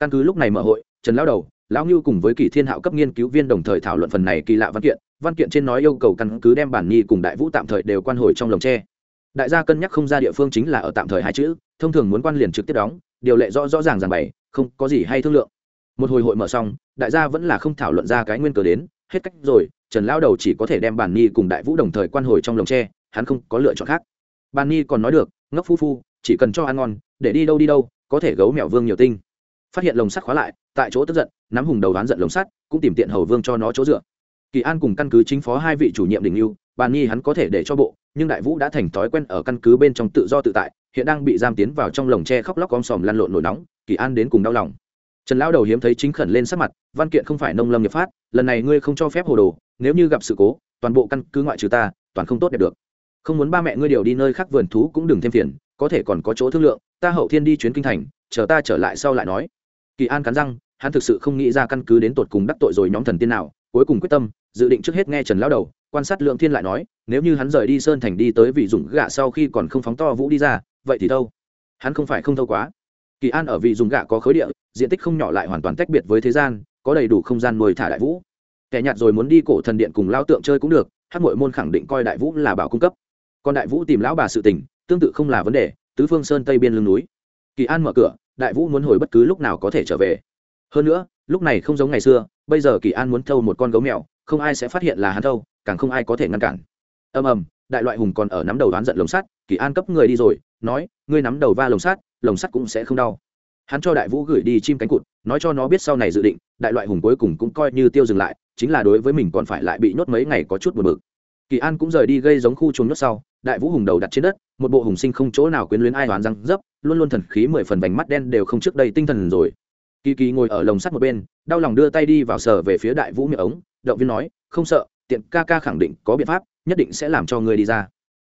Căn cứ lúc này mở hội, trần lão đầu, lão ngưu cùng với kỳ thiên hạo cấp nghiên cứu viên đồng thời thảo luận phần này kỳ lạ văn kiện văn kiện trên nói yêu cầu căn cứ đem bản nhi cùng đại vũ tạm thời đều quan hồi trong lồng tre. Đại gia cân nhắc không ra địa phương chính là ở tạm thời hai chữ, thông thường muốn quan liền trực tiếp đóng, điều lệ rõ rõ ràng ràng bày, không có gì hay thương lượng. Một hồi hội mở xong, đại gia vẫn là không thảo luận ra cái nguyên cớ đến, hết cách rồi trần lao đầu chỉ có thể đem Bàn nhi cùng đại vũ đồng thời quan hồi trong lồng tre, hắn không có lựa chọn khác. Bàn nhi còn nói được, ngốc phu phu, chỉ cần cho ăn ngon, để đi đâu đi đâu, có thể gấu mèo vương nhiều tinh. Phát hiện lồng sắt khóa lại, tại chỗ tức giận, nắm hùng đầu đoán giận lồng sắt, cũng tìm tiện hầu vương cho nó chỗ dựa. Kỳ an cùng căn cứ chính phó hai vị chủ nhiệm đình lưu bàn nhi hắn có thể để cho bộ, nhưng đại vũ đã thành thói quen ở căn cứ bên trong tự do tự tại, hiện đang bị giam tiến vào trong lồng tre khóc lóc om sòm lăn lộn nổi nóng, kỳ an đến cùng đau lòng. Trần lão đầu hiếm thấy chính khẩn lên sắc mặt, văn kiện không phải nông lâm nghiệp phát, lần này ngươi không cho phép hồ đồ nếu như gặp sự cố, toàn bộ căn cứ ngoại trừ ta, toàn không tốt đẹp được. Không muốn ba mẹ ngươi điều đi nơi khác vườn thú cũng đừng thêm phiền, có thể còn có chỗ thương lượng, ta hậu thiên đi chuyến kinh thành, chờ ta trở lại sau lại nói. Kỳ an cắn răng, hắn thực sự không nghĩ ra căn cứ đến tột cùng đắc tội rồi nhóm thần tiên nào, cuối cùng quyết tâm, dự định trước hết nghe trần lão đầu, quan sát lượng thiên lại nói, nếu như hắn rời đi sơn thành đi tới vị dùng gạ sau khi còn không phóng to vũ đi ra, vậy thì đâu? Hắn không phải không thâu quá. Kỳ an ở vị dùng gạ có khối địa, diện tích không nhỏ lại hoàn toàn tách biệt với thế gian, có đầy đủ không gian nuôi thả đại vũ kẻ nhạt rồi muốn đi cổ thần điện cùng lao tượng chơi cũng được hát mội môn khẳng định coi đại vũ là bảo cung cấp. Còn đại vũ tìm lão bà sự tình, tương tự không là vấn đề, tứ phương sơn tây biên lưng núi. Kỳ an mở cửa, đại vũ muốn hồi bất cứ lúc nào có thể trở về. Hơn nữa, lúc này không giống ngày xưa, bây giờ kỳ an muốn thâu một con gấu mèo, không ai sẽ phát hiện là hắn thâu, càng không ai có thể ngăn cản. Ầm ầm, đại loại hùng còn ở nắm đầu đoán giận lồng sắt, kỳ an cấp người đi rồi, nói, ngươi nắm đầu va lồng sắt lồng sắt cũng sẽ không đau. Hắn cho đại vũ gửi đi chim cánh cụt, nói cho nó biết sau này dự định, đại loại hùng cuối cùng cũng coi như tiêu dừng lại chính là đối với mình còn phải lại bị nhốt mấy ngày có chút buồn bực. Kỳ an cũng rời đi gây giống khu chuồng nhốt sau, đại vũ hùng đầu đặt trên đất, một bộ hùng sinh không chỗ nào quyến luyến ai đoán răng dấp, luôn luôn thần khí mười phần vành mắt đen đều không trước đây tinh thần rồi. Kỳ kỳ ngồi ở lồng sắt một bên, đau lòng đưa tay đi vào sở về phía đại vũ miệng ống, động viên nói, không sợ, tiện ca ca khẳng định có biện pháp, nhất định sẽ làm cho ngươi đi ra.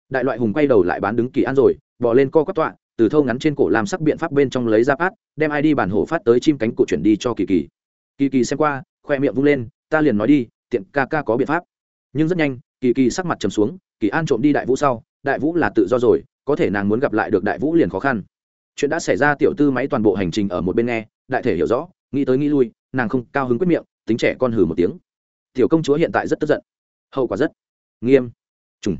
Đại loại hùng quay đầu lại bán đứng kỳ an rồi, bỏ lên co quắp tọa, từ thâu ngắn trên cổ làm sắc biện pháp bên trong lấy ra át, đem ai đi bản hổ phát tới chim cánh cụ chuyển đi cho kỳ kỳ. Kỳ kỳ xem qua, khoe miệng vung lên ta liền nói đi, tiện ca ca có biện pháp. Nhưng rất nhanh, kỳ kỳ sắc mặt trầm xuống, kỳ an trộm đi đại vũ sau, đại vũ là tự do rồi, có thể nàng muốn gặp lại được đại vũ liền khó khăn. Chuyện đã xảy ra, tiểu tư máy toàn bộ hành trình ở một bên nghe, đại thể hiểu rõ, nghĩ tới nghĩ lui, nàng không cao hứng quyết miệng, tính trẻ con hử một tiếng. Tiểu công chúa hiện tại rất tức giận. Hậu quả rất nghiêm trùng.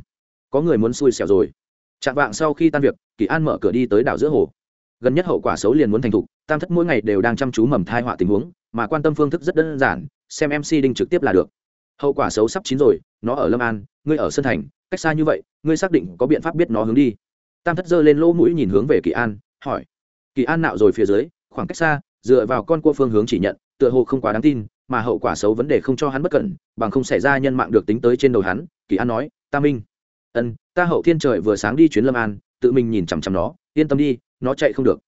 Có người muốn xui xẻo rồi. Chạm vạng sau khi tan việc, kỳ an mở cửa đi tới đảo giữa hồ. Gần nhất hậu quả xấu liền muốn thành thục, tam thất mỗi ngày đều đang chăm chú mầm thai họa tình huống, mà quan tâm phương thức rất đơn giản xem mc đinh trực tiếp là được. Hậu quả xấu sắp chín rồi, nó ở lâm an, ngươi ở sơn thành, cách xa như vậy, ngươi xác định có biện pháp biết nó hướng đi. Tam thất giơ lên lỗ mũi nhìn hướng về kỳ an, hỏi. Kỳ an nạo rồi phía dưới, khoảng cách xa, dựa vào con cua phương hướng chỉ nhận, tựa hồ không quá đáng tin, mà hậu quả xấu vấn đề không cho hắn bất cẩn, bằng không xảy ra nhân mạng được tính tới trên đầu hắn, kỳ an nói, ta minh. Ân, ta hậu thiên trời vừa sáng đi chuyến lâm an, tự mình nhìn chằm chằm nó, yên tâm đi, nó chạy không được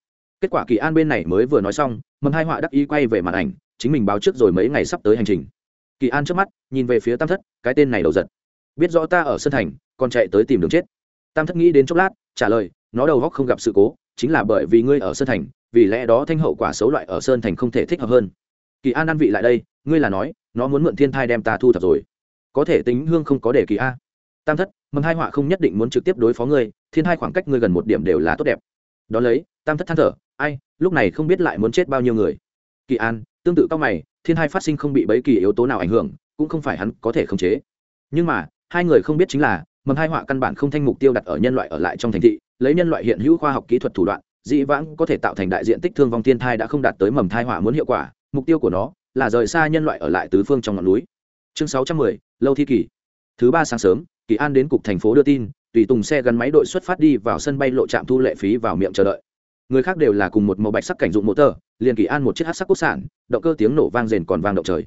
kết quả kỳ an bên này mới vừa nói xong, mầm hai họa đắc ý quay về màn ảnh, chính mình báo trước rồi mấy ngày sắp tới hành trình. Kỳ an trước mắt, nhìn về phía tam thất, cái tên này đầu giật. Biết rõ ta ở sân thành, còn chạy tới tìm đường chết. Tam thất nghĩ đến chốc lát, trả lời, nó đầu góc không gặp sự cố, chính là bởi vì ngươi ở sơn thành, vì lẽ đó thanh hậu quả xấu loại ở sơn thành không thể thích hợp hơn. Kỳ an ăn vị lại đây, ngươi là nói, nó muốn mượn thiên thai đem ta thu thập rồi. Có thể tính hương không có để kỳ a. Tam thất, mầm hai họa không nhất định muốn trực tiếp đối phó ngươi, thiên hai khoảng cách ngươi gần một điểm đều là tốt đẹp. Đón lấy tam thất than thở, ai, lúc này không biết lại muốn chết bao nhiêu người. Kỳ an, tương tự cao mày, thiên hai phát sinh không bị bấy kỳ yếu tố nào ảnh hưởng, cũng không phải hắn có thể khống chế. Nhưng mà, hai người không biết chính là, mầm hai họa căn bản không thanh mục tiêu đặt ở nhân loại ở lại trong thành thị, lấy nhân loại hiện hữu khoa học kỹ thuật thủ đoạn dĩ vãng có thể tạo thành đại diện tích thương vong thiên thai đã không đạt tới mầm thai họa muốn hiệu quả, mục tiêu của nó là rời xa nhân loại ở lại tứ phương trong ngọn núi. Chương sáu trăm mười, lâu thi kỳ. Thứ ba sáng sớm, kỳ an đến cục thành phố đưa tin, tùy tùng xe gắn máy đội xuất phát đi vào sân bay lộ trạm thu lệ phí vào miệng chờ đợi người khác đều là cùng một màu bạch sắc cảnh dụng mô tờ liền kỳ an một chiếc hát sắc quốc sản động cơ tiếng nổ vang rền còn vang động trời.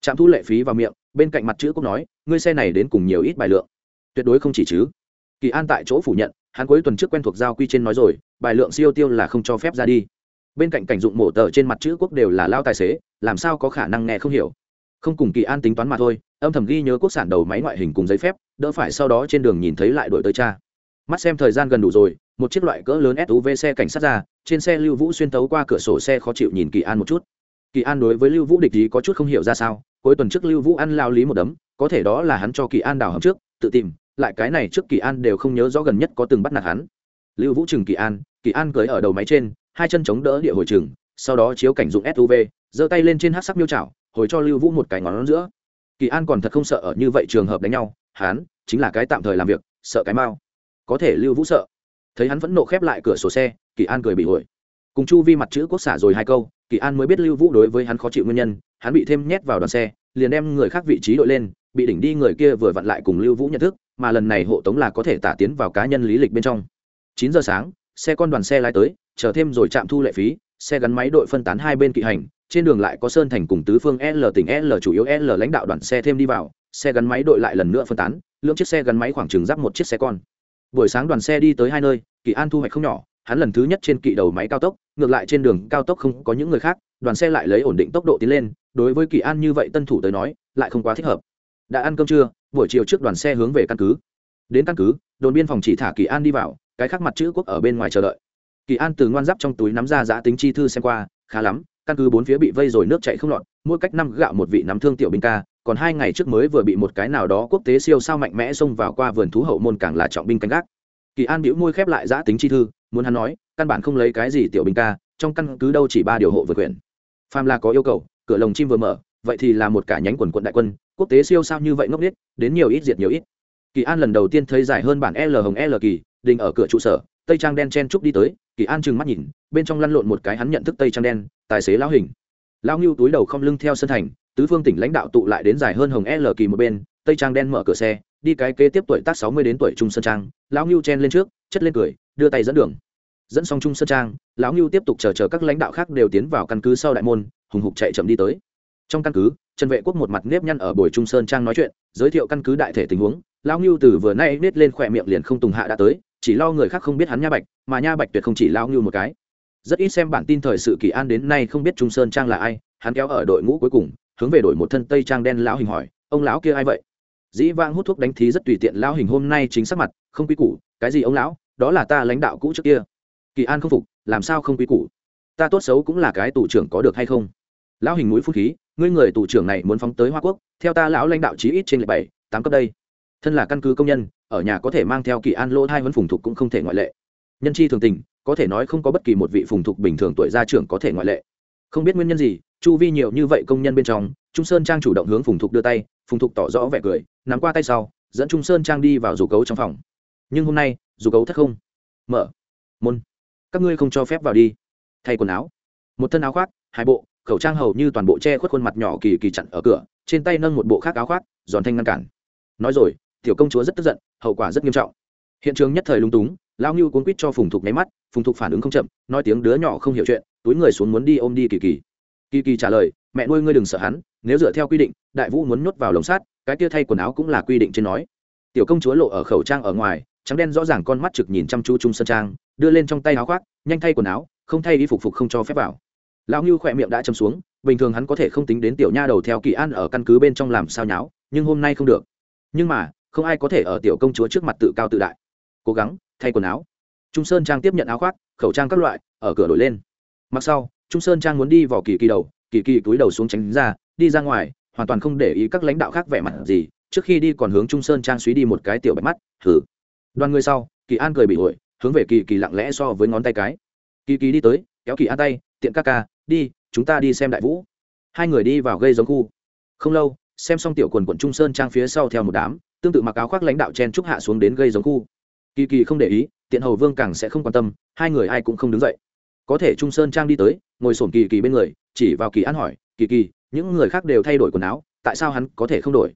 Trạm thu lệ phí vào miệng, bên cạnh mặt chữ cũng nói, ngươi xe này đến cùng nhiều ít bài lượng. Tuyệt đối không chỉ chứ. Kỳ an tại chỗ phủ nhận, hắn cuối tuần trước quen thuộc giao quy trên nói rồi, bài lượng siêu tiêu là không cho phép ra đi. Bên cạnh cảnh dụng mổ tờ trên mặt chữ quốc đều là lao tài xế, làm sao có khả năng nghe không hiểu. Không cùng kỳ an tính toán mà thôi, âm thầm ghi nhớ quốc sản đầu máy ngoại hình cùng giấy phép, đỡ phải sau đó trên đường nhìn thấy lại đổi tới cha. Mắt xem thời gian gần đủ rồi một chiếc loại cỡ lớn suv xe cảnh sát ra, trên xe lưu vũ xuyên tấu qua cửa sổ xe khó chịu nhìn kỳ an một chút. Kỳ an đối với lưu vũ địch ý có chút không hiểu ra sao, cuối tuần trước lưu vũ ăn lao lý một đấm, có thể đó là hắn cho kỳ an đào hầm trước, tự tìm, lại cái này trước kỳ an đều không nhớ rõ gần nhất có từng bắt nạt hắn. Lưu vũ trừng kỳ an kỳ an cưới ở đầu máy trên, hai chân chống đỡ địa hồi trừng sau đó chiếu cảnh dụng suv giơ tay lên trên hát sắc miêu chảo hồi cho lưu vũ một cái ngón giữa. Kỳ an còn thật không sợ ở như vậy trường hợp đánh nhau, hắn chính là cái tạm thời làm việc, sợ cái mau. Có thể lưu vũ sợ thấy hắn vẫn nộ khép lại cửa sổ xe, kỳ an cười bị ổi cùng chu vi mặt chữ quốc xả rồi hai câu, kỳ an mới biết lưu vũ đối với hắn khó chịu nguyên nhân, hắn bị thêm nhét vào đoàn xe, liền đem người khác vị trí đội lên, bị đỉnh đi người kia vừa vặn lại cùng lưu vũ nhận thức, mà lần này hộ tống là có thể tả tiến vào cá nhân lý lịch bên trong. Chín giờ sáng, xe con đoàn xe lái tới, chờ thêm rồi chạm thu lệ phí, xe gắn máy đội phân tán hai bên kỵ hành, trên đường lại có sơn thành cùng tứ phương l tỉnh l chủ yếu l lãnh đạo đoàn xe thêm đi vào, xe gắn máy đội lại lần nữa phân tán lượng chiếc xe gắn máy khoảng chừng giáp một chiếc xe con buổi sáng đoàn xe đi tới hai nơi, kỳ an thu hoạch không nhỏ, hắn lần thứ nhất trên kỵ đầu máy cao tốc, ngược lại trên đường cao tốc không có những người khác, đoàn xe lại lấy ổn định tốc độ tiến lên, đối với kỳ an như vậy tân thủ tới nói, lại không quá thích hợp. Đã ăn cơm trưa, buổi chiều trước đoàn xe hướng về căn cứ. Đến căn cứ, đồn biên phòng chỉ thả kỳ an đi vào, cái khác mặt chữ quốc ở bên ngoài chờ đợi. Kỳ an từ ngoan giáp trong túi nắm ra giã tính chi thư xem qua, khá lắm, căn cứ bốn phía bị vây rồi nước chạy không lọt mỗi cách năm gạo một vị nắm thương tiểu binh ca, còn hai ngày trước mới vừa bị một cái nào đó quốc tế siêu sao mạnh mẽ xông vào qua vườn thú hậu môn càng là trọng binh canh gác. Kỳ an bĩu môi khép lại giã tính chi thư, muốn hắn nói, căn bản không lấy cái gì tiểu binh ca, trong căn cứ đâu chỉ ba điều hộ vượt quyền. Pham là có yêu cầu, cửa lồng chim vừa mở, vậy thì là một cả nhánh quần quận đại quân, quốc tế siêu sao như vậy ngốc nghếch, đến nhiều ít diệt nhiều ít. Kỳ an lần đầu tiên thấy dài hơn bản l hồng l kỳ, đình ở cửa trụ sở, tây trang đen chen trúc đi tới, kỳ an trừng mắt nhìn, bên trong lăn lộn một cái hắn nhận thức tây trang đen, tài xế lão hình lão ngưu túi đầu không lưng theo sân thành, tứ phương tỉnh lãnh đạo tụ lại đến dài hơn hồng l kỳ một bên, tây trang đen mở cửa xe, đi cái kế tiếp tuổi tác sáu mươi đến tuổi trung sơn trang. Lão ngưu chen lên trước, chất lên cười, đưa tay dẫn đường. Dẫn xong trung sơn trang, lão ngưu tiếp tục chờ chờ các lãnh đạo khác đều tiến vào căn cứ sau đại môn, hùng hục chạy chậm đi tới. Trong căn cứ, trần vệ quốc một mặt nếp nhăn ở buổi trung sơn trang nói chuyện, giới thiệu căn cứ đại thể tình huống. Lão ngưu từ vừa nay nết lên khỏe miệng liền không tùng hạ đã tới, chỉ lo người khác không biết hắn nha bạch, mà nha bạch tuyệt không chỉ lão ngưu một cái rất ít xem bản tin thời sự kỳ an đến nay không biết trung sơn trang là ai, hắn kéo ở đội ngũ cuối cùng, hướng về đổi một thân tây trang đen lão hình hỏi, ông lão kia ai vậy? Dĩ vang hút thuốc đánh thí rất tùy tiện lão hình hôm nay chính sắc mặt, không quý củ, cái gì ông lão? Đó là ta lãnh đạo cũ trước kia. Kỳ an không phục, làm sao không quý củ? Ta tốt xấu cũng là cái tù trưởng có được hay không? Lão hình mũi phút khí, ngươi người tù trưởng này muốn phóng tới hoa quốc, theo ta lão lãnh đạo chí ít trên lệ bảy, tám cấp đây. Thân là căn cứ công nhân, ở nhà có thể mang theo kỳ an lỗ hai vấn phùng thục cũng không thể ngoại lệ. Nhân chi thường tình có thể nói không có bất kỳ một vị phùng thục bình thường tuổi gia trưởng có thể ngoại lệ. Không biết nguyên nhân gì, chu vi nhiều như vậy công nhân bên trong, trung sơn trang chủ động hướng phùng thục đưa tay, phùng thục tỏ rõ vẻ cười, nắm qua tay sau, dẫn trung sơn trang đi vào dù cấu trong phòng. Nhưng hôm nay, dù cấu thất không. Mở. Môn. Các ngươi không cho phép vào đi. Thay quần áo. Một thân áo khoác, hai bộ, khẩu trang hầu như toàn bộ che khuất khuôn mặt nhỏ kỳ kỳ chặn ở cửa, trên tay nâng một bộ khác áo khoác, giòn thanh ngăn cản. Nói rồi, tiểu công chúa rất tức giận, hậu quả rất nghiêm trọng. Hiện trường nhất thời lung túng lao ngưu cuốn quýt cho phùng thục nháy mắt, phùng thục phản ứng không chậm, nói tiếng đứa nhỏ không hiểu chuyện, túi người xuống muốn đi ôm đi kỳ kỳ. Kỳ kỳ trả lời, mẹ nuôi ngươi đừng sợ hắn, nếu dựa theo quy định, đại vũ muốn nhốt vào lồng sát cái kia thay quần áo cũng là quy định trên nói. Tiểu công chúa lộ ở khẩu trang ở ngoài, trắng đen rõ ràng con mắt trực nhìn chăm chú trung sơn trang, đưa lên trong tay áo khoác, nhanh thay quần áo, không thay đi phục phục không cho phép vào. Lão ngưu khỏe miệng đã châm xuống, bình thường hắn có thể không tính đến tiểu nha đầu theo kỳ an ở căn cứ bên trong làm sao nháo, nhưng hôm nay không được. Nhưng mà, không ai có thể ở tiểu công chúa trước mặt tự cao tự đại cố gắng, thay quần áo. Trung sơn trang tiếp nhận áo khoác, khẩu trang các loại, ở cửa đổi lên. Mặc sau, trung sơn trang muốn đi vào kỳ kỳ đầu, kỳ kỳ túi đầu xuống tránh ra, đi ra ngoài, hoàn toàn không để ý các lãnh đạo khác vẻ mặt gì, trước khi đi còn hướng trung sơn trang suý đi một cái tiểu bạch mắt, thử. Đoàn người sau, kỳ an cười bị ổi hướng về kỳ kỳ lặng lẽ so với ngón tay cái. Kỳ kỳ đi tới, kéo kỳ an tay, tiện ca ca, đi, chúng ta đi xem đại vũ. Hai người đi vào gây giống khu. Không lâu, xem xong tiểu quần quận trung sơn trang phía sau theo một đám, tương tự mặc áo khoác lãnh đạo chen trúc hạ xuống đến gây giống khu kỳ kỳ không để ý, tiện hầu vương càng sẽ không quan tâm, hai người ai cũng không đứng dậy. Có thể trung sơn trang đi tới, ngồi sổm kỳ kỳ bên người, chỉ vào kỳ an hỏi, kỳ kỳ, những người khác đều thay đổi quần áo, tại sao hắn có thể không đổi?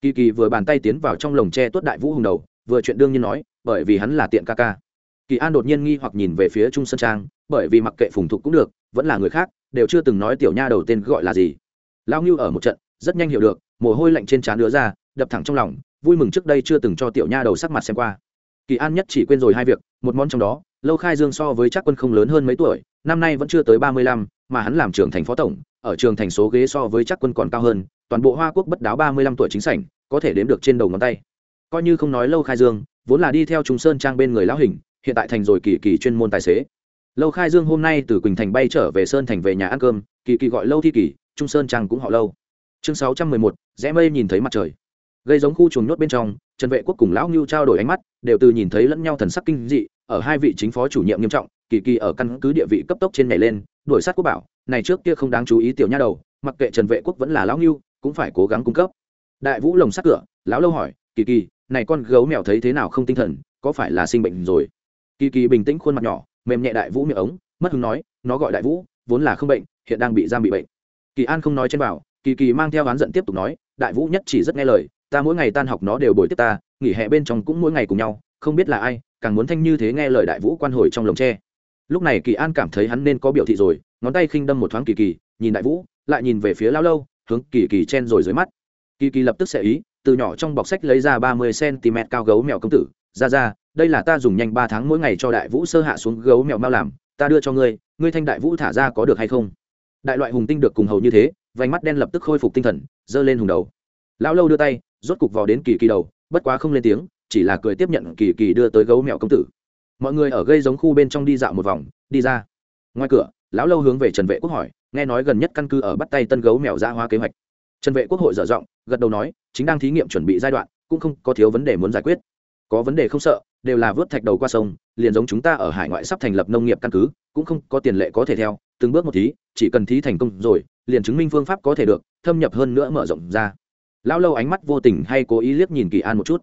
Kỳ kỳ vừa bàn tay tiến vào trong lồng tre tuất đại vũ hùng đầu, vừa chuyện đương nhiên nói, bởi vì hắn là tiện ca ca. Kỳ an đột nhiên nghi hoặc nhìn về phía trung sơn trang, bởi vì mặc kệ phùng thục cũng được, vẫn là người khác, đều chưa từng nói tiểu nha đầu tên gọi là gì. Lao ngưu ở một trận, rất nhanh hiểu được, mồ hôi lạnh trên trán đứa ra, đập thẳng trong lòng, vui mừng trước đây chưa từng cho tiểu nha đầu sắc mặt xem qua kỳ an nhất chỉ quên rồi hai việc, một món trong đó, lâu khai dương so với chắc quân không lớn hơn mấy tuổi, năm nay vẫn chưa tới ba mươi lăm, mà hắn làm trưởng thành phó tổng, ở trường thành số ghế so với chắc quân còn cao hơn, toàn bộ hoa quốc bất đáo ba mươi lăm tuổi chính sảnh, có thể đếm được trên đầu ngón tay. Coi như không nói lâu khai dương, vốn là đi theo trung sơn trang bên người lão hình, hiện tại thành rồi kỳ kỳ chuyên môn tài xế. Lâu khai dương hôm nay từ quỳnh thành bay trở về sơn thành về nhà ăn cơm, kỳ kỳ gọi lâu thi kỳ, trung sơn trang cũng họ lâu. Chương sáu trăm mười một, rẽ mây nhìn thấy mặt trời. Gây giống khu chuồng nhốt bên trong, trần vệ quốc cùng lão ngưu trao đổi ánh mắt đều từ nhìn thấy lẫn nhau thần sắc kinh dị, ở hai vị chính phó chủ nhiệm nghiêm trọng, kỳ kỳ ở căn cứ địa vị cấp tốc trên nhảy lên, đuổi sát quốc bảo, này trước kia không đáng chú ý tiểu nha đầu, mặc kệ trần vệ quốc vẫn là lão ngưu, cũng phải cố gắng cung cấp. Đại vũ lồng sát cửa, lão lâu hỏi, kỳ kỳ, này con gấu mèo thấy thế nào không tinh thần, có phải là sinh bệnh rồi? Kỳ kỳ bình tĩnh khuôn mặt nhỏ, mềm nhẹ đại vũ miệng ống, mất hứng nói, nó gọi đại vũ, vốn là không bệnh, hiện đang bị giam bị bệnh. Kỳ an không nói trên bảo, kỳ kỳ mang theo oán giận tiếp tục nói, đại vũ nhất chỉ rất nghe lời, ta mỗi ngày tan học nó đều bồi tiếp ta nghỉ hè bên trong cũng mỗi ngày cùng nhau, không biết là ai, càng muốn thanh như thế nghe lời đại vũ quan hồi trong lồng tre. Lúc này kỳ an cảm thấy hắn nên có biểu thị rồi, ngón tay khinh đâm một thoáng kỳ kỳ, nhìn đại vũ, lại nhìn về phía lao lâu, hướng kỳ kỳ chen rồi dưới mắt. Kỳ kỳ lập tức sẽ ý, từ nhỏ trong bọc sách lấy ra ba mươi cm cao gấu mèo công tử, ra ra, đây là ta dùng nhanh ba tháng mỗi ngày cho đại vũ sơ hạ xuống gấu mèo mau làm, ta đưa cho ngươi ngươi thanh đại vũ thả ra có được hay không? Đại loại hùng tinh được cùng hầu như thế, vành mắt đen lập tức khôi phục tinh thần, giơ lên hùng đầu. Lão lâu đưa tay, rốt cục vào đến kỳ kỳ đầu bất quá không lên tiếng, chỉ là cười tiếp nhận kỳ kỳ đưa tới gấu mèo công tử. Mọi người ở gây giống khu bên trong đi dạo một vòng, đi ra. Ngoài cửa, lão lâu hướng về trần vệ quốc hỏi, nghe nói gần nhất căn cứ ở bắt tay tân gấu mèo ra hoa kế hoạch. Trần vệ quốc hội dở dọng gật đầu nói, chính đang thí nghiệm chuẩn bị giai đoạn, cũng không có thiếu vấn đề muốn giải quyết. Có vấn đề không sợ, đều là vớt thạch đầu qua sông, liền giống chúng ta ở hải ngoại sắp thành lập nông nghiệp căn cứ, cũng không có tiền lệ có thể theo, từng bước một thí, chỉ cần thí thành công rồi, liền chứng minh phương pháp có thể được, thâm nhập hơn nữa mở rộng ra lão lâu ánh mắt vô tình hay cố ý liếc nhìn kỳ an một chút.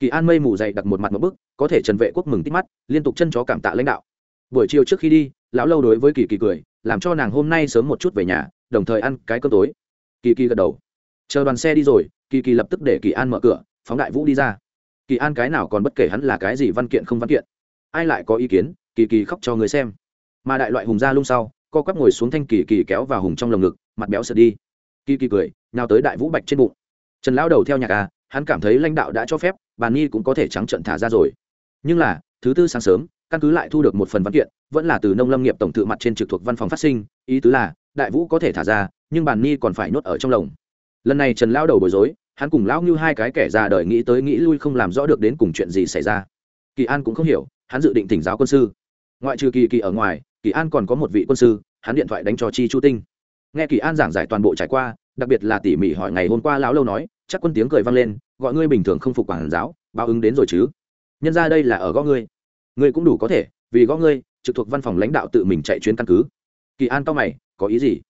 Kỳ an mây mù dày đặt một mặt một bức, có thể trần vệ quốc mừng tít mắt, liên tục chân chó cảm tạ lãnh đạo. Buổi chiều trước khi đi, lão lâu đối với kỳ kỳ cười, làm cho nàng hôm nay sớm một chút về nhà, đồng thời ăn cái cơm tối. Kỳ kỳ gật đầu. Chờ đoàn xe đi rồi, kỳ kỳ lập tức để kỳ an mở cửa, phóng đại vũ đi ra. Kỳ an cái nào còn bất kể hắn là cái gì văn kiện không văn kiện. Ai lại có ý kiến, kỳ kỳ khóc cho người xem. Mà đại loại hùng ra lung sau, co quắp ngồi xuống thanh kỳ kỳ kéo vào hùng trong lồng ngực, mặt béo sợ đi. Kỳ kỳ cười nào tới đại vũ bạch trên bụng trần lão đầu theo nhạc à hắn cảm thấy lãnh đạo đã cho phép Bàn nhi cũng có thể trắng trận thả ra rồi. Nhưng là, thứ tư sáng sớm, căn cứ lại thu được một phần văn kiện, vẫn là từ nông lâm nghiệp tổng thự mặt trên trực thuộc văn phòng phát sinh, ý tứ là, đại vũ có thể thả ra, nhưng bàn nhi còn phải nhốt ở trong lồng. Lần này trần lão đầu bối rối, hắn cùng lão như hai cái kẻ già đời nghĩ tới nghĩ lui không làm rõ được đến cùng chuyện gì xảy ra. Kỳ an cũng không hiểu, hắn dự định tỉnh giáo quân sư. Ngoại trừ kỳ kỳ ở ngoài, kỳ an còn có một vị quân sư, hắn điện thoại đánh cho chi chu tinh. Nghe kỳ an giảng giải toàn bộ trải qua đặc biệt là tỉ mỉ hỏi ngày hôm qua lão lâu nói, chắc quân tiếng cười vang lên, gọi ngươi bình thường không phục quản giáo, báo ứng đến rồi chứ? Nhân ra đây là ở gõ ngươi. Ngươi cũng đủ có thể, vì gõ ngươi, trực thuộc văn phòng lãnh đạo tự mình chạy chuyến căn cứ. Kỳ an cao mày, có ý gì?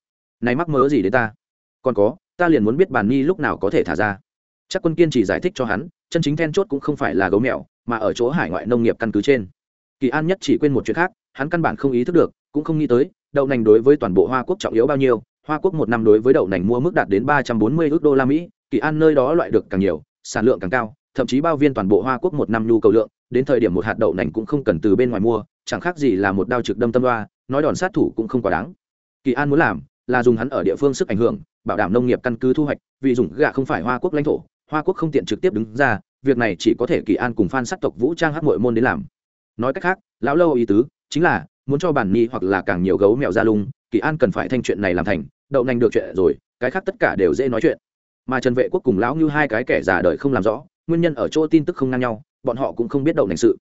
Này mắc mớ gì đến ta? Còn có, ta liền muốn biết bàn nhi lúc nào có thể thả ra. Chắc quân kiên chỉ giải thích cho hắn, chân chính then chốt cũng không phải là gấu mèo, mà ở chỗ hải ngoại nông nghiệp căn cứ trên. Kỳ an nhất chỉ quên một chuyện khác, hắn căn bản không ý thức được, cũng không nghĩ tới, đậu nành đối với toàn bộ hoa quốc trọng yếu bao nhiêu hoa quốc một năm đối với đậu nành mua mức đạt đến ba trăm bốn mươi đô la mỹ kỳ an nơi đó loại được càng nhiều sản lượng càng cao thậm chí bao viên toàn bộ hoa quốc một năm nhu cầu lượng đến thời điểm một hạt đậu nành cũng không cần từ bên ngoài mua chẳng khác gì là một đao trực đâm tâm loa, nói đòn sát thủ cũng không quá đáng. Kỳ an muốn làm là dùng hắn ở địa phương sức ảnh hưởng bảo đảm nông nghiệp căn cứ thu hoạch vì dùng gạ không phải hoa quốc lãnh thổ hoa quốc không tiện trực tiếp đứng ra việc này chỉ có thể kỳ an cùng phan sát tộc vũ trang hát muội môn đến làm. Nói cách khác lão lâu ý tứ chính là muốn cho bản nhi hoặc là càng nhiều gấu mèo ra lung kỳ an cần phải thanh chuyện này làm thành, đậu nành được chuyện rồi, cái khác tất cả đều dễ nói chuyện. Mà trần vệ quốc cùng lão như hai cái kẻ già đời không làm rõ, nguyên nhân ở chỗ tin tức không ngang nhau, bọn họ cũng không biết đậu nành sự.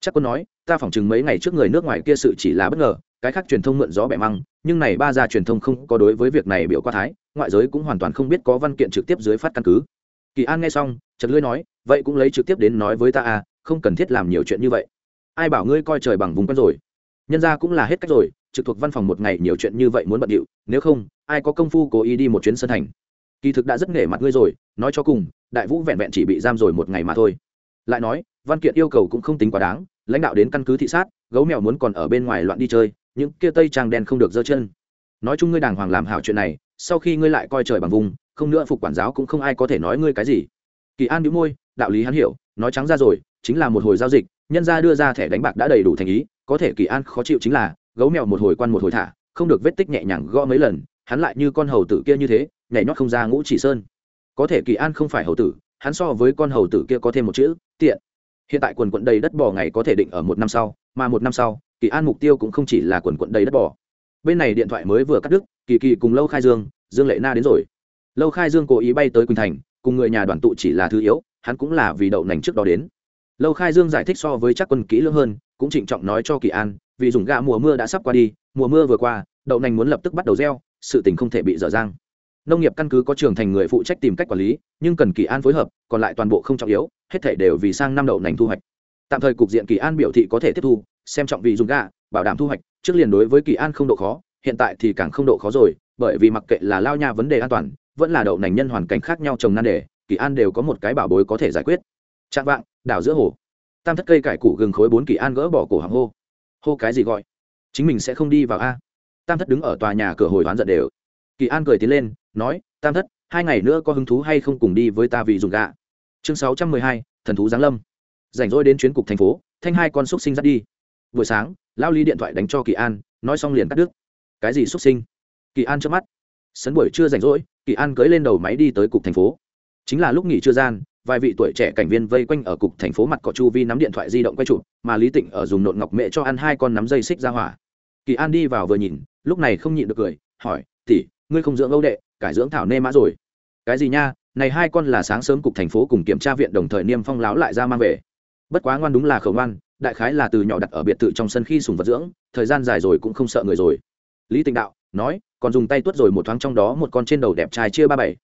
Chắc quân nói, ta phỏng chừng mấy ngày trước người nước ngoài kia sự chỉ là bất ngờ, cái khác truyền thông mượn gió bẻ măng, nhưng này ba gia truyền thông không có đối với việc này biểu qua thái, ngoại giới cũng hoàn toàn không biết có văn kiện trực tiếp dưới phát căn cứ. Kỳ an nghe xong chật lưỡi nói, vậy cũng lấy trực tiếp đến nói với ta à không cần thiết làm nhiều chuyện như vậy. Ai bảo ngươi coi trời bằng vùng quen rồi? Nhân ra cũng là hết cách rồi trực thuộc văn phòng một ngày nhiều chuyện như vậy muốn bận điệu, nếu không, ai có công phu cố ý đi một chuyến sân thành? Kỳ thực đã rất nể mặt ngươi rồi, nói cho cùng, đại vũ vẹn vẹn chỉ bị giam rồi một ngày mà thôi. Lại nói, văn kiện yêu cầu cũng không tính quá đáng, lãnh đạo đến căn cứ thị sát, gấu mèo muốn còn ở bên ngoài loạn đi chơi, những kia tây trang đen không được dơ chân. Nói chung ngươi đàng hoàng làm hảo chuyện này, sau khi ngươi lại coi trời bằng vùng, không nữa phục quản giáo cũng không ai có thể nói ngươi cái gì. Kỳ an đĩu môi, đạo lý hắn hiểu, nói trắng ra rồi, chính là một hồi giao dịch, nhân ra đưa ra thẻ đánh bạc đã đầy đủ thành ý, có thể kỳ an khó chịu chính là gấu mèo một hồi quan một hồi thả, không được vết tích nhẹ nhàng gõ mấy lần, hắn lại như con hầu tử kia như thế, nhảy nhót không ra ngũ chỉ sơn. Có thể kỳ an không phải hầu tử, hắn so với con hầu tử kia có thêm một chữ, tiện. Hiện tại quần quận đầy đất bỏ ngày có thể định ở một năm sau, mà một năm sau, kỳ an mục tiêu cũng không chỉ là quần quận đầy đất bỏ bên này điện thoại mới vừa cắt đứt, kỳ kỳ cùng lâu khai dương dương lệ na đến rồi. Lâu khai dương cố ý bay tới quỳnh thành, cùng người nhà đoàn tụ chỉ là thứ yếu, hắn cũng là vì đậu nành trước đó đến. Lâu khai dương giải thích so với chắc quân kỹ lưỡng hơn, cũng trịnh trọng nói cho kỳ an vì dùng gạ mùa mưa đã sắp qua đi, mùa mưa vừa qua, đậu nành muốn lập tức bắt đầu gieo, sự tình không thể bị dở dang. Nông nghiệp căn cứ có trưởng thành người phụ trách tìm cách quản lý, nhưng cần kỳ an phối hợp, còn lại toàn bộ không trọng yếu, hết thể đều vì sang năm đậu nành thu hoạch. Tạm thời cục diện kỳ an biểu thị có thể tiếp thu, xem trọng vì dùng gạ, bảo đảm thu hoạch, trước liền đối với kỳ an không độ khó, hiện tại thì càng không độ khó rồi, bởi vì mặc kệ là lao nha vấn đề an toàn, vẫn là đậu nành nhân hoàn cảnh khác nhau trồng nan đề, kỳ an đều có một cái bảo bối có thể giải quyết. Trạng vạng, đảo giữa hồ. Tam thất cây cải củ gừng khối bốn kỳ an gỡ bỏ cổ hàng hô hô cái gì gọi? Chính mình sẽ không đi vào a. Tam thất đứng ở tòa nhà cửa hồi đoán giận đều. Kỳ an cười tiến lên, nói, tam thất, hai ngày nữa có hứng thú hay không cùng đi với ta vì dùng gạ? Chương sáu trăm mười hai, thần thú giáng lâm. Rảnh rỗi đến chuyến cục thành phố, thanh hai con xúc sinh dắt đi. Buổi sáng lao ly điện thoại đánh cho kỳ an, nói xong liền cắt đứt. Cái gì xúc sinh? Kỳ an trước mắt. Sấn buổi chưa rảnh rỗi, kỳ an cưới lên đầu máy đi tới cục thành phố. Chính là lúc nghỉ trưa gian vài vị tuổi trẻ cảnh viên vây quanh ở cục thành phố mặt cỏ chu vi nắm điện thoại di động quay chụp, mà lý tịnh ở dùng nộn ngọc mẹ cho ăn hai con nắm dây xích ra hỏa. Kỳ an đi vào vừa nhìn, lúc này không nhịn được cười, hỏi tỉ ngươi không dưỡng âu đệ, cải dưỡng thảo nê mã rồi. Cái gì nha, này hai con là sáng sớm cục thành phố cùng kiểm tra viện đồng thời niêm phong láo lại ra mang về. Bất quá ngoan đúng là khẩu ngoan, đại khái là từ nhỏ đặt ở biệt thự trong sân khi sùng vật dưỡng, thời gian dài rồi cũng không sợ người rồi. Lý tịnh đạo, nói, còn dùng tay tuốt rồi một thoáng trong đó một con trên đầu đẹp trai chia ba bảy.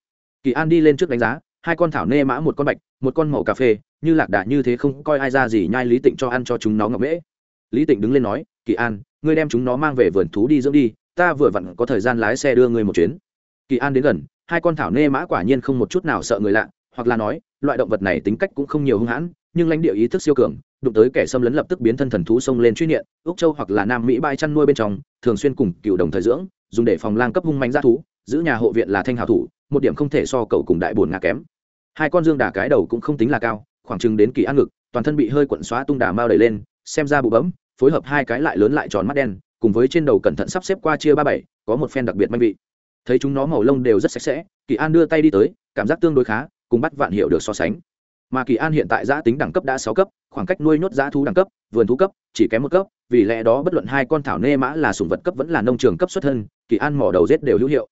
Kỳ an đi lên trước đánh giá hai con thảo nê mã, một con bạch, một con màu cà phê, như lạc đà như thế không coi ai ra gì nhai lý tịnh cho ăn cho chúng nó ngậm mễ. Lý tịnh đứng lên nói, kỳ an, ngươi đem chúng nó mang về vườn thú đi dưỡng đi, ta vừa vặn có thời gian lái xe đưa ngươi một chuyến. Kỳ an đến gần, hai con thảo nê mã quả nhiên không một chút nào sợ người lạ, hoặc là nói, loại động vật này tính cách cũng không nhiều hung hãn, nhưng lãnh địa ý thức siêu cường, đụng tới kẻ xâm lấn lập tức biến thân thần thú xông lên truy niệm úc châu hoặc là nam mỹ bãi chăn nuôi bên trong, thường xuyên cùng cựu đồng thời dưỡng, dùng để phòng lang cấp hung manh g thú, giữ nhà hộ viện là thanh hào thủ một điểm không thể so cậu cùng đại bồn ngà kém. Hai con dương đà cái đầu cũng không tính là cao, khoảng chừng đến kỳ an ngực, toàn thân bị hơi quận xóa tung đà mao đầy lên, xem ra bụ bấm, phối hợp hai cái lại lớn lại tròn mắt đen, cùng với trên đầu cẩn thận sắp xếp qua chia ba bảy, có một phen đặc biệt manh vị. Thấy chúng nó màu lông đều rất sạch sẽ, kỳ an đưa tay đi tới, cảm giác tương đối khá, cùng bắt vạn hiệu được so sánh. Mà kỳ an hiện tại giã tính đẳng cấp đã sáu cấp, khoảng cách nuôi nhốt giã thú đẳng cấp, vườn thú cấp, chỉ kém một cấp, vì lẽ đó bất luận hai con thảo nê mã là sùng vật cấp vẫn là nông trường cấp xuất thân, kỳ an mỏ đầu rết đều hữu hiệu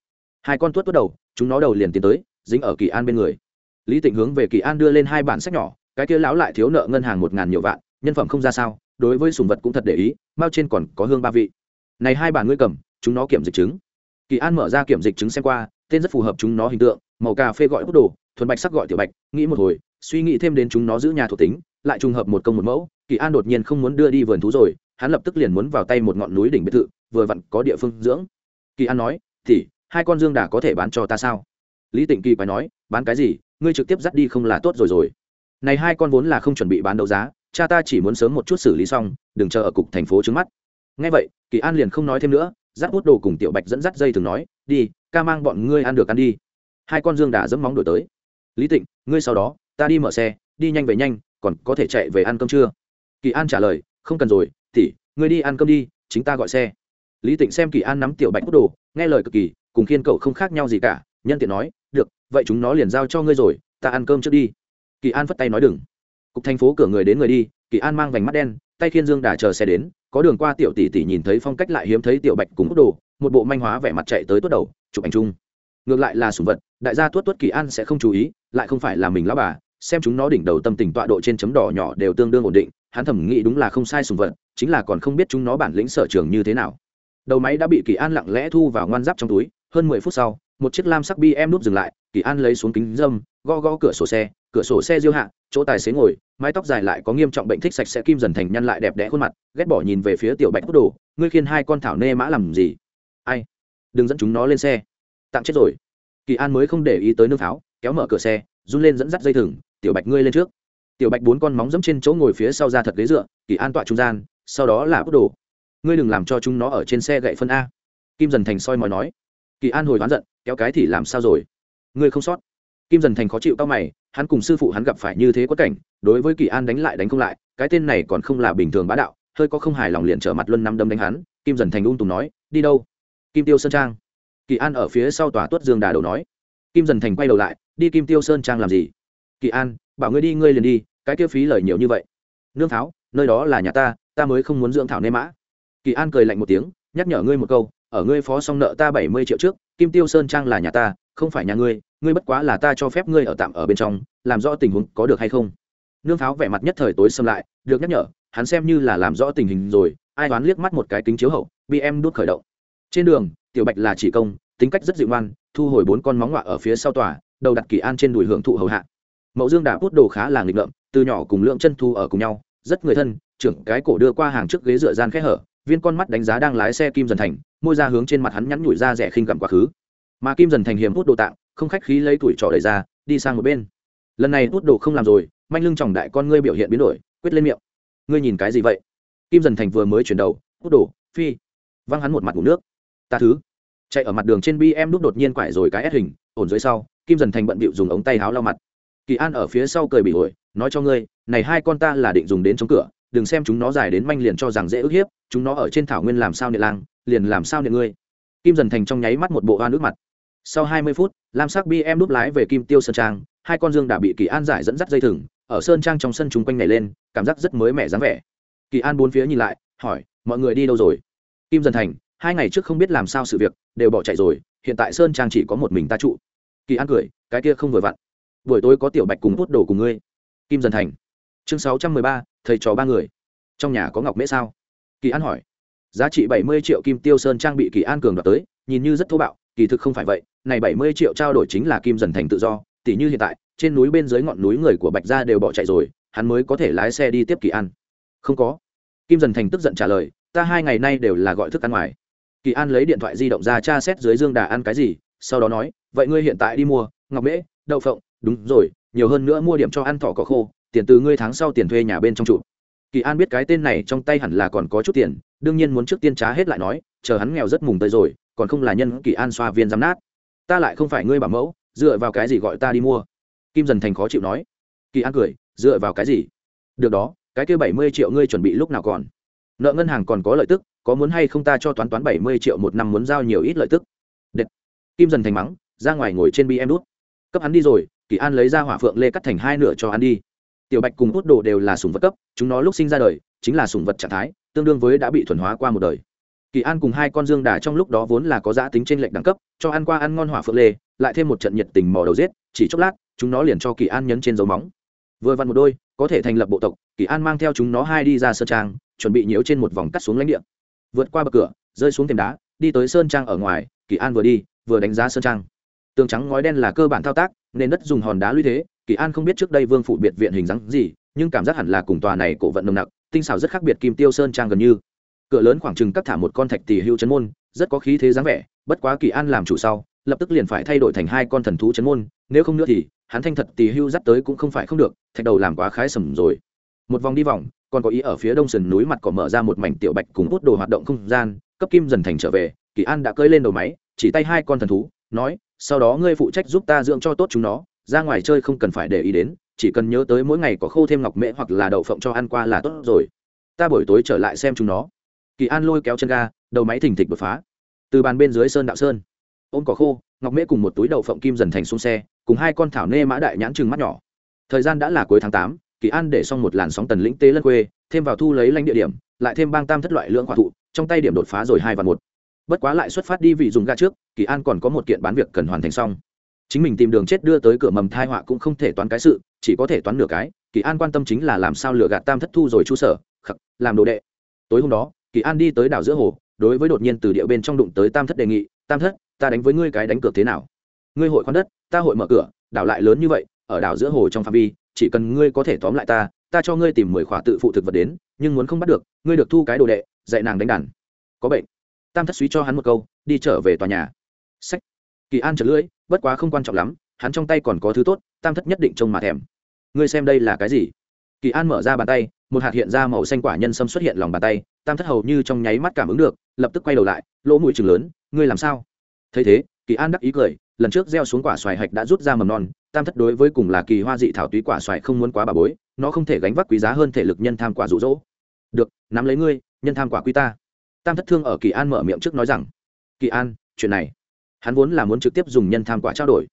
hai con tuốt tuốt đầu, chúng nó đầu liền tiến tới, dính ở kỳ an bên người. Lý tịnh hướng về kỳ an đưa lên hai bản sách nhỏ, cái kia lão lại thiếu nợ ngân hàng một ngàn nhiều vạn, nhân phẩm không ra sao, đối với sùng vật cũng thật để ý, mao trên còn có hương ba vị. Này hai bản ngươi cầm, chúng nó kiểm dịch chứng. Kỳ an mở ra kiểm dịch chứng xem qua, tên rất phù hợp chúng nó hình tượng, màu cà phê gọi bút đồ, thuần bạch sắc gọi tiểu bạch, nghĩ một hồi, suy nghĩ thêm đến chúng nó giữ nhà thuộc tính, lại trùng hợp một công một mẫu, kỳ an đột nhiên không muốn đưa đi vườn thú rồi, hắn lập tức liền muốn vào tay một ngọn núi đỉnh biệt thự, vừa vặn có địa phương dưỡng. Kỳ an nói, thì hai con dương đà có thể bán cho ta sao? Lý tịnh kỳ phải nói, bán cái gì? Ngươi trực tiếp dắt đi không là tốt rồi rồi. Này hai con vốn là không chuẩn bị bán đấu giá, cha ta chỉ muốn sớm một chút xử lý xong, đừng chờ ở cục thành phố trước mắt. Ngay vậy, kỳ an liền không nói thêm nữa, dắt hút đồ cùng tiểu bạch dẫn dắt dây thường nói, đi, ca mang bọn ngươi ăn được ăn đi. Hai con dương đà dẫm móng đổi tới. Lý tịnh, ngươi sau đó, ta đi mở xe, đi nhanh về nhanh, còn có thể chạy về ăn cơm chưa? Kỳ an trả lời, không cần rồi tỉ ngươi đi ăn cơm đi, chính ta gọi xe. Lý tịnh xem kỳ an nắm tiểu bạch hút đồ, nghe lời cực kỳ cùng khiên cậu không khác nhau gì cả, nhân tiện nói, được, vậy chúng nó liền giao cho ngươi rồi, ta ăn cơm trước đi. Kỳ an phất tay nói, đừng. Cục thành phố cửa người đến người đi, kỳ an mang vành mắt đen, tay khiên dương đà chờ xe đến, có đường qua tiểu tỷ tỷ nhìn thấy phong cách lại hiếm thấy tiểu bạch cùng hút đồ, một bộ manh hóa vẻ mặt chạy tới tuốt đầu, chụp ảnh chung. Ngược lại là sủng vật, đại gia tuốt tuốt kỳ an sẽ không chú ý, lại không phải là mình lão bà, xem chúng nó đỉnh đầu tâm tình tọa độ trên chấm đỏ nhỏ đều tương đương ổn định, hắn thẩm nghĩ đúng là không sai sùng vật, chính là còn không biết chúng nó bản lĩnh sở trường như thế nào. Đầu máy đã bị kỳ an lặng lẽ thu vào ngoan giáp trong túi hơn mười phút sau, một chiếc lam sắc bi em núp dừng lại, kỳ an lấy xuống kính dâm, gõ gõ cửa sổ xe, cửa sổ xe diêu hạ, chỗ tài xế ngồi, mái tóc dài lại có nghiêm trọng bệnh thích sạch sẽ kim dần thành nhăn lại đẹp đẽ khuôn mặt, ghét bỏ nhìn về phía tiểu bạch hút đồ, ngươi khiên hai con thảo nê mã làm gì? Ai? Đừng dẫn chúng nó lên xe. Tạm chết rồi. Kỳ an mới không để ý tới nương pháo, kéo mở cửa xe, run lên dẫn dắt dây thừng, tiểu bạch ngươi lên trước. Tiểu bạch bốn con móng dẫm trên chỗ ngồi phía sau ra thật ghế dựa, kỳ an tọa trung gian, sau đó là hút đồ. Ngươi đừng làm cho chúng nó ở trên xe gậy phân a. Kim dần thành soi mói nói kỳ an hồi đoán giận, kéo cái thì làm sao rồi? Ngươi không sót. Kim dần thành khó chịu tao mày, hắn cùng sư phụ hắn gặp phải như thế quất cảnh, đối với kỳ an đánh lại đánh không lại, cái tên này còn không là bình thường bá đạo, hơi có không hài lòng liền trở mặt luân năm đâm đánh hắn, kim dần thành ung tùng nói, đi đâu? Kim tiêu sơn trang. Kỳ an ở phía sau tòa tuất dương đà đầu nói. Kim dần thành quay đầu lại, đi kim tiêu sơn trang làm gì? Kỳ an, bảo ngươi đi, ngươi liền đi, cái tiêu phí lời nhiều như vậy. Nương tháo, nơi đó là nhà ta ta mới không muốn dưỡng thảo nê mã. Kỳ an cười lạnh một tiếng, nhắc nhở ngươi một câu ở ngươi phó xong nợ ta bảy mươi triệu trước, kim tiêu sơn trang là nhà ta, không phải nhà ngươi ngươi bất quá là ta cho phép ngươi ở tạm ở bên trong, làm rõ tình huống có được hay không? Nương pháo vẻ mặt nhất thời tối xâm lại, được nhắc nhở, hắn xem như là làm rõ tình hình rồi, ai đoán liếc mắt một cái kính chiếu hậu, bị em đốt khởi động. Trên đường, tiểu bạch là chỉ công, tính cách rất dịu ngoan, thu hồi bốn con móng ngoạ ở phía sau tòa, đầu đặt kỳ an trên đùi hưởng thụ hầu hạ. Mậu dương đã hút đồ khá là nghịch ngợm, từ nhỏ cùng lượng chân thu ở cùng nhau, rất người thân, trưởng cái cổ đưa qua hàng trước ghế dựa gian khẽ hở, viên con mắt đánh giá đang lái xe kim dần thành môi ra hướng trên mặt hắn nhắn nhủi ra rẻ khinh gặm quá khứ. Mà kim dần thành hiểm hút đồ tạng, không khách khí lấy tuổi trò đẩy ra, đi sang một bên. Lần này hút đồ không làm rồi, manh lưng chòng đại con ngươi biểu hiện biến đổi quyết lên miệng. Ngươi nhìn cái gì vậy? Kim dần thành vừa mới chuyển đầu, hút đồ, phi. Văng hắn một mặt ngủ nước. Ta thứ. Chạy ở mặt đường trên bi em đúc đột nhiên quải rồi cái ép hình, ổn dưới sau, kim dần thành bận bịu dùng ống tay háo lau mặt. Kỳ an ở phía sau cười bị ổi, nói cho ngươi, này hai con ta là định dùng đến chống cửa đừng xem chúng nó dài đến manh liền cho rằng dễ ức hiếp, chúng nó ở trên thảo nguyên làm sao nệ lang liền làm sao nệ ngươi. Kim dần thành trong nháy mắt một bộ hoa nước mặt. Sau hai mươi phút, lam sắc bi em đúp lái về kim tiêu sơn trang, hai con dương đã bị kỳ an giải dẫn dắt dây thừng, ở sơn trang trong sân chúng quanh này lên, cảm giác rất mới mẻ dáng vẻ. Kỳ an bốn phía nhìn lại, hỏi, mọi người đi đâu rồi? Kim dần thành, hai ngày trước không biết làm sao sự việc, đều bỏ chạy rồi, hiện tại sơn trang chỉ có một mình ta trụ. Kỳ an cười, cái kia không vừa vặn. Buổi tối có tiểu bạch cùng hút đồ cùng ngươi. Kim dần thành, chương sáu trăm mười ba thầy trò ba người. Trong nhà có ngọc mễ sao? Kỳ an hỏi. Giá trị bảy mươi triệu kim tiêu sơn trang bị kỳ an cường đoạt tới, nhìn như rất thô bạo, kỳ thực không phải vậy, này bảy mươi triệu trao đổi chính là kim dần thành tự do tỷ như hiện tại, trên núi bên dưới ngọn núi người của bạch gia đều bỏ chạy rồi, hắn mới có thể lái xe đi tiếp kỳ an. Không có. Kim dần thành tức giận trả lời, ta hai ngày nay đều là gọi thức ăn ngoài. Kỳ an lấy điện thoại di động ra tra xét dưới dương đà ăn cái gì, sau đó nói, vậy ngươi hiện tại đi mua, ngọc mễ, đậu phộng, đúng rồi, nhiều hơn nữa mua điểm cho ăn thỏ cỏ khô tiền từ ngươi tháng sau tiền thuê nhà bên trong trụ kỳ an biết cái tên này trong tay hẳn là còn có chút tiền, đương nhiên muốn trước tiên trá hết lại nói, chờ hắn nghèo rất mùng tới rồi, còn không là nhân kỳ an xoa viên giám nát. Ta lại không phải ngươi bảo mẫu, dựa vào cái gì gọi ta đi mua? Kim dần thành khó chịu nói. Kỳ an cười, dựa vào cái gì? Được đó, cái kia bảy mươi triệu ngươi chuẩn bị lúc nào còn? Nợ ngân hàng còn có lợi tức, có muốn hay không ta cho toán toán bảy mươi triệu một năm muốn giao nhiều ít lợi tức? Đệt. kim dần thành mắng, ra ngoài ngồi trên bi em đút. Cấp hắn đi rồi, kỳ an lấy ra hỏa phượng lê cắt thành hai nửa cho hắn đi tiểu bạch cùng hút đồ đều là sùng vật cấp, chúng nó lúc sinh ra đời, chính là sùng vật trạng thái, tương đương với đã bị thuần hóa qua một đời. Kỳ an cùng hai con dương đà trong lúc đó vốn là có giá tính trên lệnh đẳng cấp, cho ăn qua ăn ngon hỏa phượng lê, lại thêm một trận nhiệt tình mò đầu giết, chỉ chốc lát, chúng nó liền cho kỳ an nhấn trên dấu móng. Vừa vặn một đôi, có thể thành lập bộ tộc, kỳ an mang theo chúng nó hai đi ra sơn trang, chuẩn bị nhiễu trên một vòng cắt xuống lãnh địa. Vượt qua bậc cửa, rơi xuống thềm đá, đi tới sơn trang ở ngoài, kỳ an vừa đi, vừa đánh giá sơn trang. Tường trắng ngói đen là cơ bản thao tác nên đất dùng hòn đá lũy thế kỳ an không biết trước đây vương phủ biệt viện hình dáng gì, nhưng cảm giác hẳn là cùng tòa này cổ vận nồng nặc, tinh xảo rất khác biệt kim tiêu sơn trang gần như. Cửa lớn khoảng chừng cắt thả một con thạch tỷ hưu chấn môn, rất có khí thế dáng vẻ, bất quá kỳ an làm chủ sau, lập tức liền phải thay đổi thành hai con thần thú chấn môn, nếu không nữa thì, hắn thanh thật tỷ hưu dắt tới cũng không phải không được, thạch đầu làm quá khái sầm rồi. Một vòng đi vòng, còn có ý ở phía đông sườn núi mặt cỏ mở ra một mảnh tiểu bạch cùng hút đồ hoạt động không gian, cấp kim dần thành trở về, kỳ an đã cơi lên đầu máy, chỉ tay hai con thần thú, nói, sau đó ngươi phụ trách giúp ta dưỡng cho tốt chúng nó ra ngoài chơi không cần phải để ý đến, chỉ cần nhớ tới mỗi ngày có khô thêm ngọc mễ hoặc là đậu phộng cho ăn qua là tốt rồi. Ta buổi tối trở lại xem chúng nó. Kỳ an lôi kéo chân ga, đầu máy thình thịch đột phá. Từ bàn bên dưới sơn đạo sơn, ôm cỏ khô, ngọc mễ cùng một túi đậu phộng kim dần thành xuống xe, cùng hai con thảo nê mã đại nhãn trừng mắt nhỏ. Thời gian đã là cuối tháng tám, kỳ an để xong một làn sóng tần lĩnh tế lân quê, thêm vào thu lấy lãnh địa điểm, lại thêm bang tam thất loại lưỡng quả thụ, trong tay điểm đột phá rồi hai và một. Bất quá lại xuất phát đi vị dùng ga trước, kỳ an còn có một kiện bán việc cần hoàn thành xong chính mình tìm đường chết đưa tới cửa mầm thai họa cũng không thể toán cái sự, chỉ có thể toán nửa cái. Kỳ an quan tâm chính là làm sao lừa gạt tam thất thu rồi chu sở, khắc, làm đồ đệ. Tối hôm đó, kỳ an đi tới đảo giữa hồ, đối với đột nhiên từ địa bên trong đụng tới tam thất đề nghị, tam thất, ta đánh với ngươi cái đánh cược thế nào? Ngươi hội khoan đất, ta hội mở cửa, đảo lại lớn như vậy, ở đảo giữa hồ trong phạm vi, chỉ cần ngươi có thể tóm lại ta ta cho ngươi tìm mười khỏa tự phụ thực vật đến, nhưng muốn không bắt được, ngươi được thu cái đồ đệ, dạy nàng đánh đàn. Có bệnh. Tam thất suý cho hắn một câu, đi trở về tòa nhà. Sách. Kỳ an chật lưỡi bất quá không quan trọng lắm, hắn trong tay còn có thứ tốt, tam thất nhất định trông mà thèm. Ngươi xem đây là cái gì? Kỳ an mở ra bàn tay, một hạt hiện ra màu xanh quả nhân sâm xuất hiện lòng bàn tay, tam thất hầu như trong nháy mắt cảm ứng được, lập tức quay đầu lại, lỗ mũi chừng lớn, ngươi làm sao? Thấy thế, kỳ an đắc ý cười, lần trước gieo xuống quả xoài hạch đã rút ra mầm non, tam thất đối với cùng là kỳ hoa dị thảo túy quả xoài không muốn quá bà bối, nó không thể gánh vác quý giá hơn thể lực nhân tham quả rụ rỗ được, nắm lấy ngươi, nhân tham quả quý ta. Tam thất thương ở kỳ an mở miệng trước nói rằng, kỳ an, chuyện này hắn vốn là muốn trực tiếp dùng nhân tham quả trao đổi.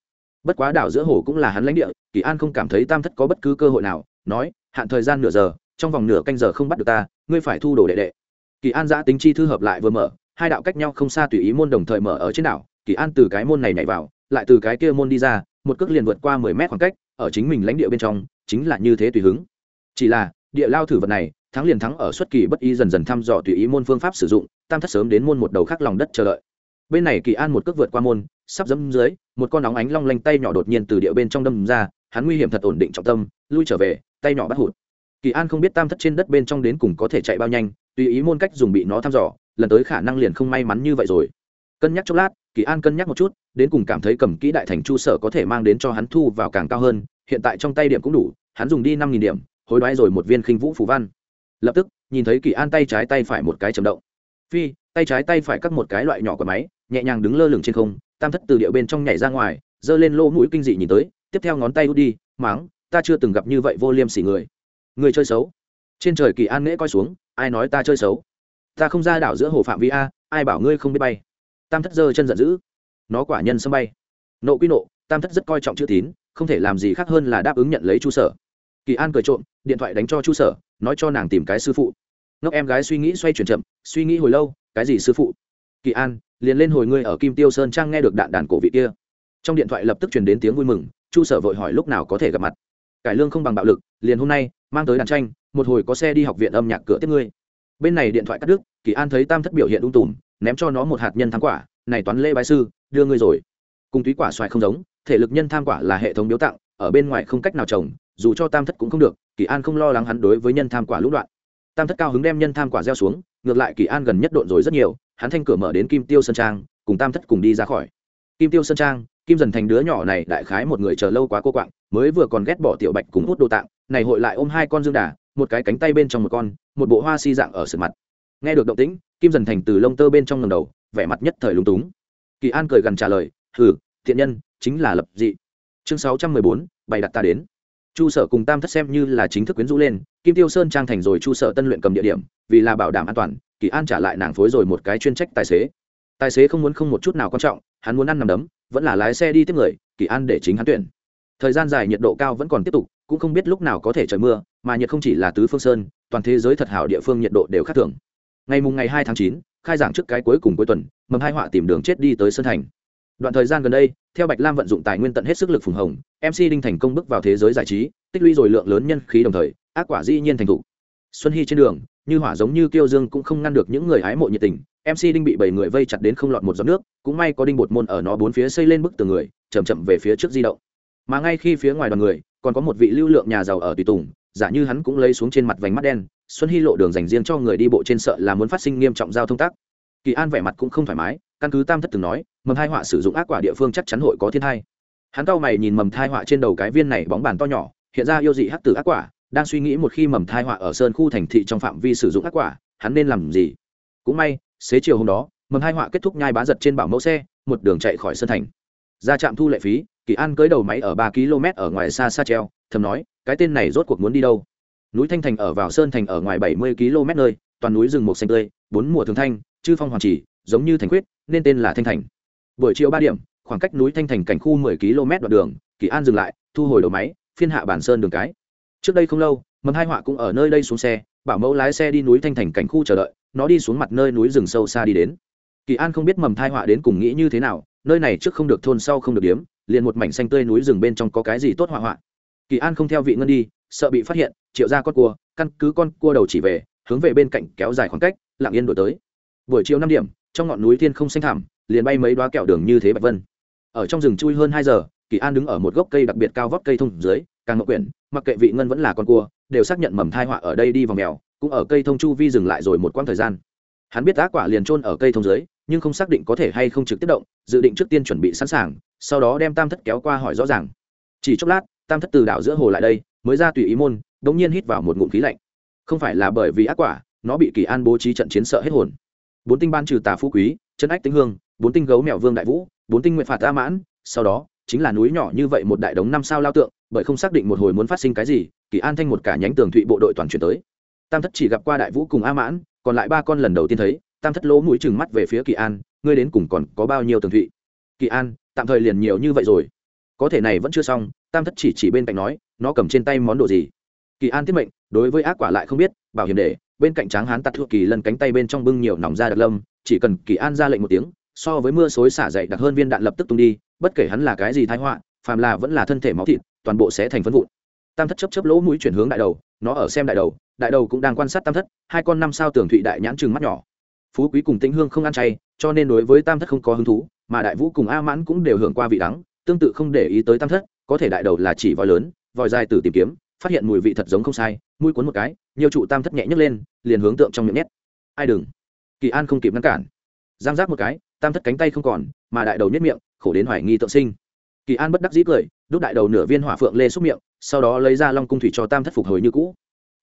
Bất quá đảo giữa hồ cũng là hắn lãnh địa, kỳ an không cảm thấy tam thất có bất cứ cơ hội nào, nói, hạn thời gian nửa giờ, trong vòng nửa canh giờ không bắt được ta, ngươi phải thu đồ đệ đệ. Kỳ an giã tính chi thư hợp lại vừa mở, hai đạo cách nhau không xa tùy ý môn đồng thời mở ở trên đảo, kỳ an từ cái môn này nhảy vào, lại từ cái kia môn đi ra, một cước liền vượt qua mười mét khoảng cách, ở chính mình lãnh địa bên trong, chính là như thế tùy hứng. Chỉ là, địa lao thử vật này, thắng liền thắng ở xuất kỳ bất y dần dần thăm dò tùy ý môn phương pháp sử dụng, tam thất sớm đến môn một đầu khác lòng đất chờ đợi bên này kỳ an một cước vượt qua môn, sắp dẫm dưới, một con nóng ánh long lanh tay nhỏ đột nhiên từ địa bên trong đâm ra, hắn nguy hiểm thật ổn định trọng tâm, lui trở về, tay nhỏ bắt hụt. Kỳ an không biết tam thất trên đất bên trong đến cùng có thể chạy bao nhanh, tùy ý môn cách dùng bị nó thăm dò, lần tới khả năng liền không may mắn như vậy rồi. Cân nhắc chốc lát, kỳ an cân nhắc một chút, đến cùng cảm thấy cầm kỹ đại thành chu sở có thể mang đến cho hắn thu vào càng cao hơn, hiện tại trong tay điểm cũng đủ, hắn dùng đi năm nghìn điểm, hối đoái rồi một viên khinh vũ phù văn. Lập tức, nhìn thấy kỳ an tay trái tay phải một cái chầm động. Phi, tay trái tay phải cắt một cái loại nhỏ của máy nhẹ nhàng đứng lơ lửng trên không, tam thất từ điệu bên trong nhảy ra ngoài, giơ lên lỗ mũi kinh dị nhìn tới, tiếp theo ngón tay út đi, máng, ta chưa từng gặp như vậy vô liêm sỉ người. Người chơi xấu. Trên trời kỳ an nghễ coi xuống, ai nói ta chơi xấu? Ta không ra đảo giữa hồ phạm vi a, ai bảo ngươi không biết bay? Tam thất giơ chân giận dữ. Nó quả nhân sân bay. Nộ quy nộ, tam thất rất coi trọng chữ tín, không thể làm gì khác hơn là đáp ứng nhận lấy chu sở. Kỳ an cười trộm, điện thoại đánh cho chu sở, nói cho nàng tìm cái sư phụ. Ngốc em gái suy nghĩ xoay chuyển chậm, suy nghĩ hồi lâu, cái gì sư phụ? Kỳ an, liền lên hồi ngươi ở kim tiêu sơn trang nghe được đạn đàn cổ vị kia. Trong điện thoại lập tức truyền đến tiếng vui mừng, chu sở vội hỏi lúc nào có thể gặp mặt. Cải lương không bằng bạo lực, liền hôm nay, mang tới đàn tranh, một hồi có xe đi học viện âm nhạc cửa tiếp ngươi. Bên này điện thoại cắt đứt, kỳ an thấy tam thất biểu hiện ung tùm, ném cho nó một hạt nhân thắng quả, này toán lễ bái sư, đưa ngươi rồi. Cùng túy quả xoài không giống, thể lực nhân tham quả là hệ thống biếu tặng, ở bên ngoài không cách nào trồng, dù cho tam thất cũng không được, kỳ an không lo lắng hắn đối với nhân tham quả lũ đoạn. Tam thất cao hứng đem nhân tham quả gieo xuống, ngược lại kỳ an gần nhất độn rồi rất nhiều hắn thanh cửa mở đến kim tiêu sơn trang, cùng tam thất cùng đi ra khỏi. Kim tiêu sơn trang, kim dần thành đứa nhỏ này đại khái một người chờ lâu quá cô quạng, mới vừa còn ghét bỏ tiểu bạch cùng hút đồ tạng, này hội lại ôm hai con dương đà, một cái cánh tay bên trong một con, một bộ hoa si dạng ở sườn mặt. Nghe được động tĩnh, kim dần thành từ lông tơ bên trong ngầm đầu, vẻ mặt nhất thời lúng túng. Kỳ an cười gần trả lời, hừ, thiện nhân, chính là lập dị. Chương sáu trăm mười bốn, bày đặt ta đến. Chu sở cùng tam thất xem như là chính thức quyến rũ lên, kim tiêu sơn trang thành rồi chu sở tân luyện cầm địa điểm, vì là bảo đảm an toàn kỳ an trả lại nàng phối rồi một cái chuyên trách tài xế. Tài xế không muốn không một chút nào quan trọng, hắn muốn ăn nằm đấm, vẫn là lái xe đi tiếp người, kỳ an để chính hắn tuyển. Thời gian dài nhiệt độ cao vẫn còn tiếp tục, cũng không biết lúc nào có thể trời mưa, mà nhiệt không chỉ là tứ phương sơn, toàn thế giới thật hảo địa phương nhiệt độ đều khác thường. Ngày mùng ngày hai tháng chín, khai giảng trước cái cuối cùng cuối tuần, mầm hai họa tìm đường chết đi tới sơn thành. Đoạn thời gian gần đây, theo bạch lam vận dụng tài nguyên tận hết sức lực phùng hồng mc đinh thành công bước vào thế giới giải trí, tích lũy rồi lượng lớn nhân khí đồng thời, ác quả dĩ nhiên thành thục. Xuân hy trên đường như hỏa giống như kiêu dương cũng không ngăn được những người hái mộ nhiệt tình mc đinh bị bảy người vây chặt đến không lọt một giọt nước, cũng may có đinh bột môn ở nó bốn phía xây lên bức tường người chầm chậm về phía trước di động. Mà ngay khi phía ngoài đoàn người, còn có một vị lưu lượng nhà giàu ở tùy tùng, giả như hắn cũng lấy xuống trên mặt vành mắt đen, xuân hy lộ đường dành riêng cho người đi bộ trên sợ là muốn phát sinh nghiêm trọng giao thông tác. Kỳ an vẻ mặt cũng không thoải mái, căn cứ tam thất từng nói, mầm thai họa sử dụng ác quả địa phương chắc chắn hội có thiên hai hắn cau mày nhìn mầm thai họa trên đầu cái viên này bóng bàn to nhỏ, hiện ra yêu dị hắc tử ác quả đang suy nghĩ một khi mầm thai họa ở sơn khu thành thị trong phạm vi sử dụng ác quả, hắn nên làm gì? Cũng may, xế chiều hôm đó, mầm hai họa kết thúc nhai bá giật trên bảo mẫu xe, một đường chạy khỏi sơn thành. Ra trạm thu lệ phí, kỳ an cưới đầu máy ở ba km ở ngoài xa xa treo, thầm nói, cái tên này rốt cuộc muốn đi đâu? Núi thanh thành ở vào sơn thành ở ngoài bảy mươi km nơi, toàn núi rừng mộc xanh tươi, bốn mùa thường thanh, chư phong hoàng chỉ, giống như thành quyết nên tên là thanh thành. Buổi chiều ba điểm, khoảng cách núi thanh thành cảnh khu mười km đoạn đường, kỳ an dừng lại, thu hồi đầu máy, phiên hạ bản sơn đường cái trước đây không lâu, mầm hai họa cũng ở nơi đây xuống xe, bảo mẫu lái xe đi núi thanh thành cảnh khu chờ đợi, nó đi xuống mặt nơi núi rừng sâu xa đi đến. Kỳ an không biết mầm thai họa đến cùng nghĩ như thế nào, nơi này trước không được thôn sau không được điếm, liền một mảnh xanh tươi núi rừng bên trong có cái gì tốt họa họa. Kỳ an không theo vị ngân đi, sợ bị phát hiện, triệu ra con cua, căn cứ con cua đầu chỉ về, hướng về bên cạnh kéo dài khoảng cách, lặng yên đổi tới. Buổi chiều năm điểm, trong ngọn núi thiên không xanh thảm liền bay mấy đoá kẹo đường như thế bạch vân. Ở trong rừng chui hơn hai giờ, kỳ an đứng ở một gốc cây đặc biệt cao vót cây thông dưới càng ngọc quyển, mặc kệ vị ngân vẫn là con cua, đều xác nhận mầm thai họa ở đây đi vào mèo, cũng ở cây thông chu vi dừng lại rồi một quãng thời gian. Hắn biết ác quả liền trôn ở cây thông dưới, nhưng không xác định có thể hay không trực tiếp động, dự định trước tiên chuẩn bị sẵn sàng, sau đó đem tam thất kéo qua hỏi rõ ràng. Chỉ chốc lát, tam thất từ đảo giữa hồ lại đây, mới ra tùy ý môn đ ỗ n g nhiên hít vào một ngụm khí lạnh. Không phải là bởi vì ác quả, nó bị kỳ an bố trí trận chiến sợ hết hồn. Bốn tinh ban trừ tà phú quý, chân ách tinh hương, bốn tinh gấu mèo vương đại vũ, bốn tinh nguyện phạt ta mãn, sau đó chính là núi nhỏ như vậy một đại đống năm sao lao tượng, bởi không xác định một hồi muốn phát sinh cái gì, kỳ an thanh một cả nhánh tường thụy bộ đội toàn chuyển tới. Tam thất chỉ gặp qua đại vũ cùng a mãn, còn lại ba con lần đầu tiên thấy, tam thất lỗ mũi chừng mắt về phía kỳ an, ngươi đến cùng còn có bao nhiêu tường thụy? Kỳ an, tạm thời liền nhiều như vậy rồi. Có thể này vẫn chưa xong. Tam thất chỉ chỉ bên cạnh nói, nó cầm trên tay món đồ gì? Kỳ an tiết mệnh, đối với ác quả lại không biết, bảo hiểm để, bên cạnh tráng hán tặc thuộc kỳ lần cánh tay bên trong bưng nhiều nòng ra đặc lâm, chỉ cần kỳ an ra lệnh một tiếng so với mưa xối xả dậy đặc hơn viên đạn lập tức tung đi, bất kể hắn là cái gì thái họa, phàm là vẫn là thân thể máu thịt, toàn bộ sẽ thành phân vụn. Tam thất chấp chấp lỗ mũi chuyển hướng đại đầu, nó ở xem đại đầu đại đầu cũng đang quan sát tam thất, hai con năm sao tường thụy đại nhãn trừng mắt nhỏ. Phú quý cùng tĩnh hương không ăn chay, cho nên đối với tam thất không có hứng thú, mà đại vũ cùng a mãn cũng đều hưởng qua vị đắng, tương tự không để ý tới tam thất, có thể đại đầu là chỉ vòi lớn vòi dài từ tìm kiếm, phát hiện mùi vị thật giống không sai, mũi cuốn một cái, nhiều trụ tam thất nhẹ nhấc lên, liền hướng tượng trong miệng nhét. Ai đừng. Kỳ an không kịp ngăn cản. Giang giác một cái tam thất cánh tay không còn, mà đại đầu nhất miệng, khổ đến hoài nghi tượng sinh. Kỳ an bất đắc dĩ cười đút đại đầu nửa viên hỏa phượng lê xúc miệng, sau đó lấy ra long cung thủy cho tam thất phục hồi như cũ.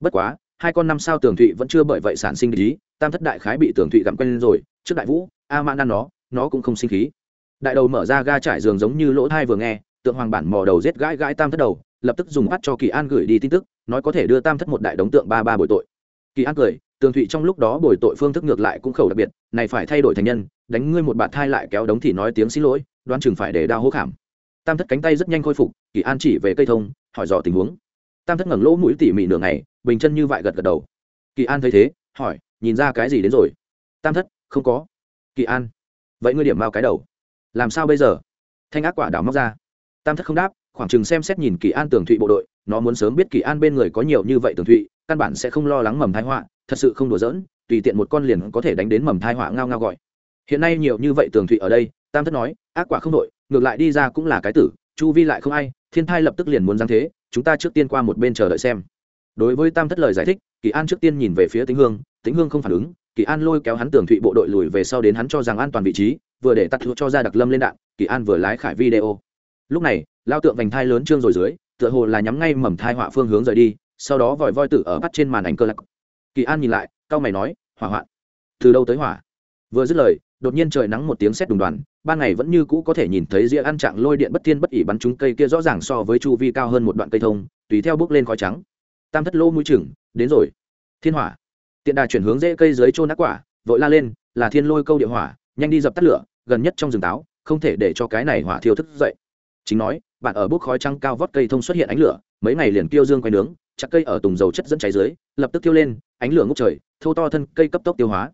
Bất quá, hai con năm sao tường thụy vẫn chưa bởi vậy sản sinh lý tam thất đại khái bị tường thụy gặm quen lên rồi, trước đại vũ, a man ăn nó nó cũng không sinh khí. Đại đầu mở ra ga trải giường giống như lỗ thai vừa nghe, tượng hoàng bản mò đầu giết gãi gãi tam thất đầu, lập tức dùng bắt cho kỳ an gửi đi tin tức, nói có thể đưa tam thất một đại đống tượng ba ba bội tội. Kỳ an cười tường thụy trong lúc đó bồi tội phương thức ngược lại cũng khẩu đặc biệt, này phải thay đổi thành nhân, đánh ngươi một bạt thai lại kéo đống thì nói tiếng xin lỗi đoán chừng phải để đao hố khảm. Tam thất cánh tay rất nhanh khôi phục, kỳ an chỉ về cây thông, hỏi dò tình huống. Tam thất ngẩng lỗ mũi tỉ mỉ nửa ngày, bình chân như vậy gật gật đầu. Kỳ an thấy thế, hỏi, nhìn ra cái gì đến rồi? Tam thất, không có. Kỳ an, vậy ngươi điểm vào cái đầu. Làm sao bây giờ? Thanh ác quả đảo móc ra. Tam thất không đáp, khoảng chừng xem xét nhìn kỳ an tường thụy bộ đội nó muốn sớm biết kỳ an bên người có nhiều như vậy tường thụy, căn bản sẽ không lo lắng mầm thai họa, thật sự không đùa giỡn, tùy tiện một con liền có thể đánh đến mầm thai họa ngao ngao gọi. Hiện nay nhiều như vậy tường thụy ở đây, tam thất nói, ác quả không đội ngược lại đi ra cũng là cái tử, chu vi lại không ai, thiên thai lập tức liền muốn giáng thế, chúng ta trước tiên qua một bên chờ đợi xem. Đối với tam thất lời giải thích, kỳ an trước tiên nhìn về phía tĩnh hương tĩnh hương không phản ứng, kỳ an lôi kéo hắn tường thụy bộ đội lùi về sau đến hắn cho rằng an toàn vị trí, vừa để tắt cho ra đặc lâm lên đạn, kỳ an vừa lái khải video. Lúc này, lao tượng vành thai lớn trương rồi dưới tựa hồ là nhắm ngay mầm thai họa phương hướng rời đi, sau đó vòi voi tử ở bắt trên màn ảnh cơ lạc. Kỳ an nhìn lại cao mày nói, hỏa hoạn? Từ đâu tới hỏa? Vừa dứt lời, đột nhiên trời nắng một tiếng sét đùng đoàn, ban ngày vẫn như cũ có thể nhìn thấy rĩa ăn trạng lôi điện bất thiên bất ỉ bắn trúng cây kia rõ ràng so với chu vi cao hơn một đoạn cây thông, tùy theo bước lên khói trắng. Tam thất lô mũi chừng, đến rồi, thiên hỏa. Tiện đà chuyển hướng dễ cây dưới trôn ác quả, vội la lên, là thiên lôi câu địa hỏa, nhanh đi dập tắt lửa, gần nhất trong rừng táo, không thể để cho cái này hỏa thiêu thức dậy chính nói, bạn ở bốc khói trăng cao vót cây thông xuất hiện ánh lửa, mấy ngày liền tiêu dương quay nướng, chặt cây ở tùng dầu chất dẫn cháy dưới, lập tức tiêu lên, ánh lửa ngốc trời thâu to thân cây cấp tốc tiêu hóa.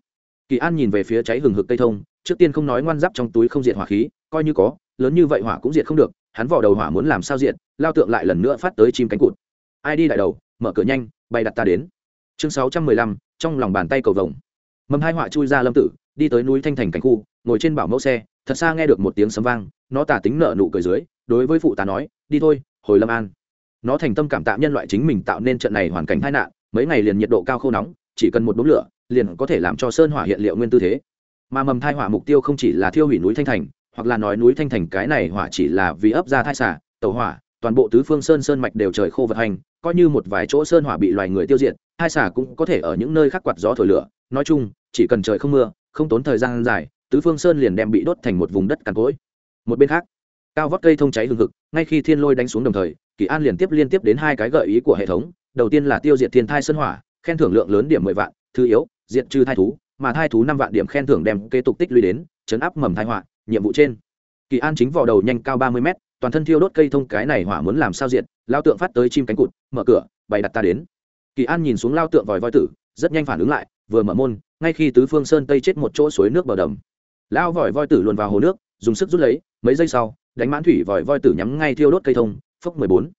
Kỳ an nhìn về phía cháy hừng hực cây thông, trước tiên không nói ngoan giáp trong túi không diệt hỏa khí, coi như có, lớn như vậy hỏa cũng diệt không được, hắn vỏ đầu hỏa muốn làm sao diệt, lao tượng lại lần nữa phát tới chim cánh cụt. Ai đi đại đầu, mở cửa nhanh bay đặt ta đến. Chương sáu trăm mười lăm, trong lòng bàn tay cầu vồng. Mầm hai họa chui ra lâm tử, đi tới núi thanh thành cảnh khu, ngồi trên bảo mẫu xe, thật xa nghe được một tiếng sấm vang, nó tả tính nợ nụ cười dưới đối với phụ tá nói, đi thôi, hồi lâm an. Nó thành tâm cảm tạ nhân loại chính mình tạo nên trận này hoàn cảnh tai nạn, mấy ngày liền nhiệt độ cao khô nóng, chỉ cần một đống lửa, liền có thể làm cho sơn hỏa hiện liệu nguyên tư thế. Mà mầm thai hỏa mục tiêu không chỉ là thiêu hủy núi thanh thành, hoặc là nói núi thanh thành cái này hỏa chỉ là vì ấp ra thai xả tàu hỏa, toàn bộ tứ phương sơn sơn mạch đều trời khô vật hành, coi như một vài chỗ sơn hỏa bị loài người tiêu diệt hai xả cũng có thể ở những nơi khác quạt gió thổi lửa. Nói chung, chỉ cần trời không mưa, không tốn thời gian dài, tứ phương sơn liền đem bị đốt thành một vùng đất cằn cỗi. Một bên khác cao vót cây thông cháy hừng hực, ngay khi thiên lôi đánh xuống đồng thời, kỳ an liên tiếp liên tiếp đến hai cái gợi ý của hệ thống, đầu tiên là tiêu diệt thiên thai sơn hỏa, khen thưởng lượng lớn điểm mười vạn, thứ yếu, diệt trừ thai thú, mà thai thú năm vạn điểm khen thưởng đem kế tục tích lũy đến, chấn áp mầm thai họa, nhiệm vụ trên. Kỳ an chính vào đầu nhanh cao ba mươi mét, toàn thân thiêu đốt cây thông cái này hỏa muốn làm sao diệt, lao tượng phát tới chim cánh cụt, mở cửa, bày đặt ta đến. Kỳ an nhìn xuống lao tượng vòi voi tử, rất nhanh phản ứng lại, vừa mở môn, ngay khi tứ phương sơn tây chết một chỗ suối nước bờ đầm. Lao vòi voi tử luồn vào hồ nước, dùng sức rút lấy, mấy giây sau đánh mãn thủy vòi voi tử nhắm ngay thiêu đốt cây thông, phốc mười bốn.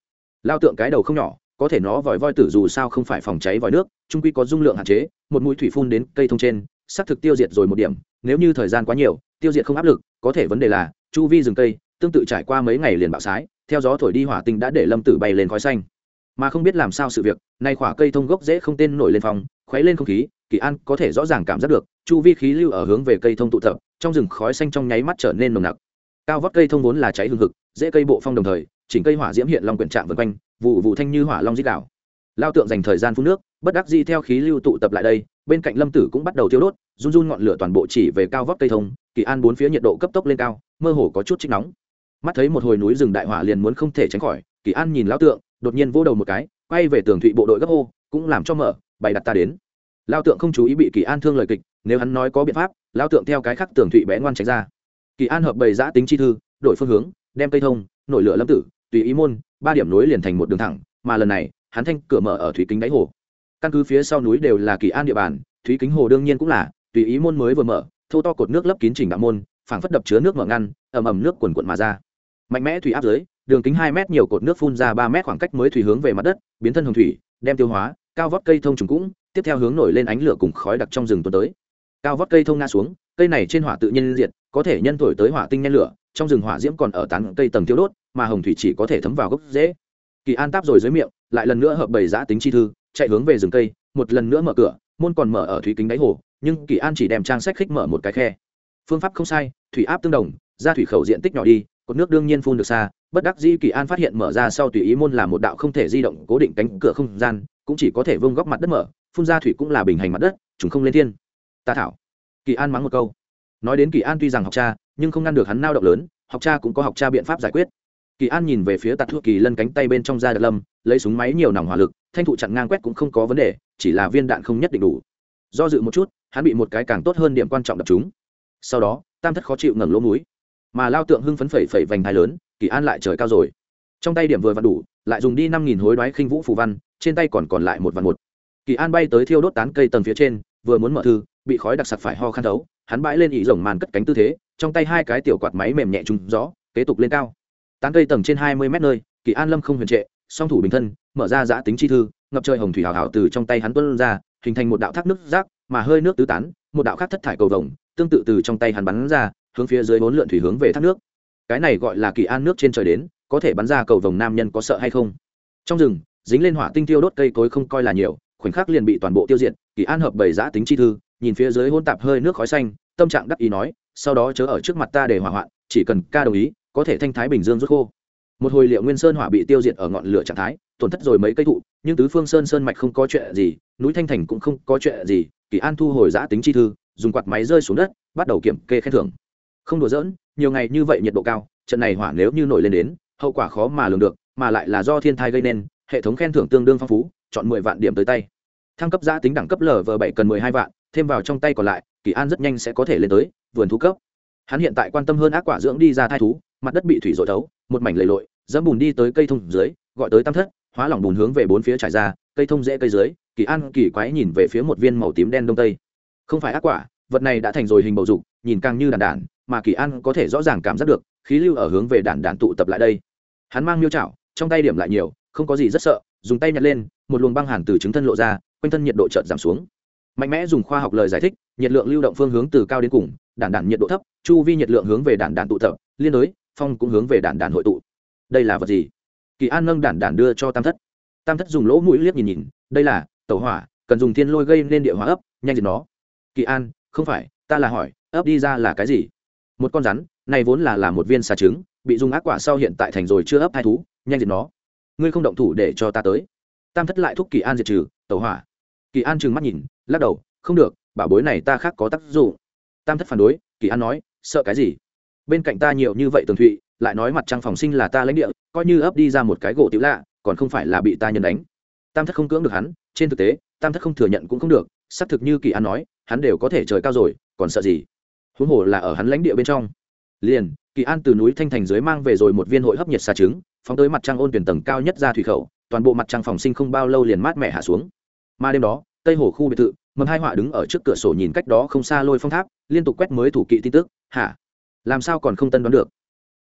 Lao tượng cái đầu không nhỏ, có thể nó vòi voi tử dù sao không phải phòng cháy vòi nước, trung quy có dung lượng hạn chế, một mũi thủy phun đến cây thông trên, xác thực tiêu diệt rồi một điểm, nếu như thời gian quá nhiều, tiêu diệt không áp lực, có thể vấn đề là, chu vi rừng cây, tương tự trải qua mấy ngày liền bạo sái, theo gió thổi đi hỏa tinh đã để lâm tử bay lên khói xanh. Mà không biết làm sao sự việc, nay khỏa cây thông gốc dễ không tên nổi lên phòng, khuấy lên không khí, kỳ an có thể rõ ràng cảm giác được, chu vi khí lưu ở hướng về cây thông tụ tập, trong rừng khói xanh trong nháy mắt trở nên nồng nặc cao vót cây thông vốn là cháy hương hực, dễ cây bộ phong đồng thời, chỉnh cây hỏa diễm hiện long quyển trạm vân quanh, vụ vụ thanh như hỏa long dít đảo. Lao tượng dành thời gian phun nước, bất đắc di theo khí lưu tụ tập lại đây, bên cạnh lâm tử cũng bắt đầu thiêu đốt, run run ngọn lửa toàn bộ chỉ về cao vót cây thông, kỳ an bốn phía nhiệt độ cấp tốc lên cao, mơ hồ có chút chích nóng. Mắt thấy một hồi núi rừng đại hỏa liền muốn không thể tránh khỏi, kỳ an nhìn lao tượng, đột nhiên vỗ đầu một cái, quay về tường thụy bộ đội gấp ô cũng làm cho mở, bày đặt ta đến. Lao tượng không chú ý bị kỳ an thương lời kịch, nếu hắn nói có biện pháp, lao tượng theo cái khắc tường thụy bé ngoan tránh ra kỳ an hợp bày giã tính chi thư, đổi phương hướng, đem cây thông, nổi lửa lâm tử, tùy ý môn, ba điểm nối liền thành một đường thẳng, mà lần này, hắn thanh cửa mở ở thủy kính đáy hồ. Căn cứ phía sau núi đều là kỳ an địa bàn, thủy kính hồ đương nhiên cũng là, tùy ý môn mới vừa mở, thô to cột nước lấp kín chỉnh đạo môn, phảng phất đập chứa nước mở ngăn, ầm ầm nước quần quận mà ra. Mạnh mẽ thủy áp dưới, đường kính hai mét nhiều cột nước phun ra ba mét khoảng cách mới thủy hướng về mặt đất, biến thân hồng thủy, đem tiêu hóa, cao vót cây thông trùng cũng, tiếp theo hướng nổi lên ánh lửa cùng khói đặc trong rừng tuần tới. Cao vót cây thông ngã xuống, cây này trên hỏa tự nhiên diệt có thể nhân thổi tới hỏa tinh nhen lửa, trong rừng hỏa diễm còn ở tán cây tầng tiêu đốt, mà hồng thủy chỉ có thể thấm vào gốc dễ kỳ an táp rồi dưới miệng, lại lần nữa hợp bầy giã tính chi thư, chạy hướng về rừng cây, một lần nữa mở cửa, môn còn mở ở thủy kính đáy hồ, nhưng kỳ an chỉ đem trang sách khích mở một cái khe. Phương pháp không sai, thủy áp tương đồng, ra thủy khẩu diện tích nhỏ đi, cột nước đương nhiên phun được xa, bất đắc dĩ kỳ an phát hiện mở ra sau tùy ý môn là một đạo không thể di động, cố định cánh cửa không gian, cũng chỉ có thể vương góc mặt đất mở, phun ra thủy cũng là bình hành mặt đất chúng không lên thiên. Ta thảo. Kỳ an mắng một câu nói đến kỳ an tuy rằng học cha, nhưng không ngăn được hắn nao động lớn, học cha cũng có học cha biện pháp giải quyết. Kỳ an nhìn về phía tạt thuốc kỳ lân cánh tay bên trong da đặc lâm, lấy súng máy nhiều nòng hỏa lực, thanh thụ chặn ngang quét cũng không có vấn đề, chỉ là viên đạn không nhất định đủ. Do dự một chút, hắn bị một cái càng tốt hơn điểm quan trọng đập chúng sau đó, tam thất khó chịu ngẩng lỗ múi mà lao tượng hưng phấn phẩy phẩy vành thái lớn, kỳ an lại trời cao rồi. Trong tay điểm vừa vặn đủ, lại dùng đi năm nghìn hối đoái khinh vũ phù văn, trên tay còn còn lại một vạn một. Kỳ an bay tới thiêu đốt tán cây tầng phía trên, vừa muốn mở thư, bị khói đặc sặc phải ho khăn thấu hắn bãi lên ý rồng màn cất cánh tư thế, trong tay hai cái tiểu quạt máy mềm nhẹ trúng gió, kế tục lên cao. Tán cây tầng trên hai mươi mét nơi, kỳ an lâm không huyền trệ, song thủ bình thân, mở ra giã tính chi thư, ngập trời hồng thủy hào hào từ trong tay hắn tuân ra, hình thành một đạo thác nước rác, mà hơi nước tứ tán, một đạo khác thất thải cầu vồng, tương tự từ trong tay hắn bắn ra, hướng phía dưới bốn lượn thủy hướng về thác nước. Cái này gọi là kỳ an nước trên trời đến, có thể bắn ra cầu vồng nam nhân có sợ hay không? Trong rừng, dính lên hỏa tinh tiêu đốt cây cối không coi là nhiều khoảnh khắc liền bị toàn bộ tiêu diệt, kỳ an hợp bầy giã tính chi thư, nhìn phía dưới hôn tạp hơi nước khói xanh, tâm trạng đắc ý nói, sau đó chớ ở trước mặt ta để hỏa hoạn, chỉ cần ca đồng ý, có thể thanh thái bình dương rút khô. Một hồi liệu nguyên sơn hỏa bị tiêu diệt ở ngọn lửa trạng thái, tổn thất rồi mấy cây thụ, nhưng tứ phương sơn sơn mạch không có chuyện gì, núi thanh thành cũng không có chuyện gì, kỳ an thu hồi giã tính chi thư, dùng quạt máy rơi xuống đất, bắt đầu kiểm kê khen thưởng. Không đùa giỡn, nhiều ngày như vậy nhiệt độ cao, trận này hỏa nếu như nổi lên đến, hậu quả khó mà lường được, mà lại là do thiên thai gây nên, hệ thống khen thưởng tương đương phong phú chọn mười vạn điểm tới tay. Thăng cấp giã tính đẳng cấp lv bảy cần mười hai vạn, thêm vào trong tay còn lại, kỳ an rất nhanh sẽ có thể lên tới vườn thú cấp. Hắn hiện tại quan tâm hơn ác quả dưỡng đi ra thai thú, mặt đất bị thủy dội thấu, một mảnh lầy lội, dẫm bùn đi tới cây thông dưới, gọi tới tam thất, hóa lỏng bùn hướng về bốn phía trải ra, cây thông dễ cây dưới, kỳ an kỳ quái nhìn về phía một viên màu tím đen đông tây. Không phải ác quả, vật này đã thành rồi hình bầu dục, nhìn càng như đàn đản mà kỳ an có thể rõ ràng cảm giác được, khí lưu ở hướng về đàn đản tụ tập lại đây. Hắn mang miêu chảo, trong tay điểm lại nhiều, không có gì rất sợ, dùng tay nhặt lên một luồng băng hàn từ chứng thân lộ ra, quanh thân nhiệt độ chợt giảm xuống. Mạnh mẽ dùng khoa học lời giải thích, nhiệt lượng lưu động phương hướng từ cao đến cùng, đản đản nhiệt độ thấp, chu vi nhiệt lượng hướng về đản đản tụ tập, liên đối, phong cũng hướng về đản đản hội tụ. Đây là vật gì? Kỳ an nâng đản đản đưa cho tam thất. Tam thất dùng lỗ mũi liếc nhìn nhìn, đây là tàu hỏa, cần dùng thiên lôi gây nên địa hóa ấp, nhanh diệt nó. Kỳ an, không phải, ta là hỏi, ấp đi ra là cái gì? Một con rắn, này vốn là là một viên xà trứng, bị dùng ác quả sau hiện tại thành rồi chưa ấp hai thú, nhanh diệt nó. Ngươi không động thủ để cho ta tới tam thất lại thúc kỳ an diệt trừ tàu hỏa. Kỳ an trừng mắt nhìn, lắc đầu, không được, bảo bối này ta khác có tác dụng. Tam thất phản đối, kỳ an nói, sợ cái gì? Bên cạnh ta nhiều như vậy tường thụy, lại nói mặt trăng phòng sinh là ta lãnh địa, coi như ấp đi ra một cái gỗ tiểu lạ, còn không phải là bị ta nhân đánh. Tam thất không cưỡng được hắn, trên thực tế, tam thất không thừa nhận cũng không được, xác thực như kỳ an nói, hắn đều có thể trời cao rồi, còn sợ gì? Huống hồ là ở hắn lãnh địa bên trong. Liền, kỳ an từ núi thanh thành dưới mang về rồi một viên hội hấp nhiệt xa trứng, phóng tới mặt trăng ôn tuyển tầng cao nhất ra thủy khẩu toàn bộ mặt trăng phòng sinh không bao lâu liền mát mẻ hạ xuống. Mà đêm đó, tây hồ khu biệt thự, mầm hai họa đứng ở trước cửa sổ nhìn cách đó không xa lôi phong tháp, liên tục quét mới thủ kỵ tin tức. Hả? Làm sao còn không tân đoán được?